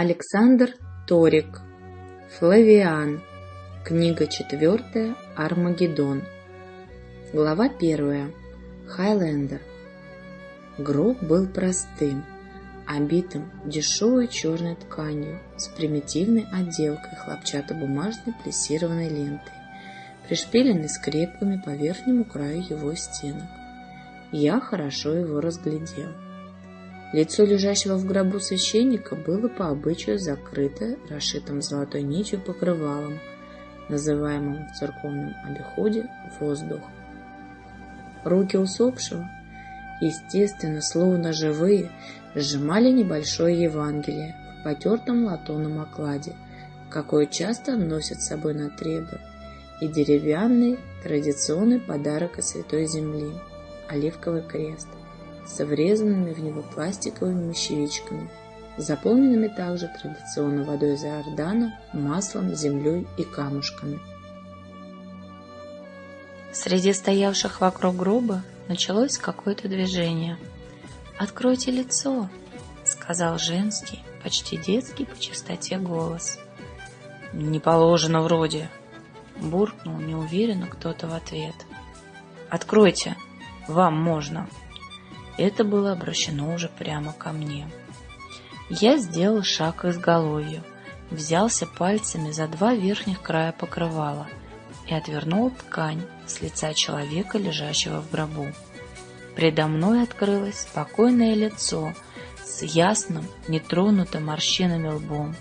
Александр Торик. Флавиан. Книга четвертая. Армагеддон. Глава первая. Хайлендер. Гроб был простым, обитым дешевой черной тканью с примитивной отделкой хлопчатобумажной плессированной лентой, пришпиленной скрепками по верхнему краю его стенок. Я хорошо его разглядел. Лицо лежащего в гробу священника было по обычаю закрыто расшитым золотой нитью покрывалом, называемым в церковном обиходе воздух. Руки усопшего, естественно, словно живые, сжимали небольшое Евангелие в потертом латунном окладе, какое часто носят с собой на требы, и деревянный традиционный подарок от Святой Земли – оливковый крест со врезанными в него пластиковыми щеличками, заполненными также традиционно водой из Иордана, маслом, землей и камушками. Среди стоявших вокруг гроба началось какое-то движение. «Откройте лицо!» — сказал женский, почти детский по чистоте голос. «Не положено вроде!» — буркнул неуверенно кто-то в ответ. «Откройте! Вам можно!» Это было обращено уже прямо ко мне. Я сделал шаг изголовью, взялся пальцами за два верхних края покрывала и отвернул ткань с лица человека, лежащего в гробу. Предо мной открылось спокойное лицо с ясным, нетронутым морщинами лбом,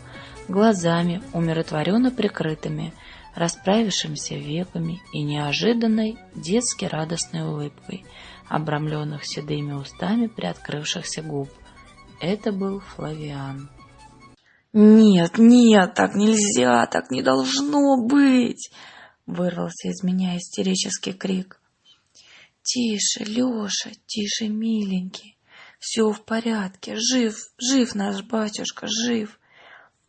глазами умиротворенно прикрытыми, расправившимися веками и неожиданной детски радостной улыбкой – обрамленных седыми устами приоткрывшихся губ. Это был Флавиан. «Нет, нет, так нельзя, так не должно быть!» Вырвался из меня истерический крик. «Тише, Леша, тише, миленький, все в порядке, жив, жив наш батюшка, жив!»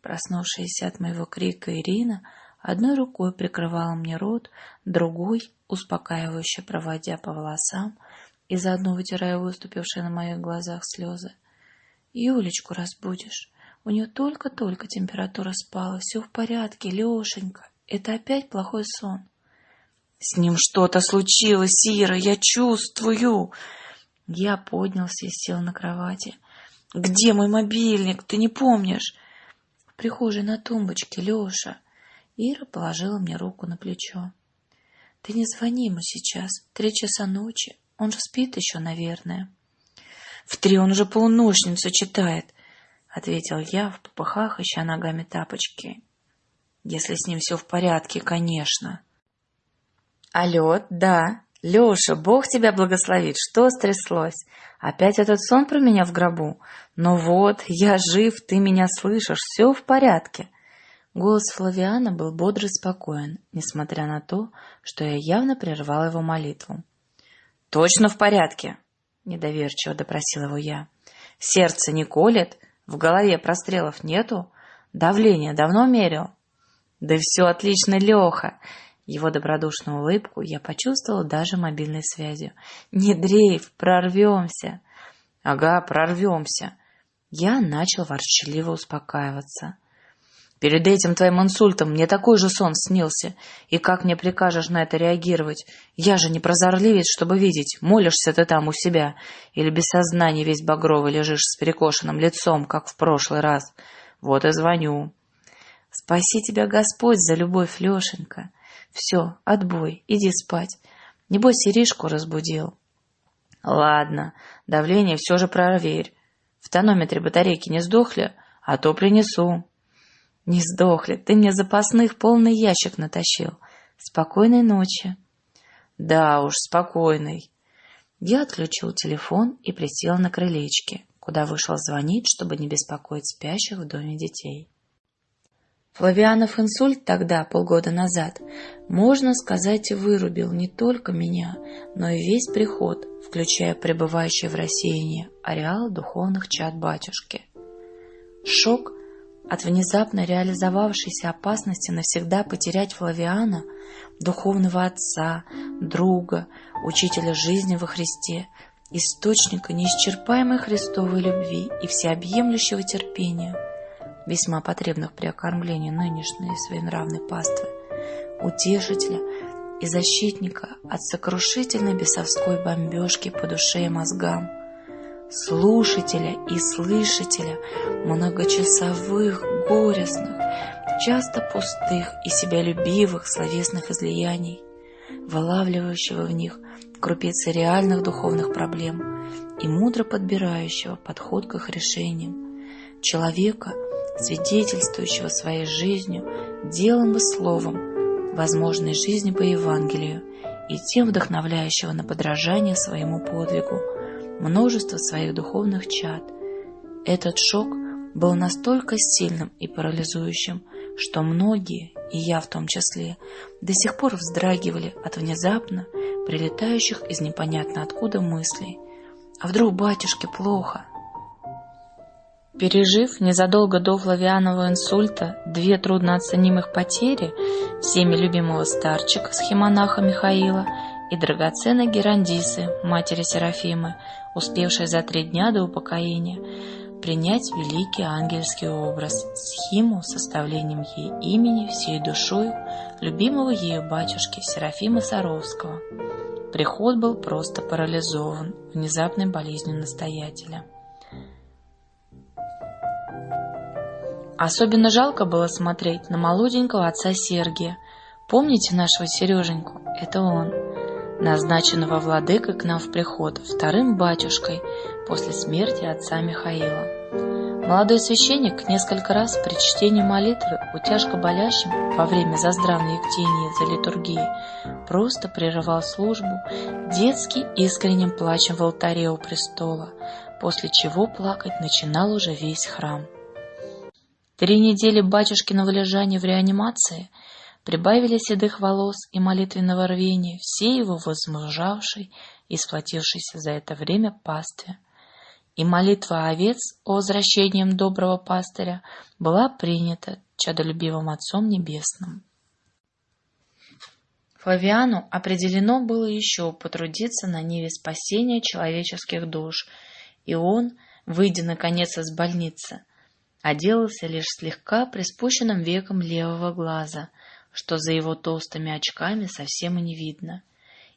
Проснувшаяся от моего крика Ирина одной рукой прикрывала мне рот, другой, успокаивающе проводя по волосам, и заодно вытирая выступившие на моих глазах слезы. «Юлечку разбудишь. У нее только-только температура спала. Все в порядке, Лешенька. Это опять плохой сон». «С ним что-то случилось, Ира, я чувствую!» Я поднялся и сел на кровати. «Где мой мобильник? Ты не помнишь?» «В прихожей на тумбочке, Леша». Ира положила мне руку на плечо. «Ты не звони ему сейчас. Три часа ночи. Он же спит еще, наверное. В три он уже полуношницу читает, ответил я в попыхах, ища ногами тапочки. Если с ним все в порядке, конечно. Алло, да. Леша, Бог тебя благословит. Что стряслось? Опять этот сон про меня в гробу? Ну вот, я жив, ты меня слышишь, все в порядке. Голос Флавиана был бодр и спокоен, несмотря на то, что я явно прервала его молитву. Точно в порядке? Недоверчиво допросил его я. Сердце не колет? В голове прострелов нету? Давление давно мерил? Да все отлично, Леха. Его добродушную улыбку я почувствовал даже мобильной связью. Не дрейф, прорвемся. Ага, прорвемся. Я начал ворчливо успокаиваться. Перед этим твоим инсультом мне такой же сон снился. И как мне прикажешь на это реагировать? Я же не прозорливец, чтобы видеть, молишься ты там у себя, или без сознания весь багровый лежишь с перекошенным лицом, как в прошлый раз. Вот и звоню. Спаси тебя Господь за любовь, Лешенька. Все, отбой, иди спать. Небось, Иришку разбудил. Ладно, давление все же проверь. В тонометре батарейки не сдохли, а то принесу. Не сдохли, ты мне запасных полный ящик натащил. Спокойной ночи. Да уж, спокойной. Я отключил телефон и присел на крылечке, куда вышел звонить, чтобы не беспокоить спящих в доме детей. Флавианов инсульт тогда, полгода назад, можно сказать, вырубил не только меня, но и весь приход, включая пребывающий в рассеянии ареал духовных чад батюшки. Шок от внезапно реализовавшейся опасности навсегда потерять Флавиана, духовного отца, друга, учителя жизни во Христе, источника неисчерпаемой Христовой любви и всеобъемлющего терпения, весьма потребных при окормлении нынешней своенравной паствы, утешителя и защитника от сокрушительной бесовской бомбежки по душе и мозгам, слушателя и слышателя многочасовых, горестных, часто пустых и себялюбивых словесных излияний, вылавливающего в них крупицы реальных духовных проблем и мудро подбирающего подход к их решениям, человека, свидетельствующего своей жизнью, делом и словом возможной жизни по Евангелию и тем вдохновляющего на подражание своему подвигу множество своих духовных чад. Этот шок был настолько сильным и парализующим, что многие, и я в том числе, до сих пор вздрагивали от внезапно прилетающих из непонятно откуда мыслей. А вдруг батюшке плохо? Пережив незадолго до Флавианового инсульта две труднооценимых потери, всеми любимого старчика схемонаха Михаила и драгоценной Герандисы, матери Серафимы, успевшей за три дня до упокоения, принять великий ангельский образ, схиму с составлением ей имени всей душою любимого ею батюшки Серафима Саровского. Приход был просто парализован внезапной болезнью настоятеля. Особенно жалко было смотреть на молоденького отца Сергия. Помните нашего Сереженьку? Это он, назначенного владыкой к нам в приход, вторым батюшкой после смерти отца Михаила. Молодой священник несколько раз при чтении молитвы у тяжко болящим во время заздравной ектении за литургией просто прерывал службу детски искренним плачем в алтаре у престола, после чего плакать начинал уже весь храм. Три недели батюшкиного лежания в реанимации прибавили седых волос и молитвенного рвения все его возмужавшей и сплотившейся за это время пастве. И молитва овец о возвращении доброго пастыря была принята чадолюбивым Отцом Небесным. Флавиану определено было еще потрудиться на ниве спасения человеческих душ, и он, выйдя наконец из больницы, оделался лишь слегка приспущенным веком левого глаза, что за его толстыми очками совсем и не видно,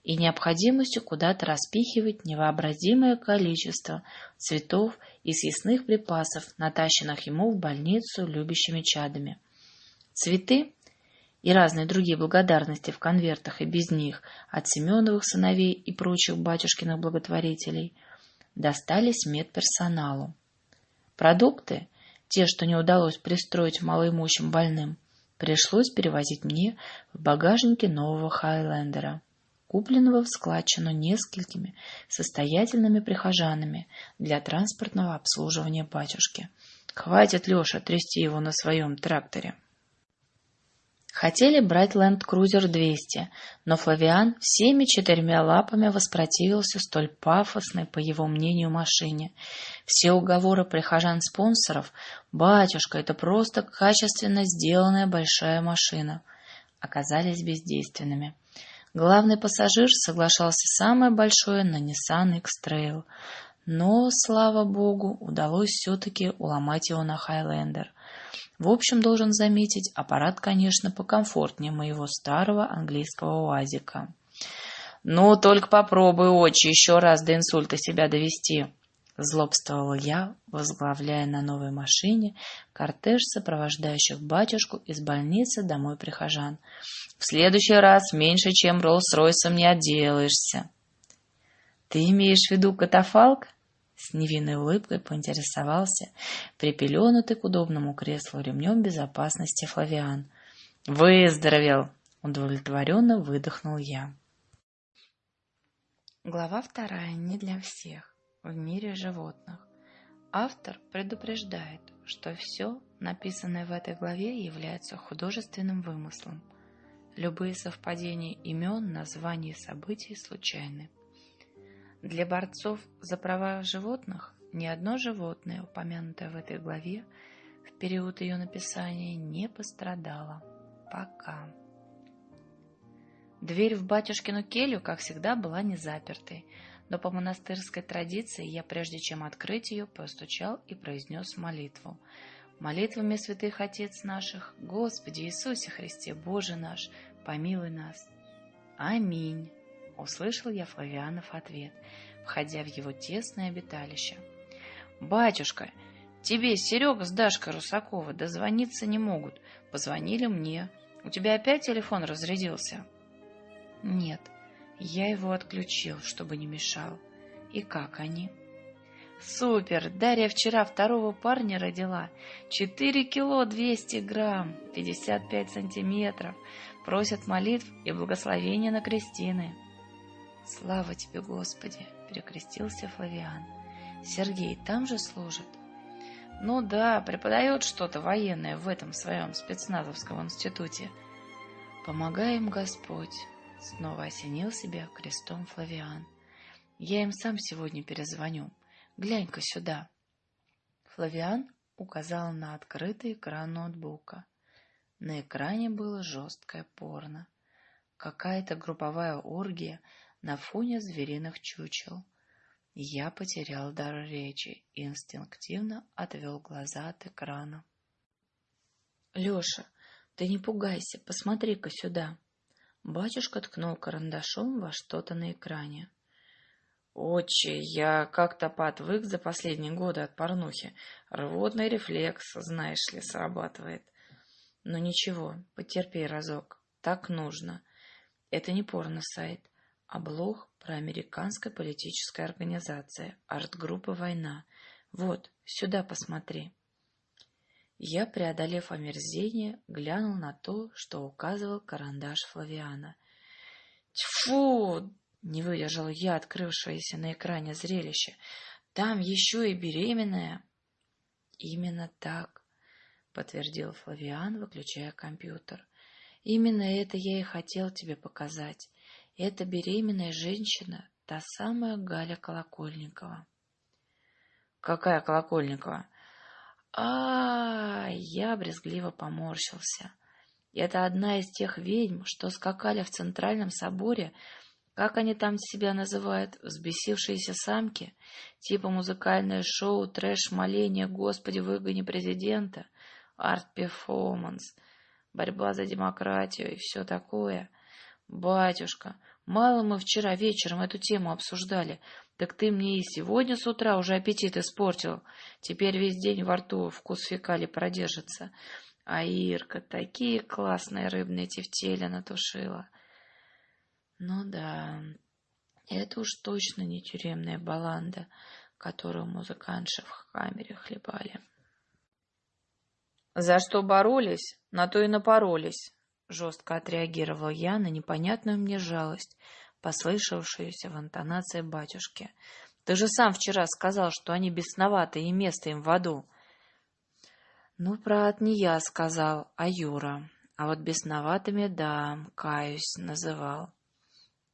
и необходимостью куда-то распихивать невообразимое количество цветов и съестных припасов, натащенных ему в больницу любящими чадами. Цветы и разные другие благодарности в конвертах и без них от Семеновых сыновей и прочих батюшкиных благотворителей достались медперсоналу. Продукты те, что не удалось пристроить малоимущим больным, пришлось перевозить мне в багажнике нового Хайлендера, купленного в складчину несколькими состоятельными прихожанами для транспортного обслуживания батюшки. Хватит, Леша, трясти его на своем тракторе. Хотели брать Land Cruiser 200, но Флавиан всеми четырьмя лапами воспротивился столь пафосной, по его мнению, машине. Все уговоры прихожан-спонсоров «Батюшка, это просто качественно сделанная большая машина» оказались бездейственными. Главный пассажир соглашался самое большое на Nissan X-Trail, но, слава богу, удалось все-таки уломать его на Highlander — в общем, должен заметить, аппарат, конечно, покомфортнее моего старого английского УАЗика. «Ну, только попробуй, очи, еще раз до инсульта себя довести», — злобствовал я, возглавляя на новой машине кортеж сопровождающих батюшку из больницы домой прихожан. «В следующий раз меньше, чем Роллс-Ройсом не отделаешься». «Ты имеешь в виду катафалк?» С невинной улыбкой поинтересовался припеленутый к удобному креслу ремнем безопасности Флавиан. «Выздоровел!» — удовлетворенно выдохнул я. Глава вторая не для всех. В мире животных. Автор предупреждает, что все, написанное в этой главе, является художественным вымыслом. Любые совпадения имен, названий событий случайны. Для борцов за права животных ни одно животное, упомянутое в этой главе, в период ее написания не пострадало. Пока. Дверь в батюшкину келью, как всегда, была не запертой, но по монастырской традиции я, прежде чем открыть ее, постучал и произнес молитву. Молитвами святых Отец наших, Господи Иисусе Христе, Боже наш, помилуй нас. Аминь. Услышал я Флавианов ответ, входя в его тесное обиталище. «Батюшка, тебе Серега с Дашкой Русакова дозвониться не могут. Позвонили мне. У тебя опять телефон разрядился?» «Нет, я его отключил, чтобы не мешал. И как они?» Супер! Дарья вчера второго парня родила. Четыре кило двести грамм, пятьдесят пять сантиметров. Просят молитв и благословения на крестины. Слава тебе, Господи! Перекрестился Флавиан. Сергей там же служит? Ну да, преподает что-то военное в этом своем спецназовском институте. Помогай им Господь! Снова осенил себя крестом Флавиан. Я им сам сегодня перезвоню. Глянь-ка сюда. Флавиан указал на открытый экран ноутбука. На экране было жесткое порно. Какая-то групповая оргия на фоне звериных чучел. Я потерял дар речи и инстинктивно отвел глаза от экрана. «Леша, ты не пугайся, посмотри-ка сюда!» Батюшка ткнул карандашом во что-то на экране. Отче, я как-то поотвык за последние годы от порнухи. Рвотный рефлекс, знаешь ли, срабатывает. Но ничего, потерпи разок. Так нужно. Это не порно-сайт, а блог про американская политическая организация, арт-группа «Война». Вот, сюда посмотри. Я, преодолев омерзение, глянул на то, что указывал карандаш Флавиана. Тьфу, не выдержал я открывшееся на экране зрелище. Там еще и беременная. Именно так, подтвердил Флавиан, выключая компьютер. Именно это я и хотел тебе показать. Эта беременная женщина, та самая Галя Колокольникова. Какая Колокольникова? А, -а, -а я брезгливо поморщился. Это одна из тех ведьм, что скакали в Центральном соборе как они там себя называют? Взбесившиеся самки? Типа музыкальное шоу, трэш, моление, Господи, выгони президента, арт-перформанс, борьба за демократию и все такое. Батюшка, мало мы вчера вечером эту тему обсуждали, так ты мне и сегодня с утра уже аппетит испортил. Теперь весь день во рту вкус фекалий продержится. А Ирка такие классные рыбные тефтели натушила. Ну да, это уж точно не тюремная баланда, которую музыкантши в камере хлебали. «За что боролись, на то и напоролись», — жестко отреагировал я на непонятную мне жалость, послышавшуюся в интонации батюшки. «Ты же сам вчера сказал, что они бесноваты и место им в аду». «Ну, брат, не я сказал, а Юра. А вот бесноватыми, да, каюсь, называл».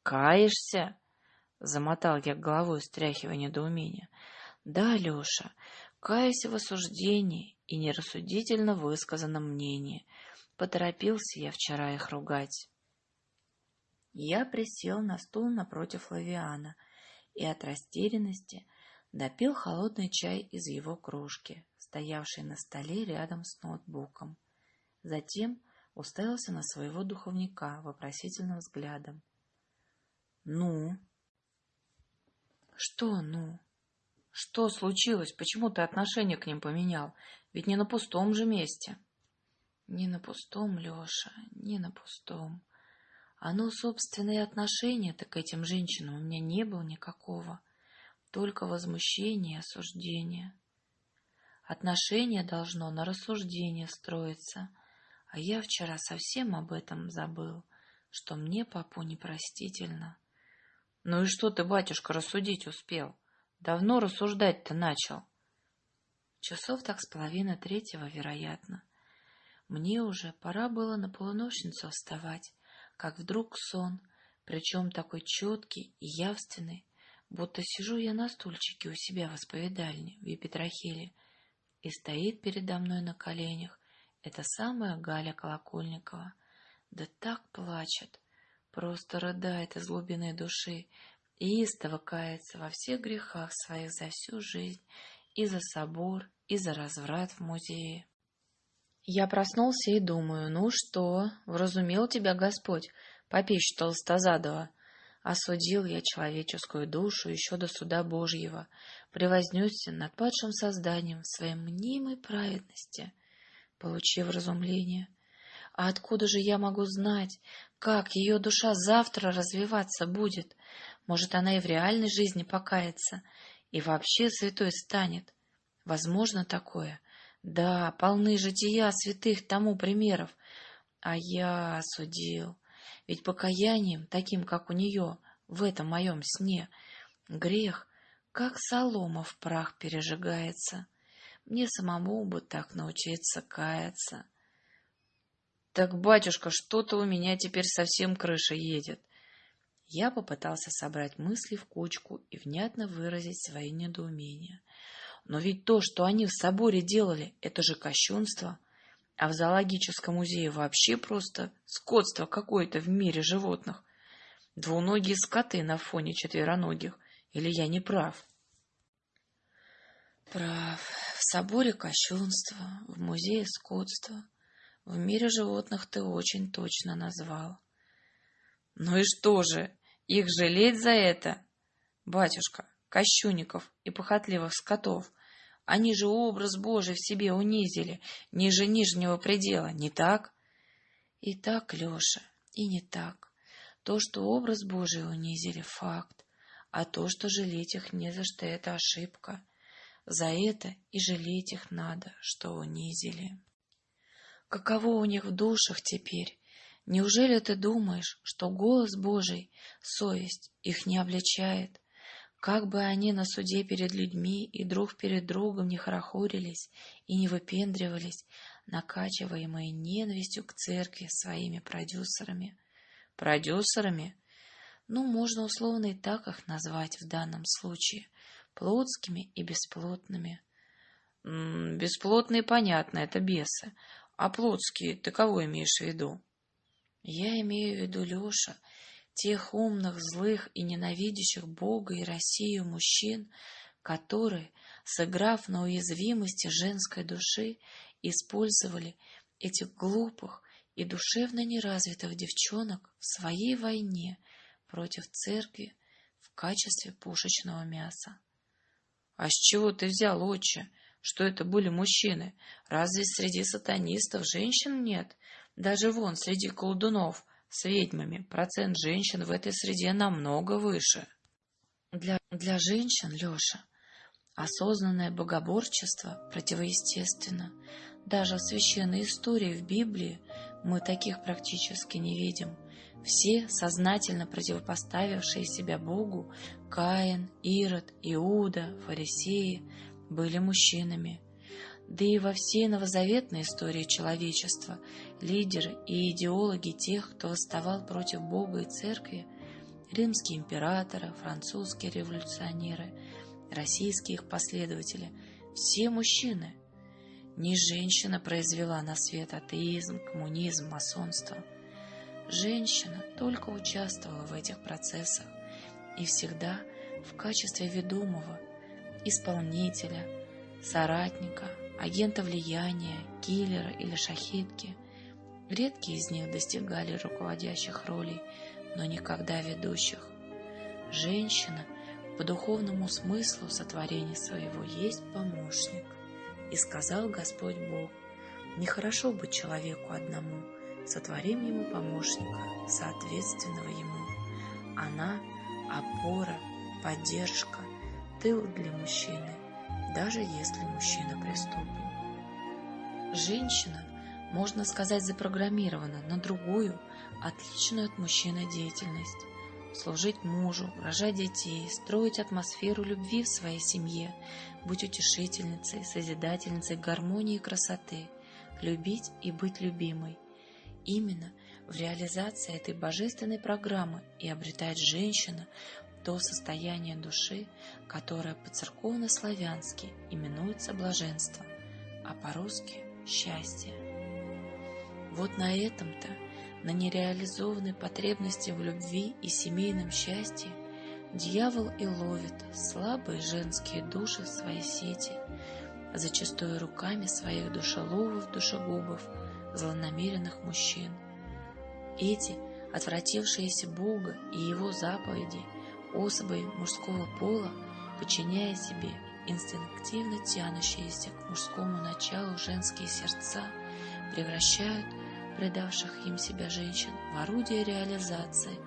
«Каешься?» — замотал я головой, стряхивая недоумение. «Да, Леша, каюсь в осуждении и нерассудительно высказанном мнении. Поторопился я вчера их ругать». Я присел на стул напротив Лавиана и от растерянности допил холодный чай из его кружки, стоявшей на столе рядом с ноутбуком. Затем уставился на своего духовника вопросительным взглядом. Ну? Что ну? Что случилось? Почему ты отношение к ним поменял? Ведь не на пустом же месте. Не на пустом, Леша, не на пустом. Оно, собственное отношение-то к этим женщинам у меня не было никакого. Только возмущение и осуждение. Отношение должно на рассуждение строиться. А я вчера совсем об этом забыл, что мне папу непростительно. Ну и что ты, батюшка, рассудить успел? Давно рассуждать-то начал. Часов так с половины третьего, вероятно. Мне уже пора было на полуношницу вставать, как вдруг сон, причем такой четкий и явственный, будто сижу я на стульчике у себя в исповедальне в Епитрахиле, и стоит передо мной на коленях эта самая Галя Колокольникова, да так плачет, просто рыдает из глубины души и истово кается во всех грехах своих за всю жизнь и за собор, и за разврат в музее. Я проснулся и думаю, ну что, вразумел тебя Господь, попищ толстозадого. Осудил я человеческую душу еще до суда Божьего, превознесся над падшим созданием в своей мнимой праведности, получив разумление. А откуда же я могу знать, как ее душа завтра развиваться будет? Может, она и в реальной жизни покается, и вообще святой станет. Возможно такое. Да, полны жития святых тому примеров. А я осудил. Ведь покаянием, таким, как у нее, в этом моем сне, грех, как солома в прах пережигается. Мне самому бы так научиться каяться. Так, батюшка, что-то у меня теперь совсем крыша едет. Я попытался собрать мысли в кучку и внятно выразить свои недоумения. Но ведь то, что они в соборе делали, это же кощунство. А в зоологическом музее вообще просто скотство какое-то в мире животных. Двуногие скоты на фоне четвероногих. Или я не прав? Прав. В соборе кощунство, в музее скотство. В мире животных ты очень точно назвал. Ну и что же, их жалеть за это? Батюшка, кощунников и похотливых скотов, они же образ Божий в себе унизили, ниже нижнего предела, не так? И так, Леша, и не так. То, что образ Божий унизили, факт, а то, что жалеть их не за что, это ошибка. За это и жалеть их надо, что унизили. Каково у них в душах теперь? Неужели ты думаешь, что голос Божий, совесть, их не обличает? Как бы они на суде перед людьми и друг перед другом не хорохорились и не выпендривались, накачиваемые ненавистью к церкви своими продюсерами. Продюсерами? Ну, можно условно и так их назвать в данном случае, плотскими и бесплотными. Бесплотные, понятно, это бесы. А плотские ты кого имеешь в виду? Я имею в виду, Леша, тех умных, злых и ненавидящих Бога и Россию мужчин, которые, сыграв на уязвимости женской души, использовали этих глупых и душевно неразвитых девчонок в своей войне против церкви в качестве пушечного мяса. — А с чего ты взял, отче? что это были мужчины. Разве среди сатанистов женщин нет? Даже вон, среди колдунов с ведьмами процент женщин в этой среде намного выше. Для, для женщин, Леша, осознанное богоборчество противоестественно. Даже в священной истории в Библии мы таких практически не видим. Все, сознательно противопоставившие себя Богу, Каин, Ирод, Иуда, фарисеи, были мужчинами. Да и во всей новозаветной истории человечества лидеры и идеологи тех, кто восставал против Бога и Церкви, римские императоры, французские революционеры, российские их последователи, все мужчины. Не женщина произвела на свет атеизм, коммунизм, масонство. Женщина только участвовала в этих процессах и всегда в качестве ведомого исполнителя, соратника, агента влияния, киллера или шахидки. Редкие из них достигали руководящих ролей, но никогда ведущих. Женщина по духовному смыслу сотворения своего есть помощник. И сказал Господь Бог, нехорошо быть человеку одному, сотворим ему помощника, соответственного ему. Она — опора, поддержка, тыл для мужчины, даже если мужчина преступник. Женщина, можно сказать, запрограммирована на другую, отличную от мужчины деятельность. Служить мужу, рожать детей, строить атмосферу любви в своей семье, быть утешительницей, созидательницей гармонии и красоты, любить и быть любимой. Именно в реализации этой божественной программы и обретает женщина то состояние души, которое по-церковно-славянски именуется блаженство, а по-русски – счастье. Вот на этом-то, на нереализованной потребности в любви и семейном счастье, дьявол и ловит слабые женские души в свои сети, зачастую руками своих душеловов, душегубов, злонамеренных мужчин. Эти, отвратившиеся Бога и Его заповеди, особой мужского пола, подчиняя себе инстинктивно тянущиеся к мужскому началу женские сердца, превращают предавших им себя женщин в орудие реализации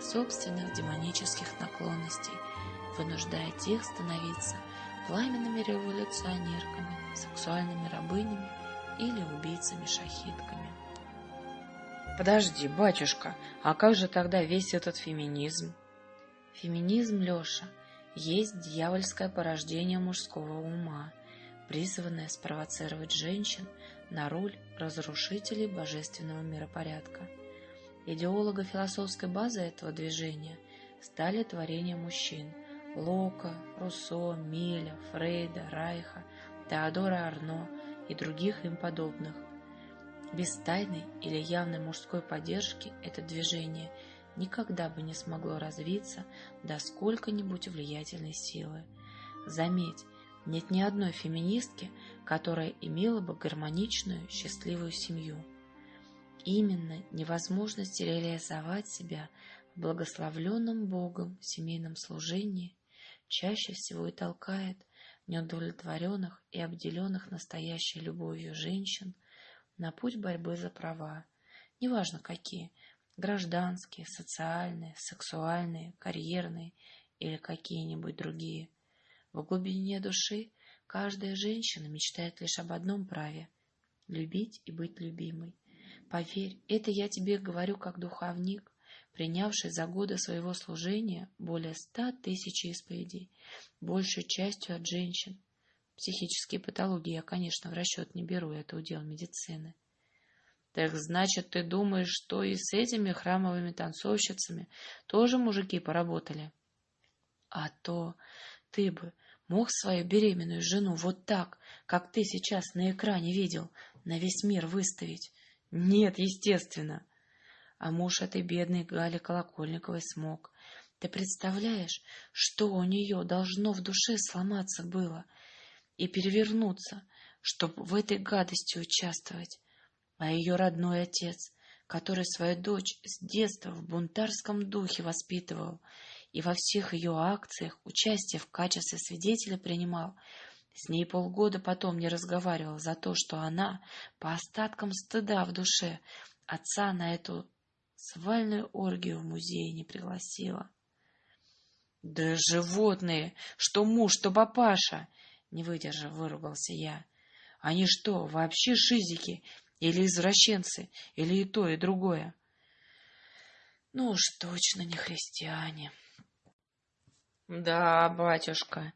собственных демонических наклонностей, вынуждая тех становиться пламенными революционерками, сексуальными рабынями или убийцами-шахитками. Подожди, батюшка, а как же тогда весь этот феминизм? Феминизм, Леша, есть дьявольское порождение мужского ума, призванное спровоцировать женщин на роль разрушителей божественного миропорядка. Идеолого-философской базой этого движения стали творения мужчин – Лока, Руссо, Миля, Фрейда, Райха, Теодора Арно и других им подобных. Без тайной или явной мужской поддержки это движение никогда бы не смогло развиться до сколько-нибудь влиятельной силы. Заметь, нет ни одной феминистки, которая имела бы гармоничную, счастливую семью. Именно невозможность реализовать себя в благословленном Богом семейном служении чаще всего и толкает неудовлетворенных и обделенных настоящей любовью женщин на путь борьбы за права, неважно какие, гражданские, социальные, сексуальные, карьерные или какие-нибудь другие. В глубине души каждая женщина мечтает лишь об одном праве — любить и быть любимой. Поверь, это я тебе говорю как духовник, принявший за годы своего служения более ста тысяч исповедей, большей частью от женщин. Психические патологии я, конечно, в расчет не беру, это удел медицины. Так значит, ты думаешь, что и с этими храмовыми танцовщицами тоже мужики поработали? А то ты бы мог свою беременную жену вот так, как ты сейчас на экране видел, на весь мир выставить? Нет, естественно. А муж этой бедной Гали Колокольниковой смог. Ты представляешь, что у нее должно в душе сломаться было и перевернуться, чтобы в этой гадости участвовать? А ее родной отец, который свою дочь с детства в бунтарском духе воспитывал и во всех ее акциях участие в качестве свидетеля принимал, с ней полгода потом не разговаривал за то, что она, по остаткам стыда в душе, отца на эту свальную оргию в музее не пригласила. — Да животные! Что муж, что папаша! — не выдержав, выругался я. — Они что, вообще шизики? Или извращенцы? Или и то, и другое? — Ну уж точно не христиане. — Да, батюшка,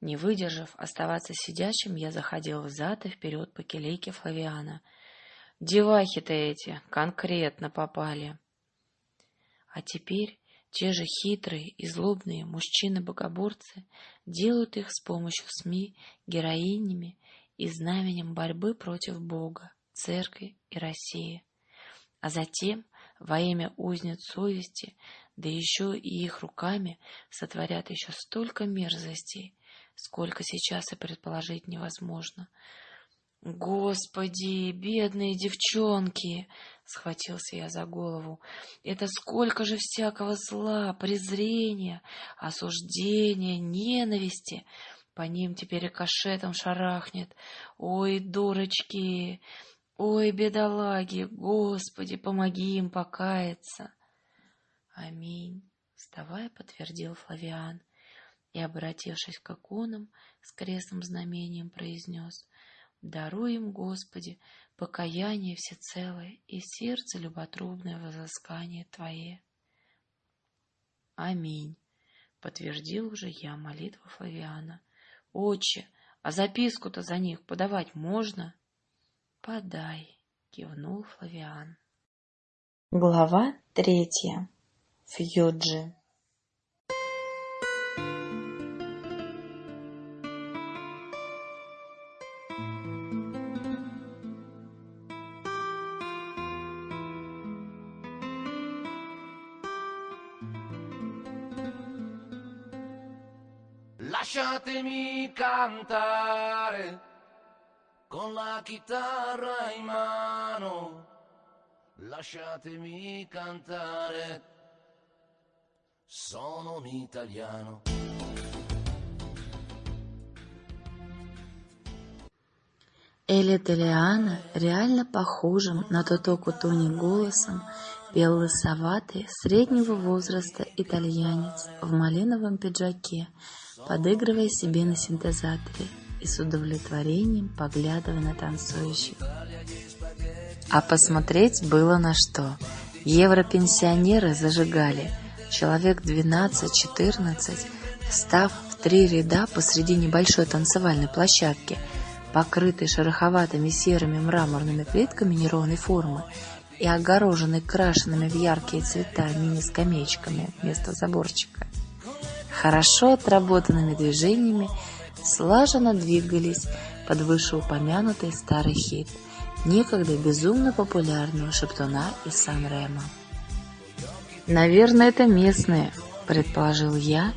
не выдержав оставаться сидящим, я заходил взад и вперед по келейке Флавиана. Девахи-то эти конкретно попали. А теперь те же хитрые и злобные мужчины-богоборцы делают их с помощью СМИ героинями и знаменем борьбы против Бога, Церкви и России. А затем, во имя узниц совести, да еще и их руками сотворят еще столько мерзостей, сколько сейчас и предположить невозможно. Господи, бедные девчонки, схватился я за голову. Это сколько же всякого зла, презрения, осуждения, ненависти. По ним теперь и кашетом шарахнет. Ой, дурочки, ой, бедолаги, Господи, помоги им покаяться. Аминь, вставая, подтвердил Флавиан и, обратившись к иконам, с крестным знамением произнес «Даруй им, Господи, покаяние всецелое и сердце люботрубное возыскание Твое». «Аминь», — подтвердил уже я молитву Флавиана. «Отче, а записку-то за них подавать можно?» «Подай», — кивнул Флавиан. Глава третья. Фьюджи. Lasciatemi cantare con la chitarra in mano, lasciatemi cantare, sono un italiano. Эля Телиана реально похожим на Тотоку Тони голосом. Пел лысоватый, среднего возраста итальянец в малиновом пиджаке, подыгрывая себе на синтезаторе и с удовлетворением поглядывая на танцующих. А посмотреть было на что. Европенсионеры зажигали, человек 12-14, встав в три ряда посреди небольшой танцевальной площадки – покрытый шероховатыми серыми мраморными плитками неровной формы и огороженный крашенными в яркие цвета мини-скамеечками вместо заборчика. Хорошо отработанными движениями слаженно двигались под вышеупомянутый старый хит, некогда безумно популярного шептуна из Сан-Ремо. «Наверное, это местные», — предположил я,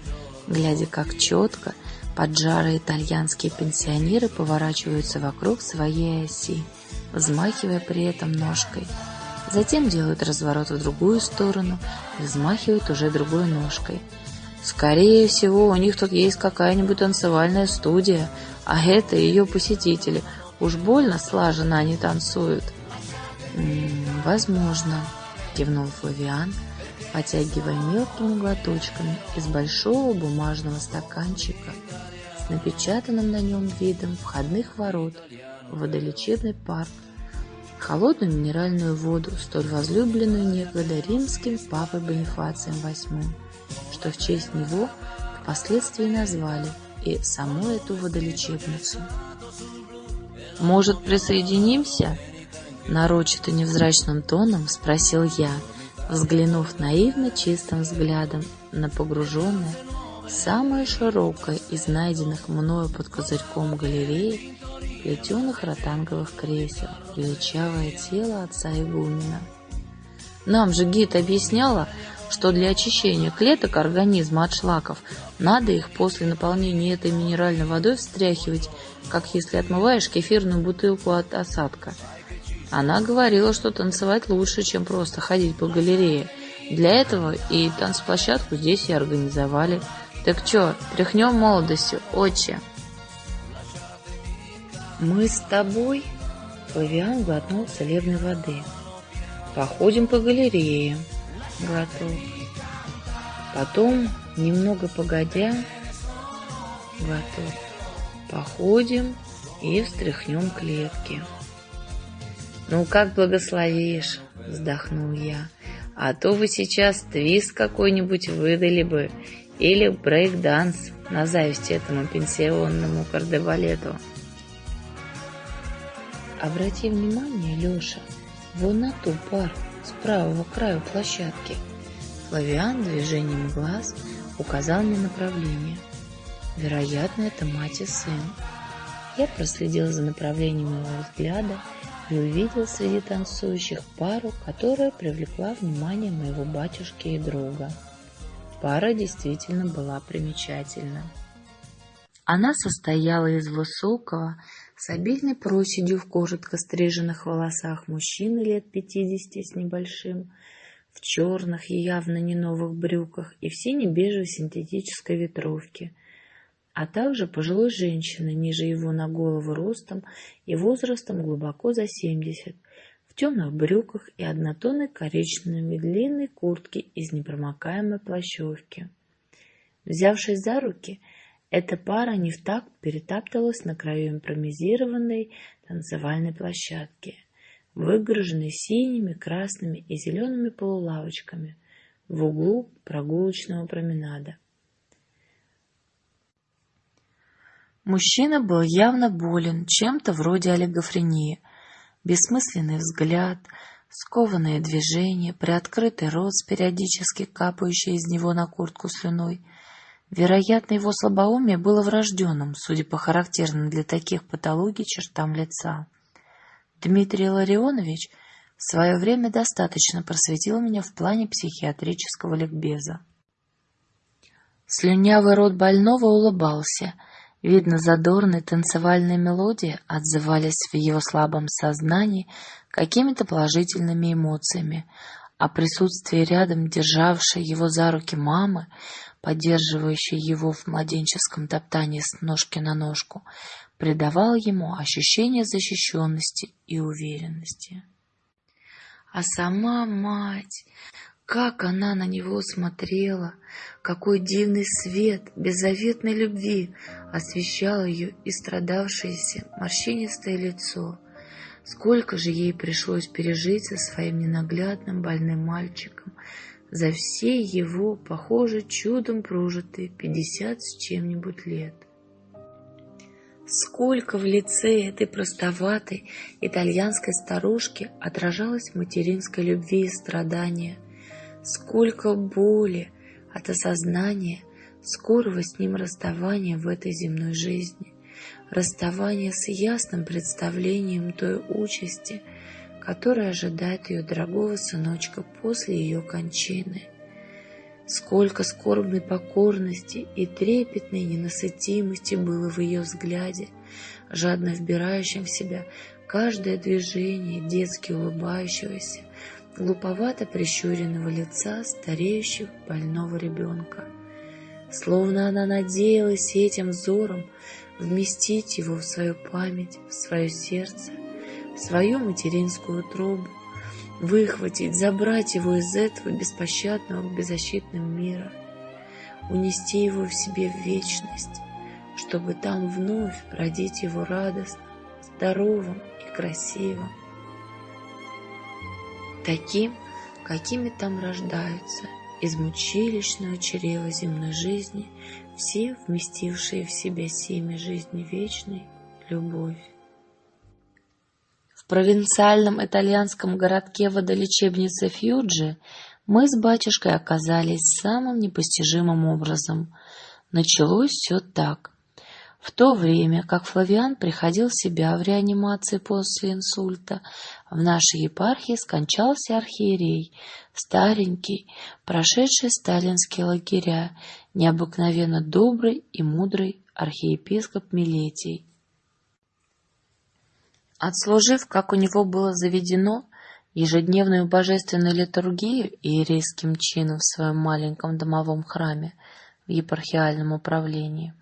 глядя, как четко — Поджарые итальянские пенсионеры поворачиваются вокруг своей оси, взмахивая при этом ножкой. Затем делают разворот в другую сторону и взмахивают уже другой ножкой. Скорее всего, у них тут есть какая-нибудь танцевальная студия, а это ее посетители. Уж больно слаженно они танцуют. «М -м, «Возможно», — кивнул Флавиан, потягивая мелкими глоточками из большого бумажного стаканчика с напечатанным на нем видом входных ворот в водолечебный парк, холодную минеральную воду, столь возлюбленную некогда римским папой Бонифацием VIII, что в честь него впоследствии назвали и саму эту водолечебницу. «Может, присоединимся?» Нарочито невзрачным тоном спросил я, взглянув наивно чистым взглядом на погруженное Самая широкая из найденных мною под козырьком галереи плетеных ротанговых кресел, величавое тело отца игумена. Нам же гид объясняла, что для очищения клеток организма от шлаков надо их после наполнения этой минеральной водой встряхивать, как если отмываешь кефирную бутылку от осадка. Она говорила, что танцевать лучше, чем просто ходить по галерее. Для этого и танцплощадку здесь и организовали – так чё, тряхнем молодостью, отче? Мы с тобой, Флавиан глотнул целебной воды. Походим по галерее, глоток. Потом, немного погодя, глоток. Походим и встряхнем клетки. «Ну, как благословишь!» — вздохнул я. «А то вы сейчас твист какой-нибудь выдали бы или брейк-данс на зависть этому пенсионному кардебалету. Обрати внимание, Леша, вон на ту пару с правого краю площадки. Флавиан движением глаз указал мне направление. Вероятно, это мать и сын. Я проследил за направлением его взгляда и увидел среди танцующих пару, которая привлекла внимание моего батюшки и друга. Пара действительно была примечательна. Она состояла из высокого, с обильной проседью в коротко стриженных волосах мужчины лет пятидесяти с небольшим, в черных и явно не новых брюках и в сине-бежевой синтетической ветровке, а также пожилой женщины ниже его на голову ростом и возрастом глубоко за семьдесят, темных брюках и однотонной коричневой длинной куртке из непромокаемой плащевки. Взявшись за руки, эта пара не в такт перетаптывалась на краю импровизированной танцевальной площадки, выгруженной синими, красными и зелеными полулавочками в углу прогулочного променада. Мужчина был явно болен чем-то вроде олигофрении – Бессмысленный взгляд, скованные движения, приоткрытый рот с периодически капающей из него на куртку слюной. Вероятно, его слабоумие было врожденным, судя по характерным для таких патологий чертам лица. Дмитрий Ларионович в свое время достаточно просветил меня в плане психиатрического ликбеза. Слюнявый рот больного улыбался, Видно, задорные танцевальные мелодии отзывались в его слабом сознании какими-то положительными эмоциями, а присутствие рядом державшей его за руки мамы, поддерживающей его в младенческом топтании с ножки на ножку, придавало ему ощущение защищенности и уверенности. А сама мать, как она на него смотрела, какой дивный свет беззаветной любви освещал ее истрадавшееся морщинистое лицо. Сколько же ей пришлось пережить со своим ненаглядным больным мальчиком за все его, похоже, чудом прожитые пятьдесят с чем-нибудь лет. Сколько в лице этой простоватой итальянской старушки отражалось материнской любви и страдания, сколько боли от осознания скорого с ним расставания в этой земной жизни, расставания с ясным представлением той участи, которая ожидает ее дорогого сыночка после ее кончины. Сколько скорбной покорности и трепетной ненасытимости было в ее взгляде, жадно вбирающем в себя каждое движение детски улыбающегося, глуповато прищуренного лица стареющих больного ребенка. Словно она надеялась этим взором вместить его в свою память, в свое сердце, свою материнскую трубу, выхватить, забрать его из этого беспощадного, беззащитного мира, унести его в себе в вечность, чтобы там вновь родить его радостно, здоровым и красивым, таким, какими там рождаются из мучилищного чрева земной жизни все вместившие в себя семя жизни вечной любовь провинциальном итальянском городке водолечебницы Фьюджи мы с батюшкой оказались самым непостижимым образом. Началось все так. В то время, как Флавиан приходил в себя в реанимации после инсульта, в нашей епархии скончался архиерей, старенький, прошедший сталинские лагеря, необыкновенно добрый и мудрый архиепископ Милетий. Отслужив, как у него было заведено, ежедневную божественную литургию иерейским чином в своем маленьком домовом храме в епархиальном управлении,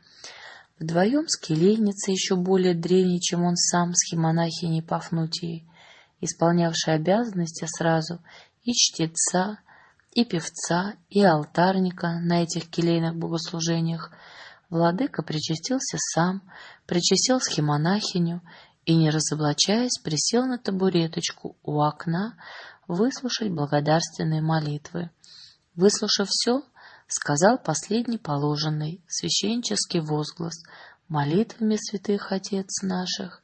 вдвоем с келейницей, еще более древней, чем он сам, с химонахиней Пафнутией, исполнявшей обязанности сразу и чтеца, и певца, и алтарника на этих келейных богослужениях, владыка причастился сам, причастил схемонахиню и, не разоблачаясь, присел на табуреточку у окна выслушать благодарственные молитвы. Выслушав все, сказал последний положенный священнический возглас молитвами святых отец наших,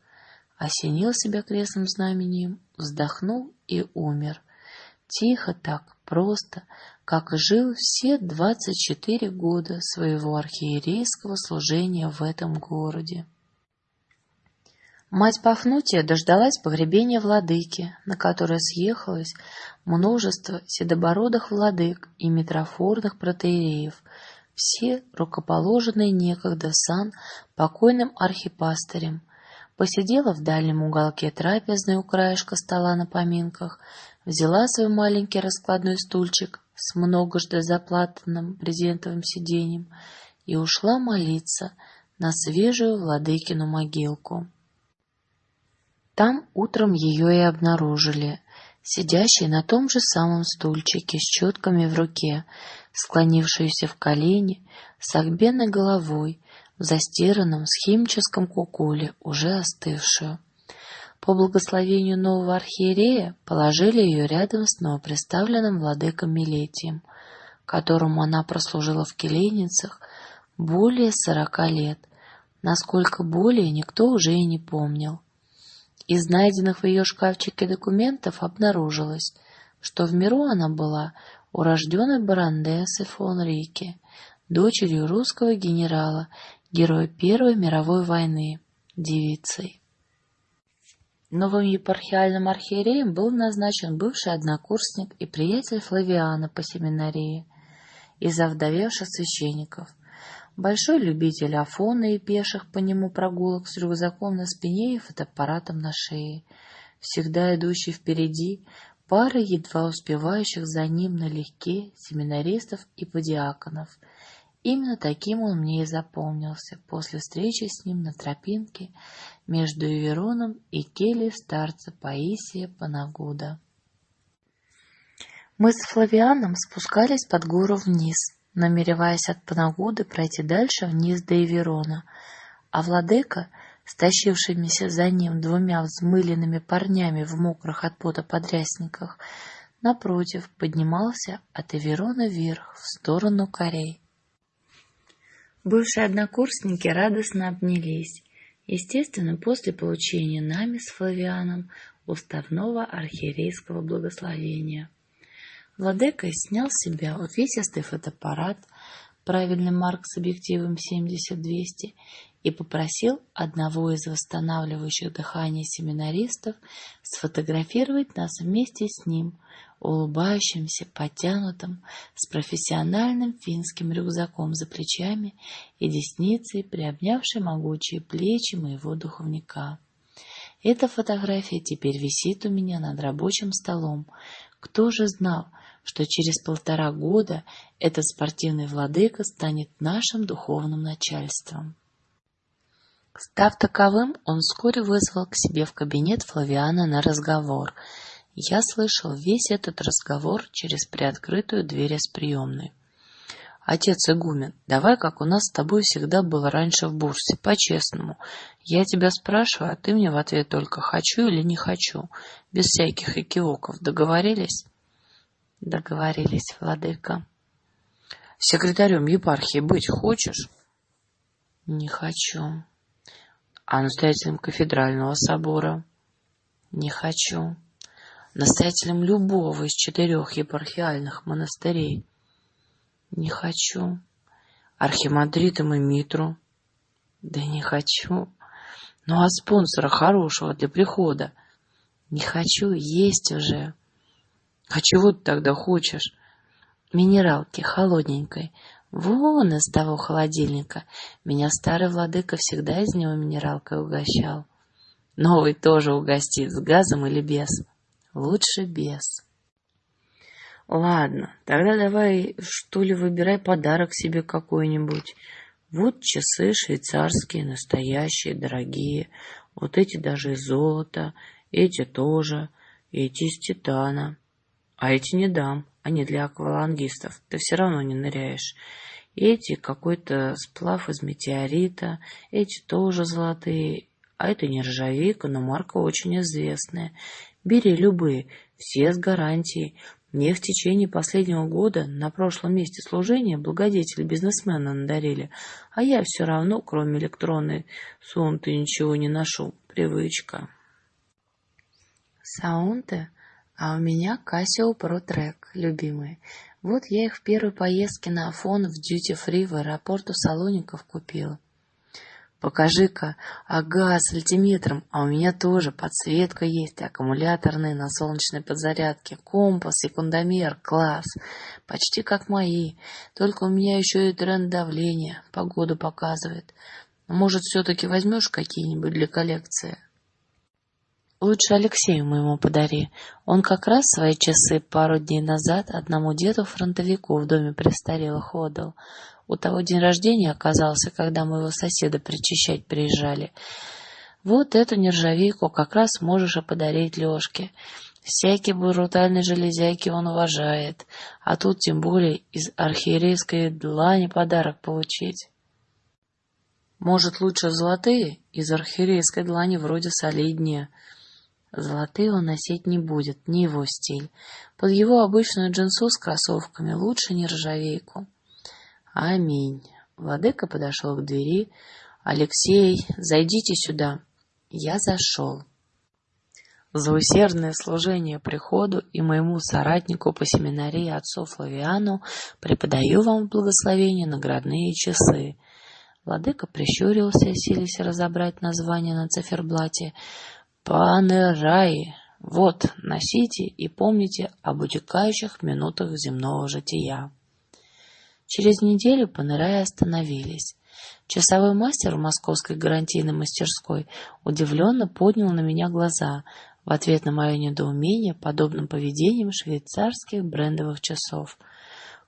осенил себя крестным знамением, вздохнул и умер. Тихо так, просто, как жил все двадцать четыре года своего архиерейского служения в этом городе. Мать Пафнутия дождалась погребения владыки, на которое съехалось множество седобородых владык и митрофорных протеереев, все рукоположенные некогда сан покойным архипастырем. Посидела в дальнем уголке трапезной у краешка стола на поминках, взяла свой маленький раскладной стульчик с многожды заплатанным брезентовым сиденьем и ушла молиться на свежую владыкину могилку. Там утром ее и обнаружили, сидящей на том же самом стульчике с четками в руке, склонившуюся в колени, с огбенной головой, в застиранном схимическом куколе, уже остывшую. По благословению нового архиерея положили ее рядом с новоприставленным владыком Милетием, которому она прослужила в келейницах более сорока лет, насколько более никто уже и не помнил. Из найденных в ее шкафчике документов обнаружилось, что в миру она была урожденной баронессы фон Рике, дочерью русского генерала, героя Первой мировой войны, девицей. Новым епархиальным архиереем был назначен бывший однокурсник и приятель Флавиана по семинарии из овдовевших священников, большой любитель Афона и пеших по нему прогулок с рюкзаком на спине и фотоаппаратом на шее, всегда идущий впереди, пара едва успевающих за ним налегке семинаристов и подиаконов. Именно таким он мне и запомнился после встречи с ним на тропинке между Ивероном и кельей старца Паисия Панагуда. Мы с Флавианом спускались под гору вниз, намереваясь от Панагуды пройти дальше вниз до Иверона, а владыка, стащившимися за ним двумя взмыленными парнями в мокрых от пота подрясниках, напротив, поднимался от Иверона вверх, в сторону Корей. Бывшие однокурсники радостно обнялись, естественно, после получения нами с Флавианом уставного архиерейского благословения. Владыка снял с себя увесистый фотоаппарат, правильный марк с объективом 70-200, и попросил одного из восстанавливающих дыхание семинаристов сфотографировать нас вместе с ним, улыбающимся, потянутым, с профессиональным финским рюкзаком за плечами и десницей, приобнявшей могучие плечи моего духовника. Эта фотография теперь висит у меня над рабочим столом. Кто же знал, что через полтора года этот спортивный владыка станет нашим духовным начальством. Став таковым, он вскоре вызвал к себе в кабинет Флавиана на разговор. Я слышал весь этот разговор через приоткрытую дверь из приемной. Отец игумен, давай, как у нас с тобой всегда было раньше в бурсе, по-честному. Я тебя спрашиваю, а ты мне в ответ только «хочу» или «не хочу», без всяких экивоков. Договорились? Договорились, владыка. Секретарем епархии быть хочешь? Не хочу. А настоятелем кафедрального собора? Не хочу. Настоятелем любого из четырех епархиальных монастырей? Не хочу. Архимандритом и Митру? Да не хочу. Ну а спонсора хорошего для прихода? Не хочу, есть уже. А чего ты тогда хочешь? Минералки холодненькой. Вон из того холодильника. Меня старый владыка всегда из него минералкой угощал. Новый тоже угостит, с газом или без. Лучше без. Ладно, тогда давай, что ли, выбирай подарок себе какой-нибудь. Вот часы швейцарские, настоящие, дорогие. Вот эти даже из золота, эти тоже, эти из титана. А эти не дам, они для аквалангистов, ты все равно не ныряешь. Эти какой-то сплав из метеорита, эти тоже золотые, а это нержавейка, но марка очень известная. Бери любые, все с гарантией. Мне в течение последнего года на прошлом месте служения благодетели бизнесмена надарили, а я все равно, кроме электронной сунты, ничего не ношу. Привычка. Саунты? А у меня Casio Pro Track, любимые. Вот я их в первой поездке на Афон в Free в аэропорту Салоников купила. Покажи-ка, ага, с альтиметром, а у меня тоже подсветка есть, аккумуляторные на солнечной подзарядке, компас, секундомер, класс, почти как мои, только у меня еще и тренд давления, погоду показывает. Может, все-таки возьмешь какие-нибудь для коллекции? Лучше Алексею моему подари. Он как раз свои часы пару дней назад одному деду-фронтовику в доме престарелых отдал. У того день рождения оказался, когда моего соседа причащать приезжали. Вот эту нержавейку как раз можешь и подарить Лешке. Всякие брутальные железяки он уважает, а тут тем более из архиерейской длани подарок получить. Может, лучше золотые? Из архиерейской длани вроде солиднее. Золотые он носить не будет, не его стиль. Под его обычную джинсу с кроссовками лучше нержавейку. Аминь. Владыка подошел к двери. Алексей, зайдите сюда. Я зашел. За усердное служение приходу и моему соратнику по семинарии отцу Флавиану преподаю вам благословение наградные часы. Владыка прищурился, силясь разобрать название на циферблате. Паны Раи, вот, носите и помните об утекающих минутах земного жития. Через неделю Панерая остановились. Часовой мастер в московской гарантийной мастерской удивленно поднял на меня глаза в ответ на мое недоумение подобным поведением швейцарских брендовых часов.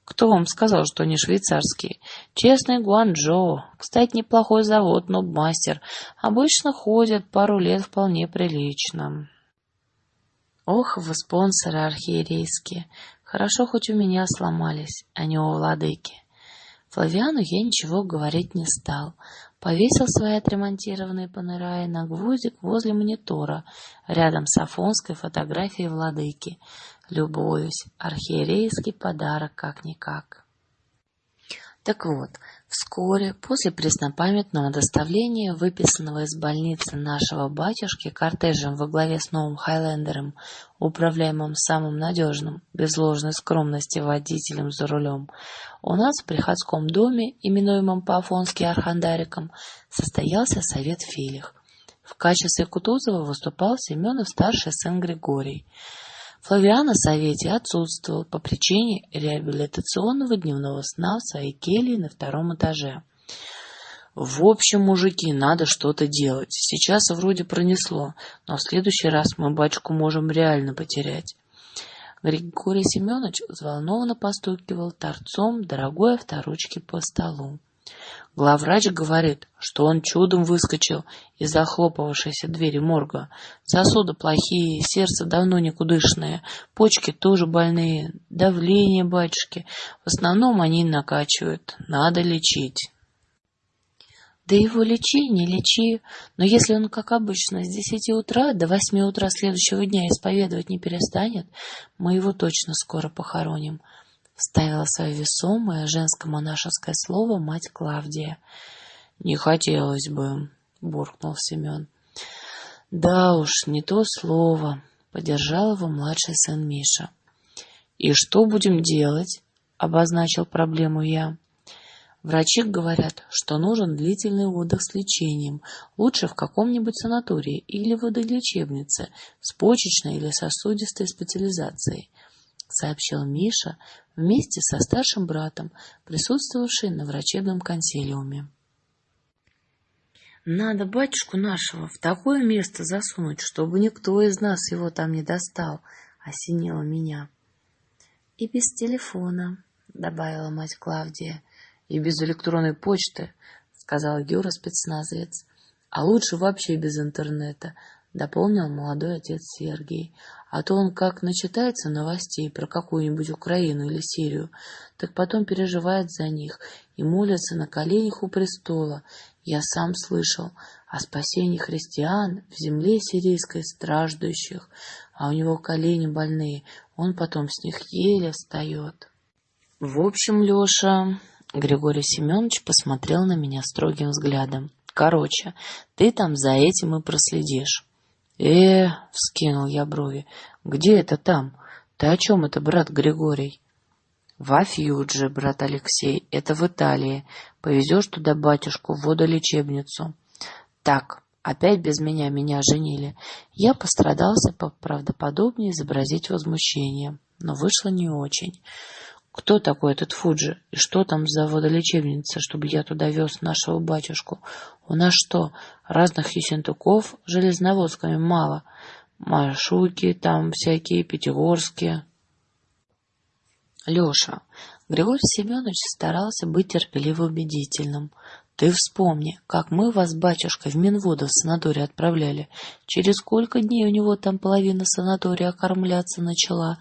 Кто вам сказал, что они швейцарские? Честный Гуанчжоу. Кстати, неплохой завод, но мастер. Обычно ходят пару лет вполне прилично. Ох, вы спонсоры архиерейские. Хорошо, хоть у меня сломались, а не у владыки. Флавиану я ничего говорить не стал. Повесил свои отремонтированные панераи на гвоздик возле монитора, рядом с афонской фотографией владыки. Любуюсь. Архиерейский подарок как-никак. Так вот, вскоре после преснопамятного доставления выписанного из больницы нашего батюшки кортежем во главе с новым Хайлендером, управляемым самым надежным, без ложной скромности водителем за рулем, у нас в приходском доме, именуемом по-афонски Архандариком, состоялся совет филих. В качестве Кутузова выступал Семенов старший сын Григорий. Флавиан на совете отсутствовал по причине реабилитационного дневного сна в своей келье на втором этаже. В общем, мужики, надо что-то делать. Сейчас вроде пронесло, но в следующий раз мы бачку можем реально потерять. Григорий Семенович взволнованно постукивал торцом дорогой авторучки по столу. Главврач говорит, что он чудом выскочил из захлопывавшейся двери морга. Сосуды плохие, сердце давно никудышное, почки тоже больные, давление, батюшки. В основном они накачивают. Надо лечить. Да его лечи, не лечи. Но если он, как обычно, с десяти утра до восьми утра следующего дня исповедовать не перестанет, мы его точно скоро похороним вставила свое весомое женско-монашеское слово мать Клавдия. «Не хотелось бы», — буркнул Семен. «Да уж, не то слово», — поддержал его младший сын Миша. «И что будем делать?» — обозначил проблему я. Врачи говорят, что нужен длительный отдых с лечением, лучше в каком-нибудь санатории или водолечебнице с почечной или сосудистой специализацией сообщил Миша вместе со старшим братом, присутствовавший на врачебном консилиуме. Надо батюшку нашего в такое место засунуть, чтобы никто из нас его там не достал, осенило меня. И без телефона, добавила мать Клавдия, и без электронной почты, сказал Юра спецназовец. А лучше вообще без интернета, дополнил молодой отец Сергей. А то он как начитается новостей про какую-нибудь Украину или Сирию, так потом переживает за них и молится на коленях у престола. Я сам слышал о спасении христиан в земле сирийской страждущих, а у него колени больные, он потом с них еле встает. В общем, Леша, Григорий Семенович посмотрел на меня строгим взглядом. Короче, ты там за этим и проследишь. Э, вскинул я брови. Где это там? Ты о чем это, брат Григорий? В Афьюдже, брат Алексей, это в Италии. Повезешь туда батюшку в водолечебницу. Так, опять без меня меня женили. Я пострадался правдоподобнее изобразить возмущение, но вышло не очень. Кто такой этот Фуджи? И что там за водолечебница, чтобы я туда вез нашего батюшку? У нас что, разных ессентуков железноводскими мало? Маршуки там всякие, пятигорские. Леша, Григорий Семенович старался быть терпеливо убедительным. Ты вспомни, как мы вас, батюшка, в Минвода в санаторий отправляли. Через сколько дней у него там половина санатория окормляться начала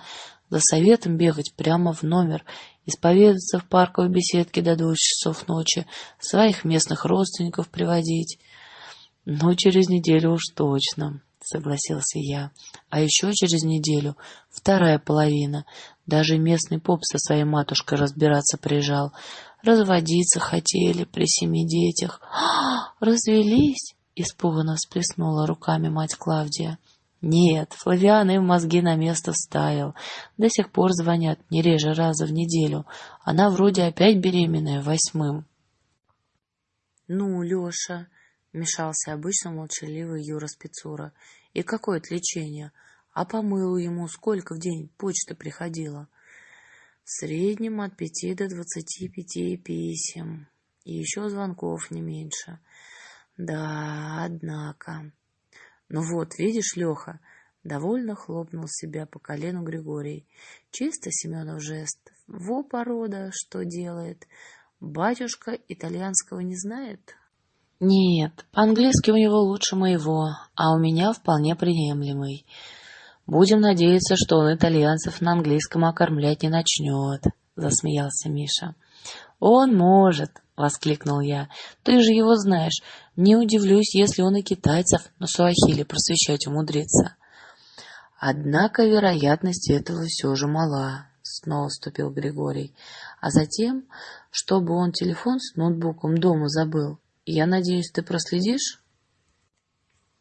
за советом бегать прямо в номер, исповедаться в парковой беседке до двух часов ночи, своих местных родственников приводить. Ну, через неделю уж точно, согласился я. А еще через неделю вторая половина. Даже местный поп со своей матушкой разбираться приезжал. Разводиться хотели при семи детях. «А, развелись? Испуганно всплеснула руками мать Клавдия. Нет, Флавиан им мозги на место вставил. До сих пор звонят не реже раза в неделю. Она вроде опять беременная, восьмым. Ну, Леша, мешался обычно молчаливый Юра Спецура. И какое отличение? А по мылу ему сколько в день почта приходила? В среднем от пяти до двадцати пяти писем. И еще звонков не меньше. Да, однако. Ну вот, видишь, Леха, довольно хлопнул себя по колену Григорий. Чисто Семенов жест. Во порода, что делает. Батюшка итальянского не знает? Нет, по-английски у него лучше моего, а у меня вполне приемлемый. Будем надеяться, что он итальянцев на английском окормлять не начнет, засмеялся Миша. Он может, воскликнул я. Ты же его знаешь. Не удивлюсь, если он и китайцев на суахили просвещать умудрится. Однако вероятность этого все же мала, снова вступил Григорий. А затем, чтобы он телефон с ноутбуком дома забыл. Я надеюсь, ты проследишь?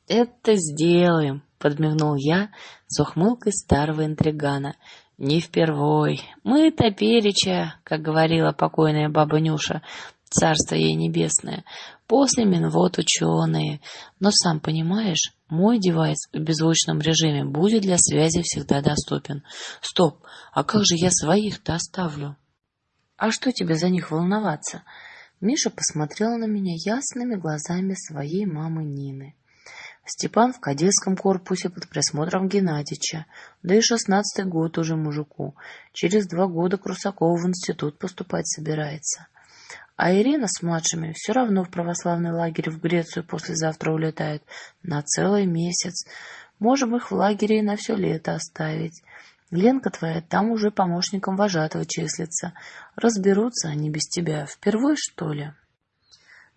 Это сделаем, подмигнул я с ухмылкой старого интригана. Не впервой. Мы топереча, как говорила покойная баба Нюша, царство ей небесное, после Минвод ученые. Но сам понимаешь, мой девайс в беззвучном режиме будет для связи всегда доступен. Стоп, а как же я своих-то оставлю? А что тебе за них волноваться? Миша посмотрел на меня ясными глазами своей мамы Нины. Степан в кадетском корпусе под присмотром Геннадича, да и шестнадцатый год уже мужику. Через два года Крусаков в институт поступать собирается. А Ирина с младшими все равно в православный лагерь в Грецию послезавтра улетает на целый месяц. Можем их в лагере и на все лето оставить. Ленка твоя там уже помощником вожатого числится. Разберутся они без тебя. Впервой, что ли?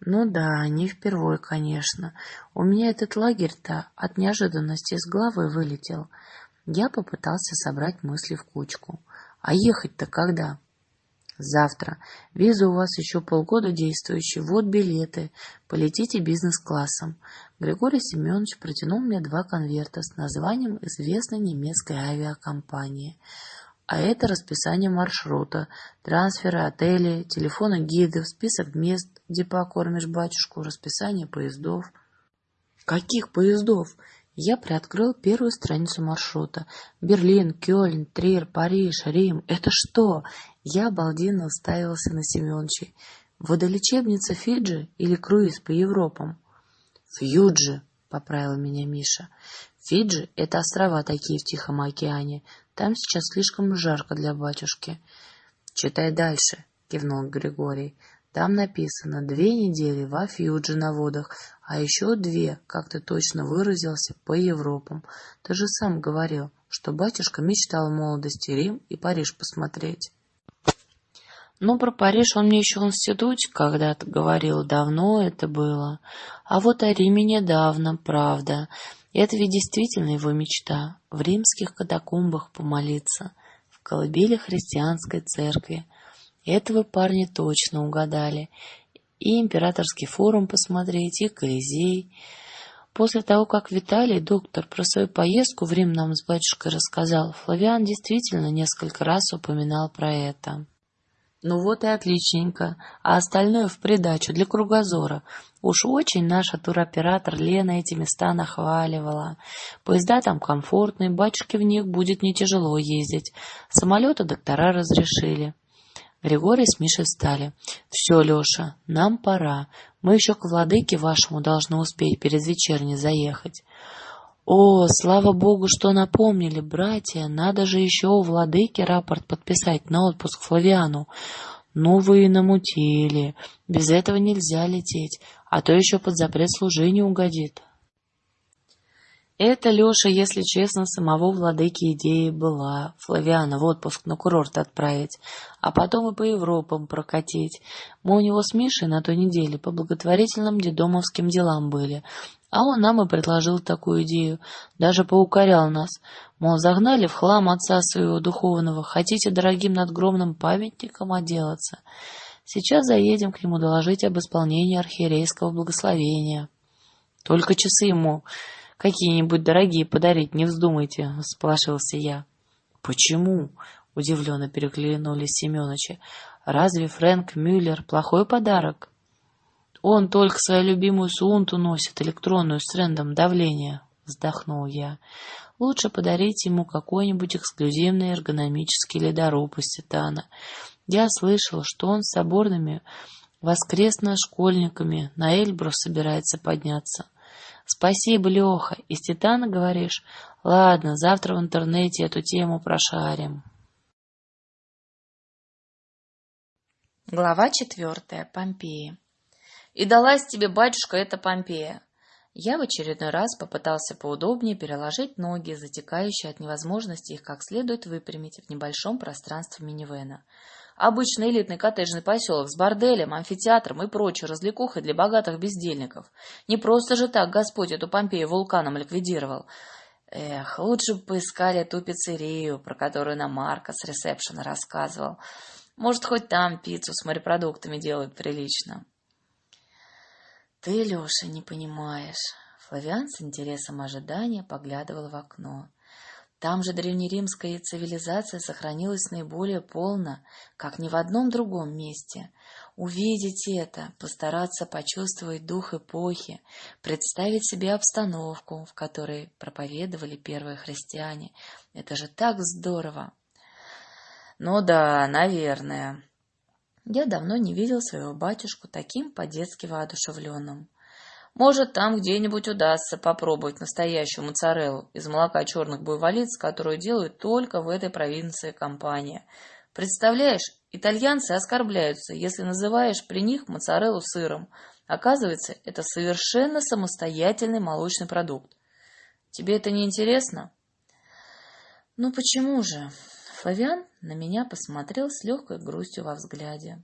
Ну да, не впервой, конечно. У меня этот лагерь-то от неожиданности с головы вылетел. Я попытался собрать мысли в кучку. А ехать-то когда? Завтра. Виза у вас еще полгода действующая. Вот билеты. Полетите бизнес-классом. Григорий Семенович протянул мне два конверта с названием известной немецкой авиакомпании. А это расписание маршрута, трансферы, отели, телефоны гидов, список мест, где покормишь батюшку, расписание поездов. Каких поездов? Я приоткрыл первую страницу маршрута. Берлин, Кёльн, Трир, Париж, Рим. Это что? Я обалденно уставился на Семёныча. Водолечебница Фиджи или круиз по Европам? Фьюджи, поправил меня Миша. Фиджи — это острова такие в Тихом океане. Там сейчас слишком жарко для батюшки. Читай дальше, кивнул Григорий. Там написано две недели во Фьюджи на водах, а еще две, как ты точно выразился, по Европам. Ты же сам говорил, что батюшка мечтал в молодости Рим и Париж посмотреть. Ну, про Париж он мне еще в институте когда-то говорил, давно это было. А вот о Риме недавно, правда. Это ведь действительно его мечта — в римских катакомбах помолиться, в колыбели христианской церкви. Этого парни точно угадали. И императорский форум посмотреть, и Колизей. После того, как Виталий, доктор, про свою поездку в Рим нам с батюшкой рассказал, Флавиан действительно несколько раз упоминал про это. Ну вот и отличненько. А остальное в придачу для кругозора. Уж очень наша туроператор Лена эти места нахваливала. Поезда там комфортные, батюшке в них будет не тяжело ездить. Самолеты доктора разрешили. Григорий с Мишей встали. «Все, Леша, нам пора. Мы еще к владыке вашему должны успеть перед вечерней заехать». О, слава богу, что напомнили, братья, надо же еще у владыки рапорт подписать на отпуск Флавиану. Ну вы и намутили. Без этого нельзя лететь, а то еще под запрет служения угодит. Это, Леша, если честно, самого владыки идеи была. Флавиана в отпуск на курорт отправить, а потом и по Европам прокатить. Мы у него с Мишей на той неделе по благотворительным дедомовским делам были, а он нам и предложил такую идею, даже поукорял нас. Мол, загнали в хлам отца своего духовного, хотите дорогим надгромным памятником отделаться? Сейчас заедем к нему доложить об исполнении архиерейского благословения. Только часы ему какие-нибудь дорогие подарить не вздумайте, — сполошился я. — Почему? — удивленно переглянулись Семеновичи. — Разве Фрэнк Мюллер плохой подарок? — он только свою любимую сунту носит, электронную, с трендом давления. вздохнул я. Лучше подарить ему какой-нибудь эксклюзивный эргономический ледоруб из титана. Я слышал, что он с соборными воскресно-школьниками на Эльбрус собирается подняться. Спасибо, Леха. Из титана, говоришь? Ладно, завтра в интернете эту тему прошарим. Глава четвертая. Помпеи. И далась тебе, батюшка, эта Помпея. Я в очередной раз попытался поудобнее переложить ноги, затекающие от невозможности их как следует выпрямить в небольшом пространстве минивэна. Обычный элитный коттеджный поселок с борделем, амфитеатром и прочей развлекухой для богатых бездельников. Не просто же так Господь эту Помпею вулканом ликвидировал. Эх, лучше бы поискали ту пиццерию, про которую нам Марко с ресепшена рассказывал. Может, хоть там пиццу с морепродуктами делают прилично. Ты, Леша, не понимаешь. Флавиан с интересом ожидания поглядывал в окно. Там же древнеримская цивилизация сохранилась наиболее полно, как ни в одном другом месте. Увидеть это, постараться почувствовать дух эпохи, представить себе обстановку, в которой проповедовали первые христиане. Это же так здорово! Ну да, наверное. Я давно не видел своего батюшку таким по-детски воодушевленным. Может, там где-нибудь удастся попробовать настоящую моцареллу из молока черных буйволиц, которую делают только в этой провинции компания. Представляешь, итальянцы оскорбляются, если называешь при них моцареллу сыром. Оказывается, это совершенно самостоятельный молочный продукт. Тебе это не интересно? Ну почему же? Флавиан на меня посмотрел с легкой грустью во взгляде.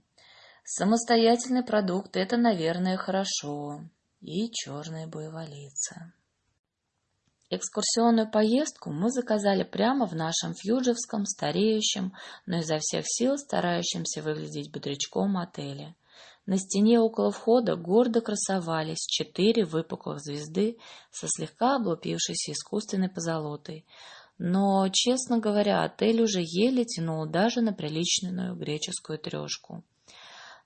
Самостоятельный продукт — это, наверное, хорошо и черная боеволица. Экскурсионную поездку мы заказали прямо в нашем фьюджевском, стареющем, но изо всех сил старающемся выглядеть бодрячком отеле. На стене около входа гордо красовались четыре выпуклых звезды со слегка облупившейся искусственной позолотой. Но, честно говоря, отель уже еле тянул даже на приличную греческую трешку.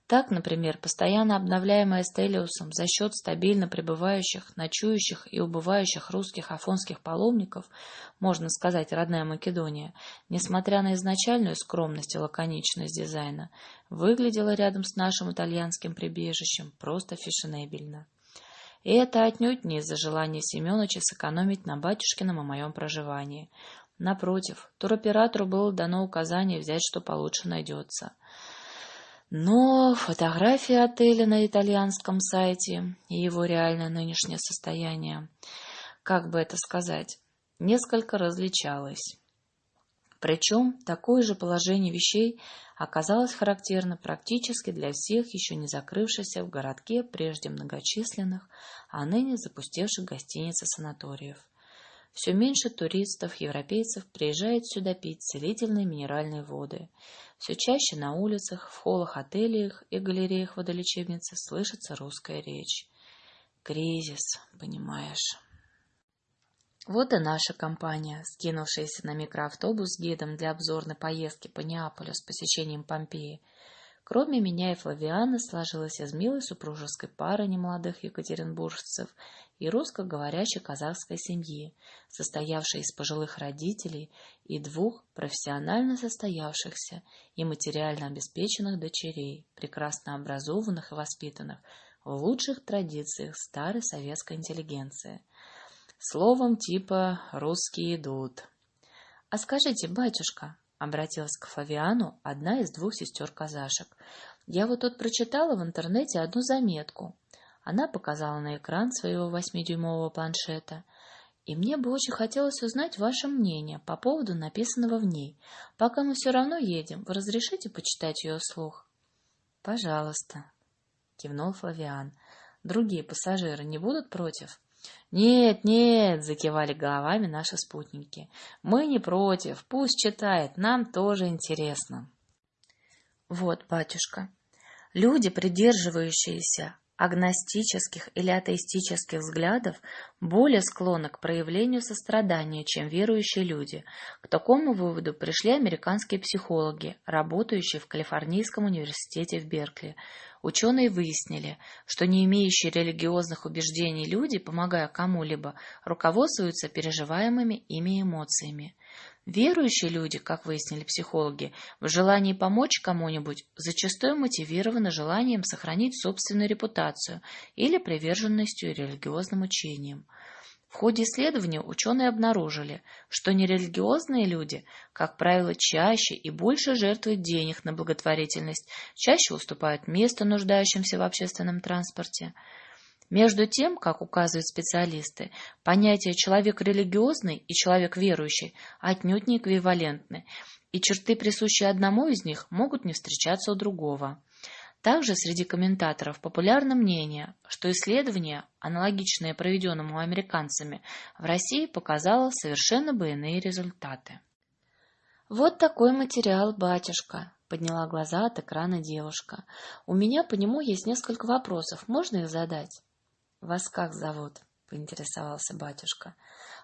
Так, например, постоянно обновляемая Стелиусом за счет стабильно пребывающих, ночующих и убывающих русских афонских паломников, можно сказать, родная Македония, несмотря на изначальную скромность и лаконичность дизайна, выглядела рядом с нашим итальянским прибежищем просто фешенебельно. И это отнюдь не из-за желания Семеновича сэкономить на батюшкином и моем проживании. Напротив, туроператору было дано указание взять, что получше найдется — но фотография отеля на итальянском сайте и его реальное нынешнее состояние, как бы это сказать, несколько различалось. Причем такое же положение вещей оказалось характерно практически для всех еще не закрывшихся в городке прежде многочисленных, а ныне запустевших гостиниц и санаториев. Все меньше туристов, европейцев приезжает сюда пить целительные минеральные воды – все чаще на улицах, в холлах отелях и галереях водолечебницы слышится русская речь. Кризис, понимаешь. Вот и наша компания, скинувшаяся на микроавтобус с гидом для обзорной поездки по Неаполю с посещением Помпеи – Кроме меня и Флавианы сложилась из милой супружеской пары немолодых екатеринбуржцев и русскоговорящей казахской семьи, состоявшей из пожилых родителей и двух профессионально состоявшихся и материально обеспеченных дочерей, прекрасно образованных и воспитанных в лучших традициях старой советской интеллигенции. Словом, типа «русские идут». «А скажите, батюшка, — обратилась к Фавиану одна из двух сестер-казашек. «Я вот тут прочитала в интернете одну заметку». Она показала на экран своего восьмидюймового планшета. «И мне бы очень хотелось узнать ваше мнение по поводу написанного в ней. Пока мы все равно едем, вы разрешите почитать ее вслух?» «Пожалуйста», — кивнул Флавиан. «Другие пассажиры не будут против?» «Нет, нет!» — закивали головами наши спутники. «Мы не против, пусть читает, нам тоже интересно». Вот, батюшка, люди, придерживающиеся агностических или атеистических взглядов, более склонны к проявлению сострадания, чем верующие люди. К такому выводу пришли американские психологи, работающие в Калифорнийском университете в Беркли. Ученые выяснили, что не имеющие религиозных убеждений люди, помогая кому-либо, руководствуются переживаемыми ими эмоциями. Верующие люди, как выяснили психологи, в желании помочь кому-нибудь зачастую мотивированы желанием сохранить собственную репутацию или приверженностью религиозным учениям. В ходе исследования ученые обнаружили, что нерелигиозные люди, как правило, чаще и больше жертвуют денег на благотворительность, чаще уступают место нуждающимся в общественном транспорте – между тем, как указывают специалисты, понятия «человек религиозный» и «человек верующий» отнюдь не эквивалентны, и черты, присущие одному из них, могут не встречаться у другого. Также среди комментаторов популярно мнение, что исследование, аналогичное проведенному американцами, в России показало совершенно бы иные результаты. «Вот такой материал, батюшка», — подняла глаза от экрана девушка. «У меня по нему есть несколько вопросов. Можно их задать?» «Вас как зовут?» — поинтересовался батюшка.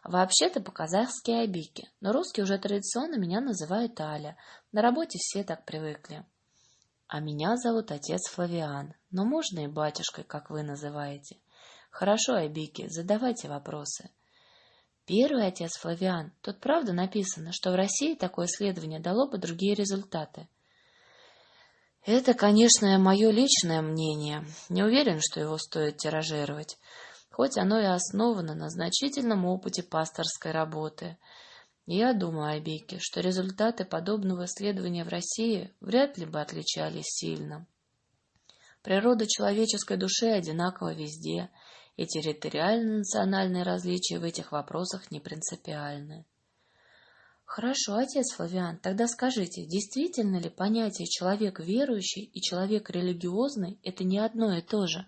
«Вообще-то по-казахски Абики, но русские уже традиционно меня называют Аля. На работе все так привыкли». «А меня зовут отец Флавиан, но можно и батюшкой, как вы называете». «Хорошо, Абики, задавайте вопросы». Первый отец Флавиан, тут правда написано, что в России такое исследование дало бы другие результаты. Это, конечно, мое личное мнение. Не уверен, что его стоит тиражировать, хоть оно и основано на значительном опыте пасторской работы. Я думаю, Абеке, что результаты подобного исследования в России вряд ли бы отличались сильно. Природа человеческой души одинакова везде, и территориально-национальные различия в этих вопросах не принципиальны. Хорошо, отец Флавиан, тогда скажите, действительно ли понятие человек верующий и человек религиозный – это не одно и то же?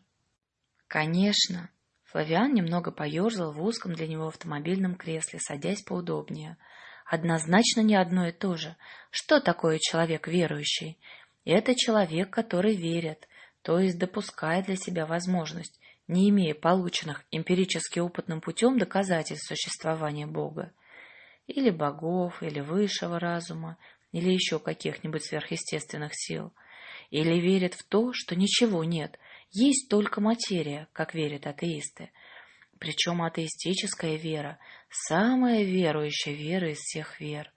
Конечно. Флавиан немного поерзал в узком для него автомобильном кресле, садясь поудобнее. Однозначно не одно и то же. Что такое человек верующий? Это человек, который верит, то есть допускает для себя возможность, не имея полученных эмпирически опытным путем доказательств существования Бога или богов, или высшего разума, или еще каких-нибудь сверхъестественных сил, или верит в то, что ничего нет, есть только материя, как верят атеисты. Причем атеистическая вера – самая верующая вера из всех вер,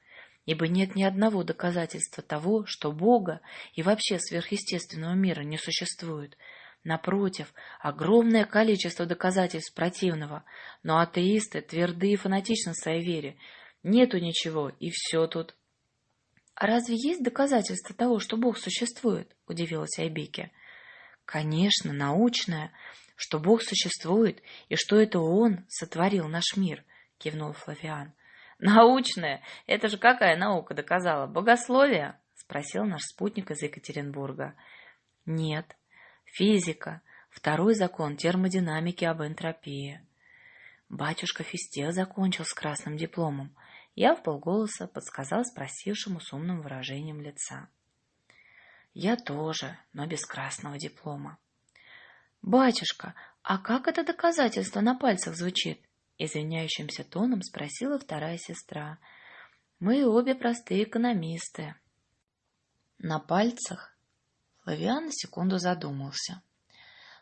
ибо нет ни одного доказательства того, что Бога и вообще сверхъестественного мира не существует. Напротив, огромное количество доказательств противного, но атеисты тверды и фанатичны в своей вере – Нету ничего, и все тут. — А разве есть доказательства того, что Бог существует? — удивилась Айбеке. — Конечно, научное, что Бог существует, и что это Он сотворил наш мир, — кивнул Флавиан. — Научное? Это же какая наука доказала? Богословие? — спросил наш спутник из Екатеринбурга. — Нет, физика, второй закон термодинамики об энтропии. Батюшка Фистех закончил с красным дипломом, я в полголоса подсказал спросившему с умным выражением лица. Я тоже, но без красного диплома. «Батюшка, а как это доказательство на пальцах звучит?» Извиняющимся тоном спросила вторая сестра. «Мы обе простые экономисты». «На пальцах?» Флавиан на секунду задумался.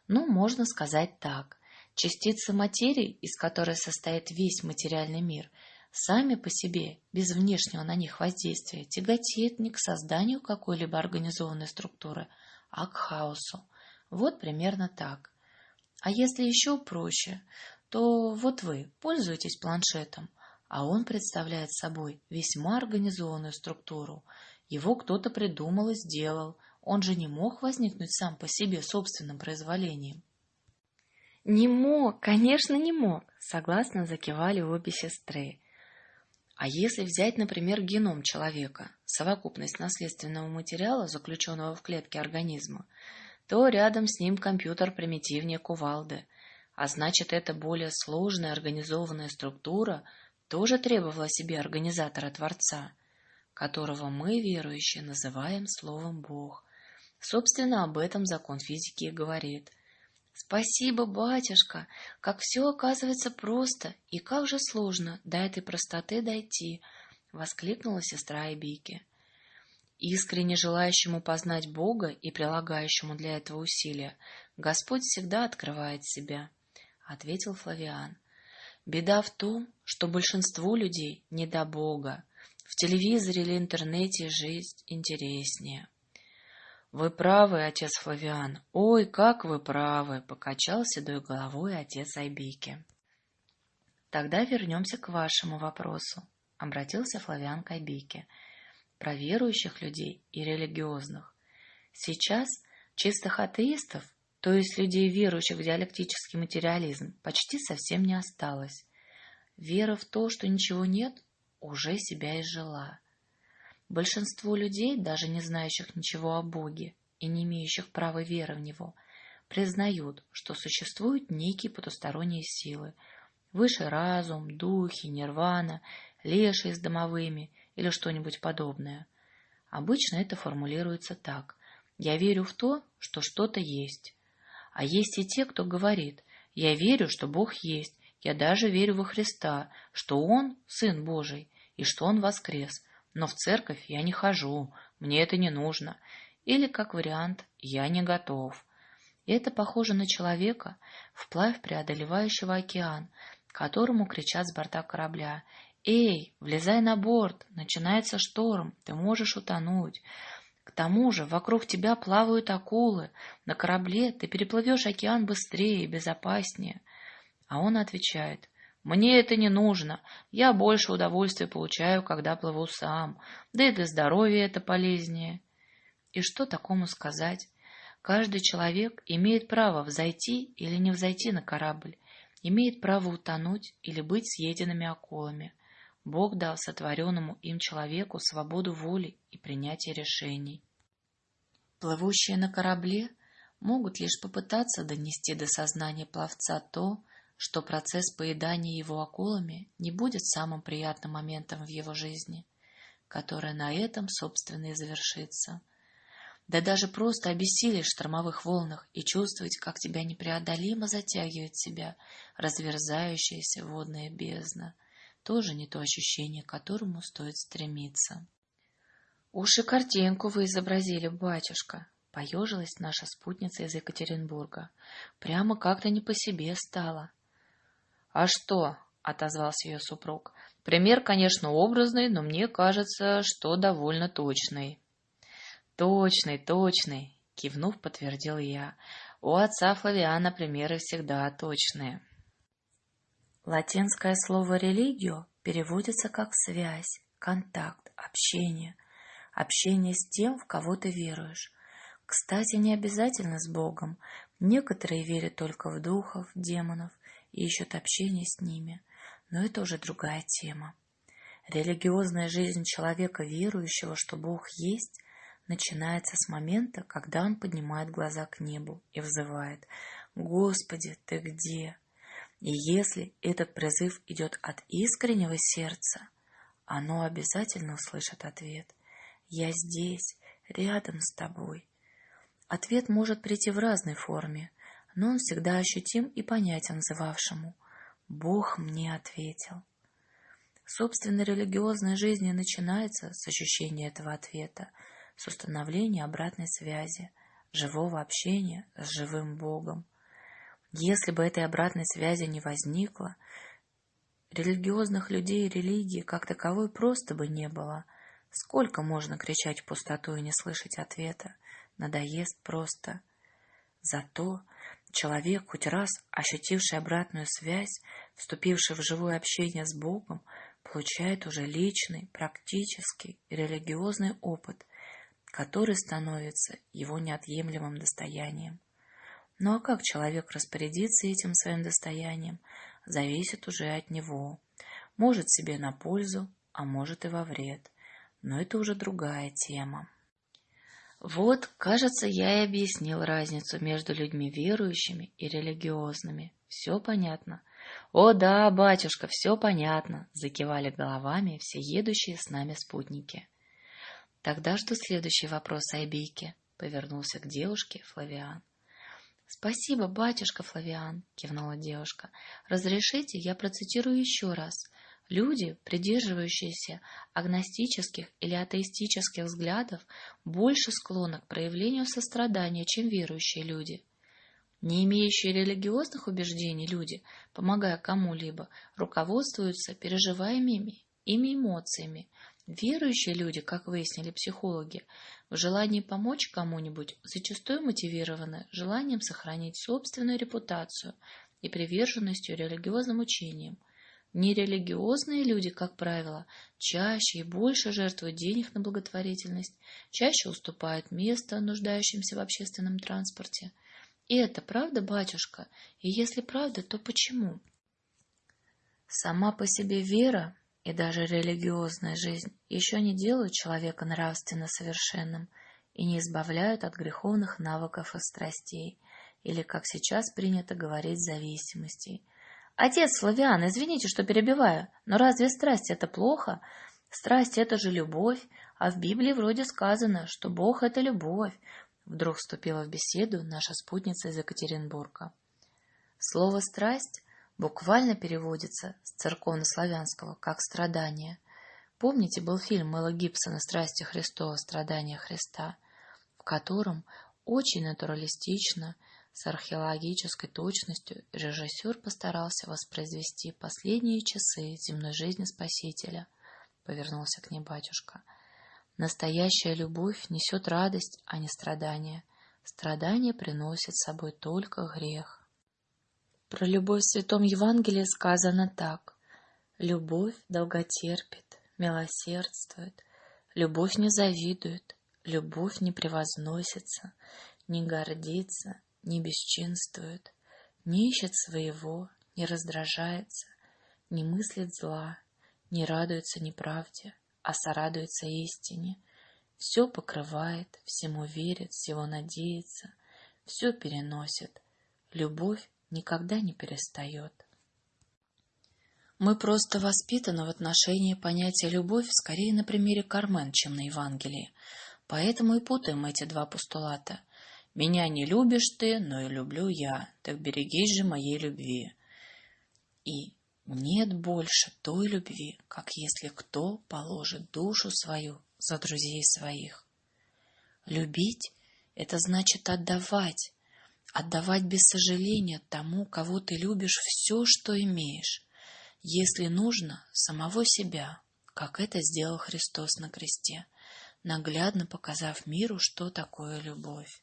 «Ну, можно сказать так. Частицы материи, из которой состоит весь материальный мир – сами по себе, без внешнего на них воздействия, тяготеют не к созданию какой-либо организованной структуры, а к хаосу. Вот примерно так. А если еще проще, то вот вы пользуетесь планшетом, а он представляет собой весьма организованную структуру. Его кто-то придумал и сделал, он же не мог возникнуть сам по себе собственным произволением. «Не мог, конечно, не мог», — согласно закивали обе сестры. А если взять, например, геном человека, совокупность наследственного материала, заключенного в клетке организма, то рядом с ним компьютер примитивнее кувалды, а значит, эта более сложная организованная структура тоже требовала себе организатора-творца, которого мы, верующие, называем словом «Бог». Собственно, об этом закон физики и говорит. Спасибо, батюшка, как все оказывается просто, и как же сложно до этой простоты дойти, — воскликнула сестра Айбики. Искренне желающему познать Бога и прилагающему для этого усилия, Господь всегда открывает себя, — ответил Флавиан. Беда в том, что большинству людей не до Бога. В телевизоре или интернете жизнь интереснее. «Вы правы, отец Флавиан, ой, как вы правы!» — покачал седой головой отец Айбики. «Тогда вернемся к вашему вопросу», — обратился Флавиан к Айбике. «Про верующих людей и религиозных. Сейчас чистых атеистов, то есть людей, верующих в диалектический материализм, почти совсем не осталось. Вера в то, что ничего нет, уже себя изжила. Большинство людей, даже не знающих ничего о Боге и не имеющих права веры в Него, признают, что существуют некие потусторонние силы, высший разум, духи, нирвана, лешие с домовыми или что-нибудь подобное. Обычно это формулируется так. Я верю в то, что что-то есть. А есть и те, кто говорит, я верю, что Бог есть, я даже верю во Христа, что Он – Сын Божий, и что Он воскрес – но в церковь я не хожу, мне это не нужно. Или, как вариант, я не готов. И это похоже на человека, вплавь преодолевающего океан, которому кричат с борта корабля «Эй, влезай на борт, начинается шторм, ты можешь утонуть». К тому же вокруг тебя плавают акулы, на корабле ты переплывешь океан быстрее и безопаснее. А он отвечает мне это не нужно. Я больше удовольствия получаю, когда плыву сам. Да и для здоровья это полезнее. И что такому сказать? Каждый человек имеет право взойти или не взойти на корабль, имеет право утонуть или быть съеденными акулами. Бог дал сотворенному им человеку свободу воли и принятия решений. Плывущие на корабле могут лишь попытаться донести до сознания пловца то, что процесс поедания его акулами не будет самым приятным моментом в его жизни, которая на этом, собственно, и завершится. Да даже просто обессилишь в штормовых волнах и чувствовать, как тебя непреодолимо затягивает себя разверзающаяся водная бездна, тоже не то ощущение, к которому стоит стремиться. «Уж картинку вы изобразили, батюшка», — поежилась наша спутница из Екатеринбурга. «Прямо как-то не по себе стало». «А что?» — отозвался ее супруг. «Пример, конечно, образный, но мне кажется, что довольно точный». «Точный, точный!» — кивнув, подтвердил я. «У отца Флавиана примеры всегда точные». Латинское слово «религио» переводится как «связь», «контакт», «общение». Общение с тем, в кого ты веруешь. Кстати, не обязательно с Богом. Некоторые верят только в духов, демонов – и ищут общение с ними, но это уже другая тема. Религиозная жизнь человека, верующего, что Бог есть, начинается с момента, когда он поднимает глаза к небу и взывает «Господи, Ты где?». И если этот призыв идет от искреннего сердца, оно обязательно услышит ответ «Я здесь, рядом с тобой». Ответ может прийти в разной форме, но он всегда ощутим и понятен взывавшему. Бог мне ответил. Собственно, религиозная жизнь начинается с ощущения этого ответа, с установления обратной связи, живого общения с живым Богом. Если бы этой обратной связи не возникло, религиозных людей и религии как таковой просто бы не было. Сколько можно кричать в пустоту и не слышать ответа? Надоест просто. Зато Человек, хоть раз ощутивший обратную связь, вступивший в живое общение с Богом, получает уже личный, практический религиозный опыт, который становится его неотъемлемым достоянием. Ну а как человек распорядится этим своим достоянием, зависит уже от него. Может себе на пользу, а может и во вред. Но это уже другая тема. Вот, кажется, я и объяснил разницу между людьми верующими и религиозными. Все понятно. О да, батюшка, все понятно, закивали головами все едущие с нами спутники. Тогда жду следующий вопрос Айбейке, повернулся к девушке Флавиан. Спасибо, батюшка Флавиан, кивнула девушка. Разрешите, я процитирую еще раз. Люди, придерживающиеся агностических или атеистических взглядов, больше склонны к проявлению сострадания, чем верующие люди. Не имеющие религиозных убеждений люди, помогая кому-либо, руководствуются переживаемыми ими эмоциями. Верующие люди, как выяснили психологи, в желании помочь кому-нибудь зачастую мотивированы желанием сохранить собственную репутацию и приверженностью религиозным учениям. Нерелигиозные люди, как правило, чаще и больше жертвуют денег на благотворительность, чаще уступают место нуждающимся в общественном транспорте. И это правда, батюшка? И если правда, то почему? Сама по себе вера и даже религиозная жизнь еще не делают человека нравственно совершенным и не избавляют от греховных навыков и страстей, или, как сейчас принято говорить, зависимостей – Отец Славиан, извините, что перебиваю, но разве страсть это плохо? Страсть это же любовь, а в Библии вроде сказано, что Бог это любовь. Вдруг вступила в беседу наша спутница из Екатеринбурга. Слово «страсть» буквально переводится с церковно-славянского как «страдание». Помните, был фильм Мэла Гибсона «Страсти Христова. Страдания Христа», в котором очень натуралистично – с археологической точностью режиссер постарался воспроизвести последние часы земной жизни Спасителя. Повернулся к ней батюшка. Настоящая любовь несет радость, а не страдания. Страдания приносит с собой только грех. Про любовь в Святом Евангелии сказано так. Любовь долготерпит, милосердствует, любовь не завидует, любовь не превозносится, не гордится, не бесчинствует, не ищет своего, не раздражается, не мыслит зла, не радуется неправде, а сорадуется истине, все покрывает, всему верит, всего надеется, все переносит. Любовь никогда не перестает. Мы просто воспитаны в отношении понятия «любовь» скорее на примере Кармен, чем на Евангелии, поэтому и путаем эти два постулата – меня не любишь ты, но и люблю я, так берегись же моей любви. И нет больше той любви, как если кто положит душу свою за друзей своих. Любить — это значит отдавать, отдавать без сожаления тому, кого ты любишь, все, что имеешь, если нужно, самого себя, как это сделал Христос на кресте, наглядно показав миру, что такое любовь.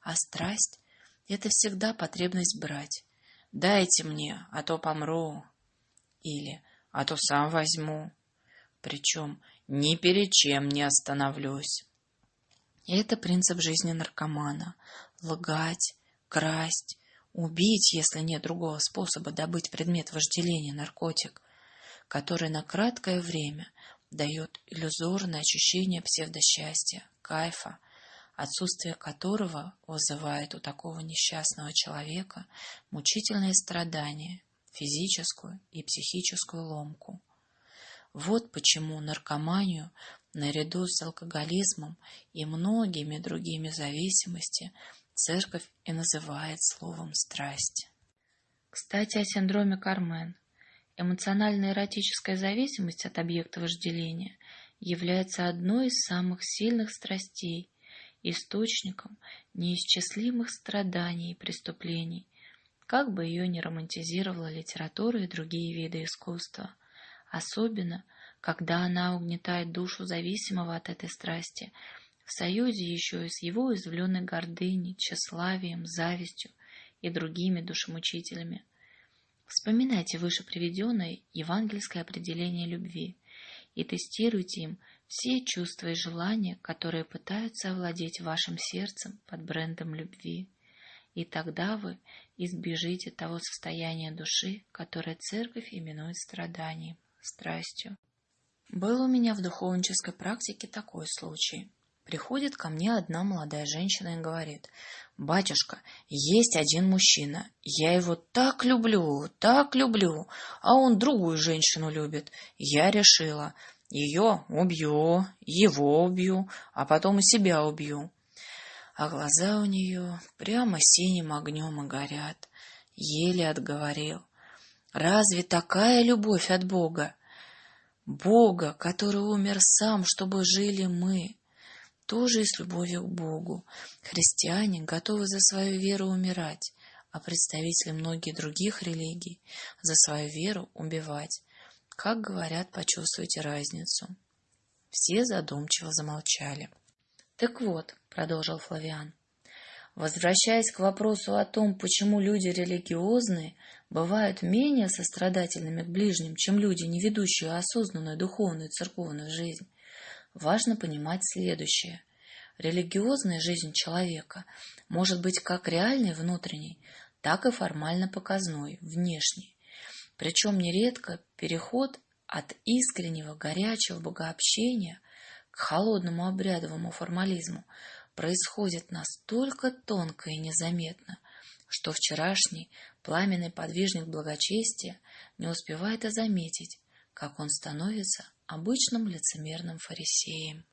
А страсть — это всегда потребность брать. «Дайте мне, а то помру». Или «а то сам возьму». Причем ни перед чем не остановлюсь. Это принцип жизни наркомана. Лгать, красть, убить, если нет другого способа добыть предмет вожделения, наркотик, который на краткое время дает иллюзорное ощущение псевдосчастья, кайфа, отсутствие которого вызывает у такого несчастного человека мучительные страдания, физическую и психическую ломку. Вот почему наркоманию, наряду с алкоголизмом и многими другими зависимостями, церковь и называет словом «страсть». Кстати, о синдроме Кармен. Эмоциональная эротическая зависимость от объекта вожделения является одной из самых сильных страстей – источником неисчислимых страданий и преступлений, как бы ее ни романтизировала литература и другие виды искусства, особенно когда она угнетает душу зависимого от этой страсти, в союзе еще и с его уязвленной гордыней, тщеславием, завистью и другими душемучителями. Вспоминайте выше приведенное евангельское определение любви и тестируйте им все чувства и желания, которые пытаются овладеть вашим сердцем под брендом любви. И тогда вы избежите того состояния души, которое церковь именует страданием, страстью. Был у меня в духовнической практике такой случай. Приходит ко мне одна молодая женщина и говорит, «Батюшка, есть один мужчина. Я его так люблю, так люблю, а он другую женщину любит. Я решила, ее убью, его убью, а потом и себя убью. а глаза у нее прямо синим огнем и горят. Еле отговорил. Разве такая любовь от Бога? Бога, который умер сам, чтобы жили мы, тоже и с любовью к Богу. Христиане готовы за свою веру умирать, а представители многих других религий за свою веру убивать. Как говорят, почувствуйте разницу. Все задумчиво замолчали. Так вот, продолжил Флавиан, возвращаясь к вопросу о том, почему люди религиозные бывают менее сострадательными к ближним, чем люди, не ведущие осознанную духовную и церковную жизнь, важно понимать следующее. Религиозная жизнь человека может быть как реальной внутренней, так и формально показной, внешней. Причем нередко переход от искреннего, горячего богообщения к холодному обрядовому формализму происходит настолько тонко и незаметно, что вчерашний пламенный подвижник благочестия не успевает заметить, как он становится обычным лицемерным фарисеем.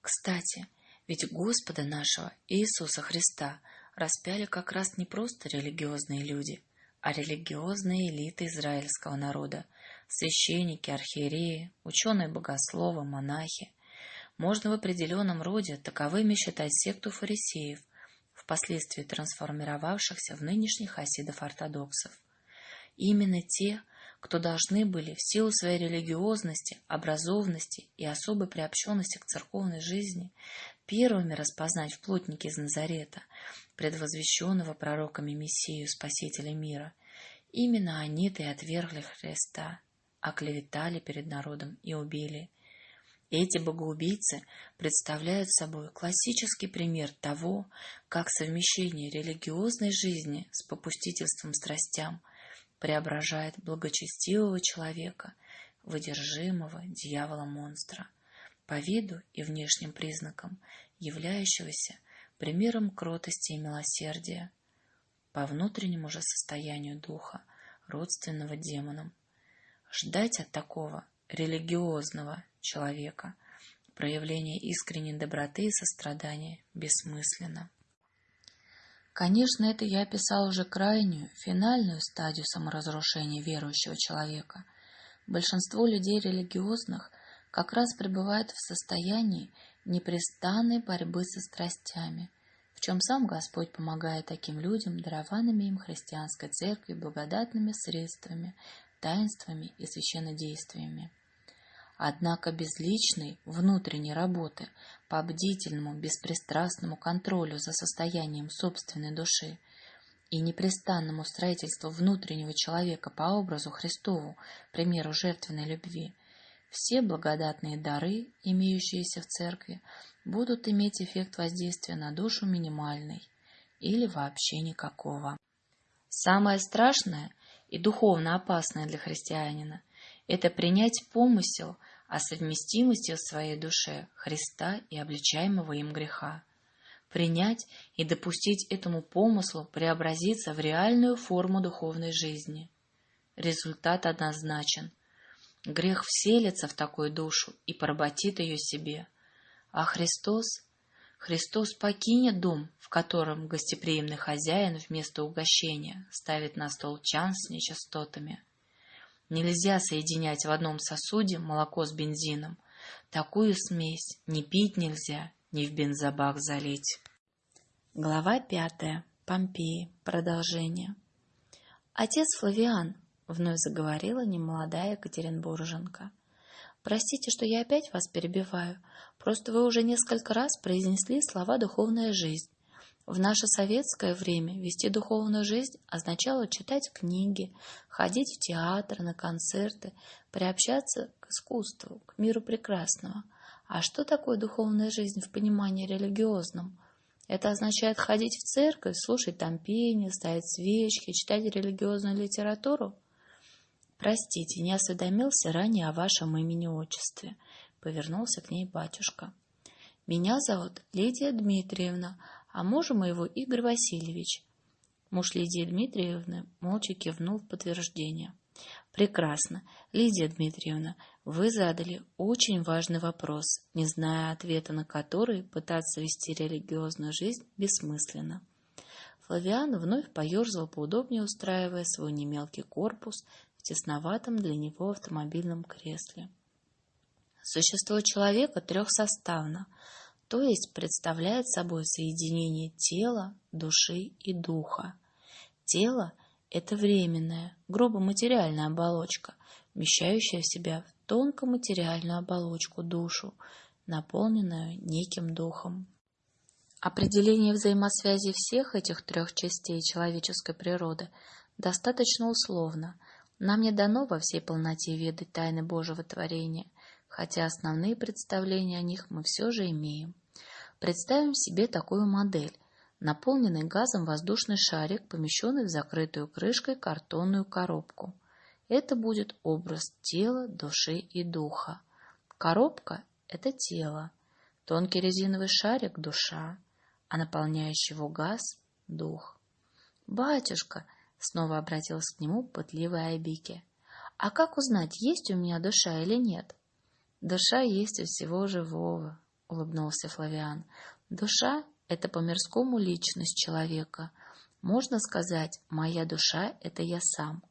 Кстати, ведь Господа нашего Иисуса Христа распяли как раз не просто религиозные люди, а религиозные элиты израильского народа, священники, архиереи, ученые-богословы, монахи. Можно в определенном роде таковыми считать секту фарисеев, впоследствии трансформировавшихся в нынешних хасидов-ортодоксов. Именно те, кто должны были в силу своей религиозности, образованности и особой приобщенности к церковной жизни первыми распознать в плотнике из Назарета, предвозвещенного пророками Мессию, Спасителя мира. Именно они-то и отвергли Христа, оклеветали перед народом и убили. Эти богоубийцы представляют собой классический пример того, как совмещение религиозной жизни с попустительством страстям – преображает благочестивого человека в дьявола-монстра, по виду и внешним признакам являющегося примером кротости и милосердия, по внутреннему же состоянию духа, родственного демонам. Ждать от такого религиозного человека проявления искренней доброты и сострадания бессмысленно. Конечно, это я описал уже крайнюю, финальную стадию саморазрушения верующего человека. Большинство людей религиозных как раз пребывает в состоянии непрестанной борьбы со страстями, в чем сам Господь помогает таким людям дарованными им христианской церкви благодатными средствами, таинствами и священнодействиями. Однако без личной, внутренней работы по бдительному, беспристрастному контролю за состоянием собственной души и непрестанному строительству внутреннего человека по образу Христову, примеру жертвенной любви, все благодатные дары, имеющиеся в церкви, будут иметь эффект воздействия на душу минимальный или вообще никакого. Самое страшное и духовно опасное для христианина – это принять помысел – о совместимости в своей душе Христа и обличаемого им греха, принять и допустить этому помыслу преобразиться в реальную форму духовной жизни. Результат однозначен. Грех вселится в такую душу и поработит ее себе, а Христос Христос покинет дом, в котором гостеприимный хозяин вместо угощения ставит на стол чан с нечистотами. Нельзя соединять в одном сосуде молоко с бензином. Такую смесь ни пить нельзя, ни в бензобак залить. Глава пятая. Помпеи. Продолжение. Отец Флавиан, вновь заговорила немолодая Екатеринбурженка. Простите, что я опять вас перебиваю. Просто вы уже несколько раз произнесли слова «духовная жизнь». В наше советское время вести духовную жизнь означало читать книги, ходить в театр, на концерты, приобщаться к искусству, к миру прекрасного. А что такое духовная жизнь в понимании религиозном? Это означает ходить в церковь, слушать там пение, ставить свечки, читать религиозную литературу? Простите, не осведомился ранее о вашем имени-отчестве. Повернулся к ней батюшка. Меня зовут Лидия Дмитриевна, а мужа моего Игорь Васильевич. Муж Лидии Дмитриевны молча кивнул в подтверждение. Прекрасно. Лидия Дмитриевна, вы задали очень важный вопрос, не зная ответа на который пытаться вести религиозную жизнь бессмысленно. Флавиан вновь поерзал поудобнее, устраивая свой немелкий корпус в тесноватом для него автомобильном кресле. Существо человека трехсоставно, то есть представляет собой соединение тела, души и духа. Тело – это временная, грубо материальная оболочка, вмещающая в себя тонкоматериальную оболочку душу, наполненную неким духом. Определение взаимосвязи всех этих трех частей человеческой природы достаточно условно. Нам не дано во всей полноте ведать тайны Божьего творения, хотя основные представления о них мы все же имеем. Представим себе такую модель. Наполненный газом воздушный шарик, помещенный в закрытую крышкой картонную коробку. Это будет образ тела, души и духа. Коробка – это тело. Тонкий резиновый шарик – душа а наполняющий его газ — дух. «Батюшка!» — снова обратилась к нему пытливая Айбике. «А как узнать, есть у меня душа или нет?» «Душа есть у всего живого», — улыбнулся Флавиан. «Душа — это по-мирскому личность человека. Можно сказать, моя душа — это я сам.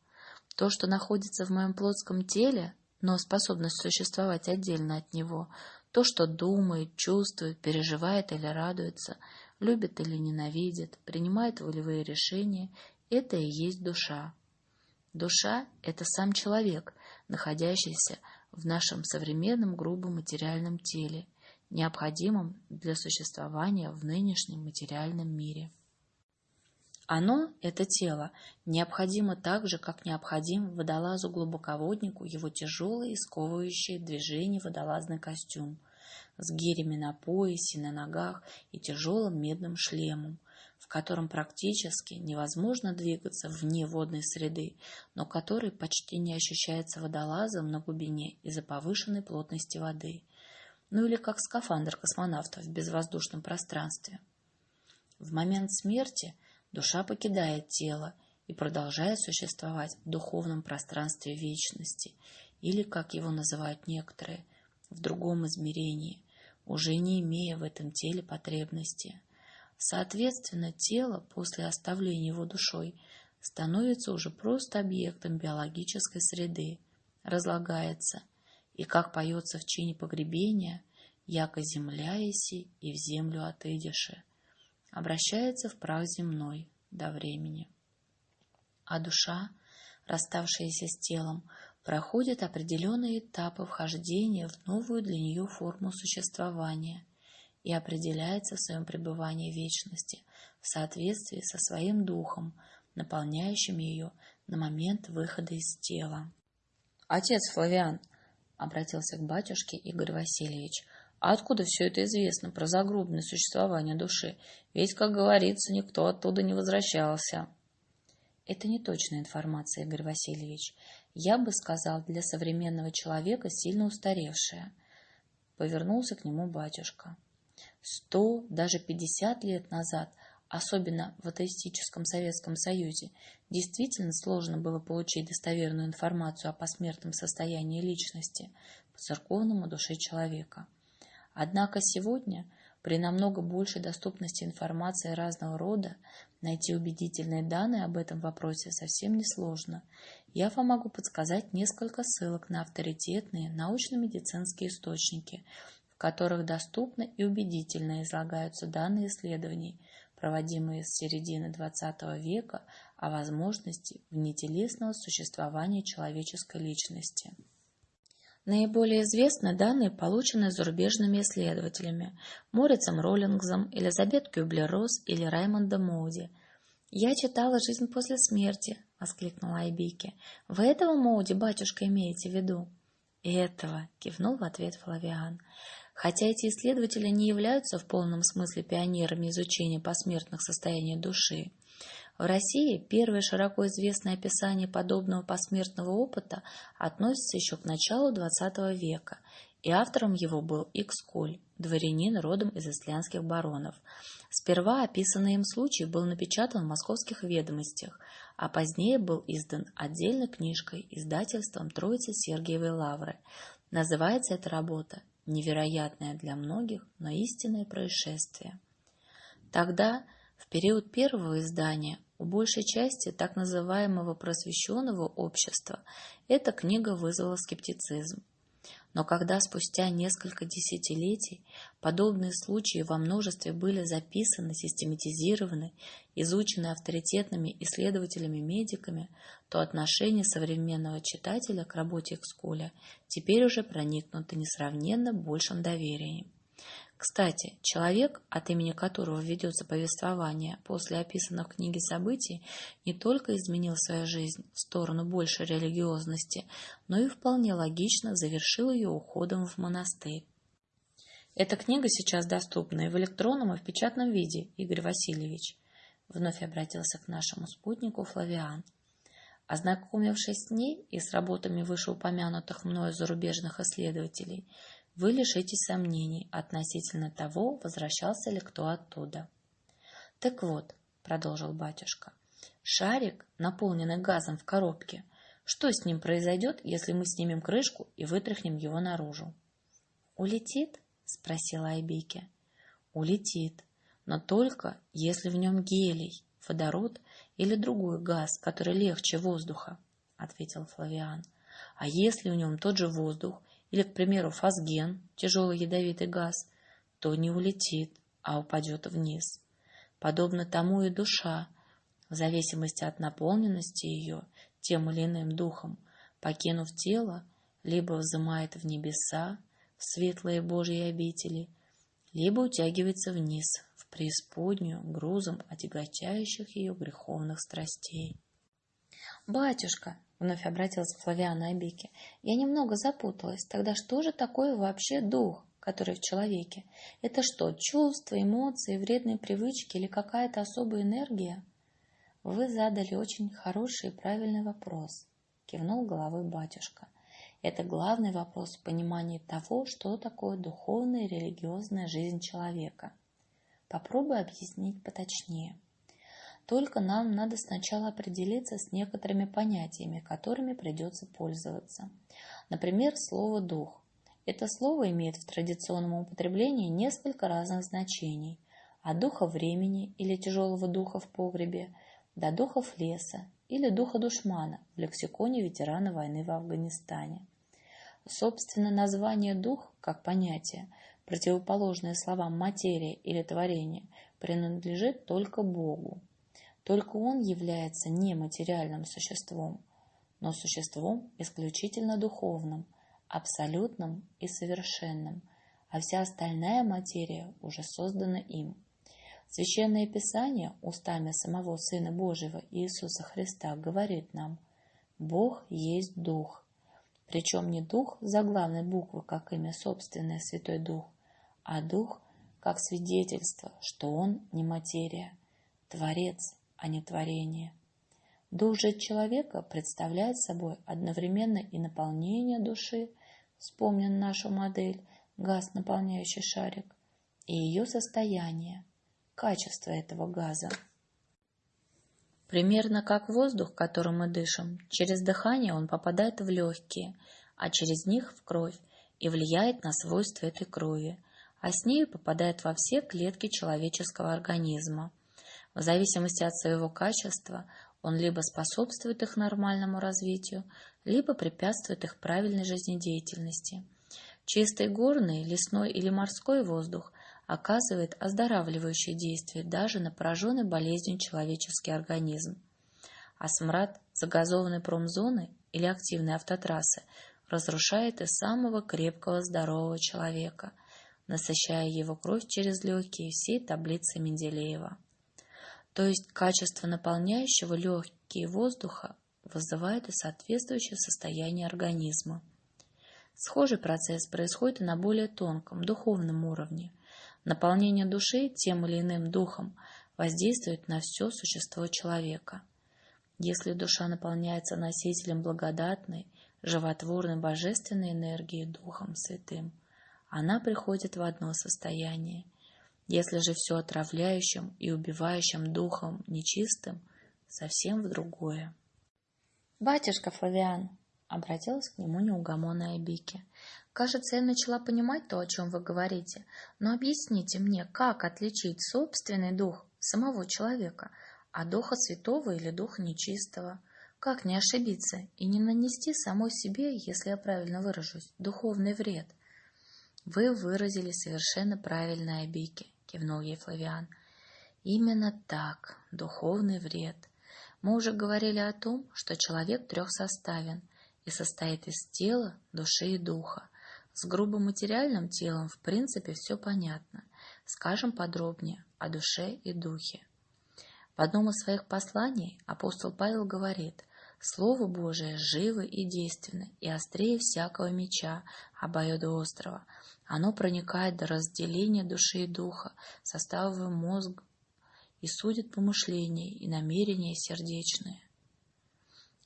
То, что находится в моем плотском теле, но способность существовать отдельно от него, то, что думает, чувствует, переживает или радуется, любит или ненавидит, принимает волевые решения, это и есть душа. Душа – это сам человек, находящийся в нашем современном грубом материальном теле, необходимом для существования в нынешнем материальном мире. Оно, это тело, необходимо так же, как необходим водолазу-глубоководнику его тяжелый и сковывающий движение водолазный костюм – с гирями на поясе, на ногах и тяжелым медным шлемом, котором практически невозможно двигаться вне водной среды, но который почти не ощущается водолазом на глубине из-за повышенной плотности воды, ну или как скафандр космонавта в безвоздушном пространстве. В момент смерти душа покидает тело и продолжает существовать в духовном пространстве вечности, или, как его называют некоторые, в другом измерении, уже не имея в этом теле потребности. Соответственно, тело после оставления его душой становится уже просто объектом биологической среды, разлагается, и, как поется в чине погребения, яко земля еси и в землю отыдеши, обращается в прах земной до времени. А душа, расставшаяся с телом, проходит определенные этапы вхождения в новую для нее форму существования и определяется в своем пребывании в вечности в соответствии со своим духом, наполняющим ее на момент выхода из тела. «Отец Флавиан!» — обратился к батюшке Игорь Васильевич. «А откуда все это известно про загробное существование души? Ведь, как говорится, никто оттуда не возвращался». Это не точная информация, Игорь Васильевич. Я бы сказал, для современного человека сильно устаревшая. Повернулся к нему батюшка. Сто, даже пятьдесят лет назад, особенно в атеистическом Советском Союзе, действительно сложно было получить достоверную информацию о посмертном состоянии личности по церковному душе человека. Однако сегодня при намного большей доступности информации разного рода найти убедительные данные об этом вопросе совсем несложно. Я вам могу подсказать несколько ссылок на авторитетные научно-медицинские источники, которых доступно и убедительно излагаются данные исследований, проводимые с середины XX века о возможности внетелесного существования человеческой личности. Наиболее известны данные, полученные зарубежными исследователями Морицем Роллингзом, Элизабет Кюблер-Росс или Раймондом Моуди. «Я читала «Жизнь после смерти», — воскликнула Айбике. «Вы этого Моуди, батюшка, имеете в виду?» «Этого», — кивнул в ответ Флавиан. Хотя эти исследователи не являются в полном смысле пионерами изучения посмертных состояний души, в России первое широко известное описание подобного посмертного опыта относится еще к началу XX века, и автором его был Икскуль, дворянин родом из исландских баронов. Сперва описанный им случай был напечатан в московских ведомостях, а позднее был издан отдельной книжкой издательством Троицы Сергиевой Лавры. Называется эта работа «Невероятное для многих, но истинное происшествие». Тогда, в период первого издания, у большей части так называемого просвещенного общества эта книга вызвала скептицизм. Но когда спустя несколько десятилетий подобные случаи во множестве были записаны, систематизированы, изучены авторитетными исследователями-медиками, то отношение современного читателя к работе Экскуля теперь уже проникнуто несравненно большим доверием. Кстати, человек, от имени которого ведется повествование после описанных в книге событий, не только изменил свою жизнь в сторону большей религиозности, но и вполне логично завершил ее уходом в монастырь. Эта книга сейчас доступна и в электронном, и в печатном виде, Игорь Васильевич. Вновь обратился к нашему спутнику Флавиан. Ознакомившись с ней и с работами вышеупомянутых мною зарубежных исследователей, вы лишитесь сомнений относительно того, возвращался ли кто оттуда. Так вот, продолжил батюшка, шарик, наполненный газом в коробке, что с ним произойдет, если мы снимем крышку и вытряхнем его наружу? Улетит? спросила Айбике. Улетит, но только если в нем гелий, водород или другой газ, который легче воздуха, ответил Флавиан. А если в нем тот же воздух или, к примеру, фосген, тяжелый ядовитый газ, то не улетит, а упадет вниз. Подобно тому и душа, в зависимости от наполненности ее тем или иным духом, покинув тело, либо взымает в небеса, в светлые Божьи обители, либо утягивается вниз, в преисподнюю, грузом отягощающих ее греховных страстей. «Батюшка!» — вновь обратился Флавиан Абике. «Я немного запуталась. Тогда что же такое вообще дух, который в человеке? Это что, чувства, эмоции, вредные привычки или какая-то особая энергия?» «Вы задали очень хороший и правильный вопрос», — кивнул головой батюшка. «Это главный вопрос в понимании того, что такое духовная и религиозная жизнь человека. Попробую объяснить поточнее». Только нам надо сначала определиться с некоторыми понятиями, которыми придется пользоваться. Например, слово «дух». Это слово имеет в традиционном употреблении несколько разных значений. От духа времени или тяжелого духа в погребе до духов леса или духа душмана в лексиконе ветерана войны в Афганистане. Собственно, название «дух» как понятие, противоположное словам «материя» или «творение», принадлежит только Богу. Только он является нематериальным существом, но существом исключительно духовным, абсолютным и совершенным, а вся остальная материя уже создана им. Священное Писание устами самого Сына Божьего Иисуса Христа говорит нам «Бог есть Дух». Причем не Дух заглавной буквы, как имя собственное Святой Дух, а Дух как свидетельство, что Он не материя, Творец, а не творение. Дух же человека представляет собой одновременно и наполнение души, вспомним нашу модель, газ, наполняющий шарик, и ее состояние, качество этого газа. Примерно как воздух, которым мы дышим, через дыхание он попадает в легкие, а через них в кровь и влияет на свойства этой крови, а с ней попадает во все клетки человеческого организма. В зависимости от своего качества он либо способствует их нормальному развитию, либо препятствует их правильной жизнедеятельности. Чистый горный, лесной или морской воздух оказывает оздоравливающее действие даже на пораженный болезнью человеческий организм. А смрад загазованной промзоны или активной автотрассы разрушает и самого крепкого здорового человека, насыщая его кровь через легкие всей таблицы Менделеева то есть качество наполняющего легкие воздуха вызывает и соответствующее состояние организма. Схожий процесс происходит и на более тонком, духовном уровне. Наполнение души тем или иным духом воздействует на все существо человека. Если душа наполняется носителем благодатной, животворной божественной энергии Духом Святым, она приходит в одно состояние – если же все отравляющим и убивающим духом нечистым, совсем в другое. «Батюшка Флавиан!» — обратилась к нему неугомонная Бики. «Кажется, я начала понимать то, о чем вы говорите, но объясните мне, как отличить собственный дух самого человека от духа святого или духа нечистого?» Как не ошибиться и не нанести самой себе, если я правильно выражусь, духовный вред? Вы выразили совершенно правильно, Абики, кивнул ей Флавиан. Именно так, духовный вред. Мы уже говорили о том, что человек трехсоставен и состоит из тела, души и духа. С грубо материальным телом, в принципе, все понятно. Скажем подробнее о душе и духе. В одном из своих посланий апостол Павел говорит, Слово Божие живо и действенно, и острее всякого меча, обоюдоострого. Оно проникает до разделения души и духа, составывая мозг и судит помышления и намерения сердечные.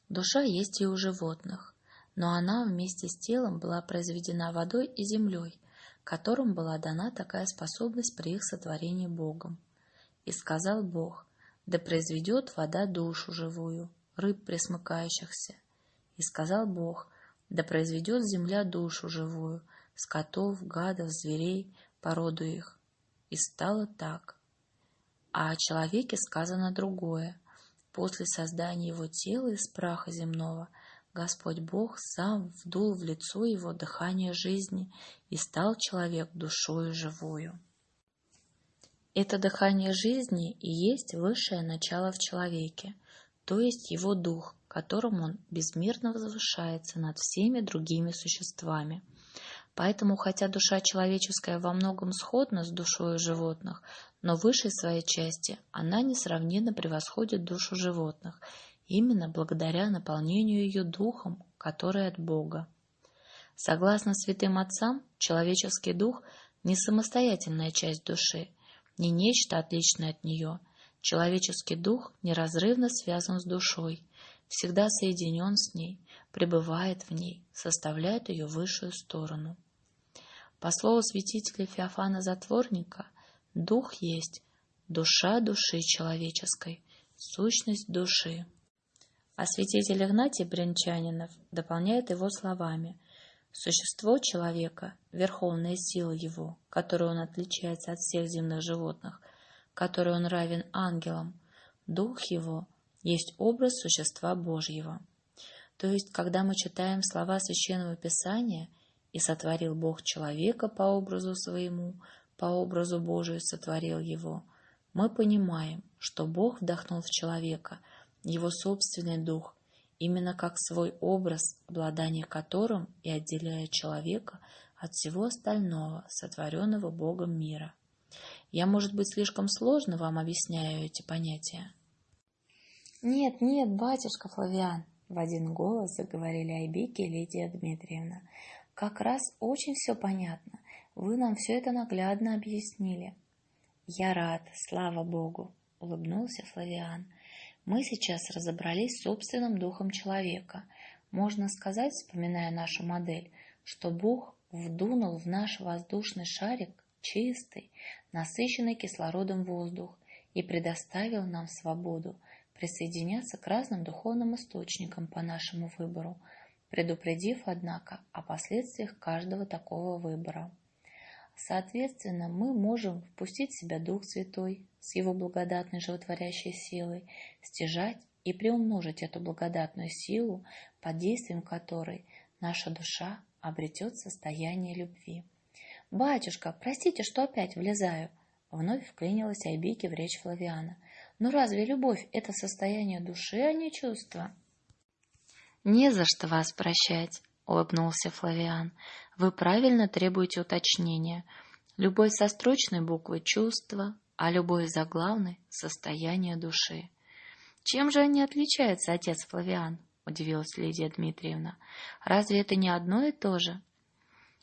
Душа есть и у животных, но она вместе с телом была произведена водой и землей, которым была дана такая способность при их сотворении Богом. И сказал Бог, да произведет вода душу живую, рыб пресмыкающихся. И сказал Бог, да произведет земля душу живую, скотов, гадов, зверей, породу их. И стало так. А о человеке сказано другое. После создания его тела из праха земного Господь Бог сам вдул в лицо его дыхание жизни, и стал человек душою живою. Это дыхание жизни и есть высшее начало в человеке, то есть его дух, которым он безмерно возвышается над всеми другими существами. Поэтому, хотя душа человеческая во многом сходна с душой животных, но высшей своей части она несравненно превосходит душу животных, именно благодаря наполнению ее духом, который от Бога. Согласно святым отцам, человеческий дух не самостоятельная часть души, не нечто отличное от нее – Человеческий дух неразрывно связан с душой, всегда соединен с ней, пребывает в ней, составляет ее высшую сторону. По слову святителя Феофана Затворника, дух есть душа души человеческой, сущность души. А святитель Игнатий Брянчанинов дополняет его словами Существо человека, верховная сила его, которой он отличается от всех земных животных – которой он равен ангелам, дух его есть образ существа Божьего. То есть, когда мы читаем слова Священного Писания «И сотворил Бог человека по образу своему, по образу Божию сотворил его», мы понимаем, что Бог вдохнул в человека его собственный дух, именно как свой образ, обладание которым и отделяет человека от всего остального, сотворенного Богом мира. Я, может быть, слишком сложно вам объясняю эти понятия? Нет, нет, батюшка Флавиан, в один голос заговорили Айбики и Лидия Дмитриевна. Как раз очень все понятно. Вы нам все это наглядно объяснили. Я рад, слава Богу, улыбнулся Флавиан. Мы сейчас разобрались с собственным духом человека. Можно сказать, вспоминая нашу модель, что Бог вдунул в наш воздушный шарик чистый, насыщенный кислородом воздух и предоставил нам свободу присоединяться к разным духовным источникам по нашему выбору, предупредив, однако, о последствиях каждого такого выбора. Соответственно, мы можем впустить в себя Дух Святой с его благодатной животворящей силой, стяжать и приумножить эту благодатную силу, под действием которой наша душа обретет состояние любви. «Батюшка, простите, что опять влезаю!» Вновь вклинилась Айбики в речь Флавиана. «Но разве любовь — это состояние души, а не чувство?» «Не за что вас прощать», — улыбнулся Флавиан. «Вы правильно требуете уточнения. Любовь со строчной буквы — чувство, а любовь заглавной — состояние души». «Чем же они отличаются, отец Флавиан?» — удивилась Лидия Дмитриевна. «Разве это не одно и то же?»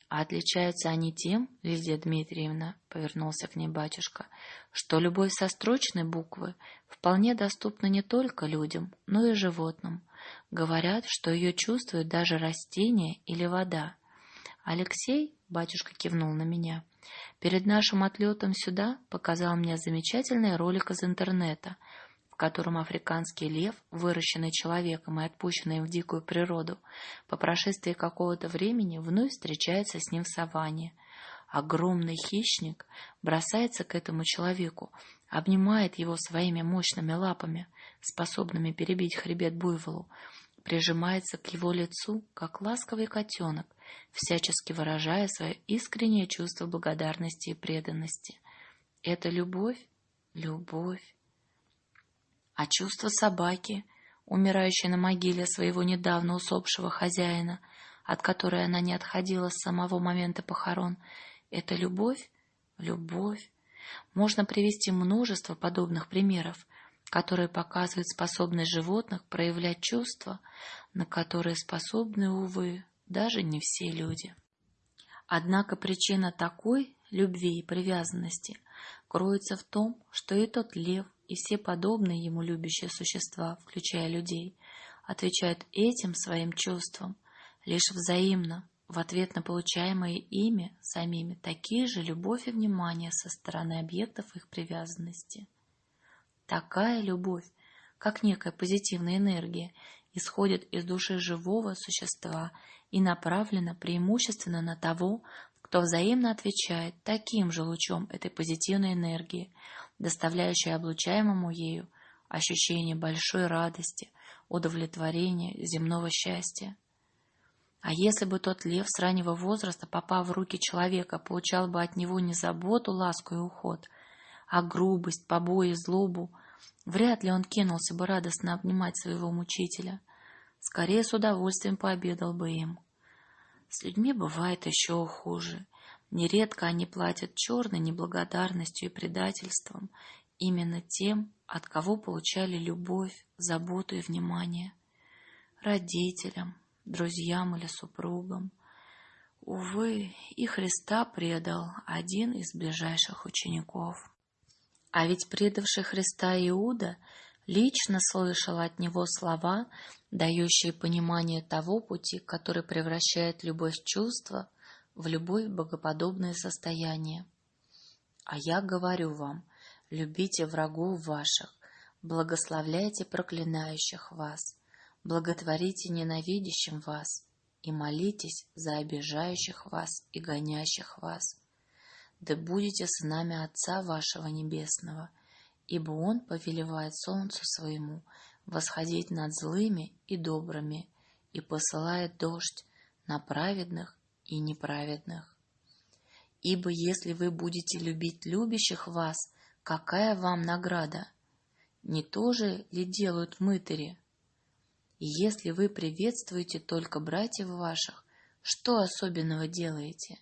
А отличаются они тем, Лидия Дмитриевна, повернулся к ней батюшка, что любовь со строчной буквы вполне доступна не только людям, но и животным. Говорят, что ее чувствуют даже растения или вода. Алексей, батюшка кивнул на меня, перед нашим отлетом сюда показал мне замечательный ролик из интернета, в котором африканский лев, выращенный человеком и отпущенный в дикую природу, по прошествии какого-то времени вновь встречается с ним в саванне. Огромный хищник бросается к этому человеку, обнимает его своими мощными лапами, способными перебить хребет буйволу, прижимается к его лицу, как ласковый котенок, всячески выражая свое искреннее чувство благодарности и преданности. Это любовь? Любовь. А чувство собаки, умирающей на могиле своего недавно усопшего хозяина, от которой она не отходила с самого момента похорон, это любовь? Любовь. Можно привести множество подобных примеров, которые показывают способность животных проявлять чувства, на которые способны, увы, даже не все люди. Однако причина такой любви и привязанности кроется в том, что и тот лев, и все подобные ему любящие существа, включая людей, отвечают этим своим чувствам лишь взаимно, в ответ на получаемые ими самими такие же любовь и внимание со стороны объектов их привязанности. Такая любовь, как некая позитивная энергия, исходит из души живого существа и направлена преимущественно на того, кто взаимно отвечает таким же лучом этой позитивной энергии, доставляющей облучаемому ею ощущение большой радости, удовлетворения, земного счастья. А если бы тот лев с раннего возраста, попав в руки человека, получал бы от него не заботу, ласку и уход, а грубость, побои, злобу, вряд ли он кинулся бы радостно обнимать своего мучителя. Скорее с удовольствием пообедал бы им. С людьми бывает еще хуже. Нередко они платят черной неблагодарностью и предательством именно тем, от кого получали любовь, заботу и внимание. Родителям, друзьям или супругам. Увы, и Христа предал один из ближайших учеников. А ведь предавший Христа Иуда лично слышал от него слова, дающие понимание того пути, который превращает любовь чувства в любое богоподобное состояние. А я говорю вам, любите врагов ваших, благословляйте проклинающих вас, благотворите ненавидящим вас и молитесь за обижающих вас и гонящих вас. Да будете сынами Отца вашего Небесного, ибо Он повелевает солнцу своему восходить над злыми и добрыми и посылает дождь на праведных и неправедных. Ибо если вы будете любить любящих вас, какая вам награда? Не то же ли делают мытари? И если вы приветствуете только братьев ваших, что особенного делаете?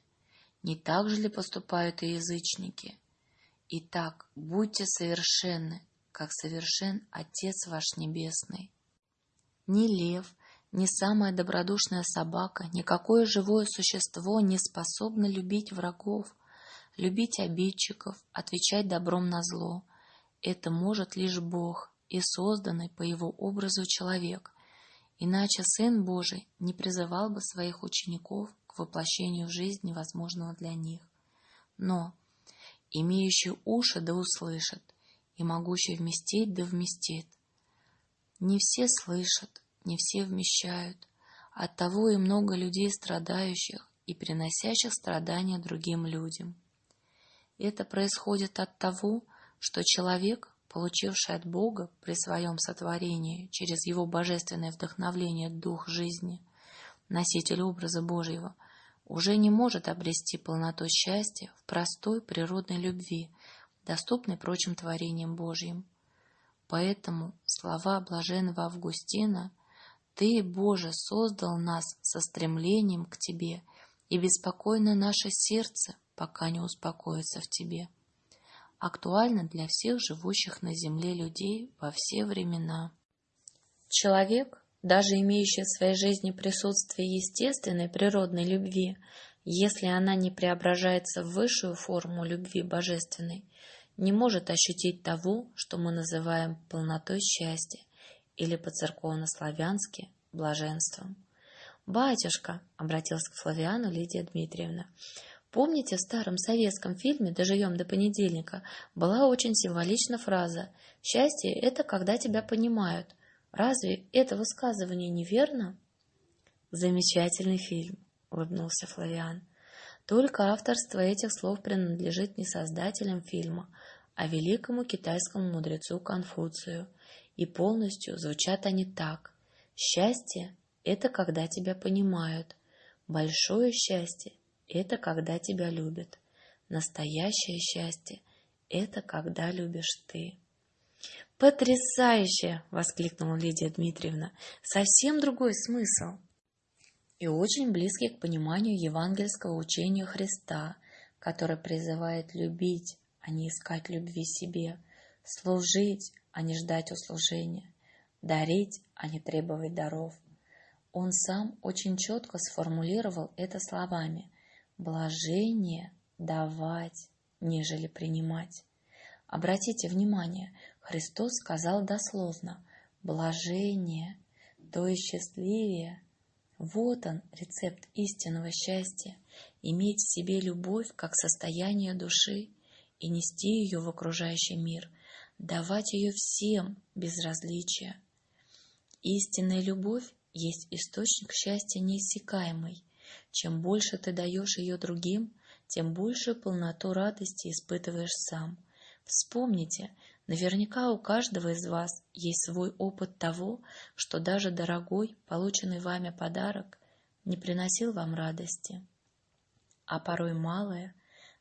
Не так же ли поступают и язычники? Итак, будьте совершенны, как совершен Отец ваш Небесный. Ни лев, ни самая добродушная собака, никакое живое существо не способно любить врагов, любить обидчиков, отвечать добром на зло. Это может лишь Бог и созданный по Его образу человек, Иначе Сын Божий не призывал бы своих учеников к воплощению в жизнь невозможного для них. Но имеющий уши да услышит, и могущий вместить да вместит. Не все слышат, не все вмещают, оттого и много людей страдающих и приносящих страдания другим людям. Это происходит от того, что человек получивший от Бога при своем сотворении через его божественное вдохновление дух жизни, носитель образа Божьего, уже не может обрести полноту счастья в простой природной любви, доступной прочим творениям Божьим. Поэтому слова блаженного Августина «Ты, Боже, создал нас со стремлением к Тебе, и беспокойно наше сердце, пока не успокоится в Тебе» актуально для всех живущих на Земле людей во все времена. Человек, даже имеющий в своей жизни присутствие естественной природной любви, если она не преображается в высшую форму любви божественной, не может ощутить того, что мы называем полнотой счастья или по-церковно-славянски блаженством. «Батюшка», — обратилась к Флавиану Лидия Дмитриевна, Помните, в старом советском фильме «Доживем до понедельника» была очень символична фраза «Счастье — это когда тебя понимают». Разве это высказывание неверно? Замечательный фильм, улыбнулся Флавиан. Только авторство этих слов принадлежит не создателям фильма, а великому китайскому мудрецу Конфуцию, и полностью звучат они так. Счастье — это когда тебя понимают. Большое счастье — это когда тебя любят. Настоящее счастье — это когда любишь ты. «Потрясающе!» — воскликнула Лидия Дмитриевна. «Совсем другой смысл!» И очень близкий к пониманию евангельского учения Христа, который призывает любить, а не искать любви себе, служить, а не ждать услужения, дарить, а не требовать даров. Он сам очень четко сформулировал это словами «блажение давать, нежели принимать». Обратите внимание, Христос сказал дословно «блажение», то есть счастливее. Вот он, рецепт истинного счастья, иметь в себе любовь как состояние души и нести ее в окружающий мир, давать ее всем без различия. Истинная любовь есть источник счастья неиссякаемый. Чем больше ты даешь ее другим, тем большую полноту радости испытываешь сам. Вспомните, Наверняка у каждого из вас есть свой опыт того, что даже дорогой, полученный вами подарок не приносил вам радости. А порой малое,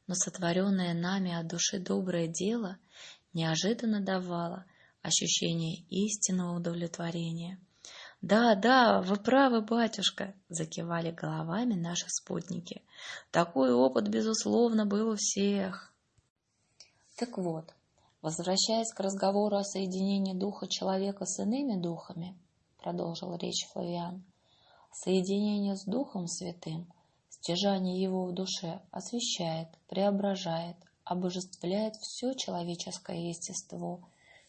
но сотворенное нами от души доброе дело неожиданно давало ощущение истинного удовлетворения. «Да, да, вы правы, батюшка!» — закивали головами наши спутники. «Такой опыт, безусловно, был у всех!» Так вот, Возвращаясь к разговору о соединении духа человека с иными духами, продолжил речь Флавиан, соединение с Духом Святым, стяжание его в душе освещает, преображает, обожествляет все человеческое естество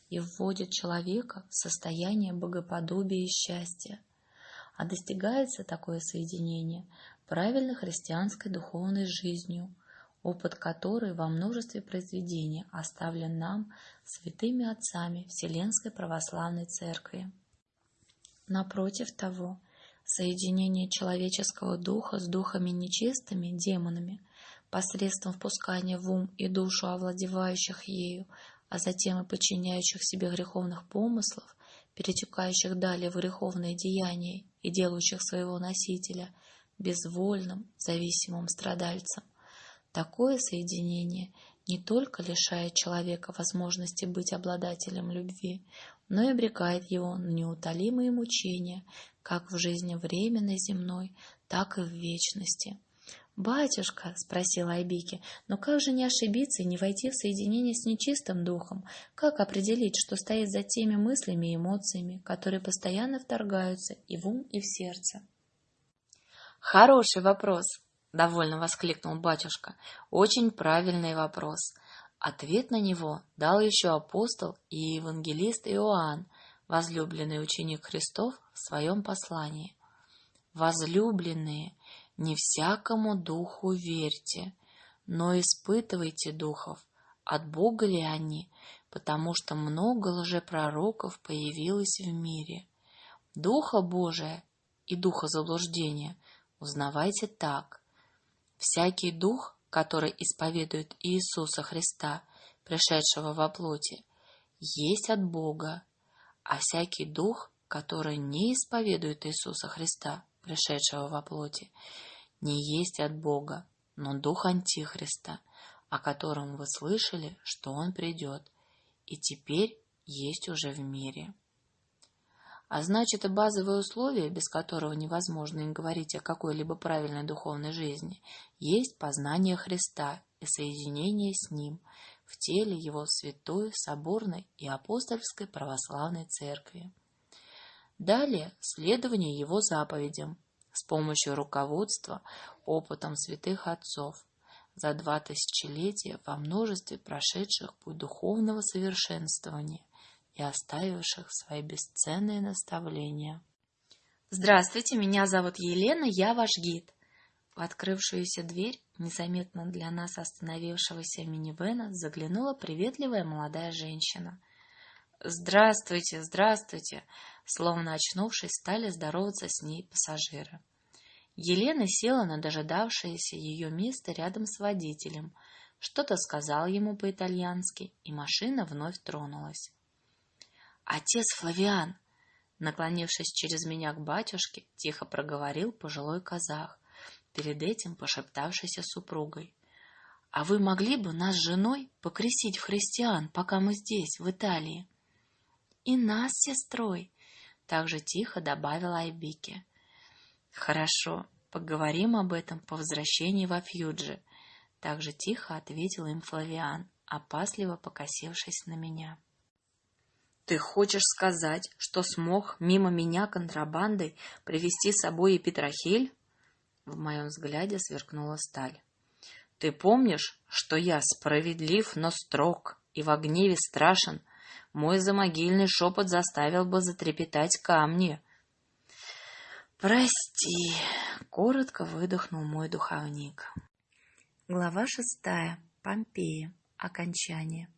и вводит человека в состояние богоподобия и счастья. А достигается такое соединение правильной христианской духовной жизнью, опыт которой во множестве произведений оставлен нам святыми отцами Вселенской Православной Церкви. Напротив того, соединение человеческого духа с духами нечистыми, демонами, посредством впускания в ум и душу овладевающих ею, а затем и подчиняющих себе греховных помыслов, перетекающих далее в греховные деяния и делающих своего носителя безвольным, зависимым страдальцем, Такое соединение не только лишает человека возможности быть обладателем любви, но и обрекает его на неутолимые мучения, как в жизни временной земной, так и в вечности. «Батюшка», — спросила Айбики, — «но как же не ошибиться и не войти в соединение с нечистым духом? Как определить, что стоит за теми мыслями и эмоциями, которые постоянно вторгаются и в ум, и в сердце?» «Хороший вопрос», — довольно воскликнул батюшка. «Очень правильный вопрос. Ответ на него дал еще апостол и евангелист Иоанн, возлюбленный ученик Христов, в своем послании. «Возлюбленные, не всякому духу верьте, но испытывайте духов, от Бога ли они, потому что много лжепророков появилось в мире. Духа Божия и духа заблуждения узнавайте так. Всякий дух, который исповедует Иисуса Христа, пришедшего во плоти, есть от Бога, а всякий дух, который не исповедует Иисуса Христа, пришедшего во плоти, не есть от Бога, но дух Антихриста, о котором вы слышали, что он придет, и теперь есть уже в мире. А значит, и базовое условие, без которого невозможно и говорить о какой-либо правильной духовной жизни, есть познание Христа и соединение с Ним в теле Его святой, соборной и апостольской православной церкви. Далее следование Его заповедям с помощью руководства опытом святых отцов за два тысячелетия во множестве прошедших путь духовного совершенствования и оставивших свои бесценные наставления. «Здравствуйте, меня зовут Елена, я ваш гид». В открывшуюся дверь незаметно для нас остановившегося минивэна заглянула приветливая молодая женщина. «Здравствуйте, здравствуйте!» Словно очнувшись, стали здороваться с ней пассажиры. Елена села на дожидавшееся ее место рядом с водителем, что-то сказал ему по-итальянски, и машина вновь тронулась. «Отец Флавиан!» Наклонившись через меня к батюшке, тихо проговорил пожилой казах, перед этим пошептавшийся супругой. «А вы могли бы нас с женой покрестить в христиан, пока мы здесь, в Италии?» «И нас сестрой!» — также тихо добавила Айбике. «Хорошо, поговорим об этом по возвращении во Фьюджи», — также тихо ответил им Флавиан, опасливо покосившись на меня. «Ты хочешь сказать, что смог мимо меня контрабандой привести с собой и Петрохель?» В моем взгляде сверкнула сталь. «Ты помнишь, что я справедлив, но строг и в гневе страшен? Мой замогильный шепот заставил бы затрепетать камни». «Прости», — коротко выдохнул мой духовник. Глава шестая. Помпеи. Окончание.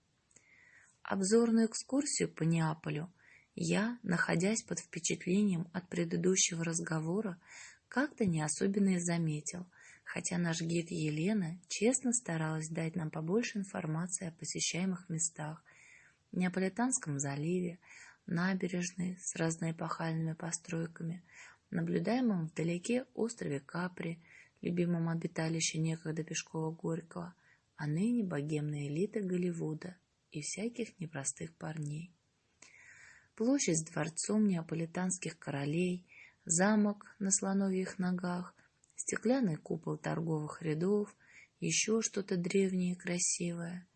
Обзорную экскурсию по Неаполю я, находясь под впечатлением от предыдущего разговора, как-то не особенно и заметил, хотя наш гид Елена честно старалась дать нам побольше информации о посещаемых местах, Неаполитанском заливе, набережной с разноэпохальными постройками, наблюдаемом вдалеке острове Капри, любимом обиталище некогда Пешкова-Горького, а ныне богемной элиты Голливуда и всяких непростых парней. Площадь с дворцом неаполитанских королей, замок на слоновьих ногах, стеклянный купол торговых рядов, еще что-то древнее и красивое.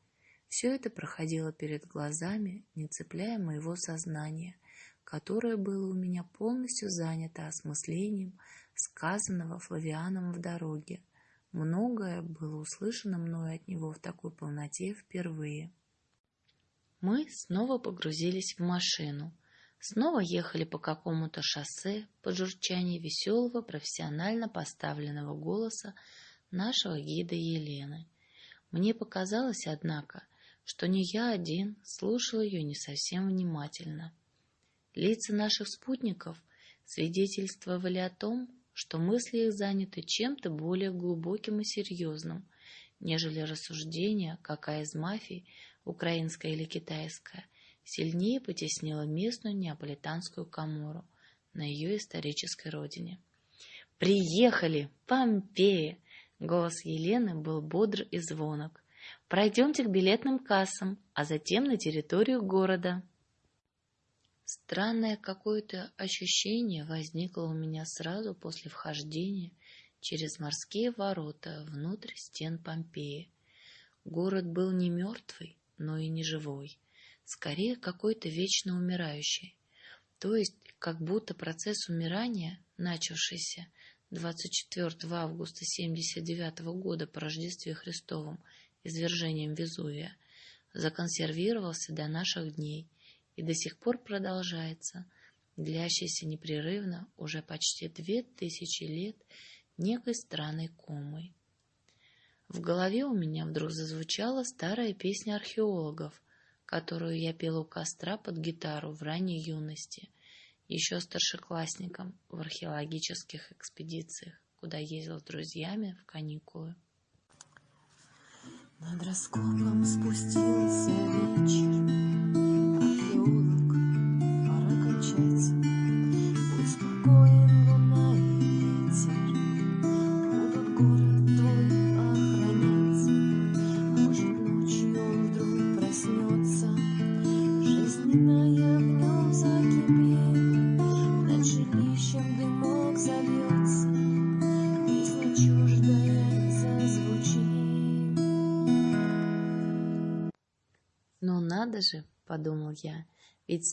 Все это проходило перед глазами, не цепляя моего сознания, которое было у меня полностью занято осмыслением сказанного Флавианом в дороге. Многое было услышано мною от него в такой полноте впервые. Мы снова погрузились в машину — Снова ехали по какому-то шоссе под журчание веселого, профессионально поставленного голоса нашего гида Елены. Мне показалось, однако, что не я один слушал ее не совсем внимательно. Лица наших спутников свидетельствовали о том, что мысли их заняты чем-то более глубоким и серьезным, нежели рассуждения, какая из мафий, украинская или китайская, сильнее потеснила местную неаполитанскую камору на ее исторической родине. «Приехали! Помпеи!» Голос Елены был бодр и звонок. «Пройдемте к билетным кассам, а затем на территорию города». Странное какое-то ощущение возникло у меня сразу после вхождения через морские ворота внутрь стен Помпеи. Город был не мертвый, но и не живой скорее какой-то вечно умирающий. То есть, как будто процесс умирания, начавшийся 24 августа 79 года по Рождестве Христовом извержением Везувия, законсервировался до наших дней и до сих пор продолжается, длящийся непрерывно уже почти две тысячи лет некой странной комой. В голове у меня вдруг зазвучала старая песня археологов, которую я пела у костра под гитару в ранней юности, еще старшеклассником в археологических экспедициях, куда ездил с друзьями в каникулы. Над раскопом спустился вечер,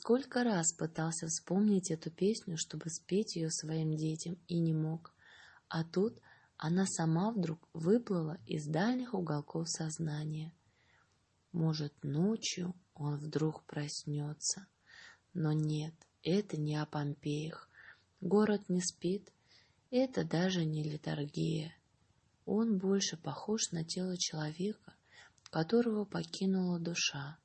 сколько раз пытался вспомнить эту песню, чтобы спеть ее своим детям, и не мог. А тут она сама вдруг выплыла из дальних уголков сознания. Может, ночью он вдруг проснется. Но нет, это не о Помпеях. Город не спит, это даже не литургия. Он больше похож на тело человека, которого покинула душа,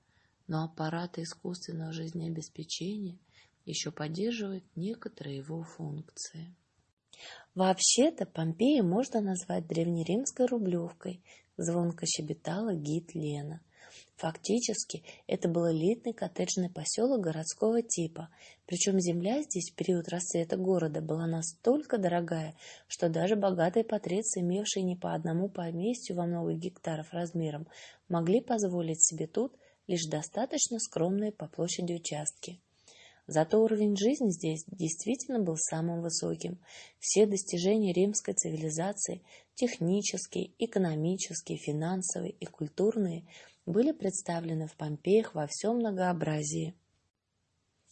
но аппараты искусственного жизнеобеспечения еще поддерживают некоторые его функции. Вообще-то Помпеи можно назвать древнеримской рублевкой, звонко щебетала гид Лена. Фактически, это был элитный коттеджный поселок городского типа, причем земля здесь в период расцвета города была настолько дорогая, что даже богатые патриции, имевшие не по одному поместью во много гектаров размером, могли позволить себе тут лишь достаточно скромные по площади участки. Зато уровень жизни здесь действительно был самым высоким. Все достижения римской цивилизации, технические, экономические, финансовые и культурные, были представлены в Помпеях во всем многообразии.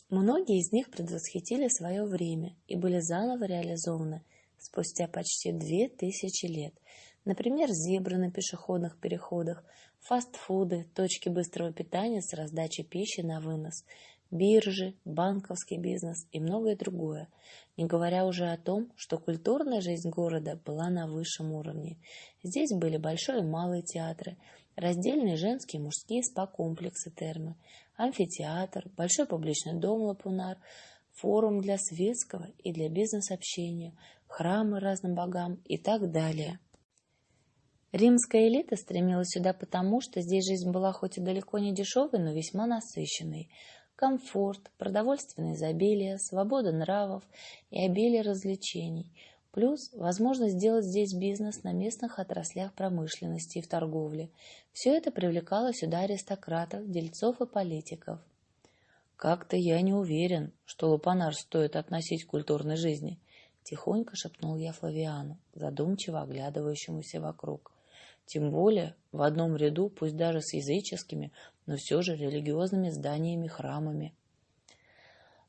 Многие из них предвосхитили свое время и были заново реализованы спустя почти две тысячи лет. Например, зебры на пешеходных переходах, фастфуды, точки быстрого питания с раздачей пищи на вынос, биржи, банковский бизнес и многое другое, не говоря уже о том, что культурная жизнь города была на высшем уровне. Здесь были большой и малый театры, раздельные женские и мужские спа-комплексы термы, амфитеатр, большой публичный дом Лапунар, форум для светского и для бизнес-общения, храмы разным богам и так далее. Римская элита стремилась сюда потому, что здесь жизнь была хоть и далеко не дешевой, но весьма насыщенной комфорт, продовольственное изобилие, свобода нравов и обилие развлечений, плюс возможность сделать здесь бизнес на местных отраслях промышленности и в торговле. Все это привлекало сюда аристократов, дельцов и политиков. «Как-то я не уверен, что Лупанар стоит относить к культурной жизни», — тихонько шепнул я Флавиану, задумчиво оглядывающемуся вокруг. Тем более в одном ряду, пусть даже с языческими, но все же религиозными зданиями, храмами.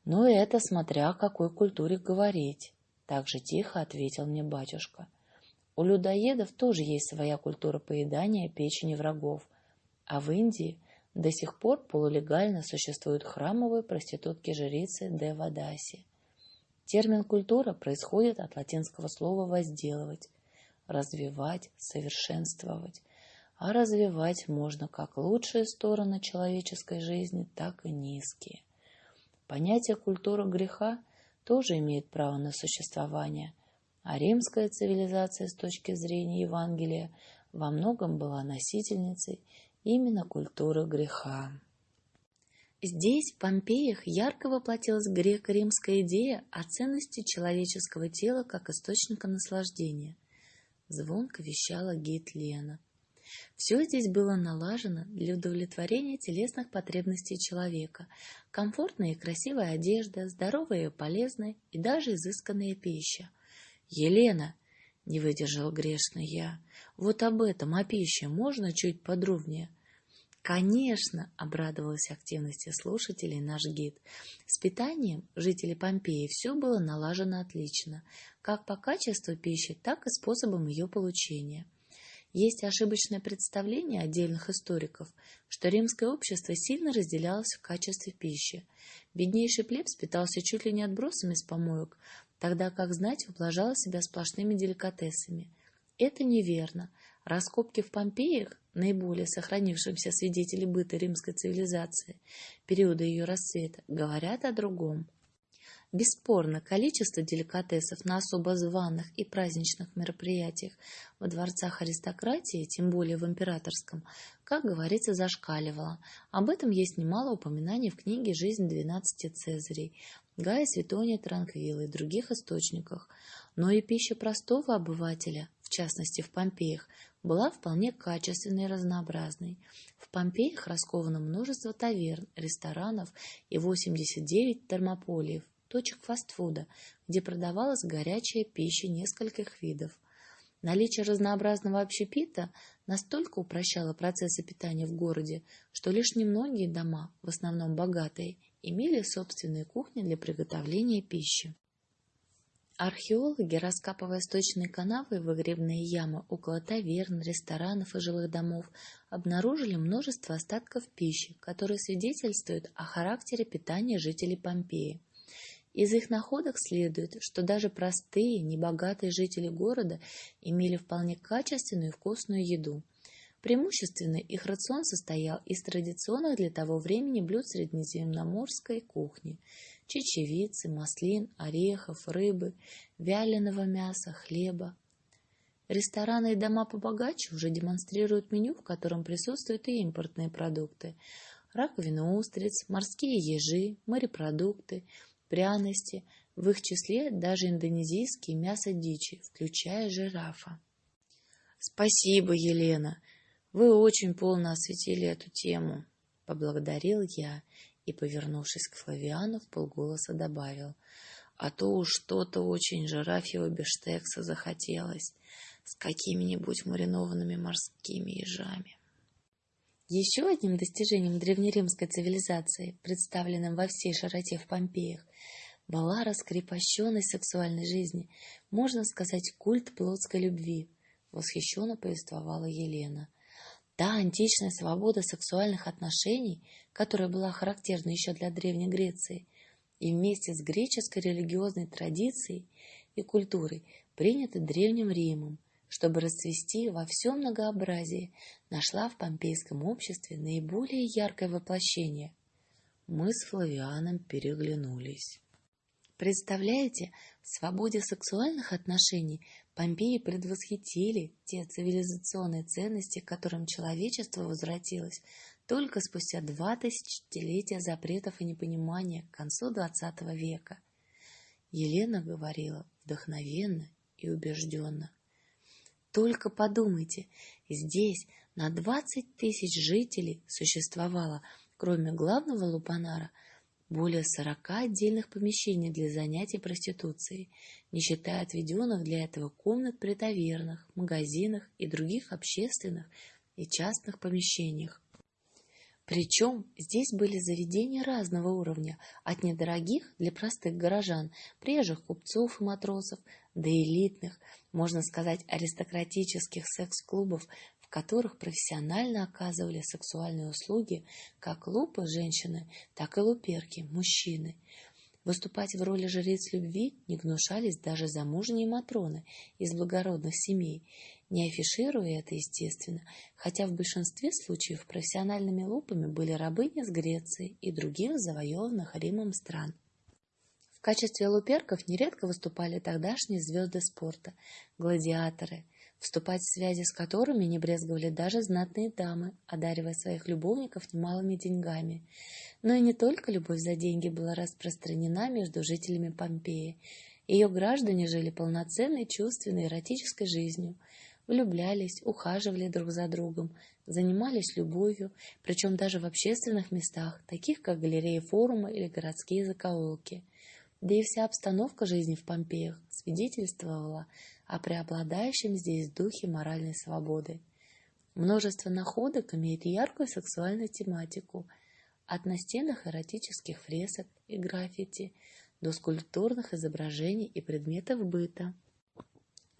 «Ну, это смотря о какой культуре говорить», — так же тихо ответил мне батюшка. «У людоедов тоже есть своя культура поедания печени врагов, а в Индии до сих пор полулегально существуют храмовые проститутки-жрицы Девадаси. Термин «культура» происходит от латинского слова «возделывать», развивать, совершенствовать. А развивать можно как лучшие стороны человеческой жизни, так и низкие. Понятие культура греха тоже имеет право на существование, а римская цивилизация с точки зрения Евангелия во многом была носительницей именно культуры греха. Здесь, в Помпеях, ярко воплотилась греко-римская идея о ценности человеческого тела как источника наслаждения – Звонко вещала гид Лена. Все здесь было налажено для удовлетворения телесных потребностей человека. Комфортная и красивая одежда, здоровая и полезная, и даже изысканная пища. «Елена!» — не выдержал грешно я. «Вот об этом, о пище, можно чуть подробнее?» Конечно, обрадовалась активности слушателей наш гид. С питанием жителей Помпеи все было налажено отлично, как по качеству пищи, так и способом ее получения. Есть ошибочное представление отдельных историков, что римское общество сильно разделялось в качестве пищи. Беднейший плебс питался чуть ли не отбросами с помоек, тогда как знать ублажала себя сплошными деликатесами. Это неверно. Раскопки в Помпеях, наиболее сохранившимся свидетели быта римской цивилизации, периода ее расцвета, говорят о другом. Бесспорно, количество деликатесов на особо званых и праздничных мероприятиях во дворцах аристократии, тем более в императорском, как говорится, зашкаливало. Об этом есть немало упоминаний в книге «Жизнь двенадцати Цезарей», Гая Светония Транквилла и других источниках. Но и пища простого обывателя, в частности в Помпеях, была вполне качественной и разнообразной. В Помпеях расковано множество таверн, ресторанов и 89 термополиев, точек фастфуда, где продавалась горячая пища нескольких видов. Наличие разнообразного общепита настолько упрощало процессы питания в городе, что лишь немногие дома, в основном богатые, имели собственные кухни для приготовления пищи. Археологи, раскапывая сточные канавы и выгребные ямы около таверн, ресторанов и жилых домов, обнаружили множество остатков пищи, которые свидетельствуют о характере питания жителей Помпеи. Из их находок следует, что даже простые, небогатые жители города имели вполне качественную и вкусную еду. Преимущественно их рацион состоял из традиционных для того времени блюд среднеземноморской кухни – чечевицы, маслин, орехов, рыбы, вяленого мяса, хлеба. Рестораны и дома побогаче уже демонстрируют меню, в котором присутствуют и импортные продукты – раковина устриц, морские ежи, морепродукты, пряности, в их числе даже индонезийские мясо дичи, включая жирафа. Спасибо, Елена. Вы очень полно осветили эту тему, поблагодарил я и, повернувшись к Флавиану, в полголоса добавил, а то уж что-то очень жирафьего бештекса захотелось с какими-нибудь маринованными морскими ежами. Еще одним достижением древнеримской цивилизации, представленным во всей широте в Помпеях, была раскрепощенность сексуальной жизни, можно сказать, культ плотской любви, восхищенно повествовала Елена. Та античная свобода сексуальных отношений, которая была характерна еще для Древней Греции, и вместе с греческой религиозной традицией и культурой принята Древним Римом, чтобы расцвести во всем многообразии, нашла в помпейском обществе наиболее яркое воплощение. Мы с Флавианом переглянулись. Представляете, в свободе сексуальных отношений Помпеи предвосхитили те цивилизационные ценности, к которым человечество возвратилось только спустя два тысячелетия запретов и непонимания к концу XX века. Елена говорила вдохновенно и убежденно. Только подумайте, здесь на 20 тысяч жителей существовало, кроме главного лупанара, более 40 отдельных помещений для занятий проституцией, не считая отведенных для этого комнат при тавернах, магазинах и других общественных и частных помещениях. Причем здесь были заведения разного уровня, от недорогих для простых горожан, приезжих купцов и матросов, до элитных, можно сказать, аристократических секс-клубов, в которых профессионально оказывали сексуальные услуги как лупы женщины, так и луперки мужчины. Выступать в роли жриц любви не гнушались даже замужние матроны из благородных семей, не афишируя это, естественно, хотя в большинстве случаев профессиональными лупами были рабыни с Греции и других завоеванных Римом стран. В качестве луперков нередко выступали тогдашние звезды спорта, гладиаторы – вступать в связи с которыми не брезговали даже знатные дамы, одаривая своих любовников немалыми деньгами. Но и не только любовь за деньги была распространена между жителями Помпеи. Ее граждане жили полноценной чувственной эротической жизнью, влюблялись, ухаживали друг за другом, занимались любовью, причем даже в общественных местах, таких как галереи форума или городские закоулки. Да и вся обстановка жизни в Помпеях свидетельствовала о преобладающем здесь духе моральной свободы. Множество находок имеет яркую сексуальную тематику, от настенных эротических фресок и граффити до скульптурных изображений и предметов быта.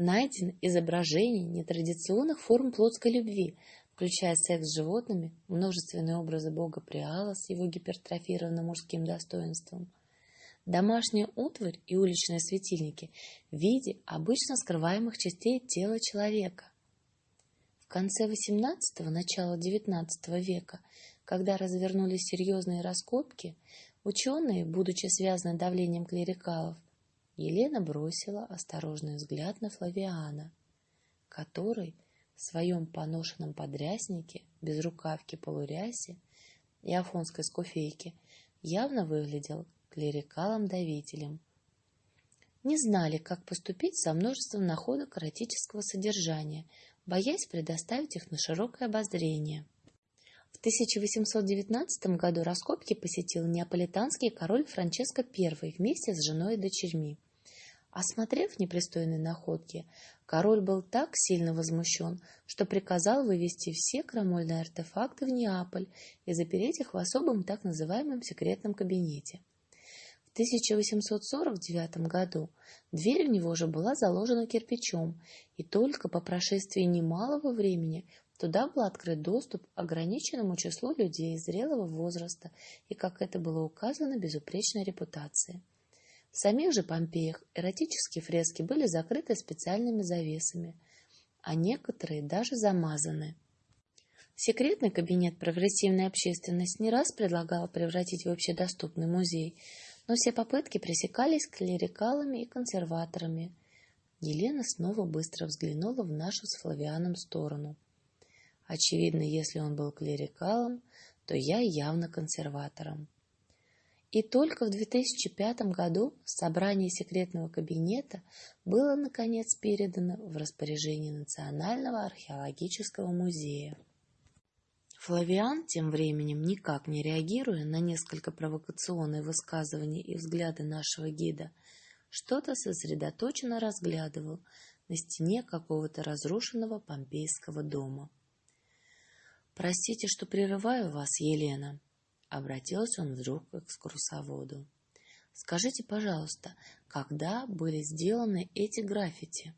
Найден изображений нетрадиционных форм плотской любви, включая секс с животными, множественные образы бога Приала с его гипертрофированным мужским достоинством, домашняя утварь и уличные светильники в виде обычно скрываемых частей тела человека. В конце XVIII – начало XIX века, когда развернулись серьезные раскопки, ученые, будучи связаны давлением клерикалов, Елена бросила осторожный взгляд на Флавиана, который в своем поношенном подряснике, без рукавки полурясе и афонской скуфейке явно выглядел клерикалом-давителем. Не знали, как поступить со множеством находок эротического содержания, боясь предоставить их на широкое обозрение. В 1819 году раскопки посетил неаполитанский король Франческо I вместе с женой и дочерьми. Осмотрев непристойные находки, король был так сильно возмущен, что приказал вывести все крамольные артефакты в Неаполь и запереть их в особом так называемом секретном кабинете. В 1849 году дверь в него уже была заложена кирпичом, и только по прошествии немалого времени туда был открыт доступ ограниченному числу людей зрелого возраста и, как это было указано, безупречной репутации. В самих же Помпеях эротические фрески были закрыты специальными завесами, а некоторые даже замазаны. Секретный кабинет прогрессивной общественности не раз предлагал превратить в общедоступный музей, но все попытки пресекались клерикалами и консерваторами. Елена снова быстро взглянула в нашу с Флавианом сторону. Очевидно, если он был клерикалом, то я явно консерватором. И только в 2005 году собрание секретного кабинета было, наконец, передано в распоряжение Национального археологического музея. Флавиан, тем временем, никак не реагируя на несколько провокационные высказывания и взгляды нашего гида, что-то сосредоточенно разглядывал на стене какого-то разрушенного помпейского дома. «Простите, что прерываю вас, Елена», — обратился он вдруг к экскурсоводу. «Скажите, пожалуйста, когда были сделаны эти граффити?»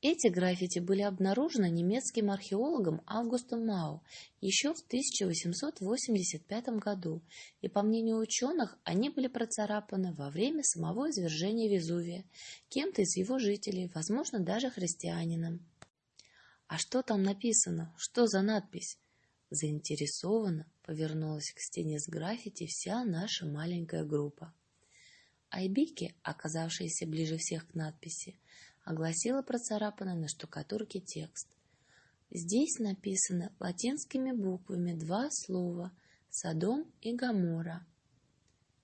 Эти граффити были обнаружены немецким археологом Августом Мау еще в 1885 году, и, по мнению ученых, они были процарапаны во время самого извержения Везувия кем-то из его жителей, возможно, даже христианином. «А что там написано? Что за надпись?» Заинтересованно повернулась к стене с граффити вся наша маленькая группа. Айбики, оказавшаяся ближе всех к надписи, огласила процарапанный на штукатурке текст. Здесь написано латинскими буквами два слова «Содом» и «Гамора».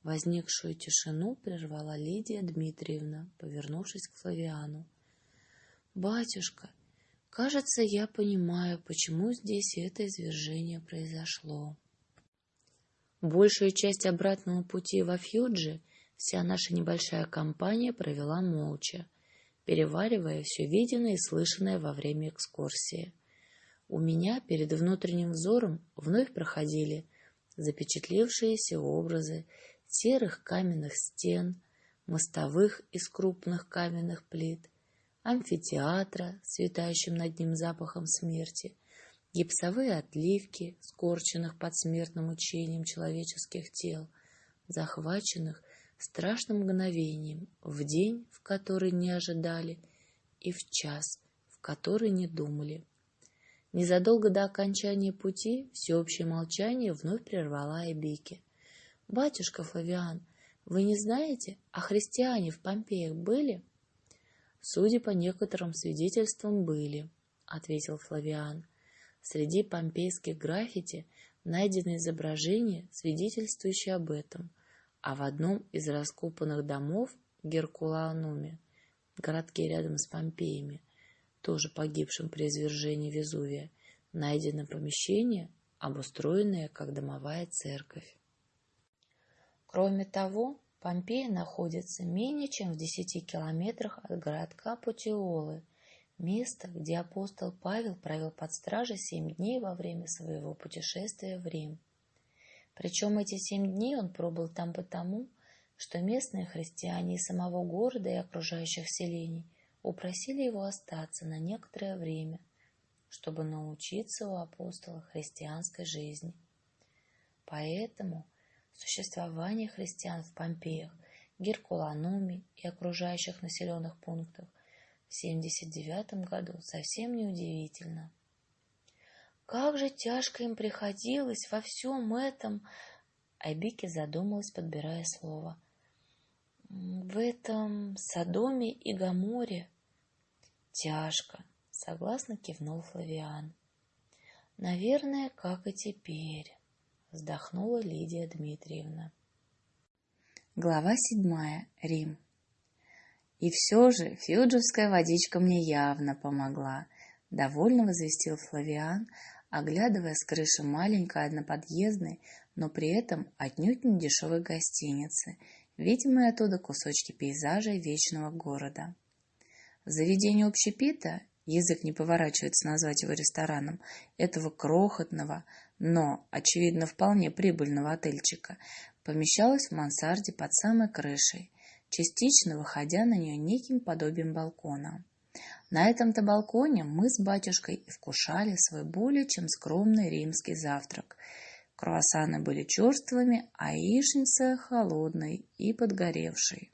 Возникшую тишину прервала Лидия Дмитриевна, повернувшись к Флавиану. «Батюшка, Кажется, я понимаю, почему здесь это извержение произошло. Большую часть обратного пути во Фьюджи вся наша небольшая компания провела молча, переваривая все виденное и слышанное во время экскурсии. У меня перед внутренним взором вновь проходили запечатлевшиеся образы серых каменных стен, мостовых из крупных каменных плит, амфитеатра с витающим над ним запахом смерти, гипсовые отливки, скорченных под смертным учением человеческих тел, захваченных страшным мгновением в день, в который не ожидали, и в час, в который не думали. Незадолго до окончания пути всеобщее молчание вновь прервала Эбики. «Батюшка Флавиан, вы не знаете, а христиане в Помпеях были?» Судя по некоторым свидетельствам, были, ответил Флавиан. Среди помпейских граффити найдены изображения, свидетельствующие об этом, а в одном из раскопанных домов Геркулануме, городке рядом с Помпеями, тоже погибшим при извержении Везувия, найдено помещение, обустроенное как домовая церковь. Кроме того, Помпея находится менее чем в десяти километрах от городка Путиолы, место, где апостол Павел провел под стражей семь дней во время своего путешествия в Рим. Причем эти семь дней он пробыл там потому, что местные христиане из самого города и окружающих селений упросили его остаться на некоторое время, чтобы научиться у апостола христианской жизни. Поэтому Существование христиан в Помпеях, Геркулануме и окружающих населенных пунктах в 79 году совсем неудивительно. Как же тяжко им приходилось во всем этом, Айбике задумалась, подбирая слово. В этом Содоме и Гаморе тяжко, согласно кивнул Флавиан. Наверное, как и теперь вздохнула Лидия Дмитриевна. Глава седьмая. Рим. И все же фьюджевская водичка мне явно помогла, довольно возвестил Флавиан, оглядывая с крыши маленькой одноподъездной, но при этом отнюдь не дешевой гостиницы, видимые оттуда кусочки пейзажа вечного города. В заведении общепита язык не поворачивается назвать его рестораном, этого крохотного, но, очевидно, вполне прибыльного отельчика, помещалась в мансарде под самой крышей, частично выходя на нее неким подобием балкона. На этом-то балконе мы с батюшкой и вкушали свой более чем скромный римский завтрак. Круассаны были черствыми, а яичница холодной и подгоревшей.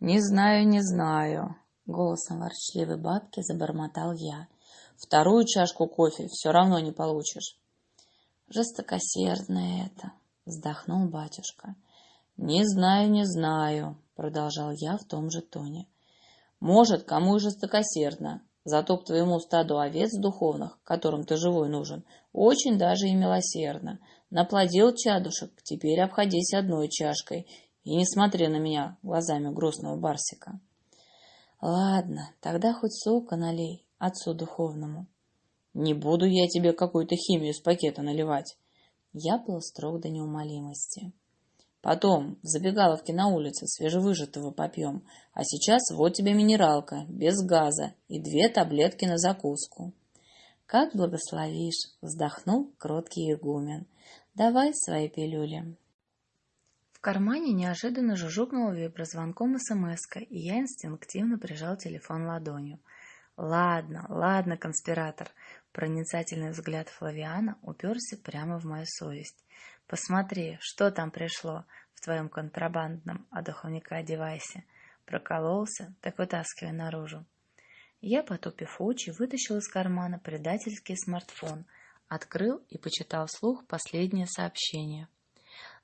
«Не знаю, не знаю», — голосом ворчливой бабки забормотал я. «Вторую чашку кофе все равно не получишь». «Жестокосердное это», — вздохнул батюшка. «Не знаю, не знаю», — продолжал я в том же тоне. «Может, кому и жестокосердно, зато к твоему стаду овец духовных, которым ты живой нужен, очень даже и милосердно. Наплодил чадушек, теперь обходись одной чашкой и не смотри на меня глазами грустного барсика». «Ладно, тогда хоть сока налей отцу духовному». «Не буду я тебе какую-то химию из пакета наливать». Я был строг до неумолимости. Потом в забегаловке на улице свежевыжатого попьем, а сейчас вот тебе минералка, без газа и две таблетки на закуску. Как благословишь, вздохнул кроткий игумен. Давай свои пилюли. В кармане неожиданно жужжукнула виброзвонком смс и я инстинктивно прижал телефон ладонью. Ладно, ладно, конспиратор. Проницательный взгляд Флавиана уперся прямо в мою совесть. Посмотри, что там пришло в твоем контрабандном, а духовника девайсе. Прокололся, так вытаскивай наружу. Я, потупив очи, вытащил из кармана предательский смартфон, открыл и почитал вслух последнее сообщение.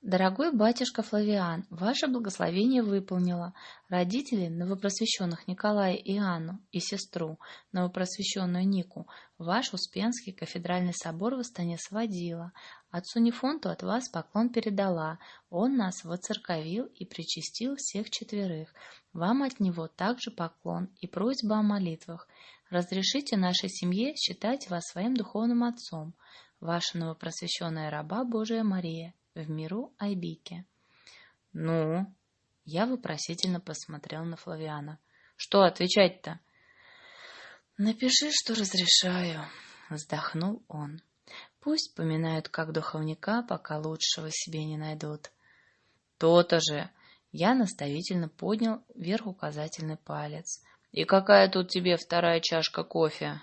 Дорогой батюшка Флавиан, ваше благословение выполнило. Родители новопросвещенных Николая и Анну и сестру, новопросвещенную Нику, ваш Успенский кафедральный собор в Астане сводила. Отцу Нефонту от вас поклон передала. Он нас воцерковил и причастил всех четверых. Вам от него также поклон и просьба о молитвах. Разрешите нашей семье считать вас своим духовным отцом. Ваша новопросвещенная раба Божия Мария в миру Айбике. «Ну?» Я вопросительно посмотрел на Флавиана. «Что отвечать-то?» «Напиши, что разрешаю», — вздохнул он. «Пусть поминают как духовника, пока лучшего себе не найдут». «То-то же!» Я наставительно поднял вверх указательный палец. «И какая тут тебе вторая чашка кофе?»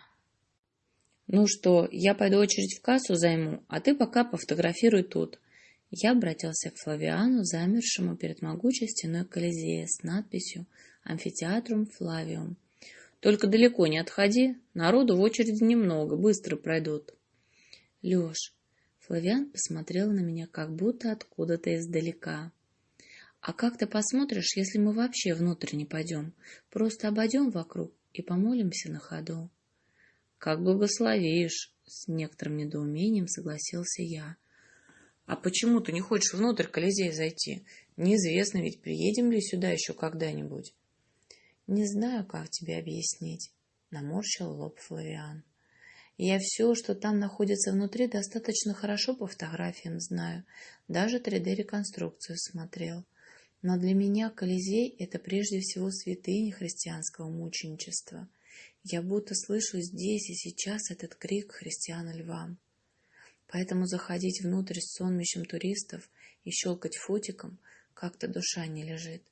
«Ну что, я пойду очередь в кассу займу, а ты пока пофотографируй тут». Я обратился к Флавиану, замершему перед могучей стеной Колизея с надписью «Амфитеатрум Флавиум». «Только далеко не отходи, народу в очереди немного, быстро пройдут». «Леш», Флавиан посмотрел на меня как будто откуда-то издалека. «А как ты посмотришь, если мы вообще внутрь не пойдем? Просто обойдем вокруг и помолимся на ходу». «Как благословишь», — с некоторым недоумением согласился я. А почему ты не хочешь внутрь Колизея зайти? Неизвестно, ведь приедем ли сюда еще когда-нибудь. Не знаю, как тебе объяснить, наморщил лоб Флавиан. Я все, что там находится внутри, достаточно хорошо по фотографиям знаю. Даже 3D-реконструкцию смотрел. Но для меня Колизей — это прежде всего святыня христианского мученичества. Я будто слышу здесь и сейчас этот крик христиан львам. Поэтому заходить внутрь с сонмищем туристов и щелкать фотиком как-то душа не лежит.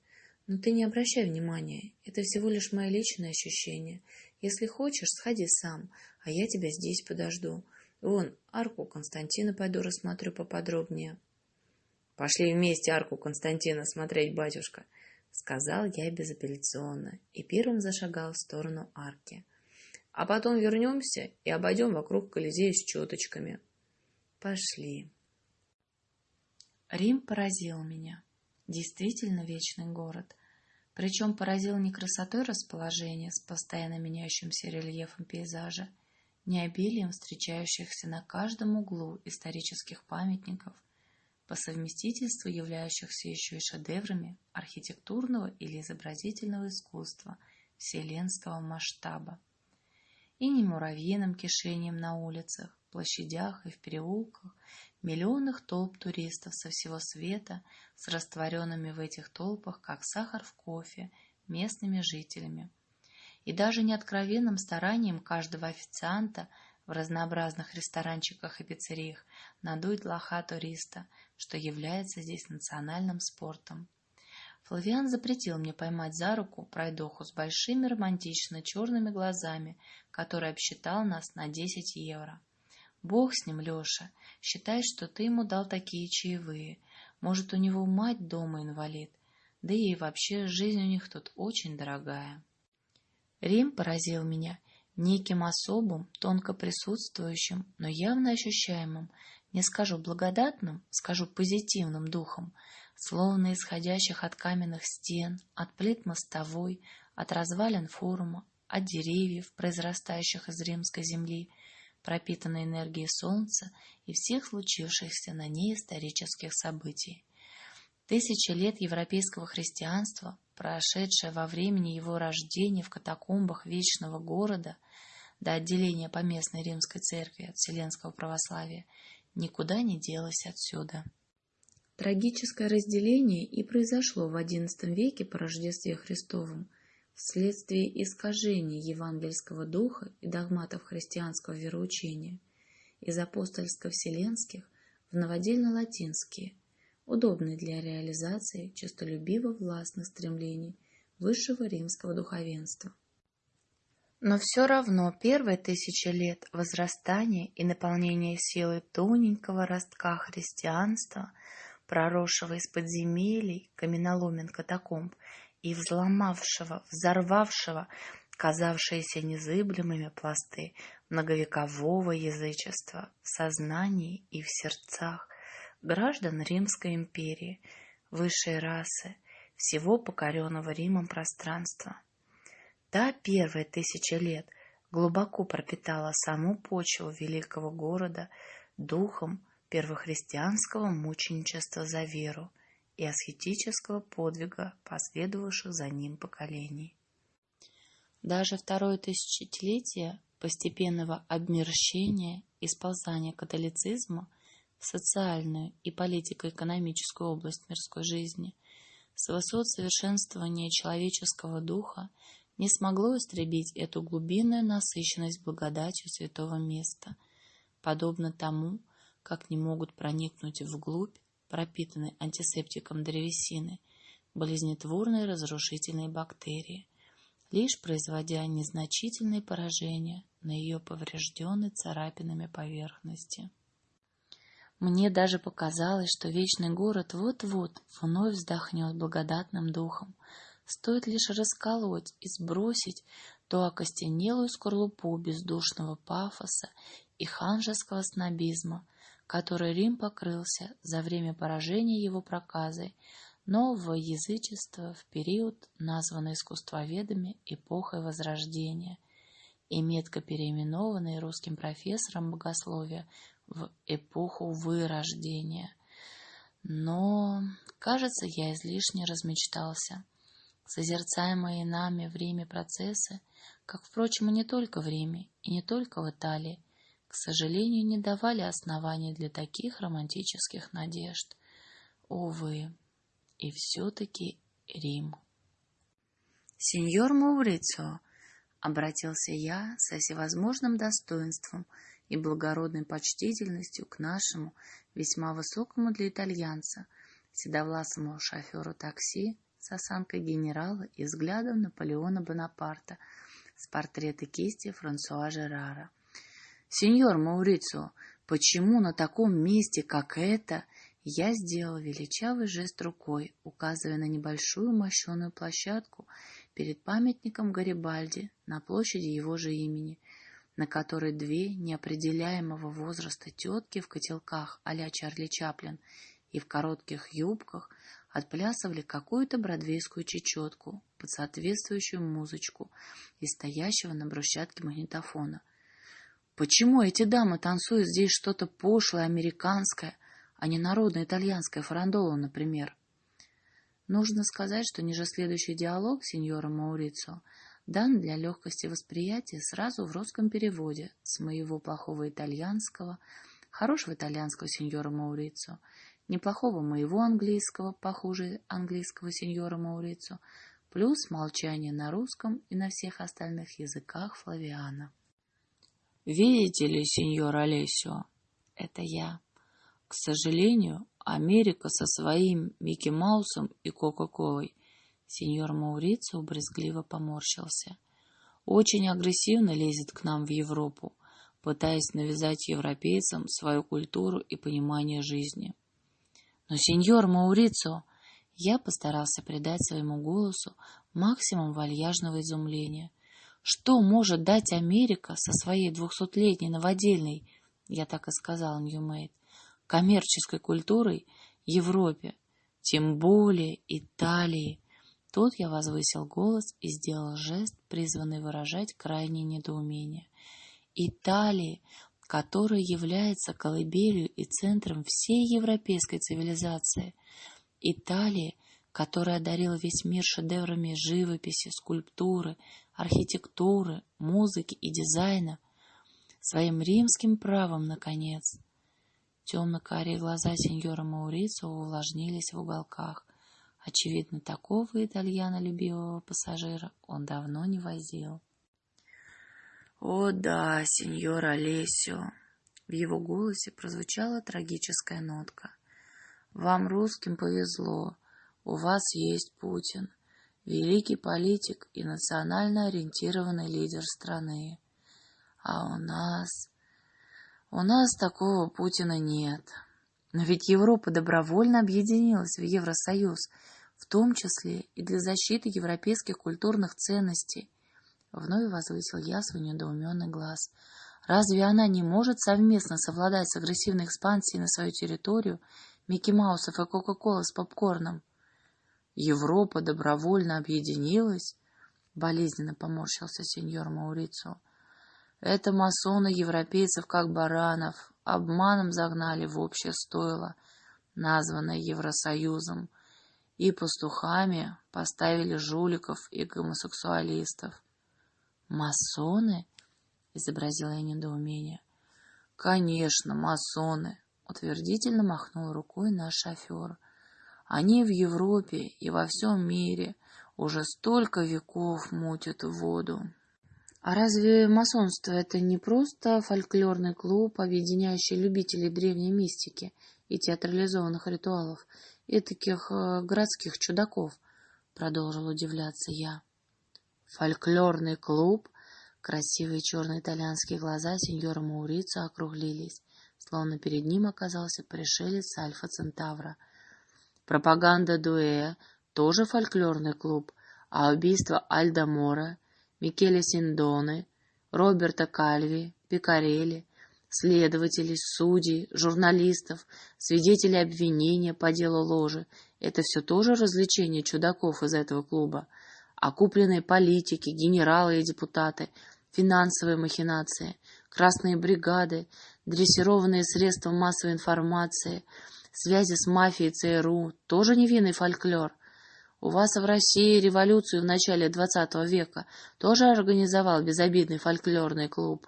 Но ты не обращай внимания, это всего лишь мои личные ощущения. Если хочешь, сходи сам, а я тебя здесь подожду. Вон, арку Константина пойду рассмотрю поподробнее. — Пошли вместе арку Константина смотреть, батюшка, — сказал я безапелляционно и первым зашагал в сторону арки. — А потом вернемся и обойдем вокруг Колизея с четочками. — Пошли. Рим поразил меня. Действительно вечный город. Причем поразил не красотой расположения с постоянно меняющимся рельефом пейзажа, не обилием встречающихся на каждом углу исторических памятников, по совместительству являющихся еще и шедеврами архитектурного или изобразительного искусства вселенского масштаба, и не муравьиным кишением на улицах, площадях и в переулках миллионных толп туристов со всего света с растворенными в этих толпах, как сахар в кофе, местными жителями. И даже неоткровенным старанием каждого официанта в разнообразных ресторанчиках и пиццериях надуть лоха туриста, что является здесь национальным спортом. Флавиан запретил мне поймать за руку пройдоху с большими романтично черными глазами, который обсчитал нас на 10 евро. Бог с ним, Леша. Считай, что ты ему дал такие чаевые. Может, у него мать дома инвалид. Да и вообще жизнь у них тут очень дорогая. Рим поразил меня неким особым, тонко присутствующим, но явно ощущаемым, не скажу благодатным, скажу позитивным духом, словно исходящих от каменных стен, от плит мостовой, от развалин форума, от деревьев, произрастающих из римской земли, пропитанной энергией солнца и всех случившихся на ней исторических событий. Тысячи лет европейского христианства, прошедшее во времени его рождения в катакомбах вечного города до отделения поместной римской церкви от вселенского православия, никуда не делось отсюда. Трагическое разделение и произошло в XI веке по Рождестве Христовом вследствие искажения евангельского духа и догматов христианского вероучения из апостольско-вселенских в новодельно-латинские, удобные для реализации честолюбиво-властных стремлений высшего римского духовенства. Но все равно первые тысячи лет возрастания и наполнения силы тоненького ростка христианства, проросшего из подземелий, каменоломен катакомб и взломавшего, взорвавшего казавшиеся незыблемыми пласты многовекового язычества в сознании и в сердцах граждан Римской империи, высшей расы, всего покоренного Римом пространства. Та первая тысяча лет глубоко пропитала саму почву великого города духом первохристианского мученичества за веру и аскетического подвига последовавших за ним поколений. Даже второе тысячелетие постепенного обмерщения и сползания католицизма в социальную и политико-экономическую область мирской жизни с высот совершенствования человеческого духа не смогло истребить эту глубинную насыщенность благодатью святого места, подобно тому, как не могут проникнуть вглубь, пропитанной антисептиком древесины, болезнетворные разрушительные бактерии, лишь производя незначительные поражения на ее поврежденной царапинами поверхности. Мне даже показалось, что вечный город вот-вот вновь вздохнет благодатным духом, Стоит лишь расколоть и сбросить ту окостенелую скорлупу бездушного пафоса и ханжеского снобизма, которой Рим покрылся за время поражения его проказой нового язычества в период, названный искусствоведами эпохой Возрождения и метко переименованный русским профессором богословия в эпоху Вырождения. Но, кажется, я излишне размечтался. Созерцаемые нами в Риме процессы, как, впрочем, и не только в Риме, и не только в Италии, к сожалению, не давали оснований для таких романтических надежд. Увы, и все-таки Рим. «Сеньор Маурицио», — обратился я со всевозможным достоинством и благородной почтительностью к нашему, весьма высокому для итальянца, седовласому шоферу такси, с осанкой генерала и взглядом Наполеона Бонапарта с портрета кисти Франсуа Жерара. «Сеньор Маурицио, почему на таком месте, как это?» Я сделал величавый жест рукой, указывая на небольшую мощеную площадку перед памятником Гарибальди на площади его же имени, на которой две неопределяемого возраста тетки в котелках а-ля Чарли Чаплин и в коротких юбках отплясывали какую-то бродвейскую чечетку под соответствующую музычку из стоящего на брусчатке магнитофона. Почему эти дамы танцуют здесь что-то пошлое, американское, а не народное итальянское фарандоло, например? Нужно сказать, что ниже следующий диалог сеньора Маурицо дан для легкости восприятия сразу в русском переводе с моего плохого итальянского, хорошего итальянского сеньора Маурицо неплохого моего английского, похуже английского сеньора Маурицо, плюс молчание на русском и на всех остальных языках Флавиана. «Видите ли, сеньор Олесио, это я. К сожалению, Америка со своим Микки Маусом и Кока-Колой Сеньор Маурицо брезгливо поморщился. Очень агрессивно лезет к нам в Европу, пытаясь навязать европейцам свою культуру и понимание жизни. Но, синьор Маурицио, я постарался придать своему голосу максимум вальяжного изумления. Что может дать Америка со своей двухсотлетней новодельной, я так и сказал new made, коммерческой культурой Европе, тем более Италии? Тут я возвысил голос и сделал жест, призванный выражать крайнее недоумение. Италии, которая является колыбелью и центром всей европейской цивилизации. Италии, которая одарила весь мир шедеврами живописи, скульптуры, архитектуры, музыки и дизайна, своим римским правом, наконец. Темно-карие глаза сеньора Маурицио увлажнились в уголках. Очевидно, такого итальяно-любивого пассажира он давно не возил. «О да, сеньор Олесио!» В его голосе прозвучала трагическая нотка. «Вам, русским, повезло. У вас есть Путин, великий политик и национально ориентированный лидер страны. А у нас... У нас такого Путина нет. Но ведь Европа добровольно объединилась в Евросоюз, в том числе и для защиты европейских культурных ценностей. Вновь возвысил я свой недоуменный глаз. Разве она не может совместно совладать с агрессивной экспансией на свою территорию Микки Маусов и Кока-Кола с попкорном? Европа добровольно объединилась? Болезненно поморщился сеньор Маурицо. Это масоны европейцев, как баранов, обманом загнали в общее стойло, названное Евросоюзом, и пастухами поставили жуликов и гомосексуалистов. «Масоны?» — изобразила я недоумение. «Конечно, масоны!» — утвердительно махнул рукой наш шофер. «Они в Европе и во всем мире уже столько веков мутят воду». А разве масонство это не просто фольклорный клуб, объединяющий любителей древней мистики и театрализованных ритуалов, и таких э, городских чудаков? Продолжил удивляться я. Фольклорный клуб? Красивые черные итальянские глаза сеньора Маурицо округлились, словно перед ним оказался пришелец Альфа Центавра. Пропаганда Дуэ тоже фольклорный клуб, а убийство Альда Мора Микеле Синдоне, Роберта Кальви, Пикарелли, следователей, судей, журналистов, свидетелей обвинения по делу ложи. Это все тоже развлечение чудаков из этого клуба. А купленные политики, генералы и депутаты, финансовые махинации, красные бригады, дрессированные средства массовой информации, связи с мафией ЦРУ – тоже невинный фольклор. У вас в России революцию в начале XX века тоже организовал безобидный фольклорный клуб.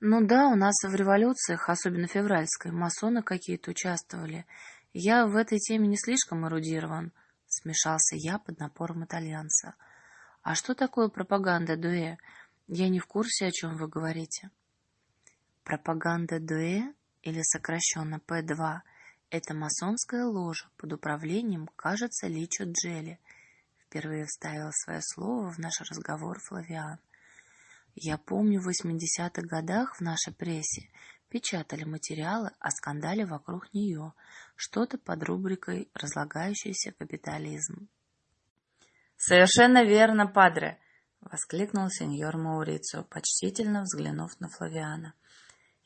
Ну да, у нас в революциях, особенно февральской, масоны какие-то участвовали. Я в этой теме не слишком эрудирован, смешался я под напором итальянца. А что такое пропаганда дуэ? Я не в курсе, о чем вы говорите. Пропаганда дуэ, или сокращенно П2, это масонская ложа под управлением, кажется, Личо Джели. Впервые вставил свое слово в наш разговор Флавиан. Я помню, в 80-х годах в нашей прессе печатали материалы о скандале вокруг нее, что-то под рубрикой «Разлагающийся капитализм». «Совершенно верно, падре!» — воскликнул сеньор Маурицио, почтительно взглянув на Флавиана.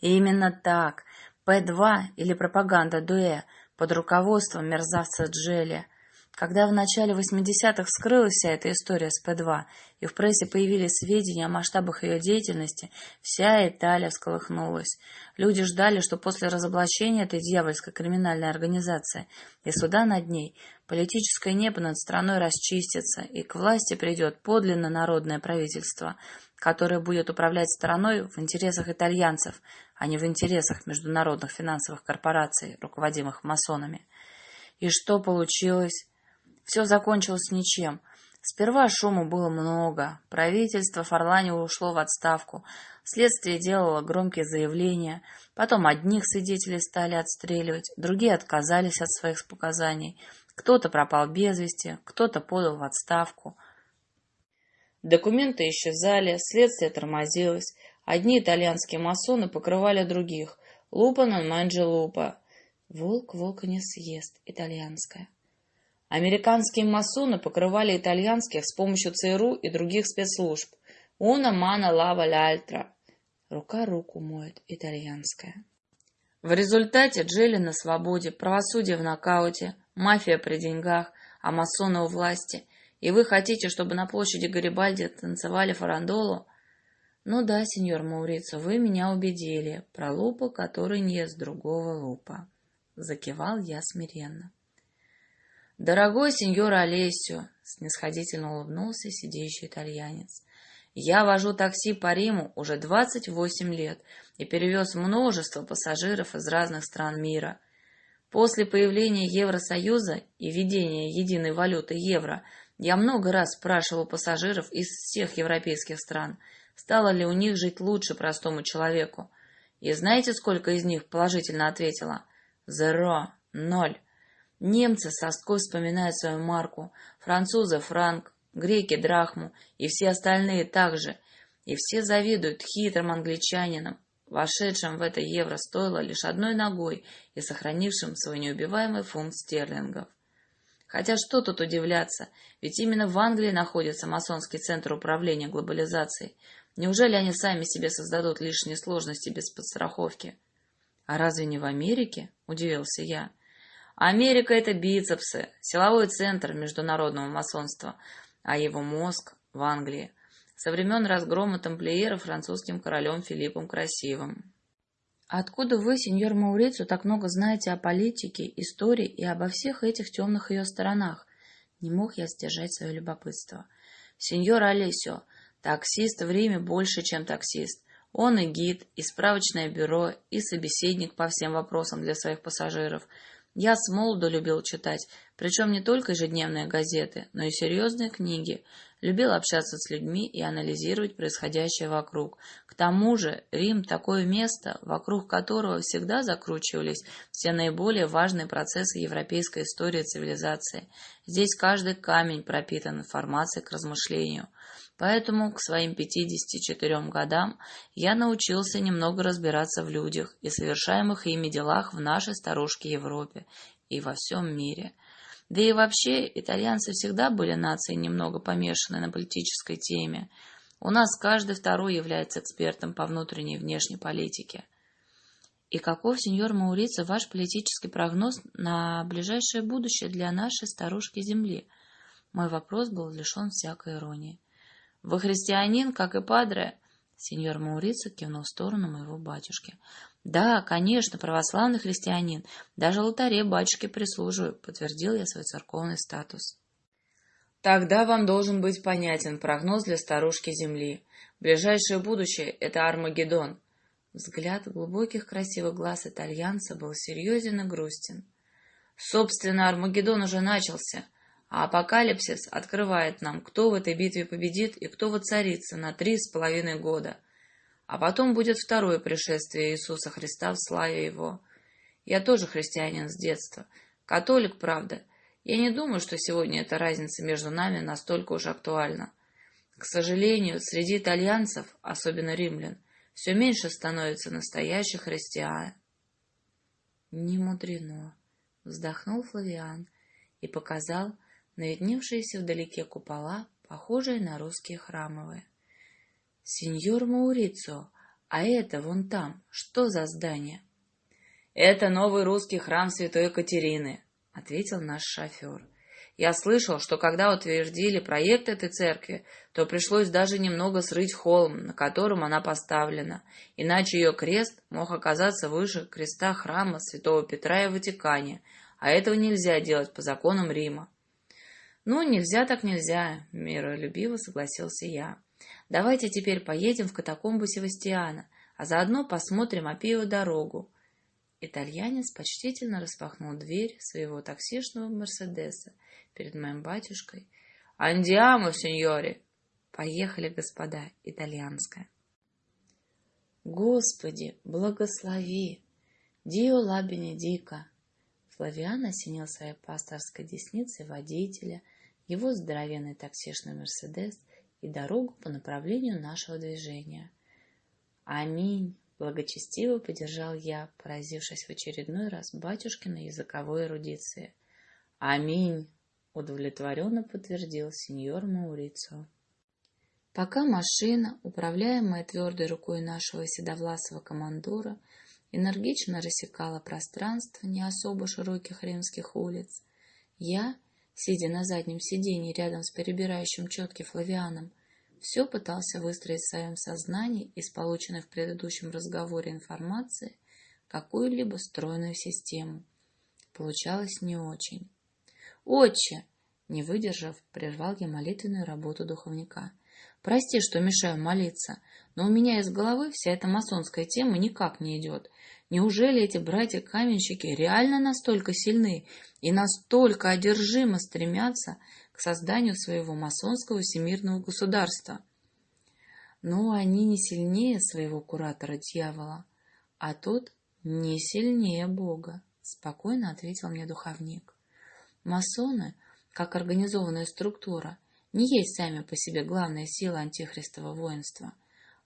«Именно так. П-2 или пропаганда Дуэ под руководством мерзавца Джелли. Когда в начале 80-х вскрылась вся эта история с П-2, и в прессе появились сведения о масштабах ее деятельности, вся Италия всколыхнулась. Люди ждали, что после разоблачения этой дьявольской криминальной организации и суда над ней политическое небо над страной расчистится, и к власти придет подлинно народное правительство – которая будет управлять страной в интересах итальянцев, а не в интересах международных финансовых корпораций, руководимых масонами. И что получилось? Все закончилось ничем. Сперва шума было много. Правительство Фарлани ушло в отставку. Следствие делало громкие заявления. Потом одних свидетелей стали отстреливать, другие отказались от своих показаний. Кто-то пропал без вести, кто-то подал в отставку. Документы исчезали, следствие тормозилось, Одни итальянские масоны покрывали других. Лупа на манджи лупа. Волк волка не съест. Итальянская. Американские масоны покрывали итальянских с помощью ЦРУ и других спецслужб. Уна мана лава ляльтра. Рука руку моет. Итальянская. В результате Джелли на свободе, правосудие в нокауте, мафия при деньгах, а масоны у власти. И вы хотите, чтобы на площади Гарибальди танцевали фарандолу? Ну да, сеньор Маурицо, вы меня убедили. Про лупа, который не ест другого лупа. Закивал я смиренно. Дорогой сеньор Олесио, снисходительно улыбнулся сидящий итальянец. Я вожу такси по Риму уже 28 лет и перевез множество пассажиров из разных стран мира. После появления Евросоюза и введения единой валюты евро я много раз спрашивал пассажиров из всех европейских стран, стало ли у них жить лучше простому человеку. И знаете, сколько из них положительно ответило? Зеро, ноль. Немцы с тоской вспоминают свою марку, французы — франк, греки — драхму, и все остальные также. И все завидуют хитрым англичанинам, вошедшим в это евро стоило лишь одной ногой и сохранившим свой неубиваемый фунт стерлингов. Хотя что тут удивляться, ведь именно в Англии находится масонский центр управления глобализацией. Неужели они сами себе создадут лишние сложности без подстраховки? А разве не в Америке? Удивился я. Америка — это бицепсы, силовой центр международного масонства, а его мозг в Англии со времен разгрома тамплиеров французским королем Филиппом Красивым. Откуда вы, сеньор Маурицу, так много знаете о политике, истории и обо всех этих темных ее сторонах? Не мог я сдержать свое любопытство. Сеньор Олесио, таксист в Риме больше, чем таксист. Он и гид, и справочное бюро, и собеседник по всем вопросам для своих пассажиров — я с молоду любил читать, причем не только ежедневные газеты, но и серьезные книги. Любил общаться с людьми и анализировать происходящее вокруг. К тому же Рим – такое место, вокруг которого всегда закручивались все наиболее важные процессы европейской истории цивилизации. Здесь каждый камень пропитан информацией к размышлению – Поэтому к своим 54 годам я научился немного разбираться в людях и совершаемых ими делах в нашей старушке Европе и во всем мире. Да и вообще, итальянцы всегда были нацией немного помешанной на политической теме. У нас каждый второй является экспертом по внутренней и внешней политике. И каков, сеньор Маурица, ваш политический прогноз на ближайшее будущее для нашей старушки Земли? Мой вопрос был лишен всякой иронии. Вы христианин, как и падре? Сеньор Маурицо кивнул в сторону моего батюшки. Да, конечно, православный христианин. Даже алтаре батюшке прислуживаю, подтвердил я свой церковный статус. Тогда вам должен быть понятен прогноз для старушки Земли. Ближайшее будущее — это Армагеддон. Взгляд глубоких красивых глаз итальянца был серьезен и грустен. Собственно, Армагеддон уже начался — а апокалипсис открывает нам, кто в этой битве победит и кто воцарится на три с половиной года. А потом будет второе пришествие Иисуса Христа в славе Его. Я тоже христианин с детства. Католик, правда. Я не думаю, что сегодня эта разница между нами настолько уж актуальна. К сожалению, среди итальянцев, особенно римлян, все меньше становится настоящих христиан. Не мудрено, вздохнул Флавиан и показал, на видневшиеся вдалеке купола, похожие на русские храмовые. — Сеньор Маурицо, а это вон там, что за здание? — Это новый русский храм Святой Екатерины, — ответил наш шофер. Я слышал, что когда утвердили проект этой церкви, то пришлось даже немного срыть холм, на котором она поставлена, иначе ее крест мог оказаться выше креста храма святого Петра и Ватикане, а этого нельзя делать по законам Рима. «Ну, нельзя так нельзя», — миролюбиво согласился я. «Давайте теперь поедем в катакомбу Севастиана, а заодно посмотрим Апию дорогу». Итальянец почтительно распахнул дверь своего таксишного Мерседеса перед моим батюшкой. «Андиамо, сеньори!» «Поехали, господа, итальянская!» «Господи, благослови! Дио ла Бенедика!» Флавиан осенил своей пасторской десницей водителя — его здоровенный таксишный «Мерседес» и дорогу по направлению нашего движения. Аминь, благочестиво поддержал я, поразившись в очередной раз батюшкиной языковой эрудиции. Аминь, удовлетворенно подтвердил сеньор Маурицио. Пока машина, управляемая твердой рукой нашего седовласого командора, энергично рассекала пространство не особо широких римских улиц, я, сидя на заднем сиденье рядом с перебирающим четки Флавианом, все пытался выстроить в своем сознании из полученной в предыдущем разговоре информации какую-либо стройную систему. Получалось не очень. «Отче!» — не выдержав, прервал я молитвенную работу духовника. «Прости, что мешаю молиться, но у меня из головы вся эта масонская тема никак не идет. Неужели эти братья-каменщики реально настолько сильны и настолько одержимо стремятся к созданию своего масонского всемирного государства? Но они не сильнее своего куратора-дьявола, а тот не сильнее Бога, спокойно ответил мне духовник. Масоны, как организованная структура, не есть сами по себе главная сила антихристового воинства.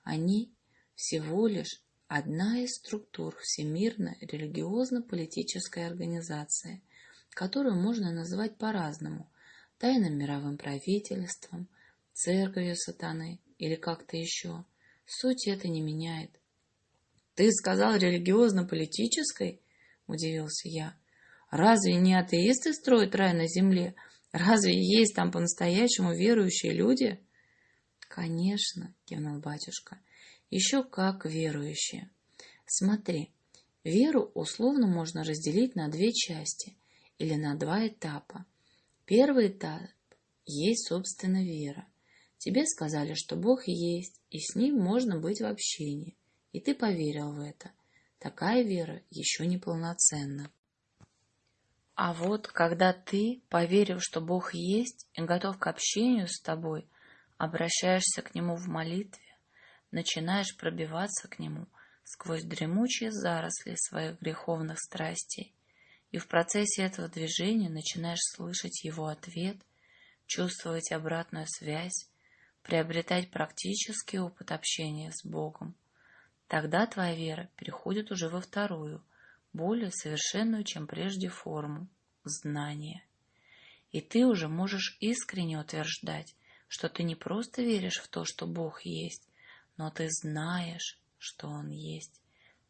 Они всего лишь одна из структур всемирной религиозно-политической организации, которую можно назвать по-разному – тайным мировым правительством, церковью сатаны или как-то еще. Суть это не меняет. «Ты сказал религиозно-политической?» – удивился я. «Разве не атеисты строят рай на земле? Разве есть там по-настоящему верующие люди?» «Конечно», — кивнул батюшка, — еще как верующие. Смотри, веру условно можно разделить на две части или на два этапа. Первый этап есть, собственно, вера. Тебе сказали, что Бог есть, и с Ним можно быть в общении, и ты поверил в это. Такая вера еще не полноценна. А вот когда ты, поверив, что Бог есть и готов к общению с тобой, обращаешься к Нему в молитве, начинаешь пробиваться к нему сквозь дремучие заросли своих греховных страстей, и в процессе этого движения начинаешь слышать его ответ, чувствовать обратную связь, приобретать практический опыт общения с Богом. Тогда твоя вера переходит уже во вторую, более совершенную, чем прежде форму – знание. И ты уже можешь искренне утверждать, что ты не просто веришь в то, что Бог есть, но ты знаешь, что Он есть.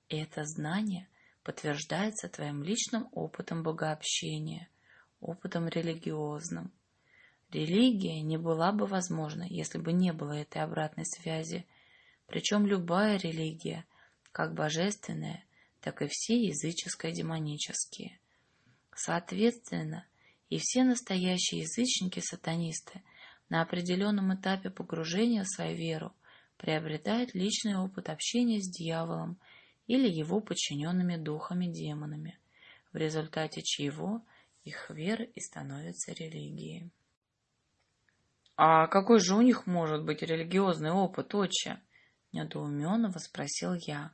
И это знание подтверждается твоим личным опытом богообщения, опытом религиозным. Религия не была бы возможна, если бы не было этой обратной связи. Причем любая религия, как божественная, так и все языческо-демонические. Соответственно, и все настоящие язычники-сатанисты на определенном этапе погружения в свою веру приобретает личный опыт общения с дьяволом или его подчиненными духами-демонами, в результате чего их вера и становится религией. «А какой же у них может быть религиозный опыт, отче?» — недоуменно воспросил я.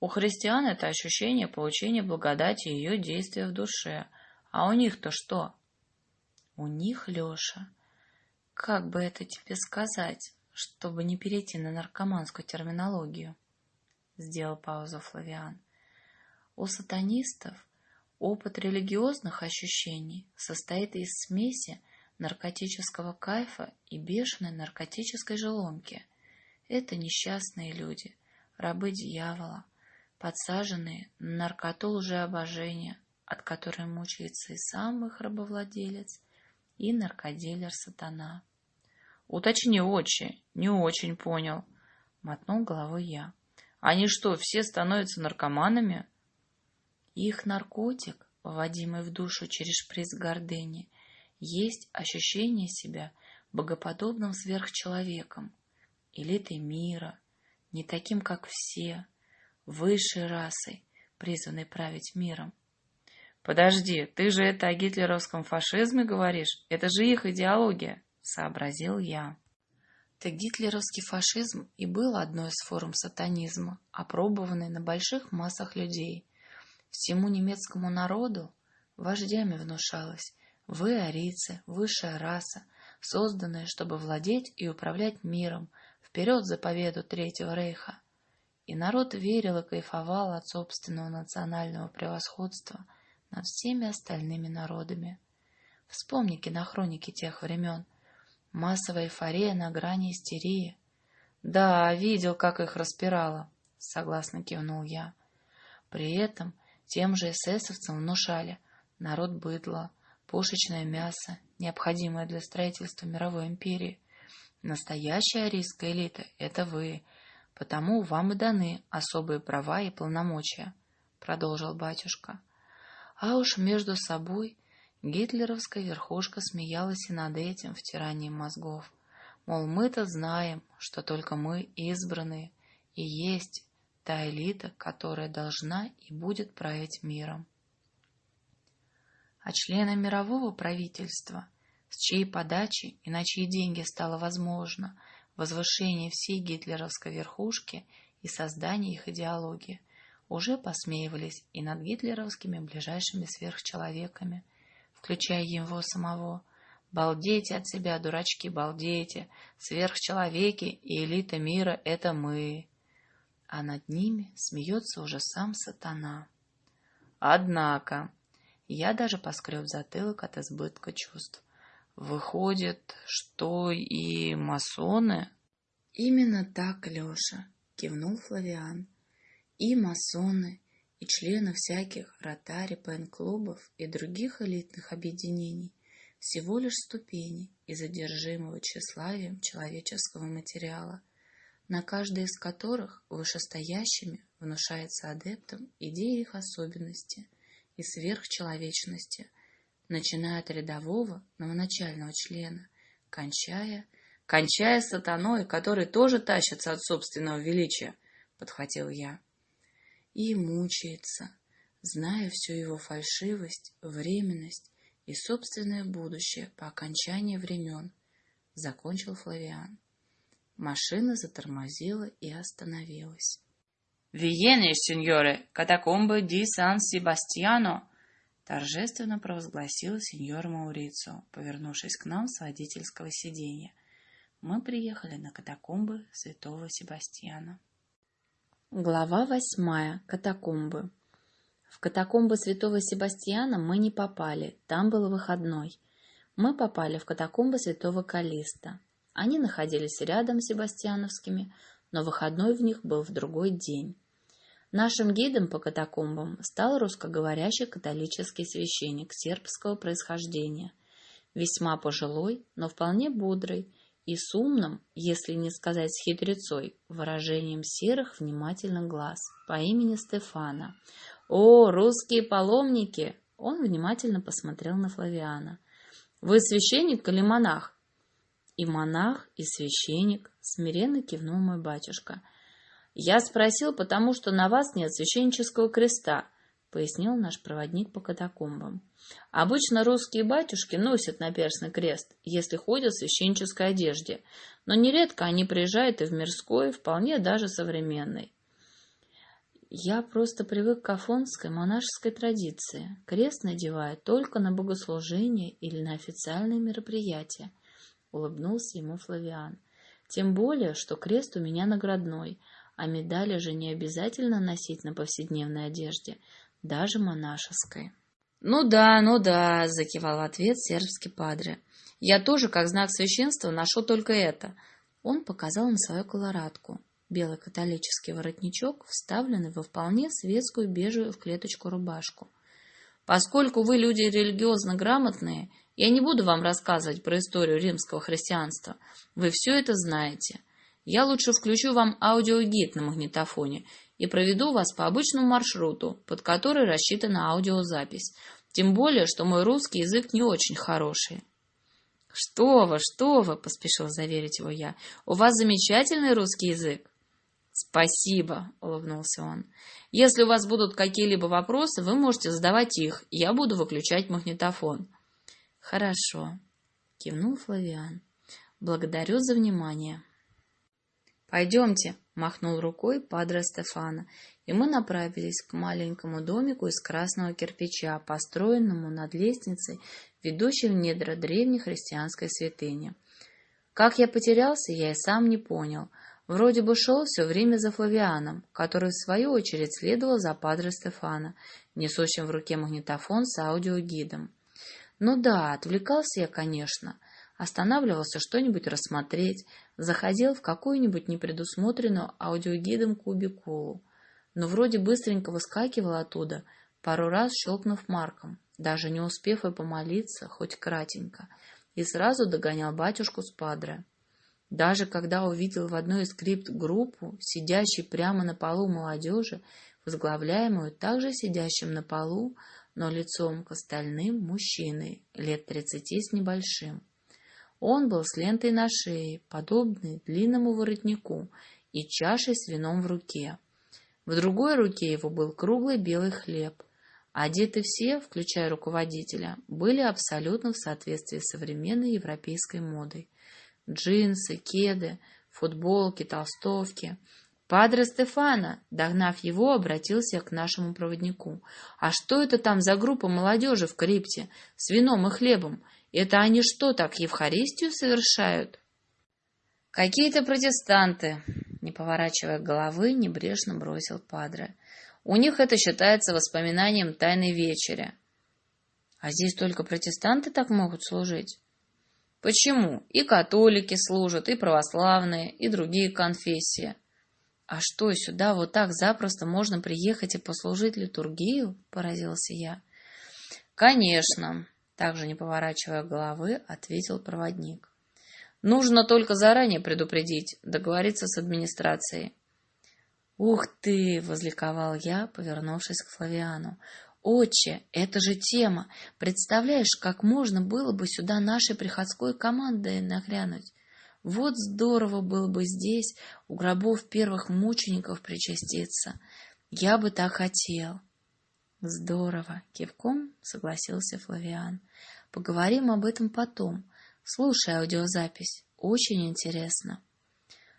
«У христиан это ощущение получения благодати и ее действия в душе, а у них-то что?» «У них, Леша, как бы это тебе сказать?» чтобы не перейти на наркоманскую терминологию, сделал паузу Флавиан. У сатанистов опыт религиозных ощущений состоит из смеси наркотического кайфа и бешеной наркотической желомки. Это несчастные люди, рабы дьявола, подсаженные на наркоту лжеобожения, от которой мучается и сам их рабовладелец, и наркоделер сатана. Уточни, отче, не очень понял. Мотнул головой я. Они что, все становятся наркоманами? Их наркотик, вводимый в душу через шприц гордыни, есть ощущение себя богоподобным сверхчеловеком, элитой мира, не таким, как все, высшей расой, призванной править миром. Подожди, ты же это о гитлеровском фашизме говоришь? Это же их идеология сообразил я. Так гитлеровский фашизм и был одной из форм сатанизма, опробованной на больших массах людей. Всему немецкому народу вождями внушалось «Вы арийцы, высшая раса, созданная, чтобы владеть и управлять миром, вперед за победу Третьего Рейха». И народ верил и кайфовал от собственного национального превосходства над всеми остальными народами. Вспомни кинохроники тех времен. Массовая эйфория на грани истерии. Да, видел, как их распирало, согласно кивнул я. При этом тем же эсэсовцам внушали народ быдло, пушечное мясо, необходимое для строительства мировой империи. Настоящая арийская элита — это вы, потому вам и даны особые права и полномочия, — продолжил батюшка. А уж между собой гитлеровская верхушка смеялась и над этим втиранием мозгов. Мол, мы-то знаем, что только мы избранные и есть та элита, которая должна и будет править миром. А члены мирового правительства, с чьей подачи и на чьи деньги стало возможно возвышение всей гитлеровской верхушки и создание их идеологии, уже посмеивались и над гитлеровскими ближайшими сверхчеловеками, включая его самого – Балдейте от себя, дурачки, балдейте. Сверхчеловеки и элита мира — это мы. А над ними смеется уже сам сатана. Однако, я даже поскреб затылок от избытка чувств. Выходит, что и масоны... Именно так, Леша, кивнул Флавиан. И масоны, и члены всяких ротари, пен-клубов и других элитных объединений всего лишь ступени из одержимого тщеславием человеческого материала, на каждой из которых вышестоящими внушается адептам идея их особенности и сверхчеловечности, начиная от рядового новоначального члена, кончая, кончая сатаной, который тоже тащится от собственного величия, подхватил я. И мучается, зная всю его фальшивость, временность и собственное будущее по окончании времен, — закончил Флавиан. Машина затормозила и остановилась. «Виене, сеньоре, катакомбы ди Сан-Себастьяно!» Торжественно провозгласил сеньор Маурицо, повернувшись к нам с водительского сиденья. Мы приехали на катакомбы святого Себастьяна. Глава восьмая. Катакомбы. В катакомбы святого Себастьяна мы не попали, там был выходной. Мы попали в катакомбы святого Калиста. Они находились рядом с Себастьяновскими, но выходной в них был в другой день. Нашим гидом по катакомбам стал русскоговорящий католический священник сербского происхождения, весьма пожилой, но вполне бодрый и с умным, если не сказать с хитрецой, выражением серых внимательных глаз по имени Стефана, «О, русские паломники!» Он внимательно посмотрел на Флавиана. «Вы священник или монах?» «И монах, и священник», — смиренно кивнул мой батюшка. «Я спросил, потому что на вас нет священнического креста», — пояснил наш проводник по катакомбам. «Обычно русские батюшки носят наперстный крест, если ходят в священнической одежде, но нередко они приезжают и в мирской, вполне даже современной. Я просто привык к афонской монашеской традиции. Крест надевают только на богослужение или на официальные мероприятия, — улыбнулся ему Флавиан. Тем более, что крест у меня наградной, а медали же не обязательно носить на повседневной одежде, даже монашеской. — Ну да, ну да, — закивал в ответ сербский падре. — Я тоже, как знак священства, ношу только это. Он показал на свою колорадку белый католический воротничок, вставленный во вполне светскую бежевую в клеточку рубашку. Поскольку вы люди религиозно грамотные, я не буду вам рассказывать про историю римского христианства. Вы все это знаете. Я лучше включу вам аудиогид на магнитофоне и проведу вас по обычному маршруту, под который рассчитана аудиозапись. Тем более, что мой русский язык не очень хороший. «Что вы, что вы!» — поспешил заверить его я. «У вас замечательный русский язык!» «Спасибо», — улыбнулся он. «Если у вас будут какие-либо вопросы, вы можете задавать их, я буду выключать магнитофон». «Хорошо», — кивнул Флавиан. «Благодарю за внимание». «Пойдемте», — махнул рукой Падре Стефана, и мы направились к маленькому домику из красного кирпича, построенному над лестницей, ведущей в недра древней христианской святыни. Как я потерялся, я и сам не понял — Вроде бы шел все время за Флавианом, который в свою очередь следовал за Падре Стефана, несущим в руке магнитофон с аудиогидом. Ну да, отвлекался я, конечно. Останавливался что-нибудь рассмотреть, заходил в какую-нибудь непредусмотренную аудиогидом кубикулу. Но вроде быстренько выскакивал оттуда, пару раз щелкнув марком, даже не успев и помолиться, хоть кратенько, и сразу догонял батюшку с падре. Даже когда увидел в одной из крипт группу, сидящей прямо на полу молодежи, возглавляемую также сидящим на полу, но лицом к остальным мужчиной, лет тридцати с небольшим. Он был с лентой на шее, подобной длинному воротнику, и чашей с вином в руке. В другой руке его был круглый белый хлеб. Одеты все, включая руководителя, были абсолютно в соответствии с современной европейской модой джинсы, кеды, футболки, толстовки. Падре Стефана, догнав его, обратился к нашему проводнику. «А что это там за группа молодежи в крипте с вином и хлебом? Это они что, так Евхаристию совершают?» «Какие-то протестанты», — не поворачивая головы, небрежно бросил Падре. «У них это считается воспоминанием Тайной Вечери». «А здесь только протестанты так могут служить?» Почему? И католики служат, и православные, и другие конфессии. А что, сюда вот так запросто можно приехать и послужить литургию? Поразился я. Конечно, также не поворачивая головы, ответил проводник. Нужно только заранее предупредить, договориться с администрацией. «Ух ты!» — возликовал я, повернувшись к Флавиану. «Отче, это же тема! Представляешь, как можно было бы сюда нашей приходской командой нагрянуть? Вот здорово было бы здесь, у гробов первых мучеников причаститься. Я бы так хотел». «Здорово!» — кивком согласился Флавиан. «Поговорим об этом потом. Слушай аудиозапись. Очень интересно».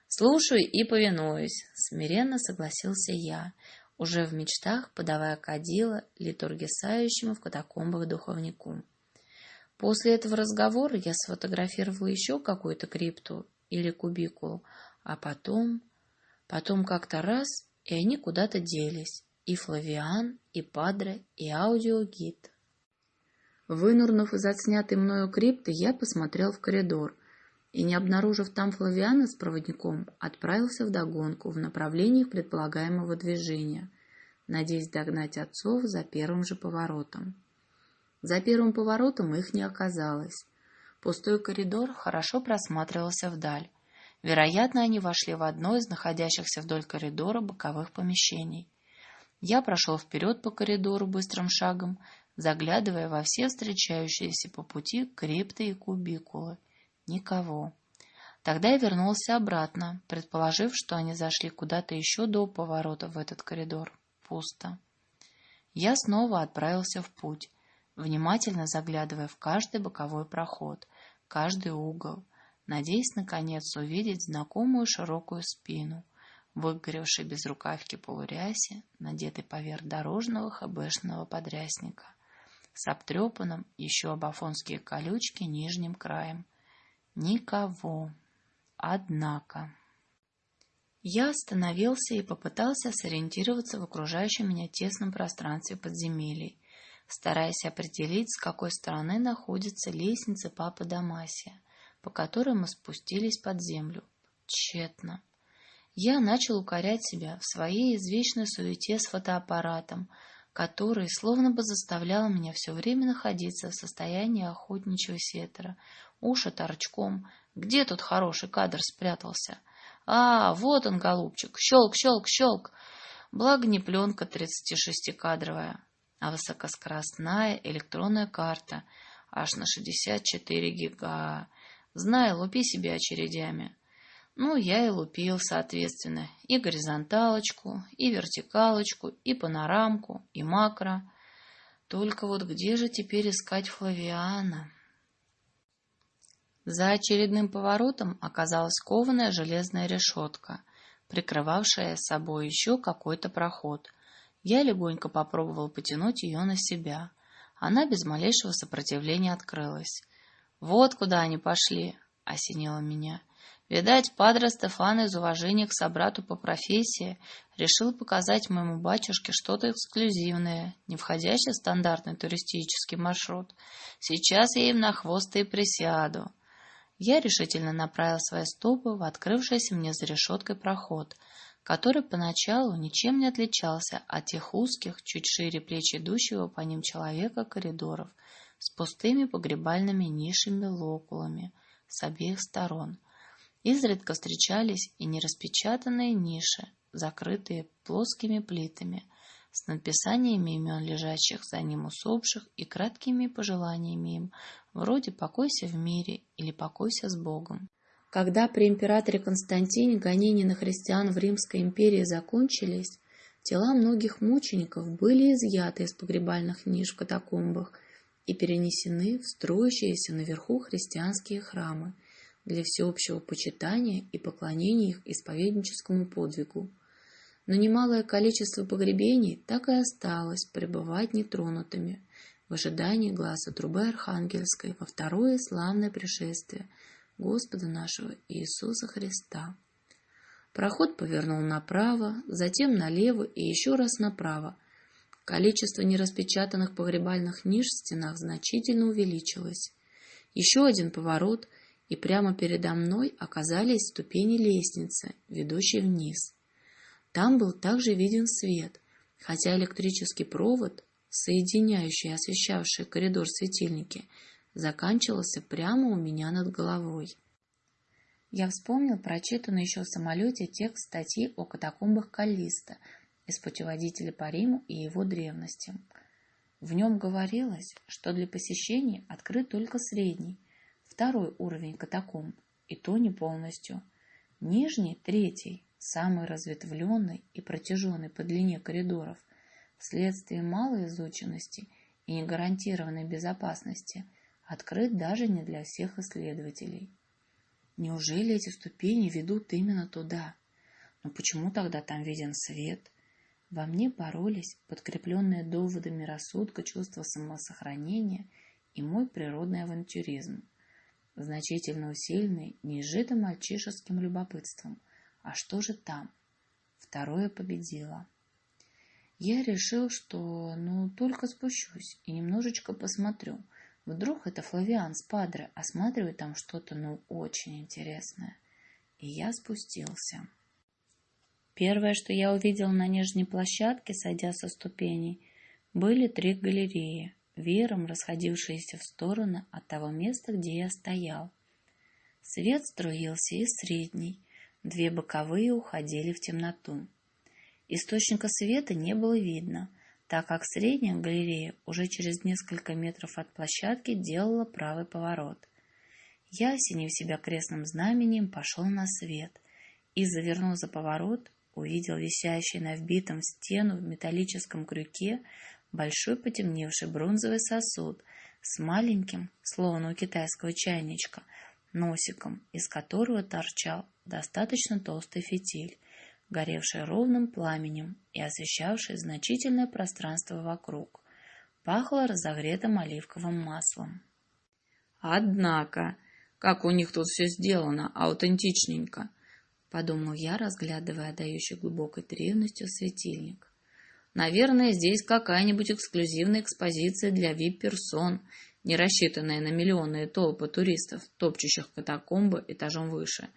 «Слушаю и повинуюсь», — смиренно согласился я, уже в мечтах подавая кадила литургисающему в катакомбах духовнику. После этого разговора я сфотографировала еще какую-то крипту или кубикулу, а потом... Потом как-то раз, и они куда-то делись. И Флавиан, и Падре, и аудиогид. Вынурнув из отснятой мною крипты, я посмотрел в коридор и, не обнаружив там Флавиана с проводником, отправился в догонку в направлении предполагаемого движения, надеясь догнать отцов за первым же поворотом. За первым поворотом их не оказалось. Пустой коридор хорошо просматривался вдаль. Вероятно, они вошли в одно из находящихся вдоль коридора боковых помещений. Я прошел вперед по коридору быстрым шагом, заглядывая во все встречающиеся по пути крипты и кубикулы, Никого. Тогда я вернулся обратно, предположив, что они зашли куда-то еще до поворота в этот коридор. Пусто. Я снова отправился в путь, внимательно заглядывая в каждый боковой проход, каждый угол, надеясь, наконец, увидеть знакомую широкую спину, выгоревшей без рукавки полурясе, надетой поверх дорожного хэбэшного подрясника, с обтрепанным еще абафонские колючки нижним краем — Никого. Однако... Я остановился и попытался сориентироваться в окружающем меня тесном пространстве подземелий, стараясь определить, с какой стороны находится лестница Папы Дамасия, по которой мы спустились под землю. Тщетно. Я начал укорять себя в своей извечной суете с фотоаппаратом, который словно бы заставлял меня все время находиться в состоянии охотничьего сетера, уши торчком. Где тут хороший кадр спрятался? А, вот он, голубчик. Щелк, щелк, щелк. Благо не пленка 36-кадровая, а высокоскоростная электронная карта аж на 64 гига. Знай, лупи себе очередями. Ну, я и лупил, соответственно, и горизонталочку, и вертикалочку, и панорамку, и макро. Только вот где же теперь искать Флавиана? За очередным поворотом оказалась кованая железная решетка, прикрывавшая собой еще какой-то проход. Я легонько попробовал потянуть ее на себя. Она без малейшего сопротивления открылась. «Вот куда они пошли!» — осенило меня. Видать, падре Стефан из уважения к собрату по профессии решил показать моему батюшке что-то эксклюзивное, не входящее в стандартный туристический маршрут. Сейчас я им на хвост и присяду. Я решительно направил свои стопы в открывшийся мне за решеткой проход, который поначалу ничем не отличался от тех узких, чуть шире плеч идущего по ним человека коридоров с пустыми погребальными нишами-локулами с обеих сторон — Изредка встречались и нераспечатанные ниши, закрытые плоскими плитами, с написаниями имен лежащих за ним усопших и краткими пожеланиями им, вроде «покойся в мире» или «покойся с Богом». Когда при императоре Константине гонения на христиан в Римской империи закончились, тела многих мучеников были изъяты из погребальных ниш в катакомбах и перенесены в строящиеся наверху христианские храмы – для всеобщего почитания и поклонения их исповедническому подвигу. Но немалое количество погребений так и осталось пребывать нетронутыми в ожидании глаза трубы Архангельской во второе славное пришествие Господа нашего Иисуса Христа. Проход повернул направо, затем налево и еще раз направо. Количество нераспечатанных погребальных ниш в стенах значительно увеличилось. Еще один поворот, и прямо передо мной оказались ступени лестницы, ведущей вниз. Там был также виден свет, хотя электрический провод, соединяющий и освещавший коридор светильники, заканчивался прямо у меня над головой. Я вспомнил прочитанный еще в самолете текст статьи о катакомбах Каллиста из путеводителя по Риму и его древности. В нем говорилось, что для посещений открыт только средний, второй уровень катакомб, и то не полностью. Нижний, третий, самый разветвленный и протяженный по длине коридоров, вследствие малой изученности и негарантированной безопасности, открыт даже не для всех исследователей. Неужели эти ступени ведут именно туда? Но почему тогда там виден свет? Во мне боролись подкрепленные доводами рассудка чувство самосохранения и мой природный авантюризм значительно усиленный неизжитым мальчишеским любопытством. А что же там? Второе победило. Я решил, что ну только спущусь и немножечко посмотрю. Вдруг это Флавиан с Падре осматривает там что-то ну очень интересное. И я спустился. Первое, что я увидел на нижней площадке, сойдя со ступеней, были три галереи, веером расходившиеся в стороны от того места, где я стоял. Свет струился из средней, две боковые уходили в темноту. Источника света не было видно, так как средняя галерея уже через несколько метров от площадки делала правый поворот. Я, осенив себя крестным знаменем, пошел на свет и, завернув за поворот, увидел висящий на вбитом стену в металлическом крюке большой потемневший бронзовый сосуд с маленьким, словно у китайского чайничка, носиком, из которого торчал достаточно толстый фитиль, горевший ровным пламенем и освещавший значительное пространство вокруг. Пахло разогретым оливковым маслом. «Однако, как у них тут все сделано, аутентичненько!» — подумал я, разглядывая отдающий глубокой древностью светильник. Наверное, здесь какая-нибудь эксклюзивная экспозиция для вип-персон, не рассчитанная на миллионные толпы туристов, топчущих катакомбы этажом выше.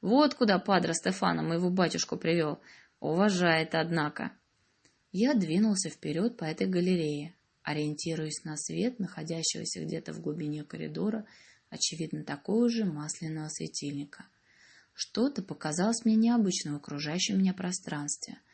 Вот куда падре Стефана моего батюшку привел. Уважает, однако. Я двинулся вперед по этой галерее, ориентируясь на свет, находящегося где-то в глубине коридора, очевидно, такого же масляного светильника. Что-то показалось мне необычным в окружающем меня пространстве —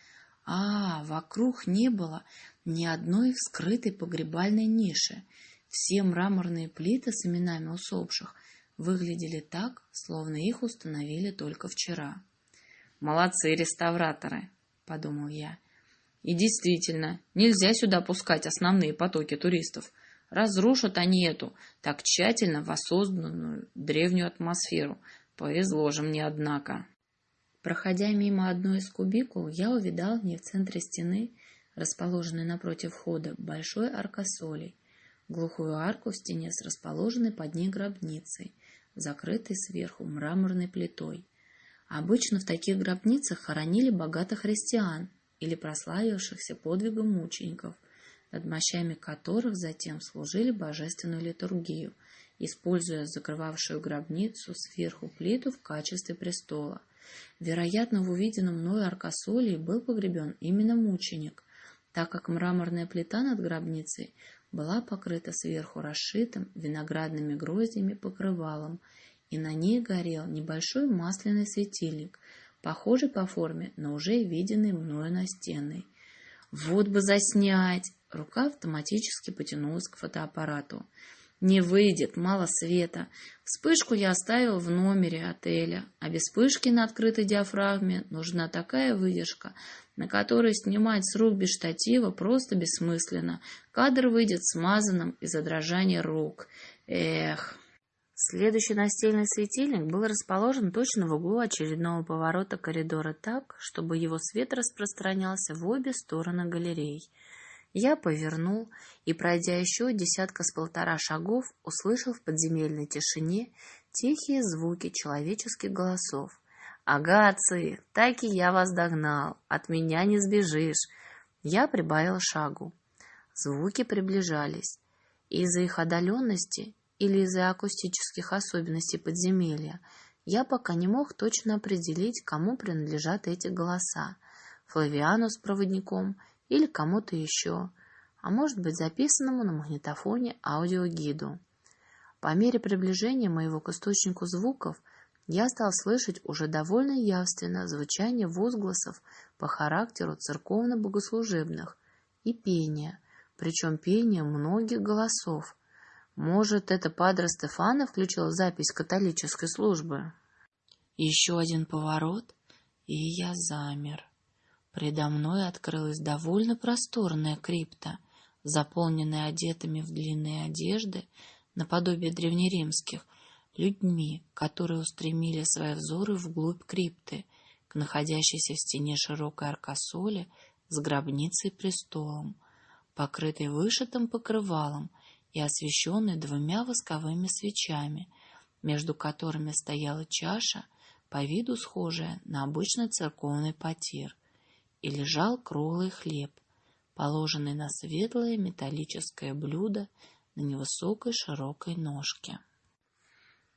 а, вокруг не было ни одной вскрытой погребальной ниши. Все мраморные плиты с именами усопших выглядели так, словно их установили только вчера. «Молодцы реставраторы!» — подумал я. «И действительно, нельзя сюда пускать основные потоки туристов. Разрушат они эту, так тщательно воссозданную древнюю атмосферу. Повезло же мне, однако!» Проходя мимо одной из кубикул, я увидал в ней в центре стены, расположенной напротив входа, большой аркосолей, глухую арку в стене с расположенной под ней гробницей, закрытой сверху мраморной плитой. Обычно в таких гробницах хоронили богатых христиан или прославившихся подвигом мучеников, над мощами которых затем служили божественную литургию, используя закрывавшую гробницу сверху плиту в качестве престола. Вероятно, в увиденном мною аркасолии был погребен именно мученик, так как мраморная плита над гробницей была покрыта сверху расшитым виноградными гроздьями покрывалом, и на ней горел небольшой масляный светильник, похожий по форме на уже виденный мною настенный. Вот бы заснять! Рука автоматически потянулась к фотоаппарату. Не выйдет, мало света. Вспышку я оставил в номере отеля, а без вспышки на открытой диафрагме нужна такая выдержка, на которой снимать с рук без штатива просто бессмысленно. Кадр выйдет смазанным из-за дрожания рук. Эх... Следующий настольный светильник был расположен точно в углу очередного поворота коридора так, чтобы его свет распространялся в обе стороны галерей. Я повернул и, пройдя еще десятка с полтора шагов, услышал в подземельной тишине тихие звуки человеческих голосов. «Агации, так и я вас догнал, от меня не сбежишь!» Я прибавил шагу. Звуки приближались. Из-за их отдаленности или из-за акустических особенностей подземелья я пока не мог точно определить, кому принадлежат эти голоса — Флавиану с проводником — или кому-то еще, а может быть записанному на магнитофоне аудиогиду. По мере приближения моего к источнику звуков я стал слышать уже довольно явственно звучание возгласов по характеру церковно-богослужебных и пения, причем пение многих голосов. Может, это Падре Стефана включил запись католической службы? Еще один поворот, и я замер. Предо мной открылась довольно просторная крипта, заполненная одетыми в длинные одежды, наподобие древнеримских, людьми, которые устремили свои взоры вглубь крипты, к находящейся в стене широкой аркасоли с гробницей престолом, покрытой вышитым покрывалом и освещенной двумя восковыми свечами, между которыми стояла чаша, по виду схожая на обычный церковный потир и лежал круглый хлеб, положенный на светлое металлическое блюдо на невысокой широкой ножке.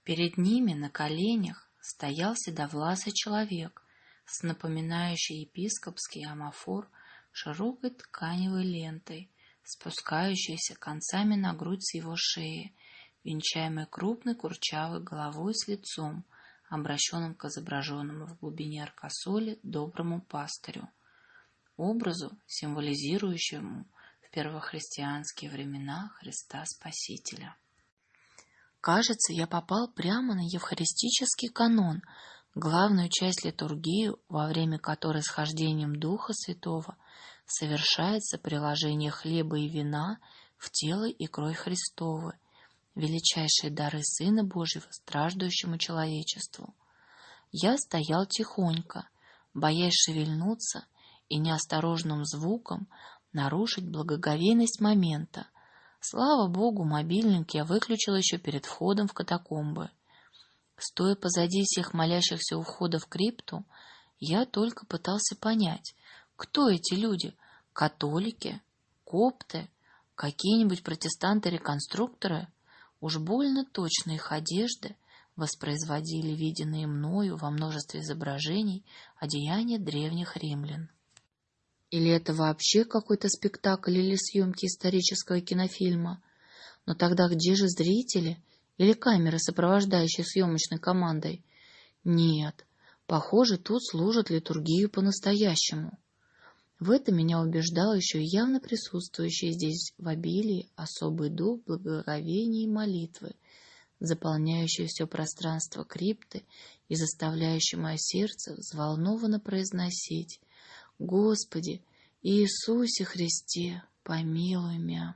Перед ними на коленях стоял седовласый человек с напоминающей епископский амафор широкой тканевой лентой, спускающейся концами на грудь с его шеи, венчаемой крупной курчавой головой с лицом, обращенным к изображенному в глубине аркасоли доброму пастырю образу, символизирующему в первохристианские времена Христа Спасителя. Кажется, я попал прямо на евхаристический канон, главную часть литургии, во время которой схождением Духа Святого совершается приложение хлеба и вина в тело и кровь Христовы, величайшие дары Сына Божьего страждущему человечеству. Я стоял тихонько, боясь шевельнуться и неосторожным звуком нарушить благоговейность момента. Слава богу, мобильник я выключил еще перед входом в катакомбы. Стоя позади всех молящихся у входа в крипту, я только пытался понять, кто эти люди — католики, копты, какие-нибудь протестанты-реконструкторы. Уж больно точно их одежды воспроизводили виденные мною во множестве изображений одеяния древних римлян. Или это вообще какой-то спектакль или съемки исторического кинофильма? Но тогда где же зрители или камеры, сопровождающие съемочной командой? Нет, похоже, тут служат литургию по-настоящему. В этом меня убеждал еще явно присутствующий здесь в обилии особый дух благоговения и молитвы, заполняющий все пространство крипты и заставляющий мое сердце взволнованно произносить Господи, Иисусе Христе, помилуй меня.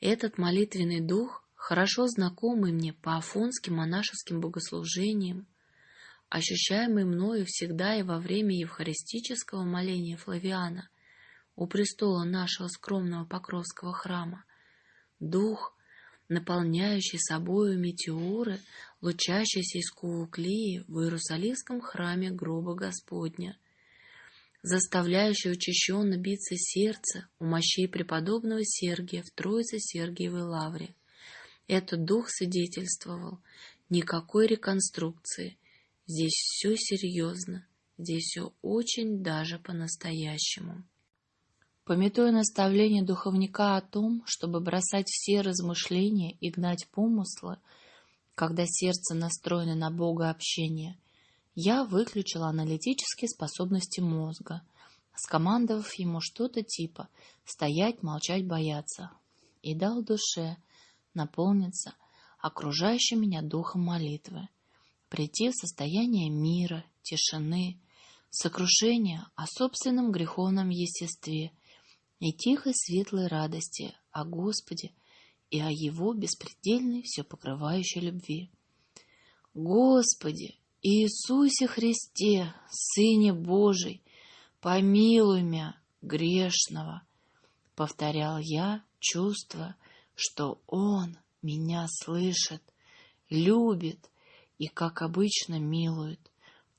Этот молитвенный дух, хорошо знакомый мне по афонским монашеским богослужениям, ощущаемый мною всегда и во время евхаристического моления Флавиана у престола нашего скромного Покровского храма, дух, наполняющий собою метеоры, лучащиеся из Кууклии в Иерусалимском храме гроба Господня, заставляющий учащенно биться сердце у мощей преподобного Сергия в Троице Сергиевой Лавре. Этот дух свидетельствовал никакой реконструкции. Здесь все серьезно, здесь все очень даже по-настоящему. Пометуя наставление духовника о том, чтобы бросать все размышления и гнать помыслы, когда сердце настроено на Бога общение, я выключила аналитические способности мозга, скомандовав ему что-то типа «стоять, молчать, бояться», и дал душе наполниться окружающим меня духом молитвы, прийти в состояние мира, тишины, сокрушения о собственном греховном естестве и тихой светлой радости о Господе и о Его беспредельной все покрывающей любви. Господи, Иисусе Христе, Сыне Божий, помилуй меня, грешного, повторял я, чувство, что Он меня слышит, любит и, как обычно, милует.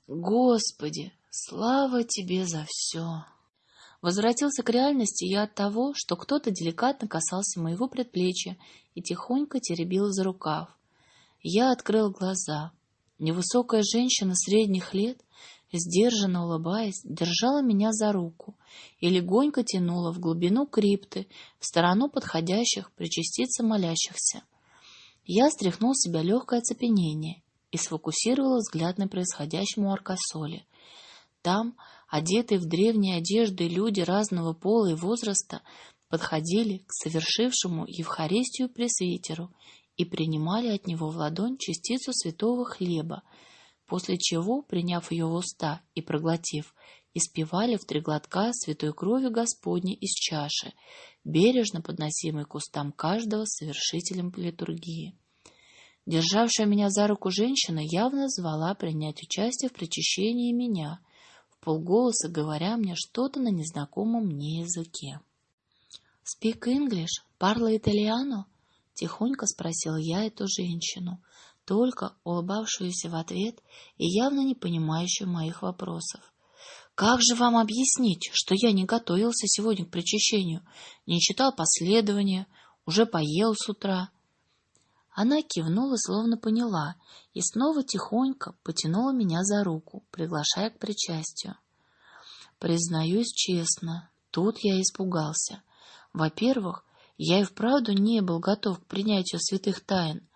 Господи, слава Тебе за все! Возвратился к реальности я от того, что кто-то деликатно касался моего предплечья и тихонько теребил за рукав. Я открыл глаза — Невысокая женщина средних лет, сдержанно улыбаясь, держала меня за руку и легонько тянула в глубину крипты, в сторону подходящих причаститься молящихся. Я стряхнул с себя легкое оцепенение и сфокусировал взгляд на происходящем у Аркасоли. Там, одетые в древние одежды люди разного пола и возраста, подходили к совершившему Евхаристию пресвитеру и принимали от него в ладонь частицу святого хлеба, после чего, приняв ее в уста и проглотив, испевали в три глотка святой крови Господней из чаши, бережно подносимой к устам каждого совершителем литургии. Державшая меня за руку женщина явно звала принять участие в причащении меня, в полголоса говоря мне что-то на незнакомом мне языке. «Speak English? Parla italiano?» — тихонько спросил я эту женщину, только улыбавшуюся в ответ и явно не понимающую моих вопросов. «Как же вам объяснить, что я не готовился сегодня к причащению, не читал последования, уже поел с утра?» Она кивнула, словно поняла, и снова тихонько потянула меня за руку, приглашая к причастию. Признаюсь честно, тут я испугался. Во-первых, я и вправду не был готов к принятию святых тайн,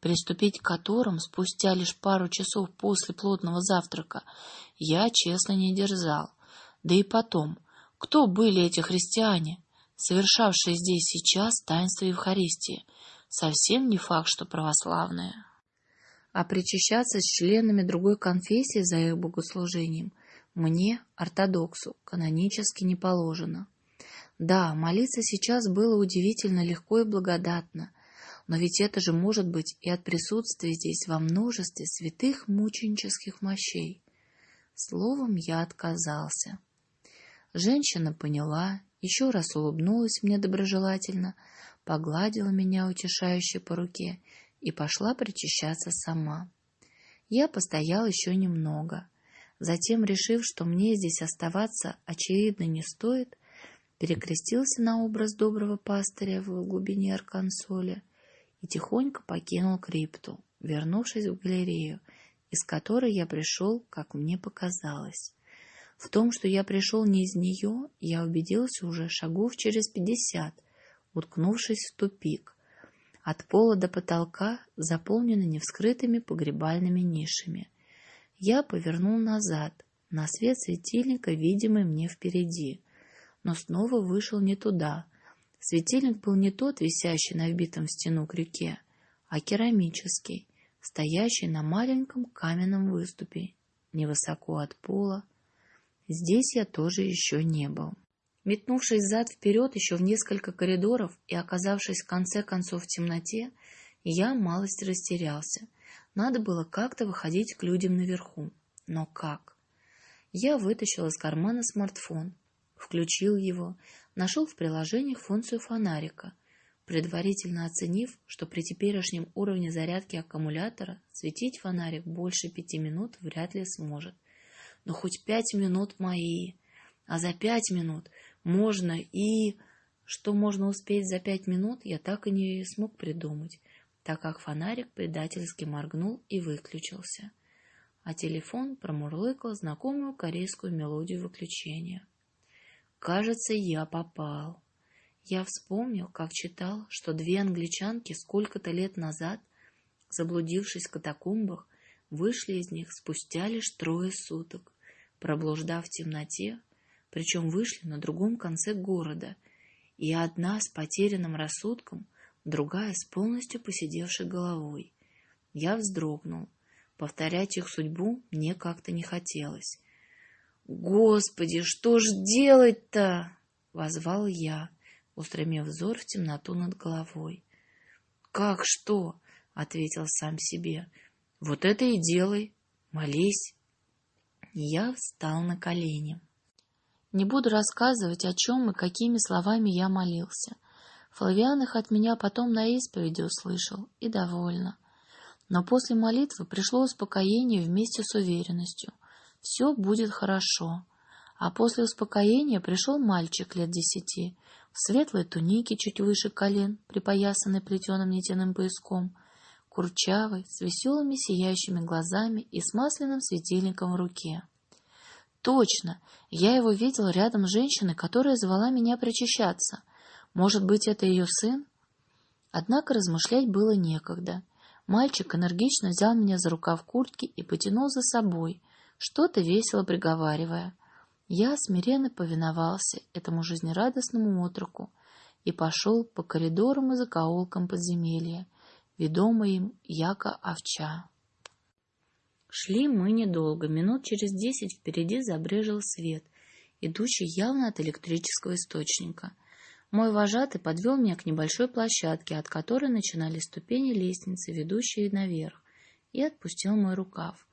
приступить к которым спустя лишь пару часов после плотного завтрака я честно не дерзал. Да и потом, кто были эти христиане, совершавшие здесь сейчас таинство Евхаристии? Совсем не факт, что православные. А причащаться с членами другой конфессии за их богослужением мне, ортодоксу, канонически не положено. Да, молиться сейчас было удивительно легко и благодатно, но ведь это же может быть и от присутствия здесь во множестве святых мученических мощей. Словом, я отказался. Женщина поняла, еще раз улыбнулась мне доброжелательно, погладила меня утешающе по руке и пошла причащаться сама. Я постоял еще немного. Затем, решив, что мне здесь оставаться очевидно не стоит, перекрестился на образ доброго пастыря в глубине Аркансоля и тихонько покинул крипту, вернувшись в галерею, из которой я пришел, как мне показалось. В том, что я пришел не из нее, я убедился уже шагов через пятьдесят, уткнувшись в тупик. От пола до потолка заполнены невскрытыми погребальными нишами. Я повернул назад, на свет светильника, видимый мне впереди — но снова вышел не туда. Светильник был не тот, висящий на вбитом в стену крюке, а керамический, стоящий на маленьком каменном выступе, невысоко от пола. Здесь я тоже еще не был. Метнувшись зад-вперед еще в несколько коридоров и оказавшись в конце концов в темноте, я малость растерялся. Надо было как-то выходить к людям наверху. Но как? Я вытащил из кармана смартфон, включил его, нашел в приложениях функцию фонарика, предварительно оценив, что при теперешнем уровне зарядки аккумулятора светить фонарик больше пяти минут вряд ли сможет. Но хоть пять минут мои, а за пять минут можно и... Что можно успеть за пять минут, я так и не смог придумать, так как фонарик предательски моргнул и выключился. А телефон промурлыкал знакомую корейскую мелодию выключения. Кажется, я попал. Я вспомнил, как читал, что две англичанки сколько-то лет назад, заблудившись в катакомбах, вышли из них спустя лишь трое суток, проблуждав в темноте, причем вышли на другом конце города — и одна с потерянным рассудком, другая с полностью посидевшей головой. Я вздрогнул. Повторять их судьбу мне как-то не хотелось. «Господи, что ж делать-то?» — возвал я, устремив взор в темноту над головой. «Как что?» — ответил сам себе. «Вот это и делай, молись». Я встал на колени. Не буду рассказывать, о чем и какими словами я молился. Флавиан их от меня потом на исповеди услышал, и довольно. Но после молитвы пришло успокоение вместе с уверенностью. Все будет хорошо. А после успокоения пришел мальчик лет десяти, в светлой тунике чуть выше колен, припоясанной плетеным нитяным пояском, курчавый, с веселыми сияющими глазами и с масляным светильником в руке. Точно, я его видел рядом с женщиной, которая звала меня причащаться. Может быть, это ее сын? Однако размышлять было некогда. Мальчик энергично взял меня за рукав куртки и потянул за собой, что-то весело приговаривая. Я смиренно повиновался этому жизнерадостному отроку и пошел по коридорам и закоулкам подземелья, ведомый им яко овча. Шли мы недолго, минут через десять впереди забрежил свет, идущий явно от электрического источника. Мой вожатый подвел меня к небольшой площадке, от которой начинались ступени лестницы, ведущие наверх, и отпустил мой рукав.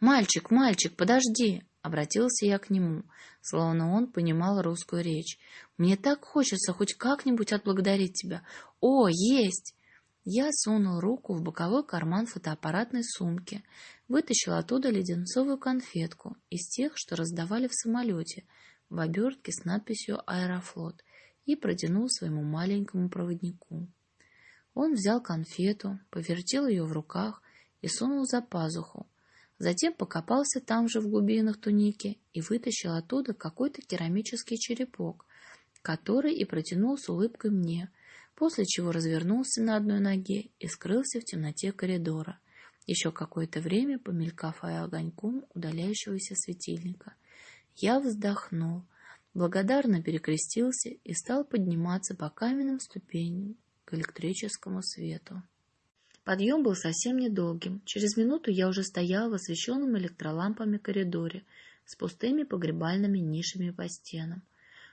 «Мальчик, мальчик, подожди!» — обратился я к нему, словно он понимал русскую речь. «Мне так хочется хоть как-нибудь отблагодарить тебя. О, есть!» Я сунул руку в боковой карман фотоаппаратной сумки, вытащил оттуда леденцовую конфетку из тех, что раздавали в самолете, в обертке с надписью «Аэрофлот» и протянул своему маленькому проводнику. Он взял конфету, повертел ее в руках и сунул за пазуху. Затем покопался там же в глубинах туники и вытащил оттуда какой-то керамический черепок, который и протянул с улыбкой мне — после чего развернулся на одной ноге и скрылся в темноте коридора, еще какое-то время помелькав огоньком удаляющегося светильника. Я вздохнул, благодарно перекрестился и стал подниматься по каменным ступеням к электрическому свету. Подъем был совсем недолгим. Через минуту я уже стоял в освещенном электролампами коридоре с пустыми погребальными нишами по стенам.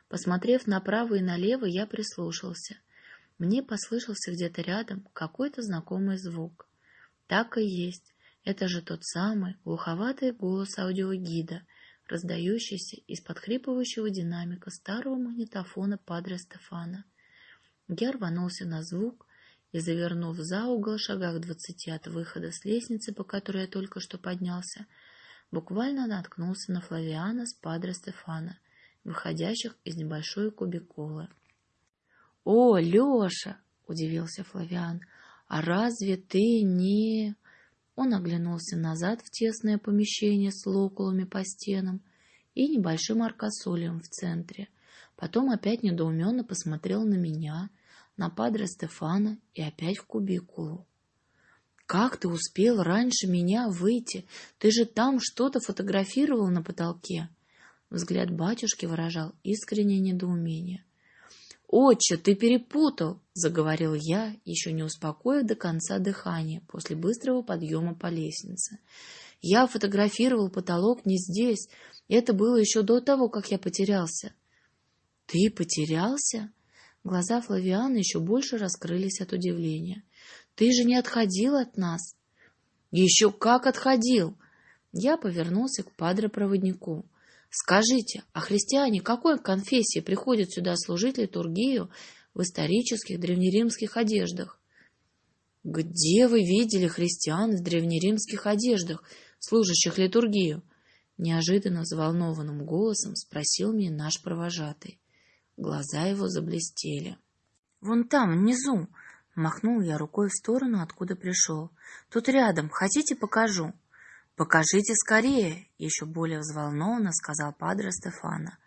Посмотрев направо и налево, я прислушался. Мне послышался где-то рядом какой-то знакомый звук. Так и есть. Это же тот самый глуховатый голос аудиогида, раздающийся из подхрипывающего динамика старого магнитофона Падре Стефана. Я рванулся на звук и, завернув за угол шагах двадцати от выхода с лестницы, по которой я только что поднялся, буквально наткнулся на Флавиана с Падре Стефана, выходящих из небольшой кубикулы. «О, Леша!» — удивился Флавиан. «А разве ты не...» Он оглянулся назад в тесное помещение с локулами по стенам и небольшим аркасолем в центре. Потом опять недоуменно посмотрел на меня, на падре Стефана и опять в кубикулу. «Как ты успел раньше меня выйти? Ты же там что-то фотографировал на потолке!» Взгляд батюшки выражал искреннее недоумение. «Отче, ты перепутал!» — заговорил я, еще не успокоив до конца дыхания после быстрого подъема по лестнице. «Я фотографировал потолок не здесь. Это было еще до того, как я потерялся». «Ты потерялся?» Глаза Флавиана еще больше раскрылись от удивления. «Ты же не отходил от нас!» «Еще как отходил!» Я повернулся к падре-проводнику. Скажите, а христиане какой конфессии приходят сюда служить литургию в исторических древнеримских одеждах. «Где вы видели христиан в древнеримских одеждах, служащих литургию?» Неожиданно взволнованным голосом спросил меня наш провожатый. Глаза его заблестели. «Вон там, внизу!» — махнул я рукой в сторону, откуда пришел. «Тут рядом. Хотите, покажу?» «Покажите скорее!» — еще более взволнованно сказал падре Стефана.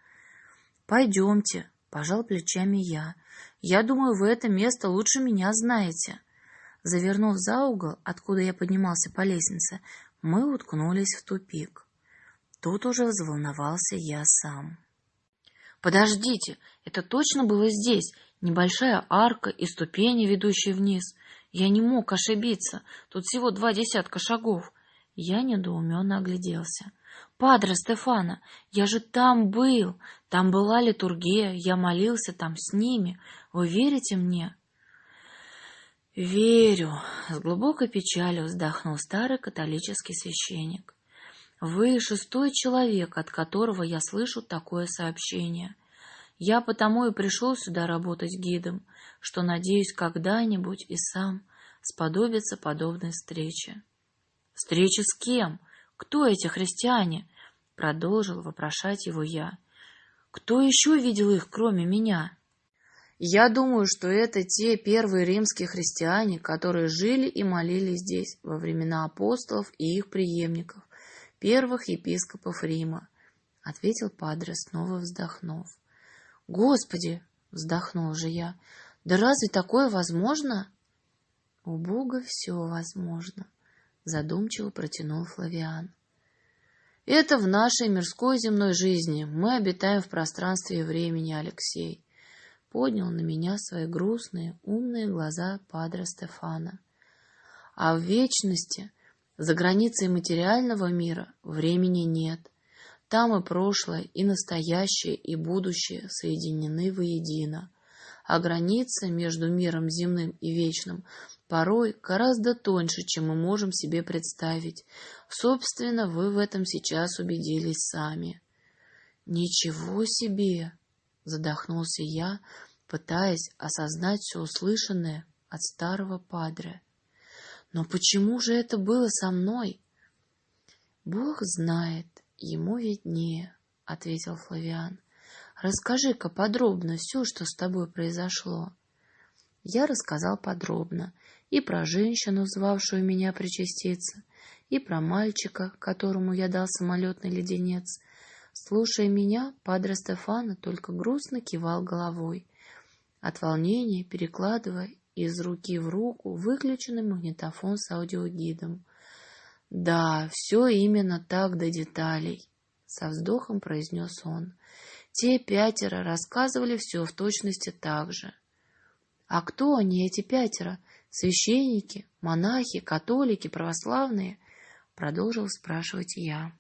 «Пойдемте!» — пожал плечами я. «Я думаю, вы это место лучше меня знаете». Завернув за угол, откуда я поднимался по лестнице, мы уткнулись в тупик. Тут уже взволновался я сам. «Подождите, это точно было здесь? Небольшая арка и ступени, ведущие вниз. Я не мог ошибиться, тут всего два десятка шагов». Я недоуменно огляделся. «Падре Стефана, я же там был! Там была литургия, я молился там с ними. Вы верите мне?» «Верю», — с глубокой печалью вздохнул старый католический священник. Вы шестой человек, от которого я слышу такое сообщение. Я потому и пришел сюда работать гидом, что надеюсь когда-нибудь и сам сподобиться подобной встрече. Встречи с кем? Кто эти христиане? Продолжил вопрошать его я. Кто еще видел их, кроме меня? Я думаю, что это те первые римские христиане, которые жили и молились здесь во времена апостолов и их преемников первых епископов Рима, — ответил Падре, снова вздохнув. — Господи! — вздохнул же я. — Да разве такое возможно? — У Бога все возможно, — задумчиво протянул Флавиан. — Это в нашей мирской земной жизни. Мы обитаем в пространстве и времени, Алексей. Поднял на меня свои грустные, умные глаза Падре Стефана. А в вечности за границей материального мира времени нет. Там и прошлое, и настоящее, и будущее соединены воедино. А граница между миром земным и вечным порой гораздо тоньше, чем мы можем себе представить. Собственно, вы в этом сейчас убедились сами. «Ничего себе!» — задохнулся я, пытаясь осознать все услышанное от старого падре. Но почему же это было со мной? Бог знает, ему виднее, ответил Флавиан. Расскажи-ка подробно все, что с тобой произошло. Я рассказал подробно и про женщину, звавшую меня причаститься, и про мальчика, которому я дал самолетный леденец. Слушая меня, падре Стефана только грустно кивал головой, от волнения перекладывая из руки в руку выключенный магнитофон с аудиогидом. «Да, все именно так до деталей», — со вздохом произнес он. «Те пятеро рассказывали все в точности так же». «А кто они, эти пятеро? Священники, монахи, католики, православные?» — продолжил спрашивать я.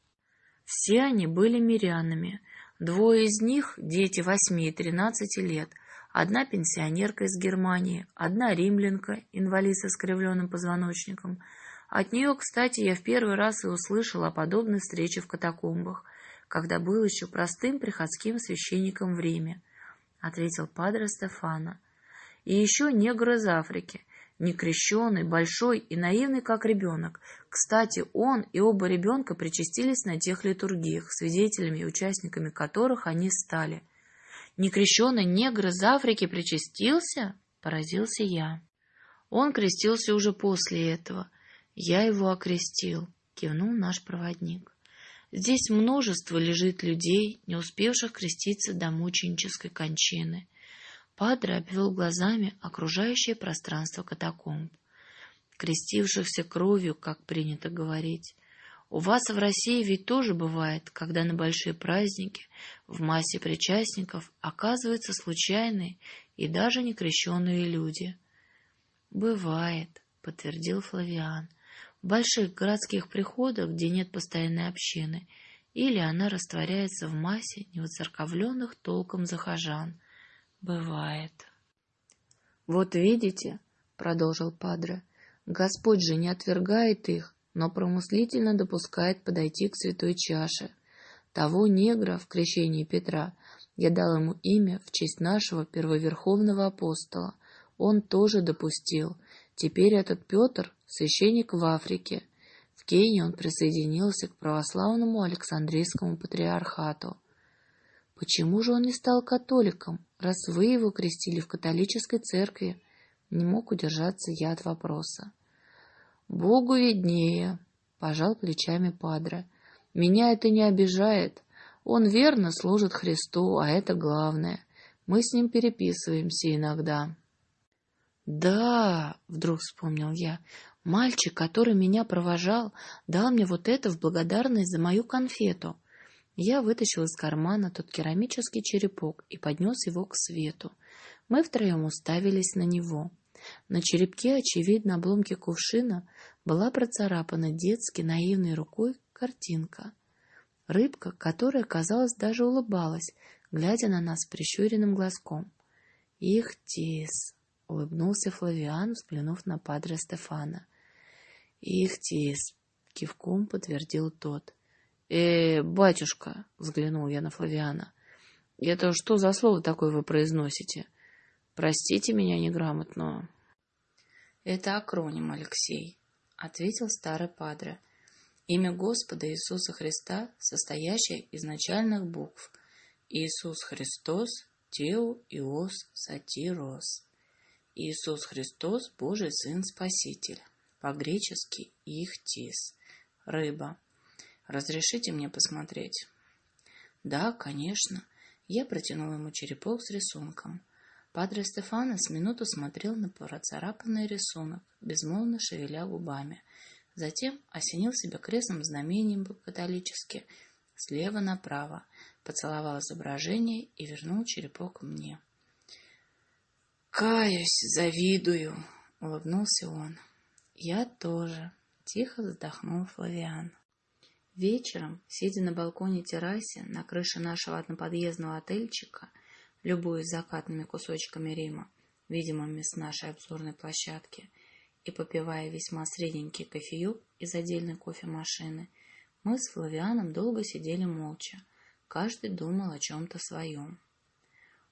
Все они были мирянами. Двое из них — дети восьми и тринадцати лет, Одна пенсионерка из Германии, одна римлянка, инвалид с искривленным позвоночником. От нее, кстати, я в первый раз и услышал о подобной встрече в катакомбах, когда был еще простым приходским священником в Риме, — ответил падре Стефана. И еще негр из Африки, некрещенный, большой и наивный, как ребенок. Кстати, он и оба ребенка причастились на тех литургиях, свидетелями и участниками которых они стали — Некрещенный негр из Африки причастился? Поразился я. Он крестился уже после этого. Я его окрестил, кивнул наш проводник. Здесь множество лежит людей, не успевших креститься до мученической кончины. Падре обвел глазами окружающее пространство катакомб. Крестившихся кровью, как принято говорить. У вас в России ведь тоже бывает, когда на большие праздники в массе причастников оказываются случайные и даже некрещенные люди. Бывает, подтвердил Флавиан. В больших городских приходах, где нет постоянной общины, или она растворяется в массе невоцерковленных толком захожан. Бывает. Вот видите, продолжил Падре, Господь же не отвергает их, но промыслительно допускает подойти к святой чаше. Того негра в крещении Петра Я дал ему имя в честь нашего первоверховного апостола. Он тоже допустил. Теперь этот Петр — священник в Африке. В Кении он присоединился к православному Александрийскому патриархату. Почему же он не стал католиком, раз вы его крестили в католической церкви? Не мог удержаться я от вопроса. Богу виднее, пожал плечами Падре. Меня это не обижает. Он верно служит Христу, а это главное. Мы с ним переписываемся иногда. Да, вдруг вспомнил я, мальчик, который меня провожал, дал мне вот это в благодарность за мою конфету. Я вытащил из кармана тот керамический черепок и поднес его к свету. Мы втроем уставились на него. На черепке, очевидно, обломки кувшина, была процарапана детски наивной рукой картинка. Рыбка, которая, казалось, даже улыбалась, глядя на нас прищуренным глазком. «Их тис!» — улыбнулся Флавиан, взглянув на падре Стефана. «Их тис!» — кивком подтвердил тот. «Э, батюшка!» — взглянул я на Флавиана. «Это что за слово такое вы произносите? Простите меня неграмотно». «Это акроним, Алексей», — ответил старый падре. «Имя Господа Иисуса Христа, состоящее из начальных букв. Иисус Христос, Теу, Иос, Сатирос. Иисус Христос, Божий Сын Спаситель. По-гречески Ихтис. Рыба. Разрешите мне посмотреть?» «Да, конечно». Я протянул ему черепок с рисунком. Падре Стефано с минуту смотрел на процарапанный рисунок, безмолвно шевеля губами. Затем осенил себя крестным знамением католически, слева направо, поцеловал изображение и вернул черепок мне. «Каюсь, завидую!» — улыбнулся он. «Я тоже!» — тихо вздохнул Флавиан. Вечером, сидя на балконе террасе на крыше нашего одноподъездного отельчика, любуясь закатными кусочками Рима, видимыми с нашей обзорной площадки, и попивая весьма средненький кофеек из отдельной кофемашины, мы с Флавианом долго сидели молча, каждый думал о чем-то своем.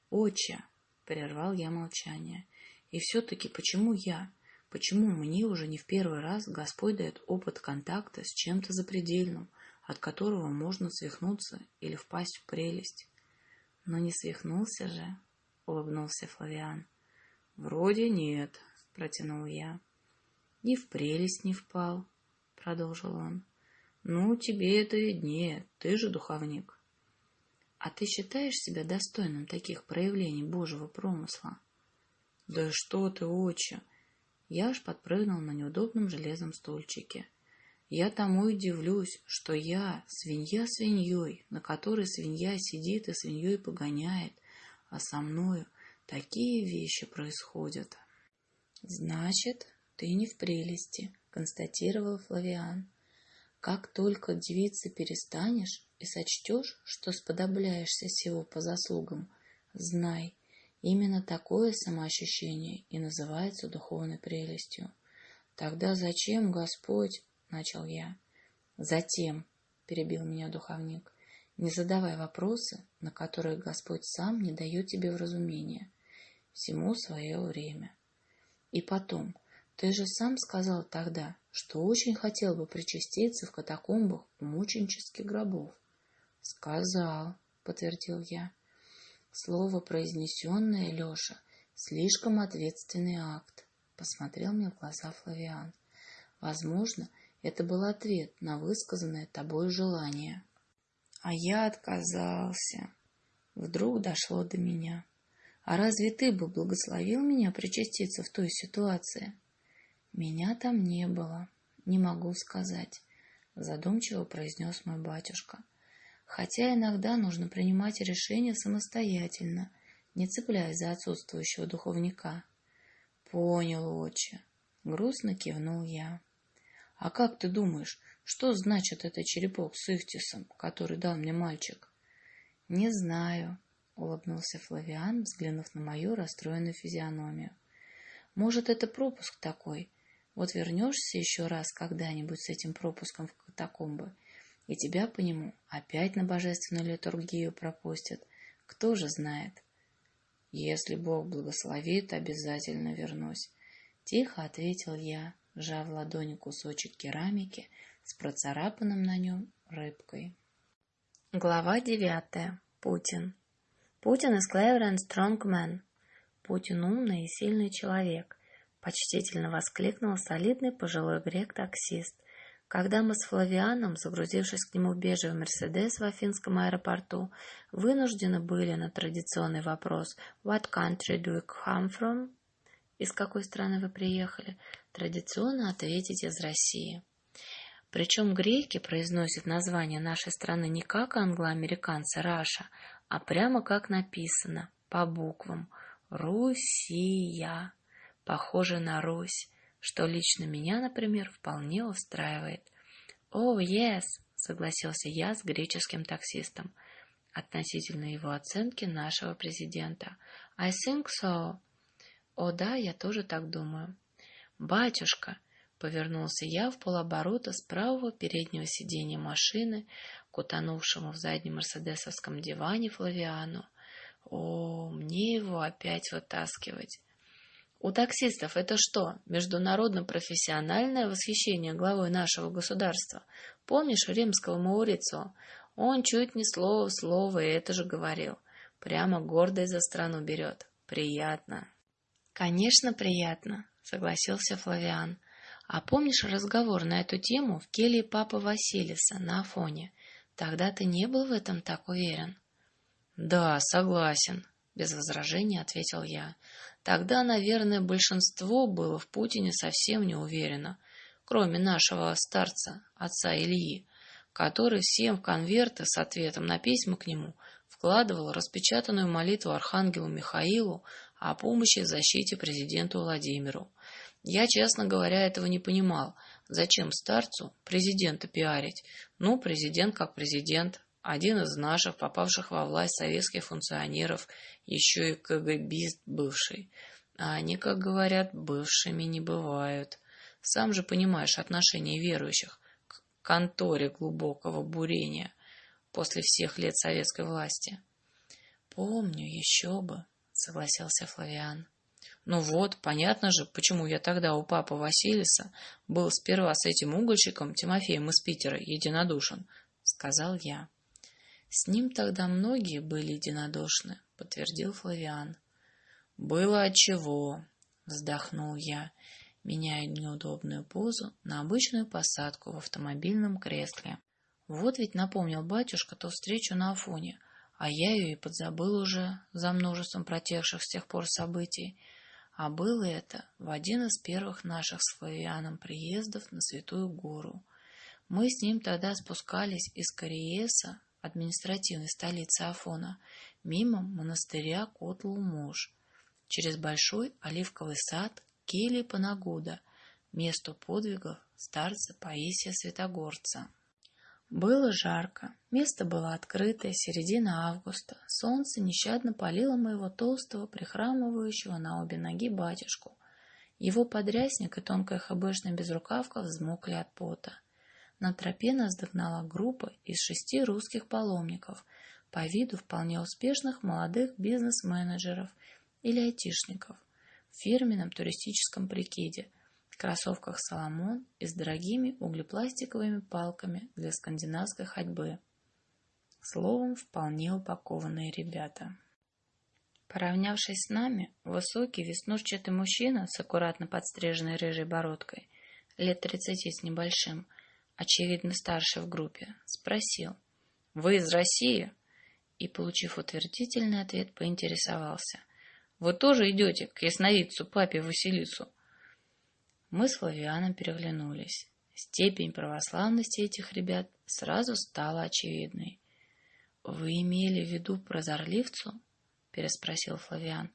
«Отче!» — прервал я молчание. «И все-таки почему я? Почему мне уже не в первый раз Господь дает опыт контакта с чем-то запредельным, от которого можно свихнуться или впасть в прелесть. Но не свихнулся же, улыбнулся Флавиан. Вроде нет, протянул я. И в прелесть не впал, продолжил он. Ну, тебе это виднее, ты же духовник. А ты считаешь себя достойным таких проявлений Божьего промысла? Да что ты, отче! Я аж подпрыгнул на неудобном железном стульчике. Я тому удивлюсь, что я свинья свиньей, на которой свинья сидит и свиньей погоняет, а со мною такие вещи происходят. Значит, ты не в прелести, констатировал Флавиан. Как только девицы перестанешь и сочтешь, что сподобляешься всего по заслугам, знай, именно такое самоощущение и называется духовной прелестью. Тогда зачем Господь — начал я. Затем, — перебил меня духовник, — не задавай вопросы, на которые Господь сам не дает тебе вразумения. Всему свое время. И потом, ты же сам сказал тогда, что очень хотел бы причаститься в катакомбах мученических гробов. — Сказал, — подтвердил я. Слово, произнесенное, Леша, слишком ответственный акт, — посмотрел мне в глаза Флавиан. Возможно, это был ответ на высказанное тобой желание. А я отказался. Вдруг дошло до меня. А разве ты бы благословил меня причаститься в той ситуации? Меня там не было, не могу сказать, задумчиво произнес мой батюшка. Хотя иногда нужно принимать решения самостоятельно, не цепляясь за отсутствующего духовника. Понял, отче. Грустно кивнул я. А как ты думаешь, что значит этот черепок с ихтисом, который дал мне мальчик? Не знаю, улыбнулся Флавиан, взглянув на мою расстроенную физиономию. Может, это пропуск такой? Вот вернешься еще раз когда-нибудь с этим пропуском в катакомбы, и тебя по нему опять на божественную литургию пропустят, Кто же знает? Если Бог благословит, обязательно вернусь. Тихо ответил я, сжав в ладони кусочек керамики с процарапанным на нем рыбкой. Глава девятая. Путин. Путин and strong man. Путин умный и сильный человек, почтительно воскликнул солидный пожилой грек-таксист, когда мы с Флавианом, загрузившись к нему в бежевый Мерседес в Афинском аэропорту, вынуждены были на традиционный вопрос «What country do you come from?» «Из какой страны вы приехали?» Традиционно ответить из России. Причем греки произносят название нашей страны не как англоамериканцы Раша, а прямо как написано, по буквам «Русия», похоже на Русь, что лично меня, например, вполне устраивает. «О, oh, yes!» — согласился я с греческим таксистом относительно его оценки нашего президента. «I think so!» «О, да, я тоже так думаю». «Батюшка!» — повернулся я в полоборота с правого переднего сиденья машины к утонувшему в заднем мерседесовском диване Флавиану. «О, мне его опять вытаскивать!» У таксистов это что, международно-профессиональное восхищение главой нашего государства? Помнишь римского Маурицио? Он чуть не слово в слово и это же говорил. Прямо гордость за страну берет. Приятно. Конечно, приятно, согласился Флавиан. А помнишь разговор на эту тему в келье папы Василиса на Афоне? Тогда ты не был в этом так уверен? Да, согласен, без возражения ответил я. Тогда, наверное, большинство было в Путине совсем не уверено, кроме нашего старца, отца Ильи, который всем в конверты с ответом на письма к нему вкладывал распечатанную молитву архангелу Михаилу о помощи и защите президенту Владимиру. Я, честно говоря, этого не понимал. Зачем старцу президента пиарить? Ну, президент как президент, один из наших, попавших во власть советских функционеров, еще и КГБист бывший. А они, как говорят, бывшими не бывают. Сам же понимаешь отношение верующих к конторе глубокого бурения после всех лет советской власти. Помню, еще бы, согласился Флавиан. Ну вот, понятно же, почему я тогда у папы Василиса был сперва с этим угольщиком Тимофеем из Питера единодушен, сказал я. С ним тогда многие были единодушны, подтвердил Флавиан. Было отчего, вздохнул я, меняя неудобную позу на обычную посадку в автомобильном кресле. Вот ведь напомнил батюшка ту встречу на Афоне, а я ее и подзабыл уже за множеством протекших с тех пор событий. А было это в один из первых наших с Флавианом приездов на Святую Гору. Мы с ним тогда спускались из Кориеса административной столицы Афона, мимо монастыря Котлу-Муж, через большой оливковый сад Кели Панагуда, месту подвигов старца Паисия Святогорца. Было жарко, место было открытое, середина августа. Солнце нещадно палило моего толстого, прихрамывающего на обе ноги батюшку. Его подрясник и тонкая хэбэшная безрукавка взмокли от пота. На тропе нас догнала группа из шести русских паломников, по виду вполне успешных молодых бизнес-менеджеров или айтишников, в фирменном туристическом прикиде, кроссовках «Соломон» и с дорогими углепластиковыми палками для скандинавской ходьбы. Словом, вполне упакованные ребята. Поравнявшись с нами, высокий веснушчатый мужчина с аккуратно подстриженной рыжей бородкой, лет тридцати с небольшим, очевидно старший в группе, спросил «Вы из России?» и, получив утвердительный ответ, поинтересовался «Вы тоже идете к ясновидцу папе Василису?» Мы с Флавианом переглянулись. Степень православности этих ребят сразу стала очевидной. «Вы имели в виду прозорливцу?» — переспросил Флавиан.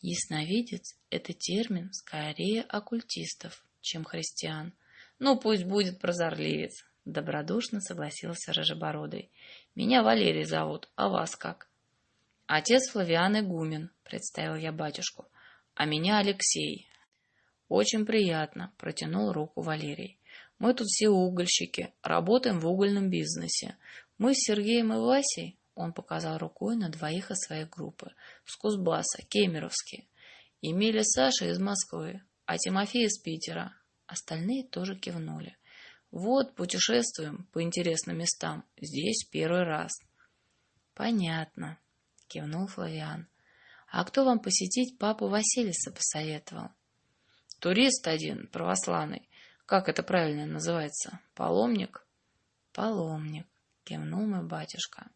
«Ясновидец — это термин скорее оккультистов, чем христиан». Ну, пусть будет прозорливец, — добродушно согласился Рожебородый. — Меня Валерий зовут, а вас как? — Отец Флавиан Игумен, — представил я батюшку. — А меня Алексей. — Очень приятно, — протянул руку Валерий. — Мы тут все угольщики, работаем в угольном бизнесе. Мы с Сергеем и Васей, Он показал рукой на двоих из своей группы. С Кузбасса, Кемеровские. Эмиль и Саша из Москвы, а Тимофей из Питера. Остальные тоже кивнули. Вот, путешествуем по интересным местам. Здесь первый раз. Понятно, кивнул Флавиан. А кто вам посетить папу Василиса посоветовал? Турист один, православный. Как это правильно называется? Паломник? Паломник, кивнул мой батюшка.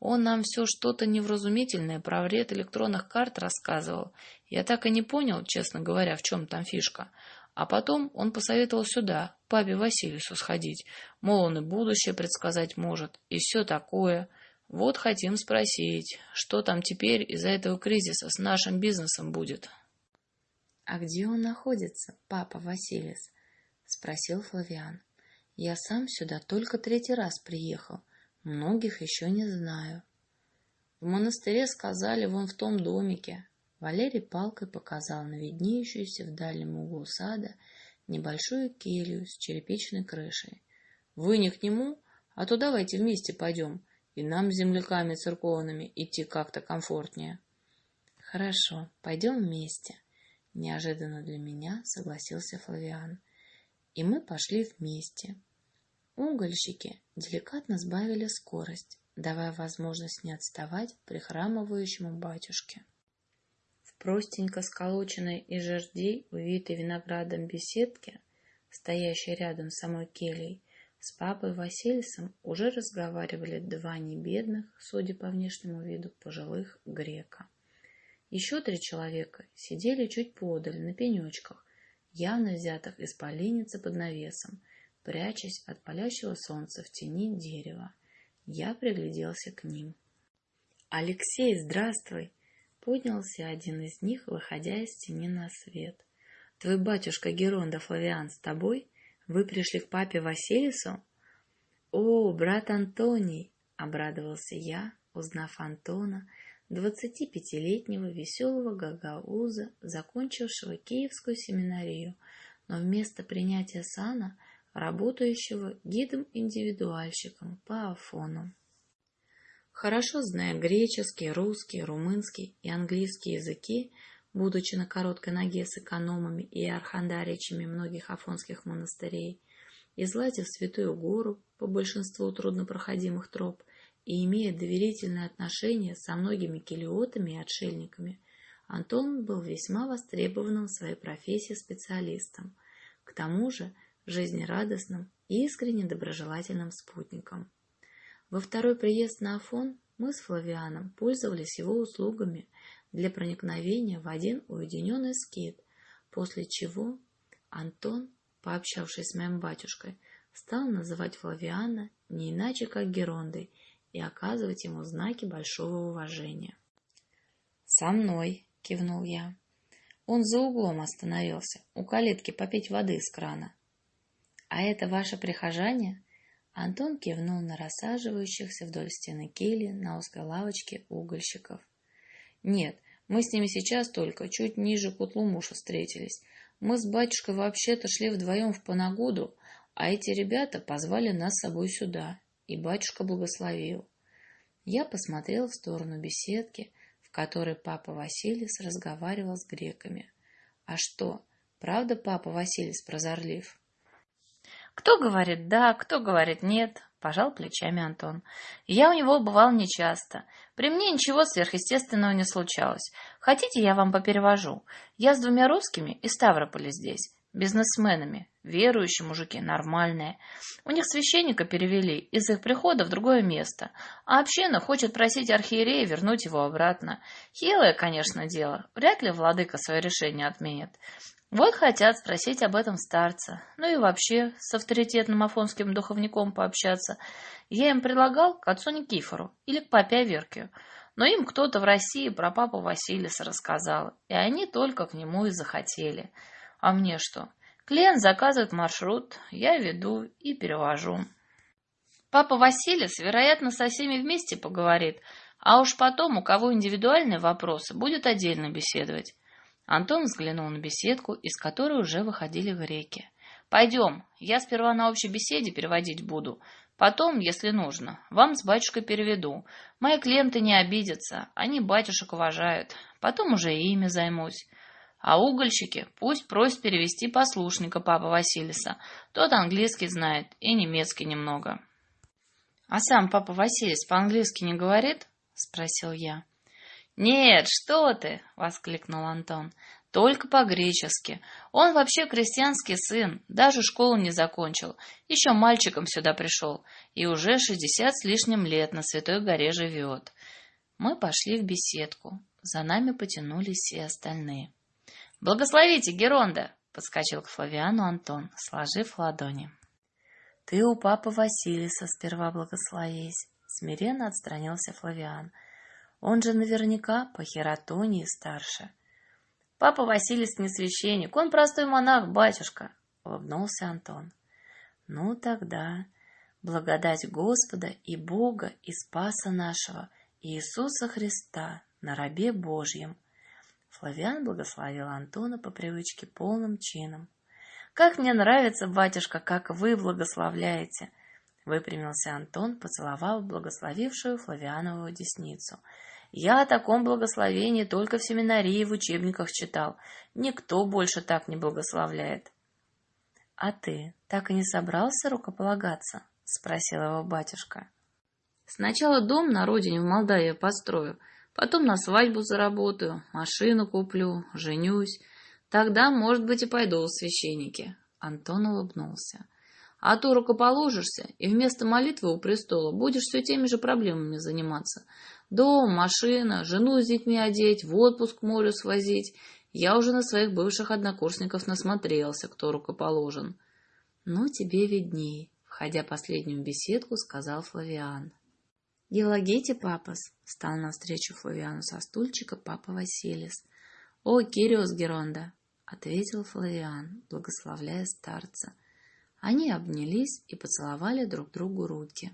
Он нам все что-то невразумительное про вред электронных карт рассказывал. Я так и не понял, честно говоря, в чем там фишка. А потом он посоветовал сюда, папе Василису сходить. Мол, он и будущее предсказать может, и все такое. Вот хотим спросить, что там теперь из-за этого кризиса с нашим бизнесом будет? — А где он находится, папа Василис? — спросил Флавиан. — Я сам сюда только третий раз приехал. Многих еще не знаю. В монастыре сказали вон в том домике. Валерий палкой показал на виднеющуюся в дальнем углу сада небольшую келью с черепичной крышей. Вы не к нему, а то давайте вместе пойдем, и нам с земляками церковными идти как-то комфортнее. Хорошо, пойдем вместе. Неожиданно для меня согласился Флавиан. И мы пошли вместе. Угольщики деликатно сбавили скорость, давая возможность не отставать прихрамывающему батюшке. В простенько сколоченной из жердей, увитой виноградом беседке, стоящей рядом с самой кельей, с папой Василисом уже разговаривали два небедных, судя по внешнему виду, пожилых грека. Еще три человека сидели чуть подаль, на пенечках, явно взятых из поленницы под навесом, прячась от палящего солнца в тени дерева. Я пригляделся к ним. «Алексей, здравствуй!» Поднялся один из них, выходя из тени на свет. «Твой батюшка Геронда Флавиан с тобой? Вы пришли к папе Василису?» «О, брат Антоний!» — обрадовался я, узнав Антона, двадцатипятилетнего веселого гагауза, закончившего Киевскую семинарию, но вместо принятия сана — работающего гидом-индивидуальщиком по Афону. Хорошо зная греческий, русский, румынский и английский языки, будучи на короткой ноге с экономами и архандаричами многих афонских монастырей, изладив Святую Гору по большинству труднопроходимых троп и имея доверительные отношения со многими келиотами и отшельниками, Антон был весьма востребованным в своей профессии специалистом. К тому же жизнерадостным и искренне доброжелательным спутником. Во второй приезд на Афон мы с Флавианом пользовались его услугами для проникновения в один уединенный скит, после чего Антон, пообщавшись с моим батюшкой, стал называть Флавиана не иначе, как Герондой, и оказывать ему знаки большого уважения. «Со мной!» — кивнул я. Он за углом остановился, у калитки попить воды из крана. «А это ваши прихожане?» Антон кивнул на рассаживающихся вдоль стены кельи на узкой лавочке угольщиков. «Нет, мы с ними сейчас только чуть ниже Кутлумуша встретились. Мы с батюшкой вообще-то шли вдвоем в Панагуду, а эти ребята позвали нас с собой сюда, и батюшка благословил. Я посмотрел в сторону беседки, в которой папа Василис разговаривал с греками. А что, правда папа Василис прозорлив? Кто говорит «да», кто говорит «нет», пожал плечами Антон. Я у него бывал нечасто. При мне ничего сверхъестественного не случалось. Хотите, я вам поперевожу? Я с двумя русскими из Ставрополя здесь, бизнесменами, верующие мужики, нормальные. У них священника перевели из их прихода в другое место, а община хочет просить архиерея вернуть его обратно. Хилое, конечно, дело. Вряд ли владыка свое решение отменит. Вот хотят спросить об этом старца. Ну и вообще с авторитетным афонским духовником пообщаться. Я им предлагал к отцу Никифору или к папе Аверкию. Но им кто-то в России про папу Василиса рассказал, и они только к нему и захотели. А мне что? Клиент заказывает маршрут, я веду и перевожу. Папа Василис, вероятно, со всеми вместе поговорит, а уж потом, у кого индивидуальные вопросы, будет отдельно беседовать. Антон взглянул на беседку, из которой уже выходили греки. «Пойдем, я сперва на общей беседе переводить буду, Потом, если нужно, вам с батюшкой переведу. Мои клиенты не обидятся, они батюшек уважают. Потом уже ими займусь. А угольщики пусть просят перевести послушника папы Василиса. Тот английский знает и немецкий немного. — А сам папа Василис по-английски не говорит? — спросил я. — Нет, что ты! — воскликнул Антон. — Только по-гречески. Он вообще крестьянский сын, даже школу не закончил. Еще мальчиком сюда пришел. И уже шестьдесят с лишним лет на Святой горе живет. Мы пошли в беседку. За нами потянулись все остальные. — Благословите, Геронда! — подскочил к Флавиану Антон, сложив ладони. — Ты у папы Василиса сперва благословись. Смиренно отстранился Флавиан — он же наверняка по хератонии старше. Папа Василис не священник, он простой монах, батюшка, улыбнулся Антон. Ну тогда благодать Господа и Бога и Спаса нашего Иисуса Христа на рабе Божьем. Флавиан благословил Антона по привычке полным чином. «Как мне нравится, батюшка, как вы благословляете!» Выпрямился Антон, поцеловав благословившую Флавианову десницу – я о таком благословении только в семинарии в учебниках читал. Никто больше так не благословляет. — А ты так и не собрался рукополагаться? — спросил его батюшка. — Сначала дом на родине в Молдавии построю, потом на свадьбу заработаю, машину куплю, женюсь. Тогда, может быть, и пойду в священники. Антон улыбнулся. А то рукоположишься, и вместо молитвы у престола будешь все теми же проблемами заниматься. Дом, машина, жену с детьми одеть, в отпуск к морю свозить. Я уже на своих бывших однокурсников насмотрелся, кто рукоположен. — Ну, тебе видней, — входя последнюю беседку, сказал Флавиан. — Геологите, папас, — стал навстречу Флавиану со стульчика папа Василис. — О, Кириос Геронда, — ответил Флавиан, благословляя старца. Они обнялись и поцеловали друг другу руки.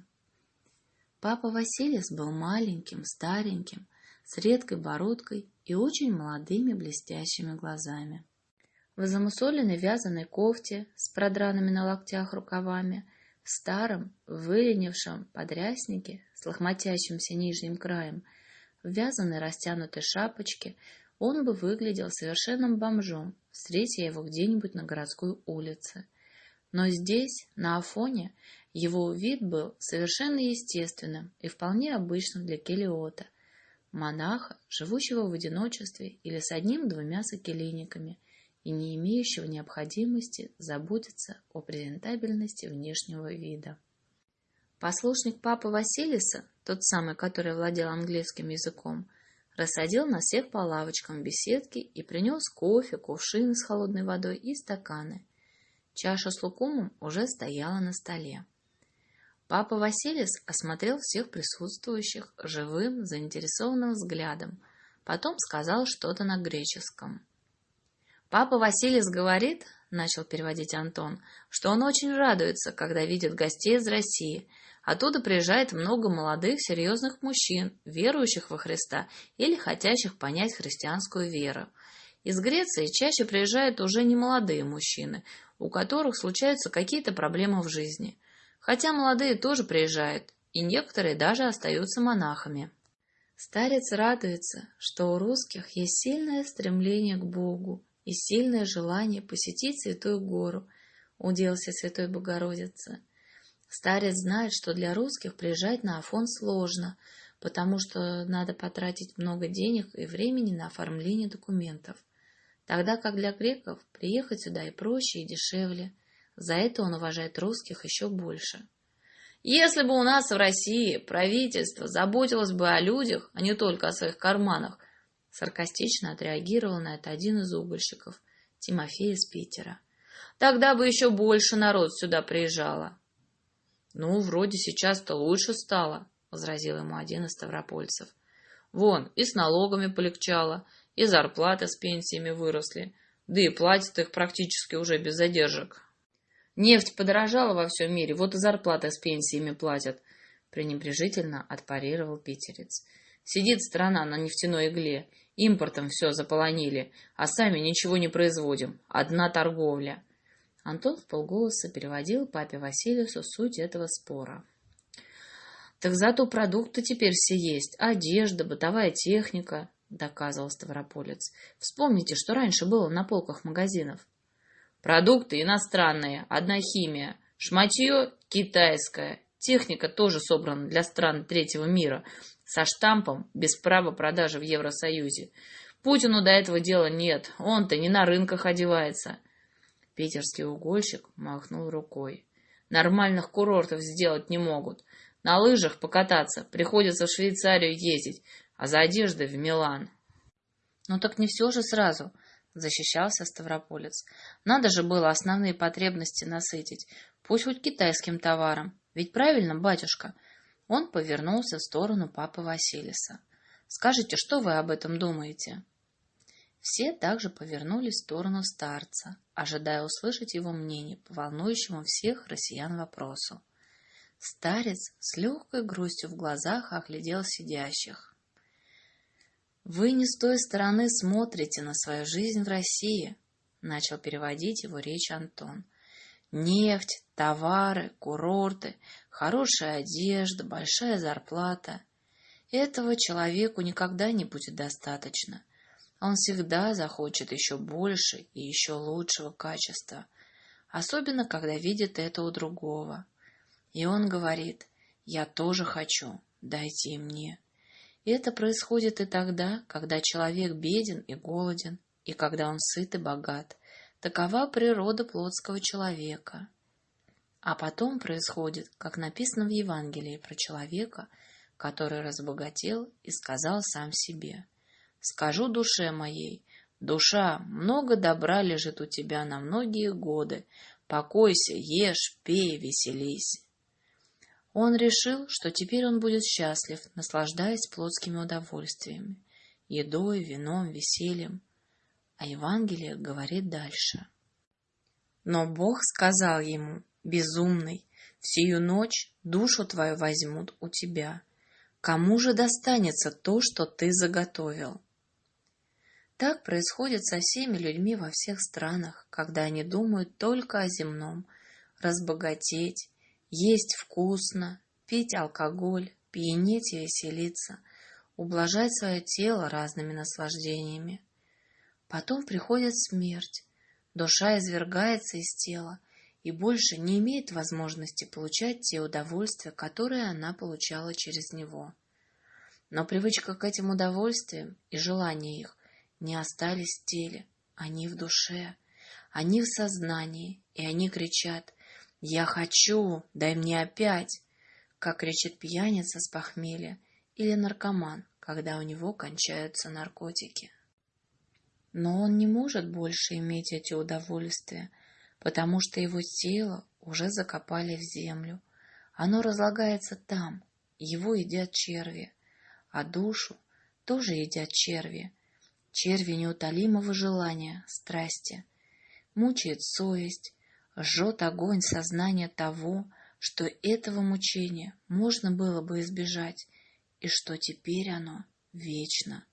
— Папа Василис был маленьким, стареньким, с редкой бородкой и очень молодыми блестящими глазами. В замусоленной вязаной кофте с продранными на локтях рукавами, в старом, выленившем подряснике с лохматящимся нижним краем, в вязаной растянутой шапочке он бы выглядел совершенным бомжом, встретя его где-нибудь на городской улице. Но здесь, на Афоне, его вид был совершенно естественным и вполне обычным для Келиота, монаха, живущего в одиночестве или с одним-двумя сокелиниками и не имеющего необходимости заботиться о презентабельности внешнего вида. Послушник папы Василиса, тот самый, который владел английским языком, рассадил нас всех по лавочкам в беседке и принес кофе, кувшины с холодной водой и стаканы. Чаша с лукумом уже стояла на столе. Папа Василис осмотрел всех присутствующих живым, заинтересованным взглядом, потом сказал что-то на греческом. «Папа Василис говорит, — начал переводить Антон, — что он очень радуется, когда видит гостей из России. Оттуда приезжает много молодых, серьезных мужчин, верующих во Христа или хотящих понять христианскую веру. Из Греции чаще приезжают уже не молодые мужчины, у которых случаются какие-то проблемы в жизни — Хотя молодые тоже приезжают, и некоторые даже остаются монахами. Старец радуется, что у русских есть сильное стремление к Богу и сильное желание посетить Святую Гору, уделся Святой Богородицы. Старец знает, что для русских приезжать на Афон сложно, потому что надо потратить много денег и времени на оформление документов, тогда как для греков приехать сюда и проще, и дешевле – за это он уважает русских еще больше. Если бы у нас в России правительство заботилось бы о людях, а не только о своих карманах, саркастично отреагировал на это один из угольщиков, Тимофей из Питера. Тогда бы еще больше народ сюда приезжало. Ну, вроде сейчас-то лучше стало, возразил ему один из ставропольцев. Вон, и с налогами полегчало, и зарплаты с пенсиями выросли, да и платят их практически уже без задержек. Нефть подорожала во всем мире, вот и зарплаты с пенсиями платят, пренебрежительно отпарировал питерец. Сидит страна на нефтяной игле, импортом все заполонили, а сами ничего не производим, одна торговля. Антон в полголоса переводил папе Василиусу суть этого спора. Так зато продукты теперь все есть, одежда, бытовая техника, доказывал Ставрополец. Вспомните, что раньше было на полках магазинов. Продукты иностранные, одна химия, шматье китайское, техника тоже собрана для стран третьего мира, со штампом без права продажи в Евросоюзе. Путину до этого дела нет, он-то не на рынках одевается. Питерский угольщик махнул рукой. Нормальных курортов сделать не могут. На лыжах покататься, приходится в Швейцарию ездить, а за одеждой в Милан. Ну так не все же сразу, защищался Ставрополец. Надо же было основные потребности насытить, пусть хоть китайским товаром. Ведь правильно, батюшка? Он повернулся в сторону папы Василиса. Скажите, что вы об этом думаете? Все также повернулись в сторону старца, ожидая услышать его мнение по волнующему всех россиян вопросу. Старец с легкой грустью в глазах оглядел сидящих. «Вы не с той стороны смотрите на свою жизнь в России», — начал переводить его речь Антон. «Нефть, товары, курорты, хорошая одежда, большая зарплата. Этого человеку никогда не будет достаточно. Он всегда захочет еще больше и еще лучшего качества, особенно когда видит это у другого. И он говорит, я тоже хочу, дайте мне. Это происходит и тогда, когда человек беден и голоден, и когда он сыт и богат. Такова природа плотского человека. А потом происходит, как написано в Евангелии про человека, который разбогател и сказал сам себе, «Скажу душе моей, душа, много добра лежит у тебя на многие годы, покойся, ешь, пей, веселись». Он решил, что теперь он будет счастлив, наслаждаясь плотскими удовольствиями, едой, вином, весельем. А Евангелие говорит дальше. Но Бог сказал ему, безумный, всю ночь душу твою возьмут у тебя. Кому же достанется то, что ты заготовил? Так происходит со всеми людьми во всех странах, когда они думают только о земном, разбогатеть, есть вкусно, пить алкоголь, пьянеть и веселиться, ублажать свое тело разными наслаждениями. Потом приходит смерть, душа извергается из тела и больше не имеет возможности получать те удовольствия, которые она получала через него. Но привычка к этим удовольствиям и желание их не остались в теле, они в душе, они в сознании, и они кричат «Я хочу! Дай мне опять!» Как кричит пьяница с похмелья или наркоман, когда у него кончаются наркотики. Но он не может больше иметь эти удовольствия, потому что его тело уже закопали в землю. Оно разлагается там, его едят черви, а душу тоже едят черви. Черви неутолимого желания, страсти. Мучает совесть, жжет огонь сознания того, что этого мучения можно было бы избежать, и что теперь оно вечно.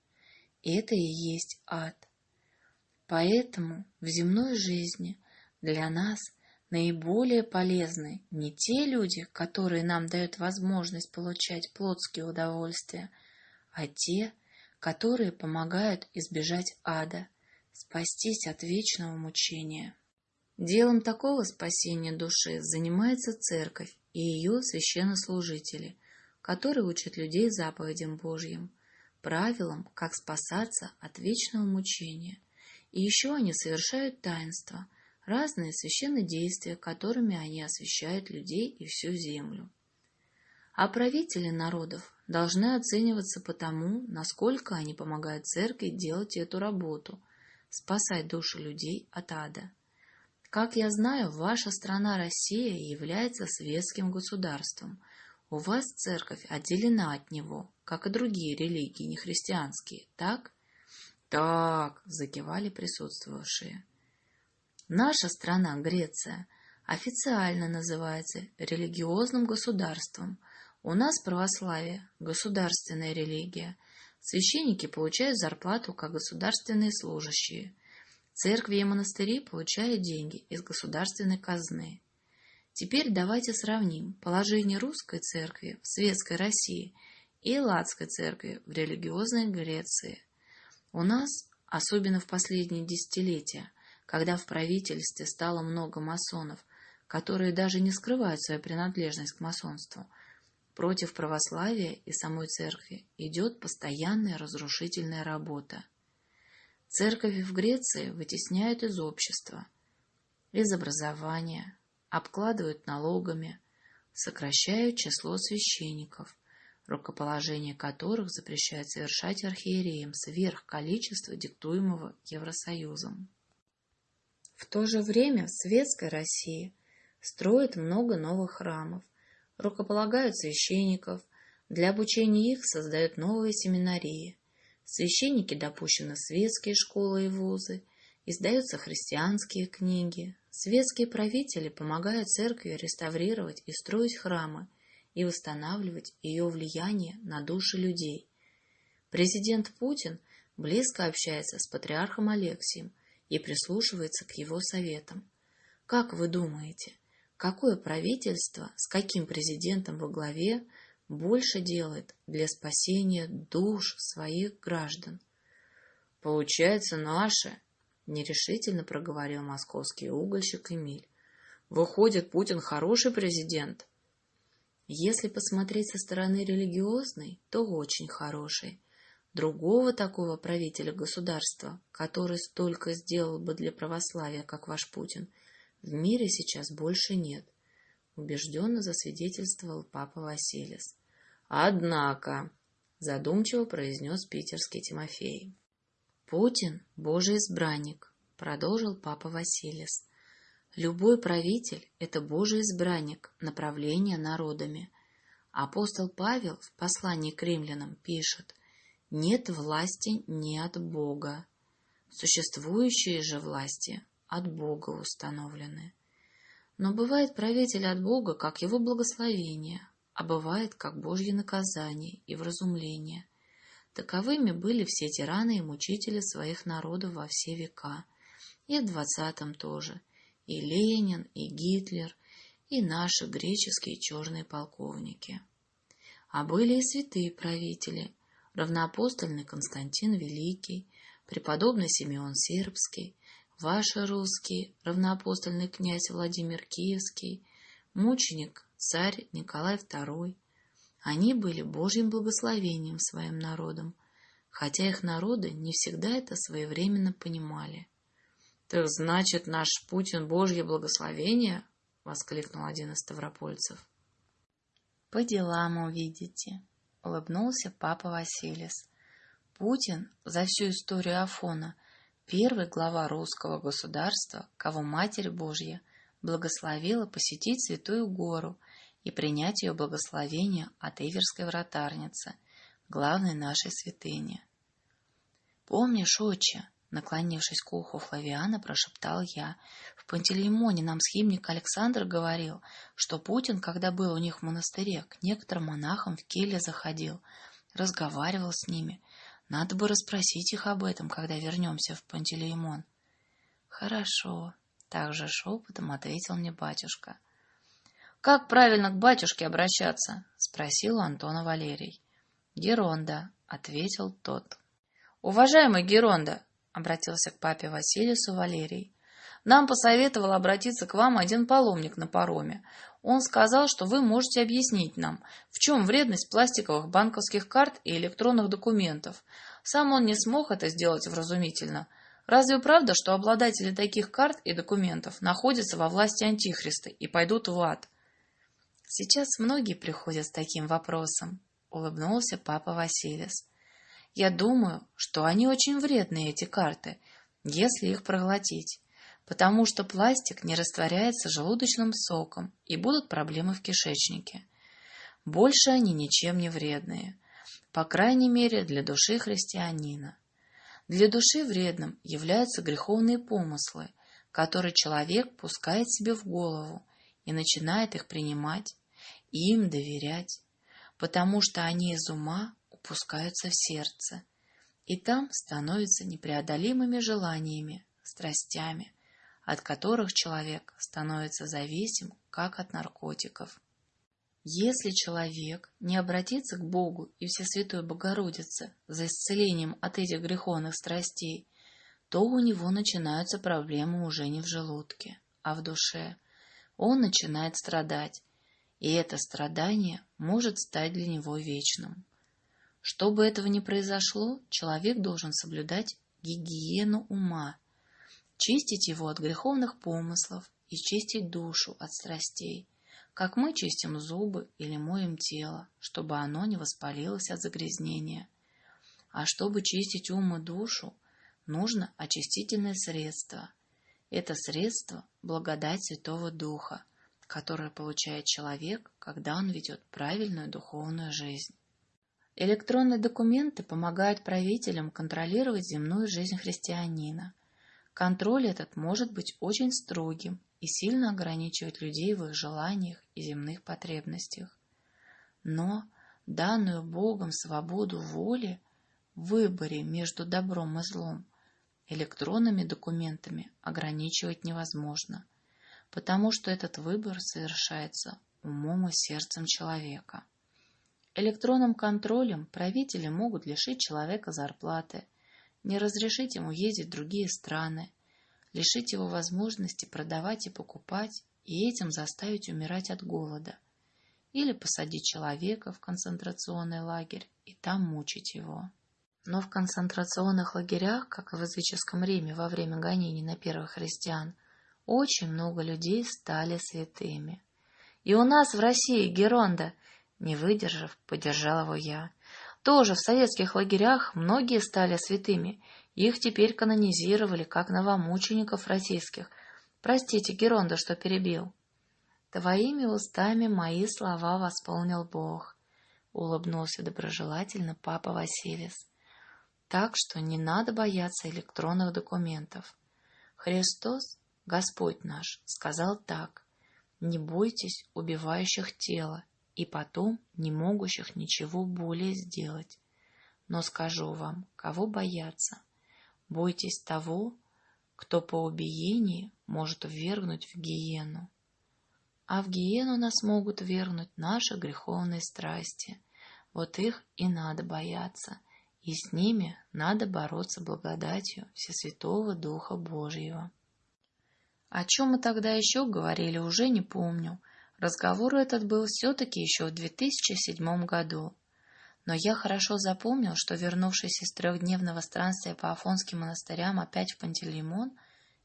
Это и есть ад. Поэтому в земной жизни для нас наиболее полезны не те люди, которые нам дают возможность получать плотские удовольствия, а те, которые помогают избежать ада, спастись от вечного мучения. Делом такого спасения души занимается церковь и ее священнослужители, которые учат людей заповедям Божьим, правилам, как спасаться от вечного мучения. И еще они совершают таинства, разные священные действия, которыми они освящают людей и всю землю. А правители народов должны оцениваться по тому, насколько они помогают церкви делать эту работу, спасать души людей от ада. Как я знаю, ваша страна Россия является светским государством. У вас церковь отделена от него, как и другие религии нехристианские, так? Так, закивали присутствовавшие. Наша страна, Греция, официально называется религиозным государством. У нас православие, государственная религия. Священники получают зарплату как государственные служащие – Церкви и монастыри получали деньги из государственной казны. Теперь давайте сравним положение русской церкви в светской России и латской церкви в религиозной Греции. У нас, особенно в последние десятилетия, когда в правительстве стало много масонов, которые даже не скрывают свою принадлежность к масонству, против православия и самой церкви идет постоянная разрушительная работа. Церковь в Греции вытесняют из общества, из образования, обкладывают налогами, сокращают число священников, рукоположение которых запрещает совершать архиереям сверх количества, диктуемого Евросоюзом. В то же время в светской России строят много новых храмов, рукополагают священников, для обучения их создают новые семинарии. Священники допущены в светские школы и вузы, издаются христианские книги, Светские правители помогают церкви реставрировать и строить храмы и восстанавливать ее влияние на души людей. Президент Путин близко общается с патриархом Алексием и прислушивается к его советам. Как вы думаете, какое правительство с каким президентом во главе больше делает для спасения душ своих граждан? Получается, наше, — нерешительно проговорил московский угольщик Эмиль. «Выходит, Путин хороший президент?» «Если посмотреть со стороны религиозной, то очень хороший. Другого такого правителя государства, который столько сделал бы для православия, как ваш Путин, в мире сейчас больше нет», — убежденно засвидетельствовал папа Василис. «Однако», — задумчиво произнес питерский Тимофей, Путин — Божий избранник, продолжил папа Василис. Любой правитель — это Божий избранник, направление народами. Апостол Павел в послании к римлянам пишет «Нет власти не от Бога. Существующие же власти от Бога установлены». Но бывает правитель от Бога, как его благословение, а бывает, как Божье наказание и вразумление – Таковыми были все тираны и мучители своих народов во все века, и в двадцатом тоже, и Ленин, и Гитлер, и наши греческие черные полковники. А были и святые правители, равноапостольный Константин Великий, преподобный Симеон Сербский, ваши русские, равноапостольный князь Владимир Киевский, мученик царь Николай II, они были Божьим благословением своим народом, хотя их народы не всегда это своевременно понимали. — Так значит, наш Путин Божье благословение? — воскликнул один из ставропольцев. — По делам увидите, — улыбнулся папа Василис. Путин за всю историю Афона первый глава русского государства, кого Матерь Божья благословила посетить Святую Гору и принять ее благословение от Иверской вратарницы, главной нашей святыни. «Помнишь, отче?» Наклонившись к уху Флавиана, прошептал я. В Пантелеймоне нам схимник Александр говорил, что Путин, когда был у них в монастыре, к некоторым монахам в келье заходил, разговаривал с ними. Надо бы расспросить их об этом, когда вернемся в Пантелеймон. — Хорошо, — также шепотом ответил мне батюшка. Как правильно к батюшке обращаться? — спросил Антона Валерий. — Геронда, — ответил тот. — Уважаемый Геронда, — обратился к папе Василису Валерий, — нам посоветовал обратиться к вам один паломник на пароме. Он сказал, что вы можете объяснить нам, в чем вредность пластиковых банковских карт и электронных документов. Сам он не смог это сделать вразумительно. Разве правда, что обладатели таких карт и документов находятся во власти Антихриста и пойдут в ад? Сейчас многие приходят с таким вопросом, улыбнулся папа Василис. Я думаю, что они очень вредные, эти карты, если их проглотить, потому что пластик не растворяется желудочным соком и будут проблемы в кишечнике. Больше они ничем не вредные, по крайней мере для души христианина. Для души вредным являются греховные помыслы, которые человек пускает себе в голову и начинает их принимать и им доверять, потому что они из ума упускаются в сердце, и там становятся непреодолимыми желаниями, страстями, от которых человек становится зависим, как от наркотиков. Если человек не обратится к Богу и Всесвятой Богородице за исцелением от этих греховных страстей, то у него начинаются проблемы уже не в желудке, а в душе. Он начинает страдать, и это страдание может стать для него вечным. Чтобы этого не произошло, человек должен соблюдать гигиену ума, чистить его от греховных помыслов и чистить душу от страстей, как мы чистим зубы или моем тело, чтобы оно не воспалилось от загрязнения. А чтобы чистить ум и душу, нужно очистительное средство. Это средство – благодать Святого Духа, которое получает человек, когда он ведет правильную духовную жизнь. Электронные документы помогают правителям контролировать земную жизнь христианина. Контроль этот может быть очень строгим и сильно ограничивать людей в их желаниях и земных потребностях. Но данную Богом свободу воли в выборе между добром и злом электронными документами ограничивать невозможно, потому что этот выбор совершается умом и сердцем человека. Электронным контролем правители могут лишить человека зарплаты, не разрешить ему ездить в другие страны, лишить его возможности продавать и покупать и этим заставить умирать от голода, или посадить человека в концентрационный лагерь и там мучить его. Но в концентрационных лагерях, как и в языческом Риме во время гонений на первых христиан, очень много людей стали святыми. И у нас в России Геронда – не выдержав, поддержал его я. Тоже в советских лагерях многие стали святыми. Их теперь канонизировали, как новомучеников российских. Простите, Геронда, что перебил. Твоими устами мои слова восполнил Бог, улыбнулся доброжелательно папа Василис. Так что не надо бояться электронных документов. Христос, Господь наш, сказал так: не бойтесь убивающих тело и потом не могущих ничего более сделать. Но скажу вам, кого бояться? Бойтесь того, кто по убиении может ввергнуть в гиену. А в гиену нас могут ввергнуть наши греховные страсти. Вот их и надо бояться, и с ними надо бороться благодатью Всесвятого Духа Божьего. О чем мы тогда еще говорили, уже не помню, Разговор этот был все-таки еще в 2007 году. Но я хорошо запомнил, что, вернувшись из трехдневного странствия по Афонским монастырям опять в Пантелеймон,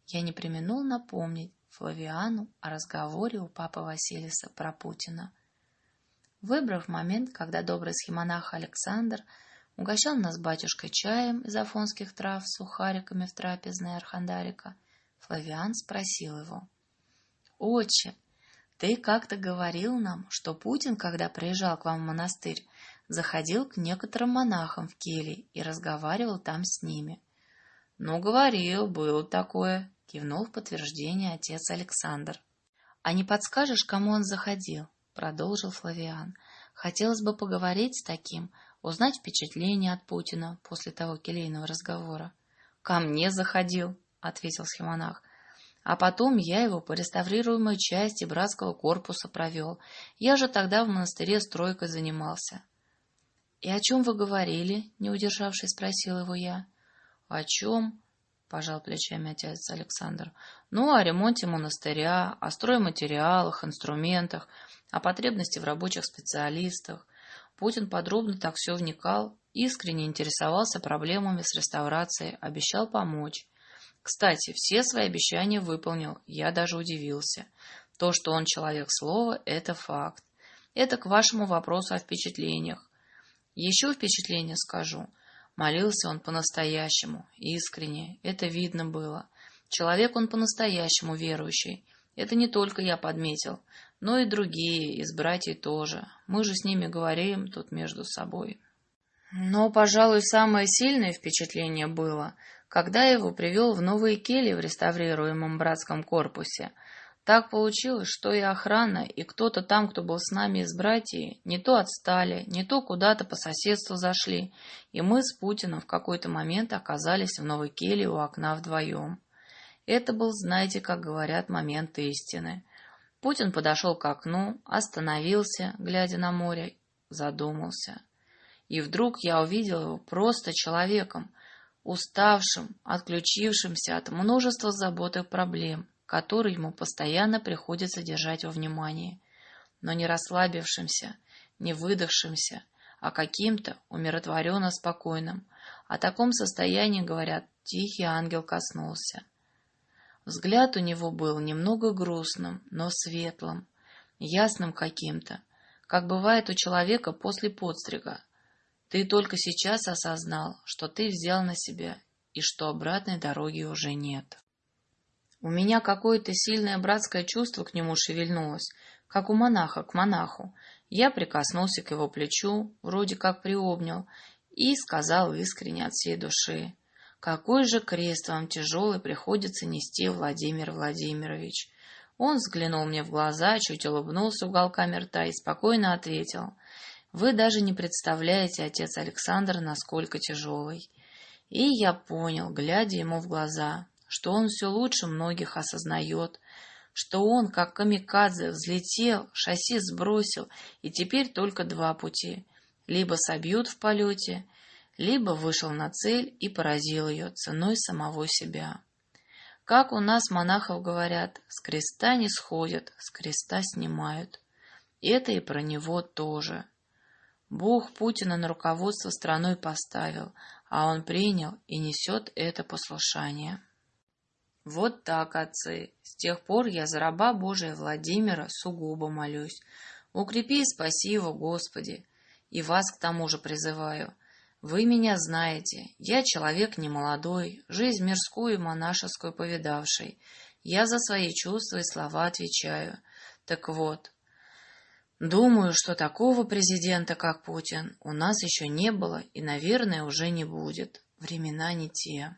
я не применул напомнить Флавиану о разговоре у папы Василиса про Путина. Выбрав момент, когда добрый схемонах Александр угощал нас батюшкой чаем из афонских трав с сухариками в трапезной Архандарика, Флавиан спросил его. «Отче, ты как-то говорил нам, что Путин, когда приезжал к вам в монастырь, заходил к некоторым монахам в келье и разговаривал там с ними. Ну, говорил, было такое, кивнул в подтверждение отец Александр. А не подскажешь, кому он заходил? продолжил Флавиан. Хотелось бы поговорить с таким, узнать впечатление от Путина после того келейного разговора. Ко мне заходил, ответил схемонах. А потом я его по реставрируемой части братского корпуса провел. Я же тогда в монастыре стройкой занимался. — И о чем вы говорили? — не удержавшись, спросил его я. — О чем? — пожал плечами отец Александр. — Ну, о ремонте монастыря, о стройматериалах, инструментах, о потребности в рабочих специалистах. Путин подробно так все вникал, искренне интересовался проблемами с реставрацией, обещал помочь. Кстати, все свои обещания выполнил, я даже удивился. То, что он человек слова, это факт. Это к вашему вопросу о впечатлениях. Еще впечатление скажу. Молился он по-настоящему, искренне, это видно было. Человек он по-настоящему верующий. Это не только я подметил, но и другие, из братьев тоже. Мы же с ними говорим тут между собой. Но, пожалуй, самое сильное впечатление было, когда его привел в новые кельи в реставрируемом братском корпусе. Так получилось, что и охрана, и кто-то там, кто был с нами из братьев, не то отстали, не то куда-то по соседству зашли, и мы с Путиным в какой-то момент оказались в новой келье у окна вдвоем. Это был, знаете, как говорят, момент истины. Путин подошел к окну, остановился, глядя на море, задумался. И вдруг я увидел его просто человеком, уставшим, отключившимся от множества забот и проблем, которые ему постоянно приходится держать во внимании, но не расслабившимся, не выдохшимся, а каким-то умиротворенно спокойным. О таком состоянии, говорят, тихий ангел коснулся. Взгляд у него был немного грустным, но светлым, ясным каким-то, как бывает у человека после подстрига. Ты только сейчас осознал, что ты взял на себя и что обратной дороги уже нет. У меня какое-то сильное братское чувство к нему шевельнулось, как у монаха к монаху. Я прикоснулся к его плечу, вроде как приобнял, и сказал искренне от всей души. Какой же крест вам тяжелый приходится нести, Владимир Владимирович? Он взглянул мне в глаза, чуть улыбнулся уголками рта и спокойно ответил. Вы даже не представляете, отец Александр, насколько тяжелый. И я понял, глядя ему в глаза, что он все лучше многих осознает, что он, как камикадзе, взлетел, шасси сбросил, и теперь только два пути. Либо собьют в полете, либо вышел на цель и поразил ее ценой самого себя. Как у нас монахов говорят, с креста не сходят, с креста снимают. Это и про него тоже. Бог Путина на руководство страной поставил, а он принял и несет это послушание. Вот так, отцы. С тех пор я за раба Божия Владимира сугубо молюсь. Укрепи и спаси его, Господи. И вас к тому же призываю. Вы меня знаете, я человек немолодой, жизнь мирскую и монашескую повидавший. Я за свои чувства и слова отвечаю. Так вот, думаю, что такого президента, как Путин, у нас еще не было и, наверное, уже не будет. Времена не те.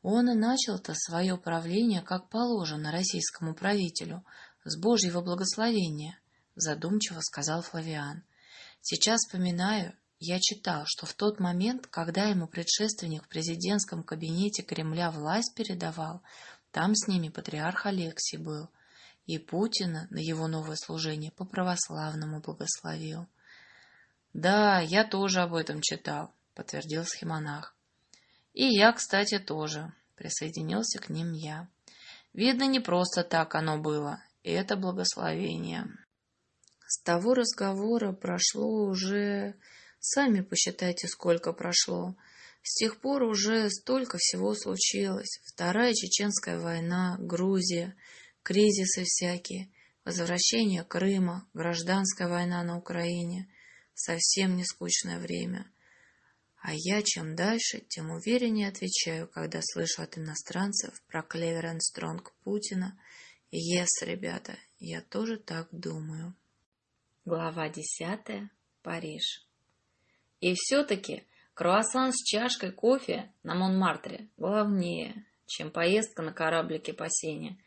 Он и начал-то свое правление, как положено российскому правителю, с Божьего благословения, задумчиво сказал Флавиан. Сейчас вспоминаю, я читал, что в тот момент, когда ему предшественник в президентском кабинете Кремля власть передавал, там с ними патриарх Алексий был, и Путина на его новое служение по православному благословил. «Да, я тоже об этом читал», — подтвердил схемонах. «И я, кстати, тоже», — присоединился к ним я. «Видно, не просто так оно было, это благословение». С того разговора прошло уже Сами посчитайте, сколько прошло. С тех пор уже столько всего случилось. Вторая Чеченская война, Грузия, кризисы всякие, возвращение Крыма, гражданская война на Украине. Совсем не скучное время. А я чем дальше, тем увереннее отвечаю, когда слышу от иностранцев про Клеверен Стронг Путина. Ес, ребята, я тоже так думаю. Глава десятая. Париж. И все-таки круассан с чашкой кофе на Монмартре главнее, чем поездка на кораблике по сене.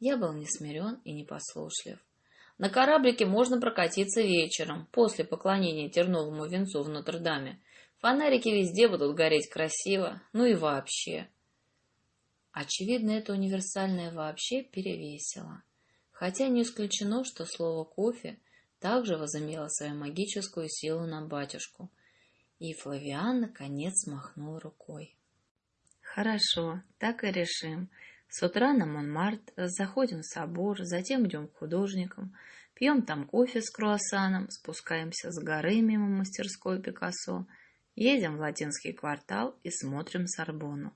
Я был несмирен и непослушлив. На кораблике можно прокатиться вечером, после поклонения терновому венцу в Нотр-Даме. Фонарики везде будут гореть красиво, ну и вообще. Очевидно, это универсальное вообще перевесило. Хотя не исключено, что слово «кофе» также возымело свою магическую силу на батюшку, и Флавиан, наконец, махнул рукой. «Хорошо, так и решим. С утра на Монмарт, заходим в собор, затем идем к художникам, пьем там кофе с круассаном, спускаемся с горы мимо мастерской Пикассо, едем в латинский квартал и смотрим Сорбону.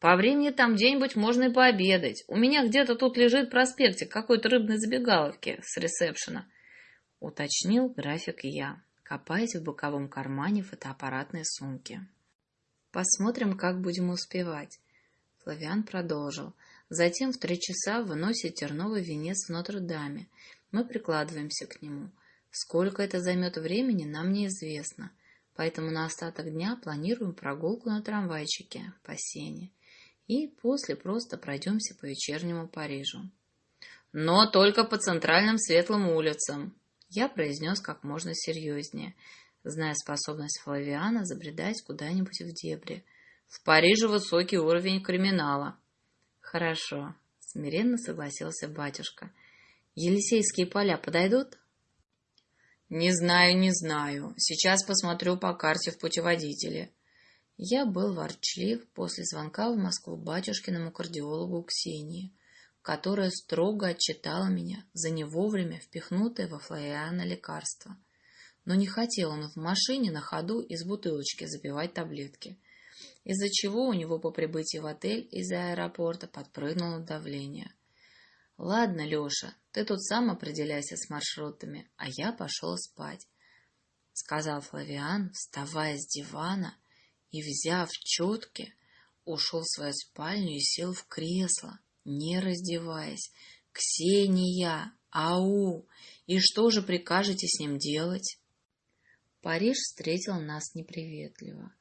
По времени там где-нибудь можно и пообедать. У меня где-то тут лежит проспектик какой-то рыбной забегаловки с ресепшена», — уточнил график я копаясь в боковом кармане фотоаппаратной сумки. Посмотрим, как будем успевать. Флавиан продолжил. Затем в три часа выносит терновый венец в Нотр-Даме. Мы прикладываемся к нему. Сколько это займет времени, нам неизвестно. Поэтому на остаток дня планируем прогулку на трамвайчике по Сене. И после просто пройдемся по вечернему Парижу. Но только по центральным светлым улицам, я произнес как можно серьезнее, зная способность Флавиана забредать куда-нибудь в дебри. В Париже высокий уровень криминала. Хорошо, смиренно согласился батюшка. Елисейские поля подойдут? Не знаю, не знаю. Сейчас посмотрю по карте в путеводителе. Я был ворчлив после звонка в Москву батюшкиному кардиологу Ксении, которая строго отчитала меня за не вовремя впихнутое во Флориана лекарство. Но не хотел он в машине на ходу из бутылочки запивать таблетки, из-за чего у него по прибытии в отель из аэропорта подпрыгнуло давление. «Ладно, Леша, ты тут сам определяйся с маршрутами, а я пошел спать», — сказал Флавиан, вставая с дивана — и, взяв четки, ушел в свою спальню и сел в кресло, не раздеваясь. «Ксения! Ау! И что же прикажете с ним делать?» Париж встретил нас неприветливо.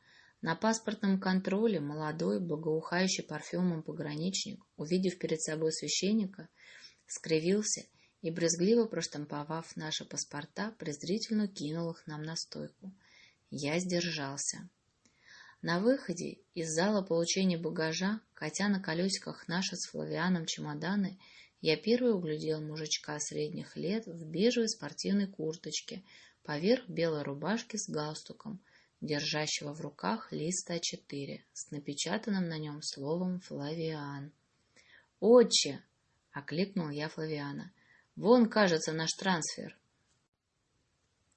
На паспортном контроле молодой, благоухающий парфюмом пограничник, увидев перед собой священника, скривился и, брезгливо проштамповав наши паспорта, презрительно кинул их нам на стойку. Я сдержался. На выходе из зала получения багажа, катя на колесиках наши с Флавианом чемоданы, я первый углядел мужичка средних лет в бежевой спортивной курточке, поверх белой рубашки с галстуком, держащего в руках лист А4 с напечатанным на нем словом «Флавиан». «Отче!» — окликнул я Флавиана. «Вон, кажется, наш трансфер».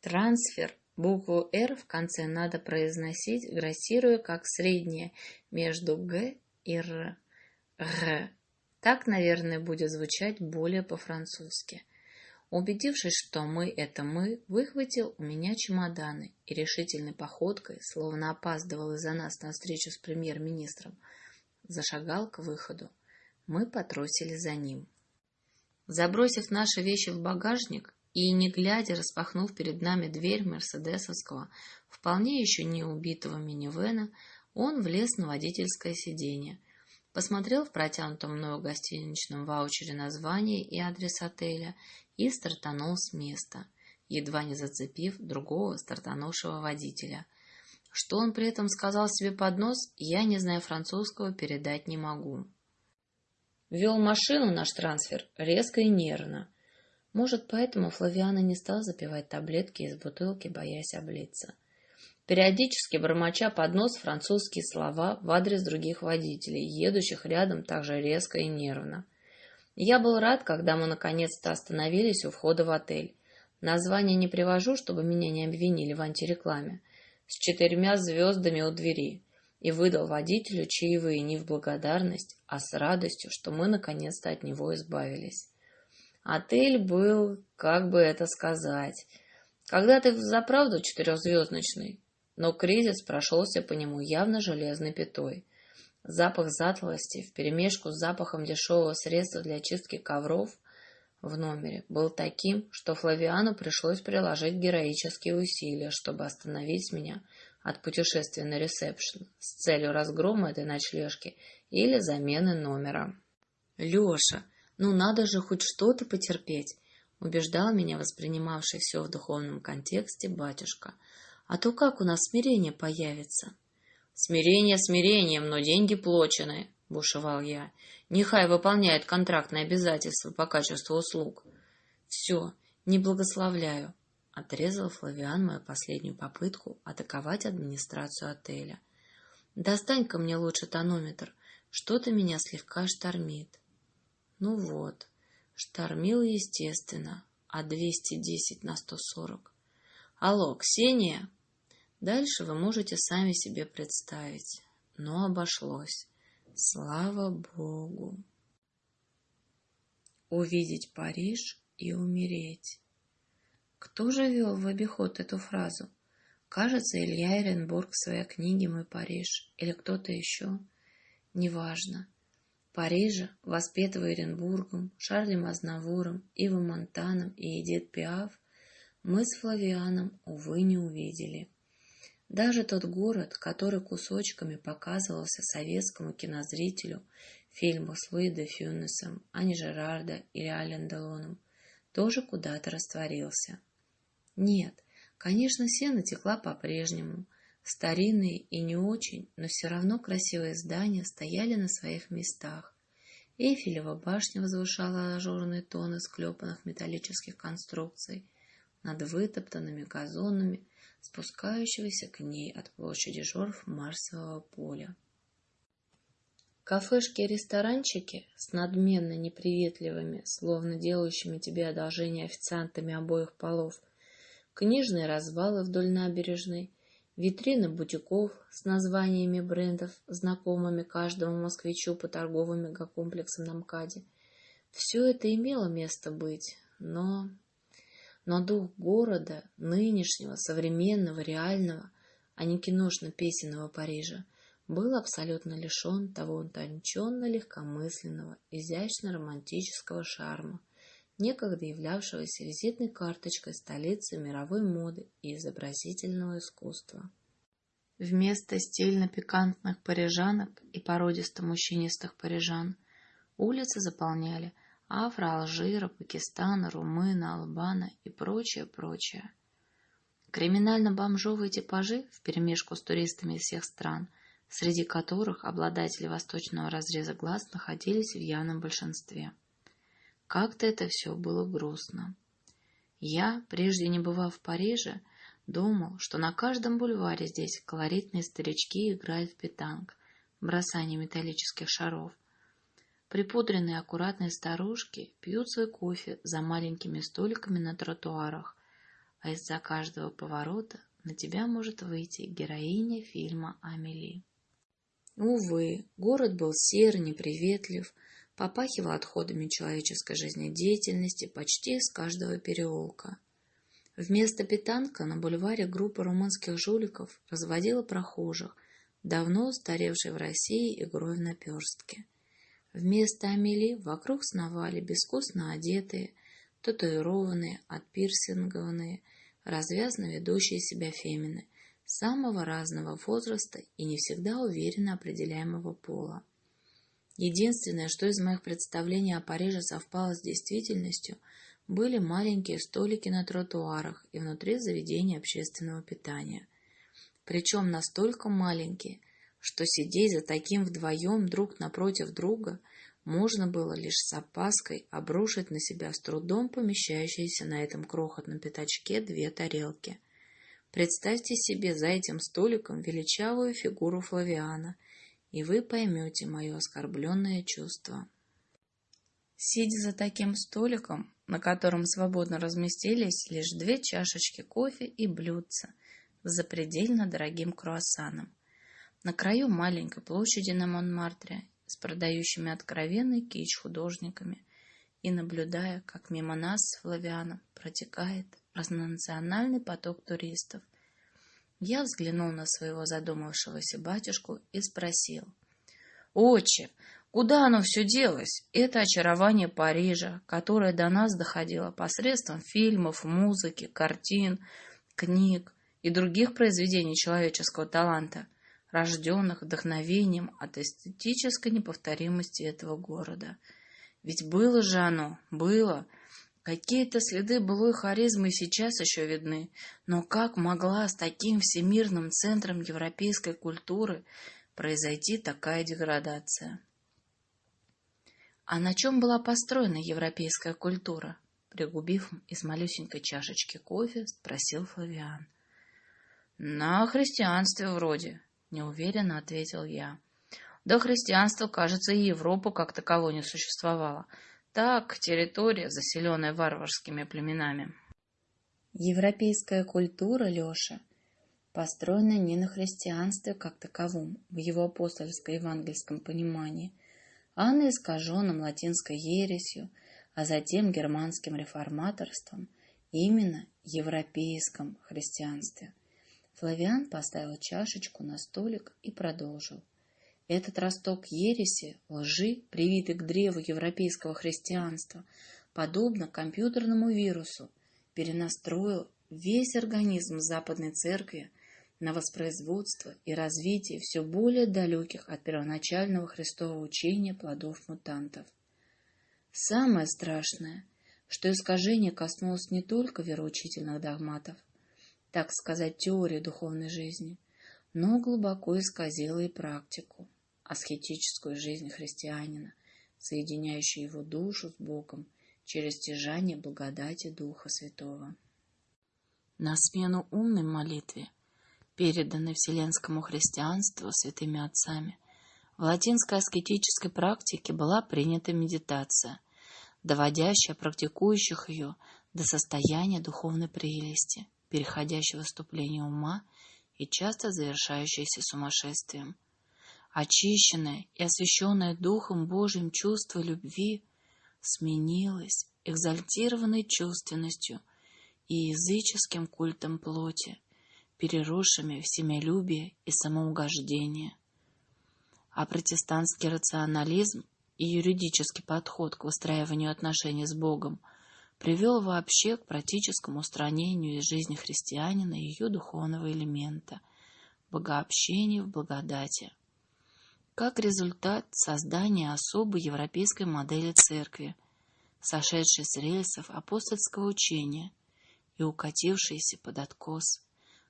Трансфер Букву «Р» в конце надо произносить, грассируя как среднее между «г» и «р». «Р». Так, наверное, будет звучать более по-французски. Убедившись, что мы — это мы, выхватил у меня чемоданы и решительной походкой, словно опаздывал из-за нас на встречу с премьер-министром, зашагал к выходу. Мы потросили за ним. Забросив наши вещи в багажник, и, не глядя, распахнув перед нами дверь мерседесовского, вполне еще не убитого минивэна, он влез на водительское сиденье, посмотрел в протянутом мною гостиничном ваучере название и адрес отеля и стартанул с места, едва не зацепив другого стартанувшего водителя. Что он при этом сказал себе под нос, я, не зная французского, передать не могу. Вел машину наш трансфер резко и нервно, может, поэтому Флавиана не стал запивать таблетки из бутылки, боясь облиться. Периодически бормоча под нос французские слова в адрес других водителей, едущих рядом так же резко и нервно. Я был рад, когда мы наконец-то остановились у входа в отель. Название не привожу, чтобы меня не обвинили в антирекламе. С четырьмя звездами у двери. И выдал водителю чаевые не в благодарность, а с радостью, что мы наконец-то от него избавились. Отель был, как бы это сказать, когда-то заправду четырехзвездочный, но кризис прошелся по нему явно железной пятой. Запах затлости вперемешку с запахом дешевого средства для чистки ковров в номере был таким, что Флавиану пришлось приложить героические усилия, чтобы остановить меня от путешествия на ресепшн с целью разгрома этой ночлежки или замены номера. «Леша, ну надо же хоть что-то потерпеть, убеждал меня воспринимавший все в духовном контексте батюшка. А то как у нас смирение появится? Смирение смирением, но деньги плачены, бушевал я. Нехай выполняет контрактные обязательства по качеству услуг. Все, не благословляю, отрезал Флавиан мою последнюю попытку атаковать администрацию отеля. Достань-ка мне лучше тонометр, что-то меня слегка штормит. Ну вот, штормил, естественно, а 210 на 140. Алло, Ксения? Дальше вы можете сами себе представить. Но обошлось. Слава Богу. Увидеть Париж и умереть. Кто же вел в обиход эту фразу? Кажется, Илья Эренбург в своей книге «Мой Париж» или кто-то еще. Неважно. Парижа, воспетого Эренбургом, Шарлем Азнавуром, Ивом Монтаном и Эдит Пиаф, мы с Флавианом, увы, не увидели. Даже тот город, который кусочками показывался советскому кинозрителю в фильмах с Луи де Фюнесом, Ани Жерарда или Ален Делоном, тоже куда-то растворился. Нет, конечно, сена текла по-прежнему — Старинные и не очень, но все равно красивые здания стояли на своих местах. Эйфелева башня возвышала ажурные тоны склепанных металлических конструкций над вытоптанными газонами, спускающегося к ней от площади Жорф Марсового поля. Кафешки и ресторанчики с надменно неприветливыми, словно делающими тебе одолжение официантами обоих полов, книжные развалы вдоль набережной, витрины бутиков с названиями брендов, знакомыми каждому москвичу по торговым мегакомплексам на МКАДе. Все это имело место быть, но... Но дух города, нынешнего, современного, реального, а не киношно-песенного Парижа, был абсолютно лишен того утонченно-легкомысленного, изящно-романтического шарма, некогда являвшегося визитной карточкой столицы мировой моды и изобразительного искусства. Вместо стильно-пикантных парижанок и породисто-мужчинистых парижан улицы заполняли Афра, Алжира, Пакистана, Румына, Албана и прочее, прочее. Криминально-бомжовые типажи вперемешку с туристами из всех стран, среди которых обладатели восточного разреза глаз находились в явном большинстве. Как-то это все было грустно. Я, прежде не бывав в Париже, думал, что на каждом бульваре здесь колоритные старички играют в питанг, бросание металлических шаров. Припудренные аккуратные старушки пьют свой кофе за маленькими столиками на тротуарах, а из-за каждого поворота на тебя может выйти героиня фильма «Амели». Увы, город был серый, неприветлив, попахивал отходами человеческой жизнедеятельности почти из каждого переулка. Вместо питанка на бульваре группа румынских жуликов разводила прохожих, давно устаревшей в России игрой в наперстке. Вместо Амели вокруг сновали безвкусно одетые, татуированные, отпирсингованные, развязно ведущие себя фемины, самого разного возраста и не всегда уверенно определяемого пола. Единственное, что из моих представлений о Париже совпало с действительностью, были маленькие столики на тротуарах и внутри заведения общественного питания. Причем настолько маленькие, что сидеть за таким вдвоем друг напротив друга можно было лишь с опаской обрушить на себя с трудом помещающиеся на этом крохотном пятачке две тарелки. Представьте себе за этим столиком величавую фигуру Флавиана – и вы поймете мое оскорбленное чувство. Сидя за таким столиком, на котором свободно разместились лишь две чашечки кофе и блюдца с запредельно дорогим круассаном, на краю маленькой площади на Монмартре с продающими откровенный кич художниками и наблюдая, как мимо нас с Флавианом протекает разнонациональный поток туристов – я взглянул на своего задумавшегося батюшку и спросил. «Отче, куда оно все делось? Это очарование Парижа, которое до нас доходило посредством фильмов, музыки, картин, книг и других произведений человеческого таланта, рожденных вдохновением от эстетической неповторимости этого города. Ведь было же оно, было, — Какие-то следы былой харизмы сейчас еще видны, но как могла с таким всемирным центром европейской культуры произойти такая деградация? А на чем была построена европейская культура? Пригубив из малюсенькой чашечки кофе, спросил Флавиан. На христианстве вроде, неуверенно ответил я. До христианства, кажется, и Европа как таковой не существовала. Так, территория, заселенная варварскими племенами. Европейская культура, Леша, построена не на христианстве как таковом, в его апостольско-евангельском понимании, а на искаженном латинской ересью, а затем германским реформаторством, именно европейском христианстве. Флавиан поставил чашечку на столик и продолжил. Этот росток ереси, лжи, привитый к древу европейского христианства, подобно компьютерному вирусу, перенастроил весь организм Западной Церкви на воспроизводство и развитие все более далеких от первоначального Христового учения плодов мутантов. Самое страшное, что искажение коснулось не только вероучительных догматов, так сказать, теории духовной жизни, но глубоко исказило и практику аскетическую жизнь христианина, соединяющий его душу с Богом через стяжание благодати Духа Святого. На смену умной молитве, переданной вселенскому христианству святыми отцами, в латинской аскетической практике была принята медитация, доводящая практикующих ее до состояния духовной прелести, переходящего в выступление ума и часто завершающееся сумасшествием. Очищенное и освященное Духом Божьим чувство любви сменилось экзальтированной чувственностью и языческим культом плоти, переросшими в семялюбие и самоугождение. А протестантский рационализм и юридический подход к выстраиванию отношений с Богом привел вообще к практическому устранению из жизни христианина ее духовного элемента – богообщения в благодати. Как результат создания особой европейской модели церкви, сошедшей с рельсов апостольского учения и укатившейся под откос,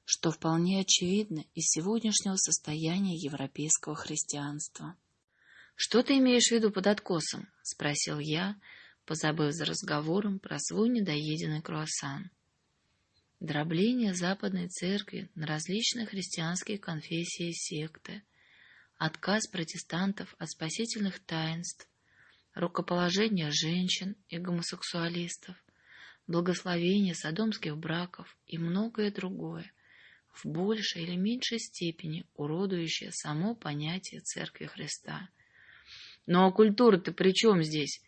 что вполне очевидно из сегодняшнего состояния европейского христианства. «Что ты имеешь в виду под откосом?» — спросил я, позабыв за разговором про свой недоеденный круассан. Дробление Западной Церкви на различные христианские конфессии и секты, отказ протестантов от спасительных таинств, рукоположение женщин и гомосексуалистов, благословение садомских браков и многое другое, в большей или меньшей степени уродующее само понятие Церкви Христа. «Но культура-то при чем здесь?»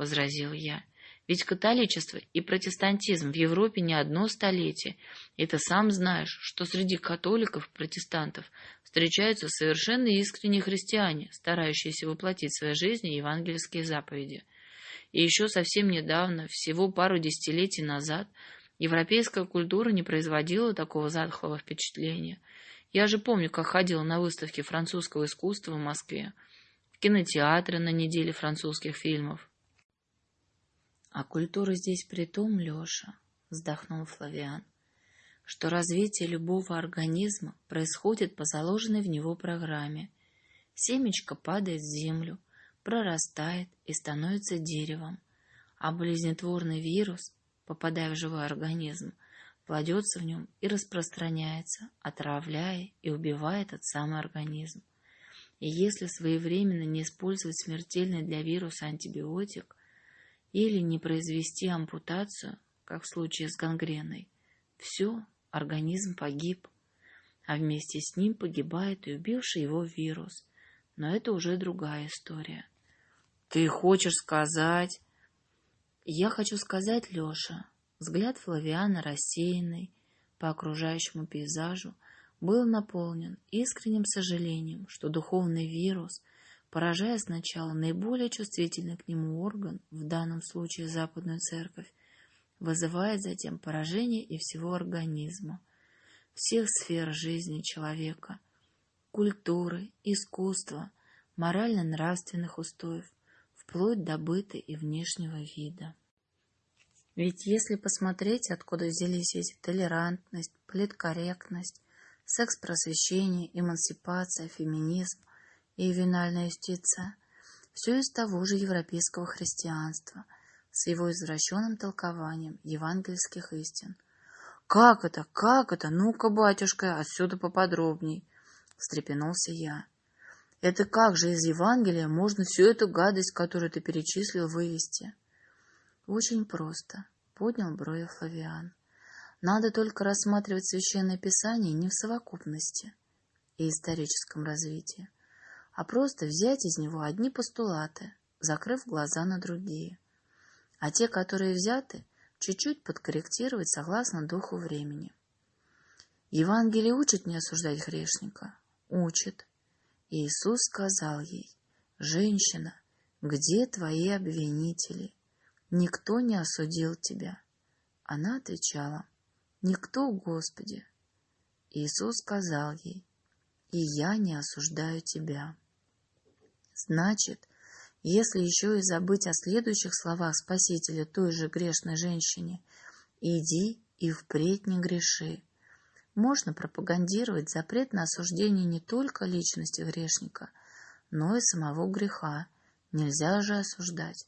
Возразил я. Ведь католичество и протестантизм в Европе не одно столетие, и ты сам знаешь, что среди католиков-протестантов встречаются совершенно искренние христиане, старающиеся воплотить в своей жизни евангельские заповеди. И еще совсем недавно, всего пару десятилетий назад, европейская культура не производила такого затхлого впечатления. Я же помню, как ходила на выставки французского искусства в Москве, в кинотеатры на неделе французских фильмов, а культура здесь при том, Леша, вздохнул Флавиан, что развитие любого организма происходит по заложенной в него программе. Семечко падает в землю, прорастает и становится деревом, а болезнетворный вирус, попадая в живой организм, кладется в нем и распространяется, отравляя и убивая этот самый организм. И если своевременно не использовать смертельный для вируса антибиотик, или не произвести ампутацию, как в случае с гангреной. Все, организм погиб, а вместе с ним погибает и убивший его вирус. Но это уже другая история. Ты хочешь сказать... Я хочу сказать, Леша, взгляд Флавиана рассеянный по окружающему пейзажу был наполнен искренним сожалением, что духовный вирус поражая сначала наиболее чувствительный к нему орган, в данном случае Западную Церковь, вызывает затем поражение и всего организма, всех сфер жизни человека, культуры, искусства, морально-нравственных устоев, вплоть до быта и внешнего вида. Ведь если посмотреть, откуда взялись эти толерантность, политкорректность, секс-просвещение, эмансипация, феминизм, и ювенальная юстиция – все из того же европейского христианства с его извращенным толкованием евангельских истин. «Как это? Как это? Ну-ка, батюшка, отсюда поподробней!» – встрепенулся я. «Это как же из Евангелия можно всю эту гадость, которую ты перечислил, вывести?» «Очень просто», — поднял брови Флавиан. «Надо только рассматривать Священное Писание не в совокупности и историческом развитии, а просто взять из него одни постулаты, закрыв глаза на другие. А те, которые взяты, чуть-чуть подкорректировать согласно духу времени. Евангелие учит не осуждать грешника? Учит. Иисус сказал ей, «Женщина, где твои обвинители? Никто не осудил тебя». Она отвечала, «Никто, Господи». Иисус сказал ей, «И я не осуждаю тебя». Значит, если еще и забыть о следующих словах Спасителя той же грешной женщине, иди и впредь не греши, можно пропагандировать запрет на осуждение не только личности грешника, но и самого греха Нельзя же осуждать.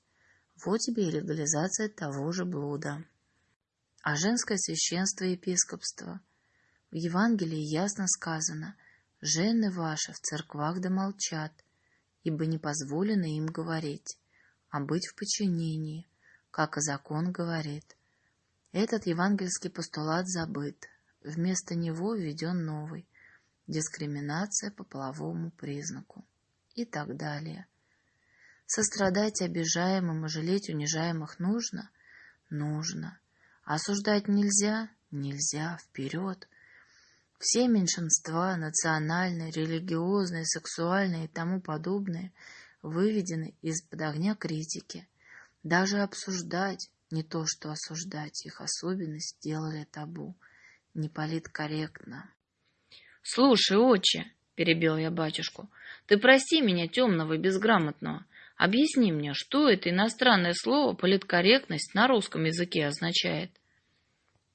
Вот тебе и легализация того же блуда. А женское священство и епископство. В Евангелии ясно сказано «Жены ваши в церквах да молчат, ибо не позволено им говорить, а быть в подчинении, как и закон говорит». Этот евангельский постулат забыт. Вместо него введен новый – дискриминация по половому признаку и так далее. Сострадать обижаемым и жалеть унижаемых нужно? Нужно. Осуждать нельзя? Нельзя. Вперед. Все меньшинства, национальные, религиозные, сексуальные и тому подобное, выведены из-под огня критики. Даже обсуждать, не то что осуждать, их особенность сделали табу. Не политкорректно. — Слушай, отче, — перебил я батюшку, — ты прости меня, темного и безграмотного. Объясни мне, что это иностранное слово «политкорректность» на русском языке означает?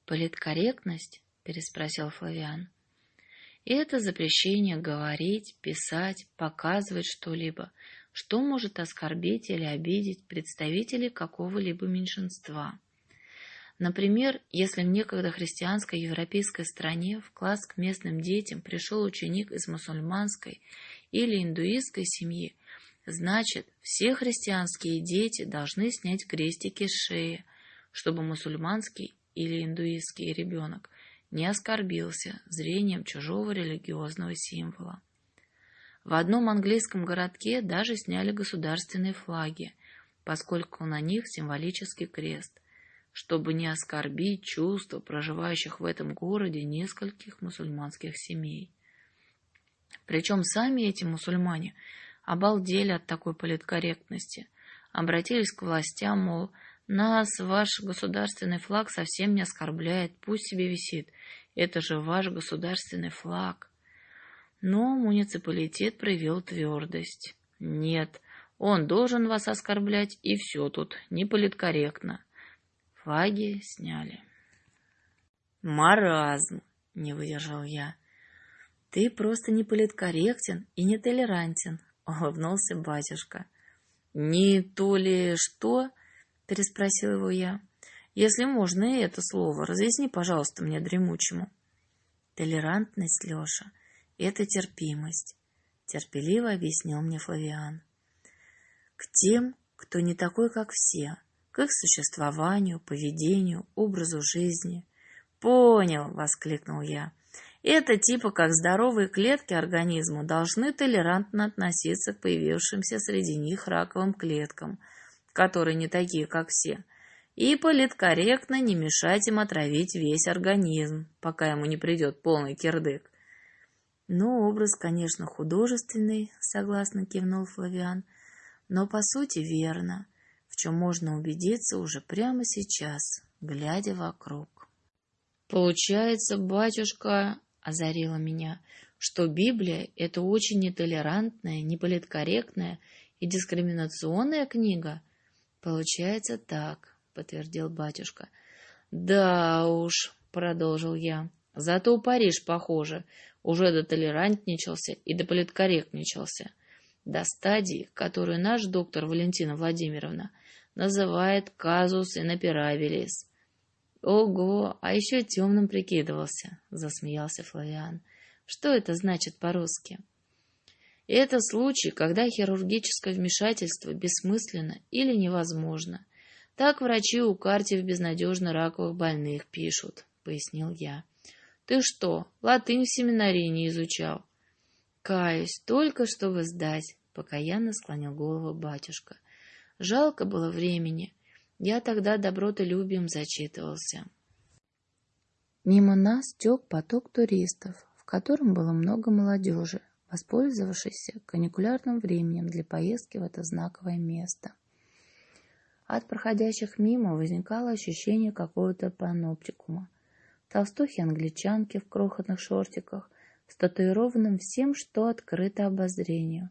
«Политкорректность?» — переспросил Флавиан. «Это запрещение говорить, писать, показывать что-либо, что может оскорбить или обидеть представителей какого-либо меньшинства». Например, если в некогда христианской европейской стране в класс к местным детям пришел ученик из мусульманской или индуистской семьи, Значит, все христианские дети должны снять крестики с шеи, чтобы мусульманский или индуистский ребенок не оскорбился зрением чужого религиозного символа. В одном английском городке даже сняли государственные флаги, поскольку на них символический крест, чтобы не оскорбить чувства проживающих в этом городе нескольких мусульманских семей. Причем сами эти мусульмане – обалдели от такой политкорректности. Обратились к властям, мол, нас ваш государственный флаг совсем не оскорбляет, пусть себе висит. Это же ваш государственный флаг. Но муниципалитет проявил твердость. Нет, он должен вас оскорблять, и все тут, не политкорректно. Флаги сняли. Маразм, не выдержал я. Ты просто не политкорректен и не толерантен, — улыбнулся батюшка. «Не то ли что?» — переспросил его я. «Если можно и это слово, разъясни, пожалуйста, мне дремучему». «Толерантность, Леша, — это терпимость», — терпеливо объяснил мне Флавиан. «К тем, кто не такой, как все, к их существованию, поведению, образу жизни». «Понял!» — воскликнул я. Это типа как здоровые клетки организма должны толерантно относиться к появившимся среди них раковым клеткам, которые не такие, как все, и политкорректно не мешать им отравить весь организм, пока ему не придет полный кирдык. Ну, образ, конечно, художественный, согласно кивнул Флавиан, но по сути верно, в чем можно убедиться уже прямо сейчас, глядя вокруг. Получается, батюшка, озарила меня, что Библия — это очень нетолерантная, неполиткорректная и дискриминационная книга. Получается так, — подтвердил батюшка. Да уж, — продолжил я, — зато Париж, похоже, уже дотолерантничался и дополиткорректничался. До стадии, которую наш доктор Валентина Владимировна называет казус инопирабилис — Ого, а еще темным прикидывался, засмеялся Флавиан. Что это значит по-русски? Это случай, когда хирургическое вмешательство бессмысленно или невозможно. Так врачи у карте в безнадежно раковых больных пишут, пояснил я. Ты что, латынь в семинарии не изучал? Каюсь, только чтобы сдать, покаянно склонил голову батюшка. Жалко было времени. Я тогда добротолюбием зачитывался. Мимо нас тек поток туристов, в котором было много молодежи, воспользовавшейся каникулярным временем для поездки в это знаковое место. От проходящих мимо возникало ощущение какого-то паноптикума. Толстухи-англичанки в крохотных шортиках с татуированным всем, что открыто обозрению.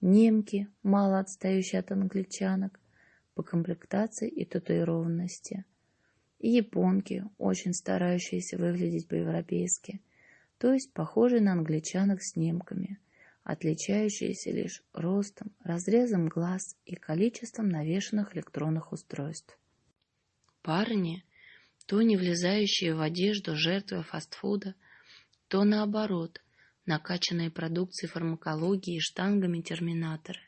Немки, мало отстающие от англичанок, по комплектации и татуированности. И японки, очень старающиеся выглядеть по-европейски, то есть похожие на англичанок с немками, отличающиеся лишь ростом, разрезом глаз и количеством навешанных электронных устройств. Парни, то не влезающие в одежду жертвы фастфуда, то наоборот, накачанные продукцией фармакологии и штангами терминаторы,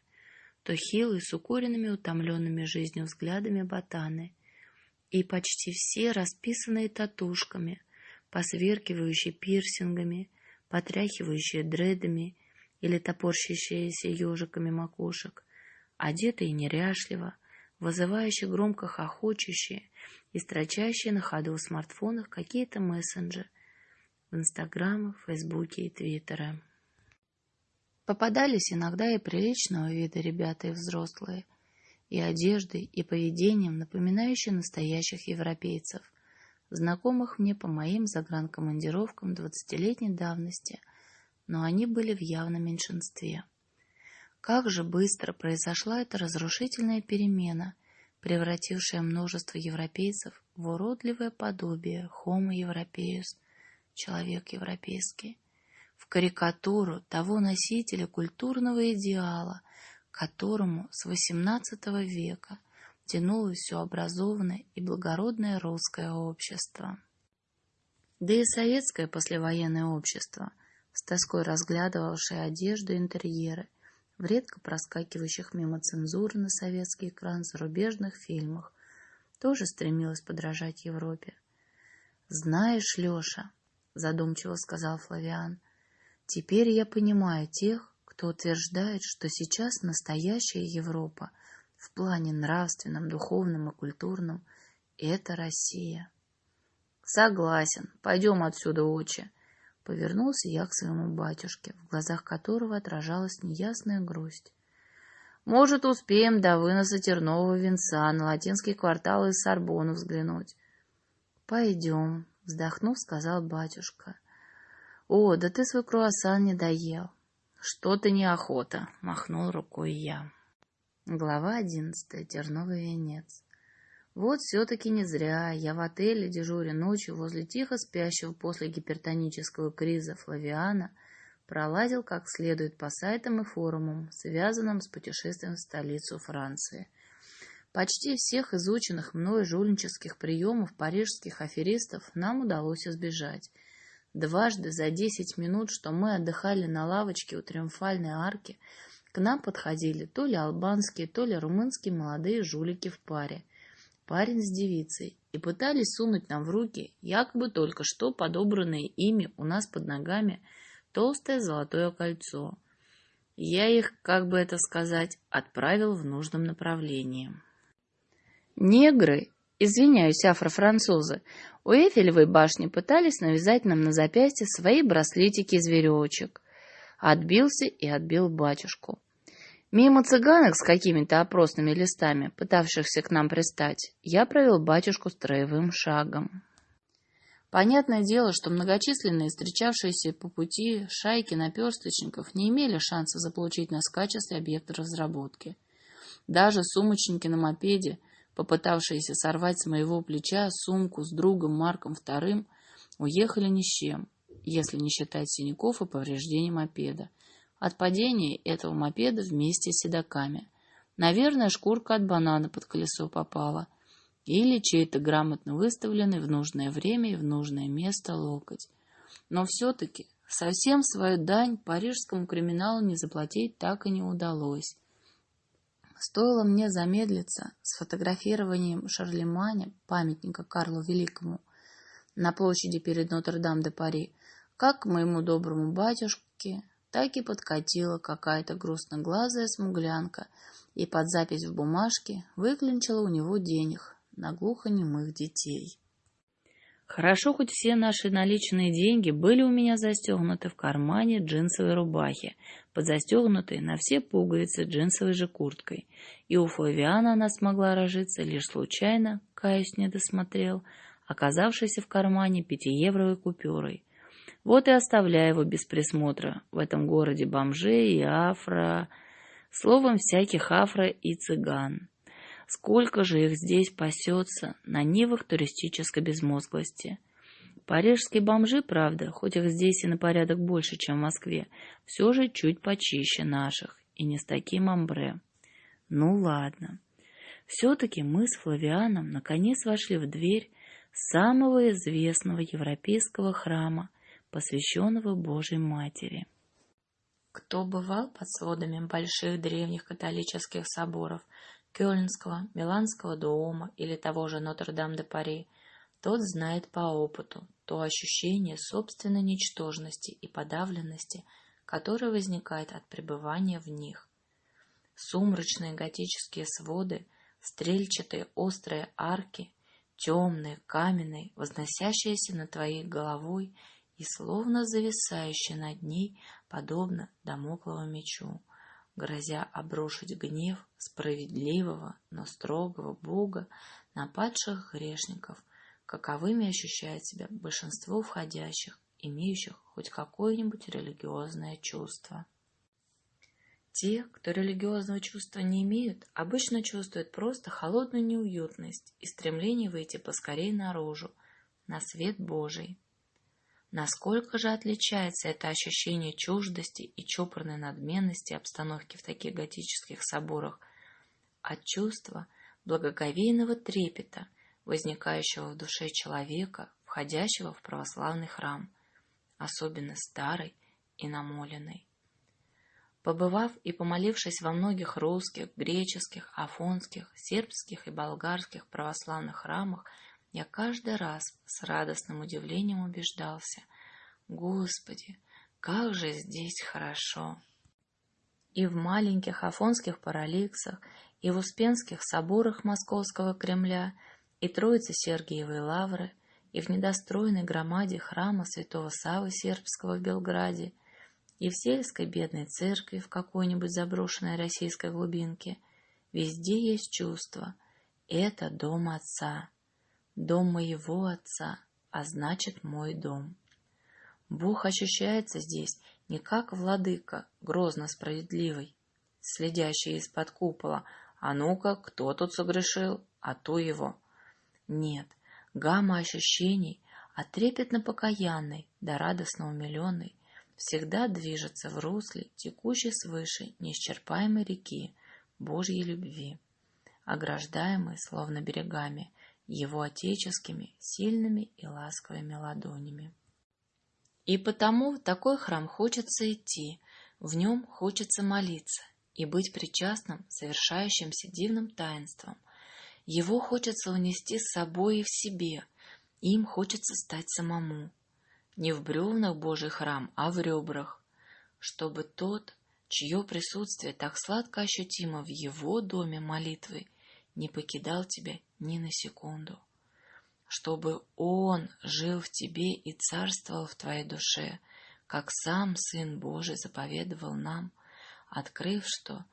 то хилые с укуренными утомленными жизнью взглядами ботаны, и почти все расписанные татушками, посверкивающие пирсингами, потряхивающие дредами или топорщащиеся ежиками макушек, одетые неряшливо, вызывающие громко хохочущие и строчащие на ходу в смартфонах какие-то мессенджеры в Инстаграме, Фейсбуке и Твиттере. Попадались иногда и приличного вида ребята и взрослые, и одеждой, и поведением, напоминающие настоящих европейцев, знакомых мне по моим загранкомандировкам двадцатилетней давности, но они были в явном меньшинстве. Как же быстро произошла эта разрушительная перемена, превратившая множество европейцев в уродливое подобие Homo европеус, человек европейский, в карикатуру того носителя культурного идеала, которому с XVIII века тянулось все образованное и благородное русское общество. Да и советское послевоенное общество, с тоской разглядывавшее одежду и интерьеры в редко проскакивающих мимо цензуры на советский экран зарубежных фильмах, тоже стремилось подражать Европе. «Знаешь, Леша», — задумчиво сказал Флавиан, — «теперь я понимаю тех, кто утверждает, что сейчас настоящая Европа — в плане нравственном, духовном и культурном — это Россия. Согласен, пойдем отсюда, отче. Повернулся я к своему батюшке, в глазах которого отражалась неясная грусть. Может, успеем до выноса тернового венца на латинский квартал из Сорбону взглянуть. Пойдем, вздохнув, сказал батюшка. О, да ты свой круассан не доел. Что-то неохота, махнул рукой я. Глава одиннадцатая. Терновый венец. Вот все-таки не зря я в отеле дежуря ночью возле тихо спящего после гипертонического криза Флавиана пролазил как следует по сайтам и форумам, связанным с путешествием в столицу Франции. Почти всех изученных мной жульнических приемов парижских аферистов нам удалось избежать. Дважды за десять минут, что мы отдыхали на лавочке у Триумфальной арки, к нам подходили то ли албанские, то ли румынские молодые жулики в паре, парень с девицей, и пытались сунуть нам в руки якобы только что подобранное ими у нас под ногами толстое золотое кольцо. Я их, как бы это сказать, отправил в нужном направлении. Негры, извиняюсь, афро-французы, у Эйфелевой башни пытались навязать нам на запястье свои браслетики из веревочек. Отбился и отбил батюшку. Мимо цыганок с какими-то опросными листами, пытавшихся к нам пристать, я провел батюшку строевым шагом. Понятное дело, что многочисленные встречавшиеся по пути шайки наперсточников не имели шанса заполучить нас в качестве объекта разработки. Даже сумочники на мопеде, попытавшиеся сорвать с моего плеча сумку с другом Марком II, уехали ни с чем, если не считать синяков и повреждений мопеда, от падения этого мопеда вместе с седоками. Наверное, шкурка от банана под колесо попала. Или чей-то грамотно выставленный в нужное время и в нужное место локоть. Но все-таки совсем свою дань парижскому криминалу не заплатить так и не удалось. Стоило мне замедлиться с фотографированием Шарлеманя, памятника Карлу Великому, на площади перед Нотр-Дам-де-Пари, как к моему доброму батюшке так и подкатила какая-то грустноглазая смуглянка и под запись в бумажке выклинчила у него денег на глухонемых детей. Хорошо, хоть все наши наличные деньги были у меня застегнуты в кармане джинсовой рубахи, подзастегнутой на все пуговицы джинсовой же курткой, и у Флавиана она смогла рожиться лишь случайно, каюсь не досмотрел, оказавшейся в кармане пятиевровой купюрой, вот и оставляю его без присмотра в этом городе бомжей и афро... Словом, всяких афро и цыган. Сколько же их здесь пасется на нивах туристической безмозглости. Парижские бомжи, правда, хоть их здесь и на порядок больше, чем в Москве, все же чуть почище наших, и не с таким амбре. Ну ладно. Все-таки мы с Флавианом наконец вошли в дверь самого известного европейского храма, посвященного Божьей Матери. Кто бывал под сводами больших древних католических соборов Кёльнского, Миланского дома или того же Нотр-Дам-де-Пари, тот знает по опыту то ощущение собственной ничтожности и подавленности, которое возникает от пребывания в них. Сумрачные готические своды, стрельчатые острые арки, темные, каменные, возносящиеся над твоей головой и словно зависающие над ней, подобно домоклому мечу, грозя обрушить гнев справедливого, но строгого Бога на падших грешников, каковыми ощущает себя большинство входящих, имеющих хоть какое-нибудь религиозное чувство. Те, кто религиозного чувства не имеют, обычно чувствуют просто холодную неуютность и стремление выйти поскорее наружу, на свет Божий. Насколько же отличается это ощущение чуждости и чопорной надменности обстановки в таких готических соборах от чувства благоговейного трепета, возникающего в душе человека, входящего в православный храм, особенно старый и намоленный. Побывав и помолившись во многих русских, греческих, афонских, сербских и болгарских православных храмах, я каждый раз с радостным удивлением убеждался, Господи, как же здесь хорошо! И в маленьких афонских параликсах, и в Успенских соборах Московского Кремля, и Троице Сергиевой Лавры, и в недостроенной громаде храма святого Савы Сербского в Белграде – и в сельской бедной церкви в какой-нибудь заброшенной российской глубинке. Везде есть чувство. Это дом отца. Дом моего отца, а значит мой дом. Бог ощущается здесь не как владыка, грозно справедливый, следящий из-под купола, а ну-ка, кто тут согрешил, а то его. Нет, гамма ощущений, а трепетно покаянный, да радостно умиленный, всегда движется в русле текущей свыше неисчерпаемой реки Божьей любви, ограждаемой, словно берегами, его отеческими, сильными и ласковыми ладонями. И потому в такой храм хочется идти, в нем хочется молиться и быть причастным совершающимся дивным таинством. Его хочется унести с собой и в себе, им хочется стать самому, не в бревнах Божий храм, а в ребрах, чтобы тот, чье присутствие так сладко ощутимо в его доме молитвы, не покидал тебя ни на секунду, чтобы он жил в тебе и царствовал в твоей душе, как сам Сын Божий заповедовал нам, открыв, что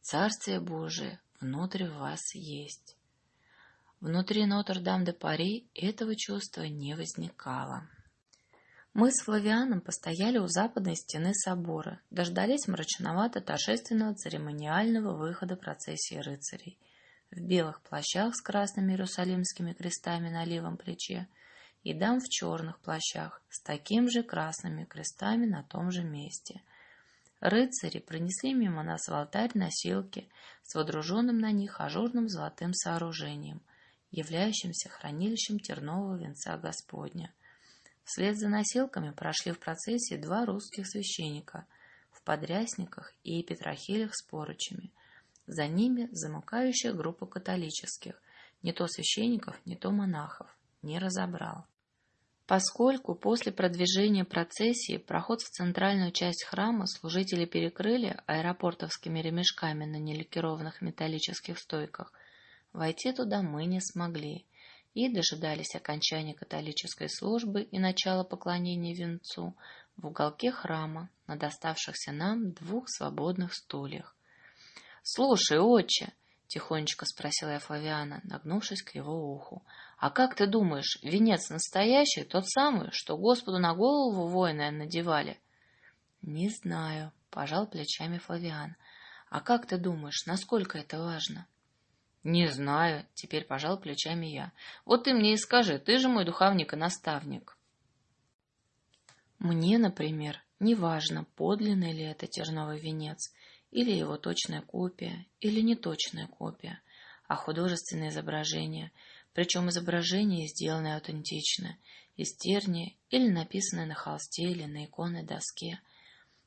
Царствие Божие внутри вас есть. Внутри Нотр-Дам-де-Пари этого чувства не возникало. Мы с Флавианом постояли у западной стены собора, дождались мрачновато-торжественного церемониального выхода процессии рыцарей в белых плащах с красными иерусалимскими крестами на левом плече и дам в черных плащах с такими же красными крестами на том же месте. Рыцари принесли мимо нас в алтарь носилки с водруженным на них ажурным золотым сооружением, являющимся хранилищем тернового венца Господня — Вслед за носилками прошли в процессии два русских священника в подрясниках и петрохилях с поручами. За ними замыкающая группа католических, не то священников, не то монахов, не разобрал. Поскольку после продвижения процессии проход в центральную часть храма служители перекрыли аэропортовскими ремешками на неликированных металлических стойках, войти туда мы не смогли – и дожидались окончания католической службы и начала поклонения венцу в уголке храма на доставшихся нам двух свободных стульях. — Слушай, отче, — тихонечко спросила я Флавиана, нагнувшись к его уху, — а как ты думаешь, венец настоящий, тот самый, что Господу на голову воины надевали? — Не знаю, — пожал плечами Флавиан. — А как ты думаешь, насколько это важно? — «Не знаю», — теперь пожал плечами я. «Вот ты мне и скажи, ты же мой духовник и наставник». Мне, например, не важно, подлинный ли это терновый венец, или его точная копия, или неточная копия, а художественное изображение, причем изображение сделанное аутентично, из терния или написанное на холсте или на иконной доске.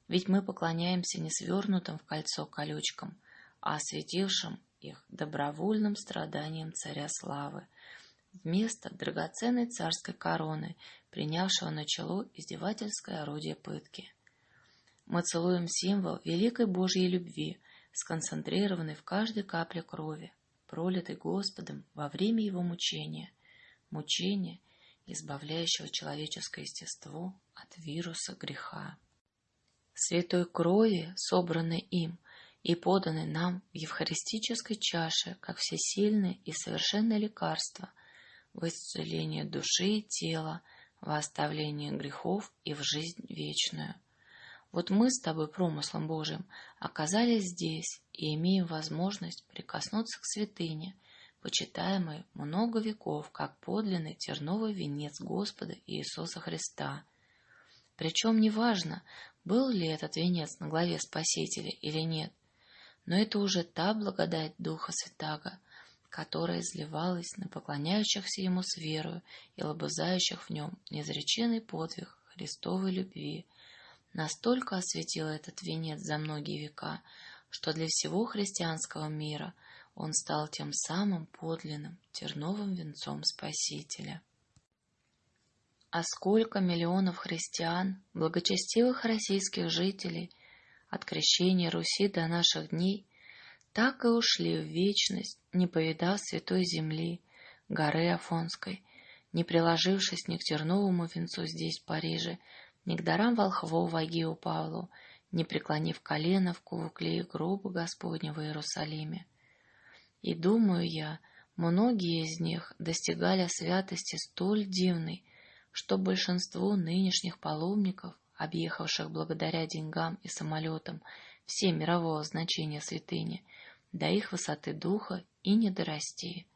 Ведь мы поклоняемся не свернутым в кольцо колючкам, а осветившим их добровольным страданием царя славы, вместо драгоценной царской короны, принявшего на чело издевательское орудие пытки. Мы целуем символ великой Божьей любви, сконцентрированный в каждой капле крови, пролитой Господом во время Его мучения, мучения, избавляющего человеческое естество от вируса греха. Святой крови, собранной им и поданной нам в евхаристической чаше, как всесильное и совершенное лекарство в исцелении души и тела, в оставлении грехов и в жизнь вечную – вот мы с тобой промыслом Божьим оказались здесь и имеем возможность прикоснуться к святыне, почитаемой много веков как подлинный терновый венец Господа Иисуса Христа. Причем неважно, был ли этот венец на главе Спасителя или нет, но это уже та благодать Духа Святаго, которая изливалась на поклоняющихся Ему с верою и лобызающих в нем неизреченный подвиг Христовой любви – настолько осветил этот венец за многие века, что для всего христианского мира он стал тем самым подлинным терновым венцом Спасителя. А сколько миллионов христиан, благочестивых российских жителей, от крещения Руси до наших дней, так и ушли в вечность, не повидав святой земли, горы Афонской, не приложившись ни к терновому венцу здесь, в Париже, ни к дарам волхвов Агию Павлу, не преклонив колено в кувукле гроба Господня в Иерусалиме. И думаю я, многие из них достигали святости столь дивной, что большинству нынешних паломников, объехавших благодаря деньгам и самолетам все мирового значения святыни, до их высоты духа и не дорасти.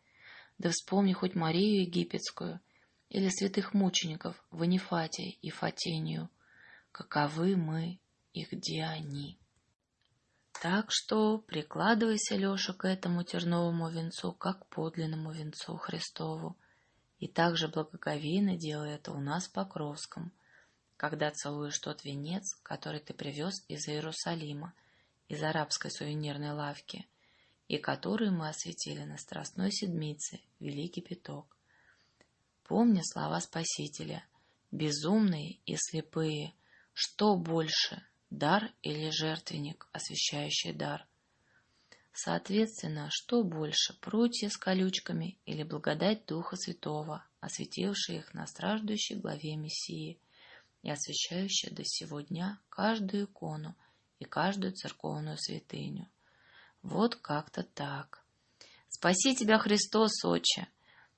Да вспомни хоть Марию Египетскую — или святых мучеников в Анифатии и Фатению, каковы мы и где они. Так что прикладывайся, Леша, к этому терновому венцу, как подлинному венцу Христову, и также благоговейно делай это у нас в Покровском, когда целуешь тот венец, который ты привез из Иерусалима, из арабской сувенирной лавки, и который мы осветили на Страстной Седмице, Великий Пяток. Помни слова Спасителя. Безумные и слепые, что больше, дар или жертвенник, освящающий дар? Соответственно, что больше, прутья с колючками или благодать Духа Святого, осветившая их на страждущей главе Мессии и освящающая до сего дня каждую икону и каждую церковную святыню. Вот как-то так. Спаси тебя, Христос, Отче!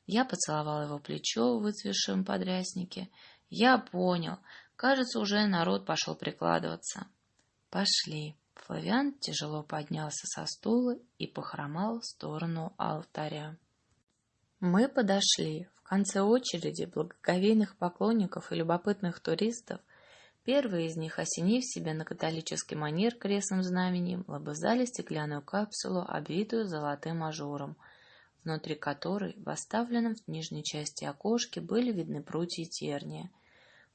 Я поцеловал его плечо в выцветшем подряснике. Я понял. Кажется, уже народ пошел прикладываться. Пошли. Флавиан тяжело поднялся со стула и похромал в сторону алтаря. Мы подошли. В конце очереди благоговейных поклонников и любопытных туристов Первые из них, осенив себя на католический манер крестным знаменем, лобызали стеклянную капсулу, обвитую золотым ажуром — внутри которой в оставленном в нижней части окошке были видны прутья и терния.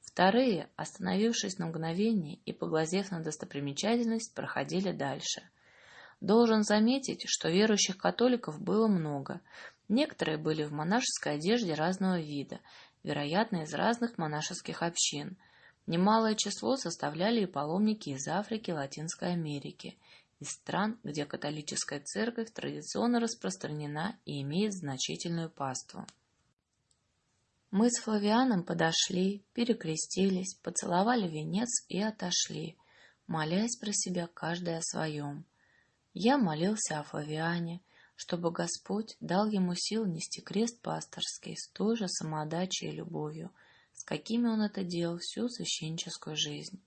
Вторые, остановившись на мгновение и поглазев на достопримечательность, проходили дальше. Должен заметить, что верующих католиков было много. Некоторые были в монашеской одежде разного вида, вероятно, из разных монашеских общин. Немалое число составляли и паломники из Африки и Латинской Америки – из стран, где католическая церковь традиционно распространена и имеет значительную паству. Мы с Флавианом подошли, перекрестились, поцеловали венец и отошли, молясь про себя каждый о своем. Я молился о Флавиане, чтобы Господь дал ему сил нести крест пасторский с той же самоотдачей и любовью, с какими он это делал всю священническую жизнь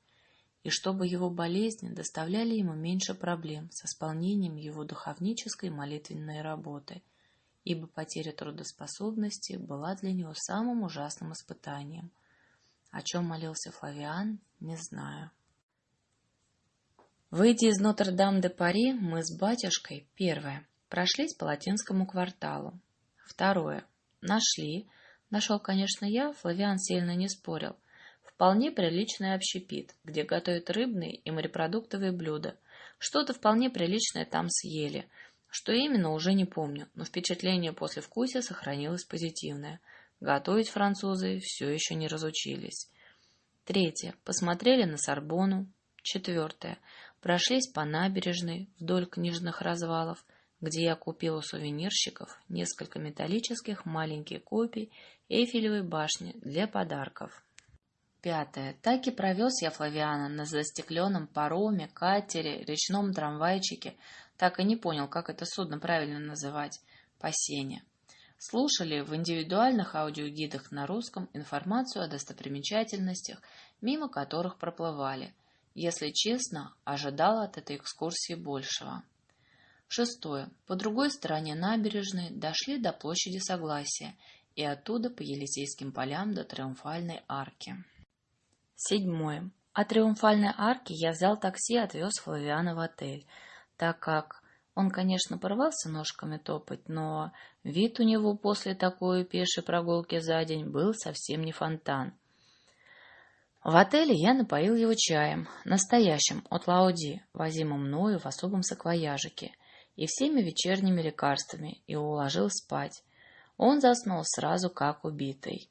и чтобы его болезни доставляли ему меньше проблем с исполнением его духовнической молитвенной работы, ибо потеря трудоспособности была для него самым ужасным испытанием. О чем молился Флавиан, не знаю. Выйдя из Нотр-Дам-де-Пари, мы с батюшкой, первое, прошлись по латинскому кварталу. Второе, нашли, нашел, конечно, я, Флавиан сильно не спорил, вполне приличный общепит, где готовят рыбные и морепродуктовые блюда. Что-то вполне приличное там съели. Что именно, уже не помню, но впечатление после вкуса сохранилось позитивное. Готовить французы все еще не разучились. Третье. Посмотрели на Сорбону. Четвертое. Прошлись по набережной вдоль книжных развалов, где я купил у сувенирщиков несколько металлических маленьких копий Эйфелевой башни для подарков. Пятое. Так и провез я Флавиана на застекленном пароме, катере, речном трамвайчике, так и не понял, как это судно правильно называть, по сене. Слушали в индивидуальных аудиогидах на русском информацию о достопримечательностях, мимо которых проплывали. Если честно, ожидал от этой экскурсии большего. Шестое. По другой стороне набережной дошли до площади Согласия и оттуда по Елисейским полям до Триумфальной арки. Седьмое. От Триумфальной арки я взял такси и отвез Флавиана в отель, так как он, конечно, порвался ножками топать, но вид у него после такой пешей прогулки за день был совсем не фонтан. В отеле я напоил его чаем, настоящим, от Лауди, возимым мною в особом саквояжике, и всеми вечерними лекарствами, и уложил спать. Он заснул сразу, как убитый.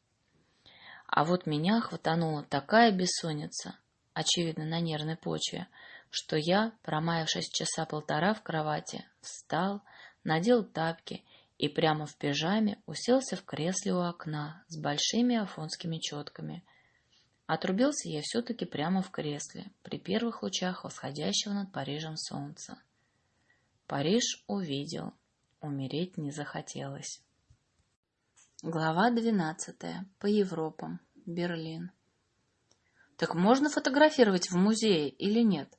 А вот меня хватанула такая бессонница, очевидно, на нервной почве, что я, промаявшись часа полтора в кровати, встал, надел тапки и прямо в пижаме уселся в кресле у окна с большими афонскими четками. Отрубился я все-таки прямо в кресле, при первых лучах восходящего над Парижем солнца. Париж увидел, умереть не захотелось. Глава двенадцатая. По Европам. Берлин. Так можно фотографировать в музее или нет?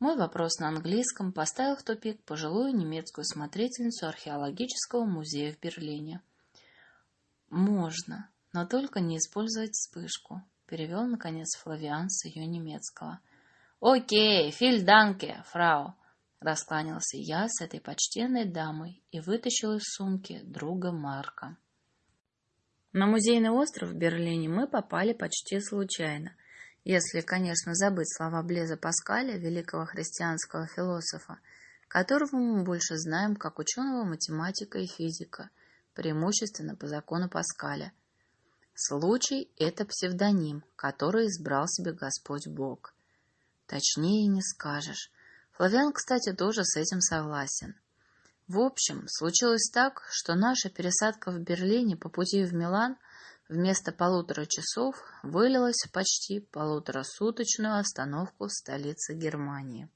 Мой вопрос на английском поставил в тупик пожилую немецкую смотрительницу археологического музея в Берлине. «Можно, но только не использовать вспышку», — перевел, наконец, Флавиан с ее немецкого. «Окей, филь данке, фрау», — раскланялся я с этой почтенной дамой и вытащил из сумки друга Марка. На музейный остров в Берлине мы попали почти случайно — если, конечно, забыть слова Блеза Паскаля, великого христианского философа, которого мы больше знаем как ученого математика и физика, преимущественно по закону Паскаля. Случай — это псевдоним, который избрал себе Господь Бог. Точнее не скажешь. Флавиан, кстати, тоже с этим согласен. В общем, случилось так, что наша пересадка в Берлине по пути в Милан вместо полутора часов вылилась в почти полуторасуточную остановку в столице Германии.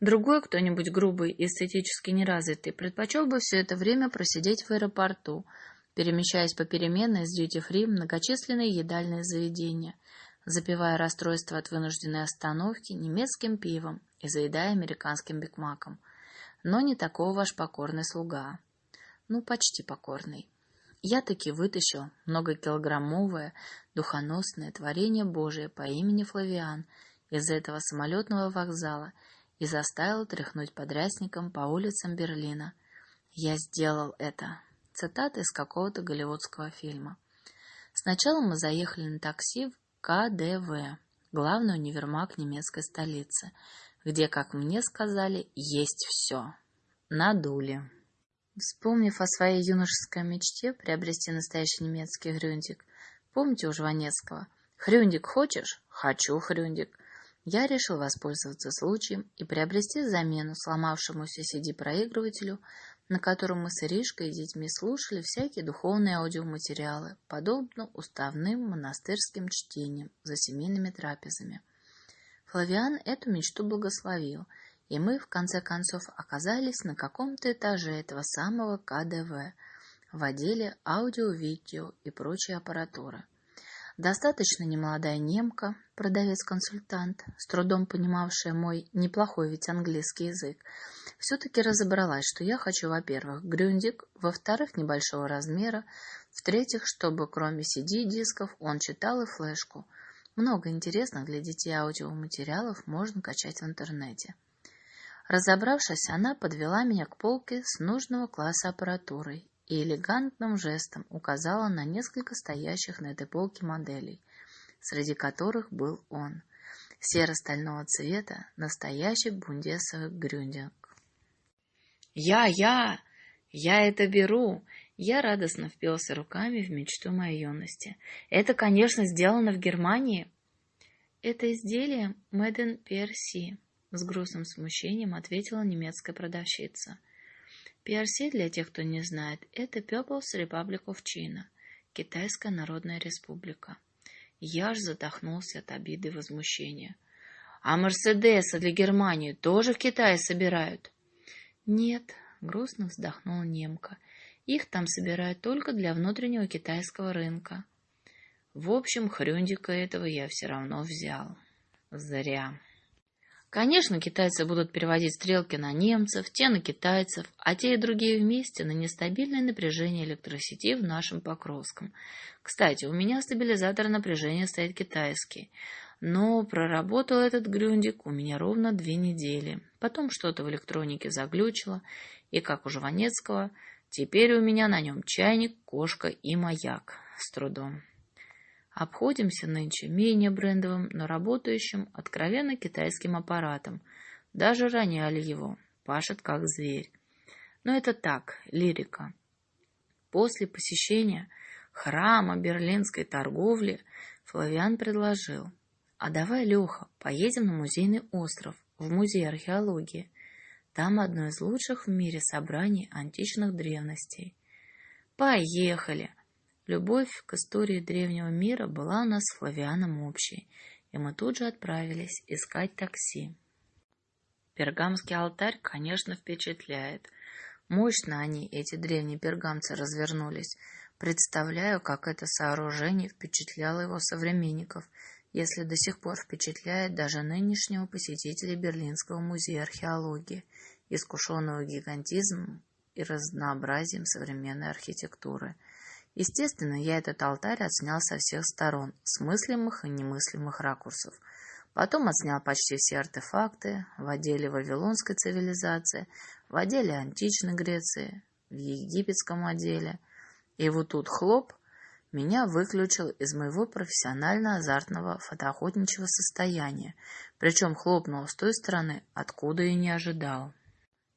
Другой кто-нибудь грубый и эстетически неразвитый предпочел бы все это время просидеть в аэропорту, перемещаясь попеременно из дьюти-фри многочисленные едальные заведения, запивая расстройство от вынужденной остановки немецким пивом и заедая американским бигмаком. Но не такого ваш покорный слуга. Ну, почти покорный я таки вытащил многокилограммовое духоносное творение Божие по имени Флавиан из этого самолетного вокзала и заставил тряхнуть подрясником по улицам Берлина. Я сделал это. Цитата из какого-то голливудского фильма. Сначала мы заехали на такси в КДВ, главный универмаг немецкой столицы, где, как мне сказали, есть все. Надули. Вспомнив о своей юношеской мечте приобрести настоящий немецкий хрюндик, помните у Жванецкого «Хрюндик хочешь?» «Хочу хрюндик». Я решил воспользоваться случаем и приобрести замену сломавшемуся CD-проигрывателю, на котором мы с Иришкой и детьми слушали всякие духовные аудиоматериалы, подобно уставным монастырским чтениям за семейными трапезами. Флавиан эту мечту благословил — и мы, в конце концов, оказались на каком-то этаже этого самого КДВ в отделе аудио, видео и прочей аппаратуры. Достаточно немолодая немка, продавец-консультант, с трудом понимавшая мой неплохой ведь английский язык, все-таки разобралась, что я хочу, во-первых, грюндик, во-вторых, небольшого размера, в-третьих, чтобы кроме CD-дисков он читал и флешку. Много интересных для детей аудиоматериалов можно качать в интернете. Разобравшись, она подвела меня к полке с нужного класса аппаратурой и элегантным жестом указала на несколько стоящих на этой полке моделей, среди которых был он, серо-стального цвета, настоящий бундесовый грюндинг. «Я, я! Я это беру!» Я радостно впился руками в мечту моей юности. «Это, конечно, сделано в Германии!» «Это изделие in PRC», — с грустным смущением ответила немецкая продавщица. PRC, для тех, кто не знает, это People's Republic of China, Китайская Народная Республика. Я аж задохнулся от обиды и возмущения. А Мерседесы для Германии тоже в Китае собирают? Нет, грустно вздохнула немка. Их там собирают только для внутреннего китайского рынка. В общем, хрюндика этого я все равно взял. Зря. Конечно, китайцы будут переводить стрелки на немцев, те на китайцев, а те и другие вместе на нестабильное напряжение электросети в нашем Покровском. Кстати, у меня стабилизатор напряжения стоит китайский, но проработал этот грюндик у меня ровно две недели. Потом что-то в электронике заглючило, и, как у Жванецкого, теперь у меня на нем чайник, кошка и маяк с трудом. Обходимся нынче менее брендовым, но работающим, откровенно китайским аппаратом. Даже роняли его. Пашет как зверь. Но это так, лирика. После посещения храма берлинской торговли Флавиан предложил. А давай, Леха, поедем на музейный остров, в музей археологии. Там одно из лучших в мире собраний античных древностей. Поехали! Любовь к истории древнего мира была у нас с Флавианом общей, и мы тут же отправились искать такси. Пергамский алтарь, конечно, впечатляет. Мощно они, эти древние пергамцы, развернулись. Представляю, как это сооружение впечатляло его современников, если до сих пор впечатляет даже нынешнего посетителя Берлинского музея археологии, искушенного гигантизмом и разнообразием современной архитектуры – Естественно, я этот алтарь отснял со всех сторон, с мыслимых и немыслимых ракурсов. Потом отснял почти все артефакты в отделе Вавилонской цивилизации, в отделе античной Греции, в египетском отделе. И вот тут хлоп меня выключил из моего профессионально-азартного фотоохотничьего состояния, причем хлопнул с той стороны, откуда и не ожидал.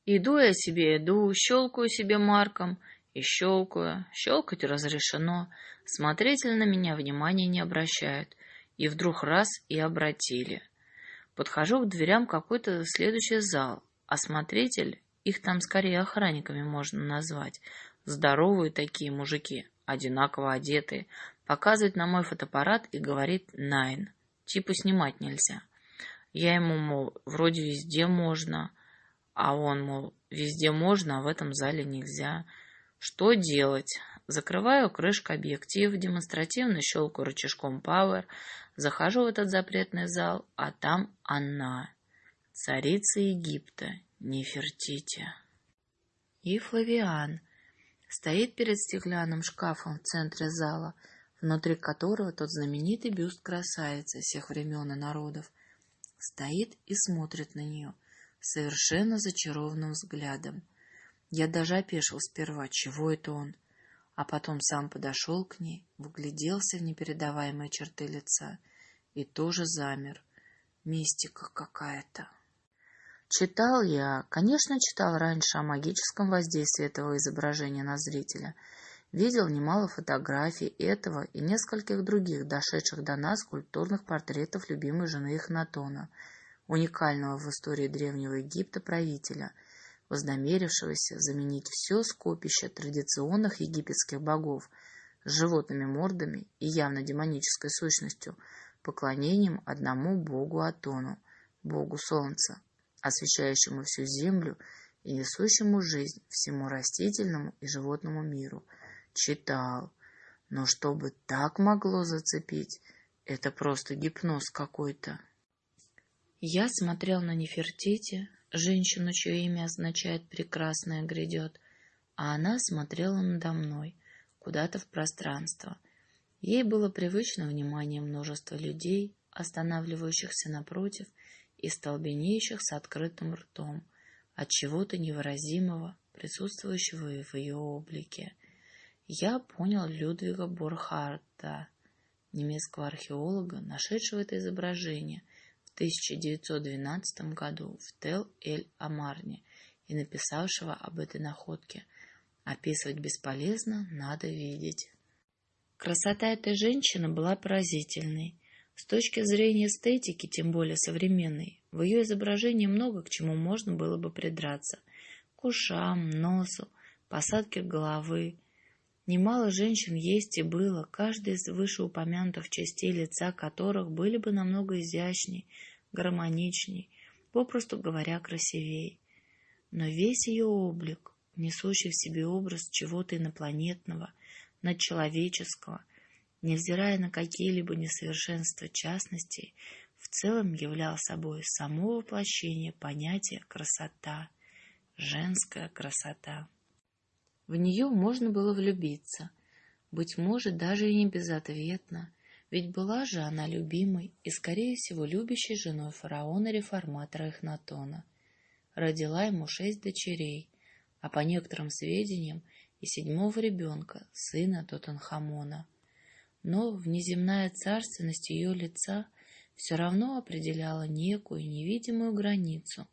Иду я себе, иду, щелкаю себе марком — и щелкаю. Щелкать разрешено. Смотрители на меня внимания не обращают. И вдруг раз и обратили. Подхожу к дверям какой-то следующий зал, а смотритель, их там скорее охранниками можно назвать, здоровые такие мужики, одинаково одетые, показывает на мой фотоаппарат и говорит «Найн». Типа снимать нельзя. Я ему, мол, вроде везде можно, а он, мол, везде можно, а в этом зале нельзя. Что делать? Закрываю крышку объектива, демонстративно щелкаю рычажком Power, захожу в этот запретный зал, а там она, царица Египта, Нефертити. И Флавиан стоит перед стеклянным шкафом в центре зала, внутри которого тот знаменитый бюст красавицы всех времен и народов. Стоит и смотрит на нее совершенно зачарованным взглядом. Я даже опешил сперва, чего это он, а потом сам подошел к ней, вгляделся в непередаваемые черты лица и тоже замер. Мистика какая-то. Читал я, конечно, читал раньше о магическом воздействии этого изображения на зрителя. Видел немало фотографий этого и нескольких других, дошедших до нас культурных портретов любимой жены Эхнатона, уникального в истории Древнего Египта правителя – вознамерившегося заменить все скопище традиционных египетских богов с животными мордами и явно демонической сущностью поклонением одному богу Атону, богу солнца, освещающему всю землю и несущему жизнь всему растительному и животному миру. Читал. Но чтобы так могло зацепить, это просто гипноз какой-то. Я смотрел на Нефертити, женщину, чье имя означает «прекрасное грядет», а она смотрела надо мной, куда-то в пространство. Ей было привычно внимание множества людей, останавливающихся напротив и столбенеющих с открытым ртом от чего-то невыразимого, присутствующего в ее облике. Я понял Людвига Борхарта, немецкого археолога, нашедшего это изображение 1912 году в Тел-эль-Амарне и написавшего об этой находке. Описывать бесполезно, надо видеть. Красота этой женщины была поразительной. С точки зрения эстетики, тем более современной, в ее изображении много к чему можно было бы придраться. К ушам, носу, посадке головы. Немало женщин есть и было, каждая из вышеупомянутых частей лица которых были бы намного изящней, гармоничней, попросту говоря, красивей. Но весь ее облик, несущий в себе образ чего-то инопланетного, надчеловеческого, невзирая на какие-либо несовершенства частностей, в целом являл собой само воплощение понятия «красота», женская красота. В нее можно было влюбиться, быть может, даже и не безответно, ведь была же она любимой и, скорее всего, любящей женой фараона-реформатора Эхнатона. Родила ему шесть дочерей, а по некоторым сведениям и седьмого ребенка, сына Тотанхамона. Но внеземная царственность ее лица все равно определяла некую невидимую границу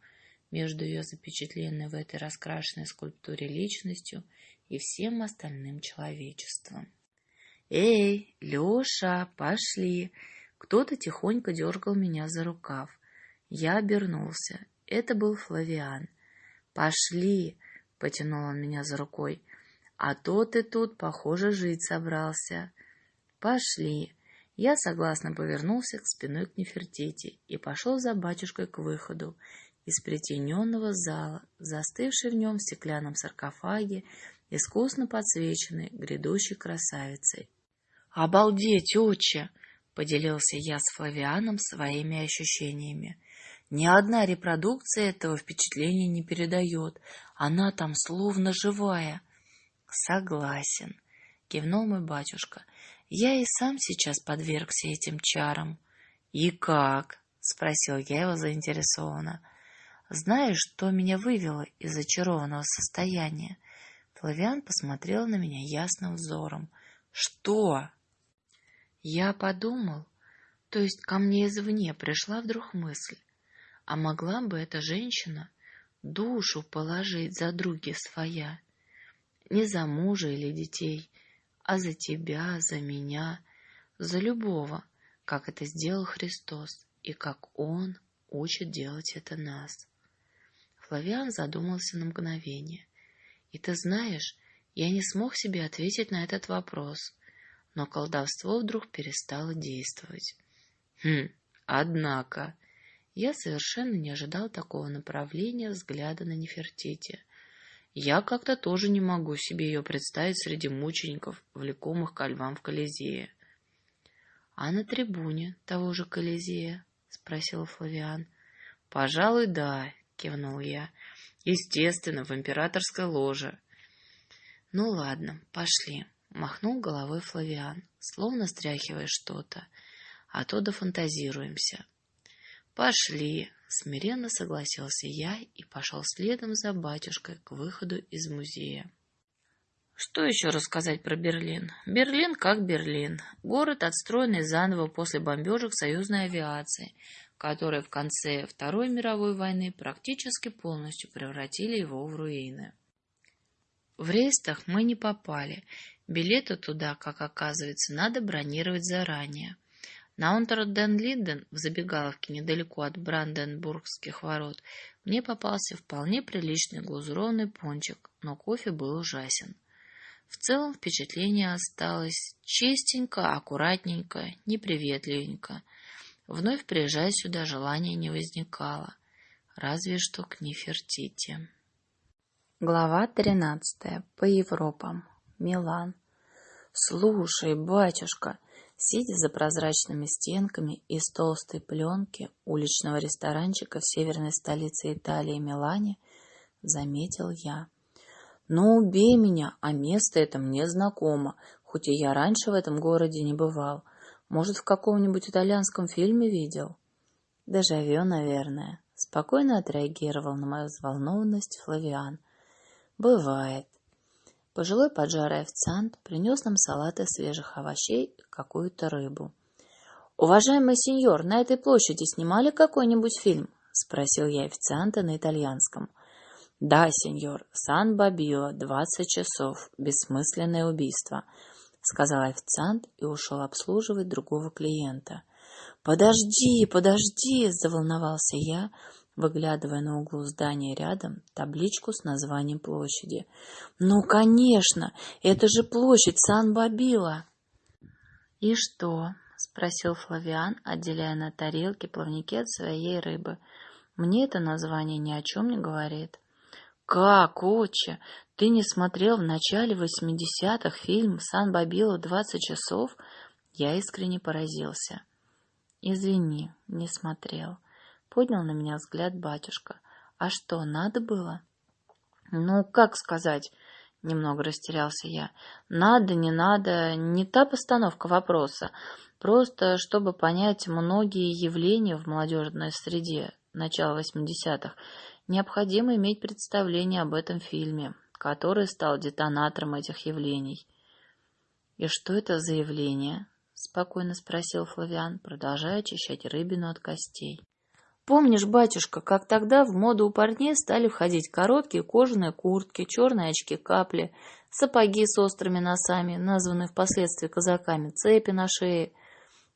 между ее запечатленной в этой раскрашенной скульптуре личностью и всем остальным человечеством. «Эй, Леша, пошли!» Кто-то тихонько дергал меня за рукав. Я обернулся. Это был Флавиан. «Пошли!» — потянул он меня за рукой. «А то ты тут, похоже, жить собрался». «Пошли!» Я согласно повернулся к спиной к Нефертити и пошел за батюшкой к выходу из притененного зала, застывший в нем в стеклянном саркофаге, искусно подсвеченный грядущей красавицей. «Обалдеть, отче!» — поделился я с Флавианом своими ощущениями. «Ни одна репродукция этого впечатления не передает. Она там словно живая». «Согласен», — кивнул мой батюшка. Я и сам сейчас подвергся этим чарам. И как? спросил я его заинтересованно. Знаешь, что меня вывело из очарованного состояния? Флавиан посмотрел на меня ясным взором. Что? Я подумал, то есть ко мне извне пришла вдруг мысль, а могла бы эта женщина душу положить за други своя, не за мужа или детей, а за тебя, за меня, за любого, как это сделал Христос и как Он учит делать это нас. Флавиан задумался на мгновение. И ты знаешь, я не смог себе ответить на этот вопрос, но колдовство вдруг перестало действовать. Хм, однако, я совершенно не ожидал такого направления взгляда на Нефертити. Я как-то тоже не могу себе ее представить среди мучеников, влекомых ко львам в Колизее. — А на трибуне того же Колизея? — спросил Флавиан. — Пожалуй, да, — кивнул я. — Естественно, в императорской ложе. — Ну ладно, пошли, — махнул головой Флавиан, словно стряхивая что-то. — А то дофантазируемся. — Пошли, Смиренно согласился я и пошел следом за батюшкой к выходу из музея. Что еще рассказать про Берлин? Берлин как Берлин. Город, отстроенный заново после бомбежек союзной авиации, которые в конце Второй мировой войны практически полностью превратили его в руины. В рейстах мы не попали. Билеты туда, как оказывается, надо бронировать заранее. На Унтерден-Линден, в забегаловке недалеко от Бранденбургских ворот, мне попался вполне приличный глазурованный пончик, но кофе был ужасен. В целом впечатление осталось чистенько, аккуратненько, неприветливенько. Вновь приезжать сюда желания не возникало, разве что к Нефертити. Глава тринадцатая. По Европам. Милан. Слушай, батюшка, сидя за прозрачными стенками из толстой пленки уличного ресторанчика в северной столице Италии Милане, заметил я. Ну, убей меня, а место это мне знакомо, хоть и я раньше в этом городе не бывал. Может, в каком-нибудь итальянском фильме видел? Дежавю, наверное. Спокойно отреагировал на мою взволнованность Флавиан. Бывает. Пожилой поджарый официант принес нам салат из свежих овощей и какую-то рыбу. «Уважаемый сеньор, на этой площади снимали какой-нибудь фильм?» — спросил я официанта на итальянском. «Да, сеньор, Сан-Бабио, двадцать часов, бессмысленное убийство», — сказал официант и ушел обслуживать другого клиента. «Подожди, подожди!» — заволновался я, выглядывая на углу здания рядом табличку с названием площади. «Ну, конечно! Это же площадь Сан-Бабила!» «И что?» — спросил Флавиан, отделяя на тарелке плавники от своей рыбы. «Мне это название ни о чем не говорит». «Как, отче? Ты не смотрел в начале восьмидесятых фильм «Сан-Бабило двадцать часов»?» Я искренне поразился. «Извини, не смотрел». Поднял на меня взгляд батюшка. «А что, надо было?» «Ну, как сказать?» Немного растерялся я. «Надо, не надо, не та постановка вопроса. Просто, чтобы понять многие явления в молодежной среде начала восьмидесятых, необходимо иметь представление об этом фильме, который стал детонатором этих явлений». «И что это за явление?» — спокойно спросил Флавиан, продолжая очищать рыбину от костей. Помнишь, батюшка, как тогда в моду у парней стали входить короткие кожаные куртки, черные очки-капли, сапоги с острыми носами, названные впоследствии казаками, цепи на шее?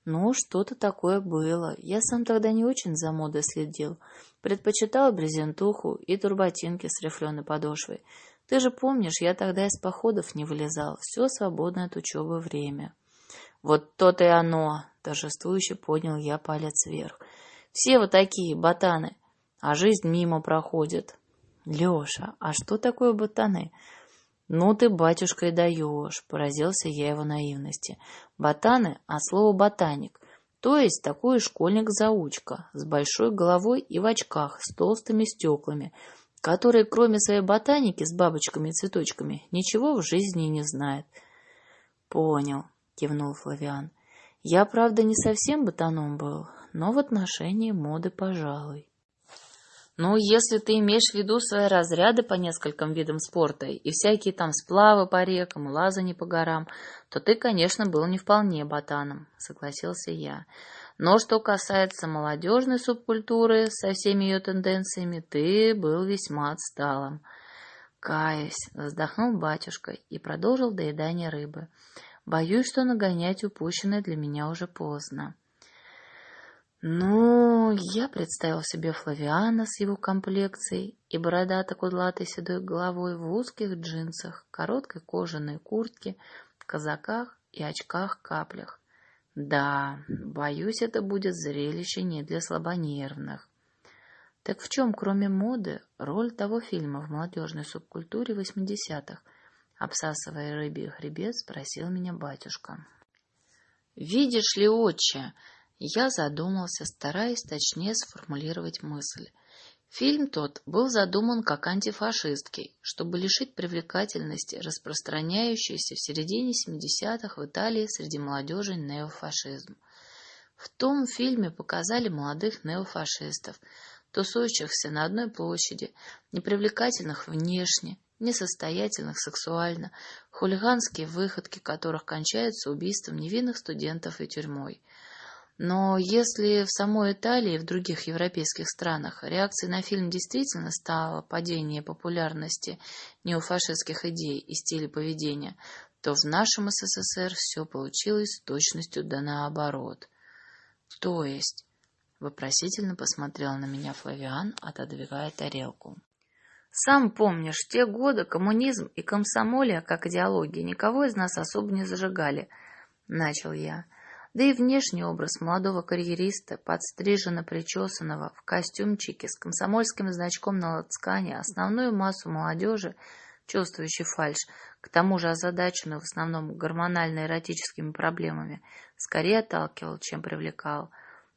Ну, что-то такое было. Я сам тогда не очень за модой следил. Предпочитал брезентуху и турботинки с рифленой подошвой. Ты же помнишь, я тогда из походов не вылезал. Все свободное от учебы время. Вот то-то и оно, торжествующе поднял я палец вверх. Все вот такие, ботаны. А жизнь мимо проходит. Леша, а что такое ботаны? Ну ты, батюшка, и даешь, поразился я его наивности. Ботаны, а слово ботаник. То есть такой школьник-заучка, с большой головой и в очках, с толстыми стеклами, который, кроме своей ботаники с бабочками и цветочками, ничего в жизни не знает. Понял, кивнул Флавиан. Я, правда, не совсем ботаном был, но в отношении моды, пожалуй. Ну, если ты имеешь в виду свои разряды по нескольким видам спорта и всякие там сплавы по рекам, лазани по горам, то ты, конечно, был не вполне ботаном, согласился я. Но что касается молодежной субкультуры со всеми ее тенденциями, ты был весьма отсталым. Каясь, вздохнул батюшка и продолжил доедание рыбы. Боюсь, что нагонять упущенное для меня уже поздно. Ну, я представил себе Флавиана с его комплекцией и бородато-кудлатой седой головой в узких джинсах, короткой кожаной куртке, казаках и очках-каплях. Да, боюсь, это будет зрелище не для слабонервных. Так в чем, кроме моды, роль того фильма в молодежной субкультуре восьмидесятых? Обсасывая рыбий хребет, спросил меня батюшка. Видишь ли, отче, я задумался, стараясь точнее сформулировать мысль. Фильм тот был задуман как антифашистский, чтобы лишить привлекательности распространяющийся в середине 70-х в Италии среди молодежи неофашизм. В том фильме показали молодых неофашистов, тусующихся на одной площади, непривлекательных внешне, несостоятельных сексуально, хулиганские выходки которых кончаются убийством невинных студентов и тюрьмой – но если в самой Италии и в других европейских странах реакцией на фильм действительно стало падение популярности неофашистских идей и стиля поведения, то в нашем СССР все получилось с точностью да наоборот. То есть, вопросительно посмотрел на меня Флавиан, отодвигая тарелку. Сам помнишь, те годы коммунизм и комсомолия, как идеология, никого из нас особо не зажигали, начал я. Да и внешний образ молодого карьериста, подстриженно причесанного, в костюмчике с комсомольским значком на лацкане, основную массу молодежи чувствующий фальшь, к тому же озадаченный в основном гормонально-эротическими проблемами, скорее отталкивал, чем привлекал.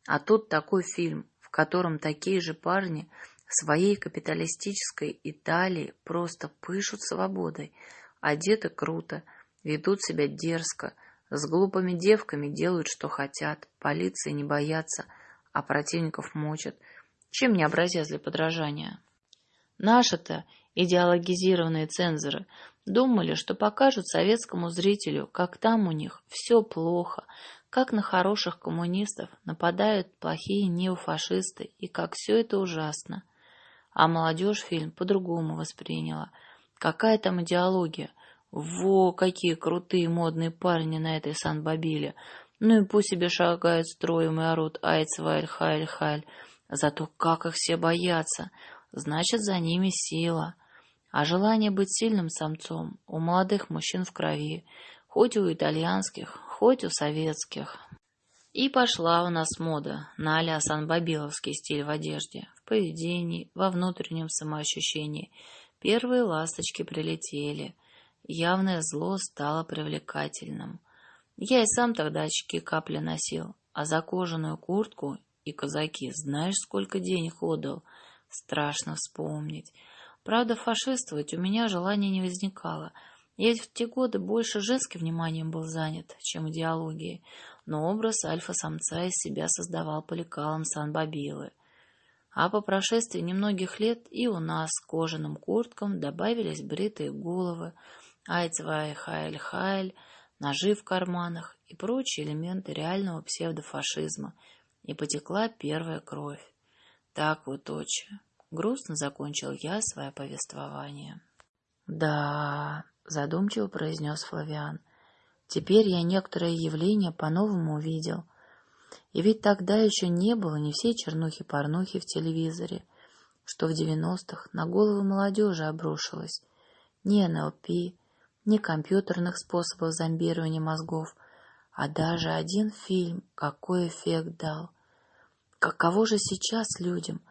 А тут такой фильм, в котором такие же парни в своей капиталистической Италии просто пышут свободой, одеты круто, ведут себя дерзко, с глупыми девками делают, что хотят, полиции не боятся, а противников мочат. Чем не образец для подражания? Наши-то идеологизированные цензоры думали, что покажут советскому зрителю, как там у них все плохо, как на хороших коммунистов нападают плохие неофашисты и как все это ужасно. А молодежь фильм по-другому восприняла. Какая там идеология? Во, какие крутые модные парни на этой санбобиле. Ну и пусть себе шагают строем и орут «Айц, вайль, хайль, хайль». Зато как их все боятся. Значит, за ними сила. А желание быть сильным самцом у молодых мужчин в крови, хоть у итальянских, хоть у советских. И пошла у нас мода на а-ля санбобиловский стиль в одежде, в поведении, во внутреннем самоощущении. Первые ласточки прилетели. Явное зло стало привлекательным. Я и сам тогда очки капли носил, а за кожаную куртку и казаки знаешь, сколько денег отдал? Страшно вспомнить. Правда, фашистовать у меня желания не возникало. Я в те годы больше женским вниманием был занят, чем идеологией, но образ альфа-самца из себя создавал по лекалам Сан-Бабилы. А по прошествии немногих лет и у нас к кожаным курткам добавились бритые головы, айцвай-хайль-хайль, ножи в карманах и прочие элементы реального псевдофашизма, и потекла первая кровь. Так вот, отче, грустно закончил я свое повествование. Да, задумчиво произнес Флавиан, теперь я некоторые явления по-новому увидел. И ведь тогда еще не было ни всей чернухи-порнухи в телевизоре, что в девяностых на головы молодежи обрушилось. Ни НЛП, ни компьютерных способов зомбирования мозгов, а даже один фильм какой эффект дал. Каково же сейчас людям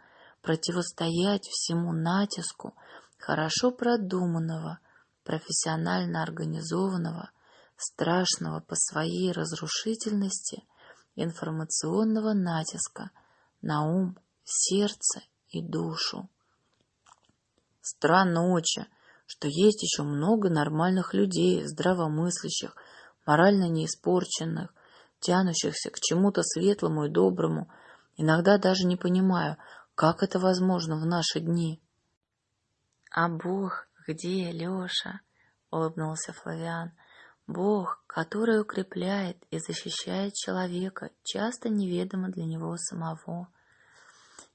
противостоять всему натиску хорошо продуманного, профессионально организованного, страшного по своей разрушительности информационного натиска на ум, сердце и душу. Странно, отче, что есть еще много нормальных людей, здравомыслящих, морально неиспорченных, тянущихся к чему-то светлому и доброму. Иногда даже не понимаю, как это возможно в наши дни. — А Бог где, Леша? — улыбнулся Флавиан. — Бог, который укрепляет и защищает человека, часто неведомо для него самого.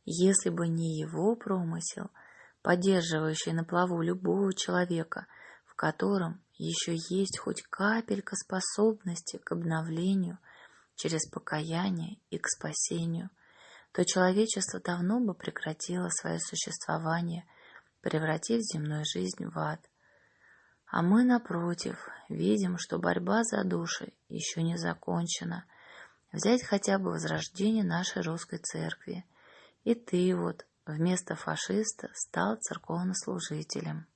Если бы не его промысел — поддерживающий на плаву любого человека, в котором еще есть хоть капелька способности к обновлению через покаяние и к спасению, то человечество давно бы прекратило свое существование, превратив земную жизнь в ад. А мы, напротив, видим, что борьба за души еще не закончена. Взять хотя бы возрождение нашей русской церкви. И ты вот вместо фашиста стал церковнослужителем.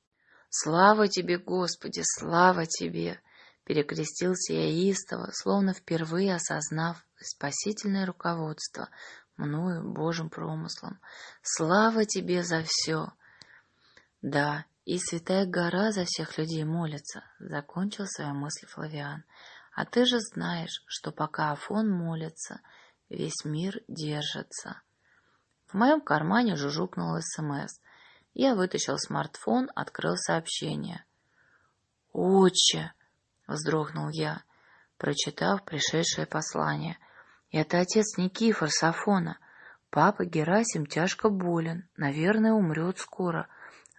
«Слава тебе, Господи, слава тебе!» Перекрестился я истово, словно впервые осознав спасительное руководство мною Божьим промыслом. «Слава тебе за все!» «Да, и святая гора за всех людей молится», — закончил свою мысль Флавиан. «А ты же знаешь, что пока Афон молится, весь мир держится». В моем кармане жужжукнул СМС. Я вытащил смартфон, открыл сообщение. «Отче!» — вздрогнул я, прочитав пришедшее послание. «Это отец Никифор Сафона. Папа Герасим тяжко болен, наверное, умрет скоро.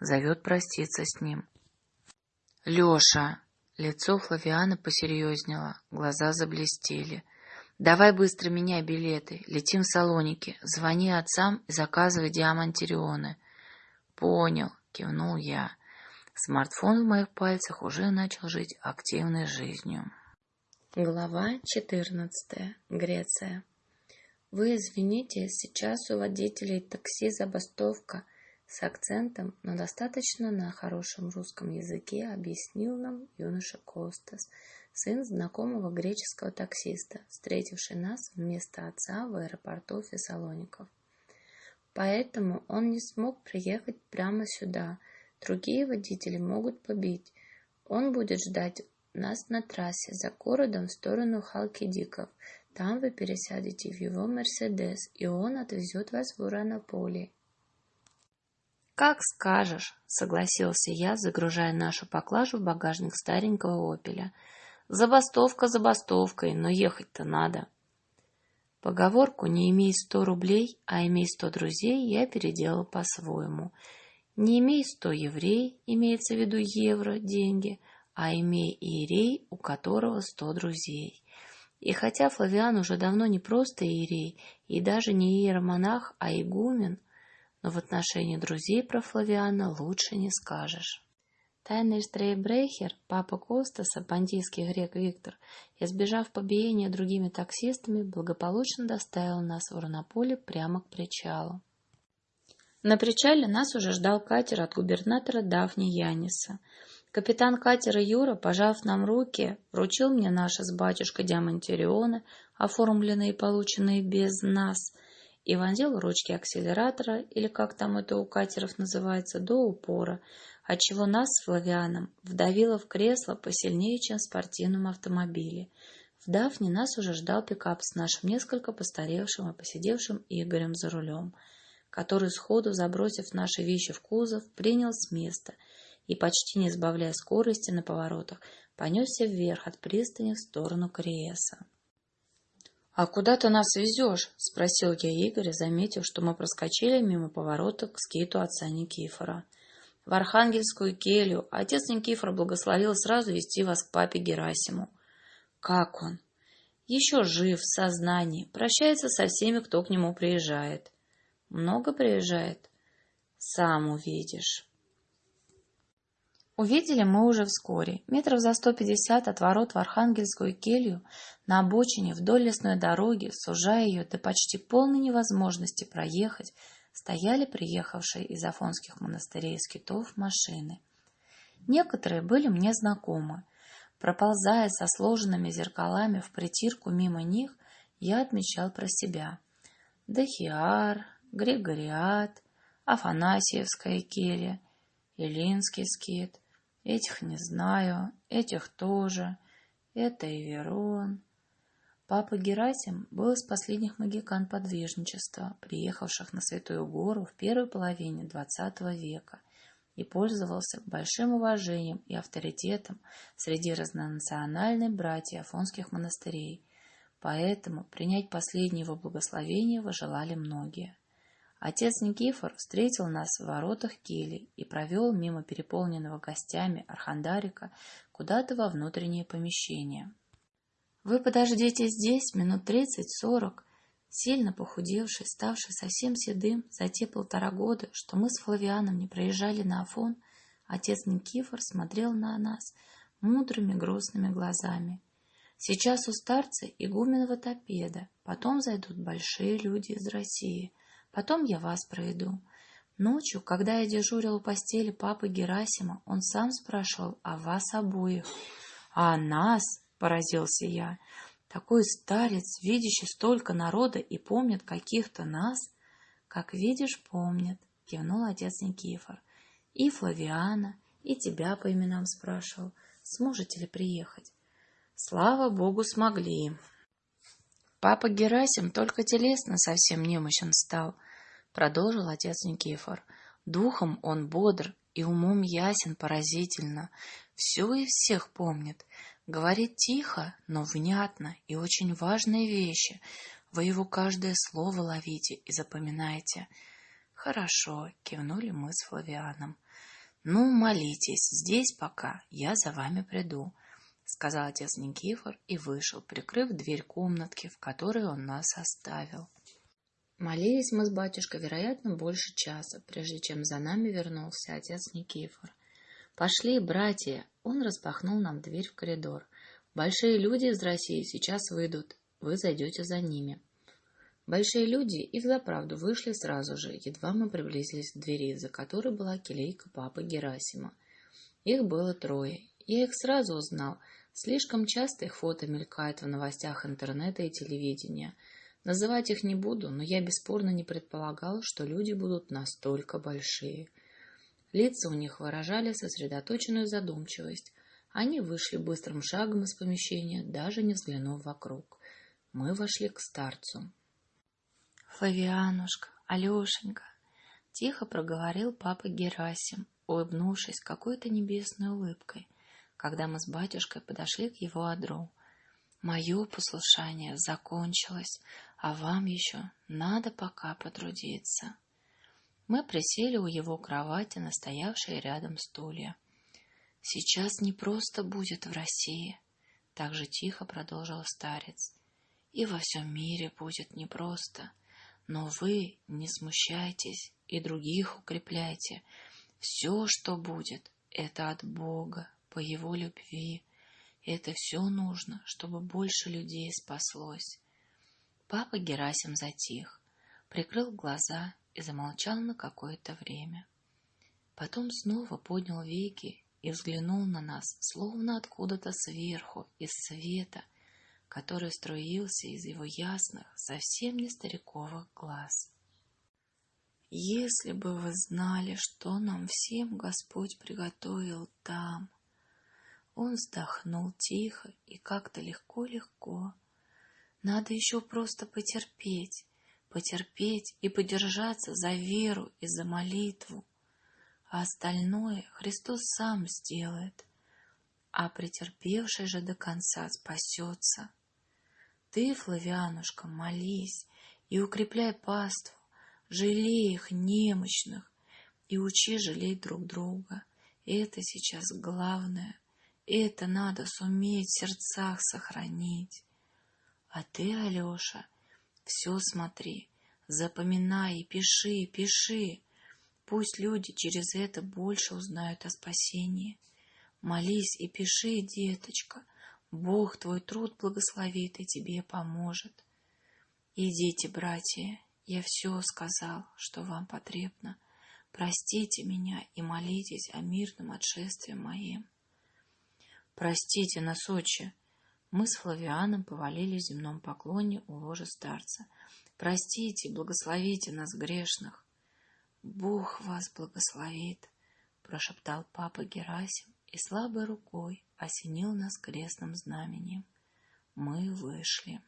Зовет проститься с ним». «Леша!» Лицо Флавиана посерьезнело, глаза заблестели — Давай быстро меняй билеты. Летим в Салоники. Звони отцам и заказывай диамантирионы. Понял, кивнул я. Смартфон в моих пальцах уже начал жить активной жизнью. Глава 14. Греция. Вы извините, сейчас у водителей такси забастовка. С акцентом, но достаточно на хорошем русском языке объяснил нам юноша Костас, сын знакомого греческого таксиста, встретивший нас вместо отца в аэропорту Фессалоников. Поэтому он не смог приехать прямо сюда. Другие водители могут побить. Он будет ждать нас на трассе за городом в сторону Халкидиков. Там вы пересядете в его Мерседес, и он отвезет вас в Уранополе. «Как скажешь», — согласился я, загружая нашу поклажу в багажник старенького «Опеля». «Забастовка забастовкой, но ехать-то надо». Поговорку «не имей сто рублей, а имей сто друзей» я переделал по-своему. «Не имей сто еврей», имеется в виду евро, деньги, а имей иерей, у которого сто друзей. И хотя Флавиан уже давно не просто иерей, и даже не иеромонах, а игумен, но в отношении друзей про Флавиана лучше не скажешь. Тайный штрейбрехер, папа Костаса, бандитский грек Виктор, избежав побиения другими таксистами, благополучно доставил нас в Урнополе прямо к причалу. На причале нас уже ждал катер от губернатора Дафни Яниса. Капитан катера Юра, пожав нам руки, вручил мне наши с батюшкой диамантерионы, оформленные и полученные без нас, и вонзил ручки акселератора, или как там это у катеров называется, до упора, отчего нас с Флавианом вдавило в кресло посильнее, чем в спортивном автомобиле. В Дафне нас уже ждал пикап с нашим несколько постаревшим и посидевшим Игорем за рулем, который, сходу забросив наши вещи в кузов, принял с места и, почти не сбавляя скорости на поворотах, понесся вверх от пристани в сторону Криеса. — А куда ты нас везешь? — спросил я Игоря, заметив, что мы проскочили мимо поворота к скиту отца Никифора. — в Архангельскую келью. Отец Никифор благословил сразу вести вас к папе Герасиму. Как он? Еще жив, в сознании. Прощается со всеми, кто к нему приезжает. Много приезжает? Сам увидишь. Увидели мы уже вскоре, метров за сто пятьдесят от ворот в Архангельскую келью, на обочине вдоль лесной дороги, сужая ее до почти полной невозможности проехать, стояли приехавшие из афонских монастырей и скитов машины. Некоторые были мне знакомы. Проползая со сложенными зеркалами в притирку мимо них, я отмечал про себя. Дахиар, Григориат, Афанасьевская келья, Илинский скит. Этих не знаю, этих тоже. Это Иверон. Папа Герасим был из последних магикан подвижничества, приехавших на Святую Гору в первой половине XX века, и пользовался большим уважением и авторитетом среди разнонациональной братьев афонских монастырей, поэтому принять последнее его благословение выжелали многие. Отец Никифор встретил нас в воротах кели и провел мимо переполненного гостями архандарика куда-то во внутреннее помещение. Вы подождите здесь минут тридцать-сорок. Сильно похудевший, ставший совсем седым за те полтора года, что мы с Флавианом не проезжали на Афон, отец Никифор смотрел на нас мудрыми грустными глазами. Сейчас у старца игуменного топеда, потом зайдут большие люди из России, потом я вас проведу. Ночью, когда я дежурил у постели папы Герасима, он сам спрашивал о вас обоих. А о нас, — поразился я. «Такой старец, видящий столько народа и помнит каких-то нас?» «Как видишь, помнит», — кивнул отец Никифор. «И Флавиана, и тебя по именам спрашивал, сможете ли приехать?» «Слава Богу, смогли». «Папа Герасим только телесно совсем немощен стал», — продолжил отец Никифор. «Духом он бодр и умом ясен поразительно. Все и всех помнит. Говорит тихо, но внятно и очень важные вещи. Вы его каждое слово ловите и запоминаете. Хорошо, кивнули мы с Флавианом. Ну, молитесь, здесь пока, я за вами приду, сказал отец Никифор и вышел, прикрыв дверь комнатки, в которой он нас оставил. Молились мы с батюшкой, вероятно, больше часа, прежде чем за нами вернулся отец Никифор. «Пошли, братья!» Он распахнул нам дверь в коридор. «Большие люди из России сейчас выйдут. Вы зайдете за ними». Большие люди и взаправду вышли сразу же, едва мы приблизились к двери, за которой была келейка папы Герасима. Их было трое. Я их сразу узнал. Слишком часто их фото мелькает в новостях интернета и телевидения. Называть их не буду, но я бесспорно не предполагал, что люди будут настолько большие. Лица у них выражали сосредоточенную задумчивость. Они вышли быстрым шагом из помещения, даже не взглянув вокруг. Мы вошли к старцу. «Флавианушка, Алешенька!» — тихо проговорил папа Герасим, улыбнувшись какой-то небесной улыбкой, когда мы с батюшкой подошли к его одру. «Мое послушание закончилось, а вам еще надо пока потрудиться». Мы присели у его кровати на стоявшие рядом стулья. «Сейчас не просто будет в России», — так же тихо продолжил старец. «И во всем мире будет непросто. Но вы не смущайтесь и других укрепляйте. Все, что будет, это от Бога, по Его любви. Это все нужно, чтобы больше людей спаслось». Папа Герасим затих, прикрыл глаза и замолчал на какое-то время. Потом снова поднял веки и взглянул на нас, словно откуда-то сверху, из света, который струился из его ясных, совсем не стариковых глаз. Если бы вы знали, что нам всем Господь приготовил там. Он вздохнул тихо и как-то легко-легко. Надо еще просто потерпеть, потерпеть и подержаться за веру и за молитву а остальное Христос сам сделает, а претерпевший же до конца спасется. Ты, Флавианушка, молись и укрепляй паству, жалей их немощных и учи жалеть друг друга. Это сейчас главное, это надо суметь в сердцах сохранить. А ты, Алеша, все смотри, запоминай и пиши, пиши, Пусть люди через это больше узнают о спасении. Молись и пиши, деточка. Бог твой труд благословит и тебе поможет. Идите, братья, я все сказал, что вам потребно. Простите меня и молитесь о мирном отшествии моем. Простите нас, отче. Мы с Флавианом повалили в земном поклоне у ложа старца. Простите, благословите нас, грешных. Бог вас благословит, прошептал папа Герасим и слабой рукой осенил нас крестным знаменем. Мы вышли.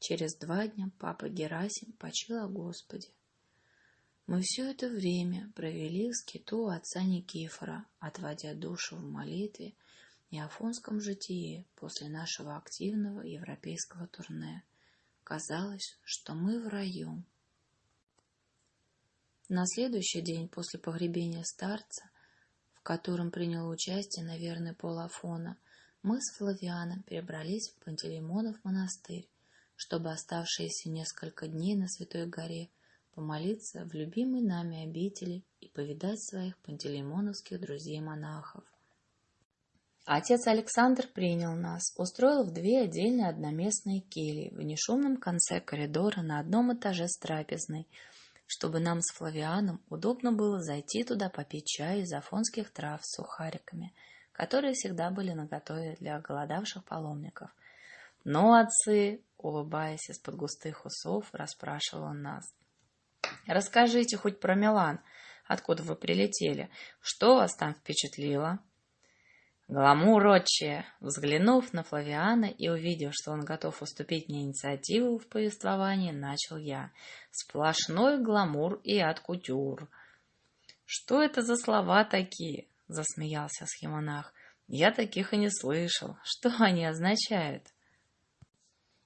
Через два дня папа Герасим почил о Господе. Мы все это время провели в скиту отца Никифора, отводя душу в молитве и афонском житии после нашего активного европейского турне. Казалось, что мы в раю, на следующий день после погребения старца, в котором приняло участие, наверное, пол Афона, мы с Флавианом перебрались в Пантелеймонов монастырь, чтобы оставшиеся несколько дней на Святой горе помолиться в любимой нами обители и повидать своих пантелеймоновских друзей-монахов. Отец Александр принял нас, устроил в две отдельные одноместные кельи в нешумном конце коридора на одном этаже с трапезной – чтобы нам с Флавианом удобно было зайти туда попить чай из афонских трав с сухариками, которые всегда были наготове для голодавших паломников. «Ну, отцы!» — улыбаясь из-под густых усов, расспрашивал он нас. «Расскажите хоть про Милан, откуда вы прилетели, что вас там впечатлило?» Гламур, отче! Взглянув на Флавиана и увидев, что он готов уступить мне инициативу в повествовании, начал я. Сплошной гламур и откутюр. Что это за слова такие? Засмеялся схемонах. Я таких и не слышал. Что они означают?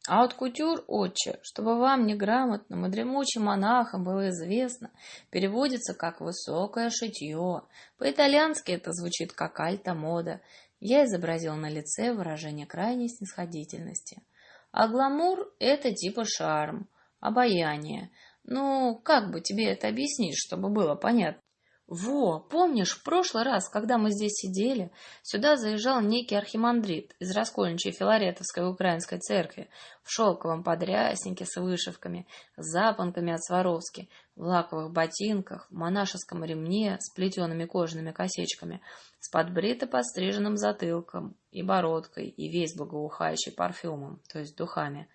А от кутюр, отче, чтобы вам неграмотным и дремучим монахам было известно, переводится как «высокое шитье». По-итальянски это звучит как «альта-мода». Я изобразил на лице выражение крайней снисходительности. А гламур — это типа шарм, обаяние. Ну, как бы тебе это объяснить, чтобы было понятно? Во, помнишь, в прошлый раз, когда мы здесь сидели, сюда заезжал некий архимандрит из раскольничьей Филаретовской украинской церкви в шелковом подряснике с вышивками, с запонками от Сваровски, в лаковых ботинках, в монашеском ремне с плетеными кожаными косичками, с подбрито подстриженным затылком и бородкой, и весь благоухающий парфюмом, то есть духами.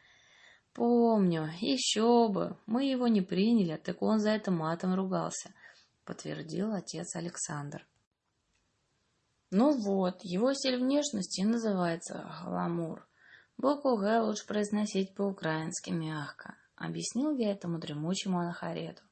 Помню, еще бы, мы его не приняли, так он за это матом ругался —— подтвердил отец Александр. Ну вот, его стиль внешности называется гламур. Букву «Г» лучше произносить по-украински мягко, объяснил я этому дремучему анахарету.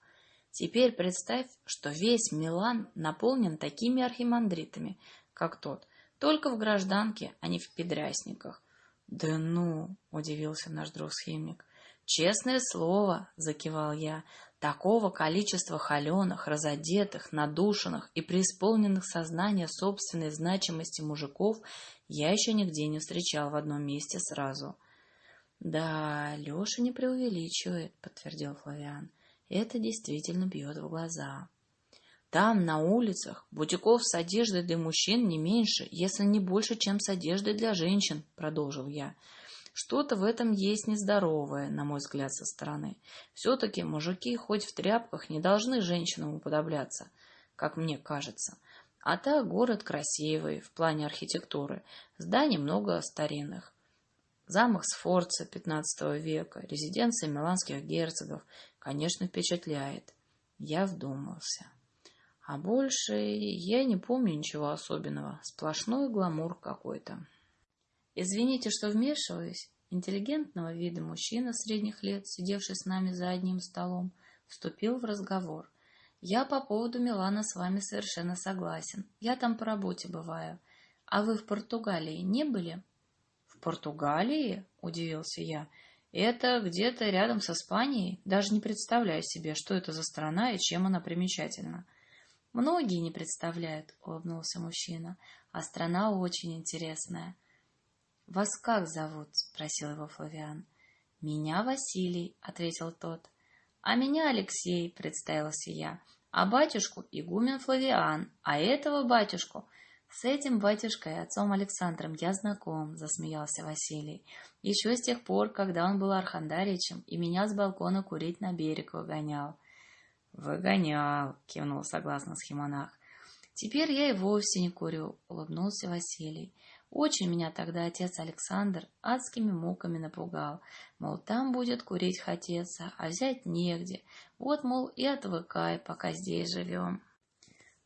Теперь представь, что весь Милан наполнен такими архимандритами, как тот, только в гражданке, а не в педрясниках. Да ну, удивился наш друг-схимник. Честное слово, закивал я, Такого количества холеных, разодетых, надушенных и преисполненных сознания собственной значимости мужиков я еще нигде не встречал в одном месте сразу. «Да, Леша не преувеличивает», — подтвердил Флавиан. «Это действительно бьет в глаза». «Там, на улицах, бутиков с одеждой для мужчин не меньше, если не больше, чем с одеждой для женщин», — продолжил я. Что-то в этом есть нездоровое, на мой взгляд, со стороны. Все-таки мужики хоть в тряпках не должны женщинам уподобляться, как мне кажется. А так город красивый в плане архитектуры, зданий много старинных. Замок Сфорца XV века, резиденция миланских герцогов, конечно, впечатляет. Я вдумался. А больше я не помню ничего особенного, сплошной гламур какой-то. Извините, что вмешиваюсь. Интеллигентного вида мужчина средних лет, сидевший с нами за одним столом, вступил в разговор. Я по поводу Милана с вами совершенно согласен. Я там по работе бываю. А вы в Португалии не были? В Португалии? Удивился я. Это где-то рядом с Испанией. Даже не представляю себе, что это за страна и чем она примечательна. Многие не представляют, улыбнулся мужчина. А страна очень интересная. «Вас как зовут?» — спросил его Флавиан. «Меня Василий», — ответил тот. «А меня Алексей», — представился я. «А батюшку игумен Флавиан, а этого батюшку...» «С этим батюшкой, отцом Александром, я знаком», — засмеялся Василий. «Еще с тех пор, когда он был архандаричем и меня с балкона курить на берег выгонял». «Выгонял», — кивнул согласно схемонах. «Теперь я и вовсе не курю», — улыбнулся Василий. Очень меня тогда отец Александр адскими муками напугал. Мол, там будет курить хотеться, а взять негде. Вот, мол, и отвыкай, пока здесь живем.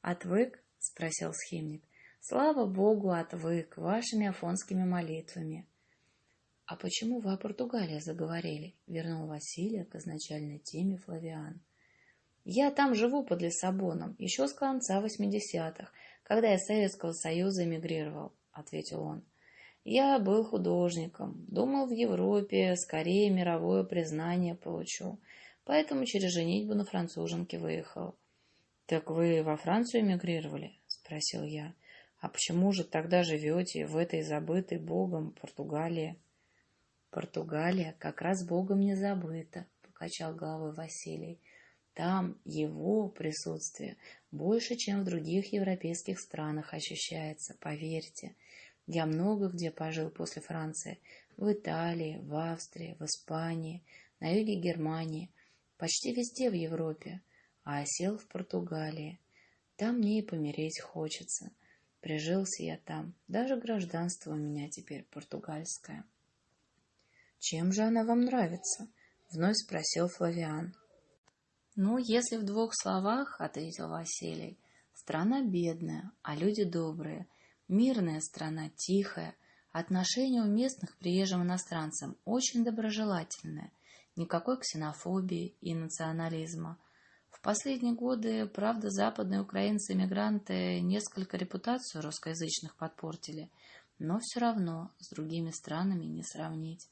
«Отвык?» — спросил схимник. «Слава Богу, отвык вашими афонскими молитвами». «А почему вы о Португалии заговорили?» — вернул Василия к изначальной теме Флавиан. «Я там живу под Лиссабоном, еще с конца восьмидесятых, когда из Советского Союза эмигрировал ответил он. Я был художником, думал в Европе, скорее мировое признание получу, поэтому через женитьбу на француженке выехал. Так вы во Францию эмигрировали? спросил я. А почему же тогда живете в этой забытой Богом Португалии? Португалия как раз Богом не забыта, покачал головой Василий. Там его присутствие больше, чем в других европейских странах ощущается, поверьте. Я много где пожил после Франции. В Италии, в Австрии, в Испании, на юге Германии, почти везде в Европе, а осел в Португалии. Там мне и помереть хочется. Прижился я там, даже гражданство у меня теперь португальское. «Чем же она вам нравится?» — вновь спросил Флавиан. «Ну, если в двух словах, — ответил Василий, — страна бедная, а люди добрые, мирная страна, тихая, отношение у местных к приезжим иностранцам очень доброжелательное, никакой ксенофобии и национализма. В последние годы, правда, западные украинцы-эмигранты несколько репутацию русскоязычных подпортили, но все равно с другими странами не сравнить.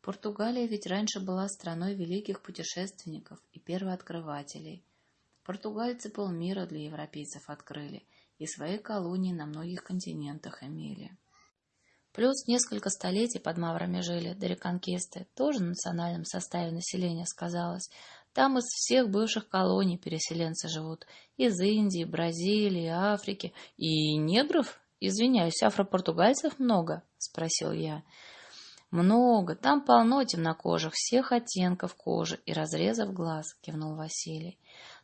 Португалия ведь раньше была страной великих путешественников и первооткрывателей. Португальцы полмира для европейцев открыли и свои колонии на многих континентах имели. Плюс несколько столетий под маврами жили до реконкисты, тоже в национальном составе населения сказалось, Там из всех бывших колоний переселенцы живут. Из Индии, Бразилии, Африки. И негров, извиняюсь, афропортугальцев много? — спросил я. Много. Там полно темнокожих, всех оттенков кожи и разрезов глаз, — кивнул Василий.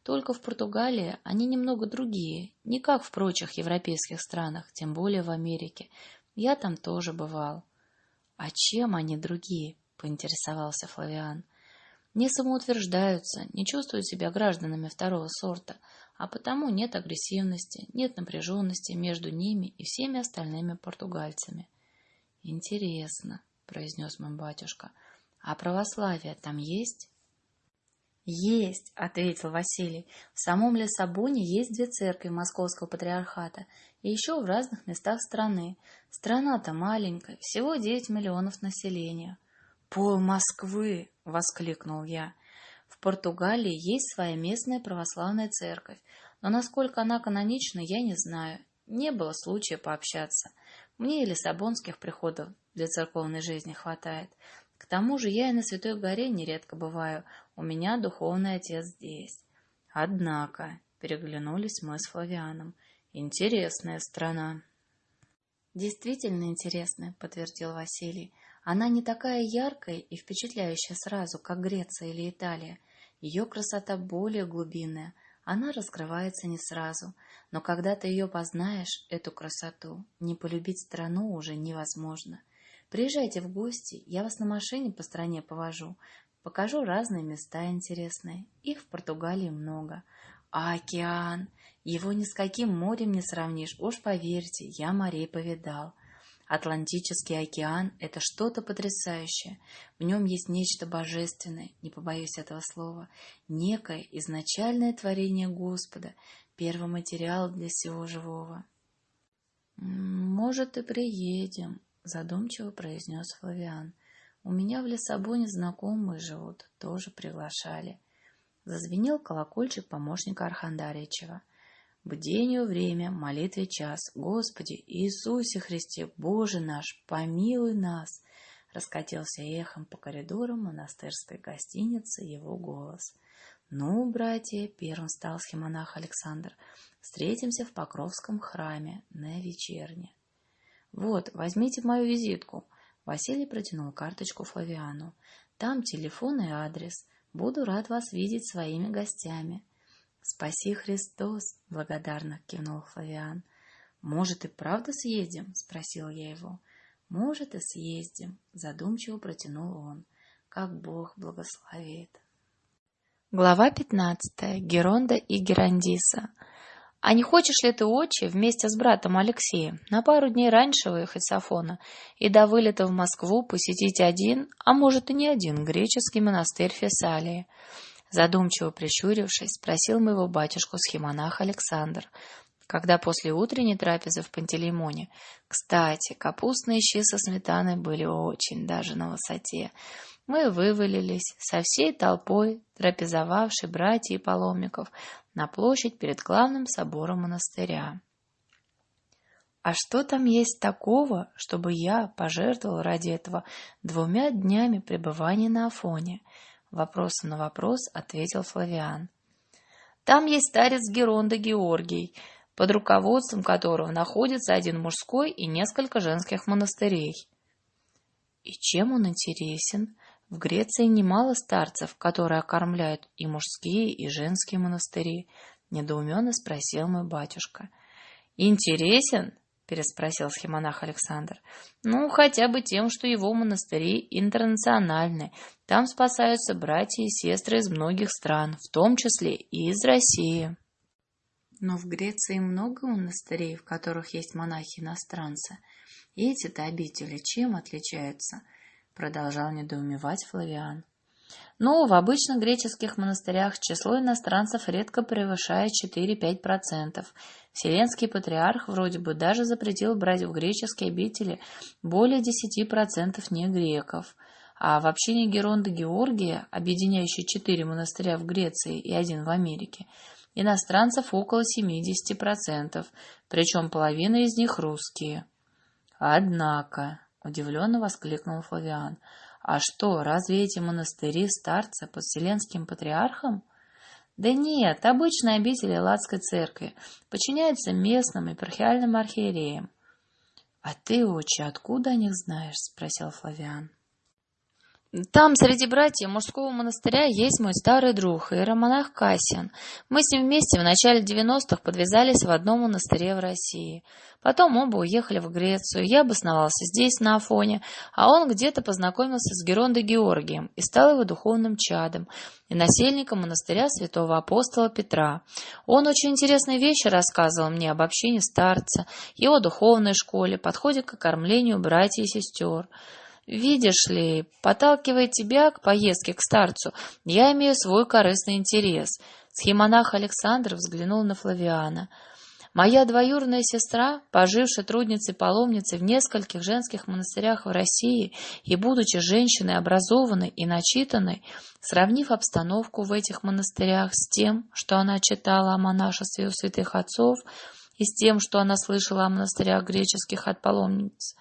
Только в Португалии они немного другие, не как в прочих европейских странах, тем более в Америке. Я там тоже бывал. — А чем они другие? — поинтересовался Флавиан. — Не самоутверждаются, не чувствуют себя гражданами второго сорта, а потому нет агрессивности, нет напряженности между ними и всеми остальными португальцами. — Интересно, — произнес мой батюшка. — А православие там есть? «Есть», — ответил Василий. «В самом Лиссабоне есть две церкви Московского патриархата и еще в разных местах страны. Страна-то маленькая, всего девять миллионов населения». «Пол Москвы!» — воскликнул я. «В Португалии есть своя местная православная церковь, но насколько она канонична, я не знаю. Не было случая пообщаться. Мне и лиссабонских приходов для церковной жизни хватает. К тому же я и на Святой горе нередко бываю, у меня духовный отец здесь. Однако, переглянулись мы с Флавианом, интересная страна. Действительно интересная, подтвердил Василий. Она не такая яркая и впечатляющая сразу, как Греция или Италия. Ее красота более глубинная, она раскрывается не сразу, но когда ты ее познаешь, эту красоту, не полюбить страну уже невозможно. Приезжайте в гости, я вас на машине по стране повожу, покажу разные места интересные. Их в Португалии много. А океан? Его ни с каким морем не сравнишь, уж поверьте, я морей повидал. Атлантический океан — это что-то потрясающее. В нем есть нечто божественное, не побоюсь этого слова, некое изначальное творение Господа, первый материал для всего живого. «Может, и приедем», задумчиво произнес Флавиан. У меня в Лиссабоне знакомые живут, тоже приглашали. Зазвенел колокольчик помощника Архандаричева. Бдению время, молитве час. Господи, Иисусе Христе, Боже наш, помилуй нас! Раскатился эхом по коридорам монастырской гостиницы его голос. Ну, братья, первым стал схемонах Александр, встретимся в Покровском храме на вечерне. «Вот, возьмите мою визитку». Василий протянул карточку Флавиану. «Там телефон и адрес. Буду рад вас видеть своими гостями». «Спаси Христос!» — благодарно кивнул Флавиан. «Может, и правда съездим?» — спросил я его. «Может, и съездим», — задумчиво протянул он. «Как Бог благословит». Глава пятнадцатая. Геронда и Герандиса. А не хочешь ли ты, отче, вместе с братом Алексеем на пару дней раньше выехать с Афона и до вылета в Москву посетить один, а может и не один, греческий монастырь Фессалии? Задумчиво прищурившись, спросил моего батюшку схемонах Александр, когда после утренней трапезы в Пантелеймоне. Кстати, капустные щи со сметаной были очень даже на высоте. Мы вывалились со всей толпой трапезовавшей братьев и паломников на площадь перед главным собором монастыря. А что там есть такого, чтобы я пожертвовал ради этого двумя днями пребывания на Афоне? Вопросом на вопрос ответил Флавиан. Там есть старец Геронда Георгий, под руководством которого находится один мужской и несколько женских монастырей. И чем он интересен? В Греции немало старцев, которые окормляют и мужские, и женские монастыри, недоуменно спросил мой батюшка. Интересен? переспросил схемонах Александр. Ну, хотя бы тем, что его монастыри интернациональны. Там спасаются братья и сестры из многих стран, в том числе и из России. Но в Греции много монастырей, в которых есть монахи-иностранцы. И эти-то обители чем отличаются? Продолжал недоумевать Флавиан. Но в обычных греческих монастырях число иностранцев редко превышает 4-5%. Вселенский патриарх вроде бы даже запретил брать в греческие обители более 10% негреков. А в общине Геронда Георгия, объединяющей четыре монастыря в Греции и один в Америке, иностранцев около 70%, причем половина из них русские. Однако, — удивленно воскликнул Флавиан. А что, разве эти монастыри старца под Вселенским патриархом? Да нет, обычные обители Ладской церкви подчиняются местным епархиальным архиереям. — А ты, отче, откуда о них знаешь? — спросил Флавиан. Там среди братьев мужского монастыря есть мой старый друг, иеромонах Кассиан. Мы с ним вместе в начале 90-х подвязались в одном монастыре в России. Потом оба уехали в Грецию, я обосновался здесь, на Афоне, а он где-то познакомился с Герондой Георгием и стал его духовным чадом и насельником монастыря святого апостола Петра. Он очень интересные вещи рассказывал мне об общине старца, его духовной школе, подходе к окормлению братьев и сестер. Видишь ли, подталкивая тебя к поездке к старцу, я имею свой корыстный интерес. Схемонах Александр взглянул на Флавиана. Моя двоюродная сестра, пожившая трудницей-паломницей в нескольких женских монастырях в России и будучи женщиной образованной и начитанной, сравнив обстановку в этих монастырях с тем, что она читала о монашестве у святых отцов, и с тем, что она слышала о монастырях греческих от паломниц,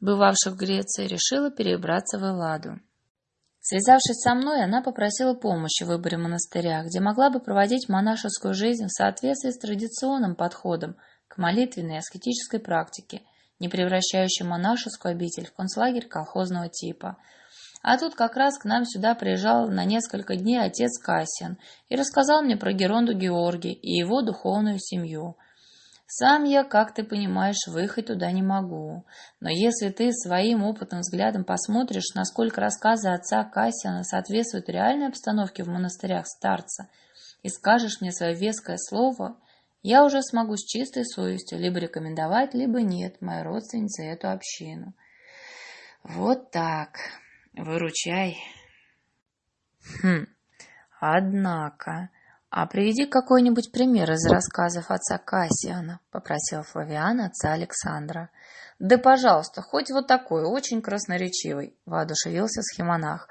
бывавших в Греции, решила перебраться в Элладу. Связавшись со мной, она попросила помощи в выборе монастыря, где могла бы проводить монашескую жизнь в соответствии с традиционным подходом к молитвенной и аскетической практике, не превращающей монашескую обитель в концлагерь колхозного типа. А тут как раз к нам сюда приезжал на несколько дней отец Кассиан и рассказал мне про Геронду Георгия и его духовную семью – сам я, как ты понимаешь, выехать туда не могу. Но если ты своим опытным взглядом посмотришь, насколько рассказы отца Кассиана соответствуют реальной обстановке в монастырях старца, и скажешь мне свое веское слово, я уже смогу с чистой совестью либо рекомендовать, либо нет моей родственнице эту общину. Вот так. Выручай. Хм, однако... «А приведи какой-нибудь пример из рассказов отца Кассиана», — попросил Флавиан отца Александра. «Да, пожалуйста, хоть вот такой, очень красноречивый», — воодушевился схемонах.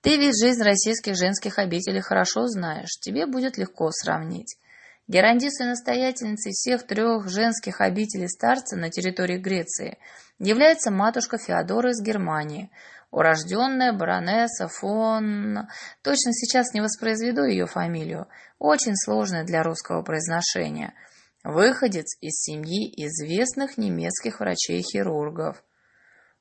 «Ты ведь жизнь российских женских обителей хорошо знаешь, тебе будет легко сравнить. Герандисой настоятельницей всех трех женских обителей старца на территории Греции является матушка Феодора из Германии, урожденная баронесса фон... Точно сейчас не воспроизведу ее фамилию, очень сложная для русского произношения. Выходец из семьи известных немецких врачей-хирургов.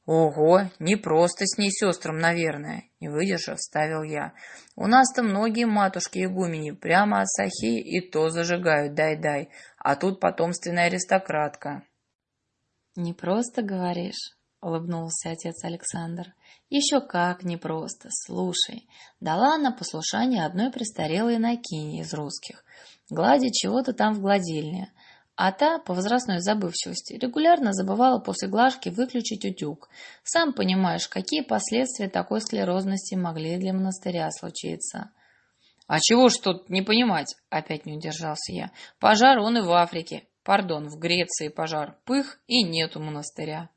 «Ого, не просто с ней сестрам, наверное», — не выдержав, вставил я. «У нас-то многие матушки-игумени прямо от сахи и то зажигают, дай-дай, а тут потомственная аристократка». «Не просто говоришь», — улыбнулся отец Александр. «Еще как непросто. Слушай, дала она послушание одной престарелой Накине из русских, гладить чего-то там в гладильне, а та, по возрастной забывчивости, регулярно забывала после глажки выключить утюг. Сам понимаешь, какие последствия такой склерозности могли для монастыря случиться». «А чего ж тут не понимать?» — опять не удержался я. «Пожар он и в Африке. Пардон, в Греции пожар. Пых и нету монастыря».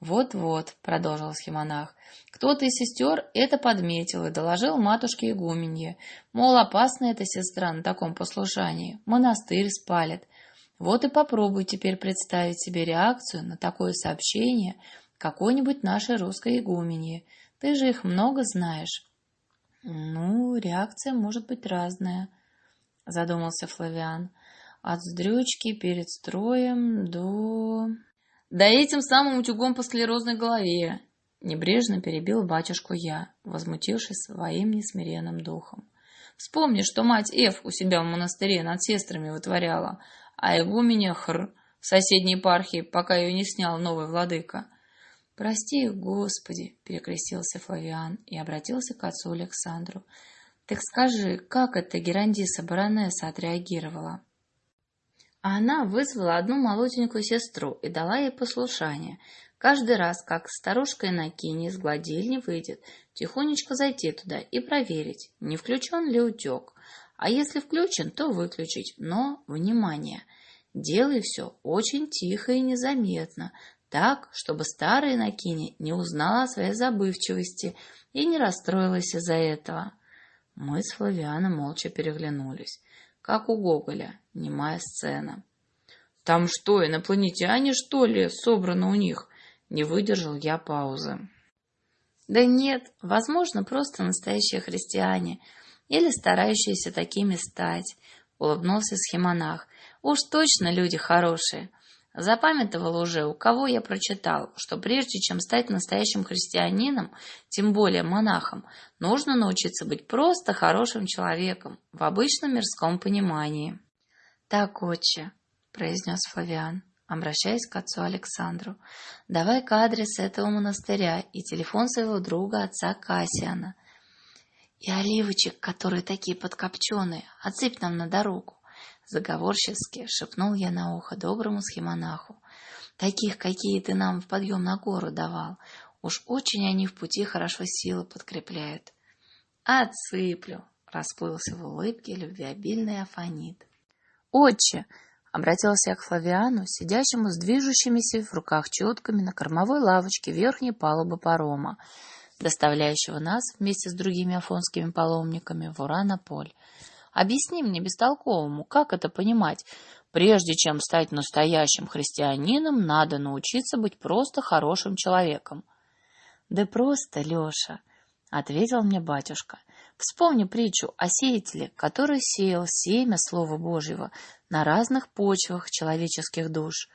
«Вот-вот», — продолжил схемонах, — «кто-то из сестер это подметил и доложил матушке игуменье, мол, опасна эта сестра на таком послушании, монастырь спалит. Вот и попробуй теперь представить себе реакцию на такое сообщение какой-нибудь нашей русской игуменье. Ты же их много знаешь». «Ну, реакция может быть разная», — задумался Флавиан. «От вздрючки перед строем до...» Да этим самым утюгом по склерозной голове. Небрежно перебил батюшку я, возмутившись своим несмиренным духом. Вспомни, что мать Эв у себя в монастыре над сестрами вытворяла, а игуменя Хр в соседней епархии, пока ее не снял новый владыка. «Прости Господи!» — перекрестился Флавиан и обратился к отцу Александру. «Так скажи, как эта Герандиса баронесса отреагировала?» А она вызвала одну молоденькую сестру и дала ей послушание. Каждый раз, как старушка Иннокения из гладильни выйдет, тихонечко зайти туда и проверить, не включен ли утек. А если включен, то выключить. Но, внимание, делай все очень тихо и незаметно, так, чтобы старая Иннокения не узнала о своей забывчивости и не расстроилась из-за этого. Мы с Флавианом молча переглянулись как у Гоголя, немая сцена. «Там что, инопланетяне, что ли, собрано у них?» Не выдержал я паузы. Да нет, возможно, просто настоящие христиане или старающиеся такими стать, улыбнулся схемонах. Уж точно люди хорошие. Запамятовал уже, у кого я прочитал, что прежде чем стать настоящим христианином, тем более монахом, нужно научиться быть просто хорошим человеком в обычном мирском понимании. Так, отче, произнес Флавиан, обращаясь к отцу Александру, давай-ка адрес этого монастыря и телефон своего друга отца Кассиана. И оливочек, которые такие подкопченые, отсыпь нам на дорогу. Заговорчески шепнул я на ухо доброму схемонаху. Таких, какие ты нам в подъем на гору давал. Уж очень они в пути хорошо силы подкрепляют. Отсыплю, расплылся в улыбке любвеобильный Афонит. Отче, обратился я к Флавиану, сидящему с движущимися в руках четками на кормовой лавочке верхней палубы парома, доставляющего нас вместе с другими афонскими паломниками в Уранополь. Объясни мне бестолковому, как это понимать? Прежде чем стать настоящим христианином, надо научиться быть просто хорошим человеком. Да просто, Леша, ответил мне батюшка. Вспомни притчу о сеятеле, который сеял семя Слова Божьего на разных почвах человеческих душ.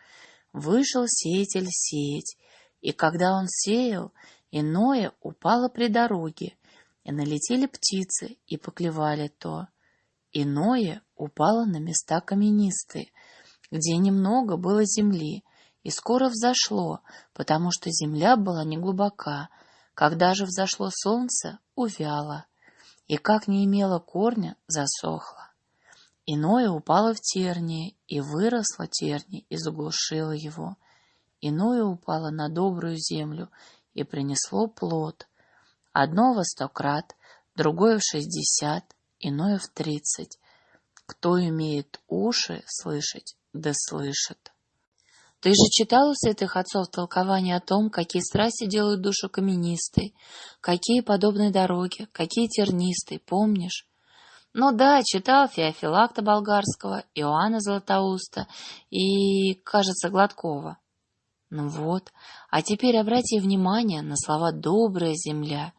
Вышел сеятель сеять, и когда он сеял, иное упало при дороге, и налетели птицы и поклевали то. Иное упало на места каменистые, где немного было земли, и скоро взошло, потому что земля была неглубока. Когда же взошло солнце, увяло, и как не имело корня, засохло. Иное упало в тернии, и выросло терни, и заглушило его. Иное упало на добрую землю, и принесло плод. Одно во сто крат, другое в шестьдесят, иное в тридцать. Кто имеет уши слышать, да слышит. Ты же читал у святых отцов толкование о том, какие страсти делают душу каменистой, какие подобные дороги, какие тернистые, помнишь? Ну да, читал Феофилакта Болгарского, Иоанна Златоуста и, кажется, Гладкова. Ну вот, а теперь обрати внимание на слова «добрая земля»,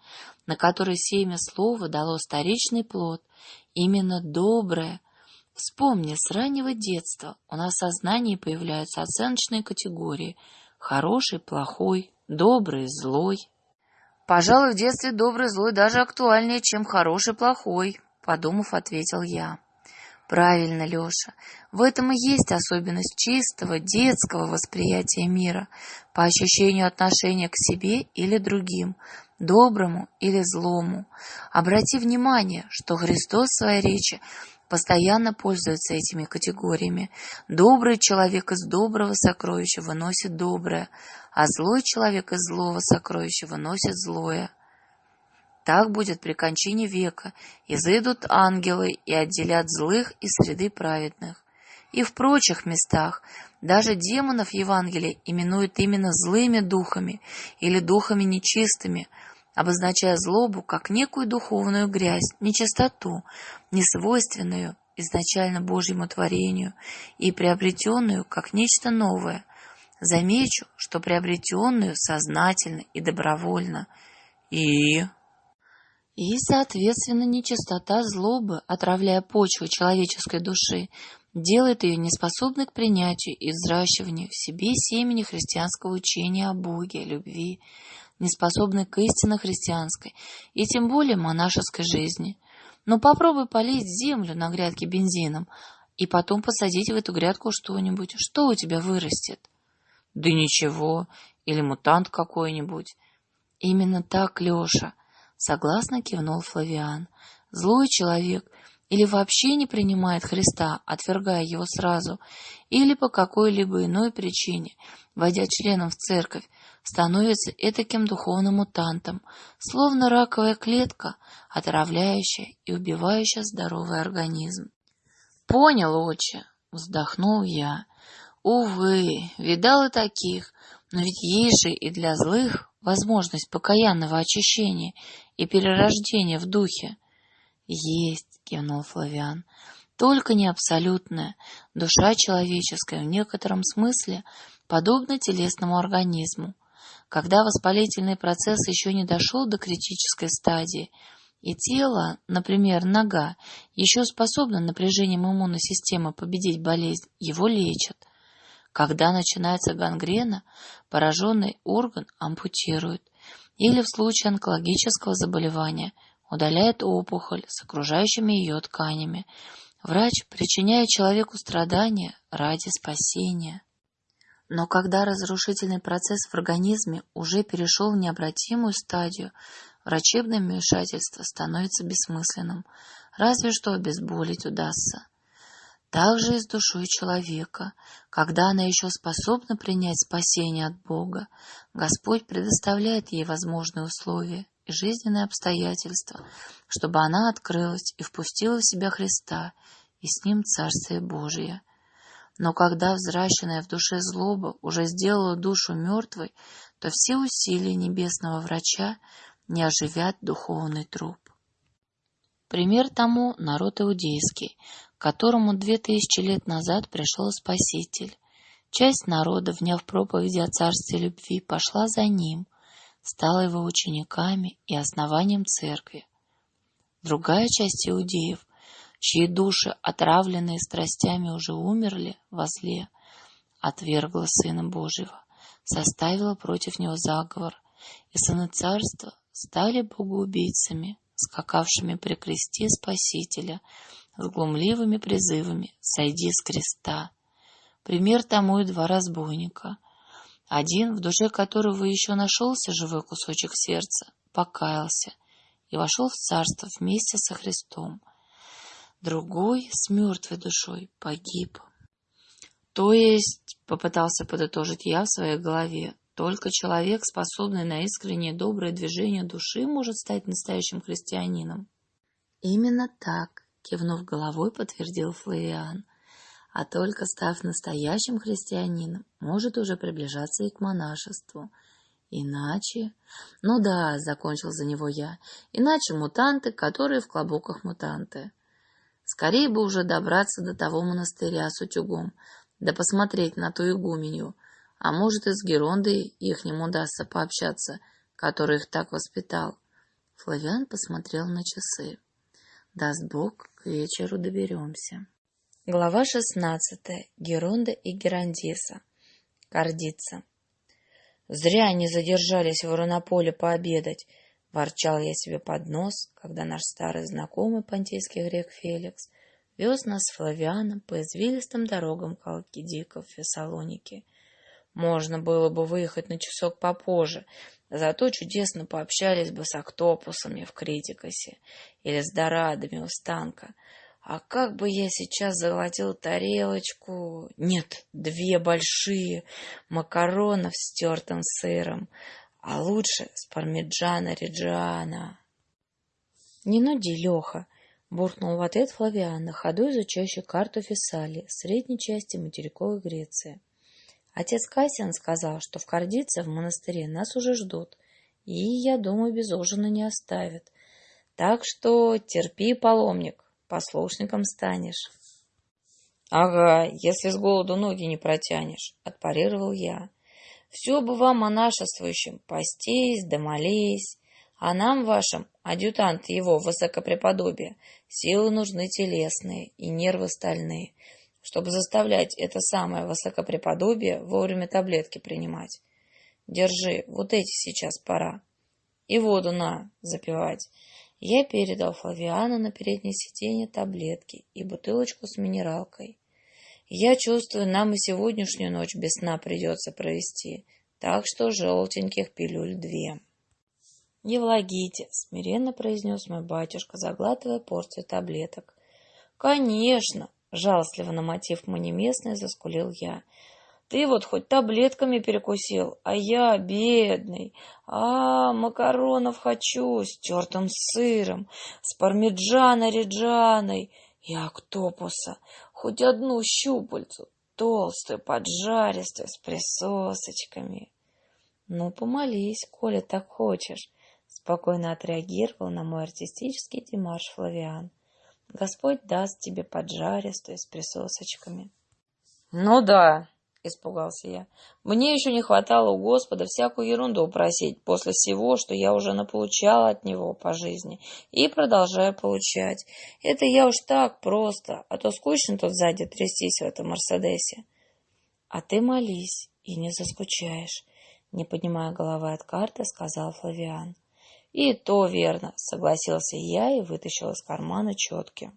на которой семя слова дало старичный плод, именно доброе. Вспомни, с раннего детства у нас в сознании появляются оценочные категории «хороший», «плохой», «добрый», «злой». Пожалуй, в детстве добрый, злой даже актуальнее, чем хороший, плохой, подумав, ответил я. Правильно, Леша. В этом и есть особенность чистого детского восприятия мира, по ощущению отношения к себе или другим, доброму или злому. Обрати внимание, что Христос в своей речи постоянно пользуется этими категориями. Добрый человек из доброго сокровища выносит доброе, а злой человек из злого сокровища выносит злое. Так будет при кончине века, и зайдут ангелы и отделят злых из среды праведных. И в прочих местах даже демонов Евангелие именует именно злыми духами или духами нечистыми, обозначая злобу как некую духовную грязь, нечистоту, несвойственную изначально Божьему творению и приобретенную как нечто новое. Замечу, что приобретенную сознательно и добровольно. И и, соответственно, нечистота злобы, отравляя почву человеческой души, делает ее неспособной к принятию и взращиванию в себе семени христианского учения о Боге, любви, неспособной к истинно христианской и тем более монашеской жизни. Но попробуй полить землю на грядке бензином и потом посадить в эту грядку что-нибудь. Что у тебя вырастет? Да ничего, или мутант какой-нибудь. Именно так, Леша. Согласно кивнул Флавиан. Злой человек или вообще не принимает Христа, отвергая его сразу, или по какой-либо иной причине, войдя членом в церковь, становится этаким духовным мутантом, словно раковая клетка, отравляющая и убивающая здоровый организм. Понял, отче, вздохнул я. Увы, видал и таких, но ведь есть же и для злых возможность покаянного очищения и перерождения в духе? Есть, кивнул Флавиан. Только не абсолютная. Душа человеческая в некотором смысле подобна телесному организму. Когда воспалительный процесс еще не дошел до критической стадии, и тело, например, нога, еще способно напряжением иммунной системы победить болезнь, его лечат. Когда начинается гангрена, пораженный орган ампутируют, или в случае онкологического заболевания удаляет опухоль с окружающими ее тканями. Врач причиняет человеку страдания ради спасения. Но когда разрушительный процесс в организме уже перешел в необратимую стадию, врачебное вмешательство становится бессмысленным, разве что обезболить удастся. Так же и с душой человека. Когда она еще способна принять спасение от Бога, Господь предоставляет ей возможные условия и жизненные обстоятельства, чтобы она открылась и впустила в себя Христа и с Ним Царствие Божие. Но когда взращенная в душе злоба уже сделала душу мертвой, то все усилия небесного врача не оживят духовный труп. Пример тому народ иудейский, которому две тысячи лет назад пришел Спаситель. Часть народа, вняв проповеди о царстве любви, пошла за ним, стала его учениками и основанием церкви. Другая часть иудеев, чьи души, отравленные страстями, уже умерли во зле, отвергла Сына Божьего, составила против него заговор, и сыны царства стали богоубийцами, скакавшими при кресте Спасителя, с глумливыми призывами «Сойди с креста». Пример тому и два разбойника. Один, в душе которого еще нашелся живой кусочек сердца, покаялся и вошел в царство вместе со Христом. Другой, с мертвой душой, погиб. То есть, попытался подытожить я в своей голове, только человек, способный на искреннее доброе движение души, может стать настоящим христианином. Именно так, кивнув головой, подтвердил Флавиан. А только став настоящим христианином, может уже приближаться и к монашеству. Иначе... Ну да, закончил за него я. Иначе мутанты, которые в клобуках мутанты. Скорее бы уже добраться до того монастыря с утюгом, да посмотреть на ту игуменью, а может, и с Герондой ихним удастся пообщаться, который их так воспитал. Флавиан посмотрел на часы. Даст Бог, к вечеру доберемся. Глава шестнадцатая. Геронда и Геронтисса. Гордиться. Зря они задержались в Уранополе пообедать, ворчал я себе под нос, когда наш старый знакомый понтийский грек Феликс вез нас с Флавианом по извилистым дорогам Халкидики в Фессалоники. Можно было бы выехать на часок попозже, зато чудесно пообщались бы с октопусами в Критикосе или с дорадами у станка. А как бы я сейчас захватил тарелочку, нет, две большие, макаронов с тертым сыром, а лучше с пармиджана реджиана. — Не нуди, Леха, — буркнул в ответ Флавиан, на ходу изучающий карту Фессалии, средней части материковой Греции. — Отец Кассиан сказал, что в Кардице в монастыре нас уже ждут, и, я думаю, без ужина не оставят. Так что терпи, паломник, послушником станешь. — Ага, если с голоду ноги не протянешь, — отпарировал я. — Все бы вам, монашествующим, постись да молись, а нам, вашим, адъютант его, высокопреподобие, силы нужны телесные и нервы стальные — чтобы заставлять это самое высокопреподобие вовремя таблетки принимать. Держи, вот эти сейчас пора. И воду на, запивать. Я передал Флавиану на переднее сиденье таблетки и бутылочку с минералкой. Я чувствую, нам и сегодняшнюю ночь без сна придется провести, так что желтеньких пилюль две. — Не влагите, — смиренно произнес мой батюшка, заглатывая порцию таблеток. — Конечно, Жалостливо на мотив манеместный заскулил я. Ты вот хоть таблетками перекусил, а я бедный. А, макаронов хочу с тертым сыром, с пармиджано реджаной и октопуса. Хоть одну щупальцу, толстую, поджаристую, с присосочками. Ну, помолись, коли так хочешь, спокойно отреагировал на мой артистический демарш Флавиан. Господь даст тебе поджаристую с присосочками. — Ну да, — испугался я. «Мне еще не хватало у Господа всякую ерунду просить после всего, что я уже наполучала от Него по жизни и продолжаю получать. Это я уж так просто, а то скучно тут сзади трястись в этом Мерседесе». «А ты молись и не заскучаешь», — не поднимая головы от карты, сказал Флавиан. «И то верно», — согласился я и вытащил из кармана четки.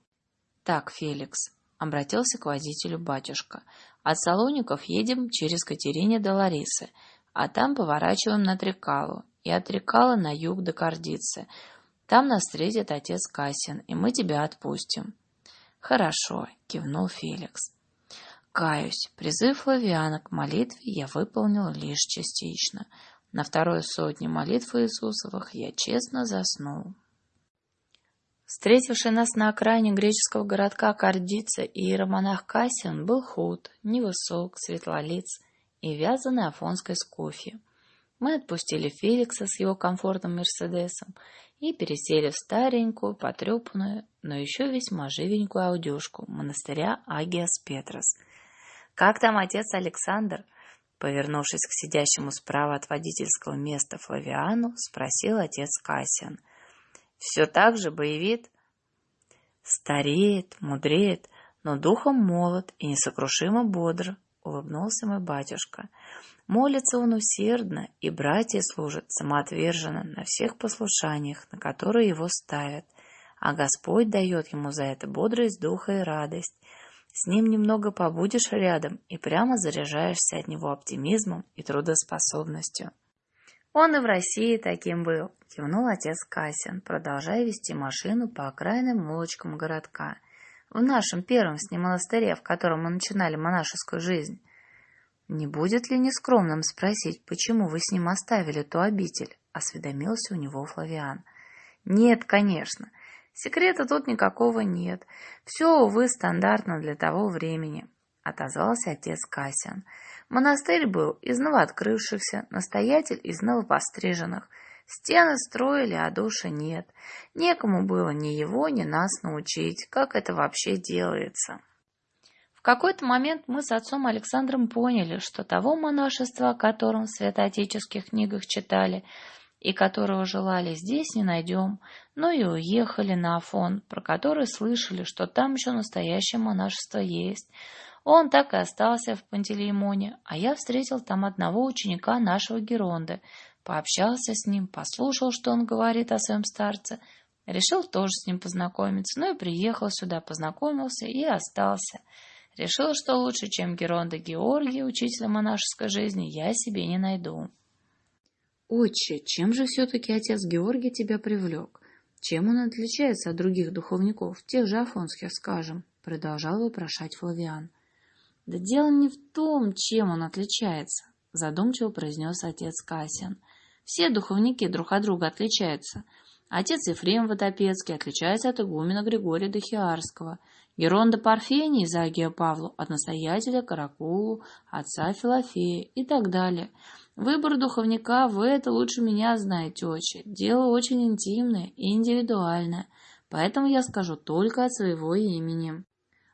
«Так, Феликс», — обратился к водителю батюшка, — «от Салоников едем через Катерине до Ларисы, а там поворачиваем на Трекалу, и от Трекала на юг до Кордицы. Там нас встретит отец Кассин, и мы тебя отпустим». «Хорошо», — кивнул Феликс. Каюсь, призыв Лавиана к молитве я выполнил лишь частично. На второй сотне молитв Иисусовых я честно заснул. Встретивший нас на окраине греческого городка Кардица иеромонах Кассиан был худ, невысок, светлолиц и вязаный афонской скуфи. Мы отпустили Феликса с его комфортным Мерседесом и пересели в старенькую, потрепанную, но еще весьма живенькую аудюшку монастыря Агиас Петрос. «Как там отец Александр?» Повернувшись к сидящему справа от водительского места Флавиану, спросил отец Кассиан — все так же боевит. Стареет, мудреет, но духом молод и несокрушимо бодр, улыбнулся мой батюшка. Молится он усердно, и братья служат самоотверженно на всех послушаниях, на которые его ставят, а Господь дает ему за это бодрость духа и радость. С ним немного побудешь рядом и прямо заряжаешься от него оптимизмом и трудоспособностью. Он и в России таким был, кивнул отец Касин, продолжая вести машину по окраинным улочкам городка. В нашем первом с ним монастыре, в котором мы начинали монашескую жизнь. Не будет ли нескромным спросить, почему вы с ним оставили ту обитель? Осведомился у него Флавиан. Нет, конечно. Секрета тут никакого нет. Все, увы, стандартно для того времени, отозвался отец Касин. Монастырь был из новооткрывшихся, настоятель из новопостриженных. Стены строили, а души нет. Некому было ни его, ни нас научить, как это вообще делается. В какой-то момент мы с отцом Александром поняли, что того монашества, о котором в святоотеческих книгах читали, и которого желали здесь, не найдем, но и уехали на Афон, про который слышали, что там еще настоящее монашество есть, он так и остался в Пантелеймоне, а я встретил там одного ученика нашего Геронда, пообщался с ним, послушал, что он говорит о своем старце, решил тоже с ним познакомиться, ну и приехал сюда, познакомился и остался. Решил, что лучше, чем Геронда Георгий, учителя монашеской жизни, я себе не найду. «Отче, чем же все-таки отец Георгий тебя привлек? Чем он отличается от других духовников, тех же афонских, скажем?» продолжал вопрошать Флавиан. Да дело не в том, чем он отличается, задумчиво произнес отец Касьян. Все духовники друг от друга отличаются. Отец Ефрем Водопецкий отличается от игумена Григория Дохиарского, Геронда Парфений из Агия Павлу от настоятеля Каракулу, отца Филофея и так далее. Выбор духовника вы это лучше меня знаете, отче. Дело очень интимное и индивидуальное, поэтому я скажу только от своего имени.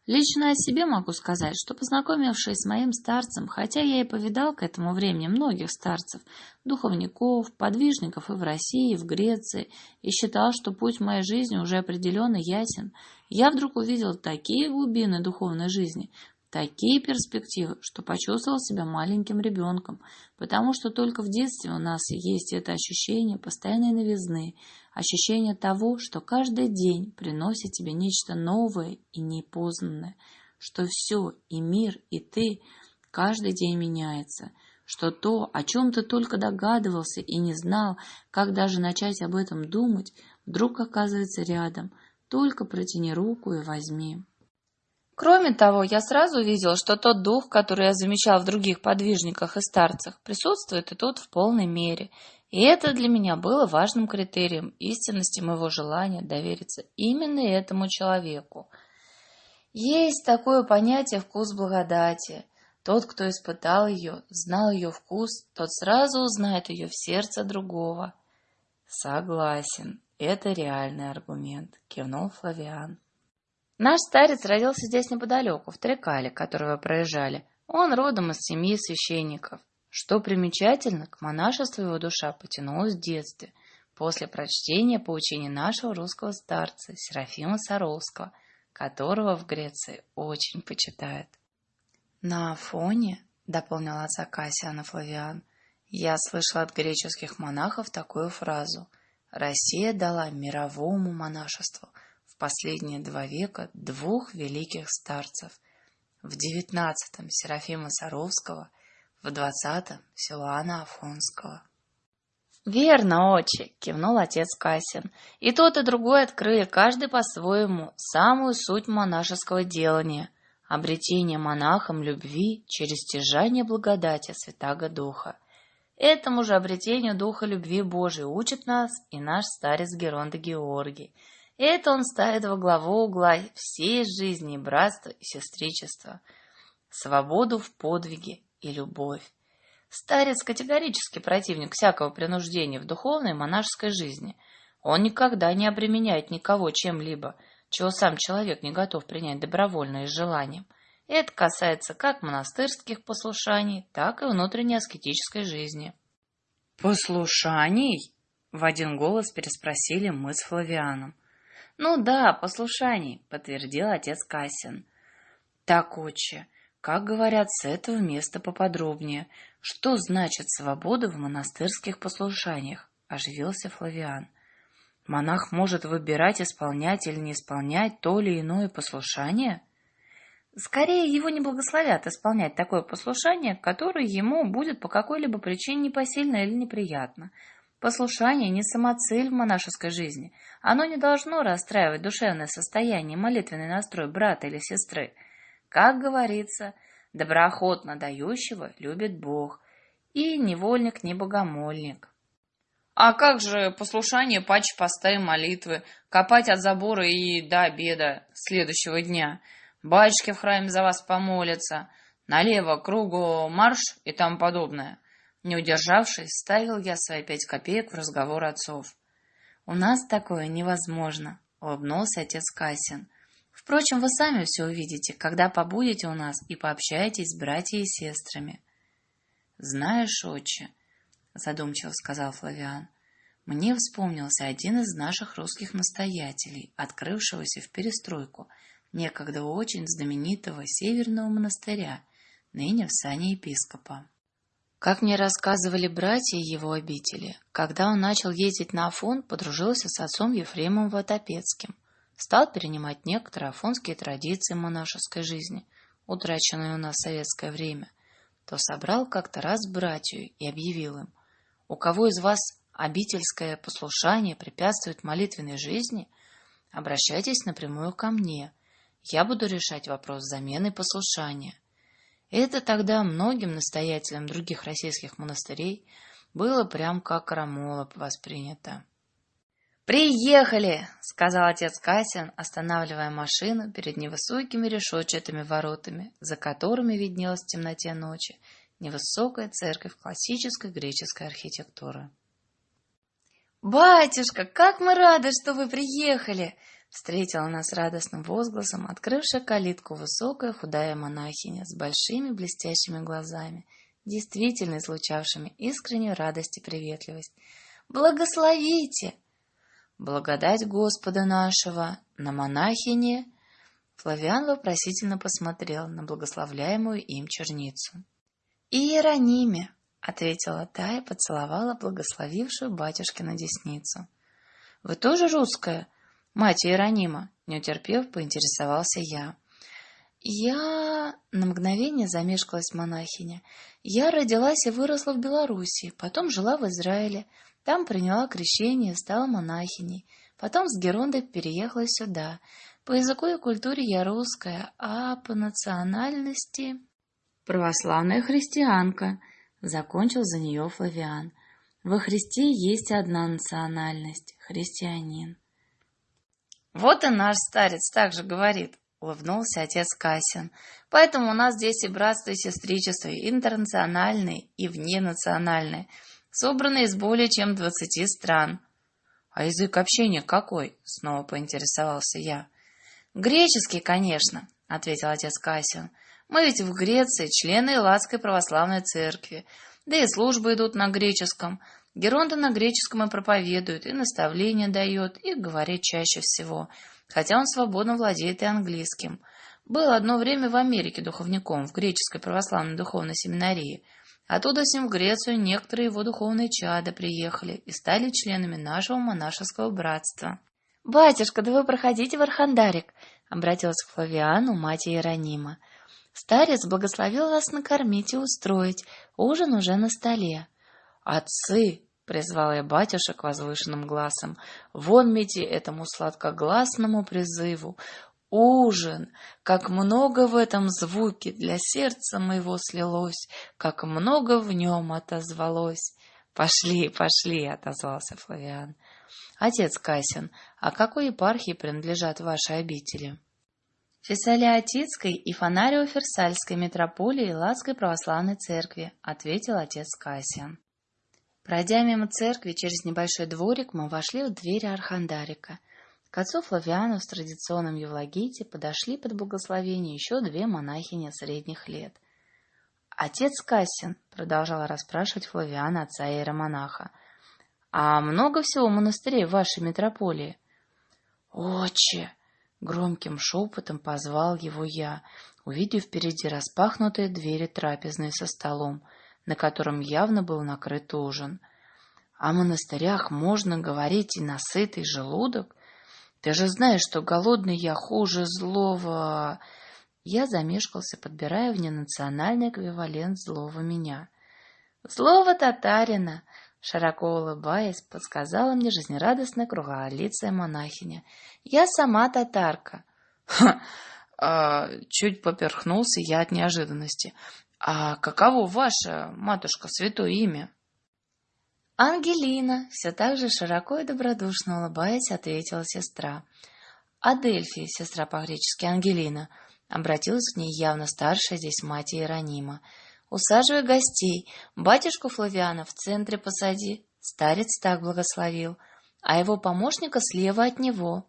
Лично о себе могу сказать, что познакомившись с моим старцем, хотя я и повидал к этому времени многих старцев, духовников, подвижников и в России, и в Греции, и считал, что путь моей жизни уже определенно ясен, я вдруг увидел такие глубины духовной жизни, такие перспективы, что почувствовал себя маленьким ребенком, потому что только в детстве у нас есть это ощущение постоянной новизны, ощущение того, что каждый день приносит тебе нечто новое и непознанное, что все, и мир, и ты, каждый день меняется, что то, о чем ты только догадывался и не знал, как даже начать об этом думать, вдруг оказывается рядом, только протяни руку и возьми. Кроме того, я сразу увидел, что тот дух, который я замечал в других подвижниках и старцах, присутствует и тут в полной мере. И это для меня было важным критерием истинности моего желания довериться именно этому человеку. Есть такое понятие «вкус благодати». Тот, кто испытал ее, знал ее вкус, тот сразу узнает ее в сердце другого. Согласен, это реальный аргумент, кивнул Флавиан. Наш старец родился здесь неподалеку, в Трекале, который вы проезжали. Он родом из семьи священников. Что примечательно, к монашеству его душа потянулась в детстве, после прочтения поучений нашего русского старца Серафима Саровского, которого в Греции очень почитают. На Афоне, дополнил отца Кассиана Флавиан, я слышал от греческих монахов такую фразу «Россия дала мировому монашеству последние два века двух великих старцев – в девятнадцатом Серафима Саровского, в двадцатом Силуана Афонского. «Верно, отче!» — кивнул отец Касин. «И тот, и другой открыли, каждый по-своему, самую суть монашеского делания — обретение монахом любви через стяжание благодати Святаго Духа. Этому же обретению Духа любви Божией учит нас и наш старец Геронда Георгий — это он ставит во главу угла всей жизни братства и сестричества, свободу в подвиге и любовь. Старец категорически противник всякого принуждения в духовной и монашеской жизни. Он никогда не обременяет никого чем-либо, чего сам человек не готов принять добровольно и с желанием. Это касается как монастырских послушаний, так и внутренней аскетической жизни. «Послушаний?» — в один голос переспросили мы с Флавианом. «Ну да, послушаний», — подтвердил отец Кассин. «Так, отче, как говорят с этого места поподробнее, что значит свобода в монастырских послушаниях?» — оживился Флавиан. «Монах может выбирать, исполнять или не исполнять то или иное послушание?» Скорее его не благословят исполнять такое послушание, которое ему будет по какой-либо причине непосильно или неприятно. Послушание не самоцель в монашеской жизни. Оно не должно расстраивать душевное состояние и молитвенный настрой брата или сестры. Как говорится, доброохотно дающего любит Бог, и невольник не богомольник. А как же послушание паче поста и молитвы, копать от забора и до обеда следующего дня? Батюшки в храме за вас помолятся, налево кругу марш и тому подобное. Не удержавшись, ставил я свои пять копеек в разговор отцов. «У нас такое невозможно», — улыбнулся отец Касин. «Впрочем, вы сами все увидите, когда побудете у нас и пообщаетесь с братьями и сестрами». «Знаешь, отче», — задумчиво сказал Флавиан, — «мне вспомнился один из наших русских настоятелей, открывшегося в перестройку, некогда очень знаменитого северного монастыря, ныне в сане епископа. Как мне рассказывали братья его обители, когда он начал ездить на Афон, подружился с отцом Ефремом Ватопецким, стал перенимать некоторые афонские традиции монашеской жизни, утраченные у нас в советское время, то собрал как-то раз братью и объявил им, у кого из вас обительское послушание препятствует молитвенной жизни, обращайтесь напрямую ко мне, я буду решать вопрос замены послушания. Это тогда многим настоятелям других российских монастырей было прям как крамола воспринято. «Приехали!» — сказал отец Касян, останавливая машину перед невысокими решетчатыми воротами, за которыми виднелась в темноте ночи невысокая церковь классической греческой архитектуры. «Батюшка, как мы рады, что вы приехали!» Встретила нас радостным возгласом, открывшая калитку высокая худая монахиня с большими блестящими глазами, действительно излучавшими искреннюю радость и приветливость. «Благословите!» «Благодать Господа нашего!» На монахине Флавиан вопросительно посмотрел на благословляемую им черницу. «Иерониме!» — ответила та и поцеловала благословившую батюшкину десницу. «Вы тоже русская?» Мать Иеронима, не утерпев, поинтересовался я. Я на мгновение замешкалась монахиня. Я родилась и выросла в Белоруссии, потом жила в Израиле. Там приняла крещение, стала монахиней. Потом с Герондой переехала сюда. По языку и культуре я русская, а по национальности... Православная христианка, закончил за нее Флавиан. Во Христе есть одна национальность — христианин. Вот и наш старец также говорит, улыбнулся отец Касин. Поэтому у нас здесь и братство, и сестричество, и интернациональные, и вненациональные, собранные из более чем двадцати стран. А язык общения какой? Снова поинтересовался я. Греческий, конечно, ответил отец Касин. Мы ведь в Греции члены Элладской православной церкви, да и службы идут на греческом. Геронда на греческом и проповедует, и наставления дает, и говорит чаще всего, хотя он свободно владеет и английским. Был одно время в Америке духовником, в греческой православной духовной семинарии. Оттуда с ним в Грецию некоторые его духовные чада приехали и стали членами нашего монашеского братства. «Батюшка, да вы проходите в Архандарик!» — обратилась к Флавиану мать Иеронима. «Старец благословил вас накормить и устроить. Ужин уже на столе». «Отцы!» — призвал я батюшек возвышенным глазом. «Вон мете этому сладкогласному призыву! Ужин! Как много в этом звуке для сердца моего слилось, как много в нем отозвалось!» «Пошли, пошли!» — отозвался Флавиан. «Отец Касин, а какой епархии принадлежат ваши обители?» Фессалиотицкой и Фонарио-Ферсальской митрополии Латской православной церкви, ответил отец Кассиан. Пройдя мимо церкви через небольшой дворик, мы вошли в двери Архандарика. К отцу Флавиану с традиционном Евлагите подошли под благословение еще две монахини средних лет. «Отец Кассин», — продолжал расспрашивать Флавиана отца иеромонаха, — «а много всего монастырей в вашей митрополии?» «Отче!» — громким шепотом позвал его я, увидев впереди распахнутые двери трапезной со столом — на котором явно был накрыт ужин. О монастырях можно говорить и на сытый желудок. Ты же знаешь, что голодный я хуже злого... Я замешкался, подбирая вненациональный эквивалент злого меня. «Злого татарина!» Широко улыбаясь, подсказала мне жизнерадостная круглолицая монахиня. «Я сама татарка». «Ха!» а, Чуть поперхнулся я от неожиданности. «А каково ваше, матушка, святое имя?» «Ангелина», — все так же широко и добродушно улыбаясь, ответила сестра. «Адельфи, сестра по-гречески Ангелина», — обратилась к ней явно старшая здесь мать Иеронима. «Усаживай гостей, батюшку Флавиана в центре посади». Старец так благословил, а его помощника слева от него.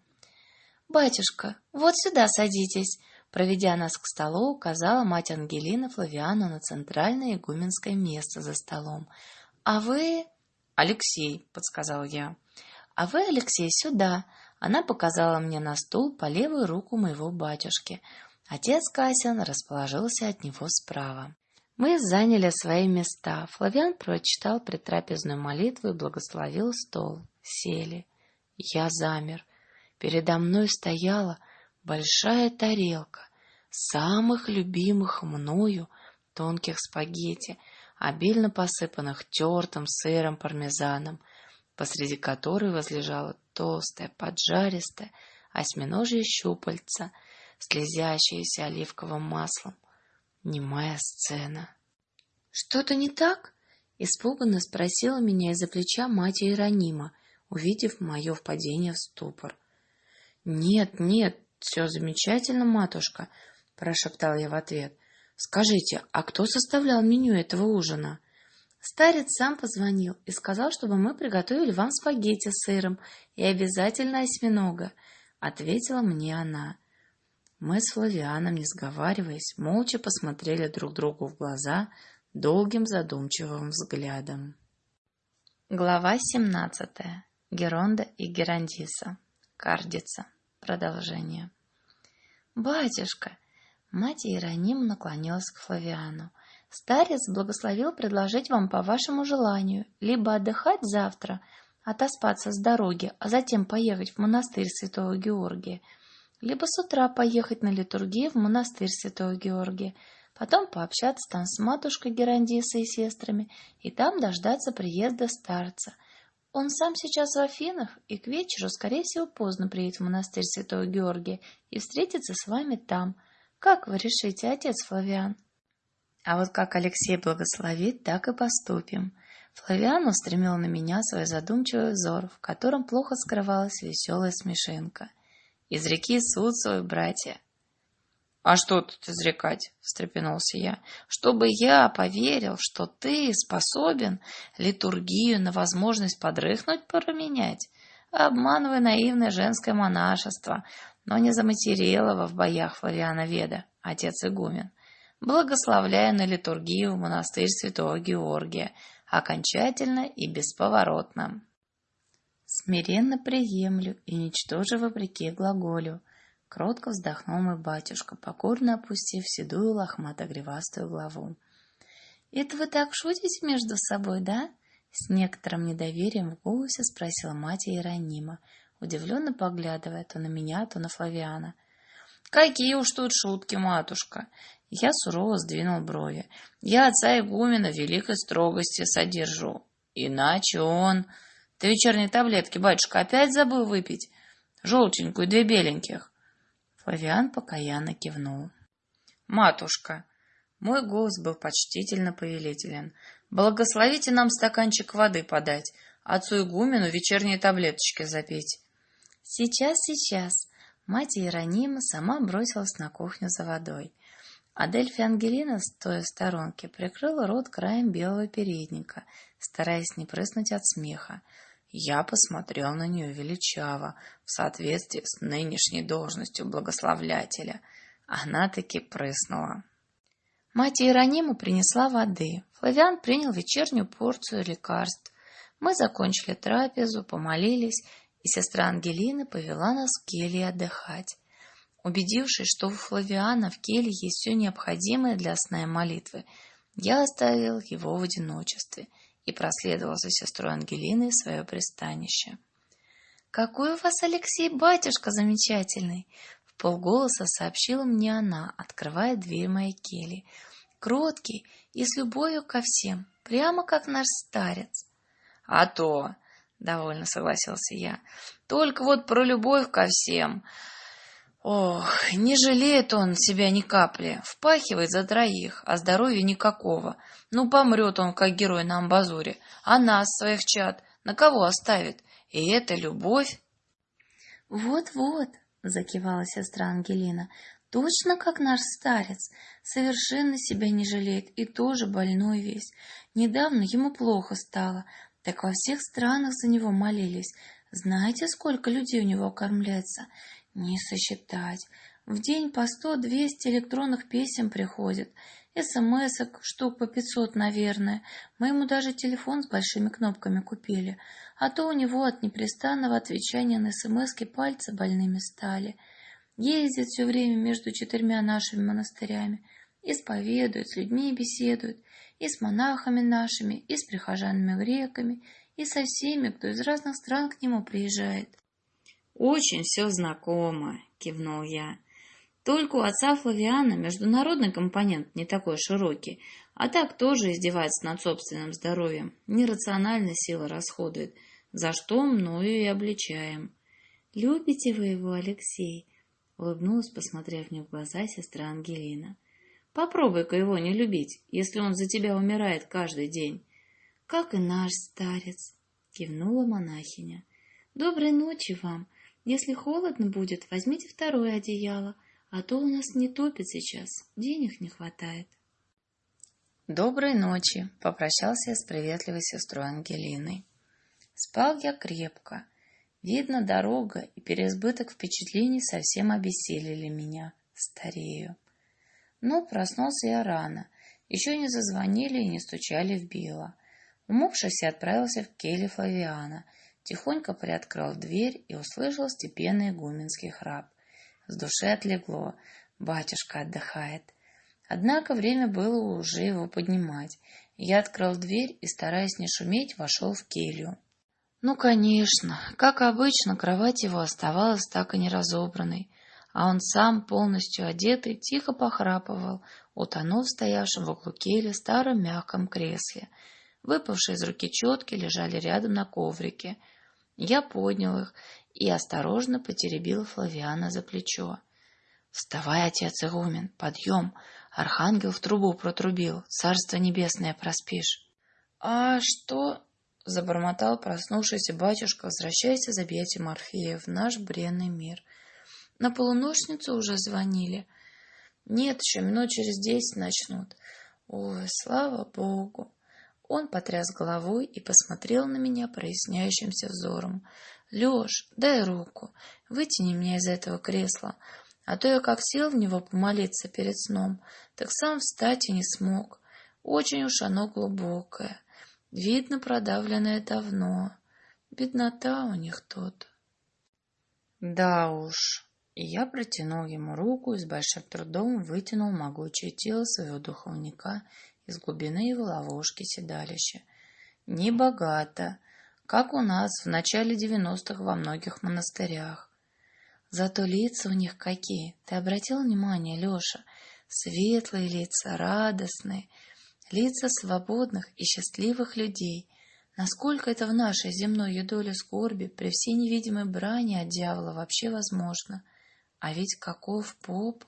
«Батюшка, вот сюда садитесь», Проведя нас к столу, указала мать Ангелина Флавиану на центральное игуменское место за столом. «А вы...» «Алексей», — подсказал я. «А вы, Алексей, сюда!» Она показала мне на стул по левую руку моего батюшки. Отец Касян расположился от него справа. Мы заняли свои места. Флавиан прочитал предтрапезную молитву и благословил стол. Сели. Я замер. Передо мной стояла большая тарелка самых любимых мною тонких спагетти, обильно посыпанных тертым сыром пармезаном, посреди которой возлежало толстое, поджаристое осьминожье щупальца, слезящееся оливковым маслом. Немая сцена. — Что-то не так? — испуганно спросила меня из-за плеча мать Иеронима, увидев мое впадение в ступор. — Нет, нет, все замечательно, матушка, — прошептал я в ответ. — Скажите, а кто составлял меню этого ужина? Старец сам позвонил и сказал, чтобы мы приготовили вам спагетти с сыром и обязательно осьминога, — ответила мне она. Мы с Флавианом, не сговариваясь, молча посмотрели друг другу в глаза долгим задумчивым взглядом. Глава семнадцатая. Геронда и Герандиса. Кардица. Продолжение. «Батюшка!» Мать Иероним наклонилась к Флавиану. «Старец благословил предложить вам по вашему желанию либо отдыхать завтра, отоспаться с дороги, а затем поехать в монастырь Святого Георгия, либо с утра поехать на литургию в монастырь Святого Георгия, потом пообщаться там с матушкой Герандисой и сестрами, и там дождаться приезда старца — он сам сейчас в Афинах и к вечеру, скорее всего, поздно приедет в монастырь Святого Георгия и встретится с вами там. Как вы решите, отец Флавиан? А вот как Алексей благословит, так и поступим. Флавиан устремил на меня свой задумчивый взор, в котором плохо скрывалась веселая смешинка. Из реки суд свой, братья, «А что тут изрекать?» — встрепенулся я. «Чтобы я поверил, что ты способен литургию на возможность подрыхнуть променять, обманывая наивное женское монашество, но не заматерелого в боях Флавиана Веда, отец игумен. благословляя на литургию в монастырь святого Георгия, окончательно и бесповоротно. Смиренно приемлю и ничтоже вопреки глаголю. Кротко вздохнул мой батюшка, покорно опустив седую лохмато-гривастую главу. «Это вы так шутите между собой, да?» С некоторым недоверием в голосе спросила мать Иеронима, удивленно поглядывая то на меня, то на Флавиана. «Какие уж тут шутки, матушка!» Я сурово сдвинул брови. «Я отца игумена великой строгости содержу. Иначе он...» «Ты вечерние таблетки, батюшка, опять забыл выпить? Желтенькую, две беленьких». Флавиан покаянно кивнул. «Матушка!» Мой голос был почтительно повелителен. «Благословите нам стаканчик воды подать, отцу игумену вечерние таблеточки запить». «Сейчас, сейчас!» Мать Иеронима сама бросилась на кухню за водой. Адельфи Ангелина, стоя в сторонке, прикрыла рот краем белого передника, стараясь не прыснуть от смеха. Я посмотрел на нее величаво, в соответствии с нынешней должностью благословлятеля. Она таки прыснула. Мать Иеронима принесла воды. Флавиан принял вечернюю порцию лекарств. Мы закончили трапезу, помолились и сестра Ангелина повела нас в келье отдыхать. Убедившись, что у Флавиана в келье есть все необходимое для сна и молитвы, я оставил его в одиночестве и проследовал за сестрой Ангелиной в свое пристанище. «Какой у вас, Алексей, батюшка замечательный!» В полголоса сообщила мне она, открывая дверь моей кельи. «Кроткий и с любовью ко всем, прямо как наш старец». «А то!» довольно согласился я. Только вот про любовь ко всем. Ох, не жалеет он себя ни капли, впахивает за троих, а здоровья никакого. Ну, помрет он, как герой на амбазуре, а нас, своих чад, на кого оставит? И это любовь. Вот-вот, закивала сестра Ангелина, точно как наш старец, совершенно себя не жалеет и тоже больной весь. Недавно ему плохо стало, так во всех странах за него молились. Знаете, сколько людей у него кормляется? Не сосчитать. В день по сто-двести электронных писем приходит. смс штук по пятьсот, наверное. Мы ему даже телефон с большими кнопками купили. А то у него от непрестанного отвечания на смски пальцы больными стали. Ездит все время между четырьмя нашими монастырями. Исповедует, с людьми беседует и с монахами нашими, и с прихожанами-греками, и со всеми, кто из разных стран к нему приезжает. «Очень все знакомо», — кивнул я. «Только у отца Флавиана международный компонент не такой широкий, а так тоже издевается над собственным здоровьем, нерационально силы расходует, за что мною и обличаем». «Любите вы его, Алексей?» — улыбнулась, посмотрев мне в глаза сестра Ангелина. Попробуй-ка его не любить, если он за тебя умирает каждый день. — Как и наш старец, — кивнула монахиня. — Доброй ночи вам. Если холодно будет, возьмите второе одеяло, а то у нас не топит сейчас, денег не хватает. Доброй ночи, — попрощался я с приветливой сестрой Ангелиной. Спал я крепко. Видно, дорога и переизбыток впечатлений совсем обессилили меня. Старею. Но проснулся я рано. Еще не зазвонили и не стучали в Билла. Умывшись, отправился в келье Флавиана. Тихонько приоткрыл дверь и услышал степенный гуменский храп. С души отлегло. Батюшка отдыхает. Однако время было уже его поднимать. Я открыл дверь и, стараясь не шуметь, вошел в келью. Ну, конечно, как обычно, кровать его оставалась так и не разобранной а он сам, полностью одетый, тихо похрапывал, утонув стоявшим в углу кельи старом мягком кресле. Выпавшие из руки четки лежали рядом на коврике. Я поднял их и осторожно потеребил Флавиана за плечо. — Вставай, отец игумен, подъем! Архангел в трубу протрубил, царство небесное проспишь. — А что? — забормотал проснувшийся батюшка, возвращаясь из объятий Морфея в наш бренный мир — на полуношницу уже звонили. Нет, еще минут через десять начнут. Ой, слава богу. Он потряс головой и посмотрел на меня проясняющимся взором. Леш, дай руку, вытяни меня из этого кресла, а то я как сел в него помолиться перед сном, так сам встать и не смог. Очень уж оно глубокое. Видно, продавленное давно. Беднота у них тут. Да уж. И я протянул ему руку и с большим трудом вытянул могучее тело своего духовника из глубины его ловушки седалища. Не богато, как у нас в начале девяностых во многих монастырях. Зато лица у них какие. Ты обратил внимание, Леша? Светлые лица, радостные, лица свободных и счастливых людей. Насколько это в нашей земной юдоле скорби при всей невидимой брани от дьявола вообще возможно? А ведь каков поп?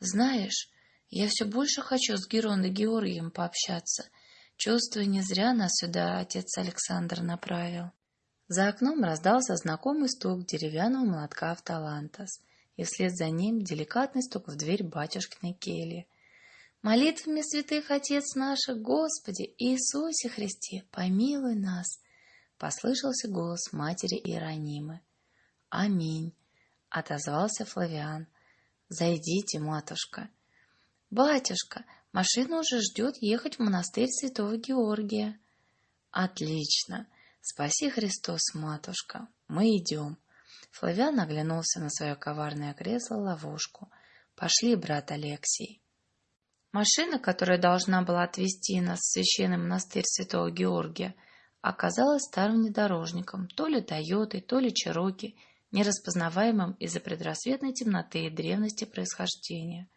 Знаешь, я все больше хочу с Герондой Георгием пообщаться. Чувствую, не зря нас сюда отец Александр направил. За окном раздался знакомый стук деревянного молотка в Талантас, и вслед за ним деликатный стук в дверь батюшкиной кельи. Молитвами святых Отец наших, Господи, Иисусе Христе, помилуй нас! Послышался голос матери Иеронимы. Аминь! Отозвался Флавиан. Зайдите, матушка. Батюшка, машина уже ждет ехать в монастырь святого Георгия. Отлично! Спаси Христос, матушка, мы идем. Флавиан оглянулся на свое коварное кресло-ловушку. Пошли, брат Алексей. Машина, которая должна была отвезти нас в священный монастырь святого Георгия, оказалась старым внедорожником, то ли Тойотой, то ли Чероки, нераспознаваемым из-за предрассветной темноты и древности происхождения.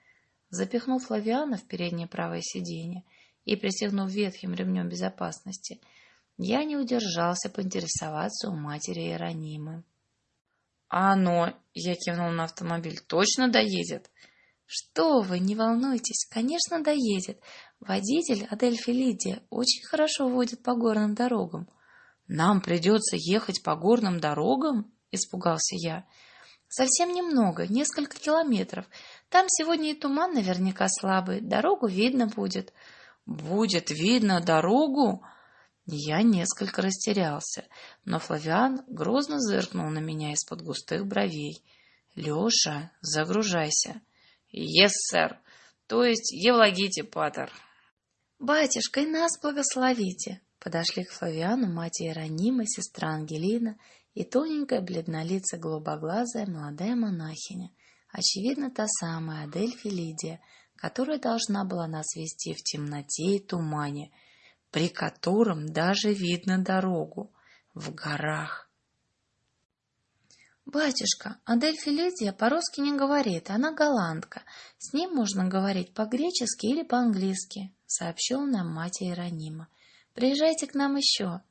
Запихнув Флавиана в переднее правое сиденье и пристегнув ветхим ремнем безопасности — я не удержался поинтересоваться у матери Иеронимы. — А оно, — я кивнул на автомобиль, — точно доедет? — Что вы, не волнуйтесь, конечно, доедет. Водитель Адельфи Лидия очень хорошо водит по горным дорогам. — Нам придется ехать по горным дорогам? — испугался я. — Совсем немного, несколько километров. Там сегодня и туман наверняка слабый, дорогу видно будет. — Будет видно дорогу? — я несколько растерялся, но Флавиан грозно зыркнул на меня из-под густых бровей. «Леша, загружайся!» «Ес, сэр! То есть Евлагите, патер!» «Батюшка, и нас благословите!» Подошли к Флавиану мать Иеронима, сестра Ангелина и тоненькая бледнолицая голубоглазая молодая монахиня, очевидно, та самая Адельфи Лидия, которая должна была нас вести в темноте и тумане — при котором даже видно дорогу в горах. «Батюшка, Адель Филидия по-русски не говорит, она голландка. С ним можно говорить по-гречески или по-английски», — сообщил нам мать Иеронима. «Приезжайте к нам еще».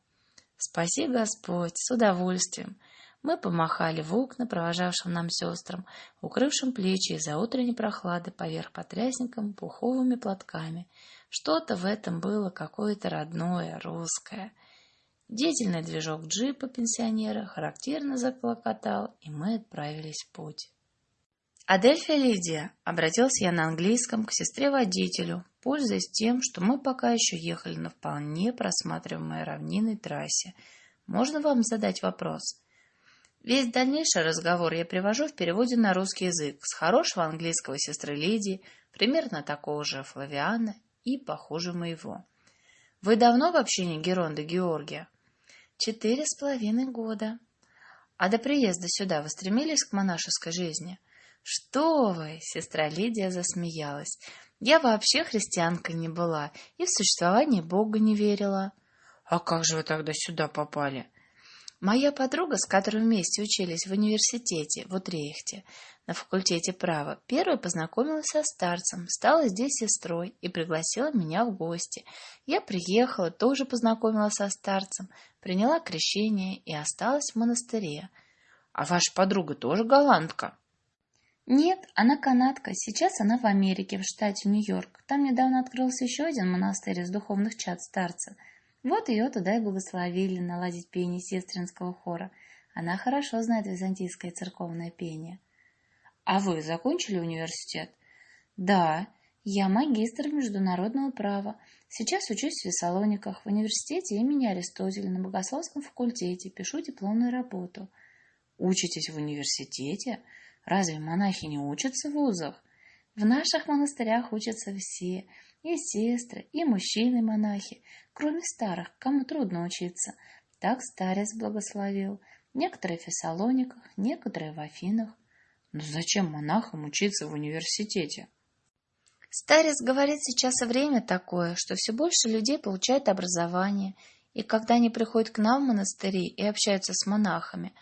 «Спаси Господь, с удовольствием». Мы помахали в окна, провожавшим нам сестрам, укрывшим плечи из-за утренней прохлады поверх потрясником пуховыми платками — что-то в этом было какое-то родное, русское. Деятельный движок джипа пенсионера характерно заклокотал, и мы отправились в путь. «Адельфия Лидия», — обратился я на английском к сестре-водителю, пользуясь тем, что мы пока еще ехали на вполне просматриваемой равнинной трассе. «Можно вам задать вопрос?» Весь дальнейший разговор я привожу в переводе на русский язык с хорошего английского сестры Лидии, примерно такого же Флавиана и похуже моего. Вы давно в общении Геронда Георгия? Четыре с половиной года. А до приезда сюда вы стремились к монашеской жизни? Что вы, сестра Лидия засмеялась. Я вообще христианкой не была и в существование Бога не верила. А как же вы тогда сюда попали? Моя подруга, с которой вместе учились в университете в Утрехте на факультете права, первой познакомилась со старцем, стала здесь сестрой и пригласила меня в гости. Я приехала, тоже познакомилась со старцем, приняла крещение и осталась в монастыре. А ваша подруга тоже голландка? Нет, она канадка. Сейчас она в Америке, в штате Нью-Йорк. Там недавно открылся еще один монастырь из духовных чад старца — вот ее туда и благословили наладить пение сестринского хора. Она хорошо знает византийское церковное пение. А вы закончили университет? Да, я магистр международного права. Сейчас учусь в Вессалониках, в университете имени Аристотеля на богословском факультете, пишу дипломную работу. Учитесь в университете? Разве монахи не учатся в вузах? В наших монастырях учатся все, и сестры, и мужчины-монахи, кроме старых, кому трудно учиться. Так старец благословил. Некоторые в Фессалониках, некоторые в Афинах. Но зачем монахам учиться в университете? Старец говорит, сейчас время такое, что все больше людей получают образование, и когда они приходят к нам в монастыри и общаются с монахами,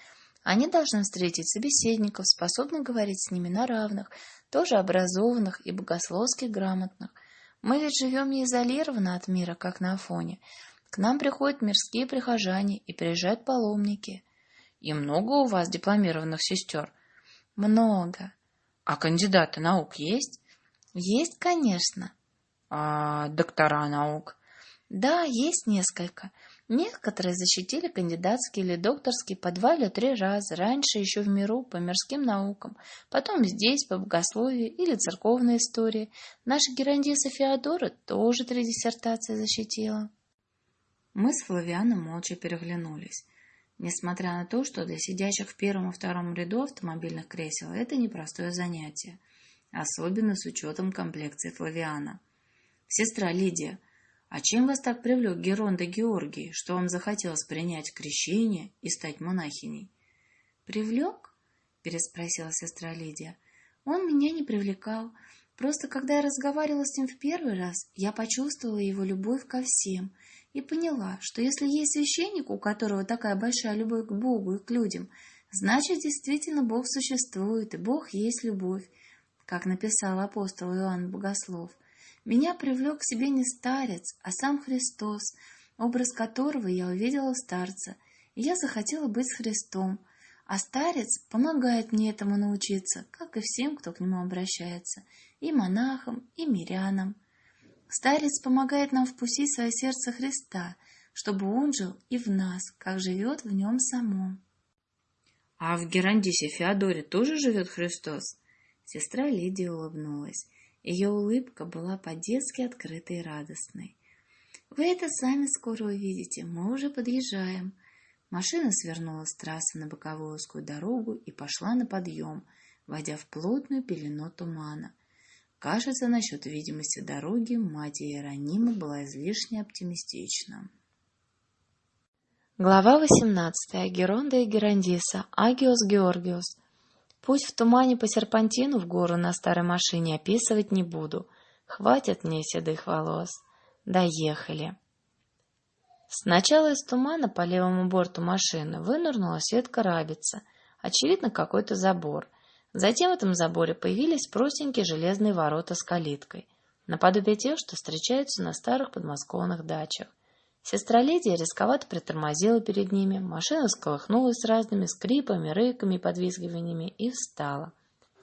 они должны встретить собеседников, способных говорить с ними на равных, тоже образованных и богословски грамотных. Мы ведь живем не изолированно от мира, как на Афоне. К нам приходят мирские прихожане и приезжают паломники. И много у вас дипломированных сестер? Много. А кандидаты наук есть? Есть, конечно. А доктора наук? Да, есть несколько. Некоторые защитили кандидатский или докторский по два или три раза, раньше еще в миру по мирским наукам, потом здесь по богословию или церковной истории. Наша Герандиса Феодора тоже три диссертации защитила. Мы с Флавианом молча переглянулись. Несмотря на то, что для сидящих в первом и втором ряду автомобильных кресел это непростое занятие, особенно с учетом комплекции Флавиана. «Сестра Лидия, а чем вас так привлек Геронда Георгий, что вам захотелось принять крещение и стать монахиней? Привлек? переспросила сестра Лидия. Он меня не привлекал. Просто когда я разговаривала с ним в первый раз, я почувствовала его любовь ко всем и поняла, что если есть священник, у которого такая большая любовь к Богу и к людям, значит, действительно Бог существует, и Бог есть любовь, как написал апостол Иоанн Богослов. Меня привлек к себе не старец, а сам Христос, образ которого я увидела в старце, и я захотела быть с Христом, а старец помогает мне этому научиться, как и всем, кто к нему обращается, и монахам, и мирянам. Старец помогает нам впустить свое сердце Христа, чтобы он жил и в нас, как живет в нем самом. — А в Герандисе Феодоре тоже живет Христос? Сестра Лидия улыбнулась. Ее улыбка была по-детски открытой и радостной. «Вы это сами скоро увидите, мы уже подъезжаем». Машина свернула с трассы на боковую узкую дорогу и пошла на подъем, войдя в плотную пелену тумана. Кажется, насчет видимости дороги мать Иеронима была излишне оптимистична. Глава 18. Геронда и Герандиса. Агиос Георгиус. Путь в тумане по серпантину в гору на старой машине описывать не буду. Хватит мне седых волос. Доехали. Сначала из тумана по левому борту машины вынырнула сетка рабица, очевидно, какой-то забор. Затем в этом заборе появились простенькие железные ворота с калиткой, наподобие тех, что встречаются на старых подмосковных дачах. Сестра Лидия рисковато притормозила перед ними, машина всколыхнулась с разными скрипами, рыками и подвизгиваниями и встала.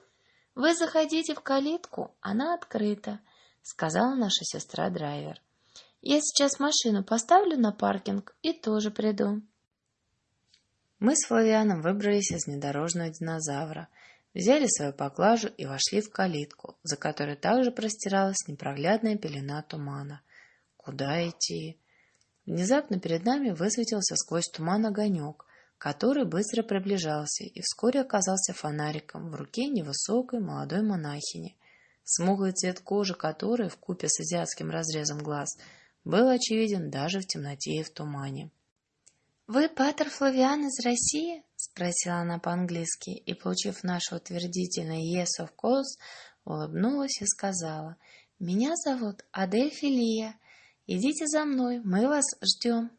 — Вы заходите в калитку, она открыта, — сказала наша сестра-драйвер. — Я сейчас машину поставлю на паркинг и тоже приду. Мы с Флавианом выбрались из внедорожного динозавра, взяли свою поклажу и вошли в калитку, за которой также простиралась непроглядная пелена тумана. Куда идти? Внезапно перед нами высветился сквозь туман огонек, который быстро приближался и вскоре оказался фонариком в руке невысокой молодой монахини, смуглый цвет кожи которой, вкупе с азиатским разрезом глаз, был очевиден даже в темноте и в тумане. — Вы Патер Флавиан из России? — спросила она по-английски, и, получив наше утвердительное «yes, of course», улыбнулась и сказала, — Меня зовут Адель Филия. Идите за мной, мы вас ждем.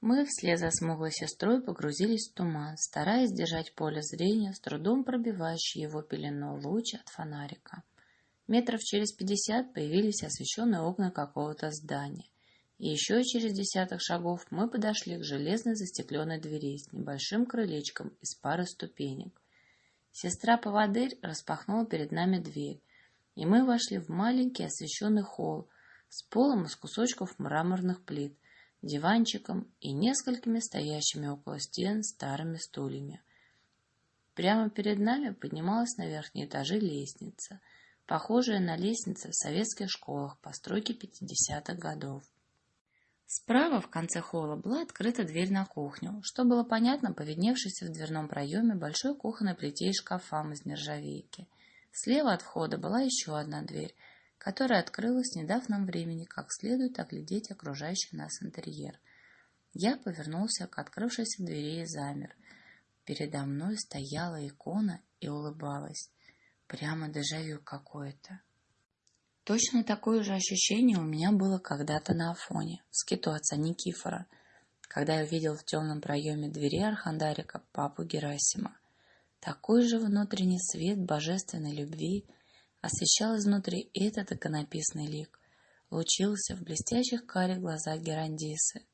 Мы вслед за смуглой сестрой погрузились в туман, стараясь держать поле зрения, с трудом пробивающий его пелену луч от фонарика. Метров через пятьдесят появились освещенные окна какого-то здания, и еще через десяток шагов мы подошли к железной застекленной двери с небольшим крылечком из пары ступенек. Сестра-поводырь распахнула перед нами дверь, и мы вошли в маленький освещенный холл, с полом из кусочков мраморных плит, диванчиком и несколькими стоящими около стен старыми стульями. Прямо перед нами поднималась на верхние этажи лестница, похожая на лестницы в советских школах постройки 50-х годов. Справа в конце холла была открыта дверь на кухню, что было понятно по видневшейся в дверном проеме большой кухонной плите и шкафам из нержавейки. Слева от входа была еще одна дверь, которая открылась, не дав нам времени как следует оглядеть окружающий нас интерьер. Я повернулся к открывшейся двери и замер. Передо мной стояла икона и улыбалась. Прямо дежавю какое-то. Точно такое же ощущение у меня было когда-то на Афоне, в скиту отца Никифора, когда я увидел в темном проеме двери Архандарика папу Герасима. Такой же внутренний свет божественной любви освещал изнутри этот иконописный лик, лучился в блестящих карих глазах Герандисы.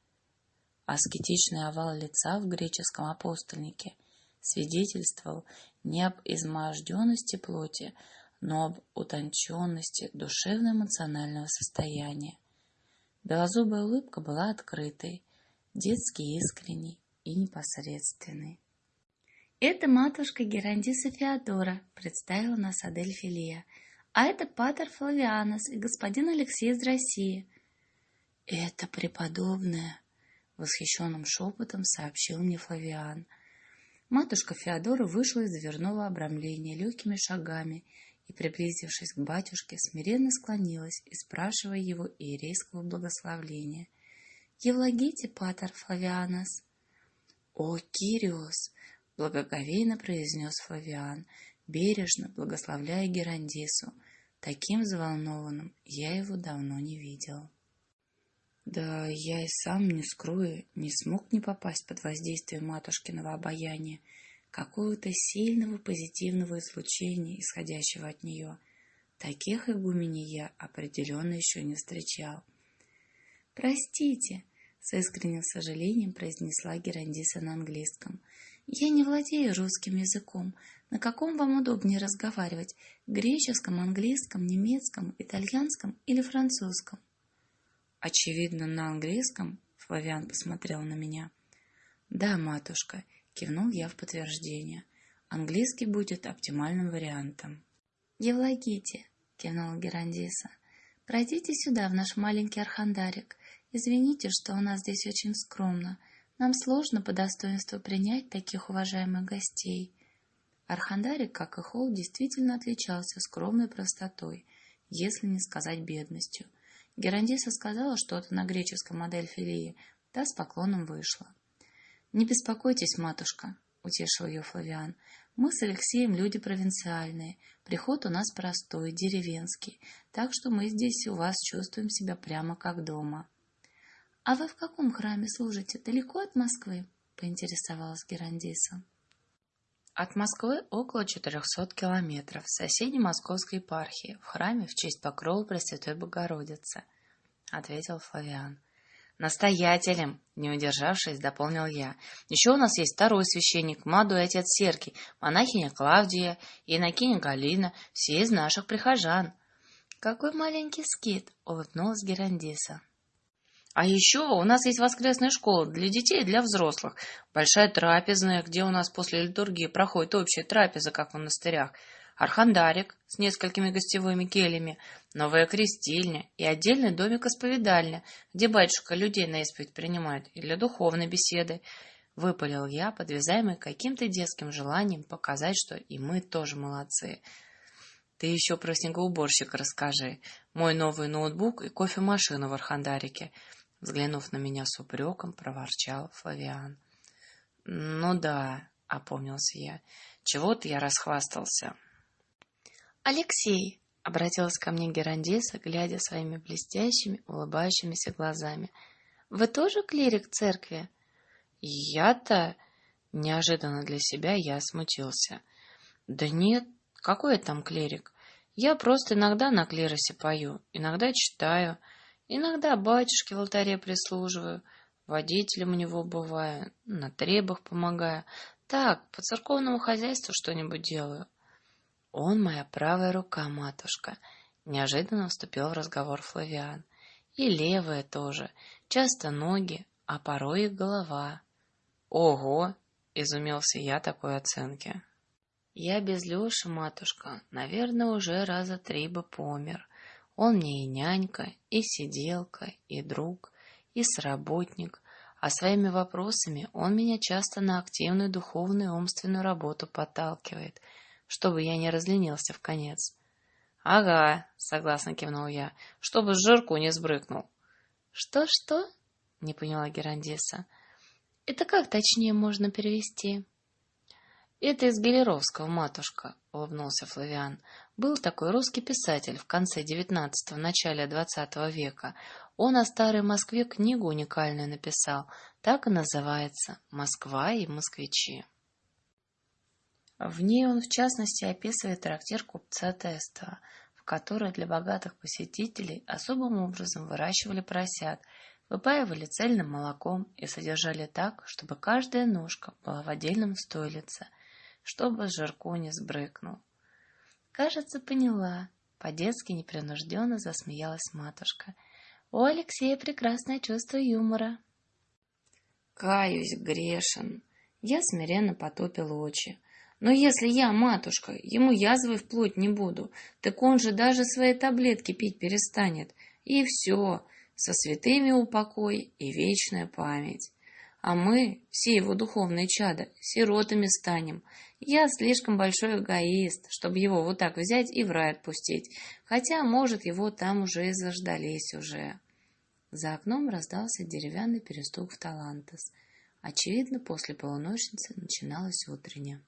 Аскетичный овал лица в греческом апостольнике свидетельствовал не об изможденности плоти, но об утонченности душевно-эмоционального состояния. Белозубая улыбка была открытой, детски искренней и непосредственной. «Это матушка Герандиса Феодора», — представила нас Адель Филия. «А это патер Флавианос и господин Алексей из России». «Это преподобная», — восхищенным шепотом сообщил мне Флавиан. Матушка Феодора вышла из дверного обрамления легкими шагами и, приблизившись к батюшке, смиренно склонилась и спрашивая его иерейского благословления. «Евлагите, патер Флавианос!» «О, Кириос!» — благоговейно произнес Флавиан, бережно благословляя Герандису. Таким взволнованным я его давно не видел. Да я и сам, не скрою, не смог не попасть под воздействие матушкиного обаяния, какого-то сильного позитивного излучения, исходящего от нее. Таких игуменей я определенно еще не встречал. «Простите», — с искренним сожалением произнесла Герандиса на английском. «Я не владею русским языком. На каком вам удобнее разговаривать? Греческом, английском, немецком, итальянском или французском?» «Очевидно, на английском», — Флавиан посмотрел на меня. «Да, матушка, Кивнул я в подтверждение. Английский будет оптимальным вариантом. «Евлагите», — кивнула Герандиса, — «пройдите сюда, в наш маленький архандарик. Извините, что у нас здесь очень скромно. Нам сложно по достоинству принять таких уважаемых гостей». Архандарик, как и холл, действительно отличался скромной простотой, если не сказать бедностью. Герандиса сказала что-то на греческом модель филии, та с поклоном вышла. «Не беспокойтесь, матушка», — утешил ее Флавиан. «Мы с Алексеем люди провинциальные. Приход у нас простой, деревенский, так что мы здесь у вас чувствуем себя прямо как дома». «А вы в каком храме служите? Далеко от Москвы?» — поинтересовалась Герандиса. От Москвы около 400 километров, в соседней Московской епархии, в храме в честь покрова Пресвятой Богородицы, — ответил Флавиан. Настоятелем, не удержавшись, дополнил я. Еще у нас есть второй священник, молодой отец Серки, монахиня Клавдия и инокиня Галина, все из наших прихожан. Какой маленький скит, улыбнулась Герандиса. А еще у нас есть воскресная школа для детей и для взрослых, большая трапезная, где у нас после литургии проходит общая трапеза, как в монастырях архандарик с несколькими гостевыми кельями, новая крестильня и отдельный домик-исповедальня, где батюшка людей на исповедь принимает и для духовной беседы. Выпалил я, подвязаемый каким-то детским желанием показать, что и мы тоже молодцы. Ты еще про снегоуборщика расскажи. Мой новый ноутбук и кофемашину в Архандарике. Взглянув на меня с упреком, проворчал Флавиан. — Ну да, — опомнился я. — Чего-то я расхвастался. «Алексей!» — обратилась ко мне Герандиса, глядя своими блестящими, улыбающимися глазами. «Вы тоже клирик церкви?» «Я-то...» Неожиданно для себя я смутился. «Да нет, какой я там клирик? Я просто иногда на клиросе пою, иногда читаю, иногда батюшке в алтаре прислуживаю, водителем у него бываю, на требах помогаю. Так, по церковному хозяйству что-нибудь делаю. Он моя правая рука, матушка, неожиданно вступил в разговор Флавиан. И левая тоже, часто ноги, а порой и голова. Ого, изумился я такой оценке. Я без Леши, матушка, наверное, уже раза три бы помер. Он мне и нянька, и сиделка, и друг, и сработник, а своими вопросами он меня часто на активную духовную и умственную работу подталкивает, чтобы я не разленился в конец. — Ага, — согласно кивнул я, — чтобы жирку не сбрыкнул. «Что, — Что-что? — не поняла Герандиса. — Это как точнее можно перевести? — Это из Гелеровского, матушка, — улыбнулся Флавиан. — Был такой русский писатель в конце девятнадцатого, начале двадцатого века. Он о старой Москве книгу уникальную написал. Так и называется «Москва и москвичи». В ней он, в частности, описывает трактир купца Тестова, в который для богатых посетителей особым образом выращивали поросят, выпаивали цельным молоком и содержали так, чтобы каждая ножка была в отдельном стойлице, чтобы жирку не сбрыкнул. «Кажется, поняла», — по-детски непринужденно засмеялась матушка — у Алексея прекрасное чувство юмора. Каюсь, грешен. Я смиренно потопил очи. Но если я, матушка, ему язвы вплоть не буду, так он же даже свои таблетки пить перестанет. И все, со святыми упокой и вечная память. А мы, все его духовные чада, сиротами станем. Я слишком большой эгоист, чтобы его вот так взять и в рай отпустить. Хотя, может, его там уже и заждались уже. За окном раздался деревянный перестук в Талантас. Очевидно, после полуночницы начиналась утренняя.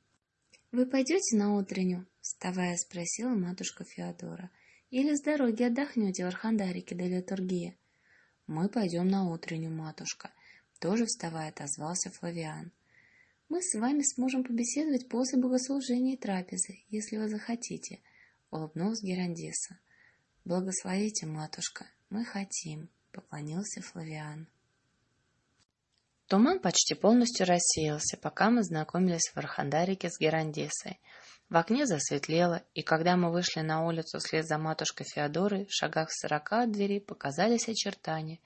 — Вы пойдете на утреннюю? — вставая спросила матушка Феодора. — Или с дороги отдохнете в Архандарике до литургии? — Мы пойдем на утреннюю, матушка. Тоже вставая, отозвался Флавиан. — Мы с вами сможем побеседовать после богослужения и трапезы, если вы захотите, — улыбнулась Герандиса. — Благословите, матушка, мы хотим, поклонился Флавиан. Туман почти полностью рассеялся, пока мы знакомились в Архандарике с Герандисой. В окне засветлело, и когда мы вышли на улицу вслед за матушкой Феодорой, в шагах сорока от двери показались очертания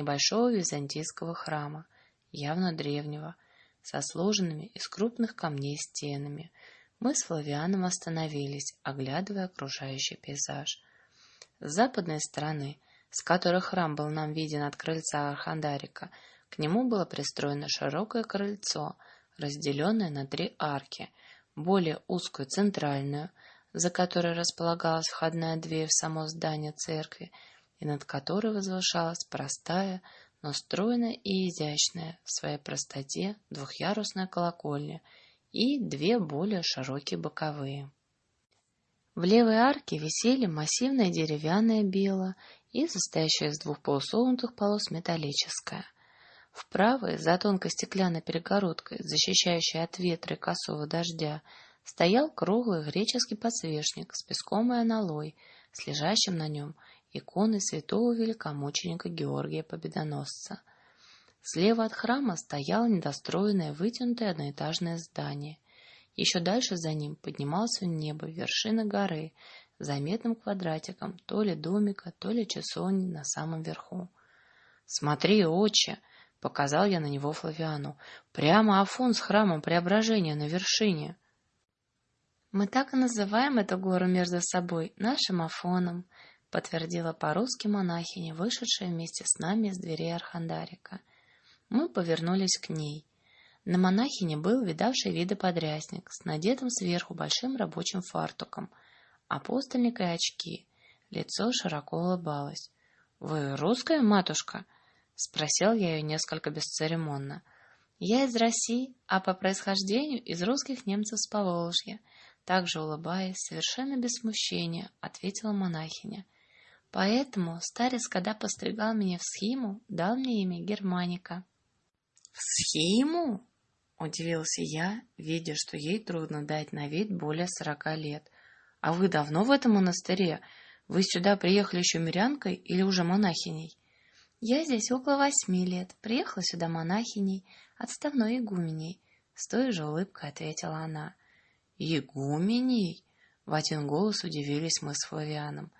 небольшого византийского храма, явно древнего, со сложенными из крупных камней стенами. Мы с Флавианом остановились, оглядывая окружающий пейзаж. С западной стороны – с которой храм был нам виден от крыльца Архандарика, к нему было пристроено широкое крыльцо, разделенное на три арки, более узкую центральную, за которой располагалась входная дверь в само здание церкви, и над которой возвышалась простая, но стройная и изящная в своей простоте двухъярусная колокольня и две более широкие боковые. В левой арке висели массивная деревянная бела и состоящая из двух полусогнутых полос металлическая. В правой, за тонкой стеклянной перегородкой, защищающей от ветра и косого дождя, стоял круглый греческий подсвечник с песком и аналой, с лежащим на нем иконой святого великомученика Георгия Победоносца. Слева от храма стояло недостроенное вытянутое одноэтажное здание. Еще дальше за ним поднимался в небо вершина горы, заметным квадратиком то ли домика, то ли часовни на самом верху. «Смотри, отче!» — показал я на него Флавиану. «Прямо Афон с храмом Преображения на вершине!» «Мы так и называем эту гору между собой нашим Афоном», — подтвердила по-русски монахиня, вышедшая вместе с нами из дверей Архандарика. Мы повернулись к ней. На монахине был видавший виды подрясник с надетым сверху большим рабочим фартуком — апостольник и очки. Лицо широко улыбалось. — Вы русская матушка? — спросил я ее несколько бесцеремонно. — Я из России, а по происхождению из русских немцев с Поволжья. Также улыбаясь, совершенно без смущения, ответила монахиня. Поэтому старец, когда постригал меня в схиму, дал мне имя Германика. — В схиму? — удивился я, видя, что ей трудно дать на вид более сорока лет — а вы давно в этом монастыре? Вы сюда приехали еще мирянкой или уже монахиней? Я здесь около восьми лет. Приехала сюда монахиней, отставной игуменей. С той же улыбкой ответила она. Игуменей? В один голос удивились мы с Флавианом.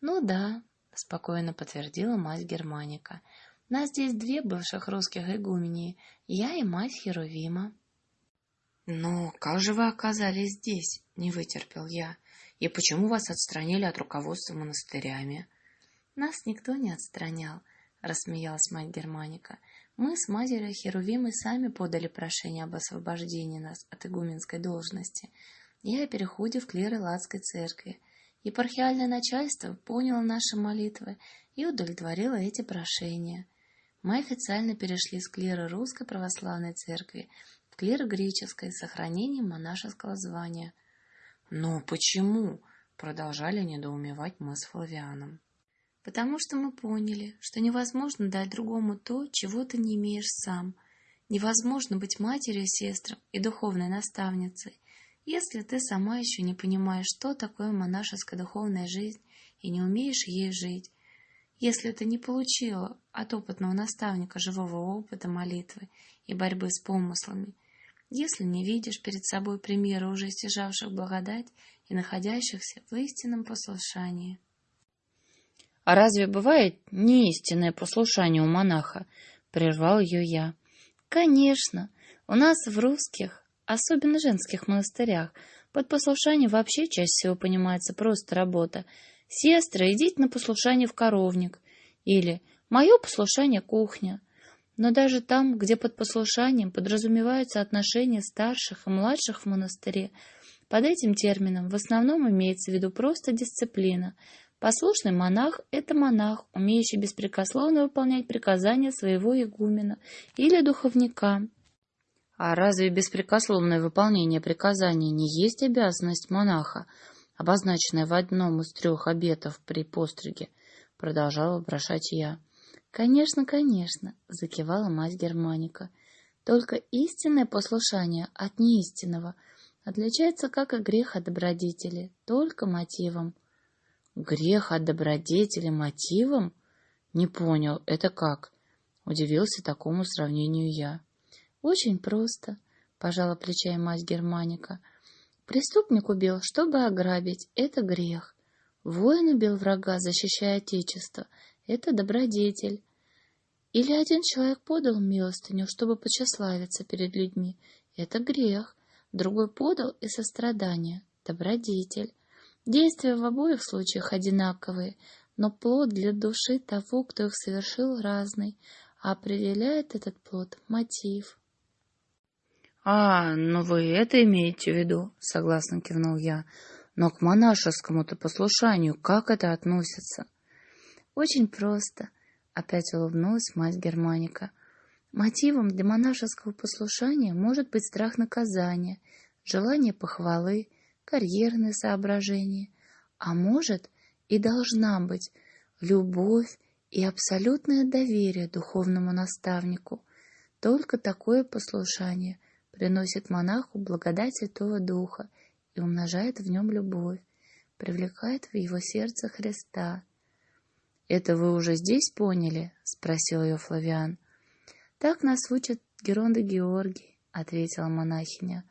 Ну да, спокойно подтвердила мать Германика. Нас здесь две бывших русских игумении, я и мать Херувима. Но как же вы оказались здесь? Не вытерпел я. И почему вас отстранили от руководства монастырями? Нас никто не отстранял. — рассмеялась мать Германика. «Мы с матерью Херувимой сами подали прошение об освобождении нас от игуменской должности и о переходе в клиры Ладской церкви. Епархиальное начальство поняло наши молитвы и удовлетворило эти прошения. Мы официально перешли с клира Русской Православной Церкви в клир греческой с сохранением монашеского звания. «Но почему?» — продолжали недоумевать мы с Флавианом. «Потому что мы поняли, что невозможно дать другому то, чего ты не имеешь сам. Невозможно быть матерью, сестрам и духовной наставницей, если ты сама еще не понимаешь, что такое монашеская духовная жизнь и не умеешь ей жить, если ты не получила от опытного наставника живого опыта молитвы и борьбы с помыслами, если не видишь перед собой примеры уже стяжавших благодать и находящихся в истинном послушании. «А разве бывает неистинное послушание у монаха?» — прервал ее я. «Конечно. У нас в русских особенно в женских монастырях. Под послушание вообще чаще всего понимается просто работа. «Сестры, идите на послушание в коровник» или «Мое послушание — кухня». Но даже там, где под послушанием подразумеваются отношения старших и младших в монастыре, под этим термином в основном имеется в виду просто дисциплина. Послушный монах — это монах, умеющий беспрекословно выполнять приказания своего игумена или духовника. А разве беспрекословное выполнение приказаний не есть обязанность монаха, обозначенная в одном из трех обетов при постриге? Продолжала вопрошать я. Конечно, конечно, закивала мать Германика. Только истинное послушание от неистинного отличается, как и грех от добродетели, только мотивом. Грех от добродетели мотивом? Не понял, это как? Удивился такому сравнению я. Очень просто, пожала плечами мать Германика. Преступник убил, чтобы ограбить, это грех. Воин убил врага, защищая отечество, это добродетель. Или один человек подал милостыню, чтобы почеславиться перед людьми, это грех. Другой подал и сострадание, добродетель. Действия в обоих случаях одинаковые, но плод для души того, кто их совершил, разный, а определяет этот плод мотив. «А, ну вы это имеете в виду?» — согласно кивнул я. «Но к монашескому-то послушанию как это относится?» «Очень просто», — опять улыбнулась мать Германика. «Мотивом для монашеского послушания может быть страх наказания, желание похвалы, карьерные соображения, а может и должна быть любовь и абсолютное доверие духовному наставнику. Только такое послушание — приносит монаху благодать Святого Духа и умножает в нем любовь, привлекает в его сердце Христа. «Это вы уже здесь поняли?» — спросил ее Флавиан. «Так нас учит Геронда Георгий», — ответила монахиня.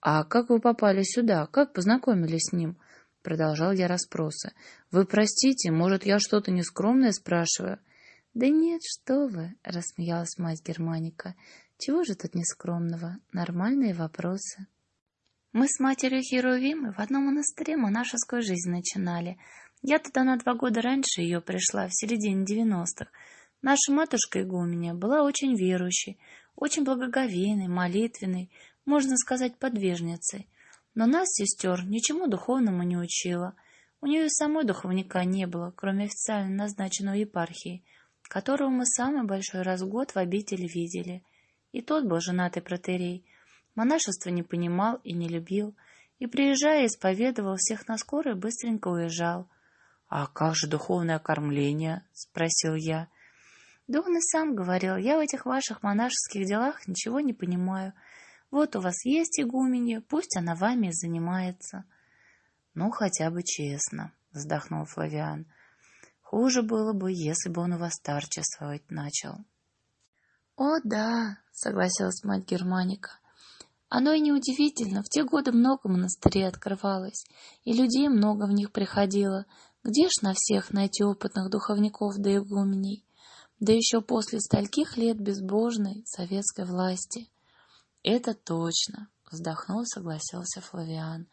«А как вы попали сюда? Как познакомились с ним?» — продолжал я расспросы. «Вы простите, может, я что-то нескромное спрашиваю?» «Да нет, что вы!» — рассмеялась мать Германика. Чего же тут нескромного? Нормальные вопросы. Мы с матерью Херувимы в одном монастыре монашескую жизнь начинали. Я туда на два года раньше ее пришла, в середине девяностых. Наша матушка игуменя была очень верующей, очень благоговейной, молитвенной, можно сказать, подвижницей. Но нас, сестер, ничему духовному не учила. У нее самой духовника не было, кроме официально назначенного епархии, которого мы самый большой раз в год в обители видели. И тот был женатый протерей. Монашество не понимал и не любил, и, приезжая, исповедовал всех на скорой, быстренько уезжал. — А как же духовное кормление? — спросил я. — Да он и сам говорил, я в этих ваших монашеских делах ничего не понимаю. Вот у вас есть игуменья, пусть она вами и занимается. — Ну, хотя бы честно, — вздохнул Флавиан. — Хуже было бы, если бы он у вас старчествовать начал. — О, да, согласилась мать Германика. Оно и неудивительно, в те годы много монастырей открывалось, и людей много в них приходило. Где ж на всех найти опытных духовников да игуменей? Да еще после стольких лет безбожной советской власти. Это точно, вздохнул, согласился Флавиан.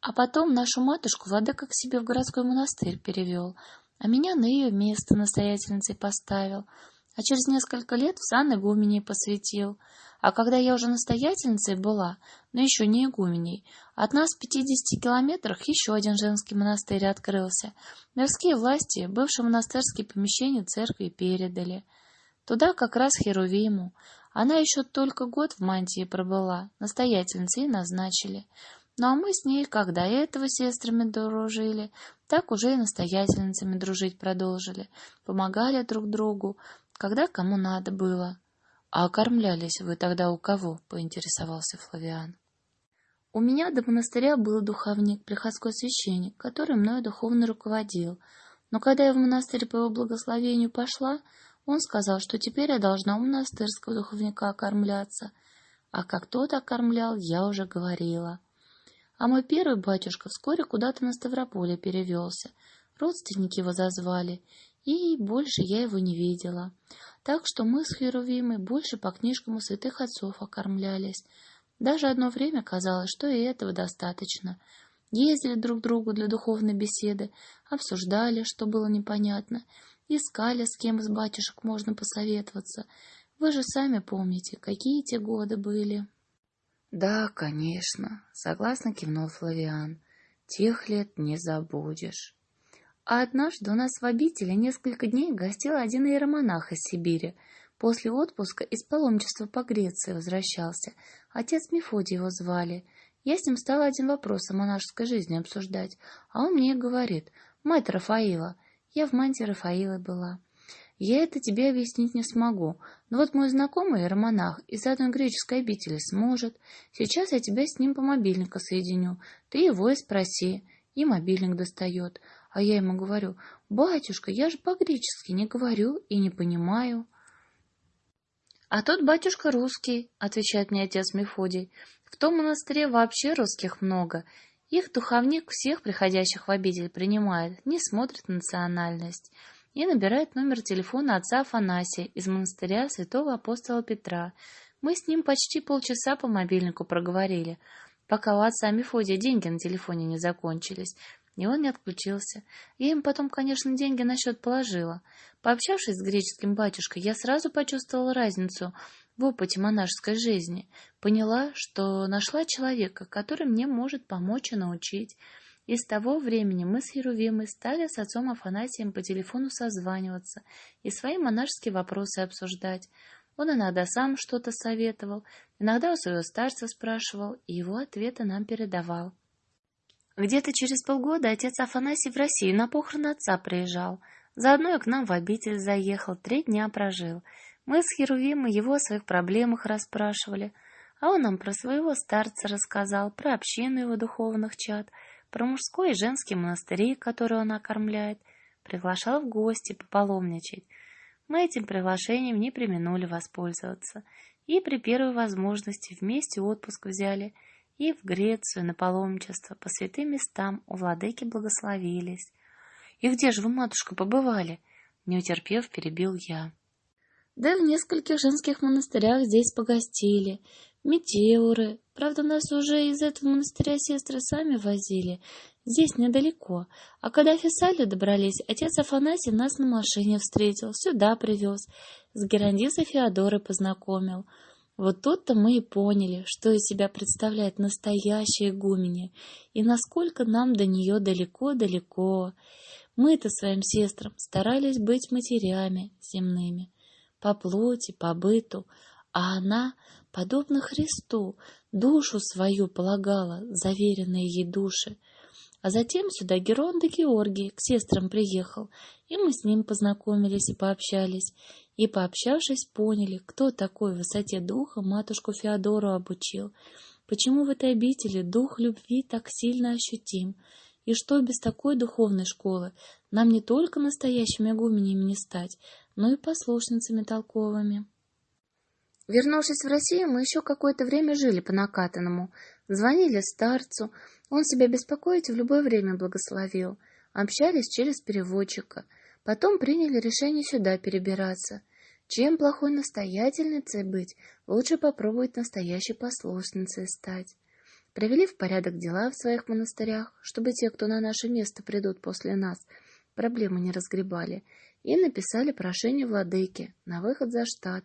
А потом нашу матушку владыка к себе в городской монастырь перевел. а меня на ее место настоятельницей поставил, а через несколько лет в сан игуменей посвятил. А когда я уже настоятельницей была, но еще не игуменей, от нас в пятидесяти километрах еще один женский монастырь открылся. Мирские власти бывшие монастырские помещения церкви передали. Туда как раз Херувиму. Она еще только год в мантии пробыла, настоятельницей назначили. Ну а мы с ней, когда этого сестрами дружили, так уже и настоятельницами дружить продолжили, помогали друг другу, когда кому надо было. — А окормлялись вы тогда у кого? — поинтересовался Флавиан. — У меня до монастыря был духовник, приходской священник, который мною духовно руководил. Но когда я в монастырь по его благословению пошла, он сказал, что теперь я должна у монастырского духовника окормляться. А как тот окормлял, я уже говорила. А мой первый батюшка вскоре куда-то на Ставрополье перевелся. Родственники его зазвали, и больше я его не видела. Так что мы с Херувимой больше по книжкам у святых отцов окормлялись. Даже одно время казалось, что и этого достаточно. Ездили друг к другу для духовной беседы, обсуждали, что было непонятно, искали, с кем из батюшек можно посоветоваться. Вы же сами помните, какие те годы были. Да, конечно, согласно кивнул Флавиан. Тех лет не забудешь. А однажды у нас в обители несколько дней гостил один иеромонах из Сибири. После отпуска из паломничества по Греции возвращался. Отец Мефодий его звали. Я с ним стала один вопрос о монашеской жизни обсуждать, а он мне говорит, «Мать Рафаила». Я в мантии Рафаилы была. Я это тебе объяснить не смогу, но вот мой знакомый романах из одной греческой обители сможет. Сейчас я тебя с ним по мобильнику соединю. Ты его и спроси. И мобильник достает. А я ему говорю, батюшка, я же по-гречески не говорю и не понимаю. А тот батюшка русский, отвечает мне отец Мефодий. В том монастыре вообще русских много. Их духовник всех приходящих в обитель принимает, не смотрит на национальность и набирает номер телефона отца Афанасия из монастыря святого апостола Петра. Мы с ним почти полчаса по мобильнику проговорили, пока у отца Мефодия деньги на телефоне не закончились, и он не отключился. Я им потом, конечно, деньги на счет положила. Пообщавшись с греческим батюшкой, я сразу почувствовала разницу в опыте монашеской жизни. Поняла, что нашла человека, который мне может помочь и научить. И с того времени мы с Ерувимой стали с отцом Афанасием по телефону созваниваться и свои монашеские вопросы обсуждать. Он иногда сам что-то советовал, иногда у своего старца спрашивал, и его ответы нам передавал. Где-то через полгода отец Афанасий в Россию на похороны отца приезжал. Заодно и к нам в обитель заехал, три дня прожил. Мы с Херувимой его о своих проблемах расспрашивали, а он нам про своего старца рассказал, про общину его духовных чад — про мужской и женский монастыри, которые он окормляет, приглашал в гости попаломничать. Мы этим приглашением не применули воспользоваться и при первой возможности вместе отпуск взяли и в Грецию на паломничество по святым местам у владыки благословились. И где же вы, матушка, побывали? Не утерпев, перебил я. Да в нескольких женских монастырях здесь погостили, метеоры. Правда, нас уже из этого монастыря сестры сами возили. Здесь недалеко. А когда Фессалию добрались, отец Афанасий нас на машине встретил, сюда привез. С Герандисой Феодорой познакомил. Вот тут-то мы и поняли, что из себя представляет настоящая игуменя, и насколько нам до нее далеко-далеко. Мы-то своим сестрам старались быть матерями земными, по плоти, по быту, а она подобно Христу, душу свою полагала, заверенные ей души. А затем сюда Герон да Георгий к сестрам приехал, и мы с ним познакомились и пообщались, и, пообщавшись, поняли, кто такой в высоте духа матушку Феодору обучил, почему в этой обители дух любви так сильно ощутим, и что без такой духовной школы нам не только настоящими игуменями не стать, но и послушницами толковыми. Вернувшись в Россию, мы еще какое-то время жили по накатанному. Звонили старцу, он себя беспокоить в любое время благословил. Общались через переводчика. Потом приняли решение сюда перебираться. Чем плохой настоятельницей быть, лучше попробовать настоящей послушницей стать. Привели в порядок дела в своих монастырях, чтобы те, кто на наше место придут после нас, проблемы не разгребали, и написали прошение владыке на выход за штат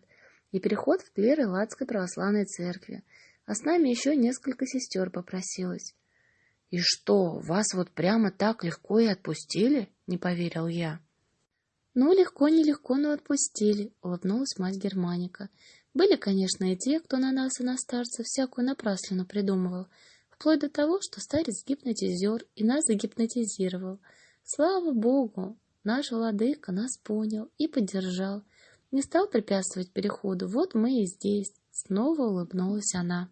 и переход в клир Элладской православной церкви, а с нами еще несколько сестер попросилось. — И что, вас вот прямо так легко и отпустили? — не поверил я. — Ну, легко-нелегко, но отпустили, — улыбнулась мать Германика. Были, конечно, и те, кто на нас и на старцев всякую напраслину придумывал, вплоть до того, что старец гипнотизер и нас загипнотизировал. Слава Богу, наш владыка нас понял и поддержал, не стал препятствовать переходу, вот мы и здесь. Снова улыбнулась она.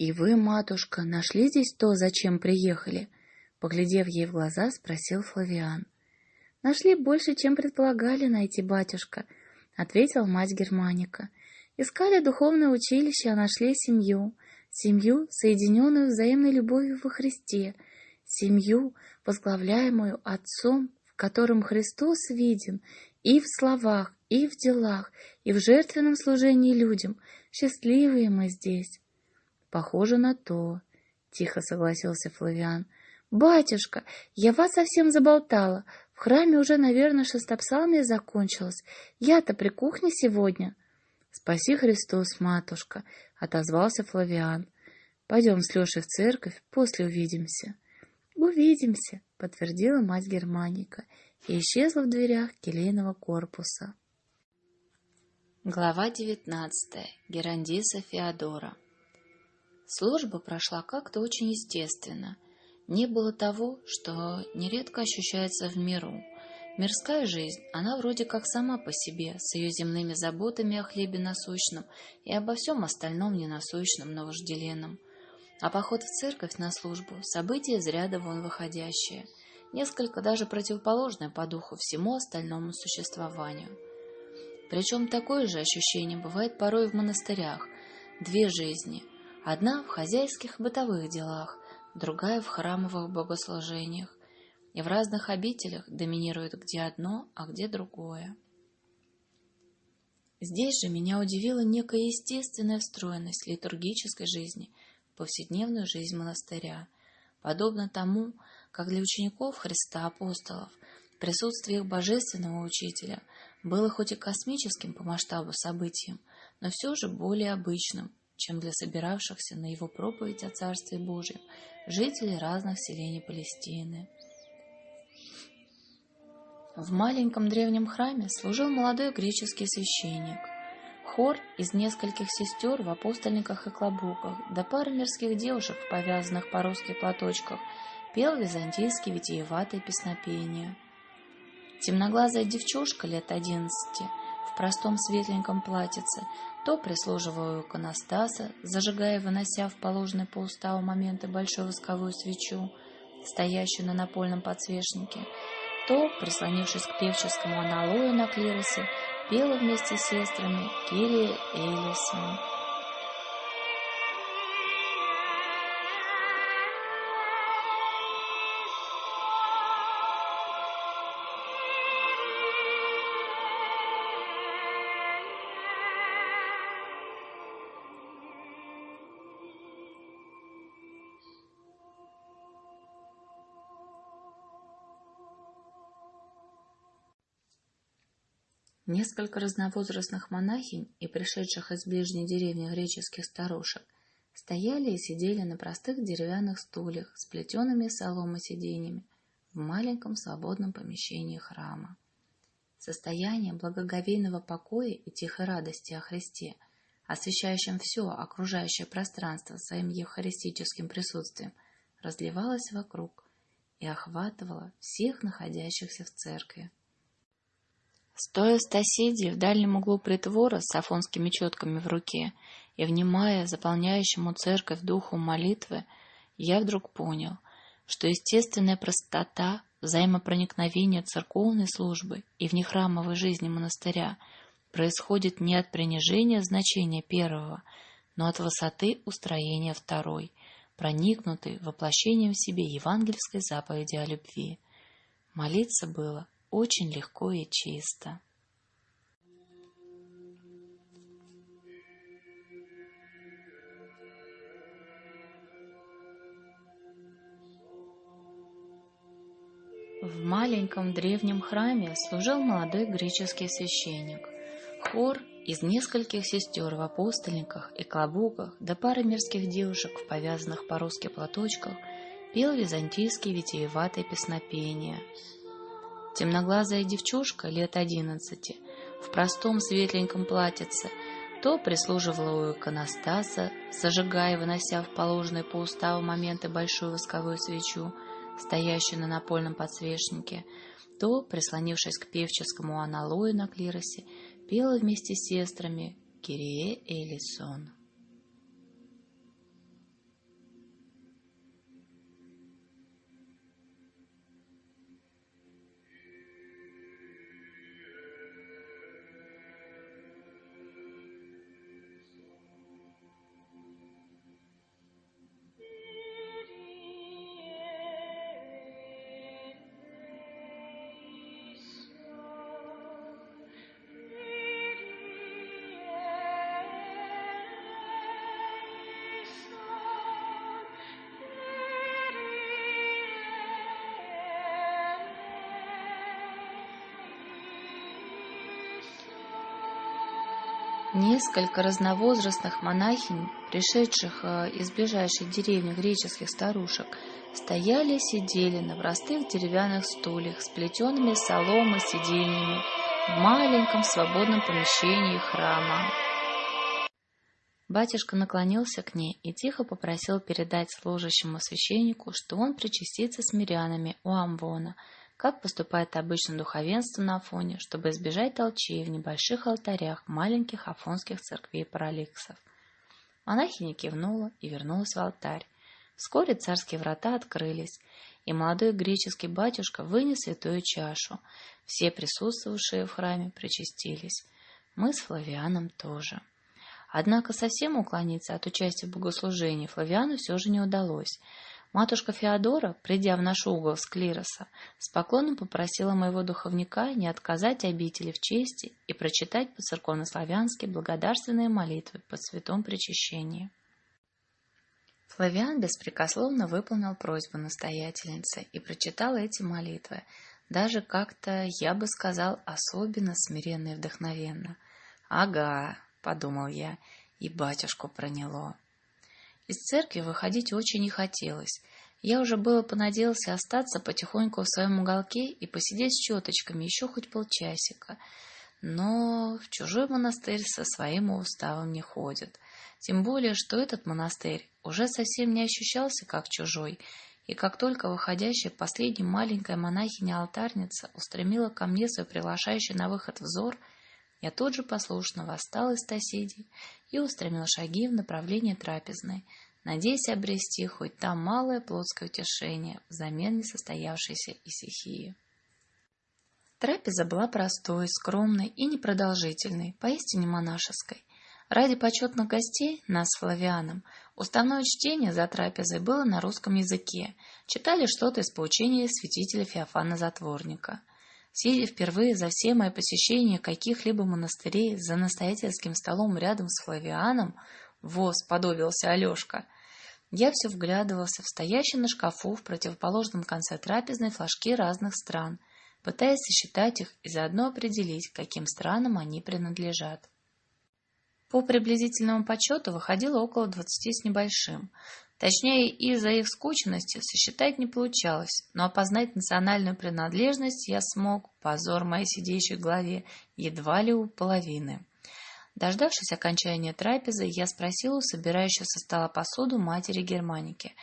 «И вы, матушка, нашли здесь то, зачем приехали?» Поглядев ей в глаза, спросил Флавиан. «Нашли больше, чем предполагали найти, батюшка», — ответила мать Германика. «Искали духовное училище, а нашли семью. Семью, соединенную взаимной любовью во Христе. Семью, возглавляемую Отцом, в котором Христос виден и в словах, и в делах, и в жертвенном служении людям. Счастливые мы здесь». Похоже на то, тихо согласился Флавиан. Батюшка, я вас совсем заболтала. В храме уже, наверное, шестопсалмие закончилось. Я-то при кухне сегодня. Спаси Христос, матушка, отозвался Флавиан. Пойдем с Лешей в церковь, после увидимся. Увидимся, подтвердила мать Германика и исчезла в дверях келейного корпуса. Глава девятнадцатая. Герандиса Феодора. Служба прошла как-то очень естественно. Не было того, что нередко ощущается в миру. Мирская жизнь, она вроде как сама по себе, с ее земными заботами о хлебе насущном и обо всем остальном ненасущном, но вожделенном. А поход в церковь на службу — событие из ряда вон выходящее, несколько даже противоположное по духу всему остальному существованию. Причем такое же ощущение бывает порой в монастырях. Две жизни — Одна в хозяйских бытовых делах, другая в храмовых богослужениях. И в разных обителях доминирует где одно, а где другое. Здесь же меня удивила некая естественная встроенность литургической жизни в повседневную жизнь монастыря, подобно тому, как для учеников Христа апостолов присутствие их божественного учителя было хоть и космическим по масштабу событием, но все же более обычным, чем для собиравшихся на его проповедь о Царстве Божьем жителей разных селений Палестины. В маленьком древнем храме служил молодой греческий священник. Хор из нескольких сестер в апостольниках и клобуках, да пары мирских девушек повязанных по-русски платочках, пел византийские витиеватые песнопения. Темноглазая девчушка лет одиннадцати в простом светленьком платьице то прислуживая у зажигая и вынося в положенные по уставу моменты большую восковую свечу, стоящую на напольном подсвечнике, то, прислонившись к певческому аналою на клиросе, пела вместе с сестрами Кирия Элисон. Несколько разновозрастных монахинь и пришедших из ближней деревни греческих старушек стояли и сидели на простых деревянных стульях с плетеными соломой сиденьями в маленьком свободном помещении храма. Состояние благоговейного покоя и тихой радости о Христе, освещающем все окружающее пространство своим евхаристическим присутствием, разливалось вокруг и охватывало всех находящихся в церкви. Стоя в стасиде в дальнем углу притвора с афонскими четками в руке и внимая заполняющему церковь духу молитвы, я вдруг понял, что естественная простота, взаимопроникновение церковной службы и внехрамовой жизни монастыря происходит не от принижения значения первого, но от высоты устроения второй, проникнутой воплощением в себе евангельской заповеди о любви. Молиться было очень легко и чисто. В маленьком древнем храме служил молодой греческий священник. Хор из нескольких сестер в апостольниках и клобуках да пары мирских девушек в повязанных по-русски платочках пел византийские витиеватые песнопения. Темноглазая девчушка лет одиннадцати в простом светленьком платьице то прислуживала у иконостаса, зажигая и вынося в положенные по уставу моменты большую восковую свечу, стоящую на напольном подсвечнике, то, прислонившись к певческому аналою на клиросе, пела вместе с сестрами Кирие Элисон. Несколько разновозрастных монахинь, пришедших э, из ближайшей деревни греческих старушек, стояли и сидели на простых деревянных стульях с плетеными соломы сиденьями в маленьком свободном помещении храма. Батюшка наклонился к ней и тихо попросил передать служащему священнику, что он причастится с мирянами у Амвона – как поступает обычно духовенство на Афоне, чтобы избежать толчей в небольших алтарях маленьких афонских церквей параликсов. Монахиня кивнула и вернулась в алтарь. Вскоре царские врата открылись, и молодой греческий батюшка вынес святую чашу. Все присутствовавшие в храме причастились. Мы с Флавианом тоже. Однако совсем уклониться от участия в богослужении Флавиану все же не удалось. Матушка Феодора, придя в наш угол с клироса, с поклоном попросила моего духовника не отказать обители в чести и прочитать по-церковнославянски благодарственные молитвы под святом причащении. Флавиан беспрекословно выполнил просьбу настоятельницы и прочитал эти молитвы, даже как-то, я бы сказал, особенно смиренно и вдохновенно. «Ага», — подумал я, — и батюшку проняло. Из церкви выходить очень не хотелось. Я уже было понадеялся остаться потихоньку в своем уголке и посидеть с четочками еще хоть полчасика. Но в чужой монастырь со своим уставом не ходят. Тем более, что этот монастырь уже совсем не ощущался как чужой, и как только выходящая последняя маленькая монахиня-алтарница устремила ко мне свой приглашающий на выход взор, я тут же послушно восстал из соседей и устремил шаги в направлении трапезной, надеясь обрести хоть там малое плотское утешение взамен несостоявшейся исихии. Трапеза была простой, скромной и непродолжительной, поистине монашеской. Ради почетных гостей, нас с уставное чтение за трапезой было на русском языке, читали что-то из поучения святителя Феофана Затворника. Сидя впервые за все мои посещения каких-либо монастырей за настоятельским столом рядом с Флавианом, воз подобился Алешка, я все вглядывался в стоящие на шкафу в противоположном конце трапезной флажки разных стран, пытаясь сосчитать их и заодно определить, каким странам они принадлежат. По приблизительному подсчету выходило около двадцати с небольшим, Точнее, из-за их скученности сосчитать не получалось, но опознать национальную принадлежность я смог, позор моей сидящей голове, едва ли у половины. Дождавшись окончания трапезы, я спросил у собирающего со стола посуду матери Германики.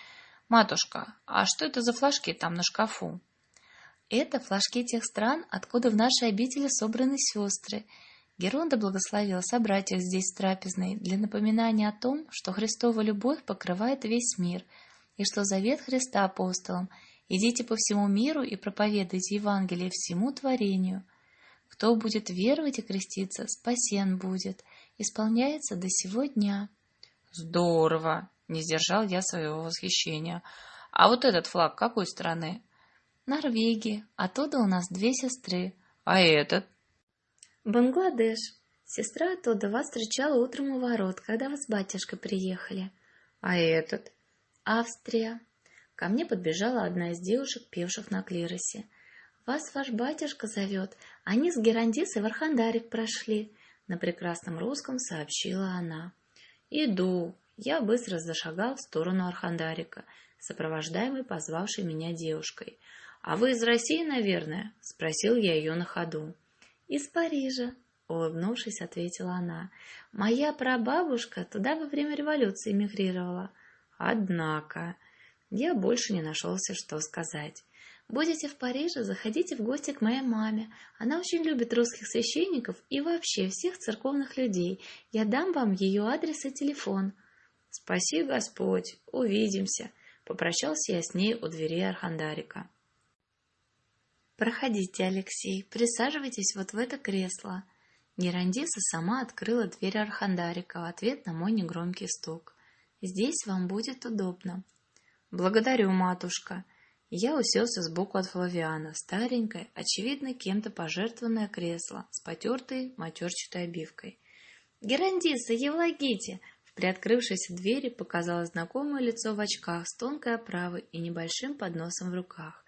«Матушка, а что это за флажки там на шкафу?» «Это флажки тех стран, откуда в нашей обители собраны сестры», Геронда благословила собрать их здесь в трапезной для напоминания о том, что Христова любовь покрывает весь мир, и что завет Христа апостолам «Идите по всему миру и проповедуйте Евангелие всему творению». Кто будет веровать и креститься, спасен будет, исполняется до сего дня. Здорово! Не сдержал я своего восхищения. А вот этот флаг какой страны? Норвегии. Оттуда у нас две сестры. А этот? Бангладеш. Сестра оттуда вас встречала утром у ворот, когда вы с батюшкой приехали. А этот? Австрия. Ко мне подбежала одна из девушек, певших на клиросе. вас ваш батюшка зовет. Они с Герандисой в Архандарик прошли», — на прекрасном русском сообщила она. «Иду». Я быстро зашагал в сторону Архандарика, сопровождаемый позвавшей меня девушкой. «А вы из России, наверное?» — спросил я ее на ходу. «Из Парижа», — улыбнувшись, ответила она. «Моя прабабушка туда во время революции эмигрировала». «Однако...» Я больше не нашелся, что сказать. «Будете в Париже, заходите в гости к моей маме. Она очень любит русских священников и вообще всех церковных людей. Я дам вам ее адрес и телефон». «Спаси Господь! Увидимся!» Попрощался я с ней у двери Архандарика. «Проходите, Алексей, присаживайтесь вот в это кресло». Герандиса сама открыла дверь Архандарика в ответ на мой негромкий стук. «Здесь вам будет удобно». «Благодарю, матушка». Я уселся сбоку от Флавиана, старенькое, очевидно, кем-то пожертвованное кресло с потертой матерчатой обивкой. «Герандиса, Евлагите!» В приоткрывшейся двери показалось знакомое лицо в очках с тонкой оправой и небольшим подносом в руках.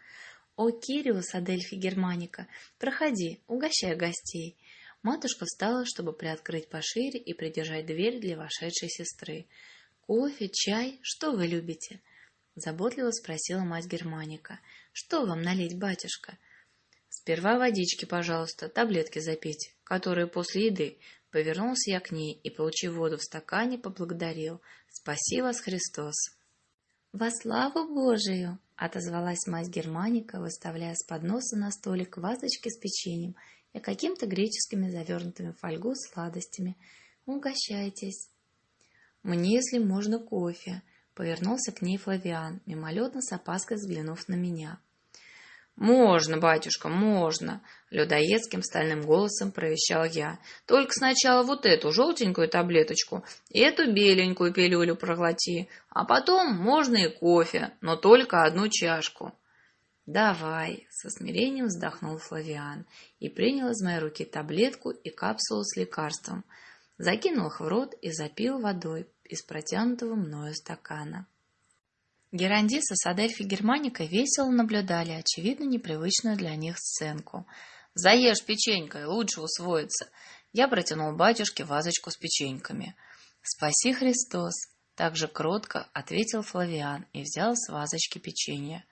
«О, Кириус, Адельфи Германика, проходи, угощай гостей!» Матушка встала, чтобы приоткрыть пошире и придержать дверь для вошедшей сестры. «Кофе, чай, что вы любите?» Заботливо спросила мать Германика. «Что вам налить, батюшка?» «Сперва водички, пожалуйста, таблетки запить, которые после еды». Повернулся я к ней и, получив воду в стакане, поблагодарил. «Спаси вас, Христос!» «Во славу Божию!» — отозвалась мать Германика, выставляя с подноса на столик вазочки с печеньем и каким-то греческими завернутыми в фольгу сладостями. «Угощайтесь!» «Мне, если можно, кофе!» — повернулся к ней Флавиан, мимолетно с опаской взглянув на меня. «Можно, батюшка, можно!» — людоедским стальным голосом провещал я. «Только сначала вот эту желтенькую таблеточку и эту беленькую пилюлю проглоти, а потом можно и кофе, но только одну чашку». «Давай!» — со смирением вздохнул Флавиан и принял из моей руки таблетку и капсулу с лекарством, закинул их в рот и запил водой из протянутого мною стакана. Герандиса с Адельфи Германикой весело наблюдали очевидно непривычную для них сценку. «Заешь печенькой, лучше усвоится!» Я протянул батюшке вазочку с печеньками. «Спаси Христос!» Также кротко ответил Флавиан и взял с вазочки печенье.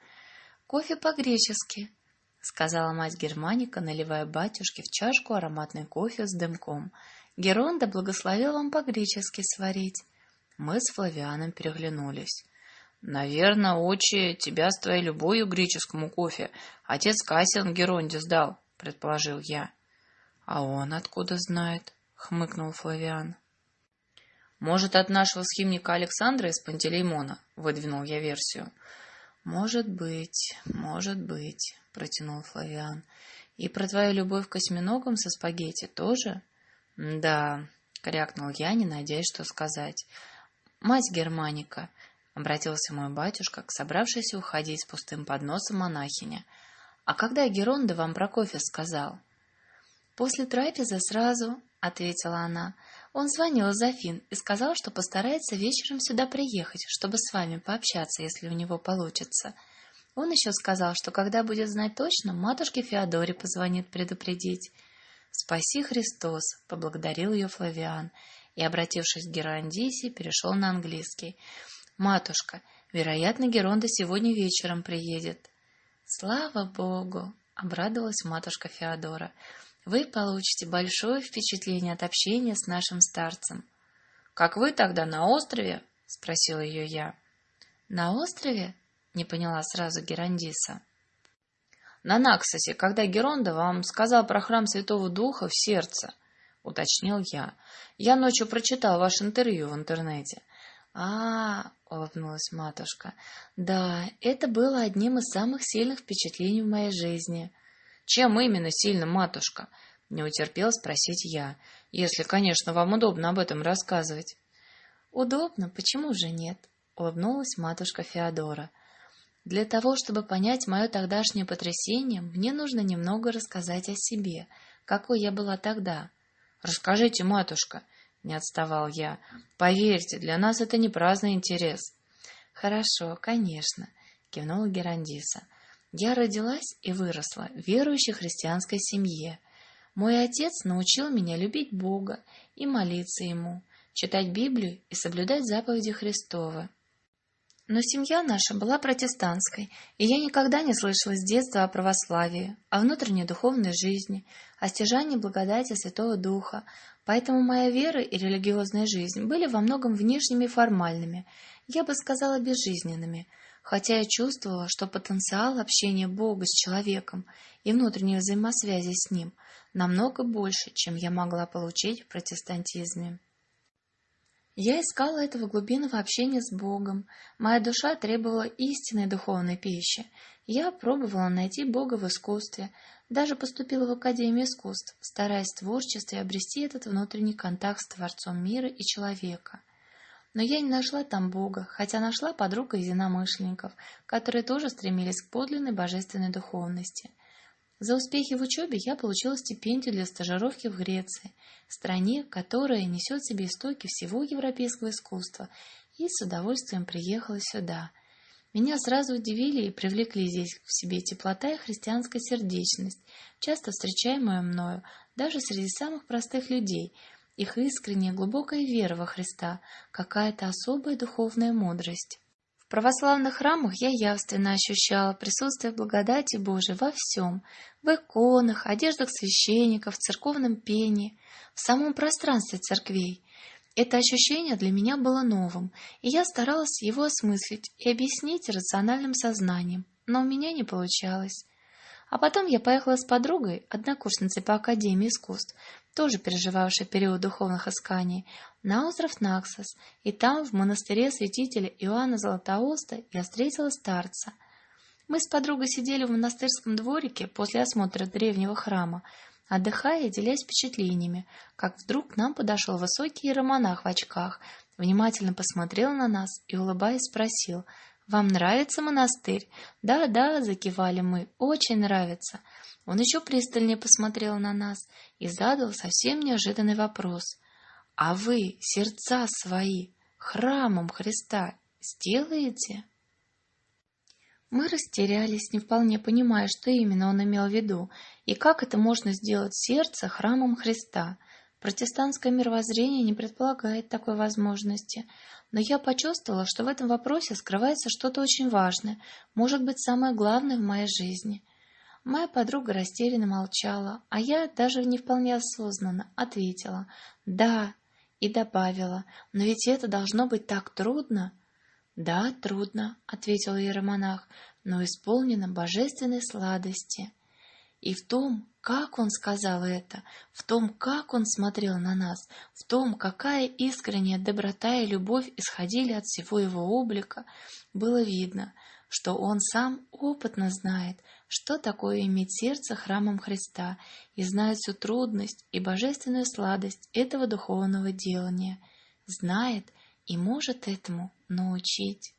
«Кофе по-гречески», — сказала мать Германика, наливая батюшке в чашку ароматный кофе с дымком. «Геронда благословил вам по-гречески сварить». Мы с Флавианом переглянулись. Наверное, отче, тебя с твоей любовью к греческому кофе отец Кассиан Геронде сдал, предположил я. А он откуда знает? хмыкнул Флавиан. Может, от нашего схимника Александра из Пантелеймона, выдвинул я версию. Может быть, может быть, протянул Флавиан. И про твою любовь к осьминогам со спагетти тоже? Да, крякнул я, не надеясь, что сказать. Мать Германика, обратился мой батюшка к собравшейся уходить с пустым подносом монахине. А когда Геронда вам про кофе сказал? После трапезы сразу, ответила она. Он звонил из и сказал, что постарается вечером сюда приехать, чтобы с вами пообщаться, если у него получится. Он еще сказал, что когда будет знать точно, матушке Феодоре позвонит предупредить. Спаси Христос, поблагодарил ее Флавиан и, обратившись к Герандисе, перешел на английский. «Матушка, вероятно, Геронда сегодня вечером приедет». «Слава Богу!» — обрадовалась матушка Феодора. «Вы получите большое впечатление от общения с нашим старцем». «Как вы тогда на острове?» — спросила ее я. «На острове?» — не поняла сразу Герандиса. «На Наксосе, когда Геронда вам сказал про храм Святого Духа в сердце», — уточнил я. «Я ночью прочитал ваше интервью в интернете». А, улыбнулась матушка. Да, это было одним из самых сильных впечатлений в моей жизни. Чем именно сильно, матушка? Не утерпел спросить я, если, конечно, вам удобно об этом рассказывать. Удобно, почему же нет? улыбнулась матушка Феодора. Для того, чтобы понять мое тогдашнее потрясение, мне нужно немного рассказать о себе, какой я была тогда. Расскажите, матушка, не отставал я. Поверьте, для нас это не праздный интерес. Хорошо, конечно, кивнула Герандиса. Я родилась и выросла в верующей христианской семье. Мой отец научил меня любить Бога и молиться Ему, читать Библию и соблюдать заповеди Христовы. Но семья наша была протестантской, и я никогда не слышала с детства о православии, о внутренней духовной жизни, о стяжании благодати Святого Духа, поэтому моя вера и религиозная жизнь были во многом внешними и формальными, я бы сказала безжизненными, хотя я чувствовала, что потенциал общения Бога с человеком и внутренней взаимосвязи с Ним намного больше, чем я могла получить в протестантизме. Я искала этого глубинного общения с Богом. Моя душа требовала истинной духовной пищи. Я пробовала найти Бога в искусстве, даже поступила в Академию искусств, стараясь в творчестве обрести этот внутренний контакт с Творцом мира и человека. Но я не нашла там Бога, хотя нашла подруг и единомышленников, которые тоже стремились к подлинной божественной духовности – за успехи в учебе я получила стипендию для стажировки в Греции, стране, которая несет в себе истоки всего европейского искусства, и с удовольствием приехала сюда. Меня сразу удивили и привлекли здесь в себе теплота и христианская сердечность, часто встречаемая мною даже среди самых простых людей, их искренняя глубокая вера во Христа, какая-то особая духовная мудрость. В православных храмах я явственно ощущала присутствие благодати Божией во всем, в иконах, одеждах священников, в церковном пении, в самом пространстве церквей. Это ощущение для меня было новым, и я старалась его осмыслить и объяснить рациональным сознанием, но у меня не получалось. А потом я поехала с подругой, однокурсницей по Академии искусств, тоже переживавший период духовных исканий, на остров Наксос, и там, в монастыре святителя Иоанна Златоуста, я встретила старца. Мы с подругой сидели в монастырском дворике после осмотра древнего храма, отдыхая и делясь впечатлениями, как вдруг к нам подошел высокий иеромонах в очках, внимательно посмотрел на нас и, улыбаясь, спросил, «Вам нравится монастырь?» «Да, да», — закивали мы, — «очень нравится». Он еще пристальнее посмотрел на нас и задал совсем неожиданный вопрос. «А вы сердца свои храмом Христа сделаете?» Мы растерялись, не вполне понимая, что именно он имел в виду, и как это можно сделать сердце храмом Христа. Протестантское мировоззрение не предполагает такой возможности, но я почувствовала, что в этом вопросе скрывается что-то очень важное, может быть, самое главное в моей жизни — Моя подруга растерянно молчала, а я даже не вполне осознанно ответила «да» и добавила «но ведь это должно быть так трудно». «Да, трудно», — ответил иеромонах, «но исполнено божественной сладости». И в том, как он сказал это, в том, как он смотрел на нас, в том, какая искренняя доброта и любовь исходили от всего его облика, было видно, что он сам опытно знает, что такое иметь сердце храмом Христа и знает всю трудность и божественную сладость этого духовного делания, знает и может этому научить.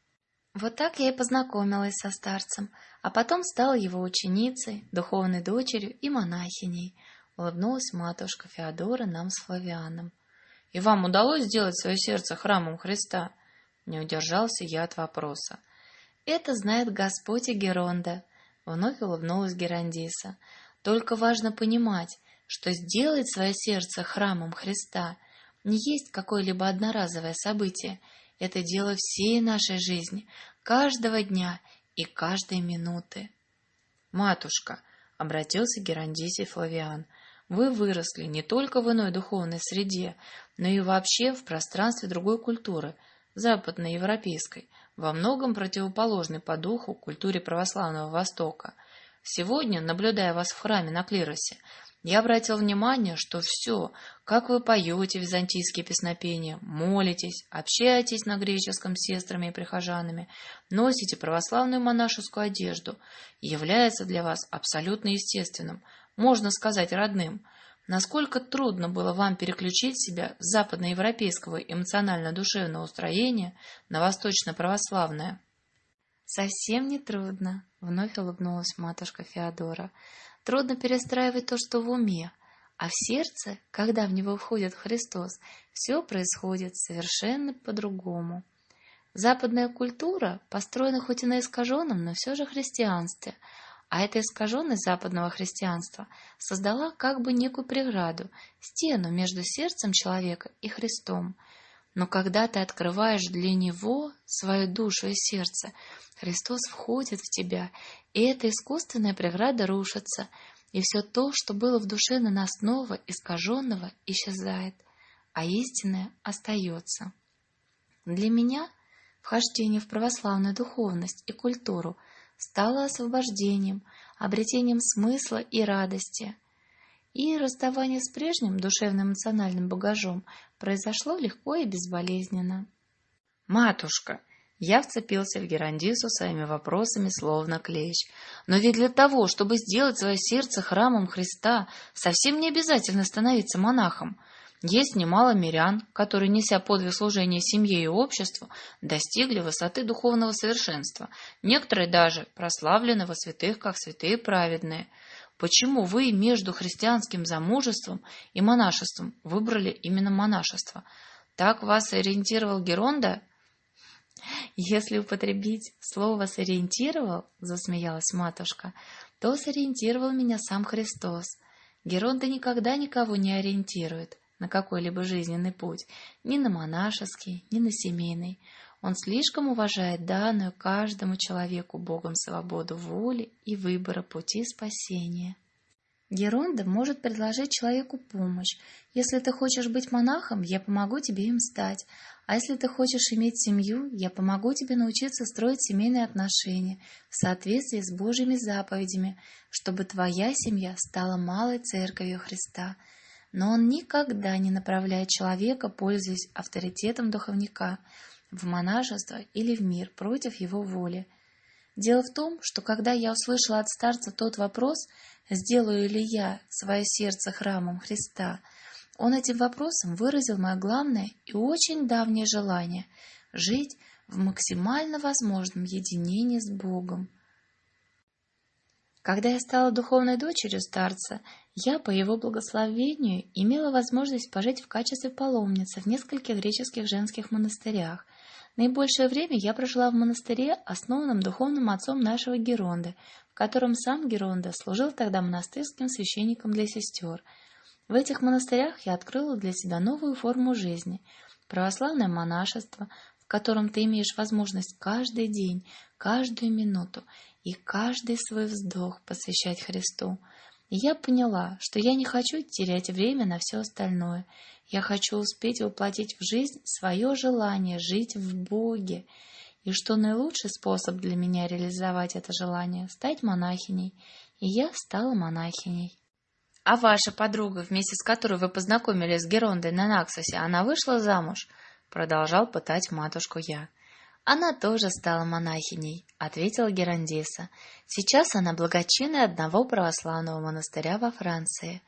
Вот так я и познакомилась со старцем, а потом стала его ученицей, духовной дочерью и монахиней, улыбнулась матушка Феодора нам с Флавианом. «И вам удалось сделать свое сердце храмом Христа?» Не удержался я от вопроса. «Это знает Господь и Геронда», Вновь улыбнулась Герандиса. Только важно понимать, что сделать свое сердце храмом Христа не есть какое-либо одноразовое событие. Это дело всей нашей жизни, каждого дня и каждой минуты. «Матушка», — обратился к Герандисе Флавиан, — «вы выросли не только в иной духовной среде, но и вообще в пространстве другой культуры, западноевропейской, во многом противоположный по духу культуре православного Востока. Сегодня, наблюдая вас в храме на клиросе, я обратил внимание, что все, как вы поете византийские песнопения, молитесь, общаетесь на греческом с сестрами и прихожанами, носите православную монашескую одежду, является для вас абсолютно естественным, можно сказать родным – Насколько трудно было вам переключить себя с западноевропейского эмоционально-душевного устроения на восточно-православное? Совсем не трудно, вновь улыбнулась матушка Феодора. Трудно перестраивать то, что в уме, а в сердце, когда в него входит Христос, все происходит совершенно по-другому. Западная культура построена хоть и на искаженном, но все же христианстве, а эта искаженность западного христианства создала как бы некую преграду, стену между сердцем человека и Христом. Но когда ты открываешь для Него свою душу и сердце, Христос входит в тебя, и эта искусственная преграда рушится, и все то, что было в душе наносного, искаженного, исчезает, а истинное остается. Для меня вхождение в православную духовность и культуру стало освобождением, обретением смысла и радости. И расставание с прежним душевно-эмоциональным багажом произошло легко и безболезненно. «Матушка!» Я вцепился в Герандису своими вопросами, словно клещ. Но ведь для того, чтобы сделать свое сердце храмом Христа, совсем не обязательно становиться монахом. Есть немало мирян, которые, неся подвиг служения семье и обществу, достигли высоты духовного совершенства. Некоторые даже прославлены во святых, как святые праведные. Почему вы между христианским замужеством и монашеством выбрали именно монашество? Так вас ориентировал Геронда? Если употребить слово «сориентировал», — засмеялась матушка, — то сориентировал меня сам Христос. Геронда никогда никого не ориентирует на какой-либо жизненный путь, ни на монашеский, ни на семейный. Он слишком уважает данную каждому человеку Богом свободу воли и выбора пути спасения. Геронда может предложить человеку помощь. Если ты хочешь быть монахом, я помогу тебе им стать. А если ты хочешь иметь семью, я помогу тебе научиться строить семейные отношения в соответствии с Божьими заповедями, чтобы твоя семья стала малой церковью Христа – но он никогда не направляет человека, пользуясь авторитетом духовника, в монашество или в мир против его воли. Дело в том, что когда я услышала от старца тот вопрос, сделаю ли я свое сердце храмом Христа, он этим вопросом выразил мое главное и очень давнее желание — жить в максимально возможном единении с Богом. Когда я стала духовной дочерью старца, я, по его благословению, имела возможность пожить в качестве паломницы в нескольких греческих женских монастырях. Наибольшее время я прожила в монастыре, основанном духовным отцом нашего Геронда, в котором сам Геронда служил тогда монастырским священником для сестер. В этих монастырях я открыла для себя новую форму жизни – православное монашество, в котором ты имеешь возможность каждый день, каждую минуту и каждый свой вздох посвящать Христу. И я поняла, что я не хочу терять время на все остальное. Я хочу успеть воплотить в жизнь свое желание жить в Боге. И что наилучший способ для меня реализовать это желание — стать монахиней. И я стала монахиней. А ваша подруга, вместе с которой вы познакомились с Герондой на Наксосе, она вышла замуж? Продолжал пытать матушку я. Она тоже стала монахиней, ответила Герандеса. Сейчас она благочинная одного православного монастыря во Франции.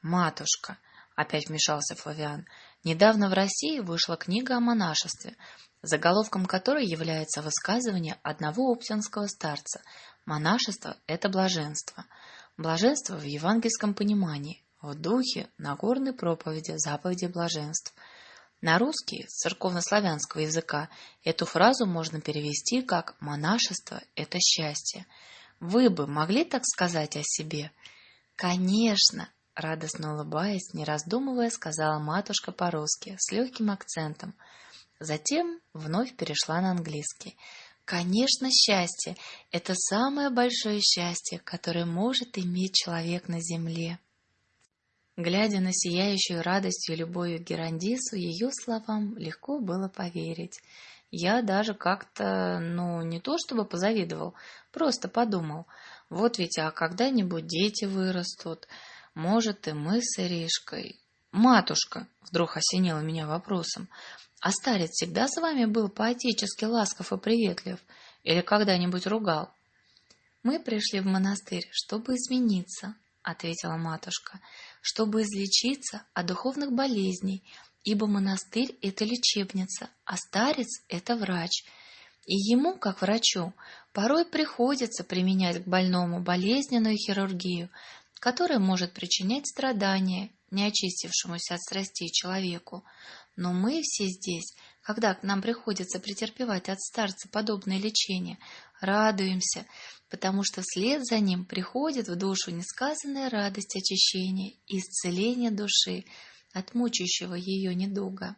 Матушка, опять вмешался Флавиан, недавно в России вышла книга о монашестве, заголовком которой является высказывание одного оптинского старца «Монашество – это блаженство». Блаженство в евангельском понимании, в духе Нагорной проповеди заповеди блаженств – на русский с церковнославянского языка эту фразу можно перевести как «монашество – это счастье». Вы бы могли так сказать о себе? Конечно, радостно улыбаясь, не раздумывая, сказала матушка по-русски с легким акцентом. Затем вновь перешла на английский. Конечно, счастье – это самое большое счастье, которое может иметь человек на земле. Глядя на сияющую радостью любовью Герандису, ее словам легко было поверить. Я даже как-то, ну, не то чтобы позавидовал, просто подумал, вот ведь, а когда-нибудь дети вырастут, может, и мы с Иришкой. Матушка, вдруг осенила меня вопросом, а старец всегда с вами был по-отечески ласков и приветлив или когда-нибудь ругал? Мы пришли в монастырь, чтобы измениться, ответила матушка чтобы излечиться от духовных болезней, ибо монастырь – это лечебница, а старец – это врач. И ему, как врачу, порой приходится применять к больному болезненную хирургию, которая может причинять страдания, не очистившемуся от страстей человеку. Но мы все здесь когда к нам приходится претерпевать от старца подобное лечение, радуемся, потому что вслед за ним приходит в душу несказанная радость очищения и исцеления души от мучающего ее недуга.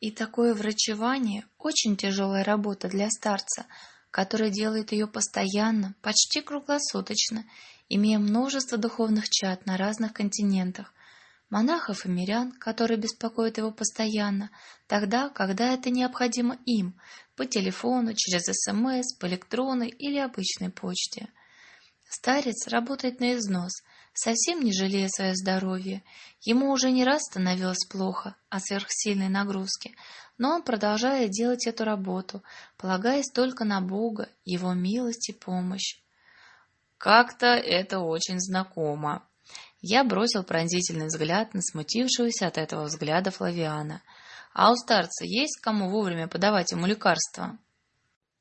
И такое врачевание – очень тяжелая работа для старца, который делает ее постоянно, почти круглосуточно, имея множество духовных чад на разных континентах, монахов и мирян, которые беспокоят его постоянно, тогда, когда это необходимо им, по телефону, через СМС, по электронной или обычной почте. Старец работает на износ, совсем не жалея свое здоровье. Ему уже не раз становилось плохо от сверхсильной нагрузки, но он продолжает делать эту работу, полагаясь только на Бога, Его милость и помощь. Как-то это очень знакомо. Я бросил пронзительный взгляд на смутившегося от этого взгляда Флавиана. А у старца есть кому вовремя подавать ему лекарства?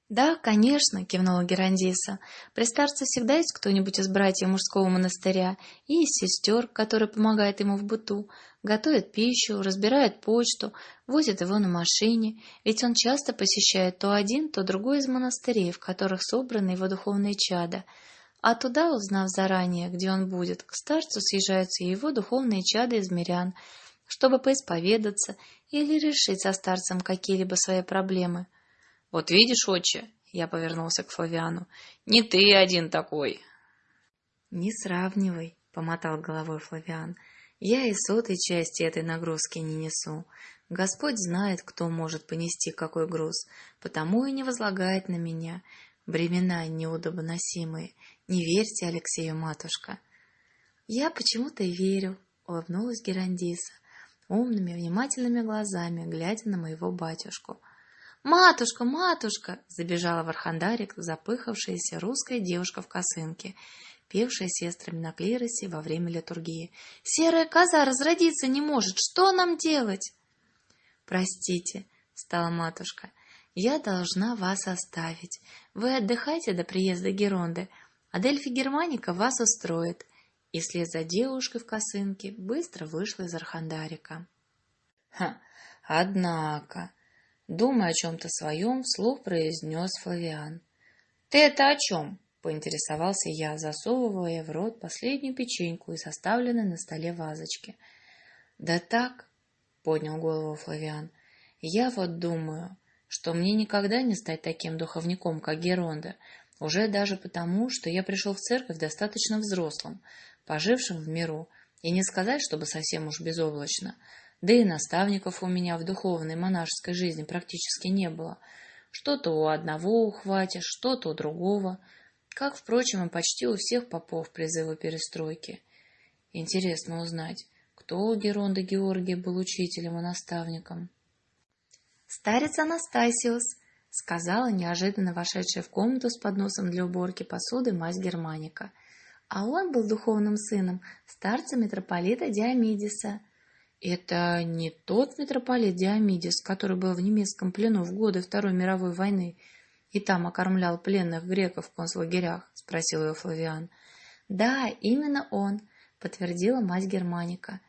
«Да, конечно», — кивнула Герандиса. «При старце всегда есть кто-нибудь из братьев мужского монастыря и из сестер, которые помогают ему в быту, готовят пищу, разбирают почту, возят его на машине, ведь он часто посещает то один, то другой из монастырей, в которых собраны его духовные чада. А туда, узнав заранее, где он будет, к старцу съезжаются его духовные чада из мирян, чтобы поисповедаться или решить со старцем какие-либо свои проблемы». Вот видишь, отче, я повернулся к Флавиану, не ты один такой. Не сравнивай, помотал головой Флавиан. Я и сотой части этой нагрузки не несу. Господь знает, кто может понести какой груз, потому и не возлагает на меня бремена неудобоносимые. Не верьте Алексею, матушка. Я почему-то верю, улыбнулась Герандиса, умными, внимательными глазами, глядя на моего батюшку — «Матушка, матушка!» — забежала в Архандарик запыхавшаяся русская девушка в косынке, певшая сестрами на клиросе во время литургии. «Серая коза разродиться не может! Что нам делать?» «Простите», — стала матушка, — «я должна вас оставить. Вы отдыхайте до приезда Геронды, а Дельфи Германика вас устроит». И вслед за девушкой в косынке быстро вышла из Архандарика. «Ха! Однако!» Думая о чем-то своем, вслух произнес Флавиан. «Ты это о чем?» — поинтересовался я, засовывая в рот последнюю печеньку из оставленной на столе вазочки. «Да так», — поднял голову Флавиан, — «я вот думаю, что мне никогда не стать таким духовником, как Геронда, уже даже потому, что я пришел в церковь достаточно взрослым, пожившим в миру, и не сказать, чтобы совсем уж безоблачно, — да и наставников у меня в духовной монашеской жизни практически не было. Что-то у одного ухватишь, что-то у другого. Как, впрочем, и почти у всех попов призыва перестройки. Интересно узнать, кто у Геронда Георгия был учителем и наставником. «Старец Анастасиус», — сказала неожиданно вошедшая в комнату с подносом для уборки посуды мать Германика. А он был духовным сыном старца митрополита Диамидиса — это не тот митрополит Диамидис, который был в немецком плену в годы Второй мировой войны и там окормлял пленных греков в концлагерях? — спросил его Флавиан. — Да, именно он, — подтвердила мать Германика.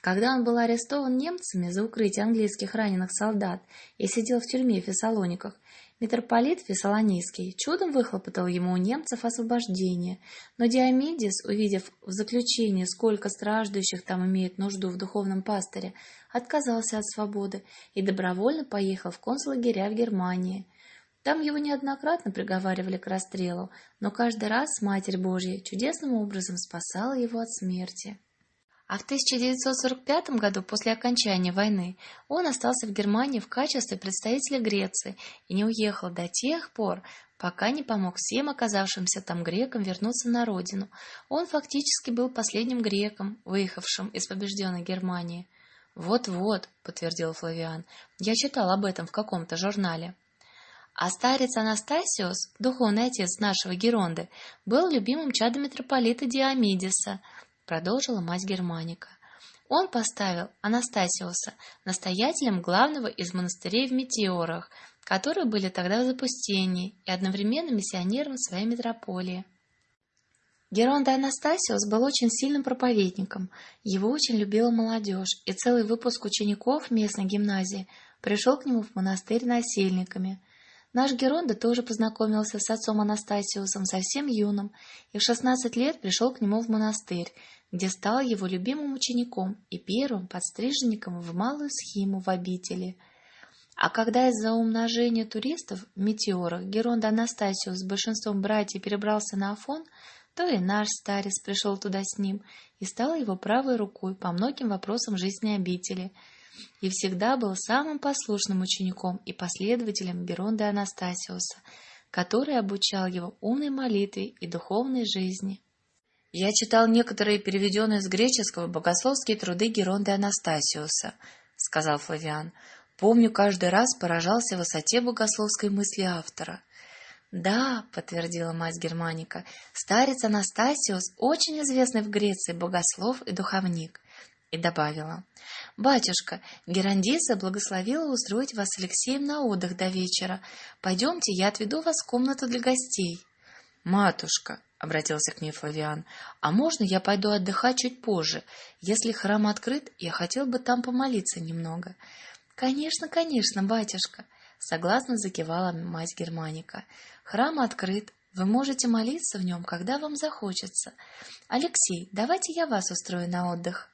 Когда он был арестован немцами за укрытие английских раненых солдат и сидел в тюрьме в Фессалониках, Митрополит Фессалонийский чудом выхлопотал ему у немцев освобождение, но Диомидис, увидев в заключении, сколько страждущих там имеет нужду в духовном пастыре, отказался от свободы и добровольно поехал в концлагеря в Германии. Там его неоднократно приговаривали к расстрелу, но каждый раз Матерь Божья чудесным образом спасала его от смерти. А в 1945 году, после окончания войны, он остался в Германии в качестве представителя Греции и не уехал до тех пор, пока не помог всем оказавшимся там грекам вернуться на родину. Он фактически был последним греком, выехавшим из побежденной Германии. «Вот-вот», — подтвердил Флавиан, — «я читал об этом в каком-то журнале». А старец Анастасиус, духовный отец нашего Геронды, был любимым чадом митрополита Диамидиса — продолжила мать Германика. Он поставил Анастасиуса настоятелем главного из монастырей в Метеорах, которые были тогда в запустении, и одновременно миссионером своей метрополии. Геронда Анастасиус был очень сильным проповедником, его очень любила молодежь, и целый выпуск учеников местной гимназии пришел к нему в монастырь насельниками. Наш Геронда тоже познакомился с отцом Анастасиусом совсем юным и в шестнадцать лет пришел к нему в монастырь, где стал его любимым учеником и первым подстриженником в малую схему в обители. А когда из-за умножения туристов в метеорах Геронда Анастасиус с большинством братьев перебрался на Афон, то и наш старец пришел туда с ним и стал его правой рукой по многим вопросам жизни обители – и всегда был самым послушным учеником и последователем Геронда Анастасиуса, который обучал его умной молитве и духовной жизни. Я читал некоторые переведенные с греческого богословские труды Геронда Анастасиуса, сказал Флавиан. Помню, каждый раз поражался высоте богословской мысли автора. Да, подтвердила мать Германика, старец Анастасиус очень известный в Греции богослов и духовник и добавила. «Батюшка, Герандиса благословила устроить вас Алексеем на отдых до вечера. Пойдемте, я отведу вас в комнату для гостей». «Матушка», — обратился к ней Флавиан, — «а можно я пойду отдыхать чуть позже? Если храм открыт, я хотел бы там помолиться немного». «Конечно, конечно, батюшка», — согласно закивала мать Германика. «Храм открыт, вы можете молиться в нем, когда вам захочется. Алексей, давайте я вас устрою на отдых.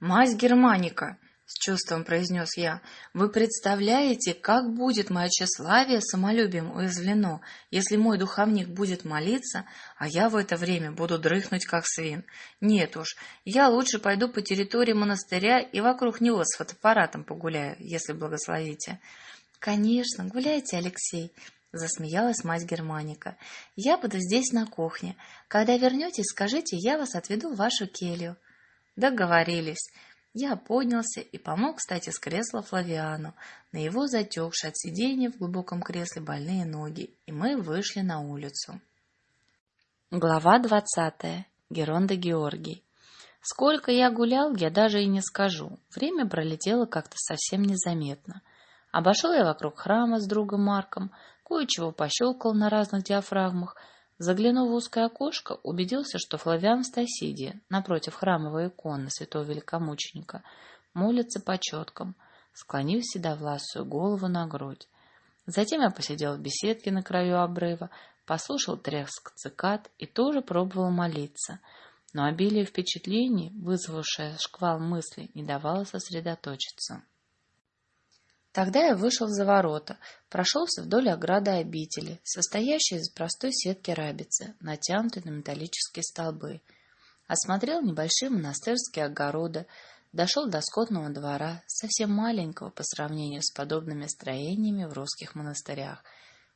«Мать Германика!» — с чувством произнес я. «Вы представляете, как будет мое тщеславие самолюбием уязвлено, если мой духовник будет молиться, а я в это время буду дрыхнуть, как свин? Нет уж, я лучше пойду по территории монастыря и вокруг него с фотоаппаратом погуляю, если благословите». «Конечно, гуляйте, Алексей!» — засмеялась мать Германика. «Я буду здесь на кухне. Когда вернетесь, скажите, я вас отведу в вашу келью». Договорились. Я поднялся и помог кстати, с кресла Флавиану, на его затекшие от сидения в глубоком кресле больные ноги, и мы вышли на улицу. Глава двадцатая. Геронда Георгий. Сколько я гулял, я даже и не скажу. Время пролетело как-то совсем незаметно. Обошел я вокруг храма с другом Марком, кое-чего пощелкал на разных диафрагмах — Заглянув в узкое окошко, убедился, что Флавиан Стасиди, напротив храмовой иконы святого великомученика, молится по четкам, склонив седовласую голову на грудь. Затем я посидел в беседке на краю обрыва, послушал треск цикад и тоже пробовал молиться, но обилие впечатлений, вызвавшее шквал мыслей, не давало сосредоточиться. Тогда я вышел за ворота, прошелся вдоль ограды обители, состоящей из простой сетки рабицы, натянутой на металлические столбы. Осмотрел небольшие монастырские огороды, дошел до скотного двора, совсем маленького по сравнению с подобными строениями в русских монастырях.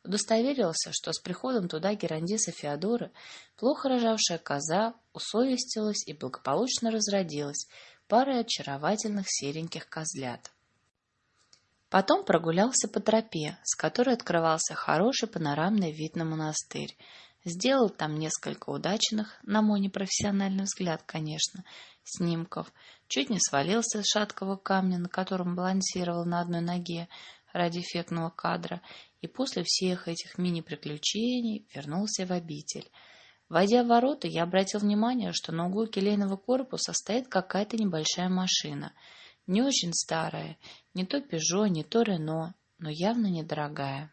Удостоверился, что с приходом туда Герандиса Феодора плохо рожавшая коза усовестилась и благополучно разродилась парой очаровательных сереньких козлят. Потом прогулялся по тропе, с которой открывался хороший панорамный вид на монастырь. Сделал там несколько удачных, на мой непрофессиональный взгляд, конечно, снимков. Чуть не свалился с шаткого камня, на котором балансировал на одной ноге ради эффектного кадра, и после всех этих мини-приключений вернулся в обитель. Войдя в ворота, я обратил внимание, что на углу келейного корпуса стоит какая-то небольшая машина — не очень старая, не то Пежо, не то Рено, но явно недорогая.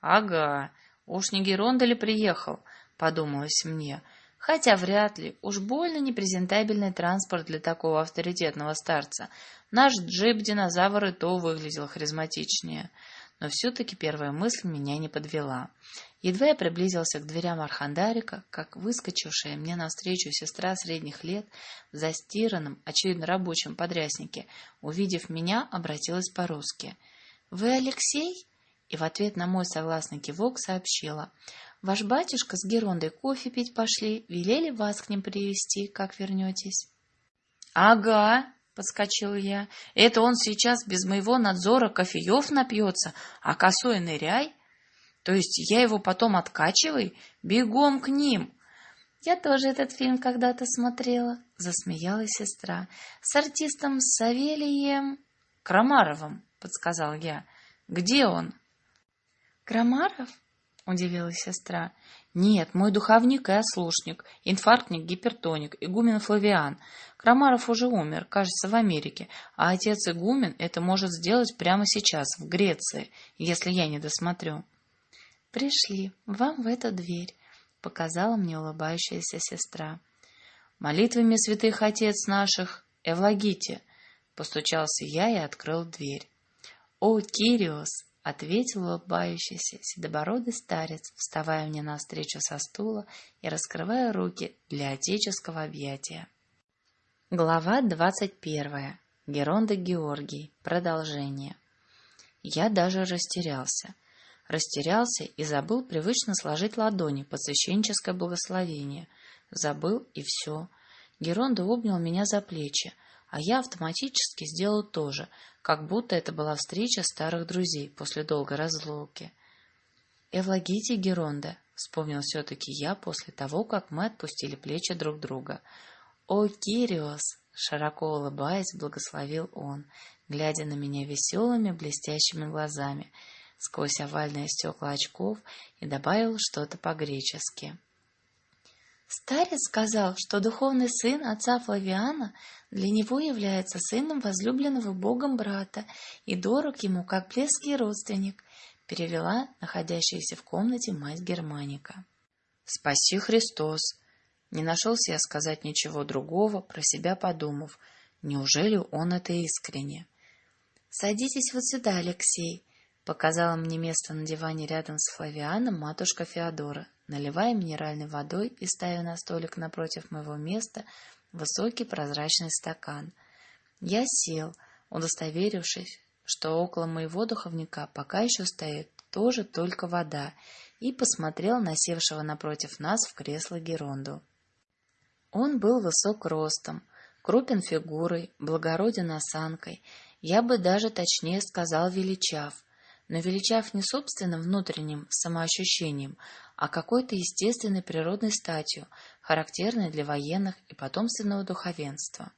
«Ага, уж не Геронда приехал?» — подумалось мне. Хотя вряд ли, уж больно непрезентабельный транспорт для такого авторитетного старца. Наш джип-динозавр и то выглядел харизматичнее. Но все-таки первая мысль меня не подвела. Едва я приблизился к дверям Архандарика, как выскочившая мне навстречу сестра средних лет в застиранном, очевидно рабочем подряснике, увидев меня, обратилась по-русски. «Вы Алексей?» И в ответ на мой согласный кивок сообщила. «Ваш батюшка с Герондой кофе пить пошли, велели вас к ним привести, как вернетесь». «Ага», — подскочил я, — «это он сейчас без моего надзора кофеев напьется, а косой ныряй». То есть я его потом откачивай? Бегом к ним!» «Я тоже этот фильм когда-то смотрела», — засмеялась сестра. «С артистом Савелием...» «Крамаровым», — подсказал я. «Где он?» «Крамаров? удивилась сестра. Нет, мой духовник и ослушник, инфарктник, гипертоник, игумен Флавиан. Крамаров уже умер, кажется, в Америке, а отец игумен это может сделать прямо сейчас, в Греции, если я не досмотрю. Пришли, вам в эту дверь, показала мне улыбающаяся сестра. Молитвами святых отец наших, Эвлагите, постучался я и открыл дверь. О, Кириос, ответил улыбающийся седобородый старец, вставая мне навстречу со стула и раскрывая руки для отеческого объятия. Глава двадцать первая. Геронда Георгий. Продолжение. Я даже растерялся. Растерялся и забыл привычно сложить ладони под священническое благословение. Забыл и все. Геронда обнял меня за плечи, а я автоматически сделал то же, как будто это была встреча старых друзей после долгой разлуки. «Эвлагите, Геронда», — вспомнил все-таки я после того, как мы отпустили плечи друг друга. «О, Кириос!» — широко улыбаясь, благословил он, глядя на меня веселыми блестящими глазами сквозь овальные стекла очков и добавил что-то по-гречески. Старец сказал, что духовный сын отца Флавиана для него является сыном возлюбленного Богом брата и дорог ему, как близкий родственник, перевела находящаяся в комнате мать Германика. «Спаси Христос!» Не нашелся я сказать ничего другого, про себя подумав, неужели он это искренне? «Садитесь вот сюда, Алексей», — показала мне место на диване рядом с Флавианом матушка Феодора, наливая минеральной водой и ставя на столик напротив моего места высокий прозрачный стакан. Я сел, удостоверившись, что около моего духовника пока еще стоит тоже только вода, и посмотрел на севшего напротив нас в кресло Геронду. Он был высок ростом, крупен фигурой, благороден осанкой, я бы даже точнее сказал величав, но величав не собственным внутренним самоощущением, а какой-то естественной природной статью, характерной для военных и потомственного духовенства.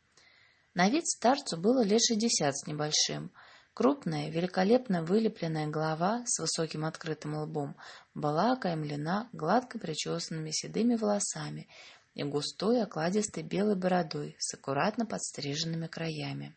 На вид старцу было лет шестьдесят с небольшим. Крупная, великолепно вылепленная голова с высоким открытым лбом была окаймлена гладко причесанными седыми волосами и густой окладистой белой бородой с аккуратно подстриженными краями.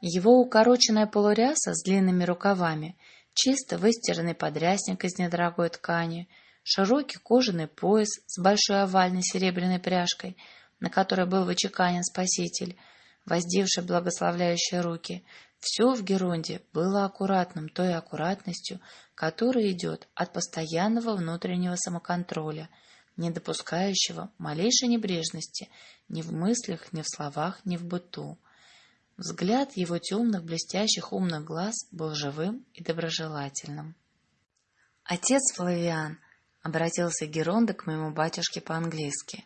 Его укороченная полуряса с длинными рукавами, чисто выстиранный подрясник из недорогой ткани — широкий кожаный пояс с большой овальной серебряной пряжкой, на которой был вычеканен Спаситель, воздевший благословляющие руки. Все в Геронде было аккуратным той аккуратностью, которая идет от постоянного внутреннего самоконтроля, не допускающего малейшей небрежности ни в мыслях, ни в словах, ни в быту. Взгляд его темных блестящих умных глаз был живым и доброжелательным. Отец Флавиан обратился Геронда к моему батюшке по-английски.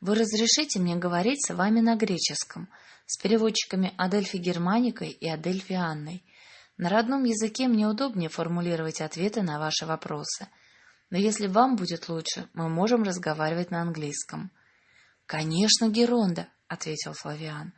Вы разрешите мне говорить с вами на греческом, с переводчиками Адельфи Германикой и Адельфи Анной. На родном языке мне удобнее формулировать ответы на ваши вопросы. Но если вам будет лучше, мы можем разговаривать на английском. Конечно, Геронда, ответил Флавиан.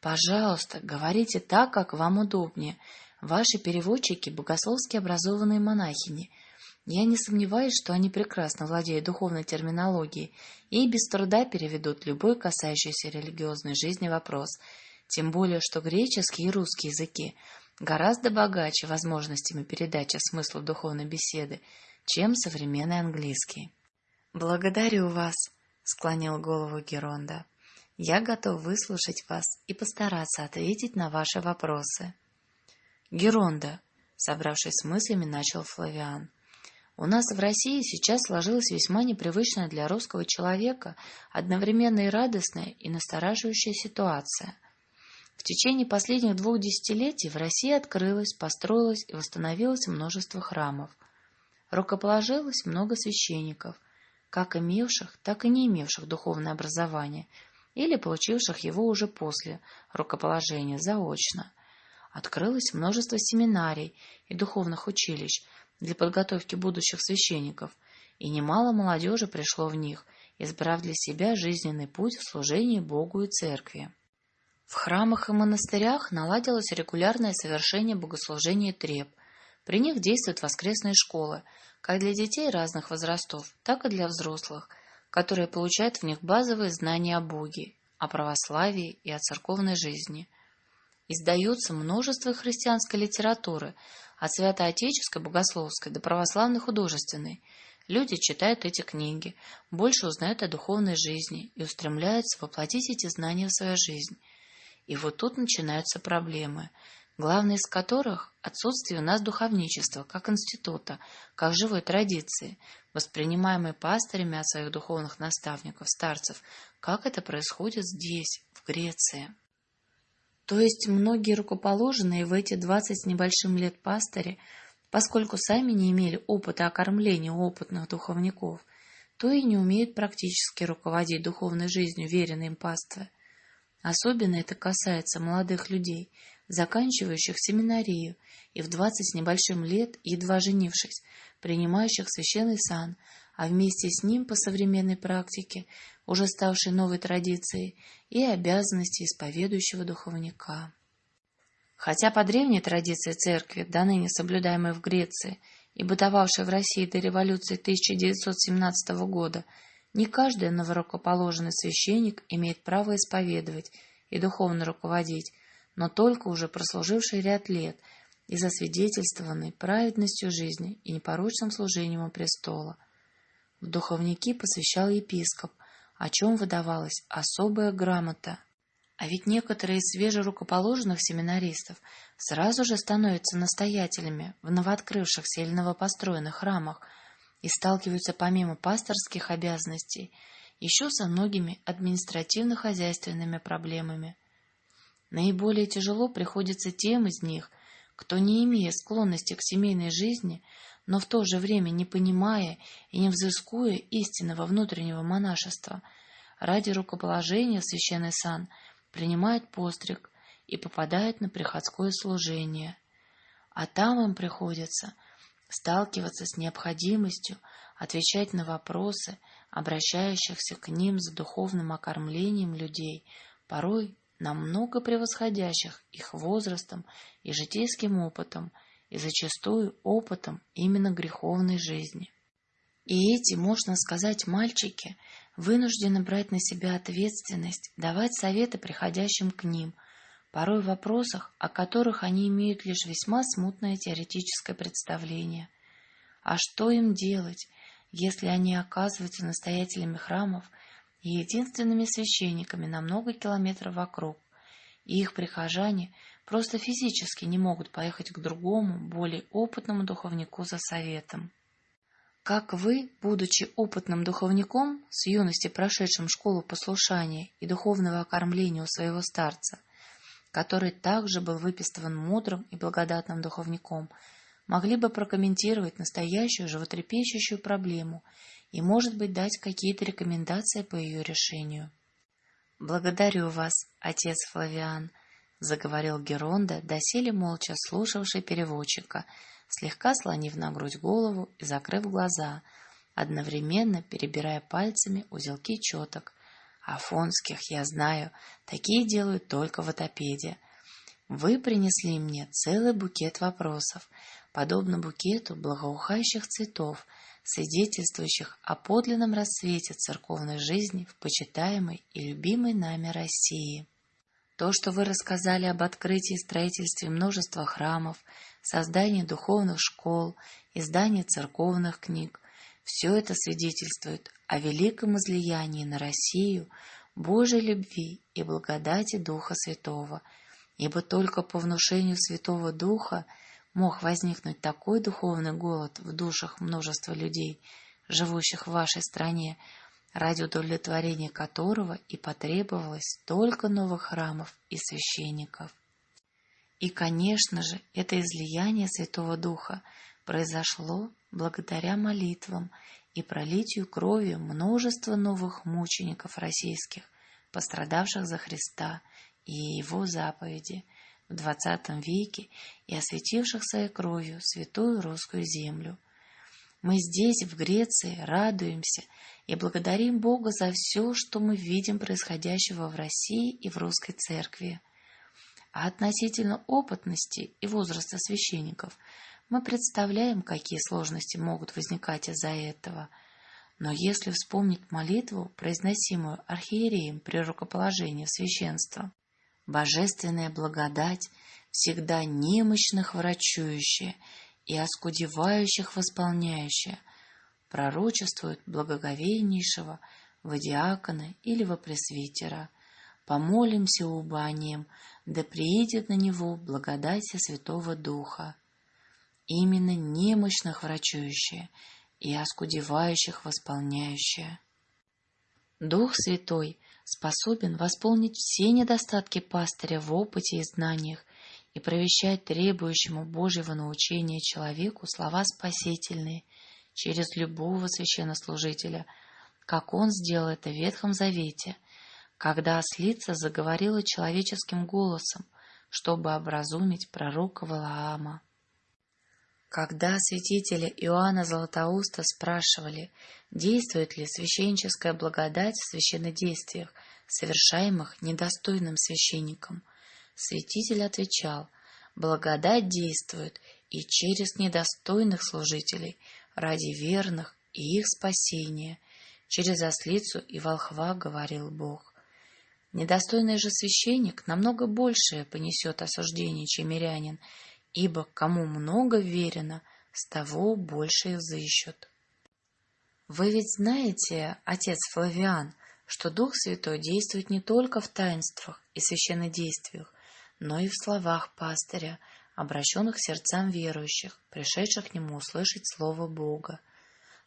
Пожалуйста, говорите так, как вам удобнее. Ваши переводчики богословски образованные монахини — я не сомневаюсь, что они прекрасно владеют духовной терминологией и без труда переведут любой касающийся религиозной жизни вопрос, тем более что греческий и русский языки гораздо богаче возможностями передачи смысла духовной беседы, чем современный английский. «Благодарю вас», — склонил голову Геронда. «Я готов выслушать вас и постараться ответить на ваши вопросы». «Геронда», — собравшись с мыслями, начал Флавиан, — у нас в России сейчас сложилась весьма непривычная для русского человека, одновременно и радостная, и настораживающая ситуация. В течение последних двух десятилетий в России открылось, построилось и восстановилось множество храмов. Рукоположилось много священников, как имевших, так и не имевших духовное образование, или получивших его уже после рукоположения заочно. Открылось множество семинарий и духовных училищ, для подготовки будущих священников, и немало молодежи пришло в них, избрав для себя жизненный путь в служении Богу и Церкви. В храмах и монастырях наладилось регулярное совершение богослужения треб. При них действуют воскресные школы, как для детей разных возрастов, так и для взрослых, которые получают в них базовые знания о Боге, о православии и о церковной жизни. Издается множество христианской литературы, от святоотеческой богословской до православной художественной. Люди читают эти книги, больше узнают о духовной жизни и устремляются воплотить эти знания в свою жизнь. И вот тут начинаются проблемы – главный из которых – отсутствие у нас духовничества, как института, как живой традиции, воспринимаемой пастырями от своих духовных наставников, старцев, как это происходит здесь, в Греции. То есть многие рукоположенные в эти двадцать с небольшим лет пастыри, поскольку сами не имели опыта окормления опытных духовников, то и не умеют практически руководить духовной жизнью веренной им паствы. Особенно это касается молодых людей – заканчивающих семинарию и в двадцать с небольшим лет, едва женившись, принимающих священный сан, а вместе с ним по современной практике, уже ставшей новой традицией, и обязанности исповедующего духовника. Хотя по древней традиции церкви, до ныне соблюдаемой в Греции и бытовавшей в России до революции 1917 года, не каждый новорукоположенный священник имеет право исповедовать и духовно руководить, но только уже прослуживший ряд лет и засвидетельствованный праведностью жизни и непорочным служением у престола. В духовники посвящал епископ, о чем выдавалась особая грамота. А ведь некоторые из свежерукоположенных семинаристов сразу же становятся настоятелями в новооткрывшихся или новопостроенных храмах и сталкиваются помимо пасторских обязанностей еще со многими административно-хозяйственными проблемами – Наиболее тяжело приходится тем из них, кто, не имея склонности к семейной жизни, но в то же время не понимая и не взыскуя истинного внутреннего монашества, ради рукоположения священный сан принимает постриг и попадает на приходское служение. А там им приходится сталкиваться с необходимостью отвечать на вопросы, обращающихся к ним за духовным окормлением людей, порой намного превосходящих их возрастом и житейским опытом, и зачастую опытом именно греховной жизни. И эти, можно сказать, мальчики вынуждены брать на себя ответственность, давать советы приходящим к ним, порой в вопросах, о которых они имеют лишь весьма смутное теоретическое представление. А что им делать, если они оказываются настоятелями храмов и единственными священниками на много километров вокруг, и их прихожане просто физически не могут поехать к другому, более опытному духовнику за советом. Как вы, будучи опытным духовником, с юности прошедшим школу послушания и духовного окормления у своего старца, который также был выписыван мудрым и благодатным духовником, могли бы прокомментировать настоящую животрепещущую проблему и, может быть, дать какие-то рекомендации по ее решению. «Благодарю вас, отец Флавиан», — заговорил Геронда, доселе молча слушавший переводчика, слегка слонив на грудь голову и закрыв глаза, одновременно перебирая пальцами узелки четок. «Афонских, я знаю, такие делают только в отопеде. Вы принесли мне целый букет вопросов, подобно букету благоухающих цветов, свидетельствующих о подлинном рассвете церковной жизни в почитаемой и любимой нами России. То, что вы рассказали об открытии и строительстве множества храмов, создании духовных школ, издании церковных книг, все это свидетельствует о великом излиянии на Россию Божьей любви и благодати Духа Святого, ибо только по внушению Святого Духа – мог возникнуть такой духовный голод в душах множества людей, живущих в вашей стране, ради удовлетворения которого и потребовалось столько новых храмов и священников. И, конечно же, это излияние Святого Духа произошло благодаря молитвам и пролитию крови множества новых мучеников российских, пострадавших за Христа и Его заповеди – в XX веке и осветивших своей кровью святую русскую землю. Мы здесь, в Греции, радуемся и благодарим Бога за все, что мы видим происходящего в России и в русской церкви. А относительно опытности и возраста священников Мы представляем, какие сложности могут возникать из-за этого. Но если вспомнить молитву, произносимую архиереем при рукоположении в священство, «Божественная благодать всегда немощных врачующая и оскудевающих восполняющая», пророчествует благоговейнейшего во диакона или во пресвитера. Помолимся убанием, да приедет на него благодать Святого Духа. Именно немощных врачующая и оскудевающих восполняющая. Дух Святой способен восполнить все недостатки пастыря в опыте и знаниях и провещать требующему Божьего научения человеку слова спасительные через любого священнослужителя, как он сделал это в Ветхом Завете, когда ослица заговорила человеческим голосом, чтобы образумить пророка Валаама. Когда святителя Иоанна Златоуста спрашивали, действует ли священническая благодать в священнодействиях, совершаемых недостойным священником, святитель отвечал, благодать действует и через недостойных служителей ради верных и их спасения, через ослицу и волхва говорил Бог. Недостойный же священник намного большее понесет осуждение, чем мирянин, ибо кому много верено, с того больше их взыщут. Вы ведь знаете, отец Флавиан, что Дух Святой действует не только в таинствах и священнодействиях, но и в словах пастыря, обращенных сердцам верующих, пришедших к нему услышать Слово Бога.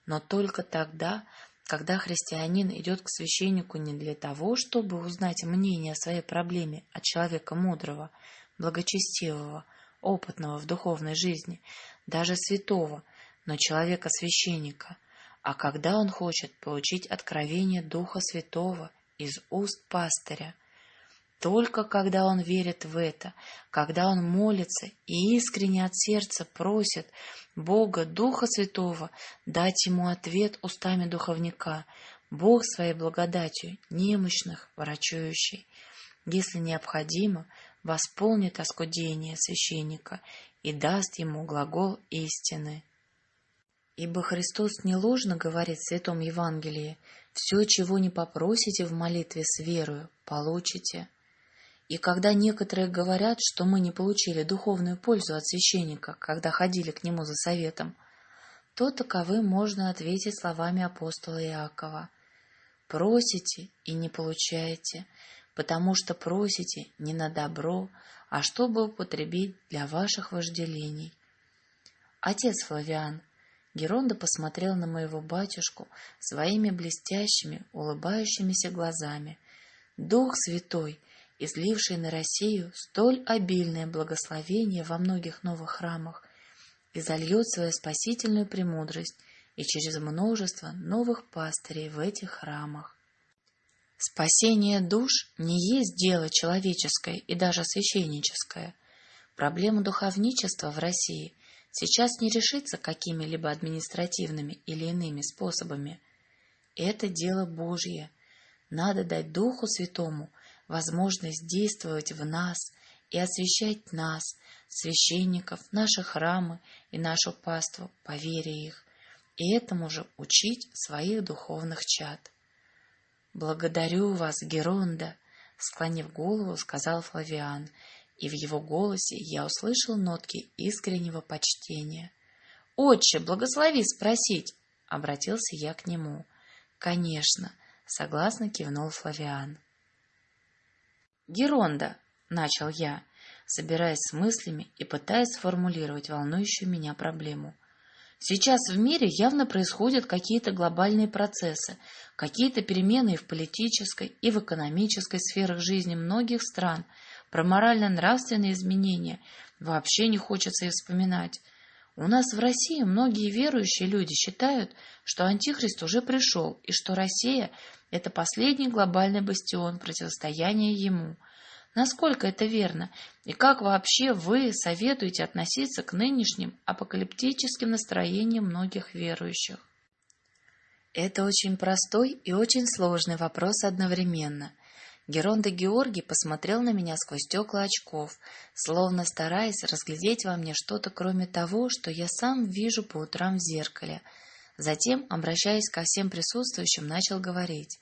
Но только тогда, когда христианин идет к священнику не для того, чтобы узнать мнение о своей проблеме от человека мудрого, благочестивого, опытного в духовной жизни, даже святого, но человека-священника, а когда он хочет получить откровение Духа Святого из уст пастыря – только когда он верит в это, когда он молится и искренне от сердца просит Бога, Духа Святого, дать ему ответ устами духовника, Бог своей благодатью, немощных, врачующий, если необходимо, восполнит оскудение священника и даст ему глагол истины. Ибо Христос не ложно говорит в Святом Евангелии, «Все, чего не попросите в молитве с верою, получите». И когда некоторые говорят, что мы не получили духовную пользу от священника, когда ходили к нему за советом, то таковым можно ответить словами апостола Иакова. «Просите и не получаете, потому что просите не на добро, а чтобы употребить для ваших вожделений». Отец Флавиан, Геронда посмотрел на моего батюшку своими блестящими, улыбающимися глазами. «Дух Святой!» Изливший на Россию столь обильное благословение во многих новых храмах, и зальет свою спасительную премудрость и через множество новых пастырей в этих храмах. Спасение душ не есть дело человеческое и даже священническое. Проблема духовничества в России сейчас не решится какими-либо административными или иными способами. Это дело Божье. Надо дать Духу Святому возможность действовать в нас и освящать нас, священников, наши храмы и нашу паству по вере их, и этому же учить своих духовных чад. «Благодарю вас, Геронда!» — склонив голову, сказал Флавиан, и в его голосе я услышал нотки искреннего почтения. «Отче, благослови спросить!» — обратился я к нему. «Конечно!» — согласно кивнул Флавиан. «Геронда», — начал я, собираясь с мыслями и пытаясь сформулировать волнующую меня проблему. Сейчас в мире явно происходят какие-то глобальные процессы, какие-то перемены и в политической, и в экономической сферах жизни многих стран. Про морально-нравственные изменения вообще не хочется и вспоминать. У нас в России многие верующие люди считают, что Антихрист уже пришел, и что Россия — это последний глобальный бастион противостояния ему. Насколько это верно? И как вообще вы советуете относиться к нынешним апокалиптическим настроениям многих верующих? Это очень простой и очень сложный вопрос одновременно. Геронда Георгий посмотрел на меня сквозь стекла очков, словно стараясь разглядеть во мне что-то, кроме того, что я сам вижу по утрам в зеркале. Затем, обращаясь ко всем присутствующим, начал говорить.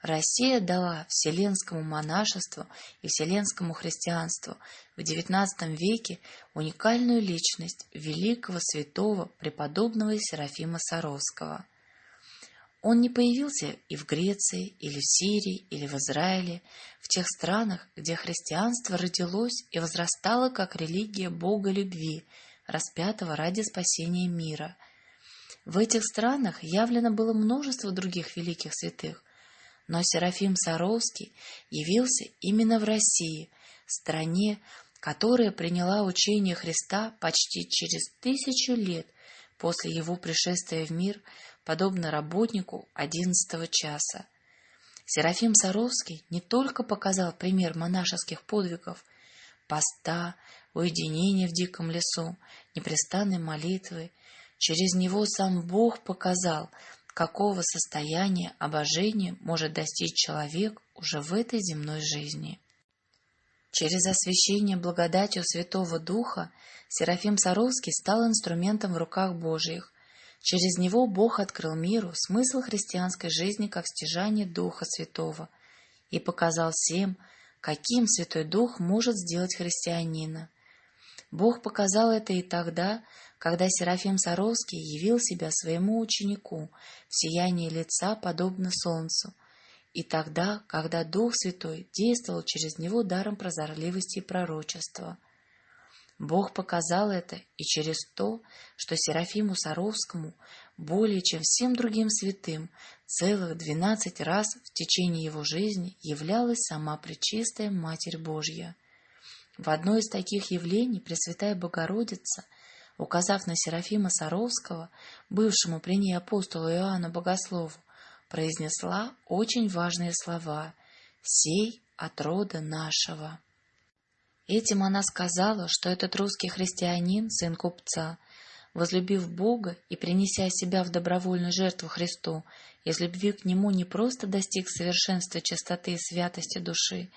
Россия дала вселенскому монашеству и вселенскому христианству в XIX веке уникальную личность великого святого преподобного Серафима Саровского. Он не появился и в Греции, или в Сирии, или в Израиле, в тех странах, где христианство родилось и возрастало как религия Бога любви, распятого ради спасения мира. В этих странах явлено было множество других великих святых, но Серафим Саровский явился именно в России, стране, которая приняла учение Христа почти через тысячу лет после его пришествия в мир, подобно работнику одиннадцатого часа. Серафим Саровский не только показал пример монашеских подвигов, поста, уединения в диком лесу, непрестанной молитвы, через него сам Бог показал, какого состояния обожения может достичь человек уже в этой земной жизни. Через освящение благодатью Святого Духа Серафим Саровский стал инструментом в руках Божьих. Через него Бог открыл миру смысл христианской жизни как стяжание Духа Святого и показал всем, каким Святой Дух может сделать христианина. Бог показал это и тогда, когда Серафим Саровский явил себя своему ученику в сиянии лица, подобно солнцу, и тогда, когда Дух Святой действовал через него даром прозорливости и пророчества. Бог показал это и через то, что Серафиму Саровскому более чем всем другим святым целых двенадцать раз в течение его жизни являлась сама Пречистая Матерь Божья. В одно из таких явлений Пресвятая Богородица – указав на Серафима Саровского, бывшему при ней апостолу Иоанну Богослову, произнесла очень важные слова «Сей от рода нашего». Этим она сказала, что этот русский христианин, сын купца, возлюбив Бога и принеся себя в добровольную жертву Христу, из любви к Нему не просто достиг совершенства чистоты и святости души,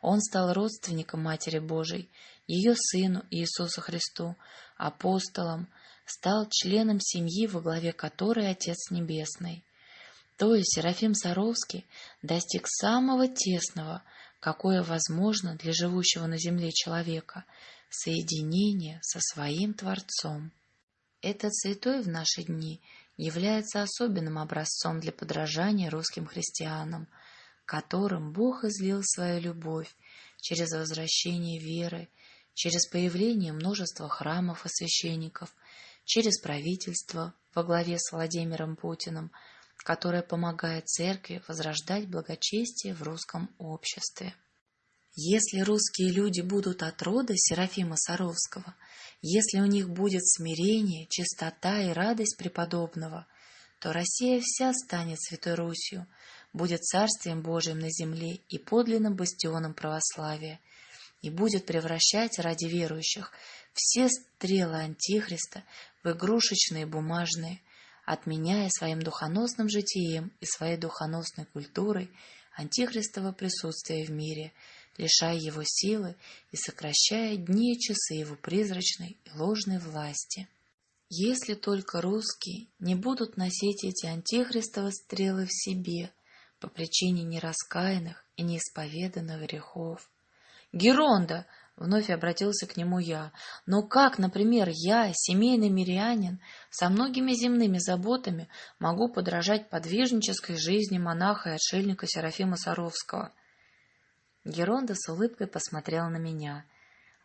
он стал родственником Матери Божией, ее сыну Иисусу Христу, апостолом, стал членом семьи, во главе которой Отец Небесный. То есть Серафим Саровский достиг самого тесного, какое возможно для живущего на земле человека, соединения со своим Творцом. Этот святой в наши дни является особенным образцом для подражания русским христианам, которым Бог излил свою любовь через возвращение веры, через появление множества храмов и священников, через правительство во главе с Владимиром Путиным, которое помогает церкви возрождать благочестие в русском обществе. Если русские люди будут от рода Серафима Саровского, если у них будет смирение, чистота и радость преподобного, то Россия вся станет Святой Русью, будет Царствием Божиим на земле и подлинным бастионом православия, и будет превращать ради верующих все стрелы Антихриста в игрушечные бумажные, отменяя своим духоносным житием и своей духоносной культурой антихристово присутствие в мире, лишая его силы и сокращая дни и часы его призрачной и ложной власти. Если только русские не будут носить эти антихристовы стрелы в себе по причине нераскаянных и неисповеданных грехов, Геронда, вновь обратился к нему я. Но как, например, я, семейный мирянин, со многими земными заботами могу подражать подвижнической жизни монаха и отшельника Серафима Саровского? Геронда с улыбкой посмотрел на меня.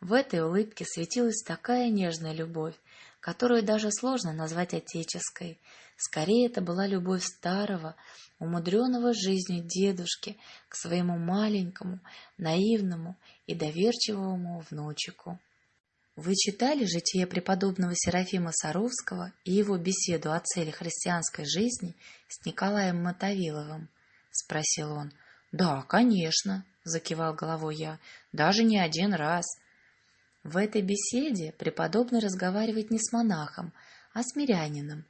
В этой улыбке светилась такая нежная любовь, которую даже сложно назвать отеческой. Скорее, это была любовь старого, умудренного жизнью дедушки к своему маленькому, наивному и доверчивому внучику. Вы читали житие преподобного Серафима Саровского и его беседу о цели христианской жизни с Николаем Мотовиловым? — спросил он. — Да, конечно, — закивал головой я, — даже не один раз. В этой беседе преподобный разговаривает не с монахом, а с мирянином,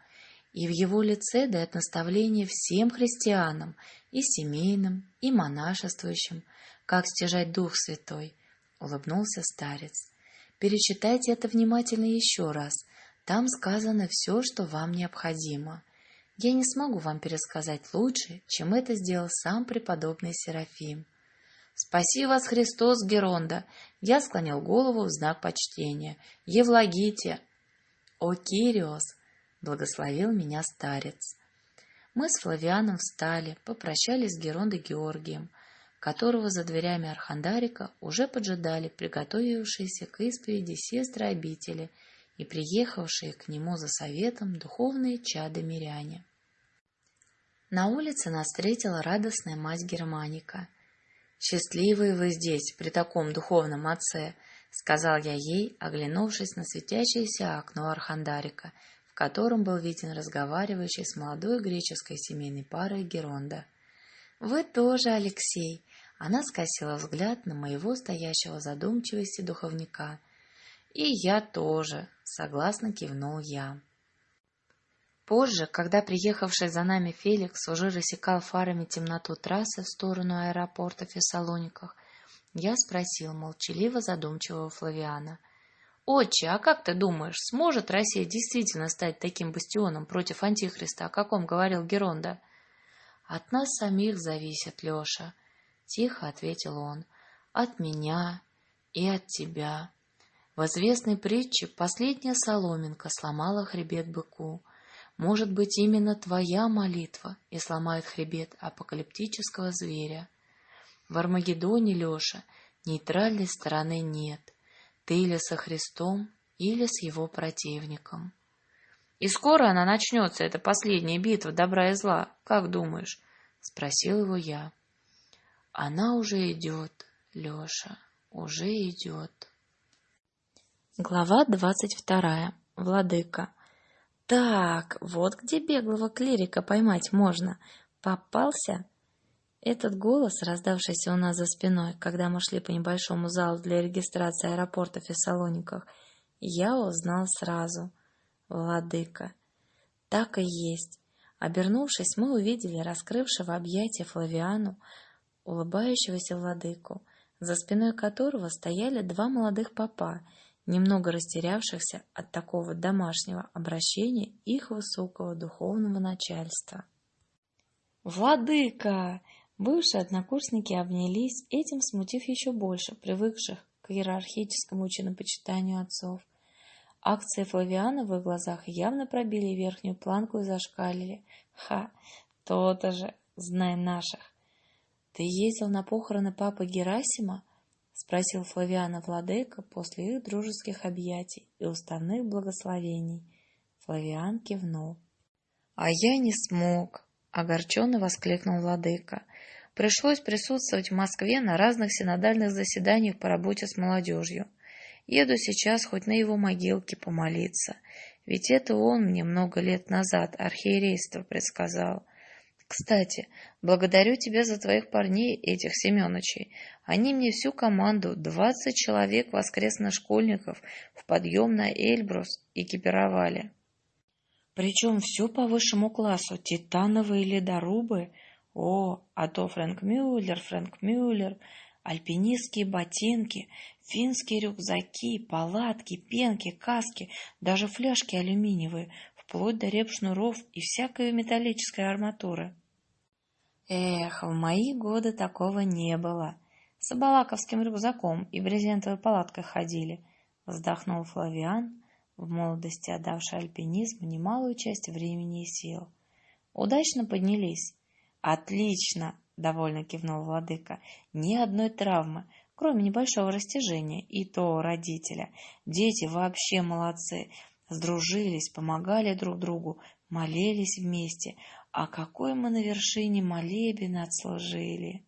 и в его лице дает наставление всем христианам, и семейным, и монашествующим, как стяжать Дух Святой, — улыбнулся старец. Перечитайте это внимательно еще раз. Там сказано все, что вам необходимо. Я не смогу вам пересказать лучше, чем это сделал сам преподобный Серафим. «Спаси вас, Христос, Геронда!» Я склонил голову в знак почтения. «Евлагите!» «О, Кириос!» — благословил меня старец. Мы с Флавианом встали, попрощались с Герондой Георгием, которого за дверями Архандарика уже поджидали приготовившиеся к исповеди сестры обители и приехавшие к нему за советом духовные чады миряне. На улице нас встретила радостная мать Германика. «Счастливые вы здесь, при таком духовном отце», — сказал я ей, оглянувшись на светящееся окно Архандарика, в котором был виден разговаривающий с молодой греческой семейной парой Геронда. «Вы тоже, Алексей!» Она скосила взгляд на моего стоящего задумчивости духовника. «И я тоже», — согласно кивнул я. Позже, когда приехавший за нами Феликс уже рассекал фарами темноту трассы в сторону аэропорта в Фессалониках, я спросил молчаливо задумчивого Флавиана. «Отче, а как ты думаешь, сможет Россия действительно стать таким бастионом против Антихриста, о каком говорил Геронда?» «От нас самих зависит, Леша», — тихо ответил он. «От меня и от тебя». В известной притче последняя соломинка сломала хребет быку — может быть, именно твоя молитва и сломает хребет апокалиптического зверя. В Армагеддоне, Леша, нейтральной стороны нет. Ты или со Христом, или с его противником. И скоро она начнется, эта последняя битва добра и зла, как думаешь? Спросил его я. Она уже идет, Леша, уже идет. Глава двадцать вторая. Владыка. Так, вот где беглого клирика поймать можно. Попался? Этот голос, раздавшийся у нас за спиной, когда мы шли по небольшому залу для регистрации аэропорта в Фессалониках, я узнал сразу. Владыка. Так и есть. Обернувшись, мы увидели раскрывшего объятия Флавиану, улыбающегося владыку, за спиной которого стояли два молодых папа — немного растерявшихся от такого домашнего обращения их высокого духовного начальства. «Владыка!» Бывшие однокурсники обнялись, этим смутив еще больше привыкших к иерархическому чинопочитанию отцов. Акции Флавиана в их глазах явно пробили верхнюю планку и зашкалили. «Ха! То-то же! Знай наших!» «Ты ездил на похороны папы Герасима?» — спросил Флавиана Владыка после их дружеских объятий и уставных благословений. Флавиан кивнул. — А я не смог! — огорченно воскликнул Владыка. — Пришлось присутствовать в Москве на разных синодальных заседаниях по работе с молодежью. Еду сейчас хоть на его могилке помолиться, ведь это он мне много лет назад архиерейство предсказал. Кстати, благодарю тебя за твоих парней, этих Семеновичей. Они мне всю команду, двадцать человек воскресных школьников, в подъем на Эльбрус экипировали. Причем все по высшему классу, титановые ледорубы. О, а то Фрэнк Мюллер, Фрэнк Мюллер, альпинистские ботинки, финские рюкзаки, палатки, пенки, каски, даже фляжки алюминиевые, вплоть до реп-шнуров и всякой металлической арматуры. Эх, в мои годы такого не было. С абалаковским рюкзаком и брезентовой палаткой ходили, вздохнул Флавиан, в молодости отдавший альпинизму немалую часть времени и сил. Удачно поднялись. Отлично, довольно кивнул владыка. Ни одной травмы, кроме небольшого растяжения, и то родителя. Дети вообще молодцы. Сдружились, помогали друг другу, молились вместе, а какой мы на вершине молебен отслужили.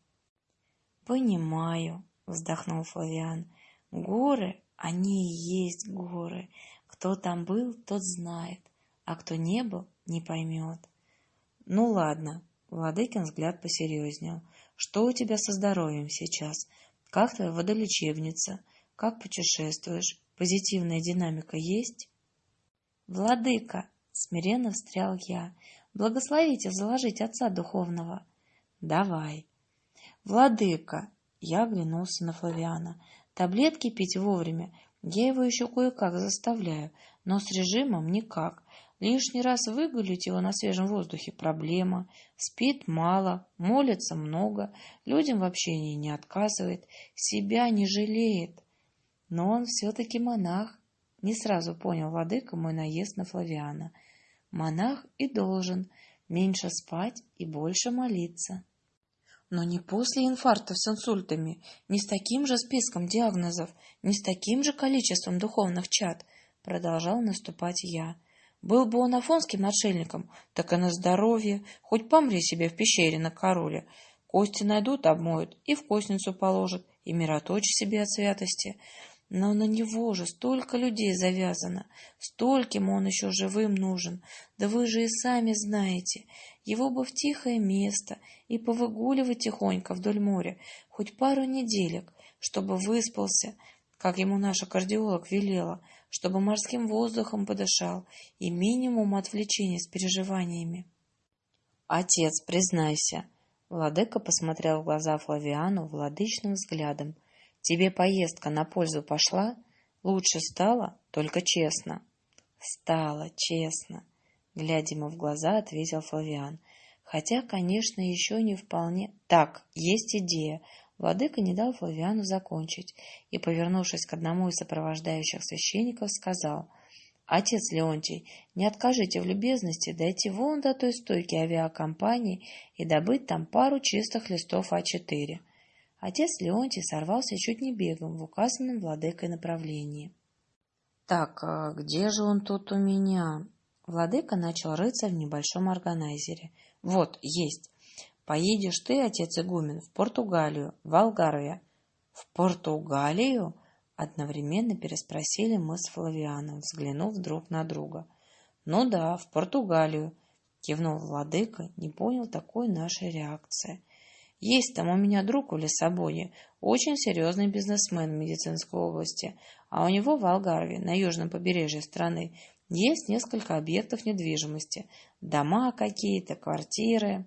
Понимаю, вздохнул Флавиан. Горы, они и есть горы. Кто там был, тот знает, а кто не был, не поймет. Ну ладно, Владыкин взгляд посерьезнел. Что у тебя со здоровьем сейчас? Как твоя водолечебница? Как путешествуешь? Позитивная динамика есть? Владыка, Смиренно встрял я. Благословите заложить отца духовного. Давай. Владыка, я оглянулся на Флавиана. Таблетки пить вовремя. Я его еще кое-как заставляю, но с режимом никак. Лишний раз выгулить его на свежем воздухе – проблема. Спит мало, молится много, людям в общении не отказывает, себя не жалеет. Но он все-таки монах. Не сразу понял владыка мой наезд на Флавиана. Монах и должен меньше спать и больше молиться. Но не после инфарктов с инсультами, не с таким же списком диагнозов, не с таким же количеством духовных чад, продолжал наступать я. Был бы он афонским отшельником, так и на здоровье, хоть помри себе в пещере на короле. Кости найдут, обмоют, и в костницу положат, и мироточь себе от святости. Но на него же столько людей завязано, стольким он еще живым нужен. Да вы же и сами знаете, его бы в тихое место и повыгуливать тихонько вдоль моря, хоть пару неделек, чтобы выспался, как ему наша кардиолог велела, чтобы морским воздухом подышал и минимум отвлечения с переживаниями. Отец, признайся, Владыка посмотрел в глаза Флавиану владычным взглядом, Тебе поездка на пользу пошла? Лучше стало? Только честно. Стало, честно. Глядя ему в глаза, ответил Флавиан. Хотя, конечно, еще не вполне... Так, есть идея. Владыка не дал Флавиану закончить и, повернувшись к одному из сопровождающих священников, сказал — Отец Леонтий, не откажите в любезности дойти вон до той стойки авиакомпании и добыть там пару чистых листов А4. Отец Леонтий сорвался чуть не бегом в указанном владыкой направлении. «Так, а где же он тут у меня?» Владыка начал рыться в небольшом органайзере. «Вот, есть. Поедешь ты, отец игумен, в Португалию, в Алгарве». «В Португалию?» Одновременно переспросили мы с Флавианом, взглянув друг на друга. «Ну да, в Португалию», — кивнул владыка, не понял такой нашей реакции — есть там у меня друг в Лиссабоне, очень серьезный бизнесмен в медицинской области, а у него в Алгарве, на южном побережье страны, есть несколько объектов недвижимости, дома какие-то, квартиры.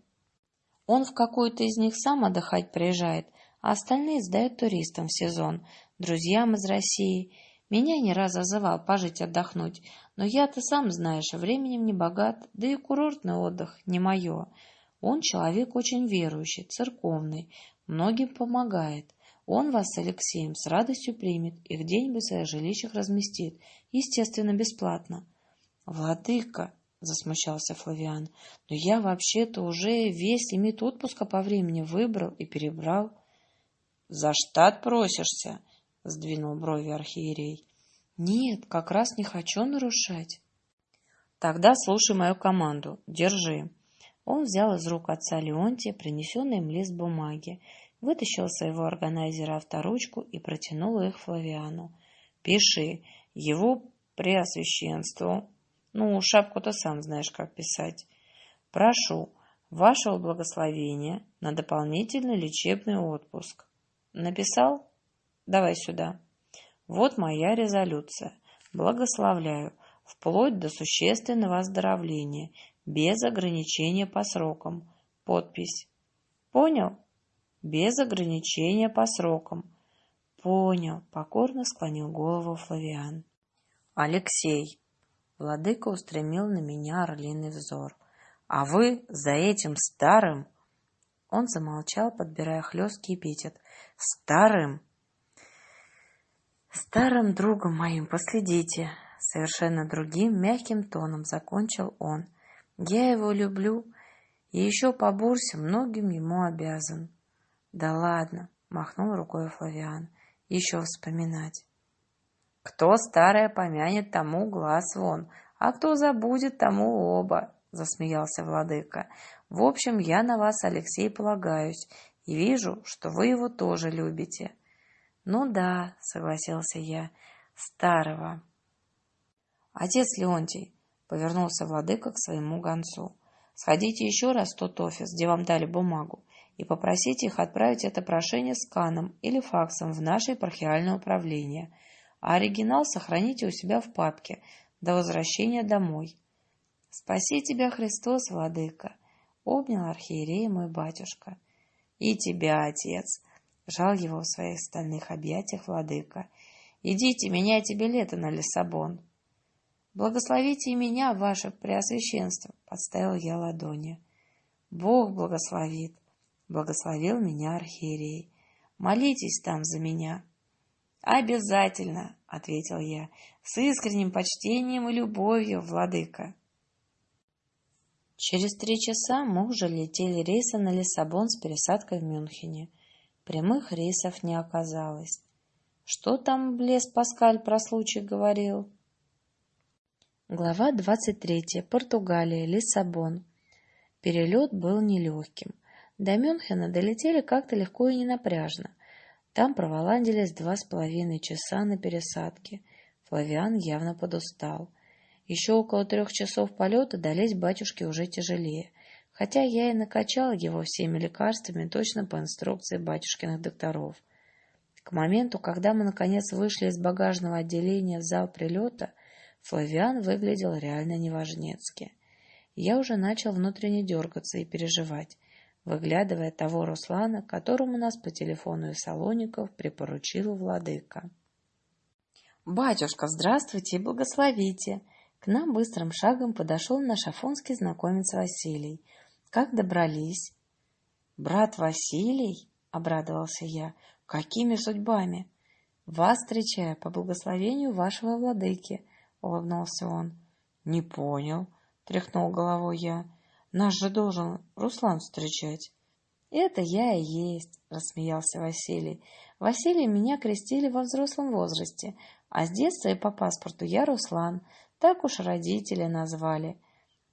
Он в какую-то из них сам отдыхать приезжает, а остальные сдают туристам в сезон, друзьям из России. Меня не раз зазывал пожить отдохнуть, но я-то сам знаешь, временем не богат, да и курортный отдых не мое. Он человек очень верующий, церковный, многим помогает. Он вас с Алексеем с радостью примет и где-нибудь в своих жилищах разместит, естественно, бесплатно. Владыка, засмущался Флавиан, но я вообще-то уже весь лимит отпуска по времени выбрал и перебрал. За штат просишься? сдвинул брови архиерей. Нет, как раз не хочу нарушать. Тогда слушай мою команду. Держи. Он взял из рук отца Леонтия принесенный им лист бумаги, вытащил своего органайзера авторучку и протянул их Флавиану. «Пиши. Его преосвященству. Ну, шапку-то сам знаешь, как писать. Прошу вашего благословения на дополнительный лечебный отпуск. Написал? Давай сюда. Вот моя резолюция. Благословляю, вплоть до существенного оздоровления без ограничения по срокам. Подпись. Понял? Без ограничения по срокам. Понял, покорно склонил голову Флавиан. Алексей. Владыка устремил на меня орлиный взор. А вы за этим старым... Он замолчал, подбирая хлесткий эпитет. Старым... Старым другом моим последите. Совершенно другим, мягким тоном закончил он. Я его люблю и еще по бурсе многим ему обязан. Да ладно, махнул рукой Флавиан. Еще вспоминать. Кто старое помянет, тому глаз вон, а кто забудет, тому оба, засмеялся владыка. В общем, я на вас, Алексей, полагаюсь, и вижу, что вы его тоже любите. Ну да, согласился я, старого. Отец Леонтий, Повернулся владыка к своему гонцу. Сходите еще раз в тот офис, где вам дали бумагу, и попросите их отправить это прошение сканом или факсом в наше епархиальное управление, а оригинал сохраните у себя в папке до возвращения домой. Спаси тебя, Христос, владыка! Обнял архиерея мой батюшка. И тебя, отец! Жал его в своих стальных объятиях владыка. Идите, меняйте билеты на Лиссабон. Благословите и меня, ваше преосвященство, подставил я ладони. Бог благословит, благословил меня архиерей. Молитесь там за меня. Обязательно, ответил я, с искренним почтением и любовью, владыка. Через три часа мы уже летели рейсы на Лиссабон с пересадкой в Мюнхене. Прямых рейсов не оказалось. Что там Блес Паскаль про случай говорил? Глава 23. Португалия. Лиссабон. Перелет был нелегким. До Мюнхена долетели как-то легко и ненапряжно. Там проволандились два с половиной часа на пересадке. Флавиан явно подустал. Еще около трех часов полета долезть батюшке уже тяжелее, хотя я и накачал его всеми лекарствами точно по инструкции батюшкиных докторов. К моменту, когда мы наконец вышли из багажного отделения в зал прилета, Флавиан выглядел реально неважнецки. Я уже начал внутренне дергаться и переживать, выглядывая того Руслана, которому нас по телефону из Салоников припоручил владыка. «Батюшка, здравствуйте и благословите!» К нам быстрым шагом подошел наш афонский знакомец Василий. «Как добрались?» «Брат Василий?» — обрадовался я. «Какими судьбами?» «Вас встречаю по благословению вашего владыки», — улыбнулся он. «Не понял», — тряхнул головой я. «Нас же должен Руслан встречать». «Это я и есть», — рассмеялся Василий. «Василий меня крестили во взрослом возрасте, а с детства и по паспорту я Руслан. Так уж родители назвали.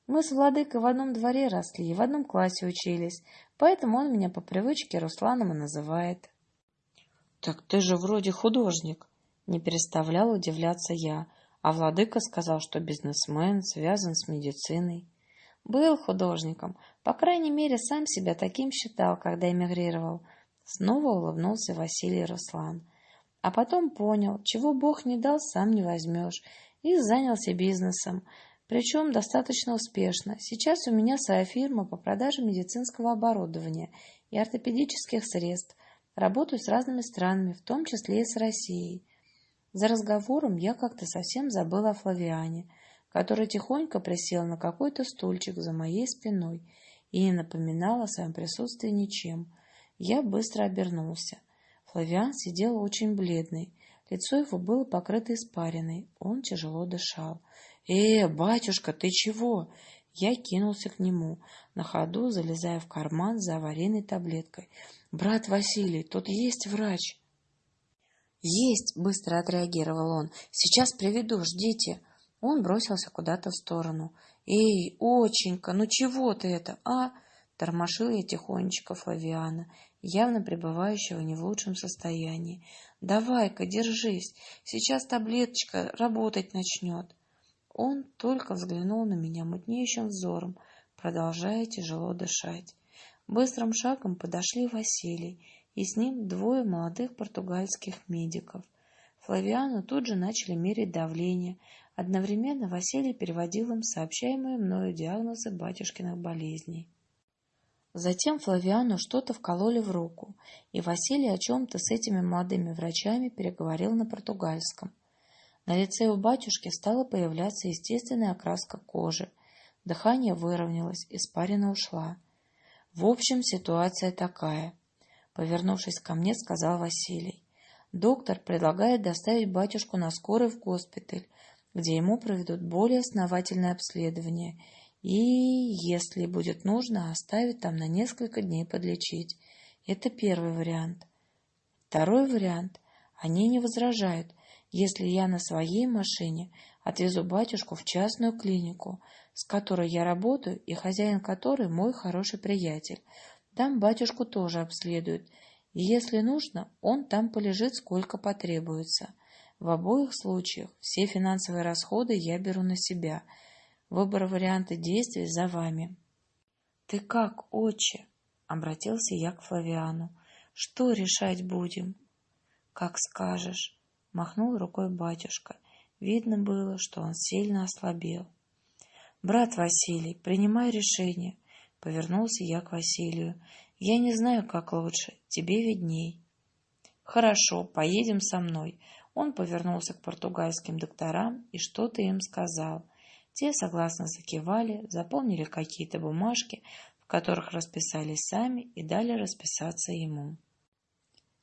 Мы с Владыкой в одном дворе росли и в одном классе учились, поэтому он меня по привычке Русланом и называет». «Так ты же вроде художник», — не переставлял удивляться я. А владыка сказал, что бизнесмен связан с медициной. Был художником, по крайней мере, сам себя таким считал, когда эмигрировал. Снова улыбнулся Василий Руслан. А потом понял, чего Бог не дал, сам не возьмешь, и занялся бизнесом, причем достаточно успешно. Сейчас у меня своя фирма по продаже медицинского оборудования и ортопедических средств. Работаю с разными странами, в том числе и с Россией. За разговором я как-то совсем забыла о Флавиане, который тихонько присел на какой-то стульчик за моей спиной и не напоминал о своем присутствии ничем. Я быстро обернулся. Флавиан сидел очень бледный, лицо его было покрыто испариной, он тяжело дышал. «Э, батюшка, ты чего?» Я кинулся к нему, на ходу залезая в карман за аварийной таблеткой. «Брат Василий, тут есть врач!» «Есть!» — быстро отреагировал он. «Сейчас приведу, ждите!» Он бросился куда-то в сторону. «Эй, оченька, ну чего ты это, а?» Тормошил я тихонечко Флавиана, явно пребывающего не в лучшем состоянии. «Давай-ка, держись, сейчас таблеточка работать начнет». Он только взглянул на меня мутнеющим взором, продолжая тяжело дышать. Быстрым шагом подошли Василий и с ним двое молодых португальских медиков. Флавиану тут же начали мерить давление. Одновременно Василий переводил им сообщаемые мною диагнозы батюшкиных болезней. Затем Флавиану что-то вкололи в руку, и Василий о чем-то с этими молодыми врачами переговорил на португальском. На лице у батюшки стала появляться естественная окраска кожи. Дыхание выровнялось, испарина ушла. В общем, ситуация такая. Повернувшись ко мне, сказал Василий. Доктор предлагает доставить батюшку на скорой в госпиталь, где ему проведут более основательное обследование и, если будет нужно, оставить там на несколько дней подлечить. Это первый вариант. Второй вариант. Они не возражают, если я на своей машине отвезу батюшку в частную клинику, с которой я работаю и хозяин которой мой хороший приятель. Там батюшку тоже обследуют, и если нужно, он там полежит сколько потребуется. В обоих случаях все финансовые расходы я беру на себя. Выбор варианта действий за вами. — Ты как, отче? — обратился я к Флавиану. — Что решать будем? — Как скажешь, — махнул рукой батюшка. Видно было, что он сильно ослабел. Брат Василий, принимай решение. Повернулся я к Василию. Я не знаю, как лучше, тебе видней. Хорошо, поедем со мной. Он повернулся к португальским докторам и что-то им сказал. Те согласно закивали, заполнили какие-то бумажки, в которых расписались сами и дали расписаться ему.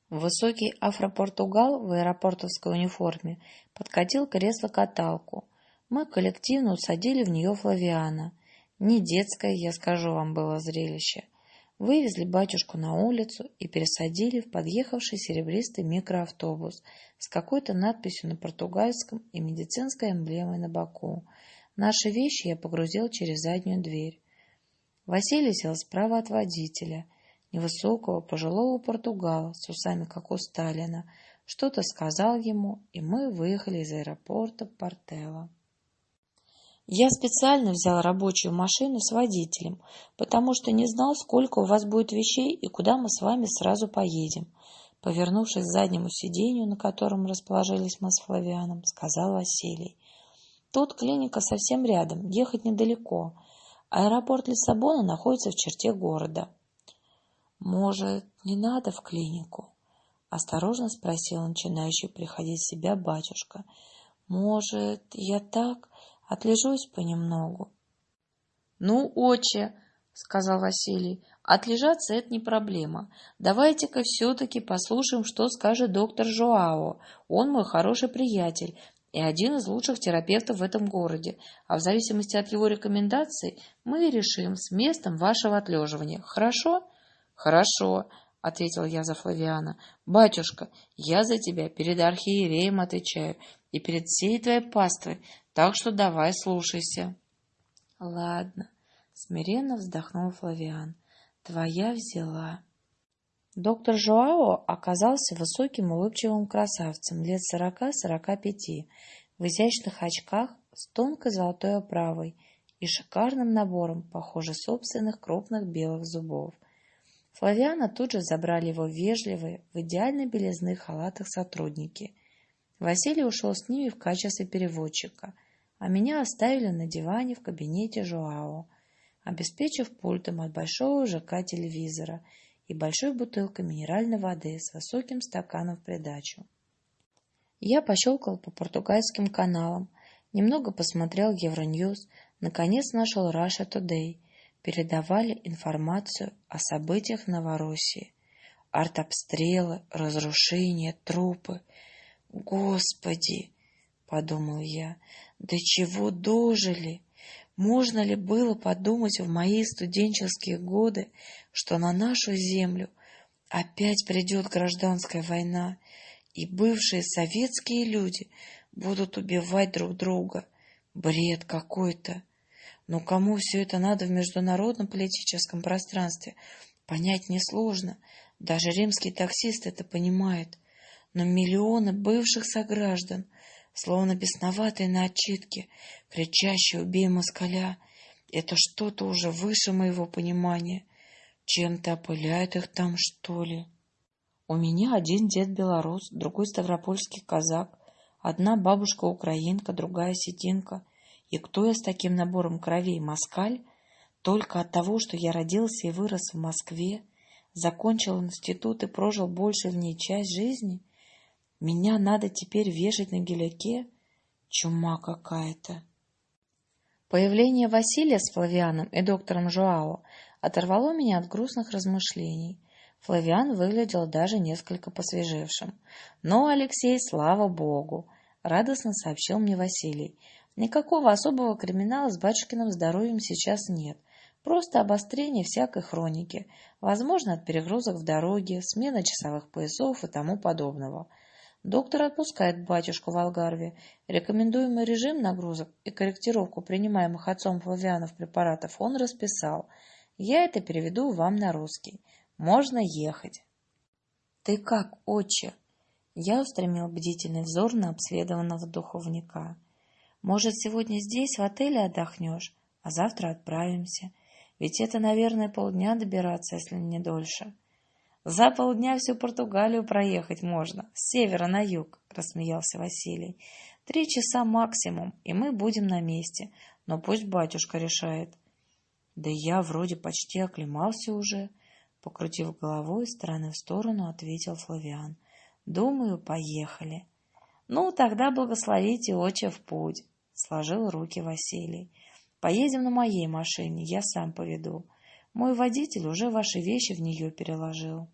Высокий афропортугал в аэропортовской униформе подкатил кресло-каталку. Мы коллективно усадили в нее Флавиана. Не детское, я скажу вам, было зрелище. Вывезли батюшку на улицу и пересадили в подъехавший серебристый микроавтобус с какой-то надписью на португальском и медицинской эмблемой на боку. Наши вещи я погрузил через заднюю дверь. Василий сел справа от водителя — невысокого пожилого португала с усами, как у Сталина, что-то сказал ему, и мы выехали из аэропорта Портела. Я специально взял рабочую машину с водителем, потому что не знал, сколько у вас будет вещей и куда мы с вами сразу поедем. Повернувшись к заднему сиденью, на котором расположились мы с Флавианом, сказал Василий. Тут клиника совсем рядом, ехать недалеко. Аэропорт Лиссабона находится в черте города. «Может, не надо в клинику?» — осторожно спросил начинающий приходить в себя батюшка. «Может, я так отлежусь понемногу?» «Ну, отче», — сказал Василий, — «отлежаться — это не проблема. Давайте-ка все-таки послушаем, что скажет доктор Жоао. Он мой хороший приятель и один из лучших терапевтов в этом городе, а в зависимости от его рекомендаций мы и решим с местом вашего отлеживания. Хорошо?» Хорошо, — ответил я за Флавиана. — Батюшка, я за тебя перед архиереем отвечаю и перед всей твоей паствой, так что давай слушайся. — Ладно, — смиренно вздохнул Флавиан. — Твоя взяла. Доктор Жуао оказался высоким улыбчивым красавцем лет сорока-сорока пяти, в изящных очках с тонкой золотой оправой и шикарным набором, похоже, собственных крупных белых зубов. Флавиана тут же забрали его вежливые, в идеальной белизны халатах сотрудники. Василий ушел с ними в качестве переводчика, а меня оставили на диване в кабинете Жуао, обеспечив пультом от большого ЖК телевизора и большой бутылкой минеральной воды с высоким стаканом в придачу. Я пощелкал по португальским каналам, немного посмотрел Евроньюз, наконец нашел Russia Today — передавали информацию о событиях в Новороссии. Артобстрелы, разрушения, трупы. Господи, подумал я, до чего дожили? Можно ли было подумать в мои студенческие годы, что на нашу землю опять придет гражданская война, и бывшие советские люди будут убивать друг друга? Бред какой-то. Но кому все это надо в международном политическом пространстве, понять несложно. Даже римский таксист это понимает. Но миллионы бывших сограждан, словно бесноватые на отчитке, кричащие «Убей москаля!» это что-то уже выше моего понимания. Чем-то опыляет их там, что ли? У меня один дед белорус, другой ставропольский казак, одна бабушка украинка, другая сетинка. И кто я с таким набором кровей, москаль? Только от того, что я родился и вырос в Москве, закончил институт и прожил больше в ней часть жизни? Меня надо теперь вешать на геляке? Чума какая-то. Появление Василия с Флавианом и доктором Жуао оторвало меня от грустных размышлений. Флавиан выглядел даже несколько посвежевшим. «Но, Алексей, слава богу!» — радостно сообщил мне Василий. Никакого особого криминала с батюшкиным здоровьем сейчас нет. Просто обострение всякой хроники, возможно, от перегрузок в дороге, смена часовых поясов и тому подобного. Доктор отпускает батюшку в Алгарве. Рекомендуемый режим нагрузок и корректировку принимаемых отцом Флавианов препаратов он расписал. Я это переведу вам на русский. Можно ехать. — Ты как, отче? Я устремил бдительный взор на обследованного духовника. — может, сегодня здесь, в отеле, отдохнешь, а завтра отправимся. Ведь это, наверное, полдня добираться, если не дольше. За полдня всю Португалию проехать можно, с севера на юг, рассмеялся Василий. Три часа максимум, и мы будем на месте. но пусть батюшка решает. Да я вроде почти оклемался уже, покрутив головой из стороны в сторону, ответил Флавиан. Думаю, поехали. Ну, тогда благословите отче в путь, сложил руки Василий. Поедем на моей машине, я сам поведу. Мой водитель уже ваши вещи в нее переложил.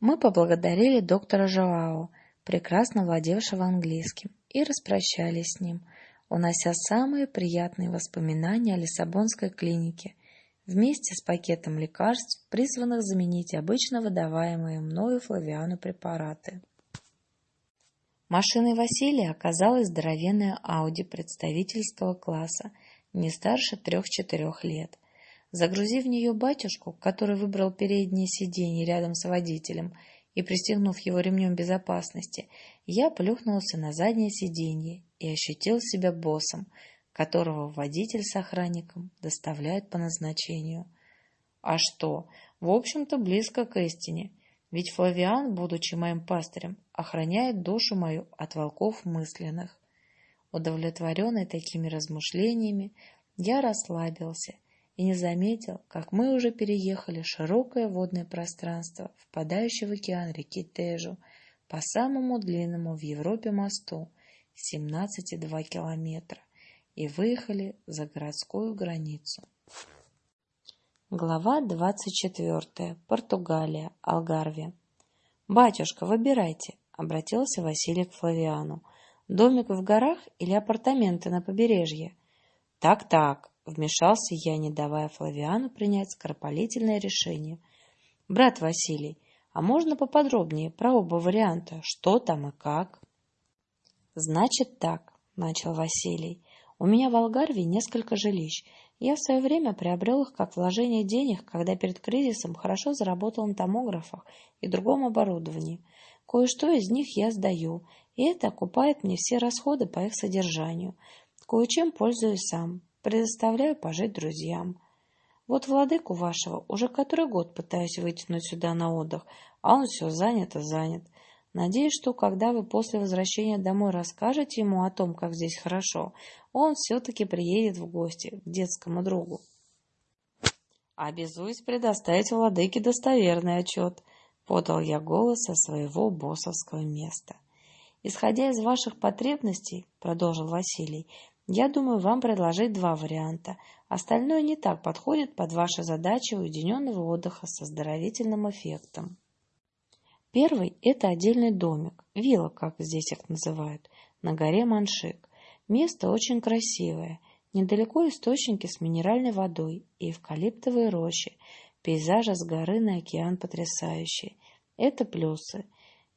Мы поблагодарили доктора Жоао, прекрасно владевшего английским, и распрощались с ним, унося самые приятные воспоминания о Лиссабонской клинике, вместе с пакетом лекарств, призванных заменить обычно выдаваемые мною Флавиану препараты. Машиной Василия оказалась здоровенная Ауди представительского класса, не старше трех-четырех лет. Загрузив в нее батюшку, который выбрал переднее сиденье рядом с водителем, и пристегнув его ремнем безопасности, я плюхнулся на заднее сиденье и ощутил себя боссом, которого водитель с охранником доставляют по назначению. А что? В общем-то, близко к истине. Ведь Флавиан, будучи моим пастырем, охраняет душу мою от волков мысленных. Удовлетворенный такими размышлениями, я расслабился и не заметил, как мы уже переехали широкое водное пространство, впадающее в океан реки Тежу, по самому длинному в Европе мосту, 17,2 километра, и выехали за городскую границу. Глава 24. Португалия. Алгарве. «Батюшка, выбирайте», — обратился Василий к Флавиану. «Домик в горах или апартаменты на побережье?» «Так-так», — вмешался я, не давая Флавиану принять скоропалительное решение. «Брат Василий, а можно поподробнее про оба варианта, что там и как?» «Значит так», — начал Василий. «У меня в Алгарве несколько жилищ. Я в свое время приобрел их как вложение денег, когда перед кризисом хорошо заработал на томографах и другом оборудовании. Кое-что из них я сдаю, и это окупает мне все расходы по их содержанию. Кое-чем пользуюсь сам, предоставляю пожить друзьям. Вот владыку вашего уже который год пытаюсь вытянуть сюда на отдых, а он все занят и занят. Надеюсь, что когда вы после возвращения домой расскажете ему о том, как здесь хорошо, он все-таки приедет в гости к детскому другу. «Обязуюсь предоставить владыке достоверный отчет», — подал я голос со своего боссовского места. «Исходя из ваших потребностей», — продолжил Василий, — «я думаю вам предложить два варианта. Остальное не так подходит под ваши задачи уединенного отдыха с оздоровительным эффектом». Первый – это отдельный домик, вилла, как здесь их называют, на горе Маншик. Место очень красивое, недалеко источники с минеральной водой и эвкалиптовые рощи, пейзажи с горы на океан потрясающие. Это плюсы.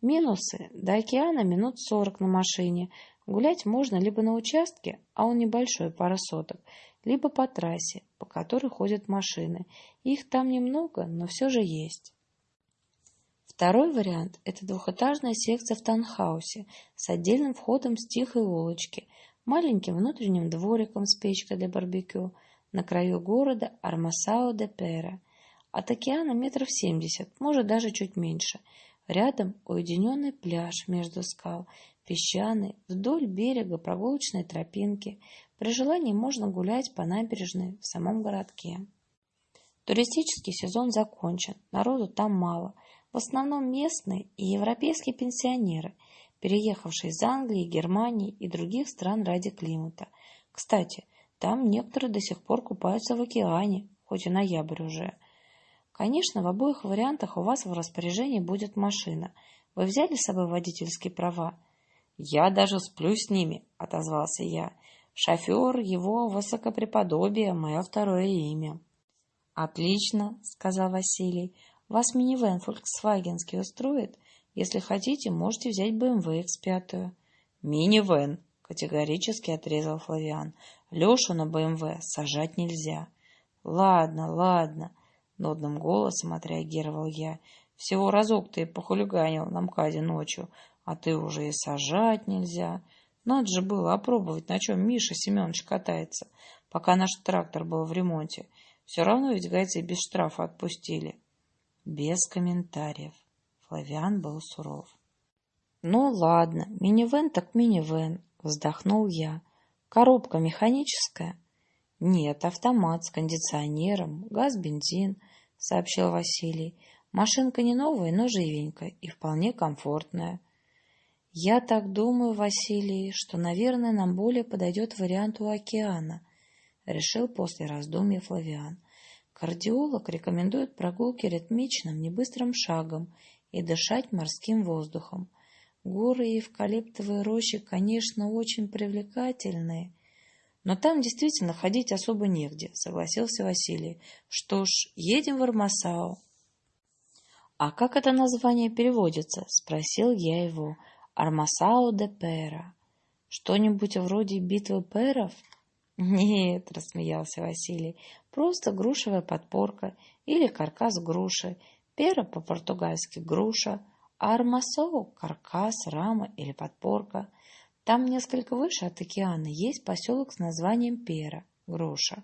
Минусы – до океана минут сорок на машине. Гулять можно либо на участке, а он небольшой, пара соток, либо по трассе, по которой ходят машины. Их там немного, но все же есть. Второй вариант – это двухэтажная секция в таунхаусе с отдельным входом с тихой улочки, маленьким внутренним двориком с печкой для барбекю на краю города Армасао-де-Пера. От океана метров семьдесят, может даже чуть меньше. Рядом уединенный пляж между скал, песчаный, вдоль берега прогулочные тропинки. При желании можно гулять по набережной в самом городке. Туристический сезон закончен, народу там мало – в основном местные и европейские пенсионеры, переехавшие из Англии, Германии и других стран ради климата. Кстати, там некоторые до сих пор купаются в океане, хоть и ноябрь уже. Конечно, в обоих вариантах у вас в распоряжении будет машина. Вы взяли с собой водительские права? Я даже сплю с ними, отозвался я. Шофер, его высокопреподобие, мое второе имя. Отлично, сказал Василий. Вас минивэн фольксвагенский устроит? Если хотите, можете взять БМВ X5. Минивэн, категорически отрезал Флавиан. Лешу на БМВ сажать нельзя. Ладно, ладно, нудным голосом отреагировал я. Всего разок ты похулиганил на МКАДе ночью, а ты уже и сажать нельзя. Надо же было опробовать, на чем Миша Семенович катается, пока наш трактор был в ремонте. Все равно ведь гайцы без штрафа отпустили. Без комментариев. Флавиан был суров. «Ну ладно, минивэн так минивэн», — вздохнул я. Коробка механическая? Нет, автомат с кондиционером, газ, бензин, сообщил Василий. Машинка не новая, но живенькая и вполне комфортная. Я так думаю, Василий, что, наверное, нам более подойдет вариант у океана, решил после раздумья Флавиан. Кардиолог рекомендует прогулки ритмичным, небыстрым шагом и дышать морским воздухом. Горы и эвкалиптовые рощи, конечно, очень привлекательные, но там действительно ходить особо негде, согласился Василий. Что ж, едем в Армасау. А как это название переводится? спросил я его. Армасау де Пера. Что-нибудь вроде битвы перов? Нет, рассмеялся Василий. Просто грушевая подпорка или каркас груши. Пера по-португальски груша а Армасоу – каркас, рама или подпорка. Там несколько выше от океана есть поселок с названием Пера – груша.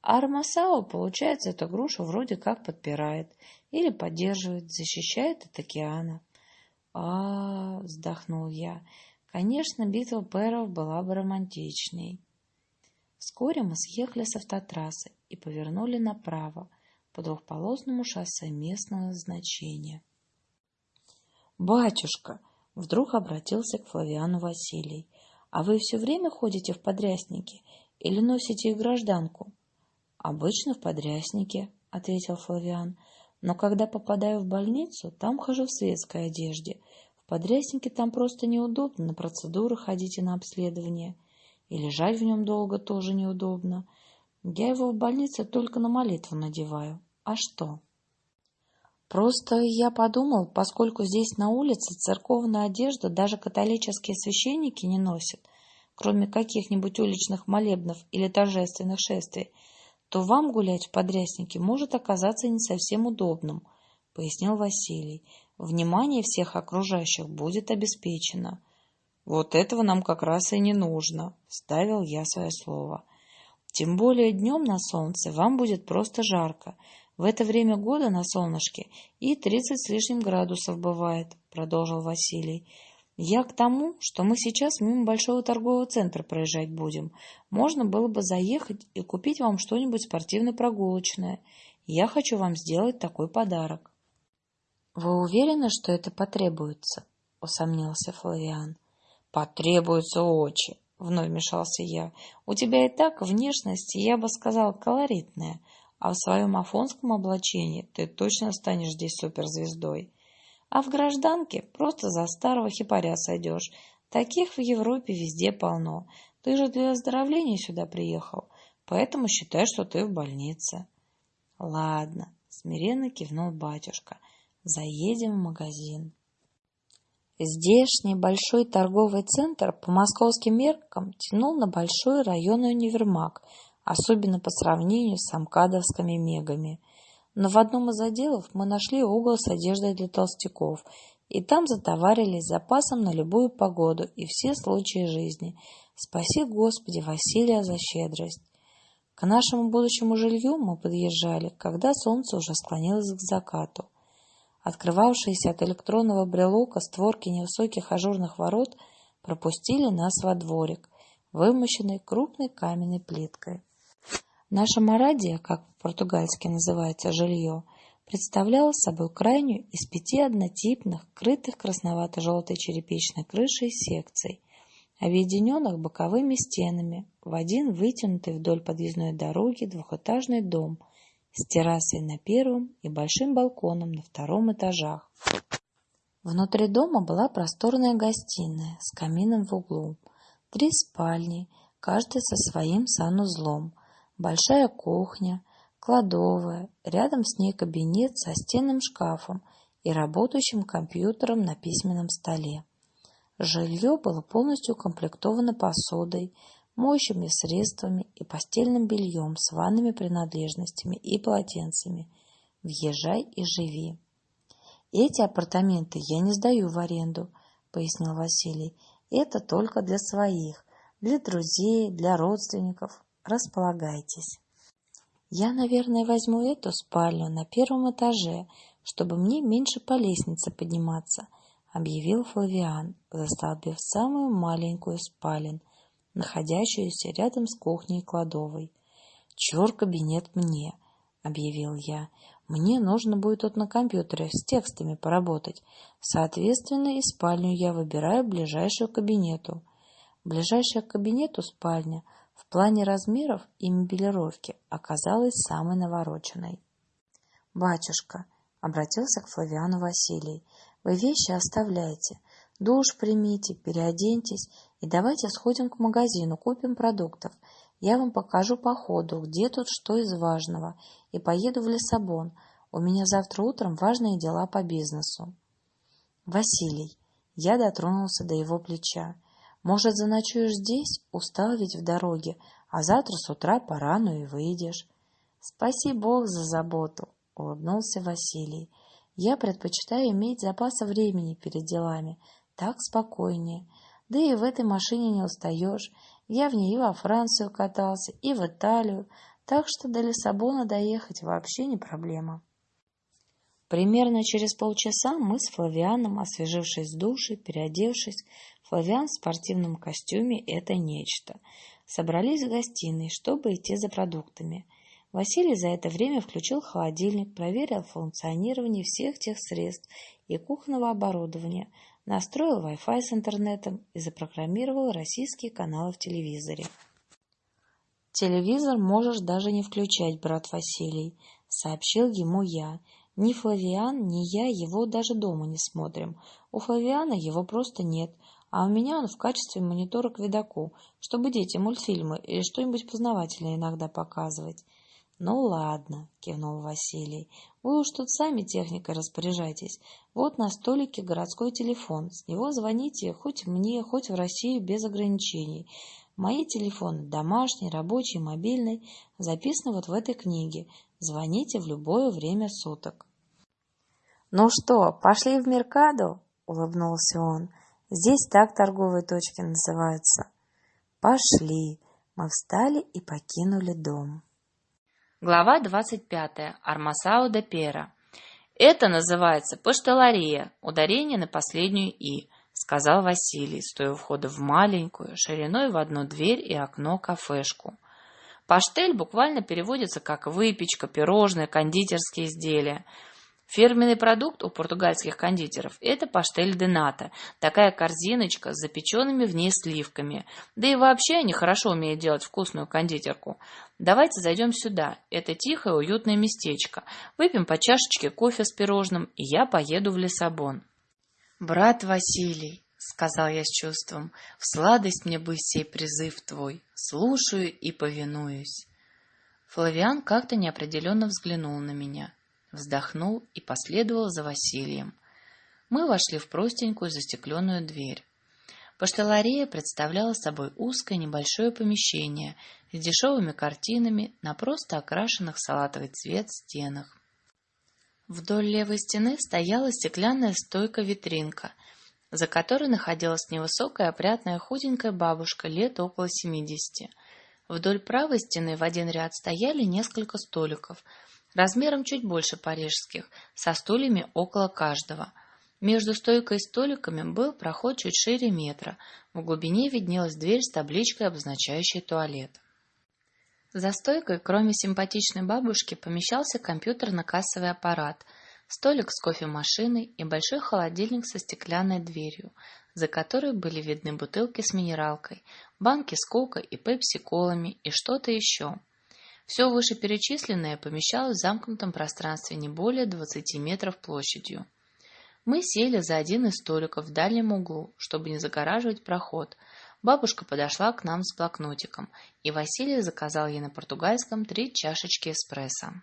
А Армасао, получается, эта груша вроде как подпирает или поддерживает, защищает от океана. А, вздохнул я. Конечно, битва перов была бы романтичней. Вскоре мы съехали с автотрассы и повернули направо по двухполосному шоссе местного значения. «Батюшка!» — вдруг обратился к Флавиану Василий. «А вы все время ходите в подряснике или носите их гражданку?» «Обычно в подряснике», — ответил Флавиан. «Но когда попадаю в больницу, там хожу в светской одежде. В подряснике там просто неудобно на процедуры ходить и на обследование. И лежать в нем долго тоже неудобно. Я его в больнице только на молитву надеваю. А что?» Просто я подумал, поскольку здесь на улице церковная одежда даже католические священники не носят, кроме каких-нибудь уличных молебнов или торжественных шествий, то вам гулять в подряснике может оказаться не совсем удобным, — пояснил Василий. Внимание всех окружающих будет обеспечено. Вот этого нам как раз и не нужно, — ставил я свое слово. Тем более днем на солнце вам будет просто жарко, в это время года на солнышке и тридцать с лишним градусов бывает, продолжил Василий. Я к тому, что мы сейчас мимо большого торгового центра проезжать будем. Можно было бы заехать и купить вам что-нибудь спортивно-прогулочное. Я хочу вам сделать такой подарок. Вы уверены, что это потребуется? усомнился Флавиан. Потребуется очень, вновь вмешался я. У тебя и так внешность, я бы сказал, колоритная а в своем афонском облачении ты точно станешь здесь суперзвездой. А в гражданке просто за старого хипаря сойдешь. Таких в Европе везде полно. Ты же для оздоровления сюда приехал, поэтому считай, что ты в больнице. Ладно, смиренно кивнул батюшка. Заедем в магазин. Здешний большой торговый центр по московским меркам тянул на большой районный универмаг – особенно по сравнению с амкадовскими мегами. Но в одном из отделов мы нашли угол с одеждой для толстяков, и там затоварились запасом на любую погоду и все случаи жизни. Спаси, Господи, Василия за щедрость. К нашему будущему жилью мы подъезжали, когда солнце уже склонилось к закату. Открывавшиеся от электронного брелока створки невысоких ажурных ворот пропустили нас во дворик, вымощенный крупной каменной плиткой. Наша марадия, как по-португальски называется жилье, представляла собой крайнюю из пяти однотипных, крытых красновато-желтой черепичной крышей секций, объединенных боковыми стенами в один вытянутый вдоль подъездной дороги двухэтажный дом с террасой на первом и большим балконом на втором этажах. Внутри дома была просторная гостиная с камином в углу, три спальни, каждая со своим санузлом, большая кухня, кладовая, рядом с ней кабинет со стенным шкафом и работающим компьютером на письменном столе. Жилье было полностью укомплектовано посудой, моющими средствами и постельным бельем с ванными принадлежностями и полотенцами. Въезжай и живи. Эти апартаменты я не сдаю в аренду, пояснил Василий. Это только для своих, для друзей, для родственников. Располагайтесь. Я, наверное, возьму эту спальню на первом этаже, чтобы мне меньше по лестнице подниматься, объявил Флавиан, застолбив самую маленькую спален находящуюся рядом с кухней и кладовой. «Чур кабинет мне!» — объявил я. «Мне нужно будет тут на компьютере с текстами поработать. Соответственно, и спальню я выбираю ближайшую к кабинету. Ближайшая к кабинету спальня в плане размеров и мебелировки оказалась самой навороченной. «Батюшка», — обратился к Флавиану Василий, — «вы вещи оставляйте, душ примите, переоденьтесь и давайте сходим к магазину, купим продуктов. Я вам покажу по ходу, где тут что из важного, и поеду в Лиссабон. У меня завтра утром важные дела по бизнесу. Василий. Я дотронулся до его плеча. Может, заночуешь здесь? Устал ведь в дороге, а завтра с утра порану и выйдешь. Спаси Бог за заботу, улыбнулся Василий. Я предпочитаю иметь запаса времени перед делами. Так спокойнее. Да и в этой машине не устаешь. Я в нее во Францию катался, и в Италию, так что до Лиссабона доехать вообще не проблема. Примерно через полчаса мы с Флавианом, освежившись в душе, переодевшись, Флавиан в спортивном костюме — это нечто. Собрались в гостиной, чтобы идти за продуктами. Василий за это время включил холодильник, проверил функционирование всех тех средств и кухонного оборудования, настроил Wi-Fi с интернетом и запрограммировал российские каналы в телевизоре. «Телевизор можешь даже не включать, брат Василий», — сообщил ему я, — ни Флавиан, ни я его даже дома не смотрим. У Флавиана его просто нет, а у меня он в качестве монитора к видоку, чтобы дети мультфильмы или что-нибудь познавательное иногда показывать. «Ну ладно», — кивнул Василий, — «вы уж тут сами техникой распоряжайтесь. Вот на столике городской телефон, с него звоните хоть мне, хоть в Россию без ограничений. Мои телефоны домашний, рабочий, мобильный записаны вот в этой книге. Звоните в любое время суток». «Ну что, пошли в Меркаду?» — улыбнулся он. «Здесь так торговые точки называются». «Пошли». Мы встали и покинули дом. Глава 25. Армасао де Пера. «Это называется паштелария, ударение на последнюю «и», — сказал Василий, стоя у входа в маленькую, шириной в одну дверь и окно кафешку. Паштель буквально переводится как выпечка, пирожные, кондитерские изделия — Фирменный продукт у португальских кондитеров – это паштель де ната, такая корзиночка с запеченными в ней сливками. Да и вообще они хорошо умеют делать вкусную кондитерку. Давайте зайдем сюда, это тихое уютное местечко. Выпьем по чашечке кофе с пирожным, и я поеду в Лиссабон. «Брат Василий», — сказал я с чувством, — «в сладость мне бы сей призыв твой, слушаю и повинуюсь». Флавиан как-то неопределенно взглянул на меня вздохнул и последовал за Василием. Мы вошли в простенькую застекленную дверь. Пошталарея представляла собой узкое небольшое помещение с дешевыми картинами на просто окрашенных салатовый цвет стенах. Вдоль левой стены стояла стеклянная стойка-витринка, за которой находилась невысокая опрятная худенькая бабушка лет около семидесяти. Вдоль правой стены в один ряд стояли несколько столиков – размером чуть больше парижских, со стульями около каждого. Между стойкой и столиками был проход чуть шире метра. В глубине виднелась дверь с табличкой, обозначающей туалет. За стойкой, кроме симпатичной бабушки, помещался компьютерно-кассовый аппарат, столик с кофемашиной и большой холодильник со стеклянной дверью, за которой были видны бутылки с минералкой, банки с кока и пепси-колами и что-то еще. Все вышеперечисленное помещалось в замкнутом пространстве не более 20 метров площадью. Мы сели за один из столиков в дальнем углу, чтобы не загораживать проход. Бабушка подошла к нам с блокнотиком, и Василий заказал ей на португальском три чашечки эспрессо.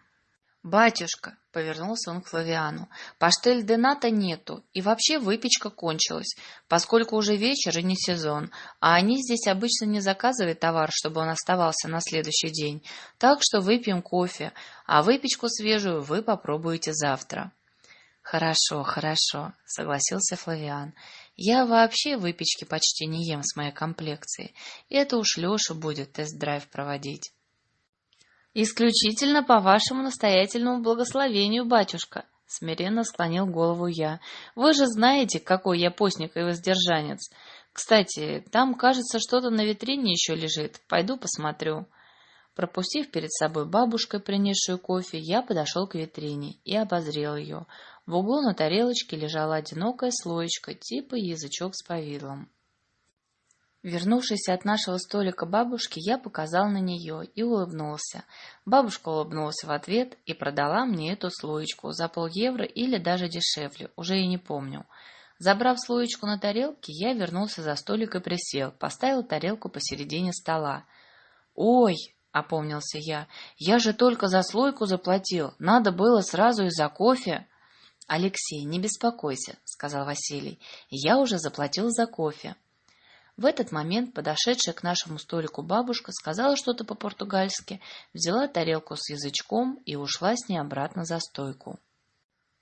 «Батюшка», — повернулся он к Флавиану, — «паштель дената нету, и вообще выпечка кончилась, поскольку уже вечер и не сезон, а они здесь обычно не заказывают товар, чтобы он оставался на следующий день, так что выпьем кофе, а выпечку свежую вы попробуете завтра». «Хорошо, хорошо», — согласился Флавиан. «Я вообще выпечки почти не ем с моей комплекцией, и это уж Леша будет тест-драйв проводить». «Исключительно по вашему настоятельному благословению, батюшка», — смиренно склонил голову я. «Вы же знаете, какой я постник и воздержанец. Кстати, там, кажется, что-то на витрине еще лежит. Пойду посмотрю. Пропустив перед собой бабушкой, принесшую кофе, я подошел к витрине и обозрел ее. В углу на тарелочке лежала одинокая слоечка, типа язычок с повидлом. Вернувшись от нашего столика бабушки, я показал на нее и улыбнулся. Бабушка улыбнулась в ответ и продала мне эту слоечку за полевро или даже дешевле, уже и не помню. Забрав слоечку на тарелке, я вернулся за столик и присел, поставил тарелку посередине стола. «Ой!» — опомнился я. «Я же только за слойку заплатил. Надо было сразу и за кофе». «Алексей, не беспокойся», — сказал Василий. «Я уже заплатил за кофе». В этот момент подошедшая к нашему столику бабушка сказала что-то по-португальски, взяла тарелку с язычком и ушла с ней обратно за стойку.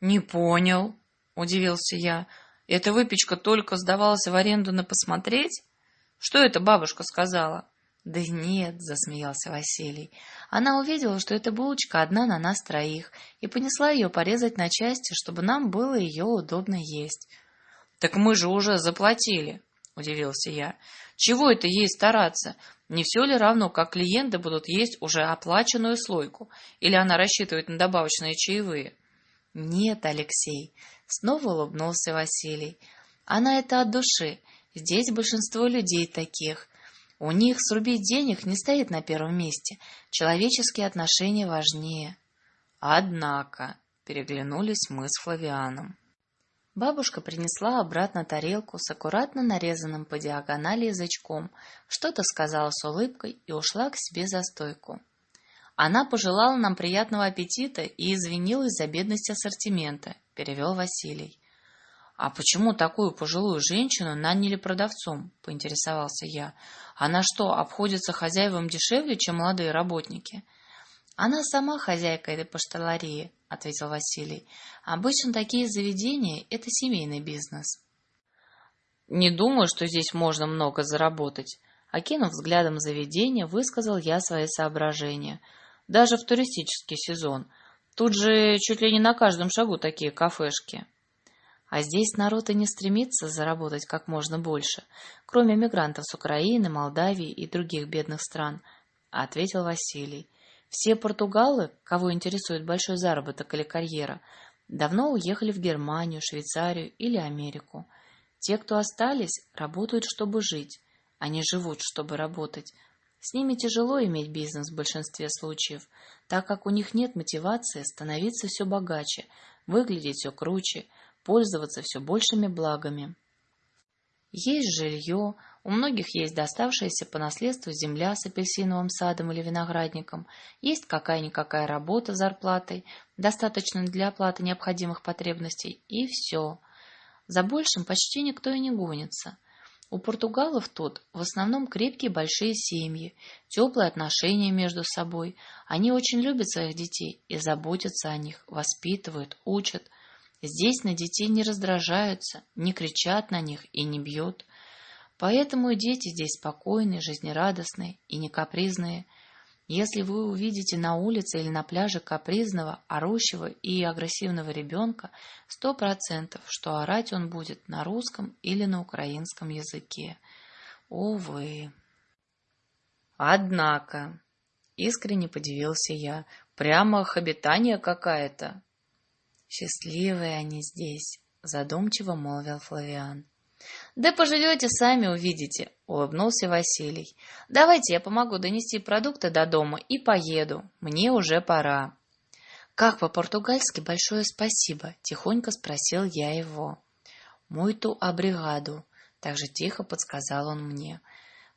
«Не понял», — удивился я. «Эта выпечка только сдавалась в аренду на посмотреть? Что это бабушка сказала?» «Да нет», — засмеялся Василий. Она увидела, что эта булочка одна на нас троих, и понесла ее порезать на части, чтобы нам было ее удобно есть. «Так мы же уже заплатили», — удивился я. «Чего это ей стараться? Не все ли равно, как клиенты будут есть уже оплаченную слойку? Или она рассчитывает на добавочные чаевые?» «Нет, Алексей», — снова улыбнулся Василий. «Она это от души. Здесь большинство людей таких. У них срубить денег не стоит на первом месте. Человеческие отношения важнее». «Однако», — переглянулись мы с Флавианом. Бабушка принесла обратно тарелку с аккуратно нарезанным по диагонали язычком, что-то сказала с улыбкой и ушла к себе за стойку. Она пожелала нам приятного аппетита и извинилась за бедность ассортимента, перевел Василий. «А почему такую пожилую женщину наняли продавцом?» — поинтересовался я. «Она что, обходится хозяевам дешевле, чем молодые работники?» «Она сама хозяйка этой пошталарии», — ответил Василий. «Обычно такие заведения — это семейный бизнес». «Не думаю, что здесь можно много заработать», — окинув взглядом заведение, высказал я свои соображения. «Даже в туристический сезон. Тут же чуть ли не на каждом шагу такие кафешки». А здесь народ и не стремится заработать как можно больше, кроме мигрантов с Украины, Молдавии и других бедных стран, — ответил Василий. Все португалы, кого интересует большой заработок или карьера, давно уехали в Германию, Швейцарию или Америку. Те, кто остались, работают, чтобы жить, они живут, чтобы работать. С ними тяжело иметь бизнес в большинстве случаев, так как у них нет мотивации становиться все богаче, выглядеть все круче, пользоваться все большими благами. Есть жилье, у многих есть доставшаяся по наследству земля с апельсиновым садом или виноградником, есть какая-никакая работа с зарплатой, достаточно для оплаты необходимых потребностей, и все. За большим почти никто и не гонится. У португалов тут в основном крепкие большие семьи, теплые отношения между собой. Они очень любят своих детей и заботятся о них, воспитывают, учат. Здесь на детей не раздражаются, не кричат на них и не бьют. Поэтому и дети здесь спокойные, жизнерадостные и не капризные. Если вы увидите на улице или на пляже капризного, орущего и агрессивного ребенка, сто процентов, что орать он будет на русском или на украинском языке. Увы. Однако, искренне подивился я, прямо хобитание какая-то. Счастливые они здесь, задумчиво молвил Флавиан. «Да поживете, сами увидите», — улыбнулся Василий. «Давайте я помогу донести продукты до дома и поеду. Мне уже пора». «Как по-португальски большое спасибо?» — тихонько спросил я его. «Муйту абригаду», — также тихо подсказал он мне.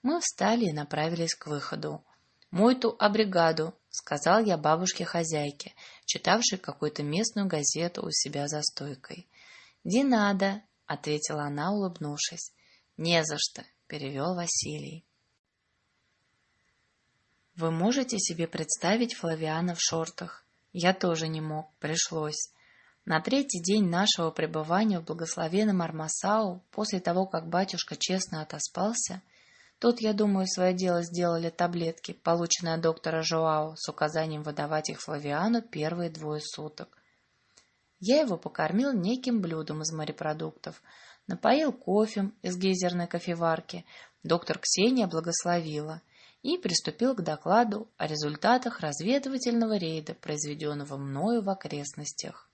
Мы встали и направились к выходу. «Муйту абригаду», — сказал я бабушке-хозяйке, читавшей какую-то местную газету у себя за стойкой. «Динада», — ответила она, улыбнувшись. «Не за что», — перевел Василий. Вы можете себе представить Флавиана в шортах? Я тоже не мог, пришлось. На третий день нашего пребывания в благословенном Армасау, после того, как батюшка честно отоспался, тут, я думаю, свое дело сделали таблетки, полученные от доктора Жоао, с указанием выдавать их Флавиану первые двое суток. Я его покормил неким блюдом из морепродуктов, напоил кофем из гейзерной кофеварки, доктор Ксения благословила и приступил к докладу о результатах разведывательного рейда, произведенного мною в окрестностях.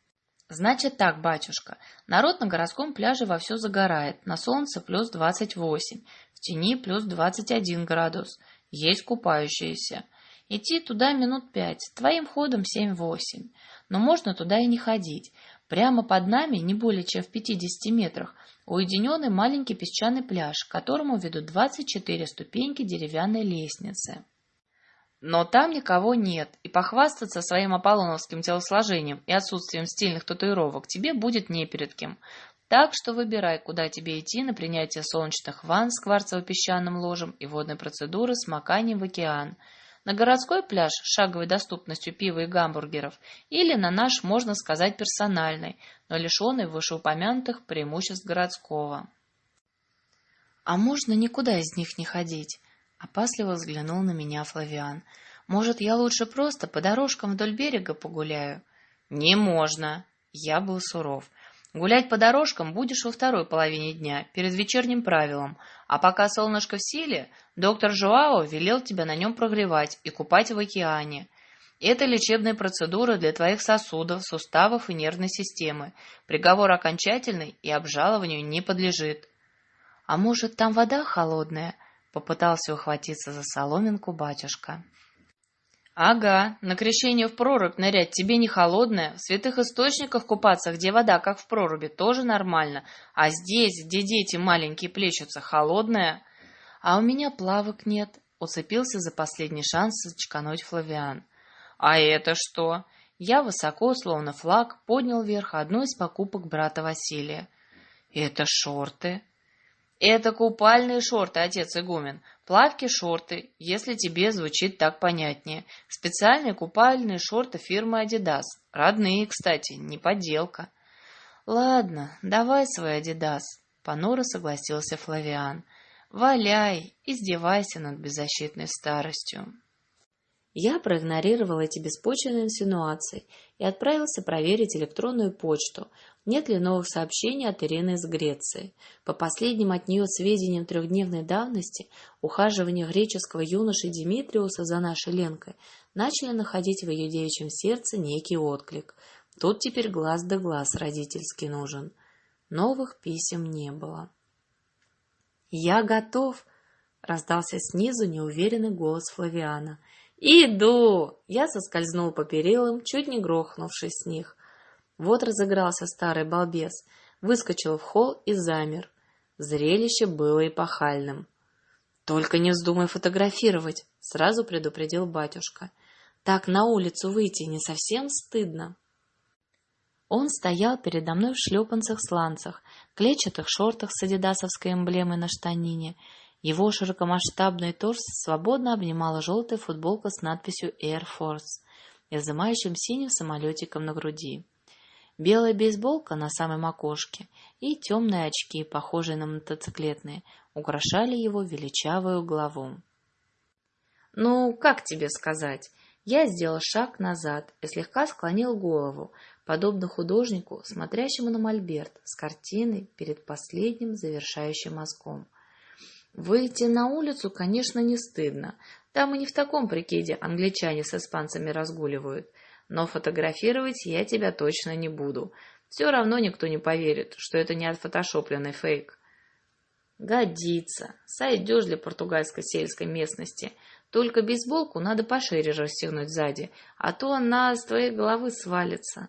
Значит так, батюшка, народ на городском пляже вовсю загорает, на солнце плюс 28, в тени плюс 21 градус, есть купающиеся. Идти туда минут пять, твоим ходом семь-восемь. Но можно туда и не ходить. Прямо под нами, не более чем в 50 метрах, уединенный маленький песчаный пляж, к которому ведут 24 ступеньки деревянной лестницы. Но там никого нет, и похвастаться своим аполлоновским телосложением и отсутствием стильных татуировок тебе будет не перед кем. Так что выбирай, куда тебе идти на принятие солнечных ванн с кварцево-песчаным ложем и водной процедуры с маканием в океан – на городской пляж с шаговой доступностью пива и гамбургеров или на наш, можно сказать, персональный, но лишенный вышеупомянутых преимуществ городского. «А можно никуда из них не ходить?» — опасливо взглянул на меня Флавиан. «Может, я лучше просто по дорожкам вдоль берега погуляю?» «Не можно!» Я был суров. Гулять по дорожкам будешь во второй половине дня, перед вечерним правилом, а пока солнышко в силе, доктор Жуао велел тебя на нем прогревать и купать в океане. Это лечебная процедура для твоих сосудов, суставов и нервной системы. Приговор окончательный и обжалованию не подлежит. — А может, там вода холодная? — попытался ухватиться за соломинку батюшка. Ага, на крещение в прорубь нырять тебе не холодное, в святых источниках купаться, где вода, как в проруби, тоже нормально, а здесь, где дети маленькие плещутся, холодная. А у меня плавок нет, уцепился за последний шанс зачкануть Флавиан. А это что? Я высоко, словно флаг, поднял вверх одну из покупок брата Василия. Это шорты. Это купальные шорты, отец игумен. Плавки-шорты, если тебе звучит так понятнее. Специальные купальные шорты фирмы Adidas. Родные, кстати, не подделка. Ладно, давай свой Adidas. Понуро согласился Флавиан. Валяй, издевайся над беззащитной старостью. Я проигнорировал эти беспочвенные инсинуации и отправился проверить электронную почту, нет ли новых сообщений от Ирины из Греции. По последним от нее сведениям трехдневной давности, ухаживания греческого юноши Димитриуса за нашей Ленкой начали находить в ее девичьем сердце некий отклик. Тут теперь глаз да глаз родительский нужен. Новых писем не было. «Я готов!» — раздался снизу неуверенный голос Флавиана — «Иду!» Я соскользнул по перилам, чуть не грохнувшись с них. Вот разыгрался старый балбес, выскочил в холл и замер. Зрелище было эпохальным. «Только не вздумай фотографировать», — сразу предупредил батюшка. «Так на улицу выйти не совсем стыдно». Он стоял передо мной в шлепанцах-сланцах, клетчатых шортах с адидасовской эмблемой на штанине его широкомасштабный торс свободно обнимала желтая футболка с надписью Air Force и взымающим синим самолетиком на груди. Белая бейсболка на самой макушке и темные очки, похожие на мотоциклетные, украшали его величавую главу. «Ну, как тебе сказать?» Я сделал шаг назад и слегка склонил голову, подобно художнику, смотрящему на мольберт с картиной перед последним завершающим мазком. Выйти на улицу, конечно, не стыдно. Там и не в таком прикиде англичане с испанцами разгуливают. Но фотографировать я тебя точно не буду. Все равно никто не поверит, что это не отфотошопленный фейк. Годится. Сойдешь для португальской сельской местности. Только бейсболку надо пошире расстегнуть сзади, а то она с твоей головы свалится.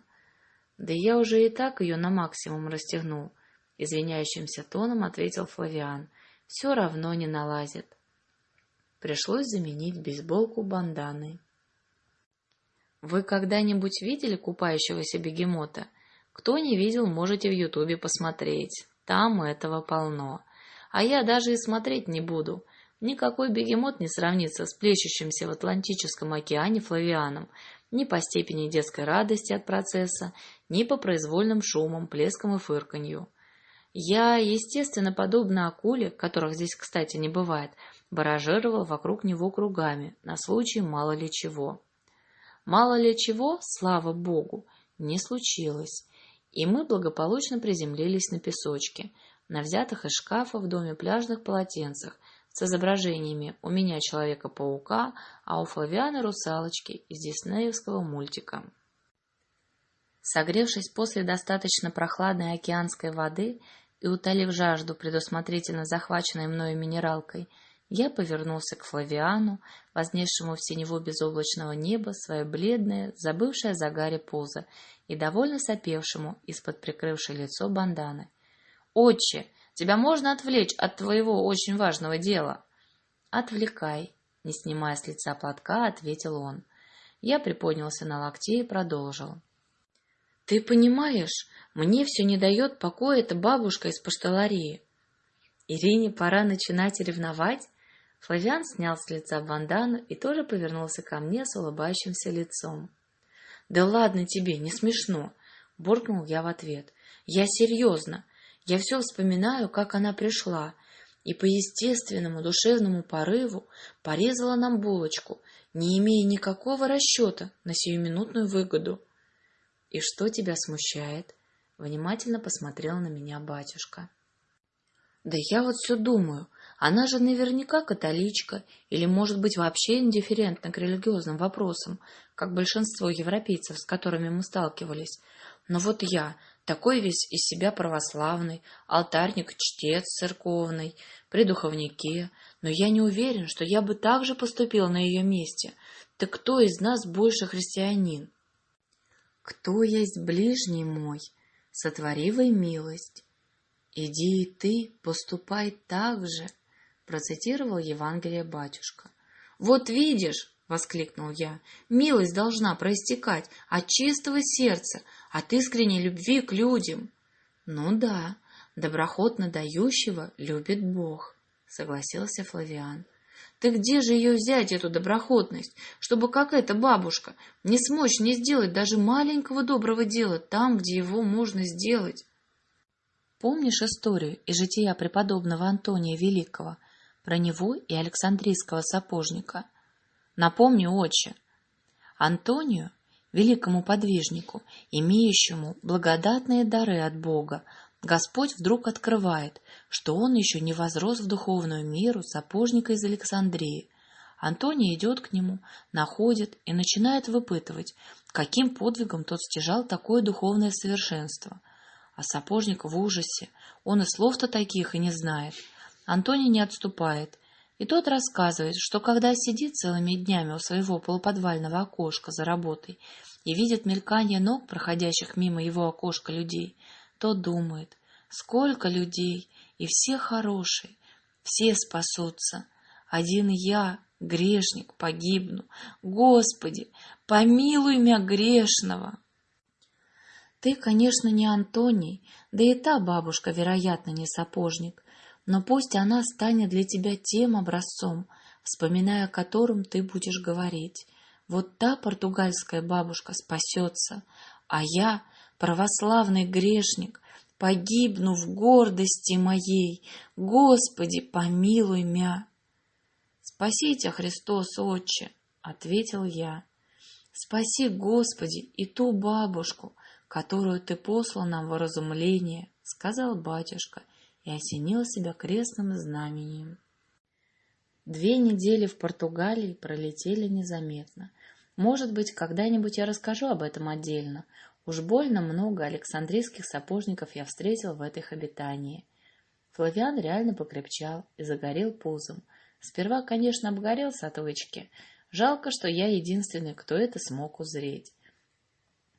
Да я уже и так ее на максимум расстегнул. Извиняющимся тоном ответил Флавиан все равно не налазит. Пришлось заменить бейсболку банданой. Вы когда-нибудь видели купающегося бегемота? Кто не видел, можете в Ютубе посмотреть. Там этого полно. А я даже и смотреть не буду. Никакой бегемот не сравнится с плещущимся в Атлантическом океане Флавианом ни по степени детской радости от процесса, ни по произвольным шумам, плескам и фырканью. Я, естественно, подобно акуле, которых здесь, кстати, не бывает, баражировал вокруг него кругами, на случай мало ли чего. Мало ли чего, слава богу, не случилось. и мы благополучно приземлились на песочке, на взятых из шкафа в доме пляжных полотенцах с изображениями у меня Человека-паука, а у Флавиана русалочки из диснеевского мультика. Согревшись после достаточно прохладной океанской воды и утолив жажду, предусмотрительно захваченной мною минералкой, я повернулся к Флавиану, вознесшему в синеву безоблачного неба свое бледное, забывшее загаре пузо и довольно сопевшему из-под прикрывшей лицо банданы. «Отче, тебя можно отвлечь от твоего очень важного дела?» «Отвлекай», — не снимая с лица платка, ответил он. Я приподнялся на локте и продолжил. «Ты понимаешь, мне все не дает покоя эта бабушка из пошталарии». «Ирине пора начинать ревновать?» Флавиан снял с лица бандану и тоже повернулся ко мне с улыбающимся лицом. «Да ладно тебе, не смешно!» — буркнул я в ответ. «Я серьезно. Я все вспоминаю, как она пришла, и по естественному душевному порыву порезала нам булочку, не имея никакого расчета на сиюминутную выгоду». «И что тебя смущает?» — внимательно посмотрел на меня батюшка. «Да я вот все думаю, она же наверняка католичка или, может быть, вообще индифферентна к религиозным вопросам, как большинство европейцев, с которыми мы сталкивались. Но вот я, такой весь из себя православный, алтарник, чтец церковный, при духовнике, но я не уверен, что я бы так же поступил на ее месте. Так кто из нас больше христианин? Кто есть ближний мой? Сотворивай милость. Иди и ты, поступай так же процитировал Евангелие батюшка. «Вот видишь!» — воскликнул я. «Милость должна проистекать от чистого сердца, от искренней любви к людям». «Ну да, доброхотно дающего любит Бог», — согласился Флавиан. «Ты где же ее взять, эту доброхотность, чтобы, как эта бабушка, не смочь не сделать даже маленького доброго дела там, где его можно сделать?» Помнишь историю из жития преподобного Антония Великого, про него и Александрийского сапожника. Напомню, отче, Антонию, великому подвижнику, имеющему благодатные дары от Бога, Господь вдруг открывает, что он еще не возрос в духовную миру сапожника из Александрии. Антоний идет к нему, находит и начинает выпытывать, каким подвигом тот стяжал такое духовное совершенство. А сапожник в ужасе, он и слов-то таких и не знает — Антоний не отступает, и тот рассказывает, что когда сидит целыми днями у своего полуподвального окошка за работой и видит мелькание ног, проходящих мимо его окошка людей, то думает, сколько людей, и все хорошие, все спасутся. Один я, грешник, погибну. Господи, помилуй меня грешного. Ты, конечно, не Антоний, да и та бабушка, вероятно, не сапожник, но пусть она станет для тебя тем образцом, вспоминая которым ты будешь говорить. Вот та португальская бабушка спасется, а я, православный грешник, погибну в гордости моей. Господи, помилуй мя. Спасите, Христос, Отче, — ответил я. Спаси, Господи, и ту бабушку, которую ты послал нам в разумление, — сказал батюшка, — и осенил себя крестным знамением. Две недели в Португалии пролетели незаметно. Может быть, когда-нибудь я расскажу об этом отдельно. Уж больно много александрийских сапожников я встретил в этой обитании. Флавиан реально покрепчал и загорел пузом. Сперва, конечно, обгорелся от отвычки. Жалко, что я единственный, кто это смог узреть.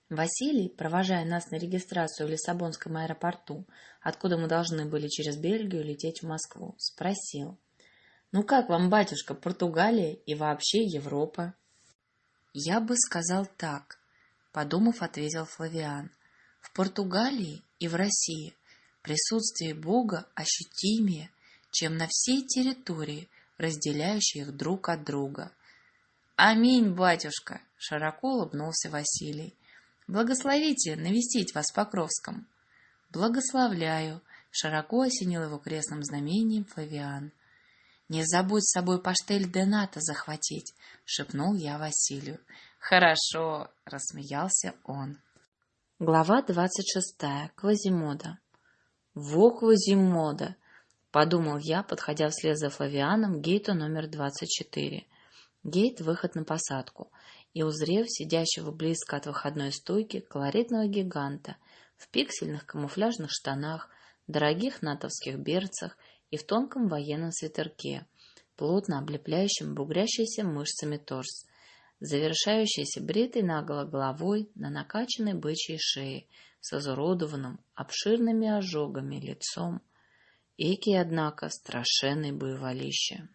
Василий, провожая нас на регистрацию в Лиссабонском аэропорту, откуда мы должны были через Бельгию лететь в Москву, спросил. «Ну как вам, батюшка, Португалия и вообще Европа?» «Я бы сказал так», — подумав, ответил Флавиан. «В Португалии и в России присутствие Бога ощутимее, чем на всей территории, разделяющей их друг от друга». «Аминь, батюшка!» — широко улыбнулся Василий. Благословите навестить вас в Покровском. Благословляю, широко осенил его крестным знамением Флавиан. Не забудь с собой паштель Дената захватить, шепнул я Василию. Хорошо, рассмеялся он. Глава двадцать шестая. Квазимода. «Во, Квазимода!» — подумал я, подходя вслед за Флавианом к гейту номер двадцать четыре. Гейт — выход на посадку, и, узрев сидящего близко от выходной стойки колоритного гиганта в пиксельных камуфляжных штанах, дорогих натовских берцах и в тонком военном свитерке, плотно облепляющем бугрящийся мышцами торс, завершающийся бритой наголо головой на накачанной бычьей шее с изуродованным обширными ожогами лицом. Эки, однако, страшенный боевалище.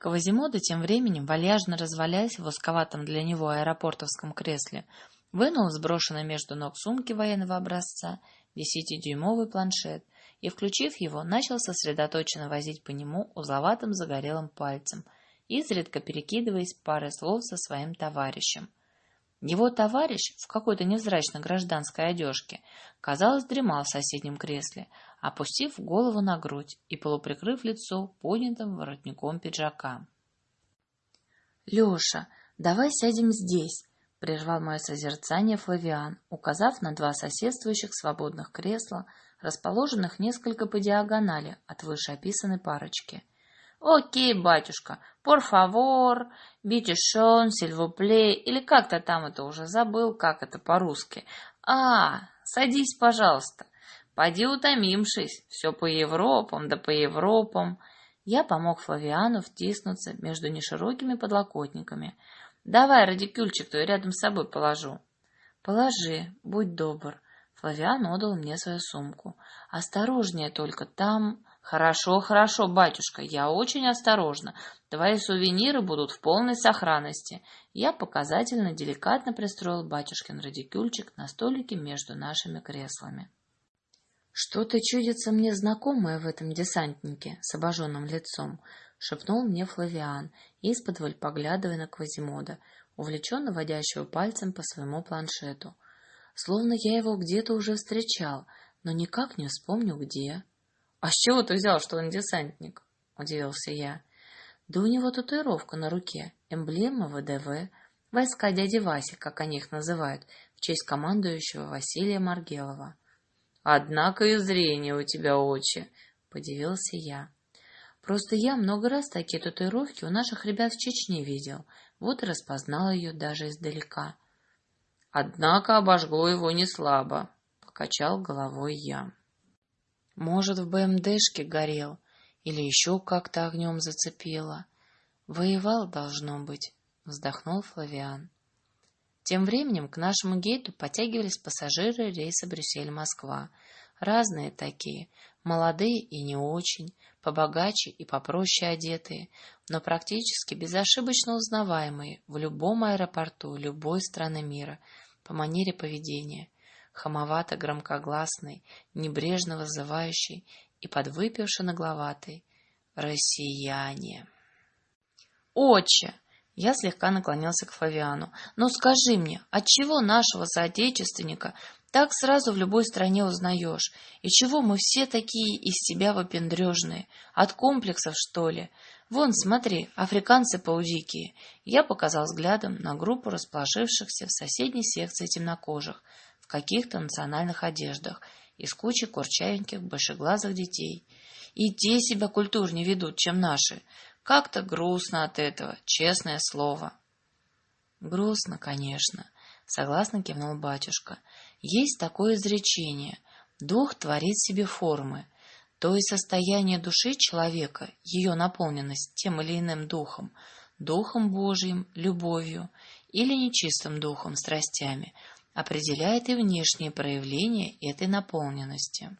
Квазимода тем временем, вальяжно развалясь в узковатом для него аэропортовском кресле, вынул сброшенный между ног сумки военного образца десятидюймовый планшет и, включив его, начал сосредоточенно возить по нему узловатым загорелым пальцем — изредка перекидываясь парой слов со своим товарищем. Его товарищ в какой-то невзрачной гражданской одежке, казалось, дремал в соседнем кресле, опустив голову на грудь и полуприкрыв лицо поднятым воротником пиджака. «Леша, давай сядем здесь», — прервал мое созерцание Флавиан, указав на два соседствующих свободных кресла, расположенных несколько по диагонали от вышеописанной парочки. «Окей, батюшка, пор фавор, битишон, сильвуплей, или как-то там это уже забыл, как это по-русски. А, садись, пожалуйста. Поди утомимшись, все по Европам, да по Европам». Я помог Флавиану втиснуться между неширокими подлокотниками. «Давай радикюльчик твой рядом с собой положу». «Положи, будь добр». Флавиан отдал мне свою сумку. «Осторожнее только, там...» Хорошо, хорошо, батюшка, я очень осторожна. Твои сувениры будут в полной сохранности. Я показательно деликатно пристроил батюшкин радикюльчик на столике между нашими креслами. Что-то чудится мне знакомое в этом десантнике с обожженным лицом, шепнул мне Флавиан, из-под поглядывая на Квазимода, увлеченно водящего пальцем по своему планшету. Словно я его где-то уже встречал, но никак не вспомню где. — А с чего ты взял, что он десантник? — удивился я. — Да у него татуировка на руке, эмблема ВДВ, войска дяди Васи, как они их называют, в честь командующего Василия Маргелова. — Однако и зрение у тебя, очи, — подивился я. Просто я много раз такие татуировки у наших ребят в Чечне видел, вот и распознал ее даже издалека. — Однако обожгло его не слабо, — покачал головой я. Может, в БМДшке горел или еще как-то огнем зацепило. Воевал, должно быть, вздохнул Флавиан. Тем временем к нашему гейту подтягивались пассажиры рейса Брюссель-Москва. Разные такие, молодые и не очень, побогаче и попроще одетые, но практически безошибочно узнаваемые в любом аэропорту любой страны мира по манере поведения – хамовато-громкогласный, небрежно вызывающий и подвыпивший нагловатый. Россияне. Отче! Я слегка наклонился к Фавиану. «Ну скажи мне, отчего нашего соотечественника так сразу в любой стране узнаешь? И чего мы все такие из себя выпендрежные? От комплексов, что ли? Вон, смотри, африканцы паудикие». Я показал взглядом на группу расположившихся в соседней секции темнокожих – каких-то национальных одеждах из кучи курчавеньких большеглазых детей. И те себя культурнее ведут, чем наши. Как-то грустно от этого, честное слово. Грустно, конечно, согласно кивнул батюшка. Есть такое изречение. Дух творит себе формы. То есть состояние души человека, ее наполненность тем или иным духом, духом Божиим, любовью или нечистым духом, страстями, определяет и внешние проявления этой наполненности.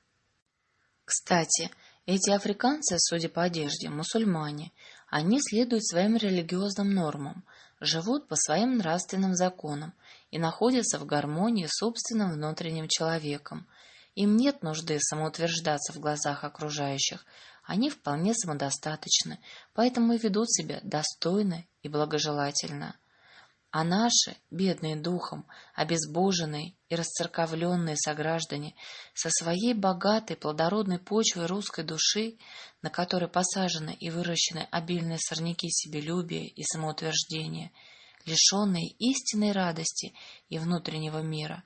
Кстати, эти африканцы, судя по одежде, мусульмане. Они следуют своим религиозным нормам, живут по своим нравственным законам и находятся в гармонии с собственным внутренним человеком. Им нет нужды самоутверждаться в глазах окружающих, они вполне самодостаточны, поэтому и ведут себя достойно и благожелательно. А наши, бедные духом, обезбоженные и расцерковленные сограждане, со своей богатой плодородной почвой русской души, на которой посажены и выращены обильные сорняки себелюбия и самоутверждения, лишенные истинной радости и внутреннего мира,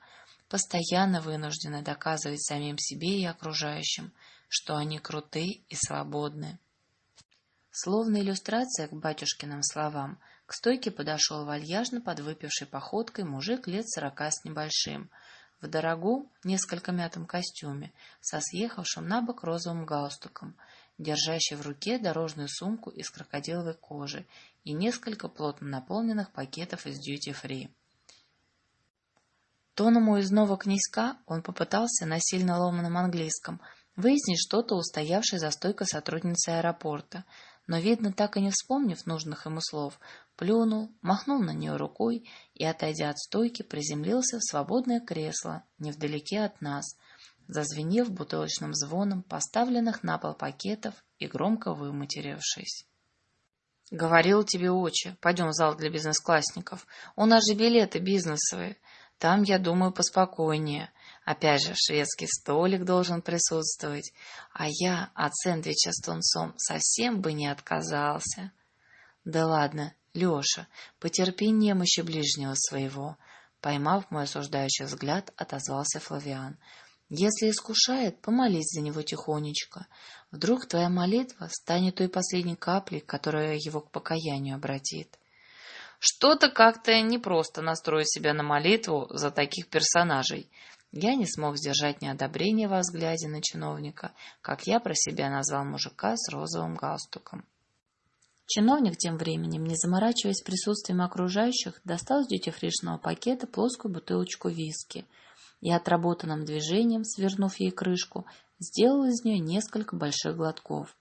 постоянно вынуждены доказывать самим себе и окружающим, что они круты и свободны. Словно иллюстрация к батюшкиным словам, к стойке подошел вальяжно подвыпивший походкой мужик лет сорока с небольшим, в дорогом, несколько мятом костюме, со съехавшим на бок розовым галстуком, держащий в руке дорожную сумку из крокодиловой кожи и несколько плотно наполненных пакетов из дьюти-фри. Тоном уездного князька он попытался на сильно ломаном английском выяснить что-то у стоявшей за стойкой сотрудницы аэропорта, но, видно, так и не вспомнив нужных ему слов, плюнул, махнул на нее рукой и, отойдя от стойки, приземлился в свободное кресло, невдалеке от нас, зазвенев бутылочным звоном поставленных на пол пакетов и громко выматерившись. — Говорил тебе, отче, пойдем в зал для бизнес-классников. У нас же билеты бизнесовые. Там, я думаю, поспокойнее. Опять же, шведский столик должен присутствовать, а я от сэндвича с тунцом совсем бы не отказался. Да ладно, Леша, потерпи немощи ближнего своего. Поймав мой осуждающий взгляд, отозвался Флавиан. Если искушает, помолись за него тихонечко. Вдруг твоя молитва станет той последней каплей, которая его к покаянию обратит. Что-то как-то непросто настроить себя на молитву за таких персонажей. Я не смог сдержать неодобрения во взгляде на чиновника, как я про себя назвал мужика с розовым галстуком. Чиновник тем временем, не заморачиваясь присутствием окружающих, достал с дьютифришного пакета плоскую бутылочку виски и отработанным движением, свернув ей крышку, сделал из нее несколько больших глотков.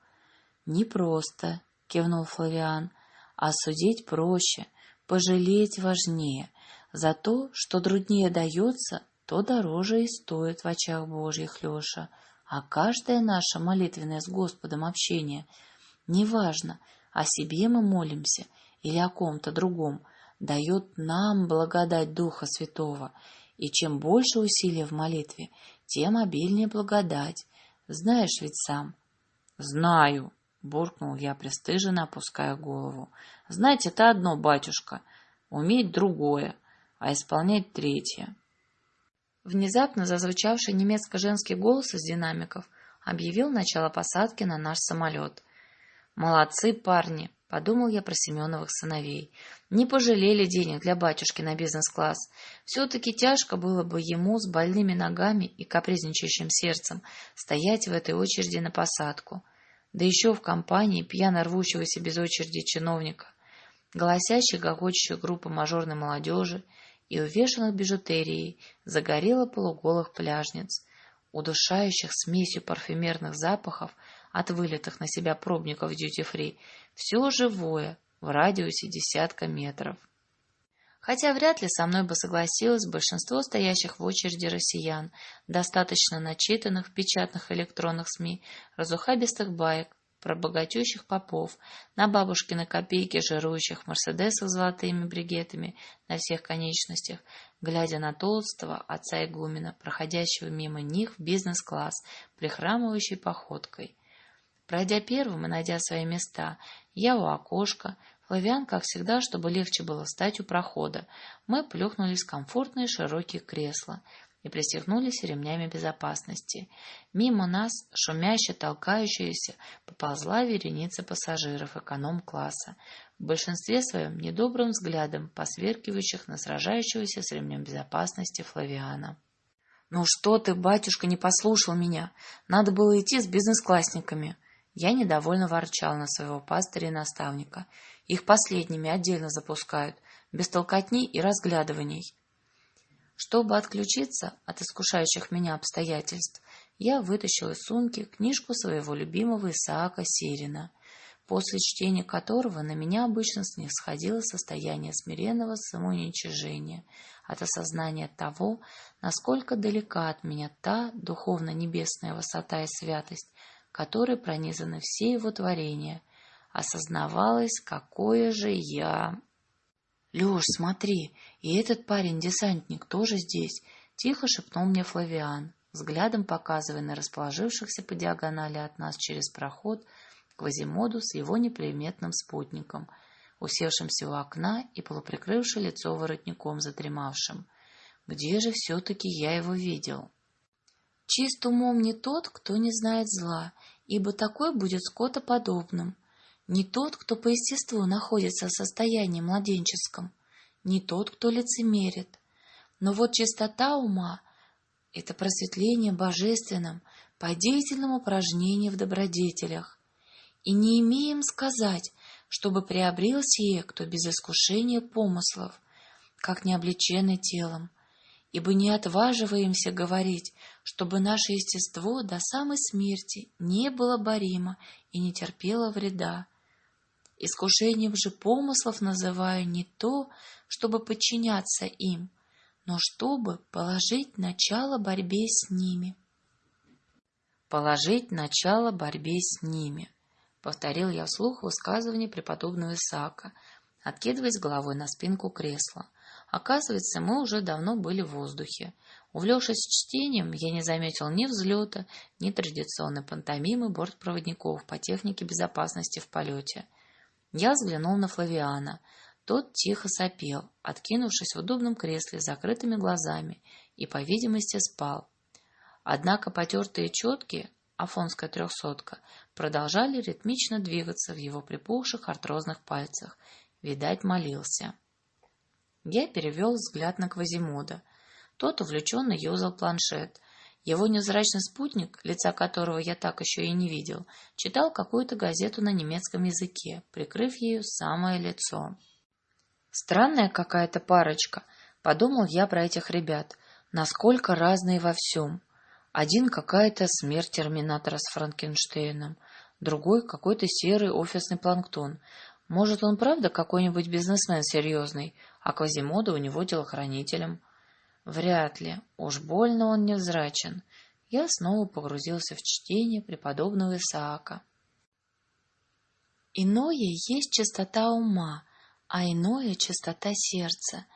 «Непросто», — кивнул Флавиан, — «а судить проще. Пожалеть важнее. За то, что труднее дается, то дороже и стоит в очах Божьих, Леша. А каждое наше молитвенное с Господом общение, неважно, о себе мы молимся или о ком-то другом, дает нам благодать Духа Святого. И чем больше усилия в молитве, тем обильнее благодать. Знаешь ведь сам. — Знаю, буркнул я пристыженно, опуская голову. Знаете, это одно, батюшка, уметь другое, а исполнять третье. Внезапно зазвучавший немецко-женский голос из динамиков объявил начало посадки на наш самолет. «Молодцы, парни!» — подумал я про Семеновых сыновей. «Не пожалели денег для батюшки на бизнес-класс. Все-таки тяжко было бы ему с больными ногами и капризничающим сердцем стоять в этой очереди на посадку да еще в компании пьяно рвущегося без очереди чиновника, голосящей гогочущей группы мажорной молодежи и увешанных бижутерией загорело полуголых пляжниц, удушающих смесью парфюмерных запахов от вылетых на себя пробников дьюти-фри, все живое в радиусе десятка метров. Хотя вряд ли со мной бы согласилось большинство стоящих в очереди россиян, достаточно начитанных в печатных электронных СМИ, разухабистых баек, про богатющих попов, на бабушкины копейки, жирующих в мерседесах с золотыми бригетами на всех конечностях, глядя на толстого отца игумена, проходящего мимо них в бизнес-класс, прихрамывающей походкой. Пройдя первым и найдя свои места, я у окошка, Флавиан, как всегда, чтобы легче было встать у прохода, мы плюхнулись в комфортные широкие кресла и пристегнулись ремнями безопасности. Мимо нас, шумяще толкающаяся, поползла вереница пассажиров эконом-класса, в большинстве своем недобрым взглядом посверкивающих на сражающегося с ремнем безопасности Флавиана. «Ну что ты, батюшка, не послушал меня? Надо было идти с бизнес-классниками!» Я недовольно ворчал на своего пастыря и наставника. Их последними отдельно запускают, без толкотни и разглядываний. Чтобы отключиться от искушающих меня обстоятельств, я вытащил из сумки книжку своего любимого Исаака Сирина, после чтения которого на меня обычно снисходило состояние смиренного самоуничижения от осознания того, насколько далека от меня та духовно-небесная высота и святость, которой пронизаны все его творения, осознавалось, какое же я... «Леш, смотри, и этот парень-десантник тоже здесь», — тихо шепнул мне Флавиан, взглядом показывая на расположившихся по диагонали от нас через проход Квазимоду с его неприметным спутником, усевшимся у окна и полуприкрывший лицо воротником задремавшим. Где же все-таки я его видел? Чист умом не тот, кто не знает зла, ибо такой будет скотоподобным. Не тот, кто по естеству находится в состоянии младенческом, не тот, кто лицемерит. Но вот чистота ума — это просветление божественным по деятельным упражнениям в добродетелях. И не имеем сказать, чтобы приобрел сие, кто без искушения помыслов, как не облеченный телом, ибо не отваживаемся говорить, чтобы наше естество до самой смерти не было боримо и не терпело вреда. Искушением же помыслов называю не то, чтобы подчиняться им, но чтобы положить начало борьбе с ними. Положить начало борьбе с ними, повторил я вслух высказывание преподобного Исаака, откидываясь головой на спинку кресла. Оказывается, мы уже давно были в воздухе. Увлекшись чтением, я не заметил ни взлета, ни традиционной пантомимы бортпроводников по технике безопасности в полете. Я взглянул на Флавиана. Тот тихо сопел, откинувшись в удобном кресле с закрытыми глазами, и, по видимости, спал. Однако потертые четки, афонская трехсотка, продолжали ритмично двигаться в его припухших артрозных пальцах. Видать, молился. Я перевел взгляд на Квазимода. Тот увлеченно юзал планшет. Его невзрачный спутник, лица которого я так еще и не видел, читал какую-то газету на немецком языке, прикрыв ею самое лицо. Странная какая-то парочка, подумал я про этих ребят, насколько разные во всем. Один какая-то смерть терминатора с Франкенштейном, другой какой-то серый офисный планктон, может, он правда какой-нибудь бизнесмен серьезный, а Квазимода у него телохранителем? Вряд ли. Уж больно он невзрачен. Я снова погрузился в чтение преподобного Исаака. Иное есть чистота ума, а иное — чистота сердца,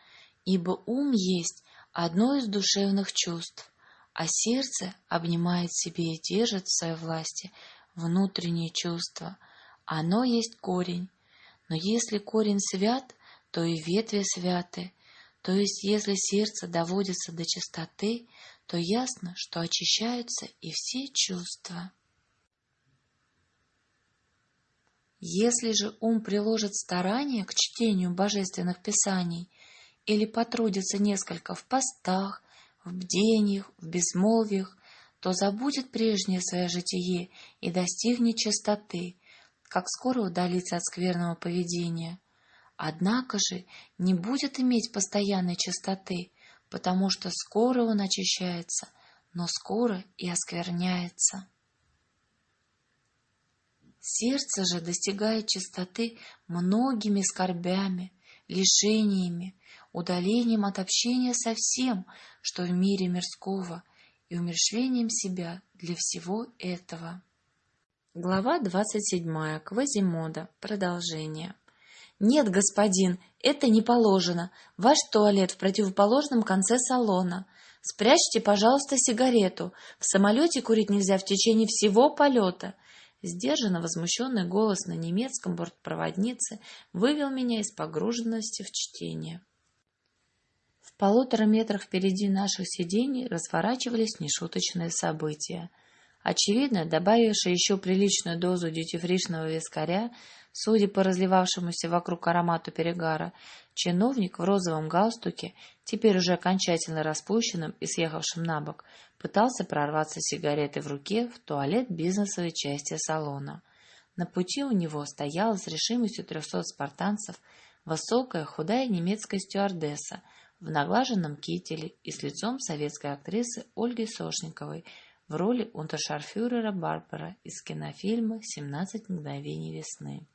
ибо ум есть одно из душевных чувств, а сердце обнимает себе и держит в своей власти внутренние чувства. Оно есть корень, но если корень свят, то и ветви святы. То есть, если сердце доводится до чистоты, то ясно, что очищаются и все чувства. Если же ум приложит старание к чтению божественных писаний или потрудится несколько в постах, в бдениях, в безмолвиях, то забудет прежнее свое житие и достигнет чистоты, как скоро удалиться от скверного поведения. Однако же не будет иметь постоянной чистоты, потому что скоро он очищается, но скоро и оскверняется. Сердце же достигает чистоты многими скорбями, лишениями, удалением от общения со всем, что в мире мирского, и умершлением себя для всего этого. Глава двадцать седьмая. Квазимода. Продолжение. Нет, господин, это не положено. Ваш туалет в противоположном конце салона. Спрячьте, пожалуйста, сигарету. В самолете курить нельзя в течение всего полета. Сдержанно возмущенный голос на немецком бортпроводнице вывел меня из погруженности в чтение. В полутора метрах впереди наших сидений разворачивались нешуточные события — Очевидно, добавивший еще приличную дозу дьютифришного вискаря, судя по разливавшемуся вокруг аромату перегара, чиновник в розовом галстуке, теперь уже окончательно распущенным и съехавшим на бок, пытался прорваться сигаретой в руке в туалет бизнесовой части салона. На пути у него стояла с решимостью трехсот спартанцев высокая худая немецкая стюардесса в наглаженном кителе и с лицом советской актрисы Ольги Сошниковой – в роли унтершарфюрера Барбара из кинофильма «Семнадцать мгновений весны».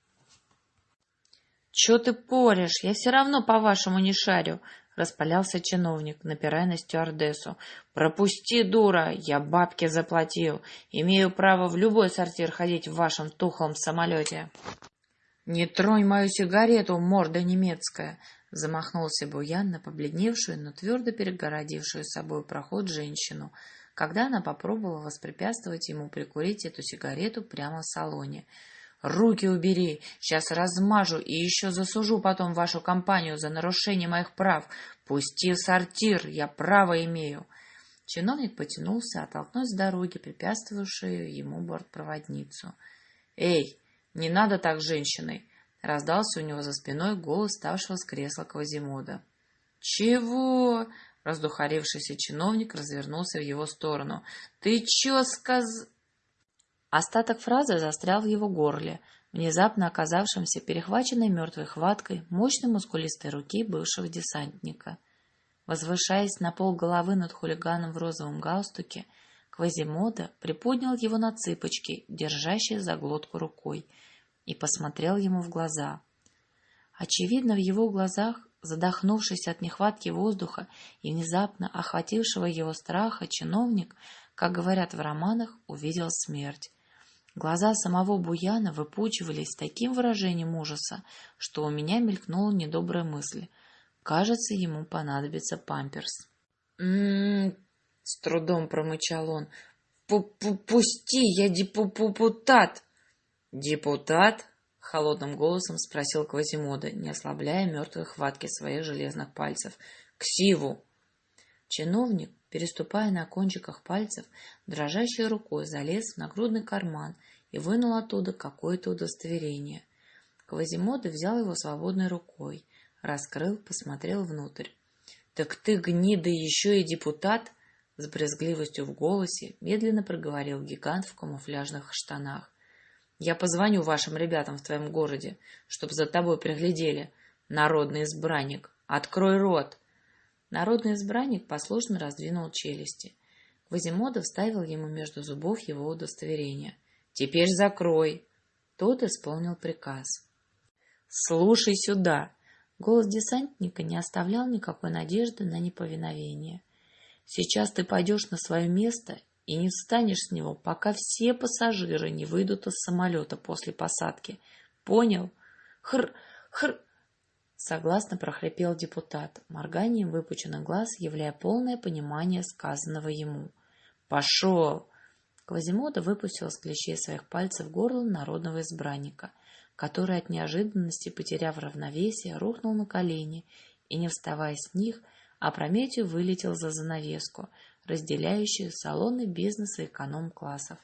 «Чё ты порешь? Я все равно по-вашему не шарю!» — распалялся чиновник, напирая на стюардессу. «Пропусти, дура! Я бабки заплатил! Имею право в любой сортир ходить в вашем тухлом самолете!» «Не тронь мою сигарету, морда немецкая!» — замахнулся Буян на побледневшую, но твердо перегородившую собой проход женщину — когда она попробовала воспрепятствовать ему прикурить эту сигарету прямо в салоне. Руки убери, сейчас размажу и еще засужу потом вашу компанию за нарушение моих прав. Пусти в сортир, я право имею. Чиновник потянулся, оттолкнув с дороги препятствовавшую ему бортпроводницу. «Эй, не надо так женщиной!» — раздался у него за спиной голос ставшего с кресла Квазимода. «Чего?» — раздухарившийся чиновник развернулся в его сторону. «Ты чё сказ...» Остаток фразы застрял в его горле, внезапно оказавшимся перехваченной мертвой хваткой мощной мускулистой руки бывшего десантника. Возвышаясь на пол головы над хулиганом в розовом галстуке, Квазимода приподнял его на цыпочки, держащей за глотку рукой, и посмотрел ему в глаза. Очевидно, в его глазах, задохнувшись от нехватки воздуха и внезапно охватившего его страха, чиновник, как говорят в романах, увидел смерть. Глаза самого Буяна выпучивались с таким выражением ужаса, что у меня мелькнула недобрая мысль. Кажется, ему понадобится памперс. «М-м-м», с трудом промычал он. «Пусти, я депутат!» «Депутат?» — холодным голосом спросил Квазимода, не ослабляя мертвой хватки своих железных пальцев. «Ксиву!» Чиновник переступая на кончиках пальцев, дрожащей рукой залез в нагрудный карман и вынул оттуда какое-то удостоверение. Квазимода взял его свободной рукой, раскрыл, посмотрел внутрь. — Так ты, гнида, еще и депутат? — с брезгливостью в голосе медленно проговорил гигант в камуфляжных штанах. — Я позвоню вашим ребятам в твоем городе, чтобы за тобой приглядели. Народный избранник, открой рот! — Народный избранник послушно раздвинул челюсти. Квазимода вставил ему между зубов его удостоверение. «Теперь закрой!» Тот исполнил приказ. «Слушай сюда!» Голос десантника не оставлял никакой надежды на неповиновение. «Сейчас ты пойдешь на свое место и не встанешь с него, пока все пассажиры не выйдут из самолета после посадки. Понял? Хр, хр, Согласно прохрипел депутат, морганием выпученных глаз, являя полное понимание сказанного ему. «Пошел!» Квазимода выпустил с клещей своих пальцев горло народного избранника, который от неожиданности, потеряв равновесие, рухнул на колени и, не вставая с них, опрометью вылетел за занавеску, разделяющую салоны бизнеса эконом-классов.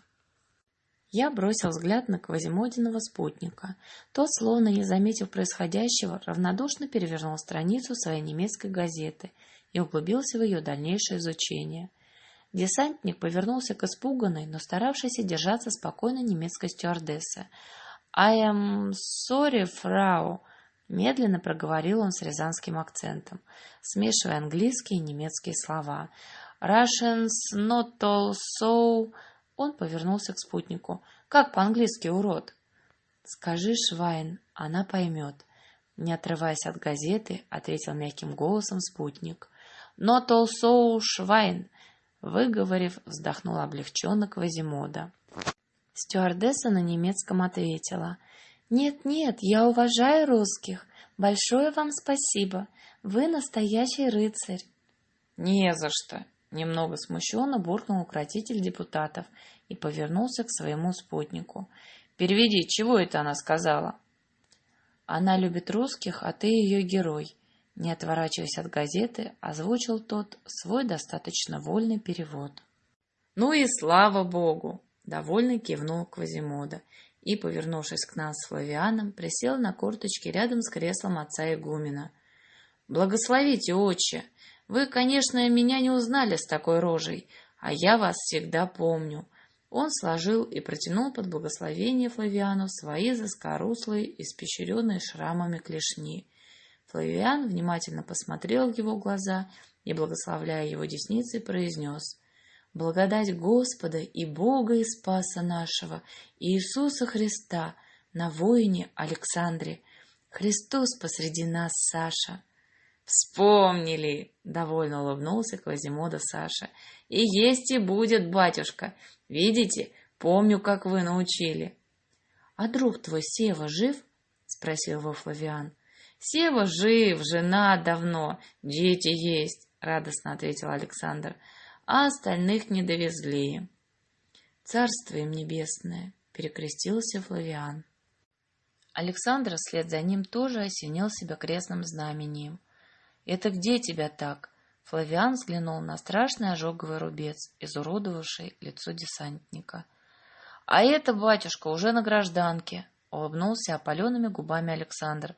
Я бросил взгляд на Квазимодиного спутника. Тот, словно не заметив происходящего, равнодушно перевернул страницу своей немецкой газеты и углубился в ее дальнейшее изучение. Десантник повернулся к испуганной, но старавшейся держаться спокойно немецкой стюардессе. «I am sorry, фрау», — медленно проговорил он с рязанским акцентом, смешивая английские и немецкие слова. «Russians not also...» Он повернулся к спутнику. «Как по-английски, урод?» «Скажи, Швайн, она поймет». Не отрываясь от газеты, ответил мягким голосом спутник. «Но толсоу Швайн!» Выговорив, вздохнула облегченно Квазимода. Стюардесса на немецком ответила. «Нет-нет, я уважаю русских. Большое вам спасибо. Вы настоящий рыцарь». «Не за что», Немного смущенно буркнул укротитель депутатов и повернулся к своему спутнику. «Переведи, чего это она сказала?» «Она любит русских, а ты ее герой», не отворачиваясь от газеты, озвучил тот свой достаточно вольный перевод. «Ну и слава богу!» — довольно кивнул Квазимода и, повернувшись к нам с Флавианом, присел на корточки рядом с креслом отца игумена. «Благословите, отче! Вы, конечно, меня не узнали с такой рожей, а я вас всегда помню. Он сложил и протянул под благословение Флавиану свои заскоруслые, испещренные шрамами клешни. Флавиан внимательно посмотрел в его глаза и, благословляя его десницей, произнес «Благодать Господа и Бога и Спаса нашего, Иисуса Христа, на воине Александре! Христос посреди нас, Саша!» «Вспомнили!» — довольно улыбнулся Квазимода Саша. «И есть и будет, батюшка. Видите, помню, как вы научили». «А друг твой Сева жив?» — спросил его Флавиан. «Сева жив, жена давно, дети есть», — радостно ответил Александр. «А остальных не довезли». «Царство им небесное», — перекрестился Флавиан. Александр вслед за ним тоже осенил себя крестным знамением. «Это где тебя так?» Флавиан взглянул на страшный ожоговый рубец, изуродовавший лицо десантника. «А это, батюшка, уже на гражданке!» — улыбнулся опаленными губами Александр.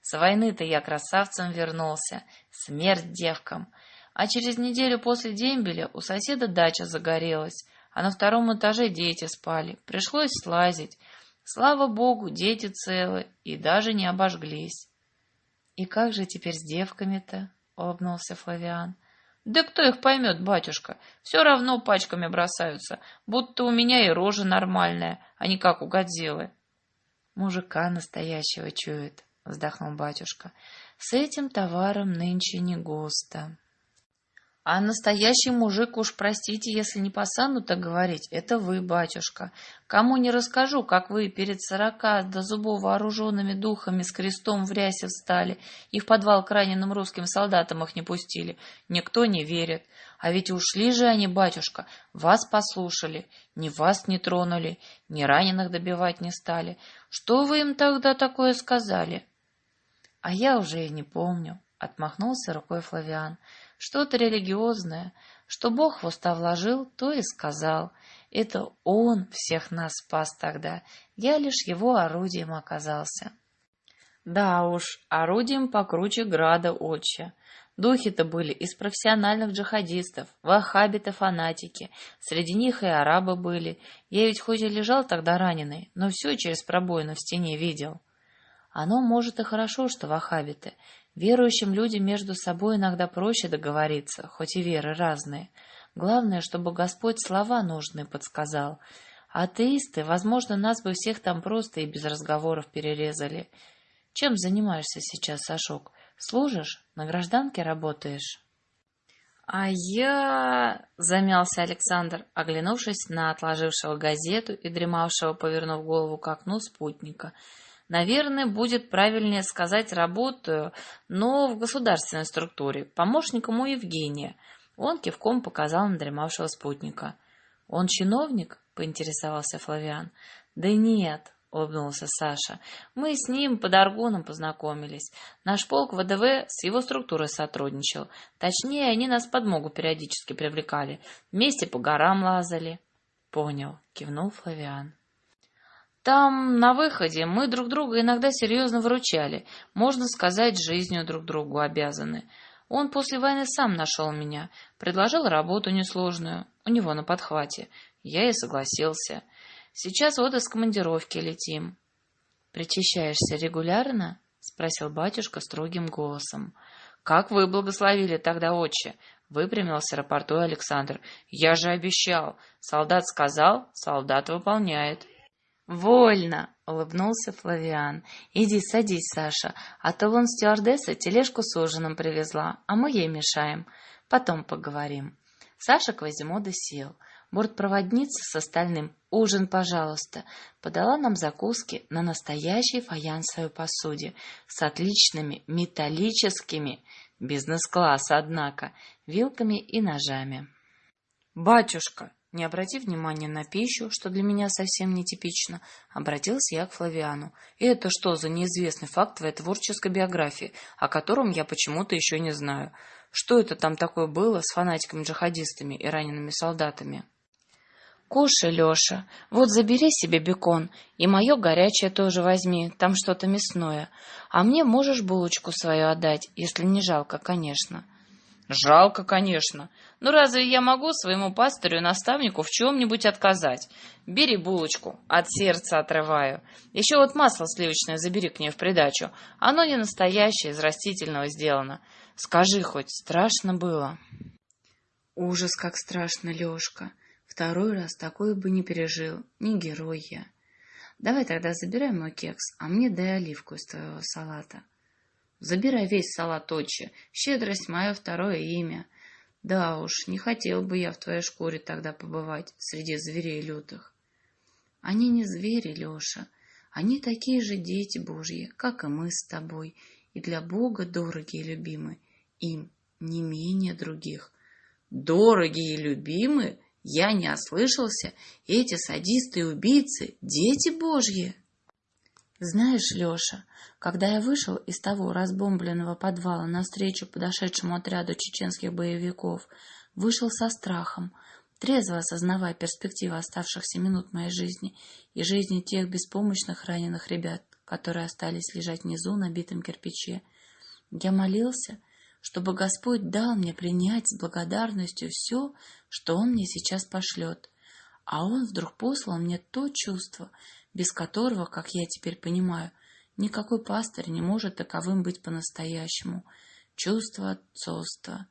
«С войны-то я красавцем вернулся. Смерть девкам!» А через неделю после дембеля у соседа дача загорелась, а на втором этаже дети спали. Пришлось слазить. Слава богу, дети целы и даже не обожглись. — И как же теперь с девками-то? — улыбнулся Флавиан. — Да кто их поймет, батюшка? Все равно пачками бросаются, будто у меня и рожа нормальная, а не как у Годзиллы. — Мужика настоящего чует, — вздохнул батюшка. — С этим товаром нынче не густо. А настоящий мужик, уж простите, если не по сану так говорить, это вы, батюшка. Кому не расскажу, как вы перед сорока до зубов вооруженными духами с крестом в рясе встали и в подвал к раненым русским солдатам их не пустили. Никто не верит. А ведь ушли же они, батюшка, вас послушали, ни вас не тронули, ни раненых добивать не стали. Что вы им тогда такое сказали? А я уже и не помню, — отмахнулся рукой Флавиан что-то религиозное, что Бог в уста вложил, то и сказал. Это Он всех нас спас тогда, я лишь его орудием оказался. Да уж, орудием покруче града отче. Духи-то были из профессиональных джихадистов, ваххабиты фанатики, среди них и арабы были. Я ведь хоть и лежал тогда раненый, но все через пробоину в стене видел. Оно, может, и хорошо, что ваххабиты. Верующим людям между собой иногда проще договориться, хоть и веры разные. Главное, чтобы Господь слова нужные подсказал. Атеисты, возможно, нас бы всех там просто и без разговоров перерезали. Чем занимаешься сейчас, Сашок? Служишь? На гражданке работаешь? А я... Замялся Александр, оглянувшись на отложившего газету и дремавшего, повернув голову к окну спутника — Наверное, будет правильнее сказать «работаю», но в государственной структуре, помощником у Евгения. Он кивком показал на дремавшего спутника. «Он чиновник?» — поинтересовался Флавиан. «Да нет», — улыбнулся Саша. «Мы с ним под Аргоном познакомились. Наш полк ВДВ с его структурой сотрудничал. Точнее, они нас подмогу периодически привлекали. Вместе по горам лазали». «Понял», — кивнул Флавиан. Там, на выходе, мы друг друга иногда серьезно выручали, можно сказать, жизнью друг другу обязаны. Он после войны сам нашел меня, предложил работу несложную, у него на подхвате. Я и согласился. Сейчас вот из командировки летим. «Причащаешься регулярно?» — спросил батюшка строгим голосом. «Как вы благословили тогда, отче?» — выпрямился рапортой Александр. «Я же обещал. Солдат сказал, солдат выполняет». «Вольно!» — улыбнулся Флавиан. «Иди садись, Саша, а то вон стюардесса тележку с ужином привезла, а мы ей мешаем. Потом поговорим». Саша Квазимода сел. Бортпроводница с остальным «Ужин, пожалуйста» подала нам закуски на настоящей фаянсовой посуде с отличными металлическими, бизнес-класс, однако, вилками и ножами. «Батюшка!» Не обратив внимания на пищу, что для меня совсем нетипично, обратился я к Флавиану. И это что за неизвестный факт твоей творческой биографии, о котором я почему-то еще не знаю? Что это там такое было с фанатиками-джихадистами и ранеными солдатами? «Кушай, Леша. Вот забери себе бекон, и мое горячее тоже возьми, там что-то мясное. А мне можешь булочку свою отдать, если не жалко, конечно». Жалко, конечно. Но разве я могу своему пастырю наставнику в чем-нибудь отказать? Бери булочку, от сердца отрываю. Еще вот масло сливочное забери к ней в придачу. Оно не настоящее, из растительного сделано. Скажи хоть, страшно было? Ужас, как страшно, Лешка. Второй раз такое бы не пережил. Не герой я. Давай тогда забирай мой кекс, а мне дай оливку из твоего салата. Забирай весь салат, отче. Щедрость — мое второе имя. Да уж, не хотел бы я в твоей шкуре тогда побывать среди зверей лютых. Они не звери, Леша. Они такие же дети Божьи, как и мы с тобой, и для Бога дорогие и любимы. Им не менее других. Дорогие и любимы? Я не ослышался. Эти садисты и убийцы — дети Божьи. Знаешь, Леша, когда я вышел из того разбомбленного подвала навстречу подошедшему отряду чеченских боевиков, вышел со страхом, трезво осознавая перспективы оставшихся минут моей жизни и жизни тех беспомощных раненых ребят, которые остались лежать внизу на битом кирпиче. Я молился, чтобы Господь дал мне принять с благодарностью все, что Он мне сейчас пошлет. А Он вдруг послал мне то чувство, без которого, как я теперь понимаю, никакой пастырь не может таковым быть по-настоящему. Чувство отцовства.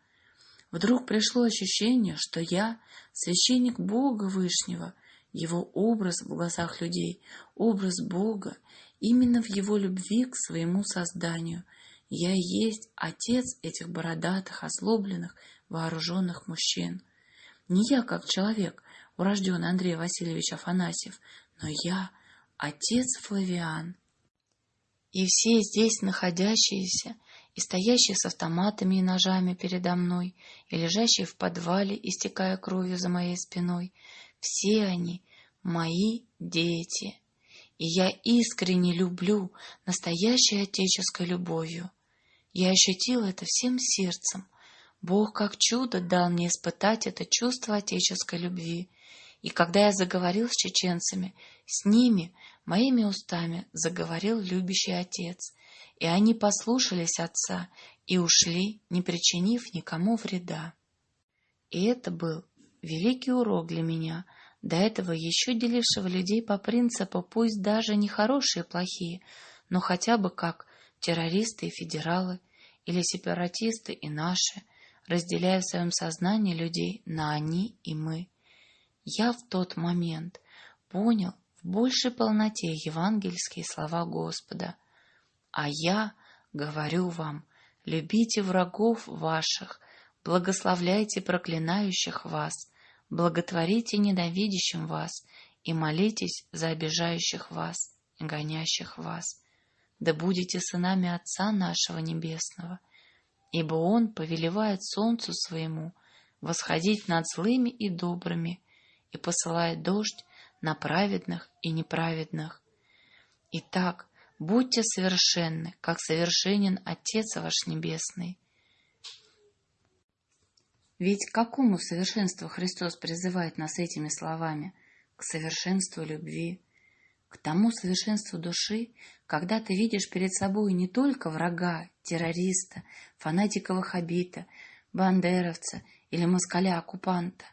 Вдруг пришло ощущение, что я священник Бога Вышнего, его образ в глазах людей, образ Бога, именно в его любви к своему созданию. Я есть отец этих бородатых, озлобленных, вооруженных мужчин. Не я как человек, урожденный Андрей Васильевич Афанасьев, но я — отец Флавиан. И все здесь находящиеся, и стоящие с автоматами и ножами передо мной, и лежащие в подвале, истекая кровью за моей спиной, все они мои дети. И я искренне люблю настоящей отеческой любовью. Я ощутила это всем сердцем. Бог как чудо дал мне испытать это чувство отеческой любви. И когда я заговорил с чеченцами, с ними моими устами заговорил любящий отец, и они послушались отца и ушли, не причинив никому вреда. И это был великий урок для меня, до этого еще делившего людей по принципу, пусть даже не хорошие и плохие, но хотя бы как террористы и федералы, или сепаратисты и наши, разделяя в своем сознании людей на «они» и «мы». Я в тот момент понял, в большей полноте евангельские слова Господа. А я говорю вам, любите врагов ваших, благословляйте проклинающих вас, благотворите ненавидящим вас и молитесь за обижающих вас и гонящих вас. Да будете сынами Отца нашего Небесного, ибо Он повелевает солнцу своему восходить над злыми и добрыми и посылает дождь на праведных и неправедных. Итак, будьте совершенны, как совершенен Отец ваш Небесный. Ведь к какому совершенству Христос призывает нас этими словами? К совершенству любви, к тому совершенству души, когда ты видишь перед собой не только врага, террориста, фанатика-ваххабита, бандеровца или москаля-оккупанта,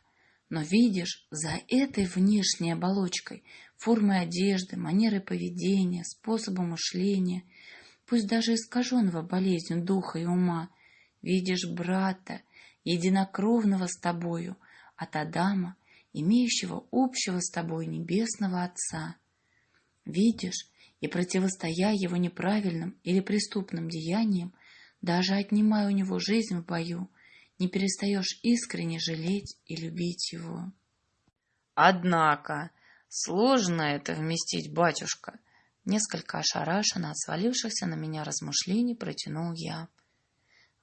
но видишь, за этой внешней оболочкой, формой одежды, манерой поведения, способом мышления, пусть даже искаженного болезнью духа и ума, видишь брата, единокровного с тобою, от Адама, имеющего общего с тобой небесного Отца. Видишь, и противостоя его неправильным или преступным деяниям, даже отнимая у него жизнь в бою, не перестаешь искренне жалеть и любить его. Однако, сложно это вместить, батюшка. Несколько ошарашенно от свалившихся на меня размышлений протянул я.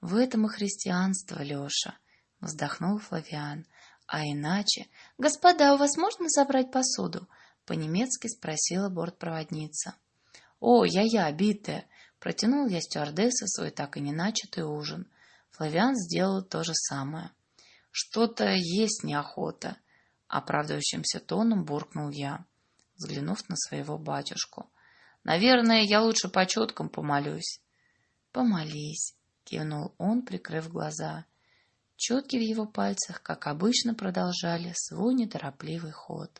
В этом и христианство, Леша, вздохнул Флавиан. А иначе... Господа, у вас можно забрать посуду? По-немецки спросила бортпроводница. О, я-я, битая! Протянул я стюардессе свой так и не начатый ужин. Флавиан сделал то же самое. Что-то есть неохота, оправдывающимся тоном буркнул я, взглянув на своего батюшку. Наверное, я лучше по четкам помолюсь. Помолись, кивнул он, прикрыв глаза. Четки в его пальцах, как обычно, продолжали свой неторопливый ход.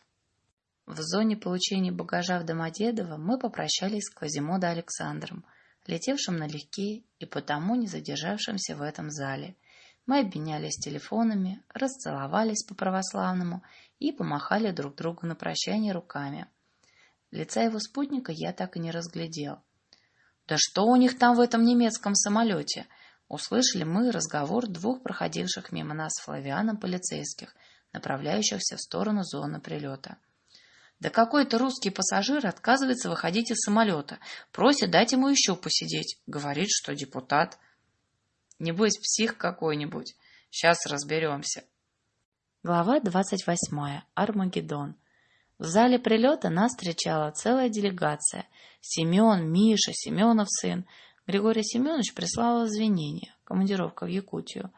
В зоне получения багажа в Домодедово мы попрощались с Квазимодо Александром — летевшим налегке и потому не задержавшимся в этом зале. Мы обменялись телефонами, расцеловались по-православному и помахали друг другу на прощание руками. Лица его спутника я так и не разглядел. «Да что у них там в этом немецком самолете?» Услышали мы разговор двух проходивших мимо нас Флавианом полицейских, направляющихся в сторону зоны прилета. Да какой-то русский пассажир отказывается выходить из самолета, просит дать ему еще посидеть, говорит, что депутат. Небось, псих какой-нибудь. Сейчас разберемся. Глава двадцать восьмая. Армагеддон. В зале прилета нас встречала целая делегация. Семен, Миша, Семенов сын. Григорий Семенович прислал извинения, командировка в Якутию.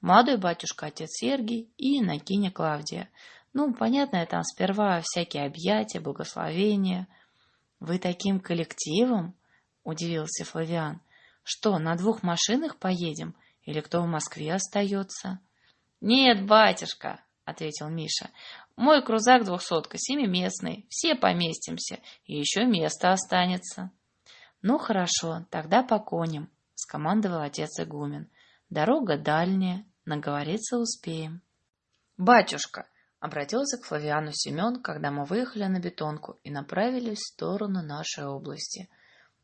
Молодой батюшка отец Сергий и Иннокеня Клавдия. Ну, понятно, там сперва всякие объятия, благословения. «Вы таким коллективом?» — удивился Флавиан. «Что, на двух машинах поедем? Или кто в Москве остается?» «Нет, батюшка», — ответил Миша. «Мой крузак двухсотка, семиместный, все поместимся, и еще место останется». «Ну, хорошо, тогда по коням», — скомандовал отец игумен. «Дорога дальняя, наговориться успеем». «Батюшка», — обратился к Флавиану Семен, когда мы выехали на бетонку и направились в сторону нашей области.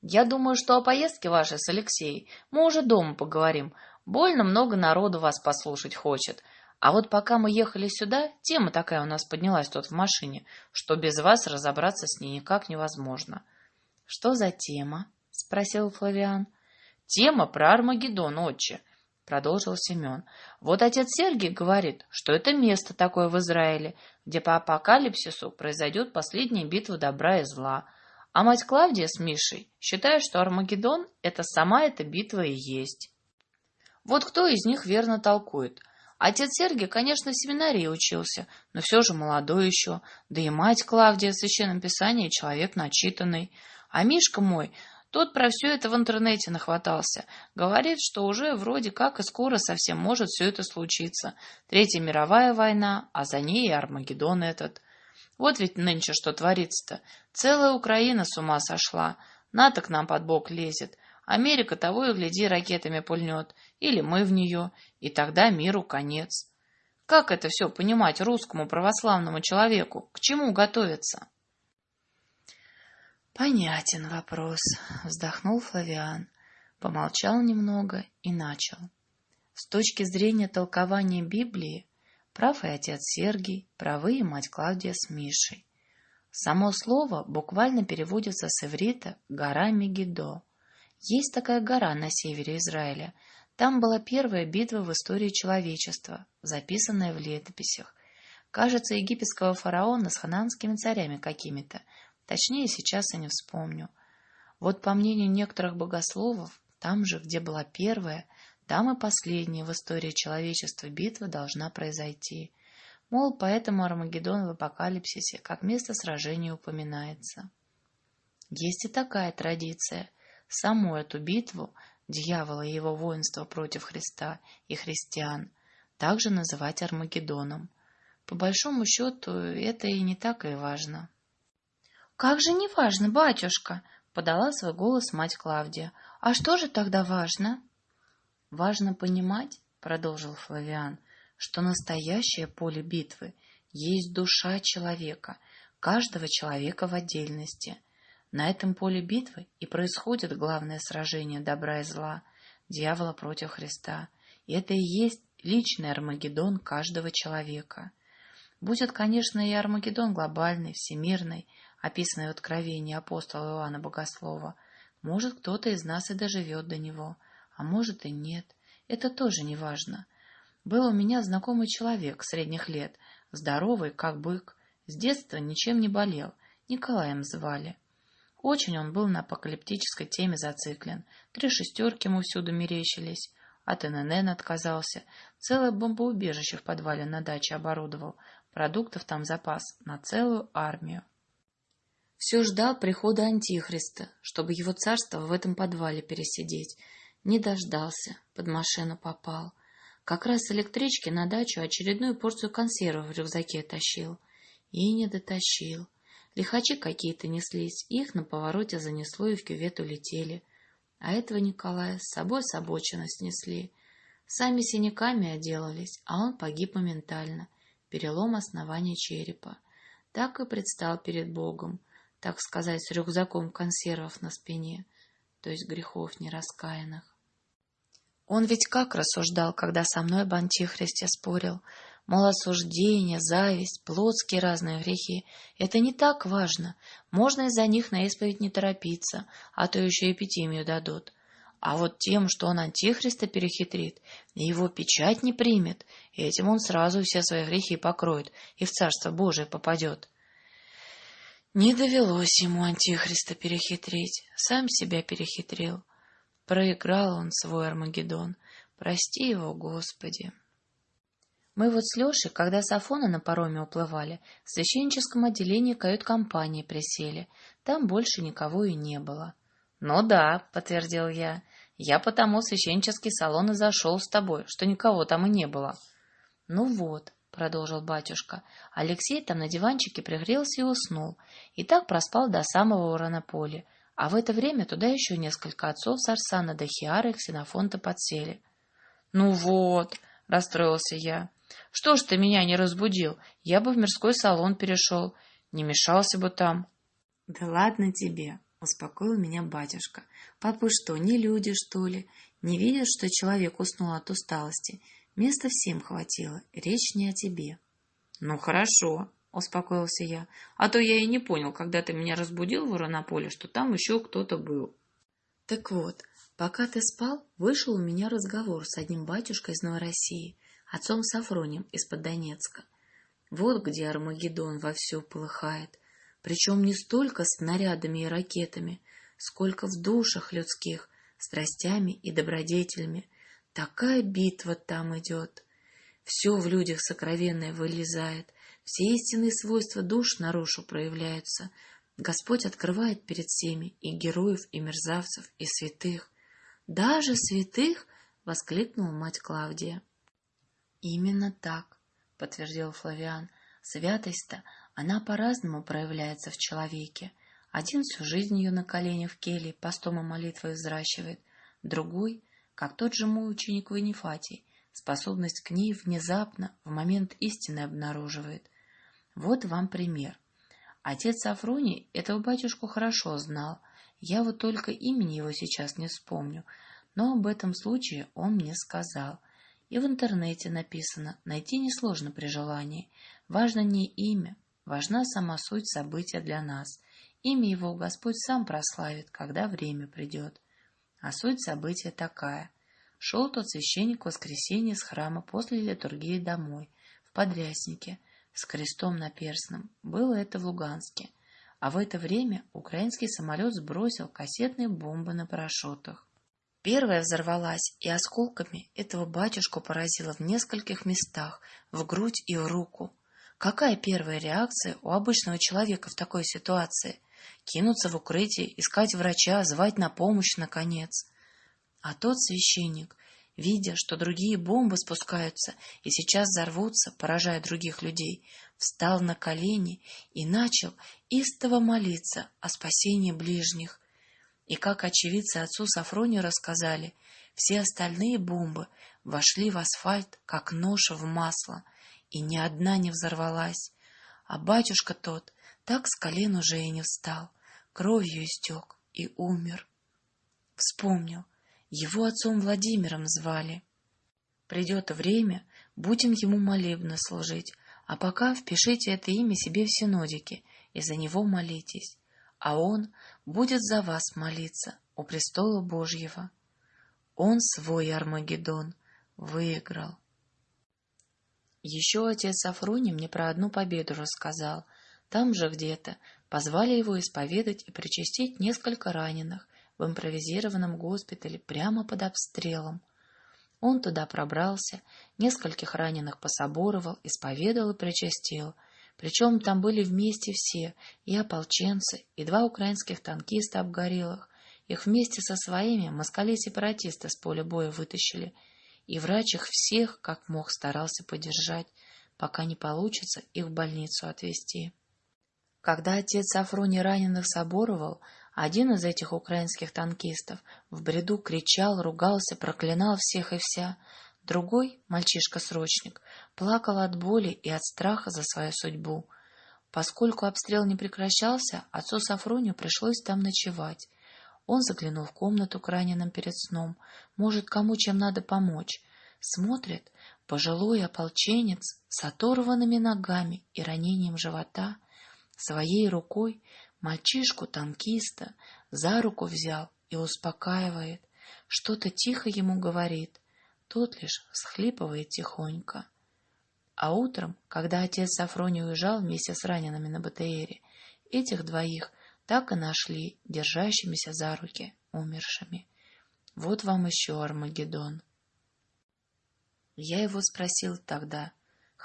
«Я думаю, что о поездке вашей с Алексеем мы уже дома поговорим. Больно много народу вас послушать хочет. А вот пока мы ехали сюда, тема такая у нас поднялась тут в машине, что без вас разобраться с ней никак невозможно. — Что за тема? — спросил Флавиан. — Тема про Армагеддон, отче, — продолжил Семен. — Вот отец Сергий говорит, что это место такое в Израиле, где по апокалипсису произойдет последняя битва добра и зла. А мать Клавдия с Мишей считает, что Армагеддон — это сама эта битва и есть. Вот кто из них верно толкует — Отец Сергий, конечно, в семинарии учился, но все же молодой еще, да и мать Клавдия в Священном Писании человек начитанный. А Мишка мой, тот про все это в интернете нахватался. Говорит, что уже вроде как и скоро совсем может все это случиться. Третья мировая война, а за ней и Армагеддон этот. Вот ведь нынче что творится-то. Целая Украина с ума сошла. НАТО к нам под бок лезет. Америка того и гляди ракетами пульнет, или мы в нее, и тогда миру конец. Как это все понимать русскому православному человеку? К чему готовиться? Понятен вопрос, вздохнул Флавиан, помолчал немного и начал. С точки зрения толкования Библии, прав и отец Сергий, правы и мать Клавдия с Мишей. Само слово буквально переводится с иврита «гора Мегидо», есть такая гора на севере Израиля. Там была первая битва в истории человечества, записанная в летописях. Кажется, египетского фараона с хананскими царями какими-то. Точнее, сейчас я не вспомню. Вот по мнению некоторых богословов, там же, где была первая, там и последняя в истории человечества битва должна произойти. Мол, поэтому Армагеддон в апокалипсисе как место сражения упоминается. Есть и такая традиция – саму эту битву дьявола и его воинство против Христа и христиан также называть Армагеддоном. По большому счету, это и не так и важно. — Как же не важно, батюшка? — подала свой голос мать Клавдия. — А что же тогда важно? — Важно понимать, — продолжил Флавиан, — что настоящее поле битвы есть душа человека, каждого человека в отдельности — на этом поле битвы и происходит главное сражение добра и зла, дьявола против Христа. И это и есть личный Армагеддон каждого человека. Будет, конечно, и Армагеддон глобальный, всемирный, описанный в Откровении апостола Иоанна Богослова. Может, кто-то из нас и доживет до него, а может и нет. Это тоже не важно. Был у меня знакомый человек средних лет, здоровый, как бык, с детства ничем не болел, Николаем звали. Очень он был на апокалиптической теме зациклен. Три шестерки ему всюду мерещились. От ННН отказался. Целое бомбоубежище в подвале на даче оборудовал. Продуктов там запас на целую армию. Все ждал прихода Антихриста, чтобы его царство в этом подвале пересидеть. Не дождался, под машину попал. Как раз с электрички на дачу очередную порцию консервов в рюкзаке тащил. И не дотащил. Лихачи какие-то неслись, их на повороте занесло и в кювет улетели. А этого Николая с собой с обочины снесли. Сами синяками отделались, а он погиб моментально. Перелом основания черепа. Так и предстал перед Богом, так сказать, с рюкзаком консервов на спине, то есть грехов нераскаянных. Он ведь как рассуждал, когда со мной об антихристе спорил — Мол, осуждение, зависть, плотские разные грехи — это не так важно. Можно из-за них на исповедь не торопиться, а то еще эпитемию дадут. А вот тем, что он антихриста перехитрит, его печать не примет, этим он сразу все свои грехи покроет и в Царство Божие попадет. Не довелось ему Антихриста перехитрить, сам себя перехитрил. Проиграл он свой Армагеддон. Прости его, Господи. Мы вот с Лешей, когда с Афона на пароме уплывали, в священническом отделении кают-компании присели. Там больше никого и не было. — Ну да, — подтвердил я. — Я потому в священческий салон и зашел с тобой, что никого там и не было. — Ну вот, — продолжил батюшка. Алексей там на диванчике пригрелся и уснул. И так проспал до самого Уранополя. А в это время туда еще несколько отцов Сарсана, Дахиара и Ксенофонта подсели. — Ну вот, — расстроился я. — Что ж ты меня не разбудил? Я бы в мирской салон перешел. Не мешался бы там. — Да ладно тебе, — успокоил меня батюшка. — Папы что, не люди, что ли? Не видят, что человек уснул от усталости? — Места всем хватило, речь не о тебе. — Ну, хорошо, — успокоился я. — А то я и не понял, когда ты меня разбудил в Уранополе, что там еще кто-то был. — Так вот, пока ты спал, вышел у меня разговор с одним батюшкой из Новороссии, отцом Сафронием из-под Донецка. Вот где Армагеддон вовсю полыхает, причем не столько снарядами и ракетами, сколько в душах людских, страстями и добродетелями, Такая битва там идет. Все в людях сокровенное вылезает, все истинные свойства душ нарушу проявляются. Господь открывает перед всеми и героев, и мерзавцев, и святых. Даже святых! — воскликнула мать Клавдия. — Именно так, — подтвердил Флавиан. Святость-то, она по-разному проявляется в человеке. Один всю жизнь ее на коленях в келье постом и молитвой взращивает, другой как тот же мой ученик Ванифатий, способность к ней внезапно, в момент истины обнаруживает. Вот вам пример. Отец Афроний этого батюшку хорошо знал, я вот только имени его сейчас не вспомню, но об этом случае он мне сказал. И в интернете написано, найти несложно при желании. Важно не имя, важна сама суть события для нас. Имя его Господь сам прославит, когда время придет. А суть события такая. Шел тот священник в воскресенье с храма после литургии домой, в Подряснике, с крестом на перстном. Было это в Луганске. А в это время украинский самолет сбросил кассетные бомбы на парашютах. Первая взорвалась и осколками этого батюшку поразила в нескольких местах, в грудь и в руку. Какая первая реакция у обычного человека в такой ситуации? Кинуться в укрытие, искать врача, звать на помощь, наконец. А тот священник, видя, что другие бомбы спускаются и сейчас взорвутся, поражая других людей, встал на колени и начал истово молиться о спасении ближних. И как очевидцы отцу Сафронию рассказали, все остальные бомбы вошли в асфальт, как нож в масло, и ни одна не взорвалась. А батюшка тот так с колен уже и не встал, кровью истек и умер. Вспомнил, его отцом Владимиром звали. Придет время, будем ему молебно служить, а пока впишите это имя себе в синодике и за него молитесь, а он будет за вас молиться у престола Божьего. Он свой Армагеддон выиграл. Еще отец Афроний мне про одну победу рассказал. Там же где-то позвали его исповедать и причастить несколько раненых, в импровизированном госпитале прямо под обстрелом. Он туда пробрался, нескольких раненых пособоровал, исповедовал и причастил. Причем там были вместе все, и ополченцы, и два украинских танкиста обгорелых. Их вместе со своими москали-сепаратисты с поля боя вытащили. И врач их всех, как мог, старался поддержать, пока не получится их в больницу отвезти. Когда отец Афрони раненых соборовал, один из этих украинских танкистов в бреду кричал, ругался, проклинал всех и вся. Другой, мальчишка-срочник, плакал от боли и от страха за свою судьбу. Поскольку обстрел не прекращался, отцу Сафронию пришлось там ночевать. Он заглянул в комнату к раненым перед сном. Может, кому чем надо помочь. Смотрит, пожилой ополченец с оторванными ногами и ранением живота своей рукой Мальчишку-танкиста за руку взял и успокаивает, что-то тихо ему говорит, тот лишь схлипывает тихонько. А утром, когда отец Сафроний уезжал вместе с ранеными на БТРе, Этих двоих так и нашли, держащимися за руки, умершими. Вот вам еще Армагеддон. Я его спросил тогда.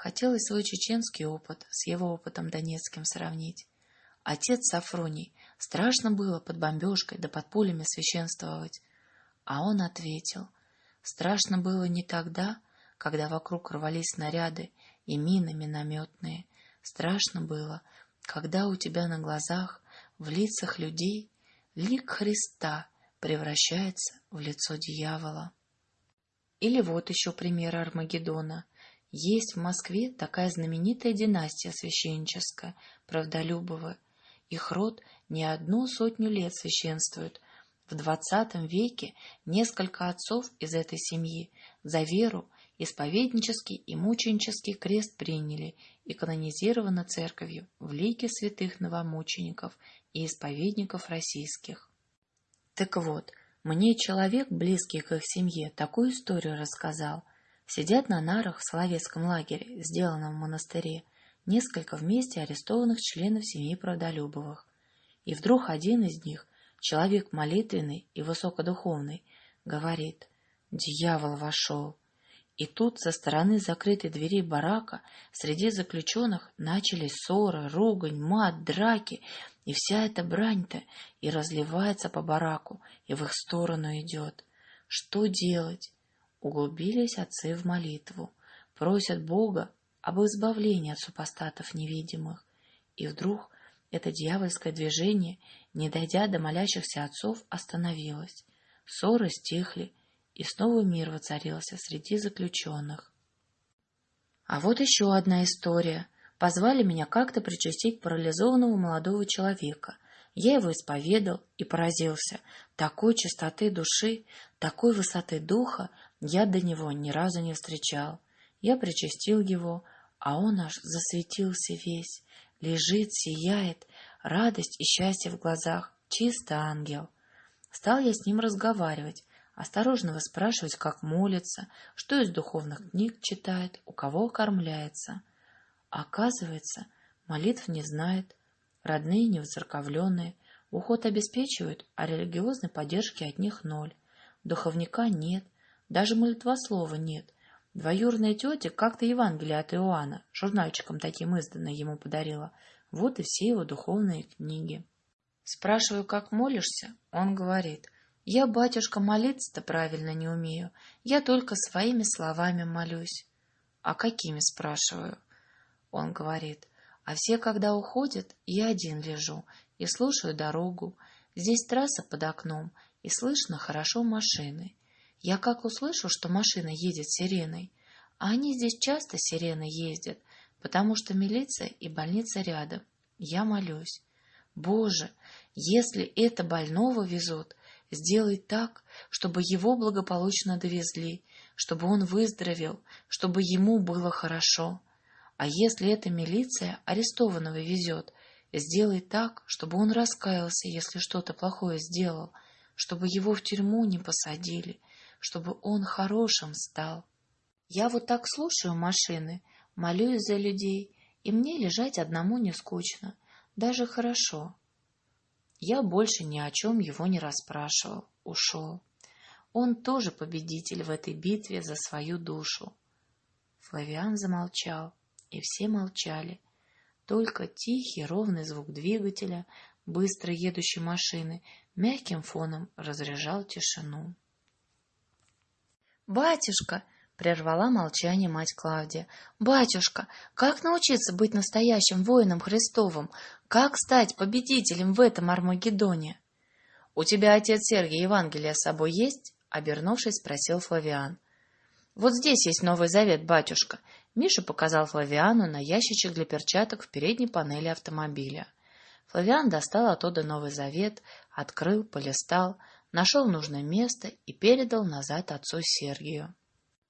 Хотел и свой чеченский опыт с его опытом донецким сравнить. Отец Сафроний, страшно было под бомбежкой да под пулями священствовать. А он ответил, страшно было не тогда, когда вокруг рвались снаряды и мины минометные. Страшно было, когда у тебя на глазах, в лицах людей, лик Христа превращается в лицо дьявола. Или вот еще пример Армагеддона. Есть в Москве такая знаменитая династия священническая, правдолюбовая. Их род не одну сотню лет священствует. В двадцатом веке несколько отцов из этой семьи за веру исповеднический и мученический крест приняли и канонизировано церковью в лике святых новомучеников и исповедников российских. Так вот, мне человек, близкий к их семье, такую историю рассказал. Сидят на нарах в Соловецком лагере, сделанном в монастыре, несколько вместе арестованных членов семьи Правдолюбовых. И вдруг один из них, человек молитвенный и высокодуховный, говорит «Дьявол вошел». И тут со стороны закрытой двери барака среди заключенных начались ссоры, ругань, мат, драки, и вся эта брань-то и разливается по бараку, и в их сторону идет. Что делать? Углубились отцы в молитву, просят Бога об избавлении от супостатов невидимых. И вдруг это дьявольское движение, не дойдя до молящихся отцов, остановилось. Ссоры стихли, и снова мир воцарился среди заключенных. А вот еще одна история. Позвали меня как-то причастить парализованного молодого человека. Я его исповедал и поразился. Такой чистоты души, такой высоты духа я до него ни разу не встречал. Я причастил его, а он аж засветился весь. Лежит, сияет, радость и счастье в глазах. Чисто ангел. Стал я с ним разговаривать, осторожно выспрашивать, как молится, что из духовных книг читает, у кого кормляется. оказывается, молитв не знает, родные не воцерковленные, уход обеспечивают, а религиозной поддержки от них ноль. Духовника нет, даже молитвослова нет. Двоюродная тетя как-то Евангелие от Иоанна, журнальчиком таким изданное ему подарила. Вот и все его духовные книги. Спрашиваю, как молишься? Он говорит, я, батюшка, молиться-то правильно не умею. Я только своими словами молюсь. А какими, спрашиваю? Он говорит, а все, когда уходят, я один лежу и слушаю дорогу. Здесь трасса под окном, и слышно хорошо машины. Я как услышу, что машина едет сиреной, а они здесь часто сирены ездят, потому что милиция и больница рядом. Я молюсь. Боже, если это больного везут, Сделай так, чтобы его благополучно довезли, чтобы он выздоровел, чтобы ему было хорошо. А если эта милиция арестованного везет, сделай так, чтобы он раскаялся, если что-то плохое сделал, чтобы его в тюрьму не посадили, чтобы он хорошим стал. Я вот так слушаю машины, молюсь за людей, и мне лежать одному не скучно, даже хорошо. Я больше ни о чем его не расспрашивал, ушел. Он тоже победитель в этой битве за свою душу. Флавиан замолчал, и все молчали. Только тихий ровный звук двигателя, быстро едущей машины, мягким фоном разряжал тишину. «Батюшка!» — прервала молчание мать Клавдия. «Батюшка, как научиться быть настоящим воином Христовым? Как стать победителем в этом Армагеддоне? — У тебя отец Сергий Евангелие с собой есть? — обернувшись, спросил Флавиан. — Вот здесь есть Новый Завет, батюшка. Миша показал Флавиану на ящичек для перчаток в передней панели автомобиля. Флавиан достал оттуда Новый Завет, открыл, полистал, нашел нужное место и передал назад отцу Сергию.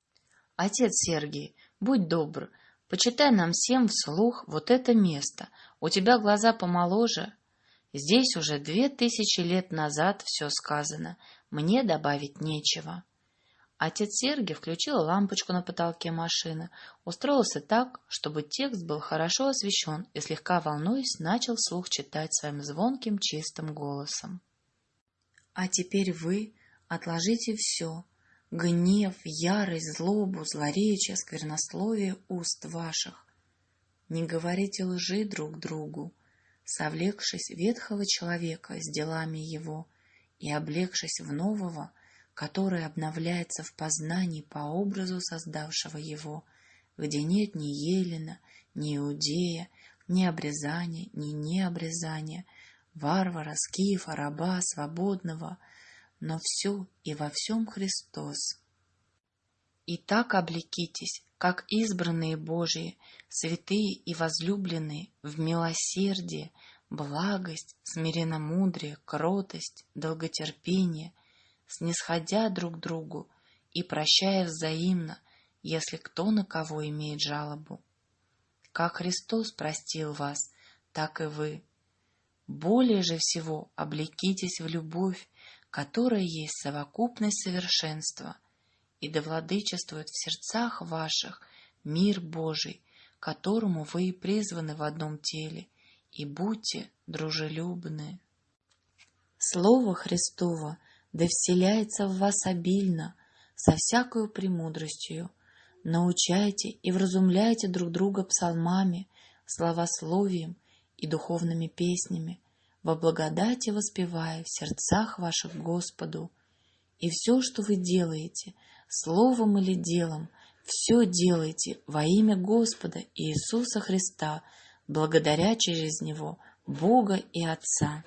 — Отец Сергий, будь добр, почитай нам всем вслух вот это место — у тебя глаза помоложе. Здесь уже две тысячи лет назад все сказано, мне добавить нечего. Отец Сергий включил лампочку на потолке машины, устроился так, чтобы текст был хорошо освещен и, слегка волнуясь, начал вслух читать своим звонким чистым голосом. А теперь вы отложите все — гнев, ярость, злобу, злоречие, сквернословие уст ваших. Не говорите лжи друг другу, совлекшись ветхого человека с делами его и облегшись в нового, который обновляется в познании по образу создавшего его, где нет ни Елена, ни Иудея, ни обрезания, ни необрезания, варвара, скифа, раба, свободного, но все и во всем Христос. И так облекитесь, как избранные Божии, святые и возлюбленные, в милосердие, благость, смиренномудрие, кротость, долготерпение, снисходя друг другу и прощая взаимно, если кто на кого имеет жалобу. Как Христос простил вас, так и вы. Более же всего облекитесь в любовь, которая есть совокупность совершенства, и да владычествует в сердцах ваших мир Божий, которому вы и призваны в одном теле, и будьте дружелюбны. Слово Христово да вселяется в вас обильно, со всякою премудростью. Научайте и вразумляйте друг друга псалмами, словословием и духовными песнями, во благодати воспевая в сердцах ваших Господу. И все, что вы делаете, словом или делом, все делайте во имя Господа Иисуса Христа, благодаря через Него Бога и Отца.